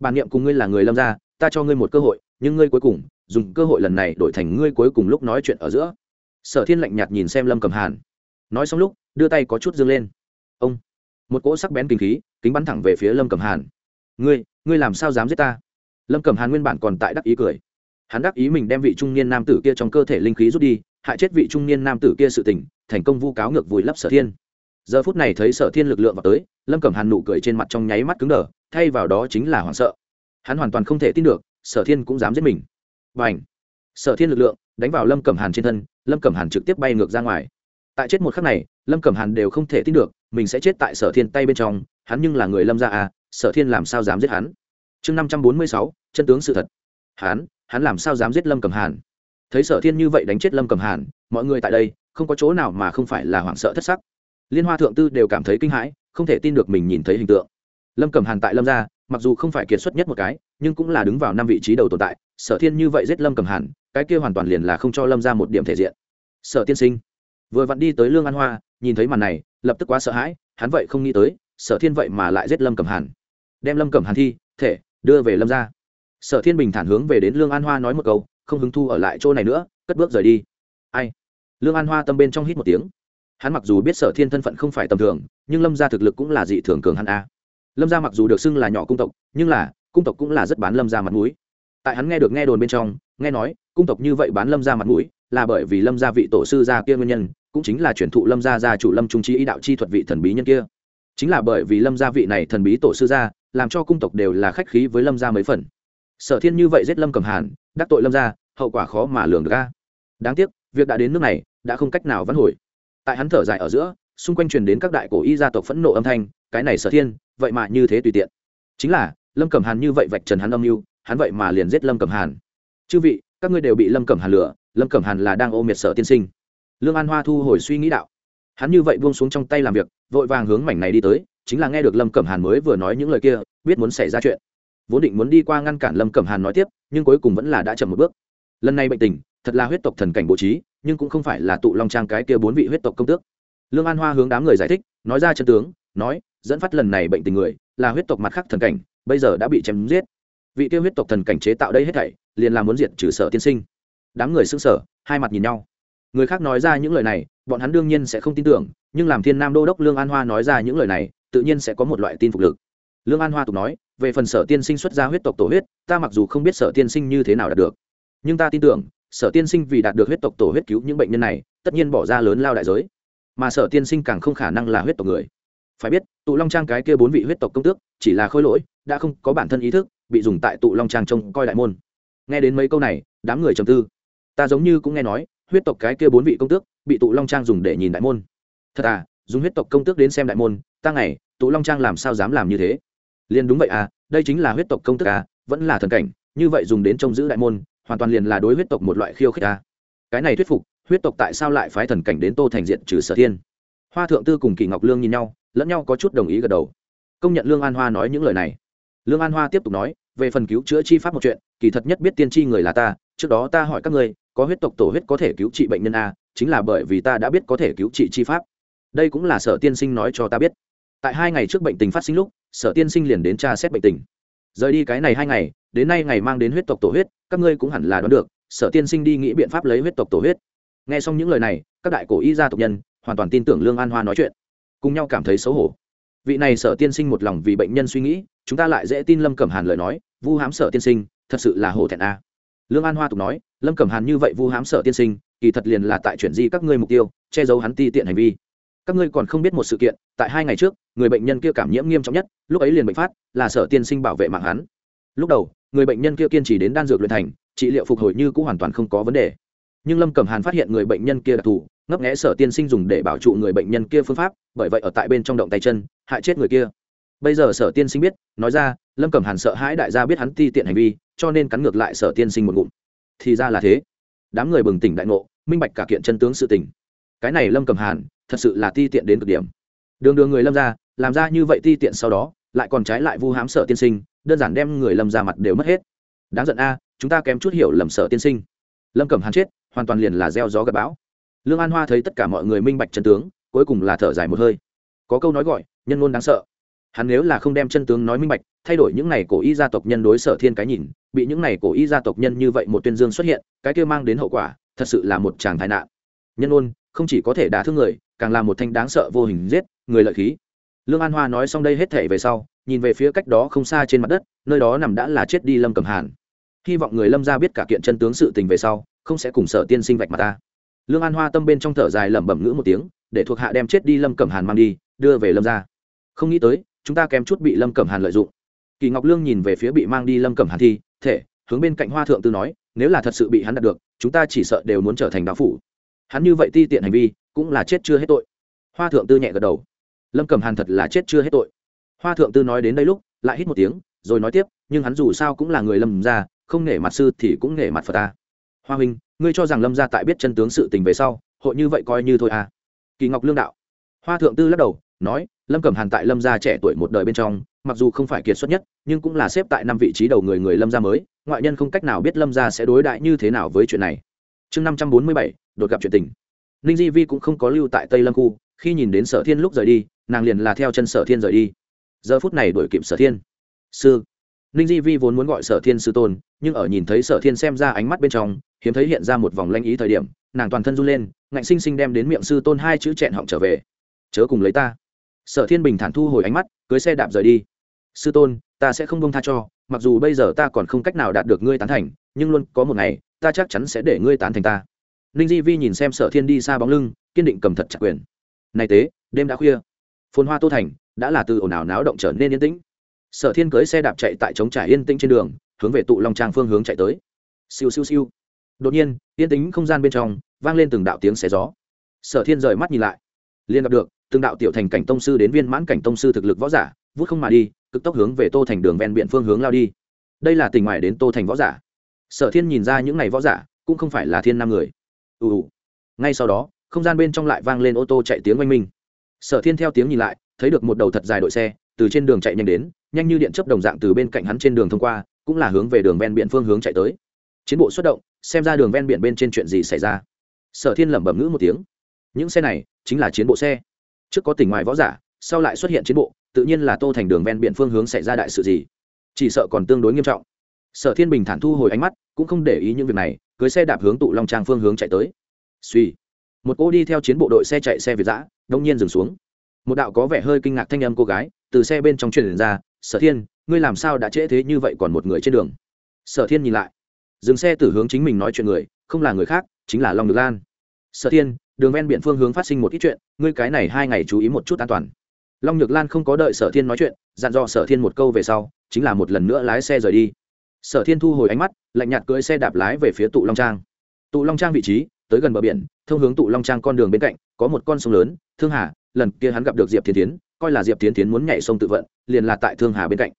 Bản niệm cùng ngươi là người lâm gia, ta cho ngươi một cơ hội, nhưng ngươi cuối cùng, dùng cơ hội lần này đổi thành ngươi cuối cùng lúc nói chuyện ở giữa. Sở thiên lạnh nhạt nhìn xem lâm cầm hàn. Nói xong lúc, đưa tay có chút dương lên. Ông. Một cỗ sắc bén kinh khí, kính bắn thẳng về phía lâm cầm hàn. Ngươi ngươi làm sao dám giết ta? Lâm cầm hàn nguyên bản còn tại đắc ý cười hắn đắc ý mình đem vị trung niên nam tử kia trong cơ thể linh khí rút đi, hại chết vị trung niên nam tử kia sự tỉnh thành công vu cáo ngược vùi lấp sở thiên. Giờ phút này thấy sở thiên lực lượng vào tới, lâm cẩm hàn nụ cười trên mặt trong nháy mắt cứng đờ, thay vào đó chính là hoảng sợ. Hắn hoàn toàn không thể tin được, sở thiên cũng dám giết mình. Và ảnh sở thiên lực lượng đánh vào lâm cẩm hàn trên thân, lâm cẩm hàn trực tiếp bay ngược ra ngoài. Tại chết một khắc này, lâm cẩm hàn đều không thể tin được, mình sẽ chết tại sở thiên tay bên trong, hắn nhưng là người lâm gia à sở thiên làm sao dám giết hắn? Chương năm trăm bốn mươi sáu, chân tướng sự thật. Hắn hắn làm sao dám giết lâm cẩm hàn? Thấy sở thiên như vậy đánh chết lâm cẩm hàn, mọi người tại đây, không có chỗ nào mà không phải là hoảng sợ thất sắc. Liên hoa thượng tư đều cảm thấy kinh hãi, không thể tin được mình nhìn thấy hình tượng. Lâm cẩm hàn tại lâm gia, mặc dù không phải kiệt xuất nhất một cái, nhưng cũng là đứng vào năm vị trí đầu tồn tại. Sở thiên như vậy giết lâm cẩm hàn, cái kia hoàn toàn liền là không cho lâm ra một điểm thể diện. Sở tiên sinh, vừa vặn đi tới lương an hoa, nhìn thấy màn này, lập tức quá sợ hãi, hắn vậy không nghĩ tới, sở thiên vậy mà lại giết lâm cẩm hàn. Đem lâm cẩm hàn thi, thể, đưa về lâm ra sở thiên bình thản hướng về đến lương an hoa nói một câu, không hứng thu ở lại chỗ này nữa, cất bước rời đi. Ai? Lương an hoa tâm bên trong hít một tiếng. Hắn mặc dù biết sở thiên thân phận không phải tầm thường, nhưng lâm gia thực lực cũng là dị thường cường hắn a. Lâm gia mặc dù được xưng là nhỏ cung tộc, nhưng là, cung tộc cũng là rất bán lâm gia mặt mũi. Tại hắn nghe được nghe đồn bên trong, nghe nói, cung tộc như vậy bán lâm gia mặt mũi, là bởi vì lâm gia vị tổ sư gia kia nguyên nhân, cũng chính là truyền thụ lâm gia gia chủ lâm trung trí ý đạo chi thuật vị thần bí nhân kia. Chính là bởi vì lâm gia vị này thần bí tổ sư gia, làm cho cung tộc đều là khách khí với lâm gia mấy phần sở thiên như vậy giết lâm cầm hàn, đắc tội lâm gia, hậu quả khó mà lường được ra đáng tiếc, việc đã đến nước này, đã không cách nào vãn hồi. Tại hắn thở dài ở giữa, xung quanh truyền đến các đại cổ y gia tộc phẫn nộ âm thanh, cái này sở thiên, vậy mà như thế tùy tiện. Chính là, lâm cẩm hàn như vậy vạch trần hắn âm mưu, hắn vậy mà liền giết lâm cẩm hàn. Chư vị, các ngươi đều bị lâm cẩm hàn lửa lâm cẩm hàn là đang ô miệt sở tiên sinh. Lương an hoa thu hồi suy nghĩ đạo. Hắn như vậy buông xuống trong tay làm việc, vội vàng hướng mảnh này đi tới, chính là nghe được lâm cẩm hàn mới vừa nói những lời kia, biết muốn xảy ra chuyện vốn định muốn đi qua ngăn cản lâm cẩm hàn nói tiếp, nhưng cuối cùng vẫn là đã chậm một bước. Lần này bệnh tình, thật là huyết tộc thần cảnh bố trí, nhưng cũng không phải là tụ long trang cái kia bốn vị huyết tộc công tước. Lương an hoa hướng đám người giải thích, nói ra chân tướng, nói, dẫn phát lần này bệnh tình người, là huyết tộc mặt khác thần cảnh, bây giờ đã bị chém giết. Vị kia huyết tộc thần cảnh chế tạo đây hết thảy, liền là muốn diệt trừ sở tiên sinh. Đám người xưng sở hai mặt nhìn nhau. Người khác nói ra những lời này, bọn hắn đương nhiên sẽ không tin tưởng, nhưng làm thiên nam đô đốc lương an hoa nói ra những lời này, tự nhiên sẽ có một loại tin phục lực lương an hoa tục nói, về phần sở tiên sinh xuất ra huyết tộc tổ huyết, ta mặc dù không biết sở tiên sinh như thế nào đạt được. Nhưng ta tin tưởng, sở tiên sinh vì đạt được huyết tộc tổ huyết cứu những bệnh nhân này, tất nhiên bỏ ra lớn lao đại giới. Mà sở tiên sinh càng không khả năng là huyết tộc người. Phải biết, tụ long trang cái kia bốn vị huyết tộc công tước, chỉ là khôi lỗi, đã không có bản thân ý thức, bị dùng tại tụ long trang trông coi đại môn. Nghe đến mấy câu này, đám người trầm tư. Ta giống như cũng nghe nói, huyết tộc cái kia bốn vị công tước, bị tụ long trang dùng để nhìn đại môn. Thật à dùng huyết tộc công tước đến xem đại môn, ta ngày, tụ long trang làm sao dám làm như thế? Liền đúng vậy à đây chính là huyết tộc công tức à vẫn là thần cảnh, như vậy dùng đến trông giữ đại môn, hoàn toàn liền là đối huyết tộc một loại khiêu khích à. Cái này thuyết phục, huyết tộc tại sao lại phái thần cảnh đến tô thành diện trừ sở thiên? Hoa thượng tư cùng kỳ ngọc lương nhìn nhau, lẫn nhau có chút đồng ý gật đầu. Công nhận lương an hoa nói những lời này. Lương an hoa tiếp tục nói, về phần cứu chữa chi pháp một chuyện, kỳ thật nhất biết tiên tri người là ta, trước đó ta hỏi các ngươi, có huyết tộc tổ huyết có thể cứu trị bệnh nhân a, chính là bởi vì ta đã biết có thể cứu trị chi pháp. Đây cũng là sở tiên sinh nói cho ta biết. Tại hai ngày trước bệnh tình phát sinh lúc sở tiên sinh liền đến tra xét bệnh tình. Rời đi cái này hai ngày, đến nay ngày mang đến huyết tộc tổ huyết, các ngươi cũng hẳn là đoán được, sở tiên sinh đi nghĩ biện pháp lấy huyết tộc tổ huyết. Nghe xong những lời này, các đại cổ y gia tộc nhân hoàn toàn tin tưởng lương an hoa nói chuyện. Cùng nhau cảm thấy xấu hổ. Vị này sở tiên sinh một lòng vì bệnh nhân suy nghĩ, chúng ta lại dễ tin lâm cẩm hàn lời nói, vu hám sở tiên sinh, thật sự là hổ thẹn a. Lương an hoa tục nói, lâm cẩm hàn như vậy vu hám sở tiên sinh, kỳ thật liền là tại chuyển di các ngươi mục tiêu, che giấu hắn ti tiện hành vi các ngươi còn không biết một sự kiện, tại hai ngày trước, người bệnh nhân kia cảm nhiễm nghiêm trọng nhất, lúc ấy liền bệnh phát, là sở tiên sinh bảo vệ mạng hắn. Lúc đầu, người bệnh nhân kia kiên trì đến đan dược luyện thành, trị liệu phục hồi như cũng hoàn toàn không có vấn đề. Nhưng lâm cẩm hàn phát hiện người bệnh nhân kia đặc thù, ngấp nghẽ sở tiên sinh dùng để bảo trụ người bệnh nhân kia phương pháp, bởi vậy ở tại bên trong động tay chân, hại chết người kia. Bây giờ sở tiên sinh biết, nói ra, lâm cẩm hàn sợ hãi đại gia biết hắn ti tiện hành vi, cho nên cắn ngược lại sở tiên sinh một ngụm. Thì ra là thế. Đám người bừng tỉnh đại ngộ, minh bạch cả kiện chân tướng sự tình cái này lâm cẩm hàn, thật sự là ti tiện đến cực điểm. Đường đường người lâm ra, làm ra như vậy ti tiện sau đó, lại còn trái lại vu hám sở tiên sinh, đơn giản đem người lâm ra mặt đều mất hết. Đáng giận a, chúng ta kém chút hiểu lầm sở tiên sinh. Lâm cẩm hàn chết, hoàn toàn liền là gieo gió gặp bão. Lương an hoa thấy tất cả mọi người minh bạch chân tướng, cuối cùng là thở dài một hơi. Có câu nói gọi, nhân ngôn đáng sợ. Hắn nếu là không đem chân tướng nói minh bạch, thay đổi những n à y cổ y gia tộc nhân đối sở thiên cái nhìn, bị những n à y cổ y gia tộc nhân như vậy một tuyên dương xuất hiện, cái kia mang đến hậu quả, thật sự là một tràng tai nạn. Nhân ôn không chỉ có thể đả thương người, càng là một thanh đáng sợ vô hình giết người lợi khí. Lương an hoa nói xong đây hết thể về sau, nhìn về phía cách đó không xa trên mặt đất, nơi đó nằm đã là chết đi lâm cầm hàn. Hy vọng người lâm ra biết cả kiện chân tướng sự tình về sau, không sẽ cùng sở tiên sinh vạch mặt ta. Lương an hoa tâm bên trong thở dài lẩm bẩm ngữ một tiếng, để thuộc hạ đem chết đi lâm cẩm hàn mang đi, đưa về lâm ra không nghĩ tới, chúng ta kém chút bị lâm cẩm hàn lợi dụng. Kỳ ngọc lương nhìn về phía bị mang đi lâm cẩm hàn thi, thể, hướng bên cạnh hoa thượng tư nói, nếu là thật sự bị hắn đạt được, chúng ta chỉ sợ đều muốn trở thành đạo phủ hắn như vậy ti tiện hành vi, cũng là chết chưa hết tội. Hoa thượng tư nhẹ gật đầu. Lâm cầm hàn thật là chết chưa hết tội. Hoa thượng tư nói đến đây lúc, lại hít một tiếng, rồi nói tiếp, nhưng hắn dù sao cũng là người lâm ra không nể mặt sư thì cũng nể mặt phật ta. Hoa huynh, ngươi cho rằng lâm gia tại biết chân tướng sự tình về sau, hội như vậy coi như thôi à? Kỳ ngọc lương đạo. Hoa thượng tư lắc đầu, nói, lâm cẩm hàn tại lâm gia trẻ tuổi một đời bên trong, mặc dù không phải kiệt xuất nhất, nhưng cũng là xếp tại năm vị trí đầu người người lâm gia mới, ngoại nhân không cách nào biết lâm gia sẽ đối đại như thế nào với chuyện này. Chương năm trăm bốn mươi bảy đột gặp chuyện tình. Ninh di vi cũng không có lưu tại tây lâm khu, khi nhìn đến sở thiên lúc rời đi, nàng liền là theo chân sở thiên rời đi. Giờ phút này đuổi kịp sở thiên. Sư. Ninh di vi vốn muốn gọi sở thiên sư tôn, nhưng ở nhìn thấy sở thiên xem ra ánh mắt bên trong, hiếm thấy hiện ra một vòng lanh ý thời điểm, nàng toàn thân run lên, ngạnh sinh sinh đem đến miệng sư tôn hai chữ chẹn họng trở về. Chớ cùng lấy ta. Sở thiên bình thản thu hồi ánh mắt, cưới xe đạp rời đi. Sư tôn, ta sẽ không bông tha cho, mặc dù bây giờ ta còn không cách nào đạt được ngươi tán thành, nhưng luôn có một ngày, ta chắc chắn sẽ để ngươi tán thành ta ninh di vi nhìn xem sở thiên đi xa bóng lưng, kiên định cầm thật chặt quyền. Này tế, đêm đã khuya. Phồn hoa tô thành, đã là từ ồn ào náo động trở nên yên tĩnh. Sở thiên cưới xe đạp chạy tại trống trải yên tĩnh trên đường, hướng về tụ long trang phương hướng chạy tới. Siêu siêu siêu. Đột nhiên, yên tĩnh không gian bên trong, vang lên từng đạo tiếng xé gió. Sở thiên rời mắt nhìn lại. Liền gặp được, từng đạo tiểu thành cảnh tông sư đến viên mãn cảnh tông sư thực lực võ giả, vút không mà đi, cực tốc hướng về tô thành đường ven biển phương hướng lao đi. Đây là tỉnh ngoài đến tô thành võ giả. Sở thiên nhìn ra những n à y võ giả, cũng không phải là thiên nam người ù ù. Ngay sau đó, không gian bên trong lại vang lên ô tô chạy tiếng oanh minh. Sở thiên theo tiếng nhìn lại, thấy được một đầu thật dài đội xe, từ trên đường chạy nhanh đến, nhanh như điện chấp đồng dạng từ bên cạnh hắn trên đường thông qua, cũng là hướng về đường ven biển phương hướng chạy tới. Chiến bộ xuất động, xem ra đường ven biển bên trên chuyện gì xảy ra. Sở thiên lẩm bẩm ngữ một tiếng. Những xe này chính là chiến bộ xe. Trước có tỉnh ngoài võ giả, sau lại xuất hiện chiến bộ, tự nhiên là tô thành đường ven biển phương hướng xảy ra đại sự gì. Chỉ sợ còn tương đối nghiêm trọng. Sở thiên bình thản thu hồi ánh mắt, cũng không để ý những việc này cưới xe đạp hướng tụ long trang phương hướng chạy tới. Suy một cô đi theo chiến bộ đội xe chạy xe việt giã đông nhiên dừng xuống. Một đạo có vẻ hơi kinh ngạc thanh âm cô gái từ xe bên trong truyền ra, sở thiên, ngươi làm sao đã trễ thế như vậy còn một người trên đường? Sở thiên nhìn lại. Dừng xe từ hướng chính mình nói chuyện người, không là người khác, chính là long được lan. Sở thiên, đường ven biển phương hướng phát sinh một ít chuyện, ngươi cái này hai ngày chú ý một chút an toàn. Long nhược lan không có đợi sở thiên nói chuyện, dặn dò sở thiên một câu về sau, chính là một lần nữa lái xe rời đi sở thiên thu hồi ánh mắt, lạnh nhạt cưỡi xe đạp lái về phía tụ long trang. Tụ long trang vị trí, tới gần bờ biển, thông hướng tụ long trang con đường bên cạnh, có một con sông lớn, thương hà, lần kia hắn gặp được diệp thiên tiến coi là diệp thiên tiến muốn nhảy sông tự vận, liền là tại thương hà bên cạnh.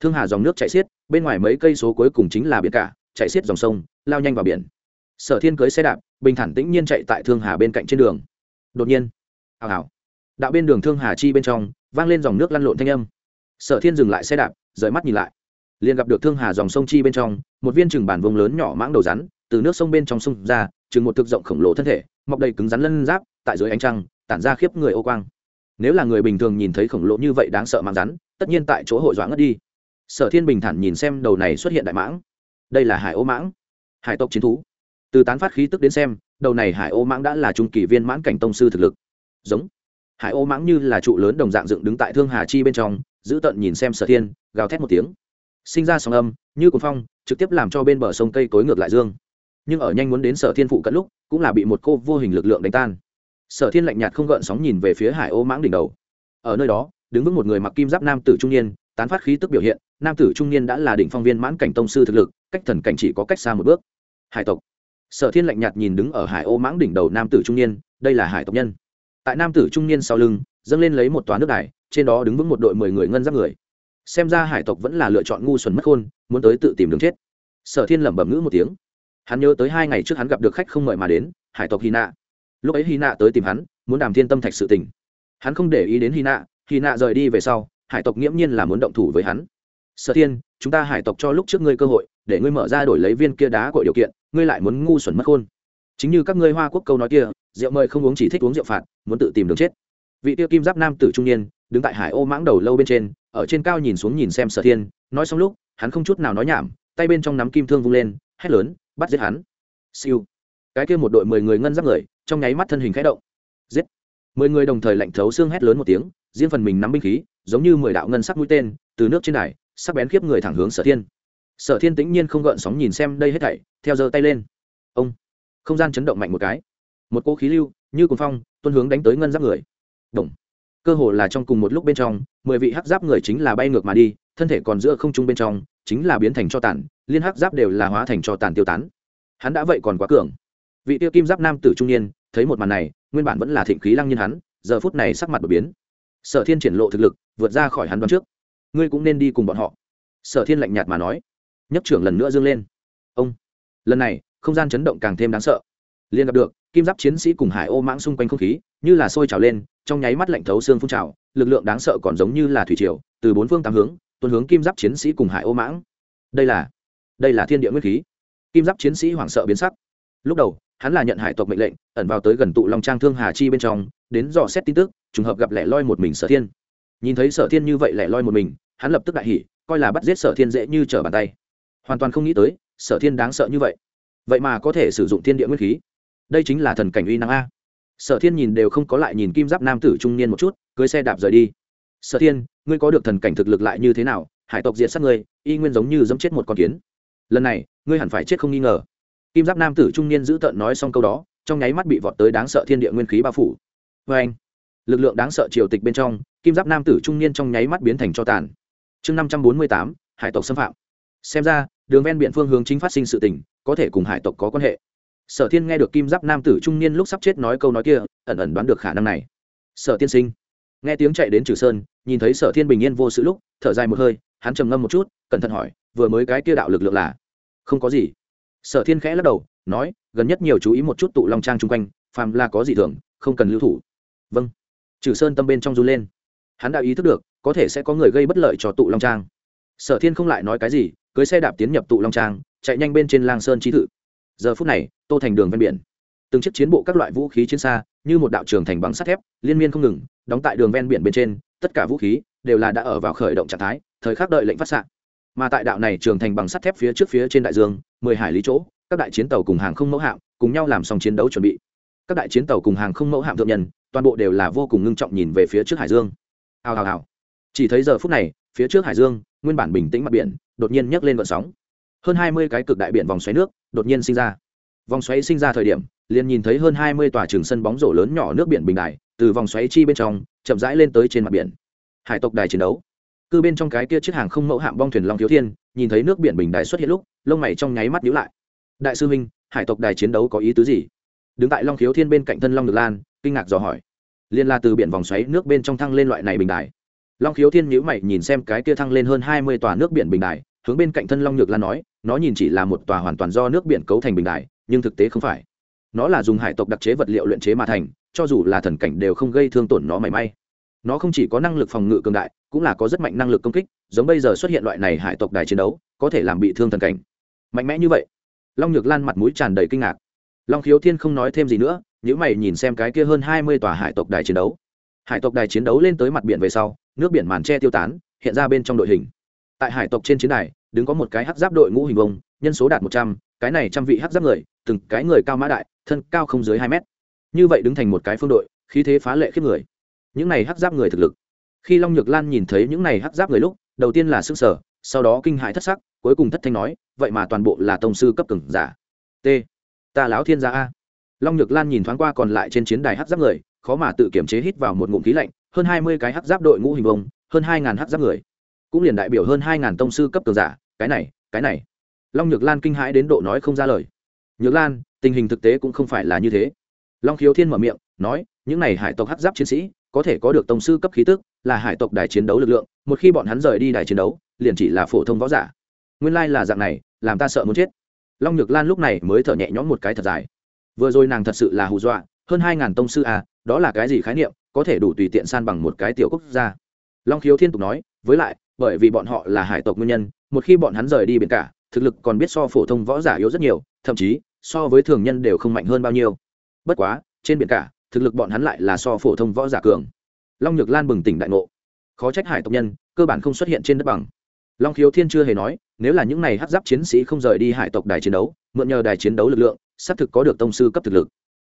Thương hà dòng nước chạy xiết, bên ngoài mấy cây số cuối cùng chính là biển cả chạy xiết dòng sông, lao nhanh vào biển. Sở thiên cưới xe đạp, bình thản tĩnh nhiên chạy tại thương hà bên cạnh trên đường. Đột nhiên, hào hào, đạo bên đường thương hà chi bên trong, vang lên dòng nước lăn lộn thanh âm. Sở thiên dừng lại xe đạp, rời mắt nhìn lại liền gặp được thương hà dòng sông chi bên trong, một viên chừng bản vùng lớn nhỏ mãng đầu rắn, từ nước sông bên trong sông ra, chừng một thực rộng khổng lồ thân thể, mọc đầy cứng rắn lân giáp, tại dưới ánh trăng, tản ra khiếp người ô quang. Nếu là người bình thường nhìn thấy khổng lồ như vậy đáng sợ mãng rắn, tất nhiên tại chỗ hội doãn ngất đi. Sở thiên bình thản nhìn xem đầu này xuất hiện đại mãng. Đây là hải ô mãng. Hải tộc chiến thú. Từ tán phát khí tức đến xem, đầu này hải ô mãng đã là trung kỳ viên mãn cảnh tông sư thực lực. Giống. Hải ô mãng như là trụ lớn đồng dạng dựng đứng tại thương hà chi bên trong, giữ tận nhìn xem sở thiên, gào thét một tiếng sinh ra sóng âm, như cuốn phong, trực tiếp làm cho bên bờ sông cây tối ngược lại dương. Nhưng ở nhanh muốn đến sở thiên phụ cận lúc, cũng là bị một cô vô hình lực lượng đánh tan. Sở thiên lạnh nhạt không gợn sóng nhìn về phía hải ô mãng đỉnh đầu. Ở nơi đó, đứng vững một người mặc kim giáp nam tử trung niên, tán phát khí tức biểu hiện, nam tử trung niên đã là đỉnh phong viên mãn cảnh tông sư thực lực, cách thần cảnh chỉ có cách xa một bước. Hải tộc. Sở thiên lạnh nhạt nhìn đứng ở hải ô mãng đỉnh đầu nam tử trung niên, đây là hải tộc nhân. Tại nam tử trung niên sau lưng, dâng lên lấy một toán nước đài, trên đó đứng vững một đội mười người ngân giáp người xem ra hải tộc vẫn là lựa chọn ngu xuẩn mất khôn, muốn tới tự tìm đường chết. Sở thiên lẩm bẩm ngữ một tiếng. Hắn nhớ tới hai ngày trước hắn gặp được khách không mời mà đến, hải tộc hy nạ lúc ấy hy nạ tới tìm hắn, muốn đàm thiên tâm thạch sự tình. Hắn không để ý đến hy nạ hy nạ rời đi về sau, hải tộc nghiễm nhiên là muốn động thủ với hắn. Sở thiên, chúng ta hải tộc cho lúc trước ngươi cơ hội, để ngươi mở ra đổi lấy viên kia đá cội điều kiện, ngươi lại muốn ngu xuẩn mất khôn. Chính như các ngươi hoa quốc câu nói kia, rượu mời không uống chỉ thích uống rượu phạt, muốn tự tìm đường chết. Vị tiêu kim giáp nam tử trung niên, đứng tại hải ô mãng đầu lâu bên trên ở trên cao nhìn xuống nhìn xem sở thiên, nói xong lúc, hắn không chút nào nói nhảm, tay bên trong nắm kim thương vung lên, hét lớn, bắt giết hắn. Siêu. Cái kia một đội mười người ngân giáp người, trong nháy mắt thân hình khẽ động. Giết. Mười người đồng thời lạnh thấu xương hét lớn một tiếng, riêng phần mình nắm binh khí, giống như mười đạo ngân sắc mũi tên, từ nước trên đài, sắc bén khiếp người thẳng hướng sở thiên. Sở thiên tĩnh nhiên không gợn sóng nhìn xem đây hết thảy, theo giơ tay lên. Ông. Không gian chấn động mạnh một cái. Một cỗ khí lưu, như cuồng phong, tuôn hướng đánh tới ngân giáp người. Động cơ hồ là trong cùng một lúc bên trong, mười vị hắc giáp người chính là bay ngược mà đi, thân thể còn giữa không trung bên trong, chính là biến thành cho tàn, liên hắc giáp đều là hóa thành cho tàn tiêu tán. Hắn đã vậy còn quá cường. Vị tiêu kim giáp nam tử trung niên, thấy một màn này, nguyên bản vẫn là thịnh khí lăng nhiên hắn, giờ phút này sắc mặt đột biến. Sở thiên triển lộ thực lực, vượt ra khỏi hắn đoán trước. Ngươi cũng nên đi cùng bọn họ. Sở thiên lạnh nhạt mà nói. Nhấp trưởng lần nữa dâng lên. Ông. Lần này, không gian chấn động càng thêm đáng sợ liền gặp được, kim giáp chiến sĩ cùng hải ô mãng xung quanh không khí, như là sôi trào lên, trong nháy mắt lạnh thấu xương phun trào, lực lượng đáng sợ còn giống như là thủy triều, từ bốn phương tám hướng, tuần hướng kim giáp chiến sĩ cùng hải ô mãng. Đây là đây là thiên địa nguyên khí. Kim giáp chiến sĩ hoảng sợ biến sắc. Lúc đầu, hắn là nhận hải tộc mệnh lệnh, ẩn vào tới gần tụ long trang thương hà chi bên trong, đến dò xét tin tức, trùng hợp gặp lẻ loi một mình sở thiên. Nhìn thấy sở thiên như vậy lẻ loi một mình, hắn lập tức đại hỉ, coi là bắt giết sở thiên dễ như trở bàn tay. Hoàn toàn không nghĩ tới, sở thiên đáng sợ như vậy. Vậy mà có thể sử dụng thiên địa nguyên khí đây chính là thần cảnh uy năng a. Sở thiên nhìn đều không có lại nhìn kim giáp nam tử trung niên một chút, cưới xe đạp rời đi. Sở thiên, ngươi có được thần cảnh thực lực lại như thế nào? Hải tộc diệt sát ngươi, y nguyên giống như dẫm chết một con kiến. Lần này, ngươi hẳn phải chết không nghi ngờ. Kim giáp nam tử trung niên giữ tợn nói xong câu đó, trong nháy mắt bị vọt tới đáng sợ thiên địa nguyên khí bao phủ. Vê anh, lực lượng đáng sợ triều tịch bên trong, kim giáp nam tử trung niên trong nháy mắt biến thành cho tàn. Chương năm trăm bốn mươi tám, hải tộc xâm phạm. Xem ra, đường ven biển phương hướng chính phát sinh sự tình, có thể cùng hải tộc có quan hệ sở thiên nghe được kim giáp nam tử trung niên lúc sắp chết nói câu nói kia, ẩn ẩn đoán được khả năng này. Sở tiên sinh. Nghe tiếng chạy đến trừ sơn, nhìn thấy sở thiên bình yên vô sự lúc, thở dài một hơi, hắn trầm ngâm một chút, cẩn thận hỏi, vừa mới cái kia đạo lực lượng là? Không có gì. Sở thiên khẽ lắc đầu, nói, gần nhất nhiều chú ý một chút tụ long trang chung quanh, phàm là có gì thường, không cần lưu thủ. Vâng. Trừ sơn tâm bên trong run lên. Hắn đã ý thức được, có thể sẽ có người gây bất lợi cho tụ long trang. Sở thiên không lại nói cái gì, cưới xe đạp tiến nhập tụ long trang, chạy nhanh bên trên lang sơn trí thự. Giờ phút này tô thành đường ven biển. Từng chiếc chiến bộ các loại vũ khí chiến xa, như một đạo trường thành bằng sắt thép, liên miên không ngừng, đóng tại đường ven biển bên trên, tất cả vũ khí đều là đã ở vào khởi động trạng thái, thời khắc đợi lệnh phát xạ. Mà tại đạo này trường thành bằng sắt thép phía trước phía trên đại dương, mười hải lý chỗ, các đại chiến tàu cùng hàng không mẫu hạm cùng nhau làm xong chiến đấu chuẩn bị. Các đại chiến tàu cùng hàng không mẫu hạm thượng nhân, toàn bộ đều là vô cùng ngưng trọng nhìn về phía trước hải dương. Hào hào hào. Chỉ thấy giờ phút này, phía trước hải dương, nguyên bản bình tĩnh mặt biển, đột nhiên nhấc lên vận sóng. Hơn hai mươi cái cực đại biển vòng xoáy nước đột nhiên sinh ra vòng xoáy sinh ra thời điểm, liền nhìn thấy hơn hai mươi tòa trường sân bóng rổ lớn nhỏ nước biển bình đài, từ vòng xoáy chi bên trong, chậm rãi lên tới trên mặt biển. Hải tộc đài chiến đấu. Cư bên trong cái kia chiếc hàng không mẫu hạm bong thuyền long thiếu thiên, nhìn thấy nước biển bình đài xuất hiện lúc, lông mày trong nháy mắt nhíu lại. Đại sư huynh, hải tộc đài chiến đấu có ý tứ gì? Đứng tại long thiếu thiên bên cạnh thân long được lan, kinh ngạc dò hỏi. Liên la từ biển vòng xoáy nước bên trong thăng lên loại này bình đài. Long khiếu thiên nhíu mày nhìn xem cái kia thăng lên hơn hai mươi tòa nước biển bình đài, hướng bên cạnh thân long nhược lan nói, nó nhìn chỉ là một tòa hoàn toàn do nước biển cấu thành bình đài nhưng thực tế không phải. Nó là dùng hải tộc đặc chế vật liệu luyện chế mà thành, cho dù là thần cảnh đều không gây thương tổn nó mảy may. Nó không chỉ có năng lực phòng ngự cường đại, cũng là có rất mạnh năng lực công kích, giống bây giờ xuất hiện loại này hải tộc đài chiến đấu, có thể làm bị thương thần cảnh. Mạnh mẽ như vậy? Long nhược lan mặt mũi tràn đầy kinh ngạc. Long khiếu thiên không nói thêm gì nữa nếu mày nhìn xem cái kia hơn hai mươi tòa hải tộc đài chiến đấu. Hải tộc đài chiến đấu lên tới mặt biển về sau, nước biển màn tre tiêu tán, hiện ra bên trong đội hình. Tại hải tộc trên chiến đài đứng có một cái hắc giáp đội ngũ hình vông nhân số đạt một trăm, cái này trăm vị hắc giáp người, từng cái người cao mã đại, thân cao không dưới hai mét. Như vậy đứng thành một cái phương đội, khí thế phá lệ khiếp người. Những này hắc giáp người thực lực. Khi long nhược lan nhìn thấy những này hắc giáp người lúc, đầu tiên là s ư n g sở sau đó kinh hãi thất sắc, cuối cùng thất thanh nói, vậy mà toàn bộ là tông sư cấp cường giả. T, ta láo thiên gia a. Long nhược lan nhìn thoáng qua còn lại trên chiến đài hắc giáp người, khó mà tự kiểm chế hít vào một ngụm khí lạnh, hơn hai mươi cái hắc giáp đội ngũ hình vông hơn hai ngàn hắc giáp người. Cũng liền đại biểu hơn hai ngàn tông sư cấp cường giả cái này cái này. Long nhược lan kinh hãi đến độ nói không ra lời. Nhược lan, tình hình thực tế cũng không phải là như thế. Long khiếu thiên mở miệng, nói, những n à y hải tộc hát giáp chiến sĩ, có thể có được tổng sư cấp khí tức, là hải tộc đài chiến đấu lực lượng, một khi bọn hắn rời đi đài chiến đấu, liền chỉ là phổ thông võ giả. Nguyên lai là dạng này, làm ta sợ muốn chết. Long nhược lan lúc này mới thở nhẹ nhõm một cái thật dài. Vừa rồi nàng thật sự là hù dọa, hơn hai ngàn tông sư à đó là cái gì khái niệm, có thể đủ tùy tiện san bằng một cái tiểu quốc gia. Long khiếu thiên tục nói, với lại, bởi vì bọn họ là hải tộc nguyên nhân một khi bọn hắn rời đi biển cả, thực lực còn biết so phổ thông võ giả yếu rất nhiều, thậm chí, so với thường nhân đều không mạnh hơn bao nhiêu. Bất quá, trên biển cả, thực lực bọn hắn lại là so phổ thông võ giả cường. Long nhược lan bừng tỉnh đại ngộ. Khó trách hải tộc nhân, cơ bản không xuất hiện trên đất bằng. Long khiếu thiên chưa hề nói, nếu là những n à y hát giáp chiến sĩ không rời đi hải tộc đài chiến đấu, mượn nhờ đài chiến đấu lực lượng, xác thực có được tông sư cấp thực lực.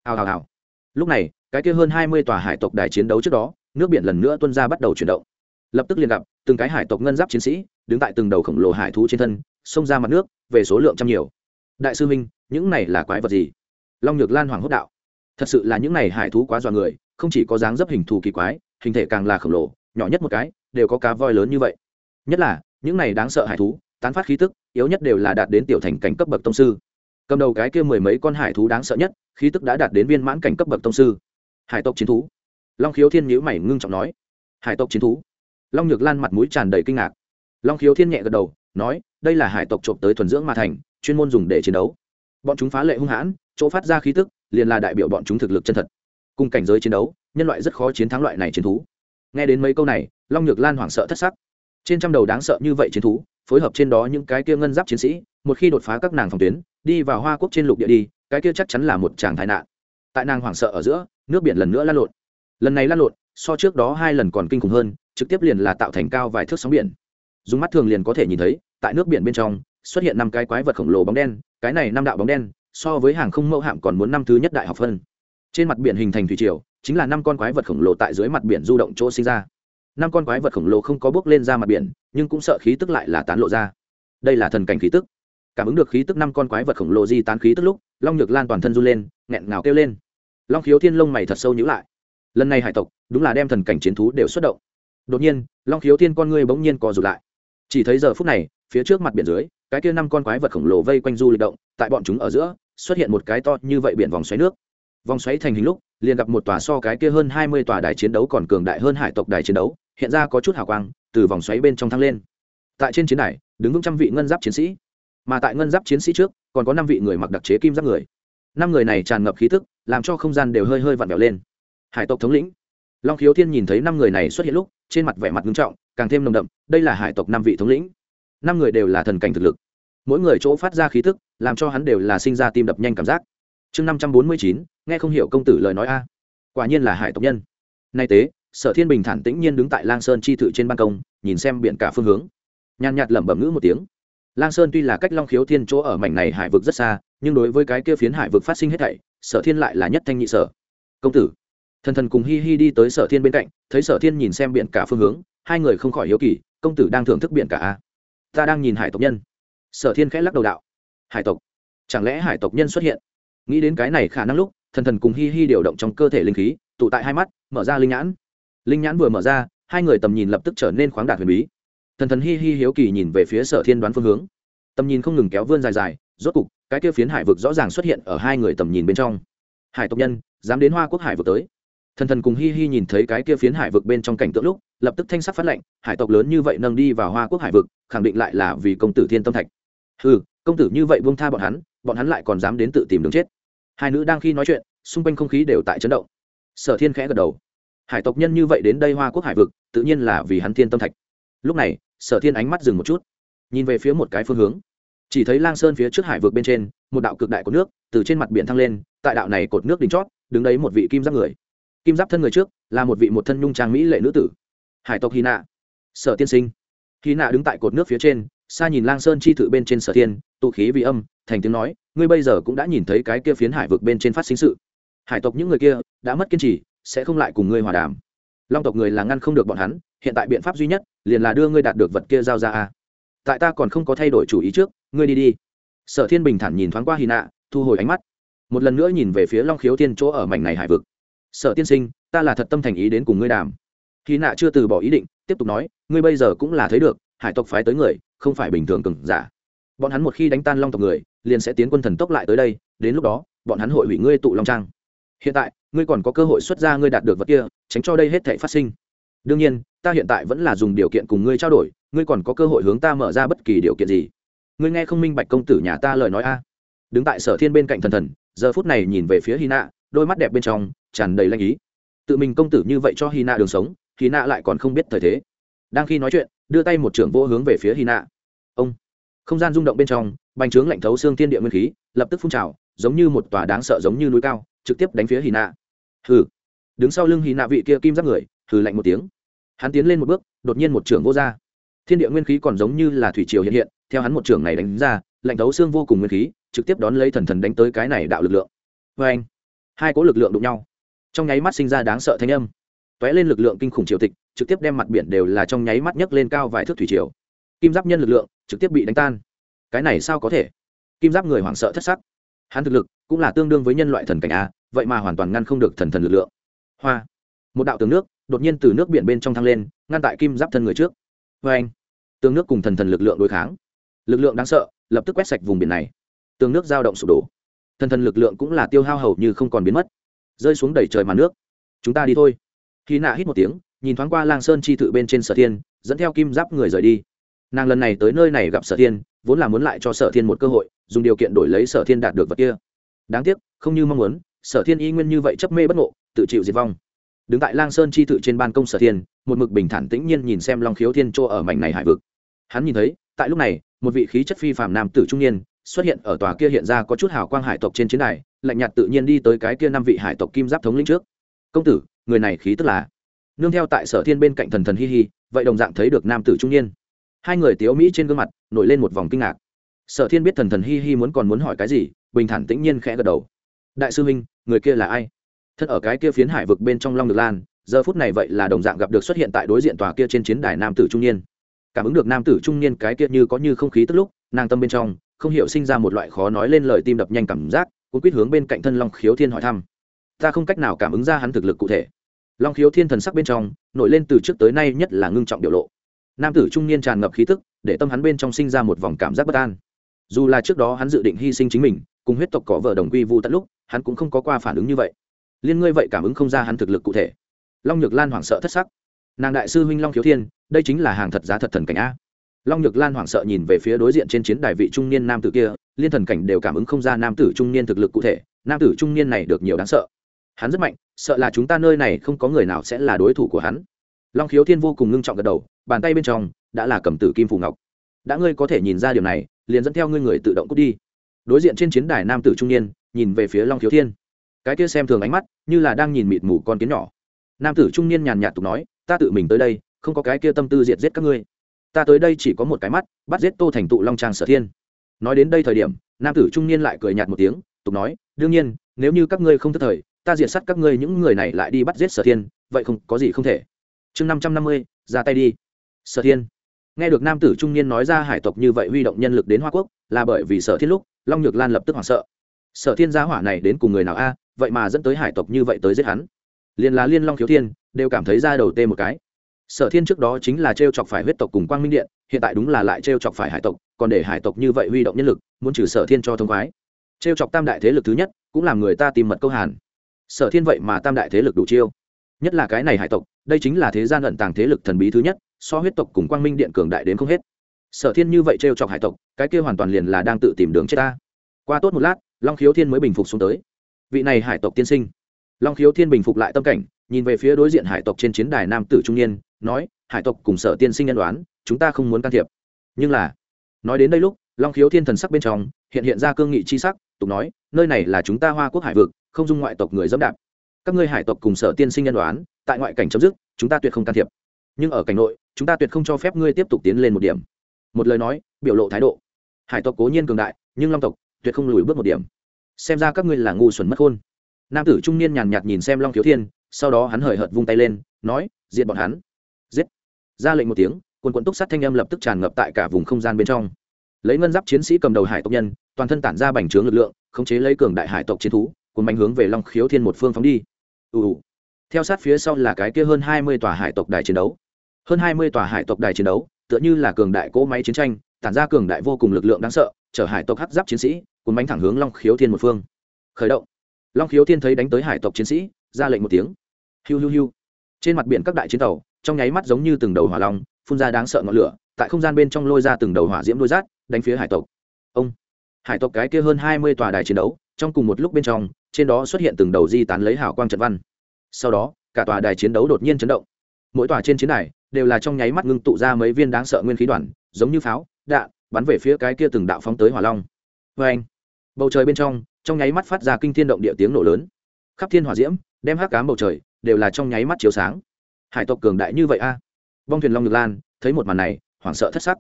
Hào hào hào. Lúc này, cái kia hơn hai mươi tòa hải tộc đài chiến đấu trước đó, nước biển lần nữa tuân ra bắt đầu chuyển động. Lập tức liền gặp, từng cái hải tộc ngân giáp chiến sĩ đứng tại từng đầu khổng lồ hải thú trên thân, xông ra mặt nước, về số lượng trăm nhiều. Đại sư minh, những này là quái vật gì? Long nhược lan hoàng hốt đạo. Thật sự là những này hải thú quá dọa người, không chỉ có dáng dấp hình thù kỳ quái, hình thể càng là khổng lồ, nhỏ nhất một cái, đều có cá voi lớn như vậy. Nhất là, những này đáng sợ hải thú, tán phát khí tức, yếu nhất đều là đạt đến tiểu thành cảnh cấp bậc tông sư. Cầm đầu cái kia mười mấy con hải thú đáng sợ nhất, khí tức đã đạt đến viên mãn cảnh cấp bậc tông sư. Hải tộc chiến thú. Long khiếu thiên nhữ mày ngưng trọng nói. Hải tộc chiến thú. Long nhược lan mặt mũi tràn đầy kinh ngạc long khiếu thiên nhẹ gật đầu, nói, đây là hải tộc trộm tới thuần dưỡng mà thành, chuyên môn dùng để chiến đấu. Bọn chúng phá lệ hung hãn, chỗ phát ra khí tức, liền là đại biểu bọn chúng thực lực chân thật. Cùng cảnh giới chiến đấu, nhân loại rất khó chiến thắng loại này chiến thú. Nghe đến mấy câu này, long nhược lan hoảng sợ thất sắc. Trên trăm đầu đáng sợ như vậy chiến thú, phối hợp trên đó những cái kia ngân giáp chiến sĩ, một khi đột phá các nàng phòng tuyến, đi vào hoa quốc trên lục địa đi, cái kia chắc chắn là một tràng thái nạn. Tại nàng hoảng sợ ở giữa, nước biển lần nữa lan lộn. Lần này lan lộn, so trước đó hai lần còn kinh khủng hơn, trực tiếp liền là tạo thành cao vài thước sóng biển dùng mắt thường liền có thể nhìn thấy, tại nước biển bên trong, xuất hiện năm cái quái vật khổng lồ bóng đen, cái này năm đạo bóng đen, so với hàng không mẫu hạm còn muốn năm thứ nhất đại học phân trên mặt biển hình thành thủy triều, chính là năm con quái vật khổng lồ tại dưới mặt biển du động chỗ sinh ra. Năm con quái vật khổng lồ không có bước lên ra mặt biển, nhưng cũng sợ khí tức lại là tán lộ ra. Đây là thần cảnh khí tức. Cảm ứng được khí tức năm con quái vật khổng lồ di tán khí tức lúc, long nhược lan toàn thân run lên, nghẹn ngào kêu lên. Long khiếu thiên lông mày thật sâu nhữ lại. Lần này hải tộc, đúng là đem thần cảnh chiến thú đều xuất động. Đột nhiên, long khiếu thiên con ngươi bỗng nhiên co rụt lại chỉ thấy giờ phút này, phía trước mặt biển dưới, cái kia năm con quái vật khổng lồ vây quanh du lịch động, tại bọn chúng ở giữa, xuất hiện một cái to như vậy biển vòng xoáy nước. Vòng xoáy thành hình lúc, liền gặp một tòa so cái kia hơn hai mươi tòa đài chiến đấu còn cường đại hơn hải tộc đài chiến đấu, hiện ra có chút hào quang, từ vòng xoáy bên trong thăng lên. Tại trên chiến đài, đứng vững trăm vị ngân giáp chiến sĩ. Mà tại ngân giáp chiến sĩ trước, còn có năm vị người mặc đặc chế kim giáp người. Năm người này tràn ngập khí thức làm cho không gian đều hơi hơi vặn vẹo lên. Hải tộc thống lĩnh long khiếu thiên nhìn thấy năm người này xuất hiện lúc, trên mặt vẻ mặt nghiêm trọng, càng thêm nồng đậm, đây là hải tộc năm vị thống lĩnh. Năm người đều là thần cảnh thực lực. Mỗi người chỗ phát ra khí thức làm cho hắn đều là sinh ra tim đập nhanh cảm giác. Chương năm trăm bốn mươi chín, nghe không hiểu công tử lời nói a. Quả nhiên là hải tộc nhân. Nay tế, sở thiên bình thản tĩnh nhiên đứng tại lang sơn chi thự trên ban công, nhìn xem biển cả phương hướng. Nhàn nhạt lẩm bẩm ngữ một tiếng. Lang sơn tuy là cách long khiếu thiên chỗ ở mảnh này hải vực rất xa, nhưng đối với cái kia phiến hải vực phát sinh hết thảy, sở thiên lại là nhất thanh nhị sở. Công tử thần thần cùng hi hi đi tới sở thiên bên cạnh, thấy sở thiên nhìn xem biển cả phương hướng, hai người không khỏi hiếu kỳ, công tử đang thưởng thức biển cả a ta đang nhìn hải tộc nhân. Sở thiên khẽ lắc đầu đạo. Hải tộc? Chẳng lẽ hải tộc nhân xuất hiện? Nghĩ đến cái này khả năng lúc, thần thần cùng hi hi điều động trong cơ thể linh khí, tụ tại hai mắt, mở ra linh nhãn. Linh nhãn vừa mở ra, hai người tầm nhìn lập tức trở nên khoáng đạt huyền bí. Thần thần hi hi hiếu kỳ nhìn về phía sở thiên đoán phương hướng. Tầm nhìn không ngừng kéo vươn dài dài, rốt cục, cái kia phiến hải vực rõ ràng xuất hiện ở hai người tầm nhìn bên trong. Hải tộc nhân, dám đến hoa quốc hải vực tới thần thần cùng hi hi nhìn thấy cái kia phiến hải vực bên trong cảnh tượng lúc, lập tức thanh sắc phát lệnh, hải tộc lớn như vậy nâng đi vào hoa quốc hải vực, khẳng định lại là vì công tử thiên tâm thạch. Ừ công tử như vậy buông tha bọn hắn bọn hắn lại còn dám đến tự tìm đường chết. Hai nữ đang khi nói chuyện, xung quanh không khí đều tại chấn động. Sở thiên khẽ gật đầu. Hải tộc nhân như vậy đến đây hoa quốc hải vực, tự nhiên là vì hắn thiên tâm thạch. Lúc này, sở thiên ánh mắt dừng một chút, nhìn về phía một cái phương hướng. Chỉ thấy lang sơn phía trước hải vực bên trên, một đạo cực đại của nước từ trên mặt biển thăng lên, tại đạo này cột nước đỉnh chót, đứng đấy một vị kim giáp người kim giáp thân người trước, là một vị một thân nhung trang mỹ lệ nữ tử. Hải tộc hy nạ. Sở tiên sinh. Hy nạ đứng tại cột nước phía trên, xa nhìn lang sơn chi thự bên trên sở thiên tụ khí vì âm, thành tiếng nói, ngươi bây giờ cũng đã nhìn thấy cái kia phiến hải vực bên trên phát sinh sự. Hải tộc những người kia đã mất kiên trì, sẽ không lại cùng ngươi hòa đàm. Long tộc người là ngăn không được bọn hắn, hiện tại biện pháp duy nhất, liền là đưa ngươi đạt được vật kia giao ra a. Tại ta còn không có thay đổi chủ ý trước, ngươi đi đi. Sở thiên bình thản nhìn thoáng qua hy nạ, thu hồi ánh mắt. Một lần nữa nhìn về phía long khiếu thiên chỗ ở mảnh này hải vực sở tiên sinh, ta là thật tâm thành ý đến cùng ngươi đàm. Khi nạ chưa từ bỏ ý định, tiếp tục nói, ngươi bây giờ cũng là thấy được, hải tộc phái tới người, không phải bình thường cừng giả. Bọn hắn một khi đánh tan long tộc người, liền sẽ tiến quân thần tốc lại tới đây, đến lúc đó, bọn hắn hội hủy ngươi tụ long trang. Hiện tại, ngươi còn có cơ hội xuất ra ngươi đạt được vật kia, tránh cho đây hết thể phát sinh. Đương nhiên, ta hiện tại vẫn là dùng điều kiện cùng ngươi trao đổi, ngươi còn có cơ hội hướng ta mở ra bất kỳ điều kiện gì. Ngươi nghe không minh bạch công tử nhà ta lời nói a. Đứng tại sở thiên bên cạnh thần thần, giờ phút này nhìn về phía hy nạ đôi mắt đẹp bên trong tràn đầy lanh ý. Tự mình công tử như vậy cho hy nạ đường sống hy nạ lại còn không biết thời thế. Đang khi nói chuyện đưa tay một trưởng vô hướng về phía hy nạ ông. Không gian rung động bên trong bành trướng lạnh thấu xương thiên địa nguyên khí lập tức phun trào giống như một tòa đáng sợ giống như núi cao trực tiếp đánh phía hy nạ hừ. Đứng sau lưng hy nạ vị kia kim giáp người hừ lạnh một tiếng. Hắn tiến lên một bước đột nhiên một trưởng vô ra, thiên địa nguyên khí còn giống như là thủy triều hiện hiện theo hắn một trưởng này đánh ra lạnh thấu xương vô cùng nguyên khí trực tiếp đón lấy thần thần đánh tới cái này đạo lực lượng. Vê anh hai cỗ lực lượng đụng nhau trong nháy mắt sinh ra đáng sợ thanh âm. T ó é lên lực lượng kinh khủng triều tịch, trực tiếp đem mặt biển đều là trong nháy mắt nhấc lên cao vài thước thủy triều. Kim giáp nhân lực lượng trực tiếp bị đánh tan. Cái này sao có thể? Kim giáp người hoảng sợ thất sắc. Hắn thực lực cũng là tương đương với nhân loại thần cảnh a, vậy mà hoàn toàn ngăn không được thần thần lực lượng. Hoa. Một đạo tường nước đột nhiên từ nước biển bên trong thăng lên, ngăn tại kim giáp thân người trước. Vê anh, tường nước cùng thần thần lực lượng đối kháng. Lực lượng đáng sợ, lập tức quét sạch vùng biển này. Tường nước giao động sụp đổ. Thần thần lực lượng cũng là tiêu hao hầu như không còn biến mất rơi xuống đầy trời màn nước. Chúng ta đi thôi. Khi nạ hít một tiếng, nhìn thoáng qua lang sơn chi thự bên trên sở thiên, dẫn theo kim giáp người rời đi. Nàng lần này tới nơi này gặp sở thiên, vốn là muốn lại cho sở thiên một cơ hội, dùng điều kiện đổi lấy sở thiên đạt được vật kia. Đáng tiếc, không như mong muốn, sở thiên y nguyên như vậy chấp mê bất ngộ, tự chịu diệt vong. Đứng tại lang sơn chi thự trên ban công sở thiên, một mực bình thản tĩnh nhiên nhìn xem long khiếu thiên chỗ ở mảnh này hải vực. Hắn nhìn thấy, tại lúc này, một vị khí chất phi phàm nam tử trung niên xuất hiện ở tòa kia hiện ra có chút hào quang hải tộc trên chiến đài lạnh nhạt tự nhiên đi tới cái kia năm vị hải tộc kim giáp thống lĩnh trước. Công tử, người này khí tức là? Nương theo tại sở thiên bên cạnh thần thần hi hi, vậy đồng dạng thấy được nam tử trung niên. Hai người tiếu mỹ trên gương mặt, nổi lên một vòng kinh ngạc. Sở thiên biết thần thần hi hi muốn còn muốn hỏi cái gì, bình thản tĩnh nhiên khẽ gật đầu. Đại sư huynh, người kia là ai? Thân ở cái kia phiến hải vực bên trong long được lan, giờ phút này vậy là đồng dạng gặp được xuất hiện tại đối diện tòa kia trên chiến đài nam tử trung niên. Cảm ứng được nam tử trung niên cái kia như có như không khí tức lúc, nàng tâm bên trong không hiểu sinh ra một loại khó nói lên lời tim đập nhanh cảm giác cũng quyết hướng bên cạnh thân long khiếu thiên hỏi thăm. Ta không cách nào cảm ứng ra hắn thực lực cụ thể. Long khiếu thiên thần sắc bên trong, nổi lên từ trước tới nay nhất là ngưng trọng biểu lộ. Nam tử trung niên tràn ngập khí tức, để tâm hắn bên trong sinh ra một vòng cảm giác bất an. Dù là trước đó hắn dự định hy sinh chính mình, cùng huyết tộc cỏ vợ đồng quy vu tận lúc, hắn cũng không có qua phản ứng như vậy. Liên ngươi vậy cảm ứng không ra hắn thực lực cụ thể. Long nhược lan hoảng sợ thất sắc. Nàng đại sư huynh long khiếu thiên, đây chính là hàng thật giá thật thần cảnh a. Long nhược lan hoảng sợ nhìn về phía đối diện trên chiến đài vị trung niên nam tử kia liên thần cảnh đều cảm ứng không ra nam tử trung niên thực lực cụ thể, nam tử trung niên này được nhiều đáng sợ. Hắn rất mạnh, sợ là chúng ta nơi này không có người nào sẽ là đối thủ của hắn. Long khiếu thiên vô cùng ngưng trọng gật đầu, bàn tay bên trong đã là cầm tử kim phù ngọc. Đã ngươi có thể nhìn ra điều này, liền dẫn theo ngươi người tự động cút đi. Đối diện trên chiến đài nam tử trung niên, nhìn về phía long khiếu thiên. Cái kia xem thường ánh mắt, như là đang nhìn mịt mù con kiến nhỏ. Nam tử trung niên nhàn nhạt tục nói, ta tự mình tới đây, không có cái kia tâm tư diệt giết các ngươi. Ta tới đây chỉ có một cái mắt, bắt giết tô thành tụ long trang sở thiên nói đến đây thời điểm, nam tử trung niên lại cười nhạt một tiếng, tục nói, đương nhiên, nếu như các ngươi không thất thời, ta diệt sát các ngươi những người này lại đi bắt giết sở thiên, vậy không, có gì không thể. Chương năm trăm năm mươi, ra tay đi. Sở thiên. Nghe được nam tử trung niên nói ra hải tộc như vậy huy động nhân lực đến hoa quốc, là bởi vì sở thiên lúc, long nhược lan lập tức hoảng sợ. Sở thiên gia hỏa này đến cùng người nào a, vậy mà dẫn tới hải tộc như vậy tới giết hắn. Liền là liên long thiếu thiên, đều cảm thấy ra đầu tê một cái sở thiên trước đó chính là t r e o chọc phải huyết tộc cùng quang minh điện, hiện tại đúng là lại t r e o chọc phải hải tộc, còn để hải tộc như vậy huy động nhân lực, muốn trừ sở thiên cho thông khoái. T r e o chọc tam đại thế lực thứ nhất, cũng làm người ta tìm mật câu hàn. Sở thiên vậy mà tam đại thế lực đủ chiêu. Nhất là cái này hải tộc, đây chính là thế gian ẩn tàng thế lực thần bí thứ nhất, so huyết tộc cùng quang minh điện cường đại đến không hết. Sở thiên như vậy t r e o chọc hải tộc, cái kia hoàn toàn liền là đang tự tìm đường chết ta. Qua tốt một lát, long khiếu thiên mới bình phục xuống tới. Vị này hải tộc tiên sinh. Long khiếu thiên bình phục lại tâm cảnh nhìn về phía đối diện hải tộc trên chiến đài nam tử trung niên, nói, hải tộc cùng sở tiên sinh nhân đoán, chúng ta không muốn can thiệp. Nhưng là, nói đến đây lúc, long khiếu thiên thần sắc bên trong, hiện hiện ra cương nghị c h i sắc, tục nói, nơi này là chúng ta hoa quốc hải vực, không dung ngoại tộc người dẫm đạp. Các ngươi hải tộc cùng sở tiên sinh nhân đoán, tại ngoại cảnh chấm dứt, chúng ta tuyệt không can thiệp. Nhưng ở cảnh nội, chúng ta tuyệt không cho phép ngươi tiếp tục tiến lên một điểm. Một lời nói, biểu lộ thái độ. Hải tộc cố nhiên cường đại, nhưng long tộc tuyệt không lùi bước một điểm. Xem ra các ngươi là ngu xuẩn mất khôn. Nam tử trung niên nhàn nhạt nhìn xem long khiếu thiên sau đó hắn hời hợt vung tay lên, nói diện bọn hắn. Giết. Ra lệnh một tiếng quân quận túc sát thanh âm lập tức tràn ngập tại cả vùng không gian bên trong. Lấy ngân giáp chiến sĩ cầm đầu hải tộc nhân, toàn thân tản ra bành trướng lực lượng, khống chế lấy cường đại hải tộc chiến thú cùng bánh hướng về long khiếu thiên một phương phóng đi. Ù ù. Theo sát phía sau là cái kia hơn hai mươi tòa hải tộc đài chiến đấu. Hơn hai mươi tòa hải tộc đài chiến đấu, tựa như là cường đại cỗ máy chiến tranh, tản ra cường đại vô cùng lực lượng đáng sợ, chở hải tộc hắc giáp chiến sĩ cùng bánh thẳng hướng long khiếu thiên một phương. Khởi động. Long khiếu thiên thấy đánh tới hải tộc chiến sĩ ra lệnh một tiếng. Hiu hiu hiu. Trên mặt biển các đại chiến tàu, trong nháy mắt giống như từng đầu hỏa long, phun ra đáng sợ ngọn lửa, tại không gian bên trong lôi ra từng đầu hỏa diễm đôi rát đánh phía hải tộc. Ông. Hải tộc cái kia hơn hai mươi tòa đài chiến đấu, trong cùng một lúc bên trong, trên đó xuất hiện từng đầu di tán lấy hào quang trận văn. Sau đó, cả tòa đài chiến đấu đột nhiên chấn động. Mỗi tòa trên chiến đài đều là trong nháy mắt ngưng tụ ra mấy viên đáng sợ nguyên khí đoàn, giống như pháo, đạn, bắn về phía cái kia từng đạo phóng tới hỏa long. Vê anh bầu trời bên trong trong nháy mắt phát ra kinh thiên động địa tiếng nổ lớn. Khắp thiên hỏa diễm đem hắc cám bầu trời đều là trong nháy mắt chiếu sáng. Hải tộc cường đại như vậy a? À? bong thuyền long ngược lan, thấy một màn này, hoảng sợ thất sắc.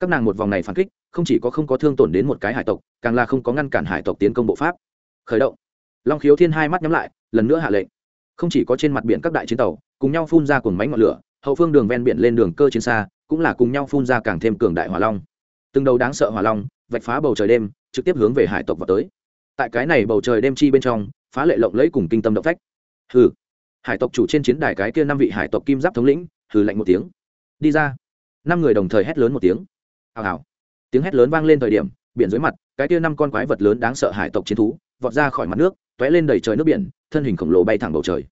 Các nàng một vòng này phản kích, không chỉ có không có thương tổn đến một cái hải tộc, càng là không có ngăn cản hải tộc tiến công bộ pháp. Khởi động. Long khiếu thiên hai mắt nhắm lại, lần nữa hạ lệnh. Không chỉ có trên mặt biển các đại chiến tàu, cùng nhau phun ra cuồng máy ngọn lửa, hậu phương đường ven biển lên đường cơ chiến xa, cũng là cùng nhau phun ra càng thêm cường đại hỏa long. Từng đầu đáng sợ hỏa long, vạch phá bầu trời đêm, trực tiếp hướng về hải tộc vào tới. Tại cái này bầu trời đêm chi bên trong, phá lệ lộng lẫy cùng kinh tâm động phách hừ. Hải tộc chủ trên chiến đài cái kia năm vị hải tộc kim giáp thống lĩnh, hừ lạnh một tiếng. Đi ra. Năm người đồng thời hét lớn một tiếng. Hào hào. Tiếng hét lớn vang lên thời điểm, biển dưới mặt, cái kia năm con quái vật lớn đáng sợ hải tộc chiến thú, vọt ra khỏi mặt nước t ó é lên đầy trời nước biển, thân hình khổng lồ bay thẳng bầu trời.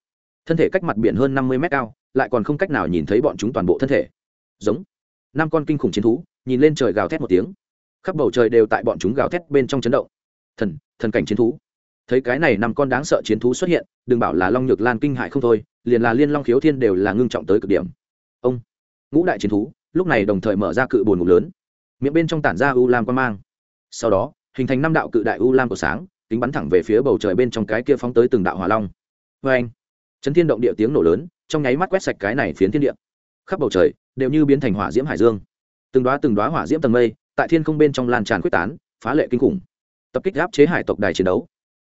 Thân thể cách mặt biển hơn năm mươi mét cao, lại còn không cách nào nhìn thấy bọn chúng toàn bộ thân thể. Giống. Năm con kinh khủng chiến thú, nhìn lên trời gào thét một tiếng. Khắp bầu trời đều tại bọn chúng gào thét bên trong chấn động. Thần thần cảnh chiến thú thấy cái này năm con đáng sợ chiến thú xuất hiện, đừng bảo là long nhược lan kinh hại không thôi, liền là liên long khiếu thiên đều là ngưng trọng tới cực điểm. Ông, ngũ đại chiến thú, lúc này đồng thời mở ra cự bồn ngục lớn. Miệng bên trong tản ra u lam quan mang. Sau đó, hình thành năm đạo cự đại u lam của sáng tính bắn thẳng về phía bầu trời bên trong cái kia phóng tới từng đạo hỏa long. Vê anh, chấn thiên động địa tiếng nổ lớn, trong nháy mắt quét sạch cái này phiến thiên địa. Khắp bầu trời, đều như biến thành hỏa diễm hải dương. Từng đoá từng đoá hỏa diễm tầng mây, tại thiên không bên trong lan tràn quyết tán, phá lệ kinh khủng. Tập kích áp chế hải tộc đài chiến đấu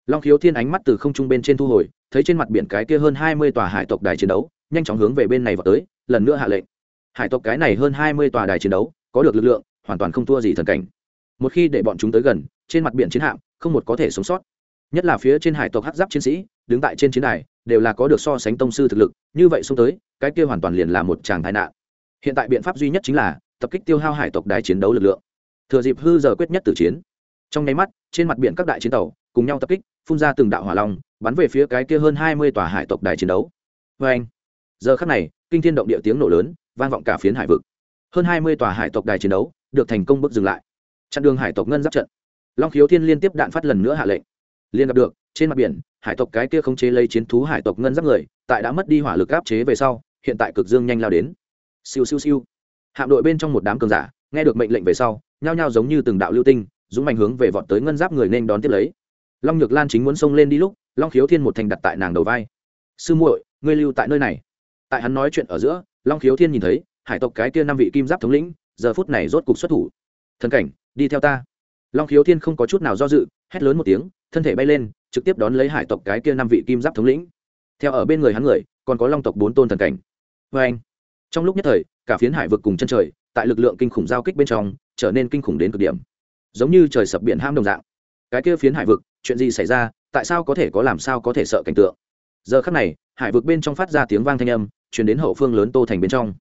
long khiếu thiên ánh mắt từ không trung bên trên thu hồi, thấy trên mặt biển cái kia hơn hai mươi tòa hải tộc đài chiến đấu, nhanh chóng hướng về bên này vào tới, lần nữa hạ lệnh. Hải tộc cái này hơn hai mươi tòa đài chiến đấu, có được lực lượng, hoàn toàn không thua gì thần cảnh. Một khi để bọn chúng tới gần, trên mặt biển chiến hạm, không một có thể sống sót. Nhất là phía trên hải tộc hát giáp chiến sĩ, đứng tại trên chiến đài, đều là có được so sánh tông sư thực lực, như vậy xuống tới, cái kia hoàn toàn liền là một tràng tai nạn. Hiện tại biện pháp duy nhất chính là, tập kích tiêu hao hải tộc đài chiến đấu lực lượng. Thừa dịp hư giờ quyết nhất tử chiến. Trong nháy mắt, trên mặt biển các đại chiến tàu cùng nhau tập kích, phun ra từng đạo hỏa long, bắn về phía cái kia hơn hai mươi tòa hải tộc đài chiến đấu. Vê anh, giờ khắc này, kinh thiên động địa tiếng nổ lớn, vang vọng cả phiến hải vực. Hơn hai mươi tòa hải tộc đài chiến đấu được thành công bước dừng lại. Chặn đường hải tộc ngân giáp trận. Long khiếu thiên liên tiếp đạn phát lần nữa hạ lệnh. Liên gặp được, trên mặt biển, hải tộc cái kia không chế lấy chiến thú hải tộc ngân giáp người, tại đã mất đi hỏa lực áp chế về sau, hiện tại cực dương nhanh lao đến. Siêu siêu siêu. Hạm đội bên trong một đám cường giả, nghe được mệnh lệnh về sau, nhao nhao giống như từng đạo lưu tinh, dũng mạnh hướng về vọt tới ngân giáp người nên đón tiếp lấy long nhược lan chính muốn xông lên đi lúc, long khiếu thiên một thành đặt tại nàng đầu vai. Sư muội, ngươi lưu tại nơi này. Tại hắn nói chuyện ở giữa, long khiếu thiên nhìn thấy, hải tộc cái kia năm vị kim giáp thống lĩnh, giờ phút này rốt cục xuất thủ. Thần cảnh, đi theo ta. Long khiếu thiên không có chút nào do dự, hét lớn một tiếng, thân thể bay lên, trực tiếp đón lấy hải tộc cái kia năm vị kim giáp thống lĩnh. Theo ở bên người hắn người, còn có long tộc bốn tôn thần cảnh. Vê anh, trong lúc nhất thời, cả phiến hải vực cùng chân trời, tại lực lượng kinh khủng giao kích bên trong, trở nên kinh khủng đến cực điểm. Giống như trời sập biển ham đồng dạng. Cái kia phiến hải vực chuyện gì xảy ra, tại sao có thể có làm sao có thể sợ cảnh tượng? Giờ khắc này, hải vực bên trong phát ra tiếng vang thanh âm, truyền đến hậu phương lớn tô thành bên trong.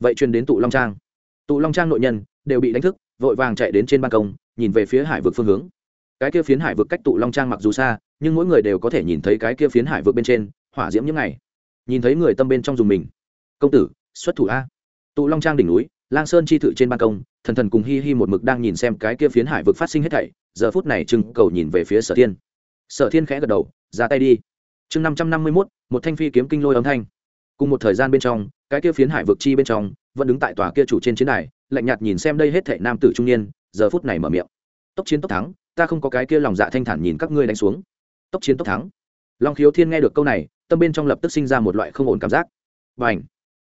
Vậy truyền đến tụ long trang. Tụ long trang nội nhân đều bị đánh thức, vội vàng chạy đến trên ban công, nhìn về phía hải vực phương hướng. Cái kia phiến hải vực cách tụ long trang mặc dù xa, nhưng mỗi người đều có thể nhìn thấy cái kia phiến hải vực bên trên, hỏa diễm những ngày. Nhìn thấy người tâm bên trong dùng mình. Công tử, xuất thủ a. Tụ long trang đỉnh núi lang sơn chi thự trên ban công, thần thần cùng hi hi một mực đang nhìn xem cái kia phiến hải vực phát sinh hết thảy, giờ phút này trưng cầu nhìn về phía sở thiên. Sở thiên khẽ gật đầu, ra tay đi. Chương năm trăm năm mươi mốt, một thanh phi kiếm kinh lôi âm thanh. Cùng một thời gian bên trong, cái kia phiến hải vực chi bên trong, vẫn đứng tại tòa kia chủ trên chiến đài, lạnh nhạt nhìn xem đây hết thảy nam tử trung niên, giờ phút này mở miệng. Tốc chiến tốc thắng, ta không có cái kia lòng dạ thanh thản nhìn các ngươi đánh xuống. Tốc chiến tốc thắng. Long khiếu thiên nghe được câu này, tâm bên trong lập tức sinh ra một loại không ổn cảm giác. Và ảnh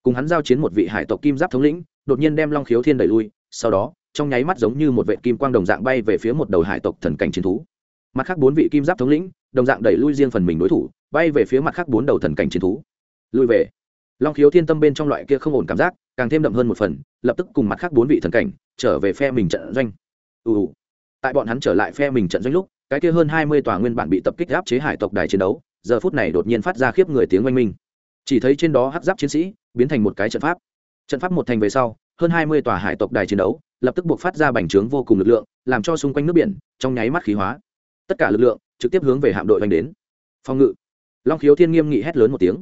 cùng hắn giao chiến một vị hải tộc kim giáp thống lĩnh đột nhiên đem long khiếu thiên đẩy lui, sau đó, trong nháy mắt giống như một vệ kim quang đồng dạng bay về phía một đầu hải tộc thần cảnh chiến thú. Mặt khác bốn vị kim giáp thống lĩnh, đồng dạng đẩy lui riêng phần mình đối thủ, bay về phía mặt khác bốn đầu thần cảnh chiến thú. Lui về. Long khiếu thiên tâm bên trong loại kia không ổn cảm giác, càng thêm đậm hơn một phần, lập tức cùng mặt khác bốn vị thần cảnh, trở về phe mình trận doanh. Ù tại bọn hắn trở lại phe mình trận doanh lúc, cái kia hơn hai mươi tòa nguyên bản bị tập kích áp chế hải tộc đài chiến đấu, giờ phút này đột nhiên phát ra khiếp người tiếng oanh minh. Chỉ thấy trên đó hắc giáp chiến sĩ, biến thành một cái trận pháp trận pháp một thành về sau, hơn hai mươi tòa hải tộc đài chiến đấu, lập tức buộc phát ra bành trướng vô cùng lực lượng, làm cho xung quanh nước biển, trong nháy mắt khí hóa. Tất cả lực lượng trực tiếp hướng về hạm đội oanh đến. Phòng ngự. Long khiếu thiên nghiêm nghị hét lớn một tiếng.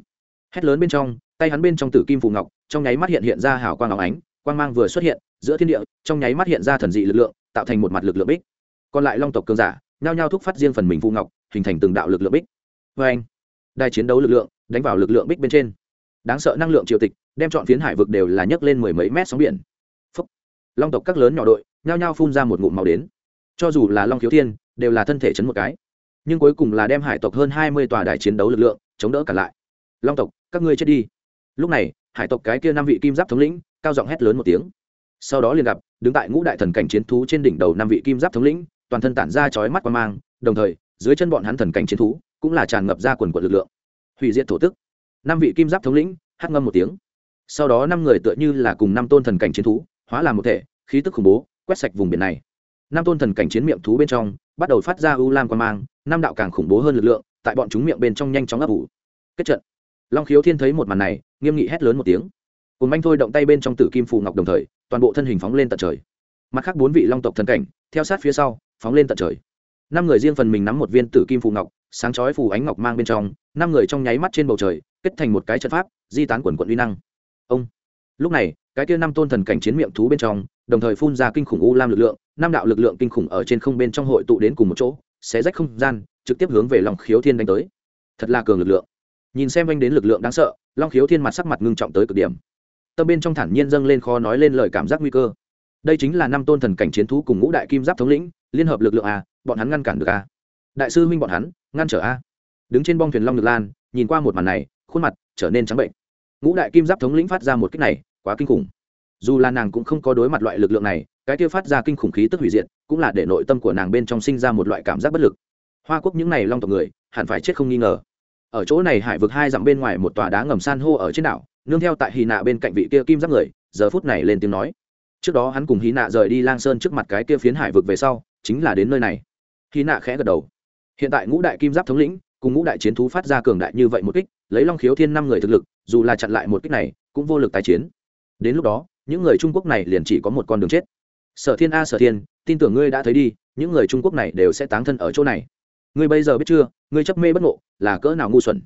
Hét lớn bên trong, tay hắn bên trong tử kim phù ngọc, trong nháy mắt hiện hiện ra hào quang áo ánh, quang mang vừa xuất hiện, giữa thiên địa, trong nháy mắt hiện ra thần dị lực lượng, tạo thành một mặt lực lượng bích. Còn lại long tộc cường giả, nhao nhao thúc phát riêng phần mình phù ngọc, hình thành từng đạo lực lượng bích. Vê anh đài chiến đấu lực lượng đánh vào lực lượng bích bên trên đáng sợ năng lượng triều tịch, đem chọn phiến hải vực đều là nhấc lên mười mấy mét sóng biển. Phúc. long tộc các lớn nhỏ đội, nhao nhao phun ra một ngụm màu đến. Cho dù là long khiếu thiên, đều là thân thể chấn một cái. Nhưng cuối cùng là đem hải tộc hơn hai mươi tòa đài chiến đấu lực lượng chống đỡ cả lại. Long tộc, các ngươi chết đi. Lúc này, hải tộc cái kia năm vị kim giáp thống lĩnh, cao giọng hét lớn một tiếng. Sau đó liền gặp, đứng tại ngũ đại thần cảnh chiến thú trên đỉnh đầu năm vị kim giáp thống lĩnh, toàn thân tản ra chói mắt qua mang, đồng thời, dưới chân bọn hắn thần cảnh chiến thú cũng là tràn ngập ra quần quận lực lượng. Hủy diệt thổ tức năm vị kim giáp thống lĩnh, hát ngâm một tiếng. Sau đó năm người tựa như là cùng năm tôn thần cảnh chiến thú, hóa làm một thể, khí tức khủng bố, quét sạch vùng biển này. Năm tôn thần cảnh chiến miệng thú bên trong, bắt đầu phát ra u lam quan mang, năm đạo càng khủng bố hơn lực lượng, tại bọn chúng miệng bên trong nhanh chóng ấp ủ. Kết trận. Long khiếu thiên thấy một màn này, nghiêm nghị hét lớn một tiếng. Cùng manh thôi động tay bên trong tử kim phù ngọc đồng thời, toàn bộ thân hình phóng lên tận trời. Mặt khác bốn vị long tộc thần cảnh, theo sát phía sau, phóng lên tận trời. Năm người riêng phần mình nắm một viên tử kim phù ngọc sáng chói phù ánh ngọc mang bên trong, năm người trong nháy mắt trên bầu trời, kết thành một cái trận pháp, di tán quần quận uy năng. Ông. Lúc này, cái kia năm tôn thần cảnh chiến miệng thú bên trong, đồng thời phun ra kinh khủng u lam lực lượng, năm đạo lực lượng kinh khủng ở trên không bên trong hội tụ đến cùng một chỗ, xé rách không gian, trực tiếp hướng về lòng khiếu thiên đánh tới. Thật là cường lực lượng. Nhìn xem anh đến lực lượng đáng sợ, long khiếu thiên mặt sắc mặt ngưng trọng tới cực điểm. Tâm bên trong thản nhiên dâng lên khó nói lên lời cảm giác nguy cơ. Đây chính là năm tôn thần cảnh chiến thú cùng ngũ đại kim giáp thống lĩnh, liên hợp lực lượng a, bọn hắn ngăn cản được a. Đại sư huynh bọn hắn ngăn trở a. Đứng trên bong thuyền long ngực lan, nhìn qua một màn này, khuôn mặt trở nên trắng bệnh. Ngũ đại kim giáp thống lĩnh phát ra một cách này, quá kinh khủng. Dù là nàng cũng không có đối mặt loại lực lượng này, cái kia phát ra kinh khủng khí tức hủy diệt, cũng là để nội tâm của nàng bên trong sinh ra một loại cảm giác bất lực. Hoa quốc những này long tộc người, hẳn phải chết không nghi ngờ. Ở chỗ này hải vực hai dặm bên ngoài một tòa đá ngầm san hô ở trên đảo, nương theo tại hy nạ bên cạnh vị kia kim giáp người, giờ phút này lên tiếng nói. Trước đó hắn cùng hy nạ rời đi lang sơn trước mặt cái kia phiến hải vực về sau, chính là đến nơi này. Hy nạ khẽ gật đầu hiện tại ngũ đại kim giáp thống lĩnh, cùng ngũ đại chiến thú phát ra cường đại như vậy một kích, lấy long khiếu thiên năm người thực lực, dù là chặn lại một kích này, cũng vô lực tái chiến. Đến lúc đó, những người trung quốc này liền chỉ có một con đường chết. Sở thiên a, sở thiên, tin tưởng ngươi đã thấy đi, những người trung quốc này đều sẽ táng thân ở chỗ này. Ngươi bây giờ biết chưa, ngươi chấp mê bất ngộ, là cỡ nào ngu xuẩn.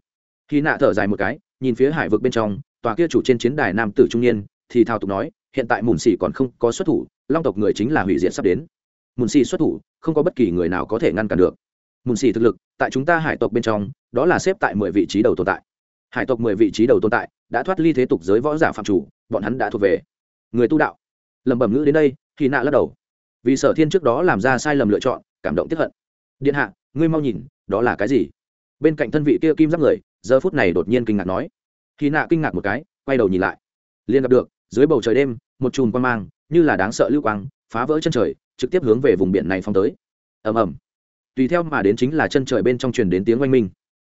Khi nạ thở dài một cái, nhìn phía hải vực bên trong, tòa kia chủ trên chiến đài nam tử trung niên, thì thao tục nói, hiện tại mùn xỉ còn không có xuất thủ, long tộc người chính là hủy diệt sắp đến. Mùn xỉ xuất thủ, không có bất kỳ người nào có thể ngăn cản được mùn xỉ thực lực, tại chúng ta hải tộc bên trong, đó là xếp tại mười vị trí đầu tồn tại. Hải tộc mười vị trí đầu tồn tại đã thoát ly thế tục giới võ giả phạm chủ, bọn hắn đã thuộc về người tu đạo. Lẩm bẩm ngữ đến đây thì nạ lắc đầu. Vì sở thiên trước đó làm ra sai lầm lựa chọn, cảm động tiếp hận. Điện hạ, ngươi mau nhìn, đó là cái gì? Bên cạnh thân vị kia kim giáp người, giờ phút này đột nhiên kinh ngạc nói. Khi nạ kinh ngạc một cái, quay đầu nhìn lại. Liền gặp được, dưới bầu trời đêm, một chùm quang mang, như là đáng sợ lưu quang, phá vỡ chân trời, trực tiếp hướng về vùng biển này phong tới. Ầm ầm tùy theo mà đến chính là chân trời bên trong truyền đến tiếng oanh minh.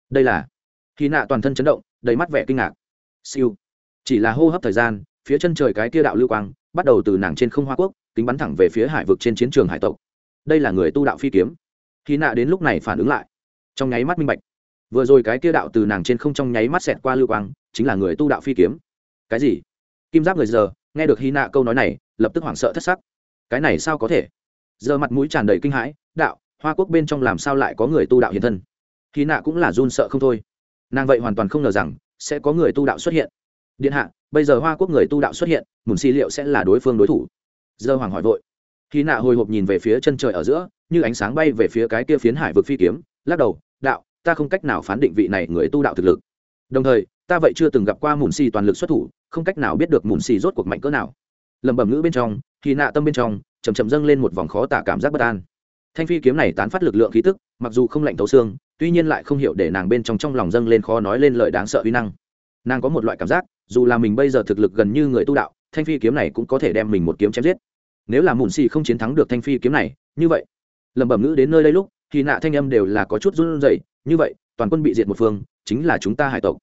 Đây là khi nạ toàn thân chấn động, đầy mắt vẻ kinh ngạc. Siêu. Chỉ là hô hấp thời gian, phía chân trời cái kia đạo lưu quang, bắt đầu từ nàng trên không hoa quốc, kính bắn thẳng về phía hải vực trên chiến trường hải tộc. Đây là người tu đạo phi kiếm. Khi nạ đến lúc này phản ứng lại. Trong nháy mắt minh bạch. Vừa rồi cái kia đạo từ nàng trên không trong nháy mắt xẹt qua lưu quang, chính là người tu đạo phi kiếm. Cái gì? Kim giáp người giờ, nghe được hy nạ câu nói này, lập tức hoảng sợ thất sắc. Cái này sao có thể? Giờ mặt mũi tràn đầy kinh hãi, đạo hoa quốc bên trong làm sao lại có người tu đạo hiện thân? Khi nạ cũng là run sợ không thôi. Nàng vậy hoàn toàn không ngờ rằng sẽ có người tu đạo xuất hiện. Điện hạ, bây giờ hoa quốc người tu đạo xuất hiện, mùn xì liệu sẽ là đối phương đối thủ. Giờ hoàng hỏi vội. Khi nạ hồi hộp nhìn về phía chân trời ở giữa, như ánh sáng bay về phía cái kia phiến hải vực phi kiếm, lắc đầu, đạo, ta không cách nào phán định vị này người tu đạo thực lực. Đồng thời, ta vậy chưa từng gặp qua mùn xì toàn lực xuất thủ, không cách nào biết được mùn xì rốt cuộc mạnh cỡ nào. Lẩm bẩm ngữ bên trong khi nạ tâm bên trong chầm chầm dâng lên một vòng khó tả cảm giác bất an thanh phi kiếm này tán phát lực lượng khí tức, mặc dù không lạnh thấu xương, tuy nhiên lại không hiểu để nàng bên trong trong lòng dâng lên khó nói lên lời đáng sợ uy năng. Nàng có một loại cảm giác, dù là mình bây giờ thực lực gần như người tu đạo, thanh phi kiếm này cũng có thể đem mình một kiếm chém giết. Nếu là mùn xì không chiến thắng được thanh phi kiếm này, như vậy, lẩm bẩm ngữ đến nơi đây lúc, thì nạ thanh âm đều là có chút run rẩy, như vậy, toàn quân bị diệt một phương, chính là chúng ta hải tộc.